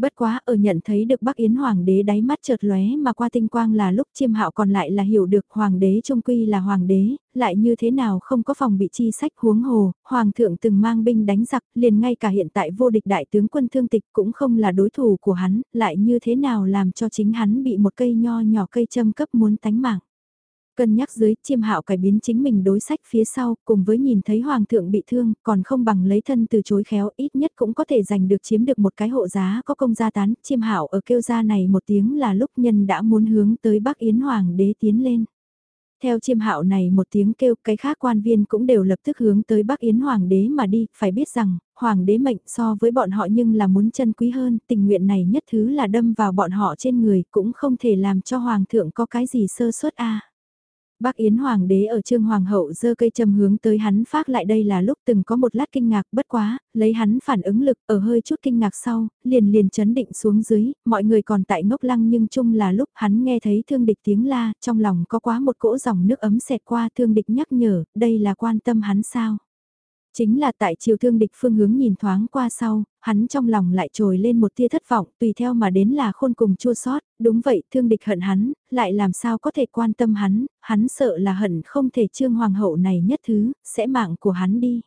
Bất quá ở nhận thấy được Bắc Yến Hoàng đế đáy mắt chợt lóe mà qua tinh quang là lúc chiêm hạo còn lại là hiểu được Hoàng đế trung quy là Hoàng đế, lại như thế nào không có phòng bị chi sách huống hồ, Hoàng thượng từng mang binh đánh giặc, liền ngay cả hiện tại vô địch đại tướng quân thương tịch cũng không là đối thủ của hắn, lại như thế nào làm cho chính hắn bị một cây nho nhỏ cây châm cấp muốn tánh mạng. Cân nhắc dưới chiêm hạo cải biến chính mình đối sách phía sau, cùng với nhìn thấy hoàng thượng bị thương, còn không bằng lấy thân từ chối khéo, ít nhất cũng có thể giành được chiếm được một cái hộ giá có công gia tán, chiêm hạo ở kêu gia này một tiếng là lúc nhân đã muốn hướng tới Bắc Yến Hoàng đế tiến lên. Theo chiêm hạo này một tiếng kêu, cái khác quan viên cũng đều lập tức hướng tới Bắc Yến Hoàng đế mà đi, phải biết rằng, Hoàng đế mệnh so với bọn họ nhưng là muốn chân quý hơn, tình nguyện này nhất thứ là đâm vào bọn họ trên người, cũng không thể làm cho Hoàng thượng có cái gì sơ suất a Bác Yến Hoàng đế ở trương Hoàng hậu dơ cây châm hướng tới hắn phát lại đây là lúc từng có một lát kinh ngạc bất quá, lấy hắn phản ứng lực ở hơi chút kinh ngạc sau, liền liền chấn định xuống dưới, mọi người còn tại ngốc lăng nhưng chung là lúc hắn nghe thấy thương địch tiếng la, trong lòng có quá một cỗ dòng nước ấm xẹt qua thương địch nhắc nhở, đây là quan tâm hắn sao. Chính là tại chiều thương địch phương hướng nhìn thoáng qua sau, hắn trong lòng lại trồi lên một tia thất vọng, tùy theo mà đến là khôn cùng chua sót, đúng vậy, thương địch hận hắn, lại làm sao có thể quan tâm hắn, hắn sợ là hận không thể trương hoàng hậu này nhất thứ, sẽ mạng của hắn đi.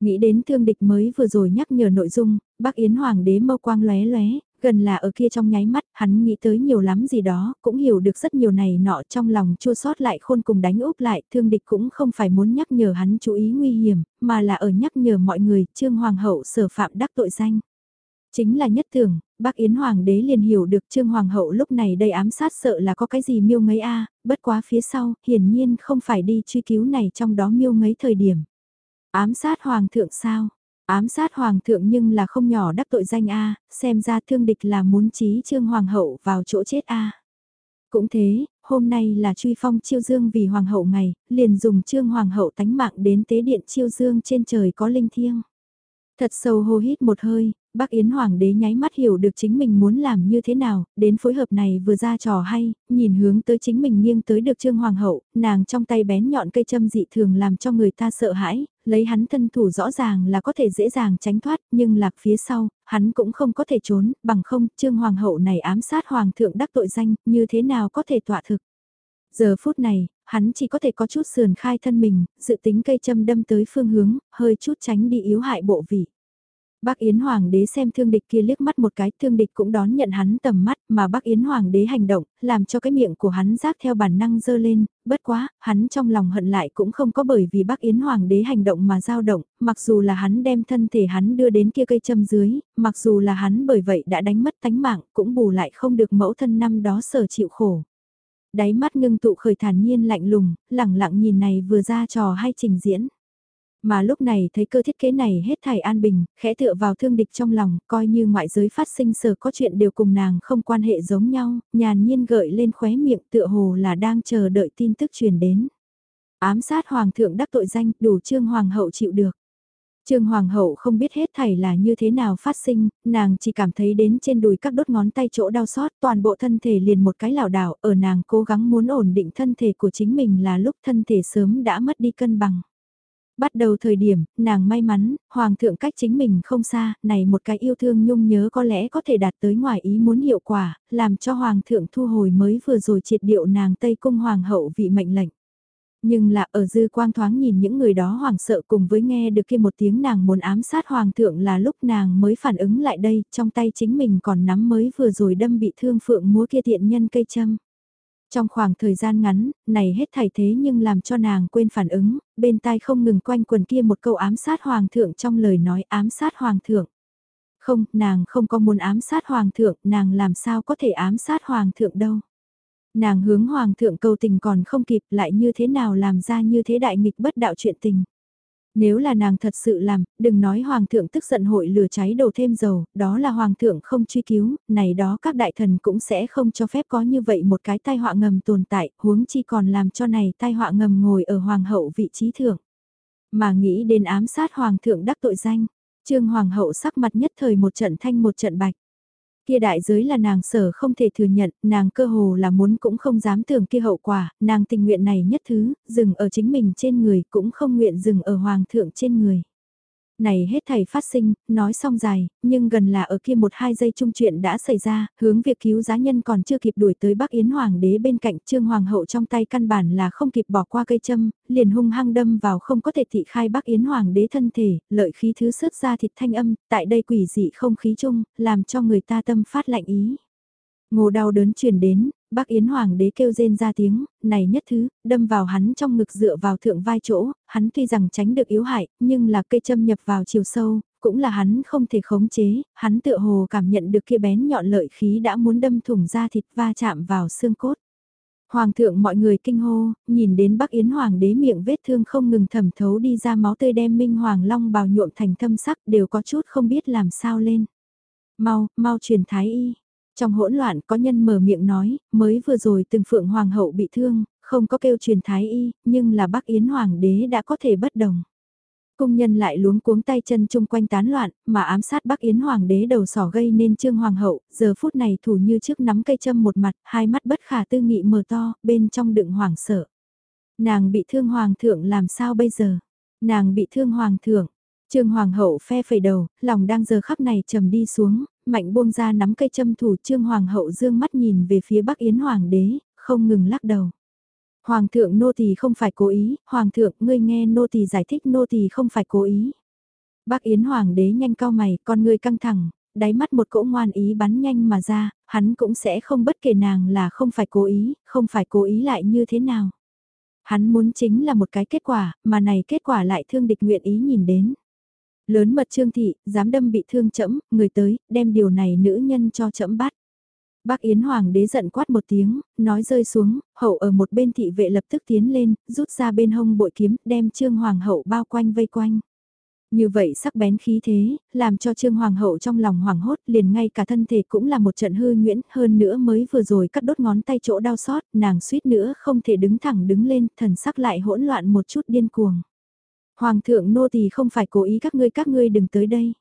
Nghĩ đến thương địch mới vừa rồi nhắc nhở nội dung, bác Yến Hoàng đế mâu quang lóe lóe, gần là ở kia trong nháy mắt, hắn nghĩ tới nhiều lắm gì đó, cũng hiểu được rất nhiều này nọ trong lòng chua sót lại khôn cùng đánh úp lại, thương địch cũng không phải muốn nhắc nhở hắn chú ý nguy hiểm, mà là ở nhắc nhở mọi người, trương hoàng hậu sở phạm đắc tội danh. Chính là nhất thường, bác Yến Hoàng đế liền hiểu được Trương Hoàng hậu lúc này đầy ám sát sợ là có cái gì miêu ngấy a bất quá phía sau, hiển nhiên không phải đi truy cứu này trong đó miêu ngấy thời điểm. Ám sát Hoàng thượng sao? Ám sát Hoàng thượng nhưng là không nhỏ đắc tội danh a xem ra thương địch là muốn trí Trương Hoàng hậu vào chỗ chết a cũng thế, hôm nay là truy phong chiêu dương vì hoàng hậu ngày, liền dùng trương hoàng hậu tánh mạng đến tế điện chiêu dương trên trời có linh thiêng. Thật sâu hô hít một hơi, bác Yến Hoàng đế nháy mắt hiểu được chính mình muốn làm như thế nào, đến phối hợp này vừa ra trò hay, nhìn hướng tới chính mình nghiêng tới được Trương Hoàng hậu, nàng trong tay bén nhọn cây châm dị thường làm cho người ta sợ hãi, lấy hắn thân thủ rõ ràng là có thể dễ dàng tránh thoát, nhưng lạc phía sau, hắn cũng không có thể trốn, bằng không, Trương Hoàng hậu này ám sát Hoàng thượng đắc tội danh, như thế nào có thể tọa thực. Giờ phút này, hắn chỉ có thể có chút sườn khai thân mình, dự tính cây châm đâm tới phương hướng, hơi chút tránh đi yếu hại bộ vị. Bác Yến Hoàng đế xem thương địch kia liếc mắt một cái, thương địch cũng đón nhận hắn tầm mắt, mà bác Yến Hoàng đế hành động, làm cho cái miệng của hắn rác theo bản năng dơ lên, bất quá, hắn trong lòng hận lại cũng không có bởi vì bác Yến Hoàng đế hành động mà dao động, mặc dù là hắn đem thân thể hắn đưa đến kia cây châm dưới, mặc dù là hắn bởi vậy đã đánh mất tánh mạng, cũng bù lại không được mẫu thân năm đó sở chịu khổ. Đáy mắt ngưng tụ khởi thản nhiên lạnh lùng, lẳng lặng nhìn này vừa ra trò hay trình diễn. Mà lúc này thấy cơ thiết kế này hết thảy an bình, khẽ tựa vào thương địch trong lòng, coi như ngoại giới phát sinh sở có chuyện đều cùng nàng không quan hệ giống nhau, nhàn nhiên gợi lên khóe miệng tựa hồ là đang chờ đợi tin tức truyền đến. Ám sát hoàng thượng đắc tội danh, đủ trương hoàng hậu chịu được. Trương Hoàng hậu không biết hết thảy là như thế nào phát sinh, nàng chỉ cảm thấy đến trên đùi các đốt ngón tay chỗ đau xót toàn bộ thân thể liền một cái lảo đảo ở nàng cố gắng muốn ổn định thân thể của chính mình là lúc thân thể sớm đã mất đi cân bằng. Bắt đầu thời điểm, nàng may mắn, hoàng thượng cách chính mình không xa, này một cái yêu thương nhung nhớ có lẽ có thể đạt tới ngoài ý muốn hiệu quả, làm cho hoàng thượng thu hồi mới vừa rồi triệt điệu nàng Tây Cung hoàng hậu vị mệnh lệnh. Nhưng là ở dư quang thoáng nhìn những người đó hoàng sợ cùng với nghe được kia một tiếng nàng muốn ám sát hoàng thượng là lúc nàng mới phản ứng lại đây, trong tay chính mình còn nắm mới vừa rồi đâm bị thương phượng múa kia tiện nhân cây châm. Trong khoảng thời gian ngắn, này hết thảy thế nhưng làm cho nàng quên phản ứng, bên tai không ngừng quanh quần kia một câu ám sát hoàng thượng trong lời nói ám sát hoàng thượng. Không, nàng không có muốn ám sát hoàng thượng, nàng làm sao có thể ám sát hoàng thượng đâu. Nàng hướng hoàng thượng cầu tình còn không kịp lại như thế nào làm ra như thế đại nghịch bất đạo chuyện tình. Nếu là nàng thật sự làm, đừng nói hoàng thượng tức giận hội lửa cháy đổ thêm dầu, đó là hoàng thượng không truy cứu, này đó các đại thần cũng sẽ không cho phép có như vậy một cái tai họa ngầm tồn tại, huống chi còn làm cho này tai họa ngầm ngồi ở hoàng hậu vị trí thượng. Mà nghĩ đến ám sát hoàng thượng đắc tội danh, trương hoàng hậu sắc mặt nhất thời một trận thanh một trận bạch. Kia đại giới là nàng sở không thể thừa nhận, nàng cơ hồ là muốn cũng không dám tưởng kia hậu quả, nàng tình nguyện này nhất thứ, dừng ở chính mình trên người cũng không nguyện dừng ở hoàng thượng trên người này hết thầy phát sinh, nói xong dài, nhưng gần là ở kia một hai giây chung chuyện đã xảy ra, hướng việc cứu giá nhân còn chưa kịp đuổi tới Bắc Yến Hoàng đế bên cạnh Trương Hoàng hậu trong tay căn bản là không kịp bỏ qua cây châm, liền hung hăng đâm vào không có thể thị khai Bắc Yến Hoàng đế thân thể, lợi khí thứ xuất ra thịt thanh âm, tại đây quỷ dị không khí chung, làm cho người ta tâm phát lạnh ý. Ngô đau đớn truyền đến, bác Yến Hoàng đế kêu rên ra tiếng, này nhất thứ, đâm vào hắn trong ngực dựa vào thượng vai chỗ, hắn tuy rằng tránh được yếu hại, nhưng là cây châm nhập vào chiều sâu, cũng là hắn không thể khống chế, hắn tựa hồ cảm nhận được kia bén nhọn lợi khí đã muốn đâm thủng da thịt va chạm vào xương cốt. Hoàng thượng mọi người kinh hô, nhìn đến Bắc Yến Hoàng đế miệng vết thương không ngừng thẩm thấu đi ra máu tươi đem Minh Hoàng Long bào nhuộm thành thâm sắc đều có chút không biết làm sao lên. Mau, mau truyền thái y. Trong hỗn loạn có nhân mở miệng nói, mới vừa rồi từng phượng hoàng hậu bị thương, không có kêu truyền thái y, nhưng là bác Yến hoàng đế đã có thể bất đồng. Cung nhân lại luống cuống tay chân chung quanh tán loạn, mà ám sát Bắc Yến Hoàng đế đầu sỏ gây nên Trương Hoàng hậu, giờ phút này thủ như trước nắm cây châm một mặt, hai mắt bất khả tư nghị mở to, bên trong đựng hoàng sợ. Nàng bị thương Hoàng thượng làm sao bây giờ? Nàng bị thương Hoàng thượng. Trương Hoàng hậu phe phẩy đầu, lòng đang giờ khắc này trầm đi xuống, mạnh buông ra nắm cây châm thủ trương hoàng hậu dương mắt nhìn về phía bắc yến hoàng đế, không ngừng lắc đầu. Hoàng thượng nô tỳ không phải cố ý, hoàng thượng ngươi nghe nô tỳ giải thích nô tỳ không phải cố ý. Bắc yến hoàng đế nhanh cao mày, con ngươi căng thẳng, đáy mắt một cỗ ngoan ý bắn nhanh mà ra, hắn cũng sẽ không bất kể nàng là không phải cố ý, không phải cố ý lại như thế nào. Hắn muốn chính là một cái kết quả, mà này kết quả lại thương địch nguyện ý nhìn đến. Lớn mật trương thị, dám đâm bị thương chẫm, người tới, đem điều này nữ nhân cho chẫm bắt. Bác Yến Hoàng đế giận quát một tiếng, nói rơi xuống, hậu ở một bên thị vệ lập tức tiến lên, rút ra bên hông bội kiếm, đem trương hoàng hậu bao quanh vây quanh. Như vậy sắc bén khí thế, làm cho Trương Hoàng hậu trong lòng hoảng hốt liền ngay cả thân thể cũng là một trận hư nguyễn hơn nữa mới vừa rồi cắt đốt ngón tay chỗ đau xót, nàng suýt nữa không thể đứng thẳng đứng lên, thần sắc lại hỗn loạn một chút điên cuồng. Hoàng thượng nô tỳ không phải cố ý các ngươi các ngươi đừng tới đây.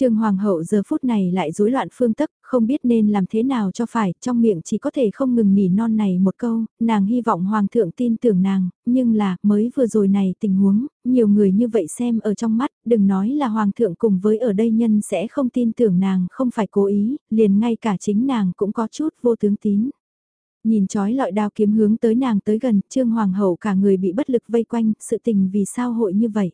Trương Hoàng hậu giờ phút này lại rối loạn phương tức, không biết nên làm thế nào cho phải, trong miệng chỉ có thể không ngừng nỉ non này một câu, nàng hy vọng Hoàng thượng tin tưởng nàng, nhưng là, mới vừa rồi này tình huống, nhiều người như vậy xem ở trong mắt, đừng nói là Hoàng thượng cùng với ở đây nhân sẽ không tin tưởng nàng không phải cố ý, liền ngay cả chính nàng cũng có chút vô tướng tín. Nhìn chói lọi đao kiếm hướng tới nàng tới gần, Trương Hoàng hậu cả người bị bất lực vây quanh, sự tình vì sao hội như vậy.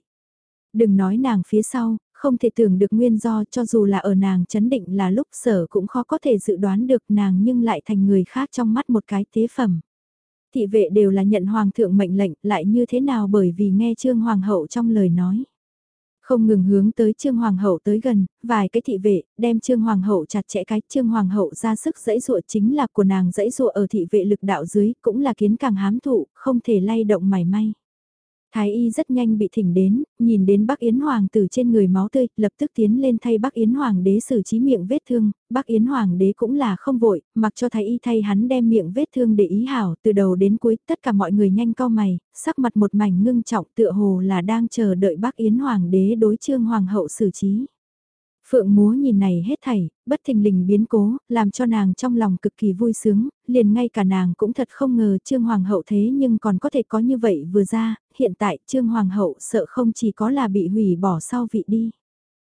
Đừng nói nàng phía sau, không thể tưởng được nguyên do cho dù là ở nàng chấn định là lúc sở cũng khó có thể dự đoán được nàng nhưng lại thành người khác trong mắt một cái tế phẩm. Thị vệ đều là nhận hoàng thượng mệnh lệnh lại như thế nào bởi vì nghe trương hoàng hậu trong lời nói. Không ngừng hướng tới Trương Hoàng hậu tới gần, vài cái thị vệ, đem Trương Hoàng hậu chặt chẽ cái Trương Hoàng hậu ra sức dẫy dụa chính là của nàng dẫy dụa ở thị vệ lực đạo dưới, cũng là kiến càng hám thụ, không thể lay động mảy may. Thái y rất nhanh bị thỉnh đến, nhìn đến Bắc Yến Hoàng tử trên người máu tươi, lập tức tiến lên thay Bắc Yến Hoàng đế xử trí miệng vết thương, Bắc Yến Hoàng đế cũng là không vội, mặc cho Thái y thay hắn đem miệng vết thương để ý hảo, từ đầu đến cuối, tất cả mọi người nhanh co mày, sắc mặt một mảnh ngưng trọng tựa hồ là đang chờ đợi Bắc Yến Hoàng đế đối trương Hoàng hậu xử trí. Phượng múa nhìn này hết thảy, bất thình lình biến cố, làm cho nàng trong lòng cực kỳ vui sướng, liền ngay cả nàng cũng thật không ngờ Trương Hoàng hậu thế nhưng còn có thể có như vậy vừa ra, hiện tại Trương Hoàng hậu sợ không chỉ có là bị hủy bỏ sau vị đi.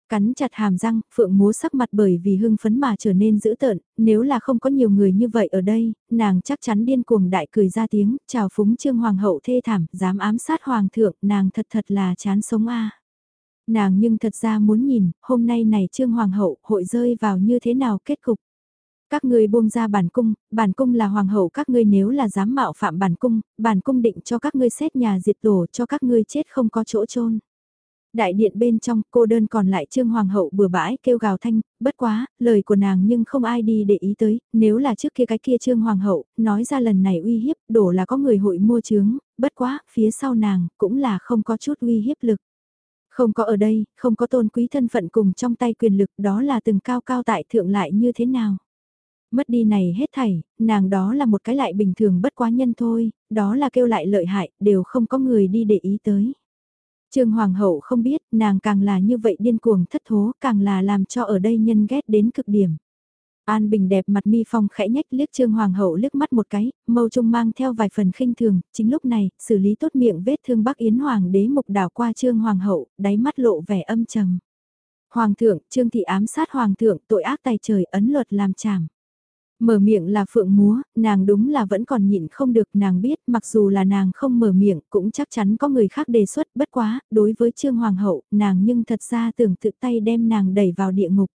Cắn chặt hàm răng, Phượng múa sắc mặt bởi vì hưng phấn mà trở nên dữ tợn, nếu là không có nhiều người như vậy ở đây, nàng chắc chắn điên cuồng đại cười ra tiếng, chào phúng Trương Hoàng hậu thê thảm, dám ám sát Hoàng thượng, nàng thật thật là chán sống a Nàng nhưng thật ra muốn nhìn, hôm nay này Trương Hoàng hậu hội rơi vào như thế nào kết cục. Các ngươi buông ra bản cung, bản cung là hoàng hậu các ngươi nếu là dám mạo phạm bản cung, bản cung định cho các ngươi xét nhà diệt đổ cho các ngươi chết không có chỗ chôn Đại điện bên trong cô đơn còn lại trương hoàng hậu bừa bãi kêu gào thanh, bất quá, lời của nàng nhưng không ai đi để ý tới, nếu là trước kia cái kia trương hoàng hậu, nói ra lần này uy hiếp, đổ là có người hội mua chướng, bất quá, phía sau nàng, cũng là không có chút uy hiếp lực. Không có ở đây, không có tôn quý thân phận cùng trong tay quyền lực đó là từng cao cao tại thượng lại như thế nào. Mất đi này hết thảy, nàng đó là một cái lại bình thường bất quá nhân thôi, đó là kêu lại lợi hại, đều không có người đi để ý tới. Trương Hoàng hậu không biết, nàng càng là như vậy điên cuồng thất thố, càng là làm cho ở đây nhân ghét đến cực điểm. An Bình đẹp mặt mi phong khẽ nhách liếc Trương Hoàng hậu liếc mắt một cái, mâu trung mang theo vài phần khinh thường, chính lúc này, xử lý tốt miệng vết thương Bắc Yến Hoàng đế mục đảo qua Trương Hoàng hậu, đáy mắt lộ vẻ âm trầm. Hoàng thượng, Trương thị ám sát Hoàng thượng, tội ác tài trời ấn luật làm trảm. Mở miệng là phượng múa, nàng đúng là vẫn còn nhịn không được nàng biết mặc dù là nàng không mở miệng cũng chắc chắn có người khác đề xuất bất quá, đối với Trương Hoàng hậu, nàng nhưng thật ra tưởng tự tay đem nàng đẩy vào địa ngục.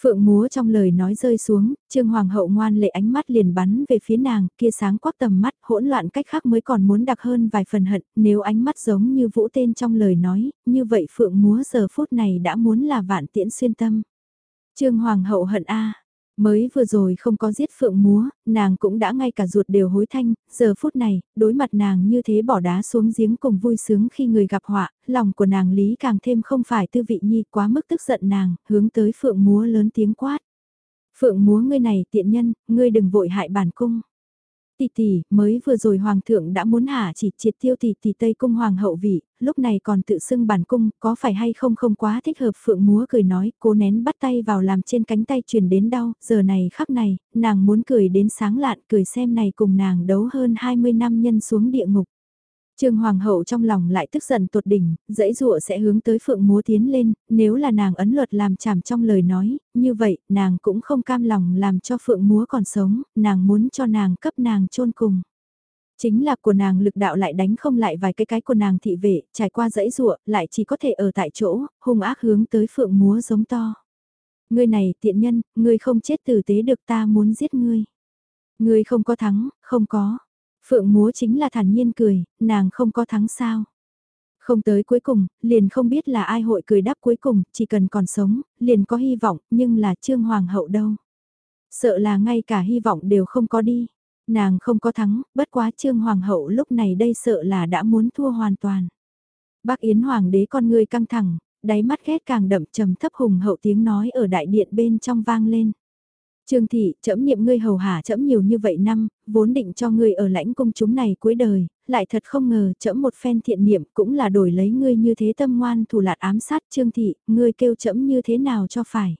Phượng múa trong lời nói rơi xuống, Trương Hoàng hậu ngoan lệ ánh mắt liền bắn về phía nàng, kia sáng quắc tầm mắt, hỗn loạn cách khác mới còn muốn đặc hơn vài phần hận, nếu ánh mắt giống như vũ tên trong lời nói, như vậy Phượng múa giờ phút này đã muốn là vạn tiễn xuyên tâm. Trương Hoàng hậu hận a Mới vừa rồi không có giết phượng múa, nàng cũng đã ngay cả ruột đều hối thanh, giờ phút này, đối mặt nàng như thế bỏ đá xuống giếng cùng vui sướng khi người gặp họa, lòng của nàng lý càng thêm không phải tư vị nhi quá mức tức giận nàng, hướng tới phượng múa lớn tiếng quát. Phượng múa ngươi này tiện nhân, ngươi đừng vội hại bản cung. Tỷ tỷ, mới vừa rồi hoàng thượng đã muốn hạ chỉ triệt tiêu tỷ tỷ Tây cung hoàng hậu vị, lúc này còn tự xưng bản cung, có phải hay không không quá thích hợp phượng múa cười nói, cố nén bắt tay vào làm trên cánh tay truyền đến đau, giờ này khắc này, nàng muốn cười đến sáng lạn, cười xem này cùng nàng đấu hơn 20 năm nhân xuống địa ngục. Trương Hoàng hậu trong lòng lại tức giận tột đỉnh, dãy rụa sẽ hướng tới Phượng Múa tiến lên, nếu là nàng ấn luật làm chảm trong lời nói, như vậy, nàng cũng không cam lòng làm cho Phượng Múa còn sống, nàng muốn cho nàng cấp nàng chôn cùng. Chính là của nàng lực đạo lại đánh không lại vài cái cái của nàng thị vệ, trải qua dãy rụa, lại chỉ có thể ở tại chỗ, hung ác hướng tới Phượng Múa giống to. Ngươi này tiện nhân, ngươi không chết tử tế được ta muốn giết ngươi. Ngươi không có thắng, không có Phượng múa chính là thản nhiên cười, nàng không có thắng sao. Không tới cuối cùng, liền không biết là ai hội cười đáp cuối cùng, chỉ cần còn sống, liền có hy vọng, nhưng là Trương Hoàng hậu đâu. Sợ là ngay cả hy vọng đều không có đi. Nàng không có thắng, bất quá Trương Hoàng hậu lúc này đây sợ là đã muốn thua hoàn toàn. Bác Yến Hoàng đế con người căng thẳng, đáy mắt ghét càng đậm trầm thấp hùng hậu tiếng nói ở đại điện bên trong vang lên. Trương thị, trẫm niệm ngươi hầu hạ trẫm nhiều như vậy năm, vốn định cho ngươi ở lãnh cung chúng này cuối đời, lại thật không ngờ trẫm một phen thiện niệm cũng là đổi lấy ngươi như thế tâm ngoan thủ lạt ám sát Trương thị, ngươi kêu trẫm như thế nào cho phải.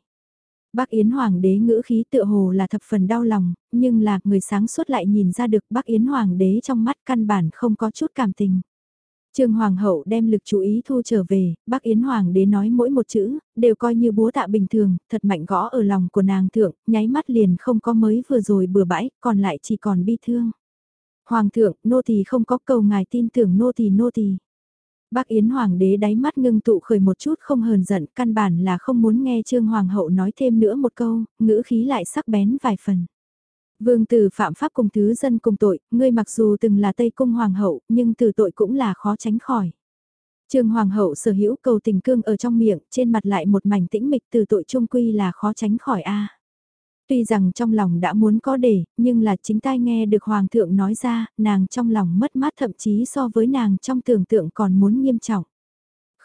Bác Yến Hoàng đế ngữ khí tựa hồ là thập phần đau lòng, nhưng là người sáng suốt lại nhìn ra được bác Yến Hoàng đế trong mắt căn bản không có chút cảm tình. Trương Hoàng hậu đem lực chú ý thu trở về, bác Yến Hoàng đế nói mỗi một chữ, đều coi như búa tạ bình thường, thật mạnh gõ ở lòng của nàng thượng, nháy mắt liền không có mới vừa rồi bừa bãi, còn lại chỉ còn bi thương. Hoàng thượng, nô tỳ không có cầu ngài tin tưởng nô tỳ nô tỳ. Bác Yến Hoàng đế đáy mắt ngưng tụ khởi một chút không hờn giận, căn bản là không muốn nghe Trương Hoàng hậu nói thêm nữa một câu, ngữ khí lại sắc bén vài phần. Vương tử phạm pháp cùng thứ dân cùng tội, ngươi mặc dù từng là Tây Cung Hoàng hậu, nhưng từ tội cũng là khó tránh khỏi. Trương Hoàng hậu sở hữu cầu tình cương ở trong miệng, trên mặt lại một mảnh tĩnh mịch từ tội trung quy là khó tránh khỏi a. Tuy rằng trong lòng đã muốn có để, nhưng là chính tai nghe được Hoàng thượng nói ra, nàng trong lòng mất mát thậm chí so với nàng trong tưởng tượng còn muốn nghiêm trọng.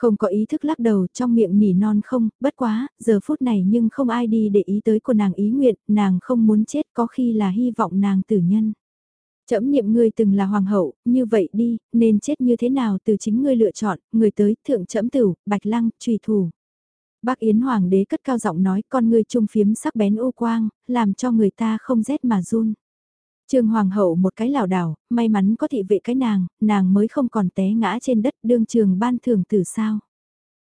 Không có ý thức lắc đầu trong miệng nỉ non không, bất quá, giờ phút này nhưng không ai đi để ý tới của nàng ý nguyện, nàng không muốn chết có khi là hy vọng nàng tử nhân. Chấm niệm ngươi từng là hoàng hậu, như vậy đi, nên chết như thế nào từ chính ngươi lựa chọn, người tới, thượng chấm tử, bạch lăng, trùy thủ. Bác Yến Hoàng đế cất cao giọng nói con ngươi trung phiếm sắc bén ô quang, làm cho người ta không rét mà run. Trương Hoàng hậu một cái lảo đảo, may mắn có thị vệ cái nàng, nàng mới không còn té ngã trên đất đương trường ban thưởng tử sao.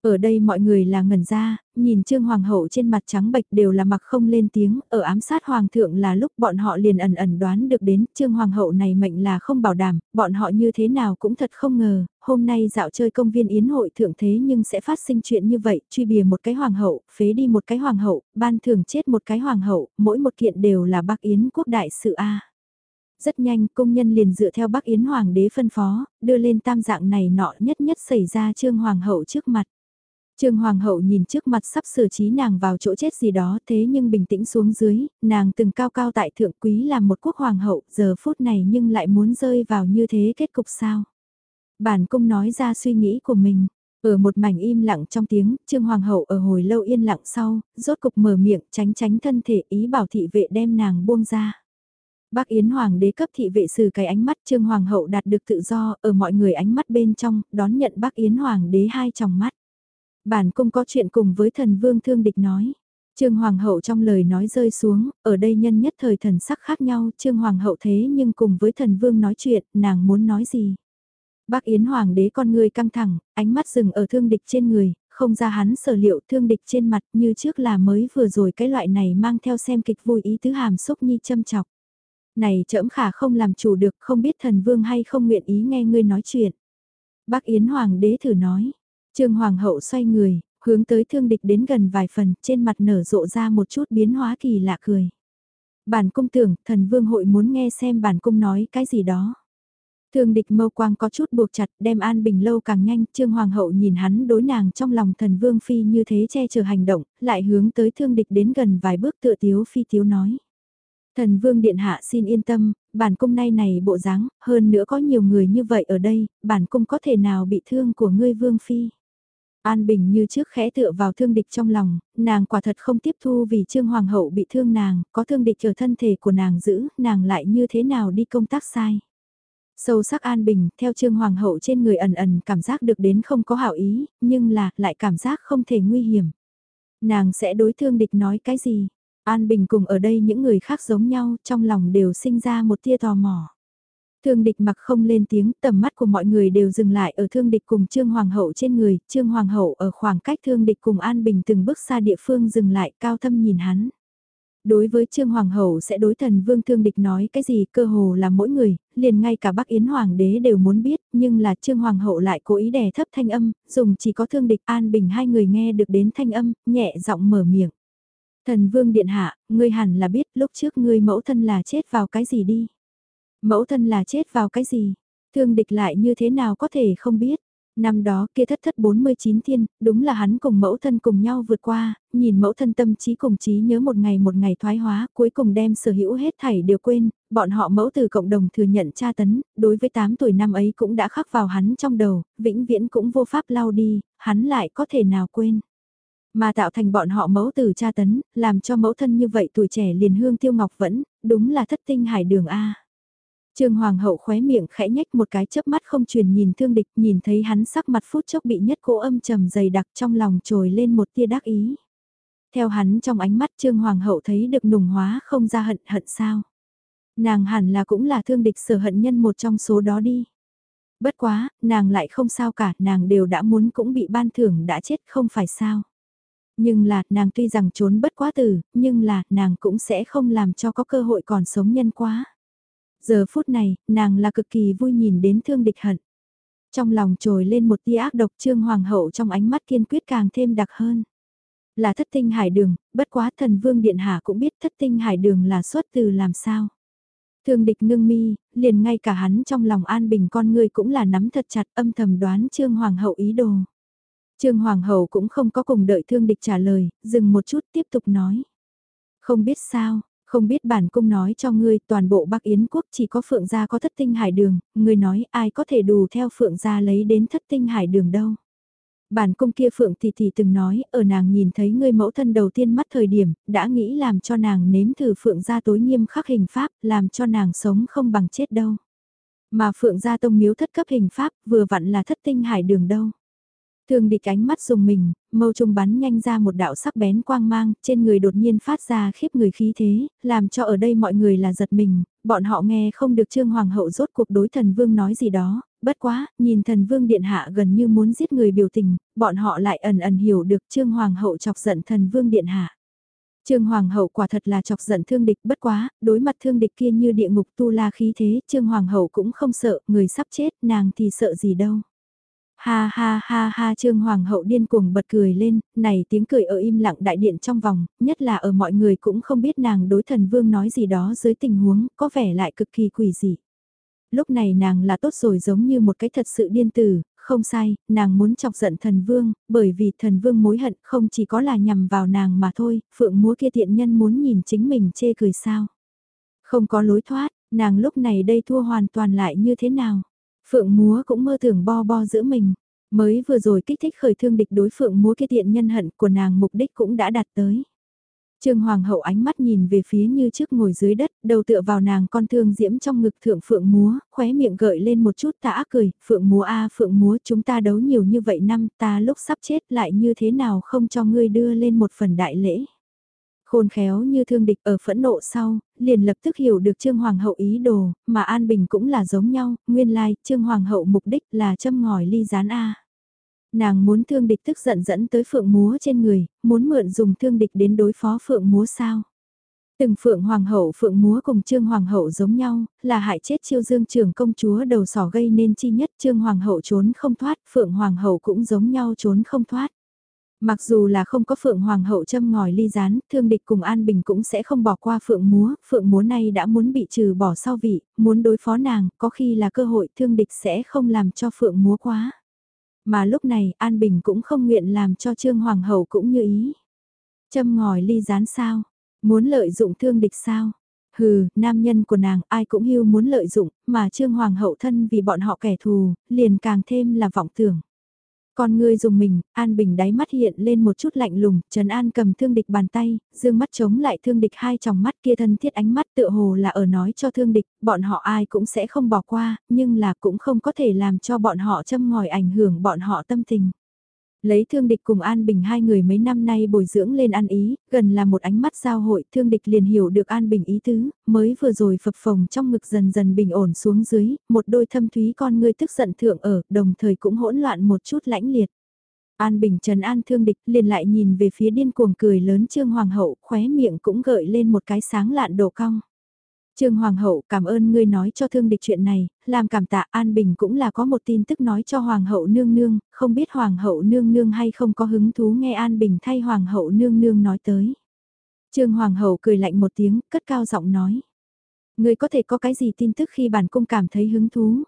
Ở đây mọi người là ngẩn ra, nhìn Trương Hoàng hậu trên mặt trắng bệch đều là mặc không lên tiếng, ở ám sát Hoàng thượng là lúc bọn họ liền ẩn ẩn đoán được đến Trương Hoàng hậu này mệnh là không bảo đảm, bọn họ như thế nào cũng thật không ngờ, hôm nay dạo chơi công viên yến hội thượng thế nhưng sẽ phát sinh chuyện như vậy, truy bìa một cái Hoàng hậu, phế đi một cái Hoàng hậu, ban thưởng chết một cái Hoàng hậu, mỗi một kiện đều là bác yến quốc đại sự A. Rất nhanh, công nhân liền dựa theo Bắc Yến Hoàng đế phân phó, đưa lên tam dạng này nọ nhất nhất xảy ra Trương Hoàng hậu trước mặt. Trương Hoàng hậu nhìn trước mặt sắp xử trí nàng vào chỗ chết gì đó thế nhưng bình tĩnh xuống dưới, nàng từng cao cao tại thượng quý là một quốc hoàng hậu, giờ phút này nhưng lại muốn rơi vào như thế kết cục sao. Bản cung nói ra suy nghĩ của mình, ở một mảnh im lặng trong tiếng, Trương Hoàng hậu ở hồi lâu yên lặng sau, rốt cục mở miệng tránh tránh thân thể ý bảo thị vệ đem nàng buông ra. Bác Yến Hoàng đế cấp thị vệ sử cái ánh mắt Trương Hoàng hậu đạt được tự do ở mọi người ánh mắt bên trong, đón nhận bác Yến Hoàng đế hai tròng mắt. Bản cung có chuyện cùng với thần vương thương địch nói. Trương Hoàng hậu trong lời nói rơi xuống, ở đây nhân nhất thời thần sắc khác nhau, Trương Hoàng hậu thế nhưng cùng với thần vương nói chuyện, nàng muốn nói gì. Bác Yến Hoàng đế con người căng thẳng, ánh mắt dừng ở thương địch trên người, không ra hắn sở liệu thương địch trên mặt như trước là mới vừa rồi cái loại này mang theo xem kịch vui ý tứ hàm xúc nhi châm chọc. Này trẫm khả không làm chủ được không biết thần vương hay không nguyện ý nghe ngươi nói chuyện. Bác Yến Hoàng đế thử nói. Trương Hoàng hậu xoay người, hướng tới thương địch đến gần vài phần, trên mặt nở rộ ra một chút biến hóa kỳ lạ cười. Bản cung tưởng, thần vương hội muốn nghe xem bản cung nói cái gì đó. Thương địch mâu quang có chút buộc chặt, đem an bình lâu càng nhanh, trương hoàng hậu nhìn hắn đối nàng trong lòng thần vương phi như thế che chở hành động, lại hướng tới thương địch đến gần vài bước tựa tiếu phi tiếu nói. Thần vương điện hạ xin yên tâm, bản cung nay này bộ dáng, hơn nữa có nhiều người như vậy ở đây, bản cung có thể nào bị thương của ngươi vương phi. An Bình như trước khẽ tựa vào thương địch trong lòng, nàng quả thật không tiếp thu vì Trương Hoàng hậu bị thương nàng, có thương địch ở thân thể của nàng giữ, nàng lại như thế nào đi công tác sai. Sâu sắc An Bình, theo Trương Hoàng hậu trên người ẩn ẩn cảm giác được đến không có hảo ý, nhưng là, lại cảm giác không thể nguy hiểm. Nàng sẽ đối thương địch nói cái gì? An Bình cùng ở đây những người khác giống nhau, trong lòng đều sinh ra một tia tò mò. Thương địch mặc không lên tiếng, tầm mắt của mọi người đều dừng lại ở thương địch cùng Trương Hoàng hậu trên người, Trương Hoàng hậu ở khoảng cách thương địch cùng An Bình từng bước xa địa phương dừng lại cao thâm nhìn hắn. Đối với Trương Hoàng hậu sẽ đối thần vương thương địch nói cái gì cơ hồ là mỗi người, liền ngay cả Bắc Yến Hoàng đế đều muốn biết, nhưng là Trương Hoàng hậu lại cố ý đè thấp thanh âm, dùng chỉ có thương địch An Bình hai người nghe được đến thanh âm, nhẹ giọng mở miệng. Thần vương điện hạ, ngươi hẳn là biết lúc trước ngươi mẫu thân là chết vào cái gì đi. Mẫu thân là chết vào cái gì? Thương địch lại như thế nào có thể không biết? Năm đó kia thất thất 49 thiên, đúng là hắn cùng mẫu thân cùng nhau vượt qua, nhìn mẫu thân tâm trí cùng trí nhớ một ngày một ngày thoái hóa, cuối cùng đem sở hữu hết thảy đều quên, bọn họ mẫu từ cộng đồng thừa nhận tra tấn, đối với 8 tuổi năm ấy cũng đã khắc vào hắn trong đầu, vĩnh viễn cũng vô pháp lau đi, hắn lại có thể nào quên. Mà tạo thành bọn họ mẫu tử cha tấn, làm cho mẫu thân như vậy tuổi trẻ liền hương tiêu ngọc vẫn, đúng là thất tinh hải đường A. Trương Hoàng hậu khóe miệng khẽ nhách một cái chớp mắt không truyền nhìn thương địch, nhìn thấy hắn sắc mặt phút chốc bị nhất cỗ âm trầm dày đặc trong lòng trồi lên một tia đắc ý. Theo hắn trong ánh mắt Trương Hoàng hậu thấy được nùng hóa không ra hận hận sao. Nàng hẳn là cũng là thương địch sở hận nhân một trong số đó đi. Bất quá, nàng lại không sao cả, nàng đều đã muốn cũng bị ban thưởng đã chết không phải sao. Nhưng là, nàng tuy rằng trốn bất quá tử, nhưng là, nàng cũng sẽ không làm cho có cơ hội còn sống nhân quá. Giờ phút này, nàng là cực kỳ vui nhìn đến thương địch hận. Trong lòng trồi lên một tia ác độc trương hoàng hậu trong ánh mắt kiên quyết càng thêm đặc hơn. Là thất tinh hải đường, bất quá thần vương điện hạ cũng biết thất tinh hải đường là xuất từ làm sao. Thương địch ngưng mi, liền ngay cả hắn trong lòng an bình con người cũng là nắm thật chặt âm thầm đoán trương hoàng hậu ý đồ. Trương Hoàng hậu cũng không có cùng đợi thương địch trả lời, dừng một chút tiếp tục nói. Không biết sao, không biết bản cung nói cho ngươi toàn bộ Bắc Yến quốc chỉ có Phượng gia có thất tinh hải đường, ngươi nói ai có thể đủ theo Phượng gia lấy đến thất tinh hải đường đâu. Bản cung kia Phượng thì thì từng nói, ở nàng nhìn thấy ngươi mẫu thân đầu tiên mắt thời điểm, đã nghĩ làm cho nàng nếm thử Phượng gia tối nghiêm khắc hình pháp, làm cho nàng sống không bằng chết đâu. Mà Phượng gia tông miếu thất cấp hình pháp, vừa vặn là thất tinh hải đường đâu. Thương địch ánh mắt dùng mình, mâu trung bắn nhanh ra một đạo sắc bén quang mang, trên người đột nhiên phát ra khiếp người khí thế, làm cho ở đây mọi người là giật mình, bọn họ nghe không được Trương Hoàng hậu rốt cuộc đối thần vương nói gì đó, bất quá, nhìn thần vương điện hạ gần như muốn giết người biểu tình, bọn họ lại ẩn ẩn hiểu được Trương Hoàng hậu chọc giận thần vương điện hạ. Trương Hoàng hậu quả thật là chọc giận thương địch bất quá, đối mặt thương địch kia như địa ngục tu la khí thế, Trương Hoàng hậu cũng không sợ, người sắp chết, nàng thì sợ gì đâu. Ha ha ha ha Trương Hoàng hậu điên cuồng bật cười lên, này tiếng cười ở im lặng đại điện trong vòng, nhất là ở mọi người cũng không biết nàng đối thần vương nói gì đó dưới tình huống, có vẻ lại cực kỳ quỷ dị. Lúc này nàng là tốt rồi giống như một cái thật sự điên tử, không sai, nàng muốn chọc giận thần vương, bởi vì thần vương mối hận không chỉ có là nhằm vào nàng mà thôi, phượng múa kia tiện nhân muốn nhìn chính mình chê cười sao. Không có lối thoát, nàng lúc này đây thua hoàn toàn lại như thế nào. Phượng múa cũng mơ tưởng bo bo giữa mình. Mới vừa rồi kích thích khởi thương địch đối phượng múa kia tiện nhân hận của nàng mục đích cũng đã đạt tới. Trương Hoàng hậu ánh mắt nhìn về phía như trước ngồi dưới đất, đầu tựa vào nàng con thương diễm trong ngực thượng phượng múa, khóe miệng gợi lên một chút tà ác cười, phượng múa a phượng múa chúng ta đấu nhiều như vậy năm ta lúc sắp chết lại như thế nào không cho ngươi đưa lên một phần đại lễ. Khôn khéo như thương địch ở phẫn nộ sau, liền lập tức hiểu được Trương Hoàng hậu ý đồ, mà An Bình cũng là giống nhau, nguyên lai, Trương Hoàng hậu mục đích là châm ngòi ly gián A. Nàng muốn thương địch tức giận dẫn tới phượng múa trên người, muốn mượn dùng thương địch đến đối phó phượng múa sao. Từng phượng hoàng hậu phượng múa cùng trương hoàng hậu giống nhau, là hại chết chiêu dương trưởng công chúa đầu sỏ gây nên chi nhất trương hoàng hậu trốn không thoát, phượng hoàng hậu cũng giống nhau trốn không thoát. Mặc dù là không có Phượng Hoàng hậu châm ngòi ly rán, thương địch cùng An Bình cũng sẽ không bỏ qua Phượng múa, Phượng múa này đã muốn bị trừ bỏ sau vị, muốn đối phó nàng, có khi là cơ hội thương địch sẽ không làm cho Phượng múa quá. Mà lúc này An Bình cũng không nguyện làm cho Trương Hoàng hậu cũng như ý. Châm ngòi ly rán sao? Muốn lợi dụng thương địch sao? Hừ, nam nhân của nàng ai cũng hưu muốn lợi dụng, mà Trương Hoàng hậu thân vì bọn họ kẻ thù, liền càng thêm là vọng tưởng. Con ngươi dùng mình, An Bình đáy mắt hiện lên một chút lạnh lùng, Trần An cầm thương địch bàn tay, dương mắt chống lại thương địch hai tròng mắt kia thân thiết ánh mắt tựa hồ là ở nói cho thương địch, bọn họ ai cũng sẽ không bỏ qua, nhưng là cũng không có thể làm cho bọn họ châm ngòi ảnh hưởng bọn họ tâm tình. Lấy thương địch cùng An Bình hai người mấy năm nay bồi dưỡng lên ăn ý, gần là một ánh mắt giao hội, thương địch liền hiểu được An Bình ý tứ, mới vừa rồi phập phồng trong ngực dần dần bình ổn xuống dưới, một đôi thâm thúy con ngươi tức giận thượng ở, đồng thời cũng hỗn loạn một chút lãnh liệt. An Bình trần an thương địch liền lại nhìn về phía điên cuồng cười lớn Trương Hoàng hậu, khóe miệng cũng gợi lên một cái sáng lạn đồ cong. Trương Hoàng hậu cảm ơn ngươi nói cho thương địch chuyện này, làm cảm tạ An Bình cũng là có một tin tức nói cho Hoàng hậu nương nương, không biết Hoàng hậu nương nương hay không có hứng thú nghe An Bình thay Hoàng hậu nương nương nói tới. Trương Hoàng hậu cười lạnh một tiếng, cất cao giọng nói. Ngươi có thể có cái gì tin tức khi bản cung cảm thấy hứng thú?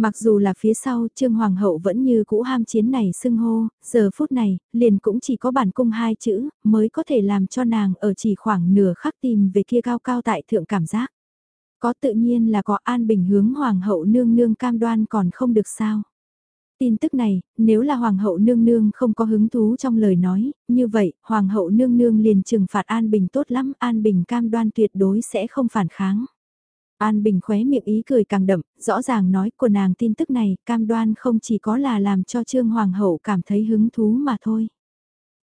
Mặc dù là phía sau Trương Hoàng hậu vẫn như cũ ham chiến này xưng hô, giờ phút này, liền cũng chỉ có bản cung hai chữ, mới có thể làm cho nàng ở chỉ khoảng nửa khắc tìm về kia cao cao tại thượng cảm giác. Có tự nhiên là có an bình hướng Hoàng hậu nương nương cam đoan còn không được sao. Tin tức này, nếu là Hoàng hậu nương nương không có hứng thú trong lời nói, như vậy, Hoàng hậu nương nương liền trừng phạt An Bình tốt lắm, An Bình cam đoan tuyệt đối sẽ không phản kháng. An Bình khóe miệng ý cười càng đậm, rõ ràng nói của nàng tin tức này, cam đoan không chỉ có là làm cho Trương Hoàng hậu cảm thấy hứng thú mà thôi.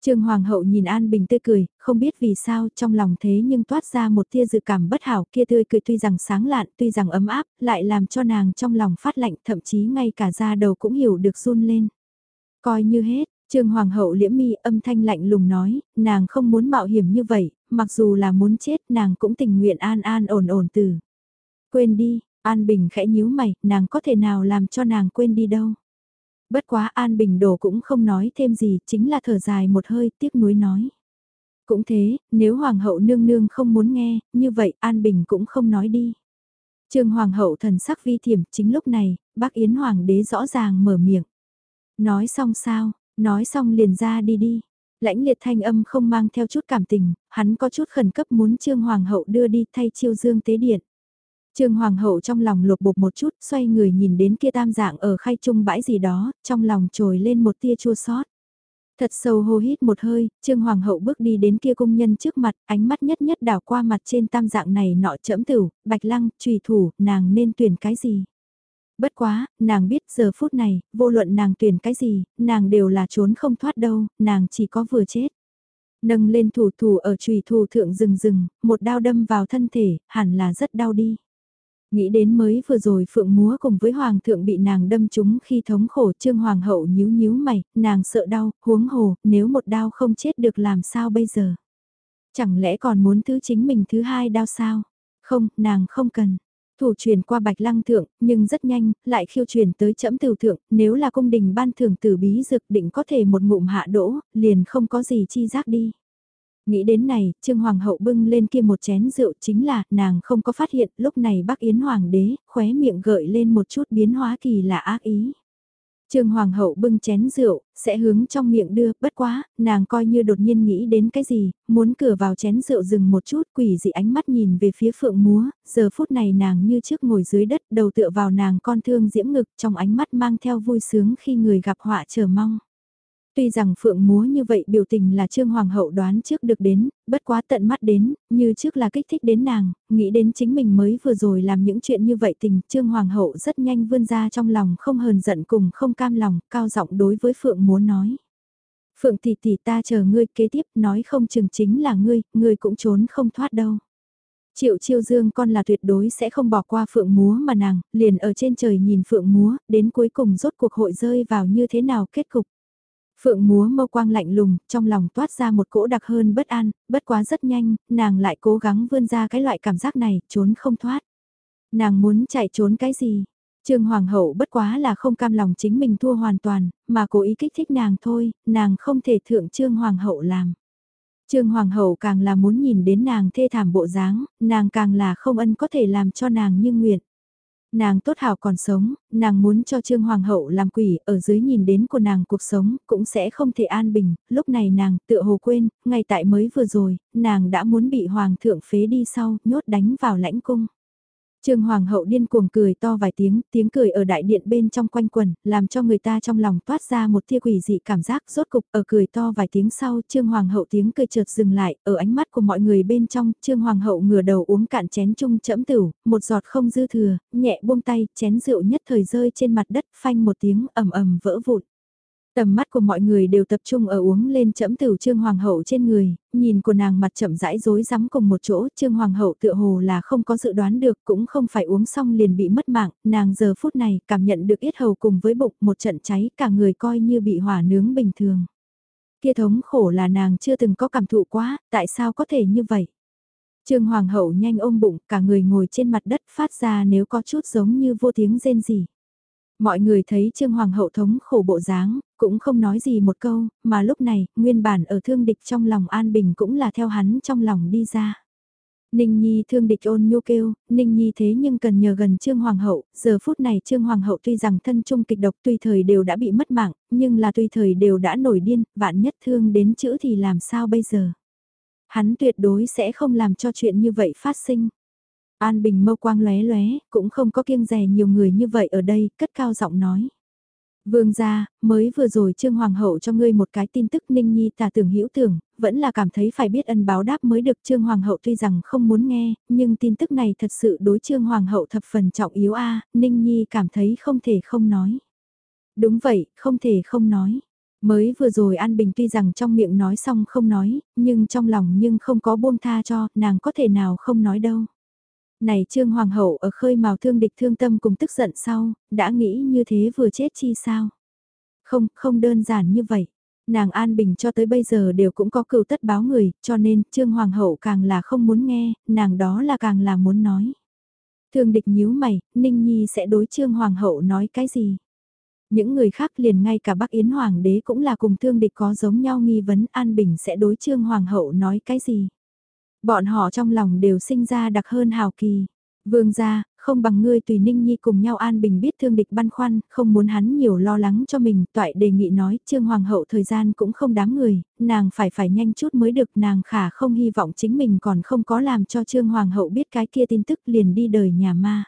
Trương Hoàng hậu nhìn An Bình tươi cười, không biết vì sao trong lòng thế nhưng toát ra một tia dự cảm bất hảo kia tươi cười tuy rằng sáng lạn, tuy rằng ấm áp, lại làm cho nàng trong lòng phát lạnh thậm chí ngay cả da đầu cũng hiểu được run lên. Coi như hết, Trương Hoàng hậu liễm mi âm thanh lạnh lùng nói, nàng không muốn mạo hiểm như vậy, mặc dù là muốn chết nàng cũng tình nguyện an an ổn ổn từ. Quên đi, An Bình khẽ nhíu mày, nàng có thể nào làm cho nàng quên đi đâu. Bất quá An Bình đổ cũng không nói thêm gì, chính là thở dài một hơi tiếc nuối nói. Cũng thế, nếu Hoàng hậu nương nương không muốn nghe, như vậy An Bình cũng không nói đi. Trương Hoàng hậu thần sắc vi thiểm, chính lúc này, bác Yến Hoàng đế rõ ràng mở miệng. Nói xong sao, nói xong liền ra đi đi. Lãnh liệt thanh âm không mang theo chút cảm tình, hắn có chút khẩn cấp muốn Trương Hoàng hậu đưa đi thay chiêu dương tế điện. Trương Hoàng hậu trong lòng lột bột một chút, xoay người nhìn đến kia tam dạng ở khay trung bãi gì đó, trong lòng trồi lên một tia chua xót. Thật sâu hô hít một hơi, Trương Hoàng hậu bước đi đến kia công nhân trước mặt, ánh mắt nhất nhất đảo qua mặt trên tam dạng này nọ chẫm tửu, bạch lăng, trùy thủ, nàng nên tuyển cái gì. Bất quá, nàng biết giờ phút này, vô luận nàng tuyển cái gì, nàng đều là trốn không thoát đâu, nàng chỉ có vừa chết. Nâng lên thủ thủ ở trùy thủ thượng rừng rừng, một đao đâm vào thân thể, hẳn là rất đau đi. Nghĩ đến mới vừa rồi phượng múa cùng với hoàng thượng bị nàng đâm trúng khi thống khổ trương hoàng hậu nhíu nhíu mày, nàng sợ đau, huống hồ, nếu một đau không chết được làm sao bây giờ? Chẳng lẽ còn muốn thứ chính mình thứ hai đau sao? Không, nàng không cần. Thủ truyền qua bạch lăng thượng, nhưng rất nhanh, lại khiêu truyền tới trẫm tử thượng, nếu là cung đình ban thưởng tử bí dược định có thể một ngụm hạ đỗ, liền không có gì chi giác đi. Nghĩ đến này, Trương Hoàng hậu bưng lên kia một chén rượu chính là nàng không có phát hiện lúc này bác Yến Hoàng đế, khóe miệng gợi lên một chút biến hóa kỳ lạ ác ý. Trương Hoàng hậu bưng chén rượu, sẽ hướng trong miệng đưa, bất quá, nàng coi như đột nhiên nghĩ đến cái gì, muốn cửa vào chén rượu dừng một chút quỷ dị ánh mắt nhìn về phía phượng múa, giờ phút này nàng như trước ngồi dưới đất đầu tựa vào nàng con thương diễm ngực trong ánh mắt mang theo vui sướng khi người gặp họa chờ mong. Tuy rằng phượng múa như vậy biểu tình là Trương Hoàng hậu đoán trước được đến, bất quá tận mắt đến, như trước là kích thích đến nàng, nghĩ đến chính mình mới vừa rồi làm những chuyện như vậy tình Trương Hoàng hậu rất nhanh vươn ra trong lòng không hờn giận cùng không cam lòng, cao giọng đối với phượng múa nói. Phượng tỷ tỷ ta chờ ngươi kế tiếp nói không chừng chính là ngươi, ngươi cũng trốn không thoát đâu. Triệu chiêu dương con là tuyệt đối sẽ không bỏ qua phượng múa mà nàng, liền ở trên trời nhìn phượng múa, đến cuối cùng rốt cuộc hội rơi vào như thế nào kết cục. Phượng múa mâu quang lạnh lùng, trong lòng toát ra một cỗ đặc hơn bất an, bất quá rất nhanh, nàng lại cố gắng vươn ra cái loại cảm giác này, trốn không thoát. Nàng muốn chạy trốn cái gì? Trương Hoàng hậu bất quá là không cam lòng chính mình thua hoàn toàn, mà cố ý kích thích nàng thôi, nàng không thể thượng Trương Hoàng hậu làm. Trương Hoàng hậu càng là muốn nhìn đến nàng thê thảm bộ dáng, nàng càng là không ân có thể làm cho nàng như nguyện. Nàng tốt hảo còn sống, nàng muốn cho Trương Hoàng hậu làm quỷ ở dưới nhìn đến của nàng cuộc sống cũng sẽ không thể an bình, lúc này nàng tựa hồ quên, ngay tại mới vừa rồi, nàng đã muốn bị Hoàng thượng phế đi sau, nhốt đánh vào lãnh cung. Trương Hoàng hậu điên cuồng cười to vài tiếng, tiếng cười ở đại điện bên trong quanh quần, làm cho người ta trong lòng toát ra một tia quỷ dị cảm giác rốt cục ở cười to vài tiếng sau, Trương Hoàng hậu tiếng cười chợt dừng lại, ở ánh mắt của mọi người bên trong, Trương Hoàng hậu ngửa đầu uống cạn chén chung chẫm tửu, một giọt không dư thừa, nhẹ buông tay, chén rượu nhất thời rơi trên mặt đất, phanh một tiếng ầm ầm vỡ vụn. Tầm mắt của mọi người đều tập trung ở uống lên chẫm tử Trương Hoàng hậu trên người, nhìn của nàng mặt chậm rãi rối rắm cùng một chỗ, Trương Hoàng hậu tựa hồ là không có dự đoán được, cũng không phải uống xong liền bị mất mạng, nàng giờ phút này cảm nhận được yết hầu cùng với bụng một trận cháy, cả người coi như bị hỏa nướng bình thường. Kia thống khổ là nàng chưa từng có cảm thụ quá, tại sao có thể như vậy? Trương Hoàng hậu nhanh ôm bụng, cả người ngồi trên mặt đất phát ra nếu có chút giống như vô tiếng rên gì. Mọi người thấy Trương Hoàng hậu thống khổ bộ dáng, cũng không nói gì một câu, mà lúc này, nguyên bản ở thương địch trong lòng An Bình cũng là theo hắn trong lòng đi ra. Ninh Nhi thương địch ôn nhu kêu, Ninh Nhi thế nhưng cần nhờ gần Trương Hoàng hậu, giờ phút này Trương Hoàng hậu tuy rằng thân trung kịch độc tùy thời đều đã bị mất mạng, nhưng là tùy thời đều đã nổi điên, vạn nhất thương đến chữ thì làm sao bây giờ. Hắn tuyệt đối sẽ không làm cho chuyện như vậy phát sinh. An Bình mâu quang lóe lóe, cũng không có kiêng rè nhiều người như vậy ở đây, cất cao giọng nói. Vương gia, mới vừa rồi Trương Hoàng hậu cho ngươi một cái tin tức Ninh Nhi tà tưởng hữu tưởng, vẫn là cảm thấy phải biết ân báo đáp mới được Trương Hoàng hậu tuy rằng không muốn nghe, nhưng tin tức này thật sự đối Trương Hoàng hậu thập phần trọng yếu a Ninh Nhi cảm thấy không thể không nói. Đúng vậy, không thể không nói. Mới vừa rồi An Bình tuy rằng trong miệng nói xong không nói, nhưng trong lòng nhưng không có buông tha cho, nàng có thể nào không nói đâu. Này Trương Hoàng hậu ở khơi mào thương địch thương tâm cùng tức giận sau, đã nghĩ như thế vừa chết chi sao? Không, không đơn giản như vậy. Nàng An Bình cho tới bây giờ đều cũng có cựu tất báo người, cho nên Trương Hoàng hậu càng là không muốn nghe, nàng đó là càng là muốn nói. Thương địch nhíu mày, Ninh Nhi sẽ đối Trương Hoàng hậu nói cái gì? Những người khác liền ngay cả Bắc Yến Hoàng đế cũng là cùng thương địch có giống nhau nghi vấn An Bình sẽ đối Trương Hoàng hậu nói cái gì? Bọn họ trong lòng đều sinh ra đặc hơn hào kỳ. Vương gia, không bằng ngươi tùy Ninh Nhi cùng nhau an bình biết thương địch băn khoăn, không muốn hắn nhiều lo lắng cho mình, toại đề nghị nói, Trương Hoàng hậu thời gian cũng không đáng người, nàng phải phải nhanh chút mới được, nàng khả không hy vọng chính mình còn không có làm cho Trương Hoàng hậu biết cái kia tin tức liền đi đời nhà ma.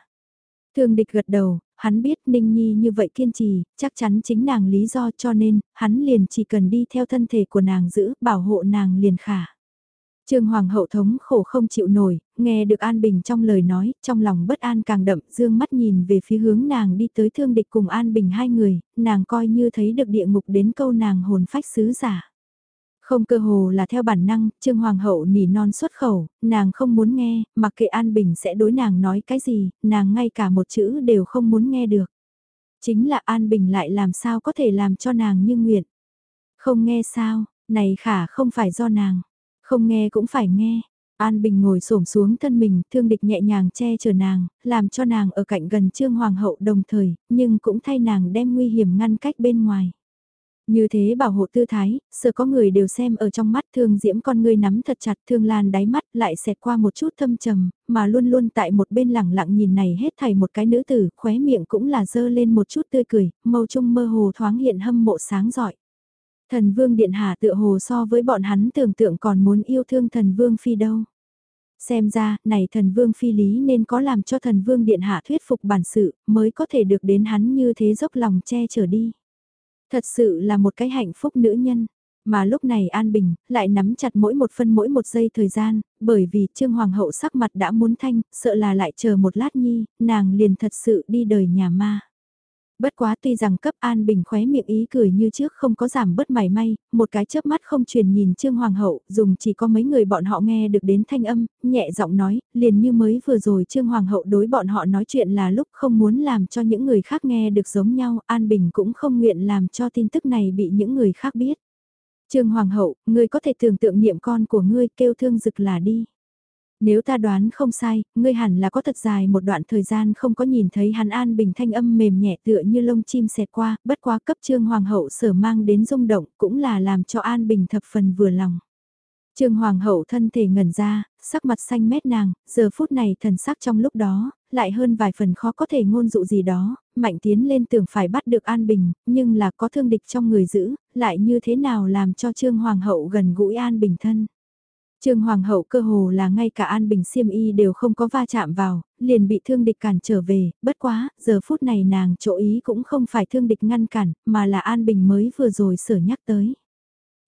Thương địch gật đầu, hắn biết Ninh Nhi như vậy kiên trì, chắc chắn chính nàng lý do cho nên, hắn liền chỉ cần đi theo thân thể của nàng giữ, bảo hộ nàng liền khả. Trương Hoàng hậu thống khổ không chịu nổi, nghe được An Bình trong lời nói, trong lòng bất an càng đậm, dương mắt nhìn về phía hướng nàng đi tới thương địch cùng An Bình hai người, nàng coi như thấy được địa ngục đến câu nàng hồn phách sứ giả. Không cơ hồ là theo bản năng, Trương Hoàng hậu nỉ non xuất khẩu, nàng không muốn nghe, mặc kệ An Bình sẽ đối nàng nói cái gì, nàng ngay cả một chữ đều không muốn nghe được. Chính là An Bình lại làm sao có thể làm cho nàng như nguyện. Không nghe sao, này khả không phải do nàng. Không nghe cũng phải nghe. An Bình ngồi xổm xuống thân mình, thương địch nhẹ nhàng che chở nàng, làm cho nàng ở cạnh gần Trương Hoàng hậu đồng thời, nhưng cũng thay nàng đem nguy hiểm ngăn cách bên ngoài. Như thế bảo hộ tư thái, sợ có người đều xem ở trong mắt thương diễm con người nắm thật chặt thương lan đáy mắt lại xẹt qua một chút thâm trầm, mà luôn luôn tại một bên lẳng lặng nhìn này hết thảy một cái nữ tử, khóe miệng cũng là dơ lên một chút tươi cười, mâu trung mơ hồ thoáng hiện hâm mộ sáng giỏi. Thần vương điện hạ tựa hồ so với bọn hắn tưởng tượng còn muốn yêu thương thần vương phi đâu. Xem ra, này thần vương phi lý nên có làm cho thần vương điện hạ thuyết phục bản sự, mới có thể được đến hắn như thế dốc lòng che chở đi. Thật sự là một cái hạnh phúc nữ nhân. Mà lúc này An Bình, lại nắm chặt mỗi một phân mỗi một giây thời gian, bởi vì Trương Hoàng hậu sắc mặt đã muốn thanh, sợ là lại chờ một lát nhi, nàng liền thật sự đi đời nhà ma. Bất quá tuy rằng cấp an bình khóe miệng ý cười như trước không có giảm bớt mảy may, một cái chớp mắt không truyền nhìn Trương Hoàng hậu, dùng chỉ có mấy người bọn họ nghe được đến thanh âm, nhẹ giọng nói, liền như mới vừa rồi Trương Hoàng hậu đối bọn họ nói chuyện là lúc không muốn làm cho những người khác nghe được giống nhau, An Bình cũng không nguyện làm cho tin tức này bị những người khác biết. Trương Hoàng hậu, ngươi có thể tưởng tượng niệm con của ngươi kêu thương dực là đi. Nếu ta đoán không sai, ngươi hẳn là có thật dài một đoạn thời gian không có nhìn thấy hắn an bình thanh âm mềm nhẹ tựa như lông chim xẹt qua, bất quá cấp trương hoàng hậu sở mang đến rung động cũng là làm cho an bình thập phần vừa lòng. Trương hoàng hậu thân thể ngẩn ra, sắc mặt xanh mét nàng, giờ phút này thần sắc trong lúc đó, lại hơn vài phần khó có thể ngôn dụ gì đó, mạnh tiến lên tưởng phải bắt được an bình, nhưng là có thương địch trong người giữ, lại như thế nào làm cho trương hoàng hậu gần gũi an bình thân. Trương Hoàng hậu cơ hồ là ngay cả An Bình Siêm y đều không có va chạm vào, liền bị thương địch cản trở về, bất quá, giờ phút này nàng chỗ ý cũng không phải thương địch ngăn cản, mà là An Bình mới vừa rồi sở nhắc tới.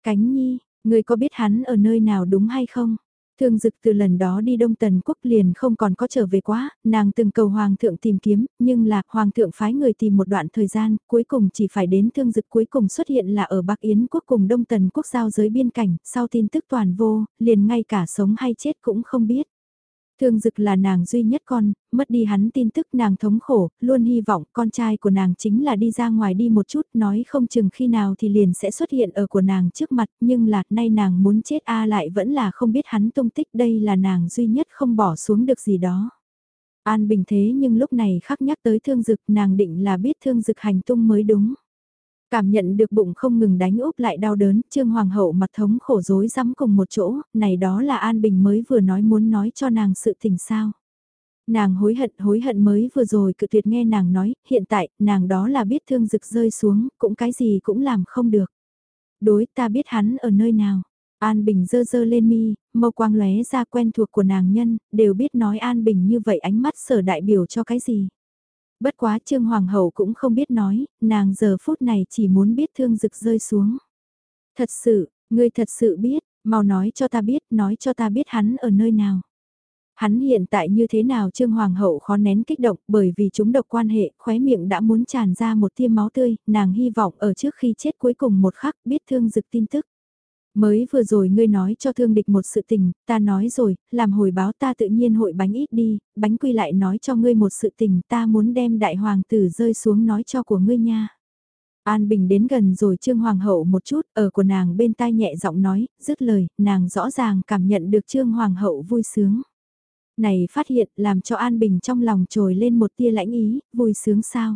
Cánh nhi, người có biết hắn ở nơi nào đúng hay không? Thương dực từ lần đó đi Đông Tần Quốc liền không còn có trở về quá, nàng từng cầu Hoàng thượng tìm kiếm, nhưng là Hoàng thượng phái người tìm một đoạn thời gian, cuối cùng chỉ phải đến thương dực cuối cùng xuất hiện là ở Bắc Yến Quốc cùng Đông Tần Quốc giao giới biên cảnh, sau tin tức toàn vô, liền ngay cả sống hay chết cũng không biết. Thương dực là nàng duy nhất con, mất đi hắn tin tức nàng thống khổ, luôn hy vọng con trai của nàng chính là đi ra ngoài đi một chút, nói không chừng khi nào thì liền sẽ xuất hiện ở của nàng trước mặt, nhưng là nay nàng muốn chết a lại vẫn là không biết hắn tung tích đây là nàng duy nhất không bỏ xuống được gì đó. An bình thế nhưng lúc này khắc nhắc tới thương dực nàng định là biết thương dực hành tung mới đúng. Cảm nhận được bụng không ngừng đánh úp lại đau đớn, Trương Hoàng hậu mặt thống khổ rối rắm cùng một chỗ, này đó là An Bình mới vừa nói muốn nói cho nàng sự tình sao. Nàng hối hận hối hận mới vừa rồi cự tuyệt nghe nàng nói, hiện tại, nàng đó là biết thương rực rơi xuống, cũng cái gì cũng làm không được. Đối ta biết hắn ở nơi nào. An Bình dơ dơ lên mi, mâu quang lóe ra quen thuộc của nàng nhân, đều biết nói An Bình như vậy ánh mắt sở đại biểu cho cái gì. Bất quá Trương Hoàng hậu cũng không biết nói, nàng giờ phút này chỉ muốn biết thương dực rơi xuống. Thật sự, ngươi thật sự biết, mau nói cho ta biết, nói cho ta biết hắn ở nơi nào. Hắn hiện tại như thế nào Trương Hoàng hậu khó nén kích động bởi vì chúng độc quan hệ, khóe miệng đã muốn tràn ra một tia máu tươi, nàng hy vọng ở trước khi chết cuối cùng một khắc biết thương dực tin tức. Mới vừa rồi ngươi nói cho thương địch một sự tình, ta nói rồi, làm hồi báo ta tự nhiên hội bánh ít đi, bánh quy lại nói cho ngươi một sự tình ta muốn đem đại hoàng tử rơi xuống nói cho của ngươi nha. An Bình đến gần rồi Trương Hoàng hậu một chút, ở của nàng bên tai nhẹ giọng nói, dứt lời, nàng rõ ràng cảm nhận được Trương Hoàng hậu vui sướng. Này phát hiện làm cho An Bình trong lòng trồi lên một tia lãnh ý, vui sướng sao?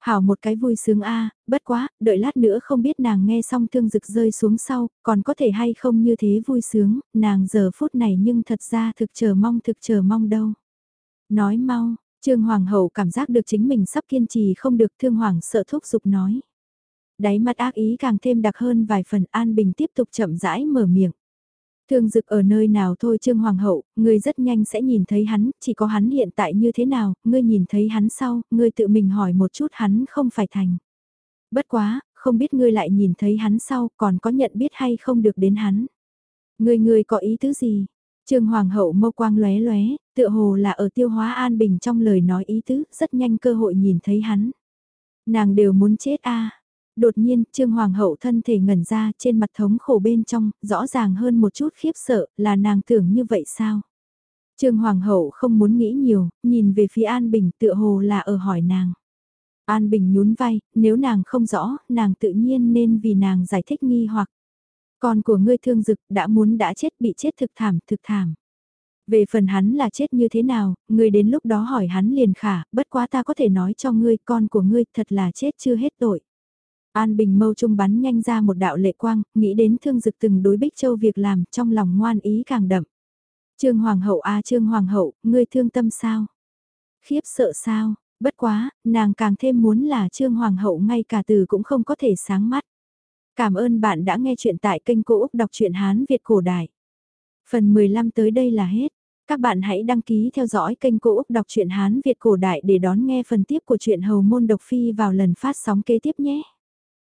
Hảo một cái vui sướng a, bất quá, đợi lát nữa không biết nàng nghe xong thương dực rơi xuống sau, còn có thể hay không như thế vui sướng, nàng giờ phút này nhưng thật ra thực chờ mong thực chờ mong đâu. Nói mau, Trương Hoàng hậu cảm giác được chính mình sắp kiên trì không được thương hoàng sợ thúc giục nói. Đáy mắt ác ý càng thêm đặc hơn vài phần An Bình tiếp tục chậm rãi mở miệng. Thương dực ở nơi nào thôi Trương Hoàng hậu, ngươi rất nhanh sẽ nhìn thấy hắn, chỉ có hắn hiện tại như thế nào, ngươi nhìn thấy hắn sau, ngươi tự mình hỏi một chút hắn không phải thành. Bất quá, không biết ngươi lại nhìn thấy hắn sau, còn có nhận biết hay không được đến hắn. Ngươi ngươi có ý tứ gì? Trương Hoàng hậu mâu quang lóe lóe, tựa hồ là ở tiêu hóa an bình trong lời nói ý tứ, rất nhanh cơ hội nhìn thấy hắn. Nàng đều muốn chết a Đột nhiên, Trương Hoàng hậu thân thể ngẩn ra trên mặt thống khổ bên trong, rõ ràng hơn một chút khiếp sợ, là nàng tưởng như vậy sao? Trương Hoàng hậu không muốn nghĩ nhiều, nhìn về phía An Bình tựa hồ là ở hỏi nàng. An Bình nhún vai, nếu nàng không rõ, nàng tự nhiên nên vì nàng giải thích nghi hoặc. Con của ngươi thương dực đã muốn đã chết bị chết thực thảm, thực thảm. Về phần hắn là chết như thế nào, ngươi đến lúc đó hỏi hắn liền khả, bất quá ta có thể nói cho ngươi con của ngươi thật là chết chưa hết tội. An Bình mâu trung bắn nhanh ra một đạo lệ quang, nghĩ đến thương dực từng đối Bích Châu việc làm trong lòng ngoan ý càng đậm. Trương Hoàng hậu a Trương Hoàng hậu, ngươi thương tâm sao? Khiếp sợ sao? Bất quá, nàng càng thêm muốn là Trương Hoàng hậu ngay cả từ cũng không có thể sáng mắt. Cảm ơn bạn đã nghe chuyện tại kênh Cô Úc Đọc truyện Hán Việt Cổ Đại. Phần 15 tới đây là hết. Các bạn hãy đăng ký theo dõi kênh Cô Úc Đọc truyện Hán Việt Cổ Đại để đón nghe phần tiếp của truyện Hầu Môn Độc Phi vào lần phát sóng kế tiếp nhé.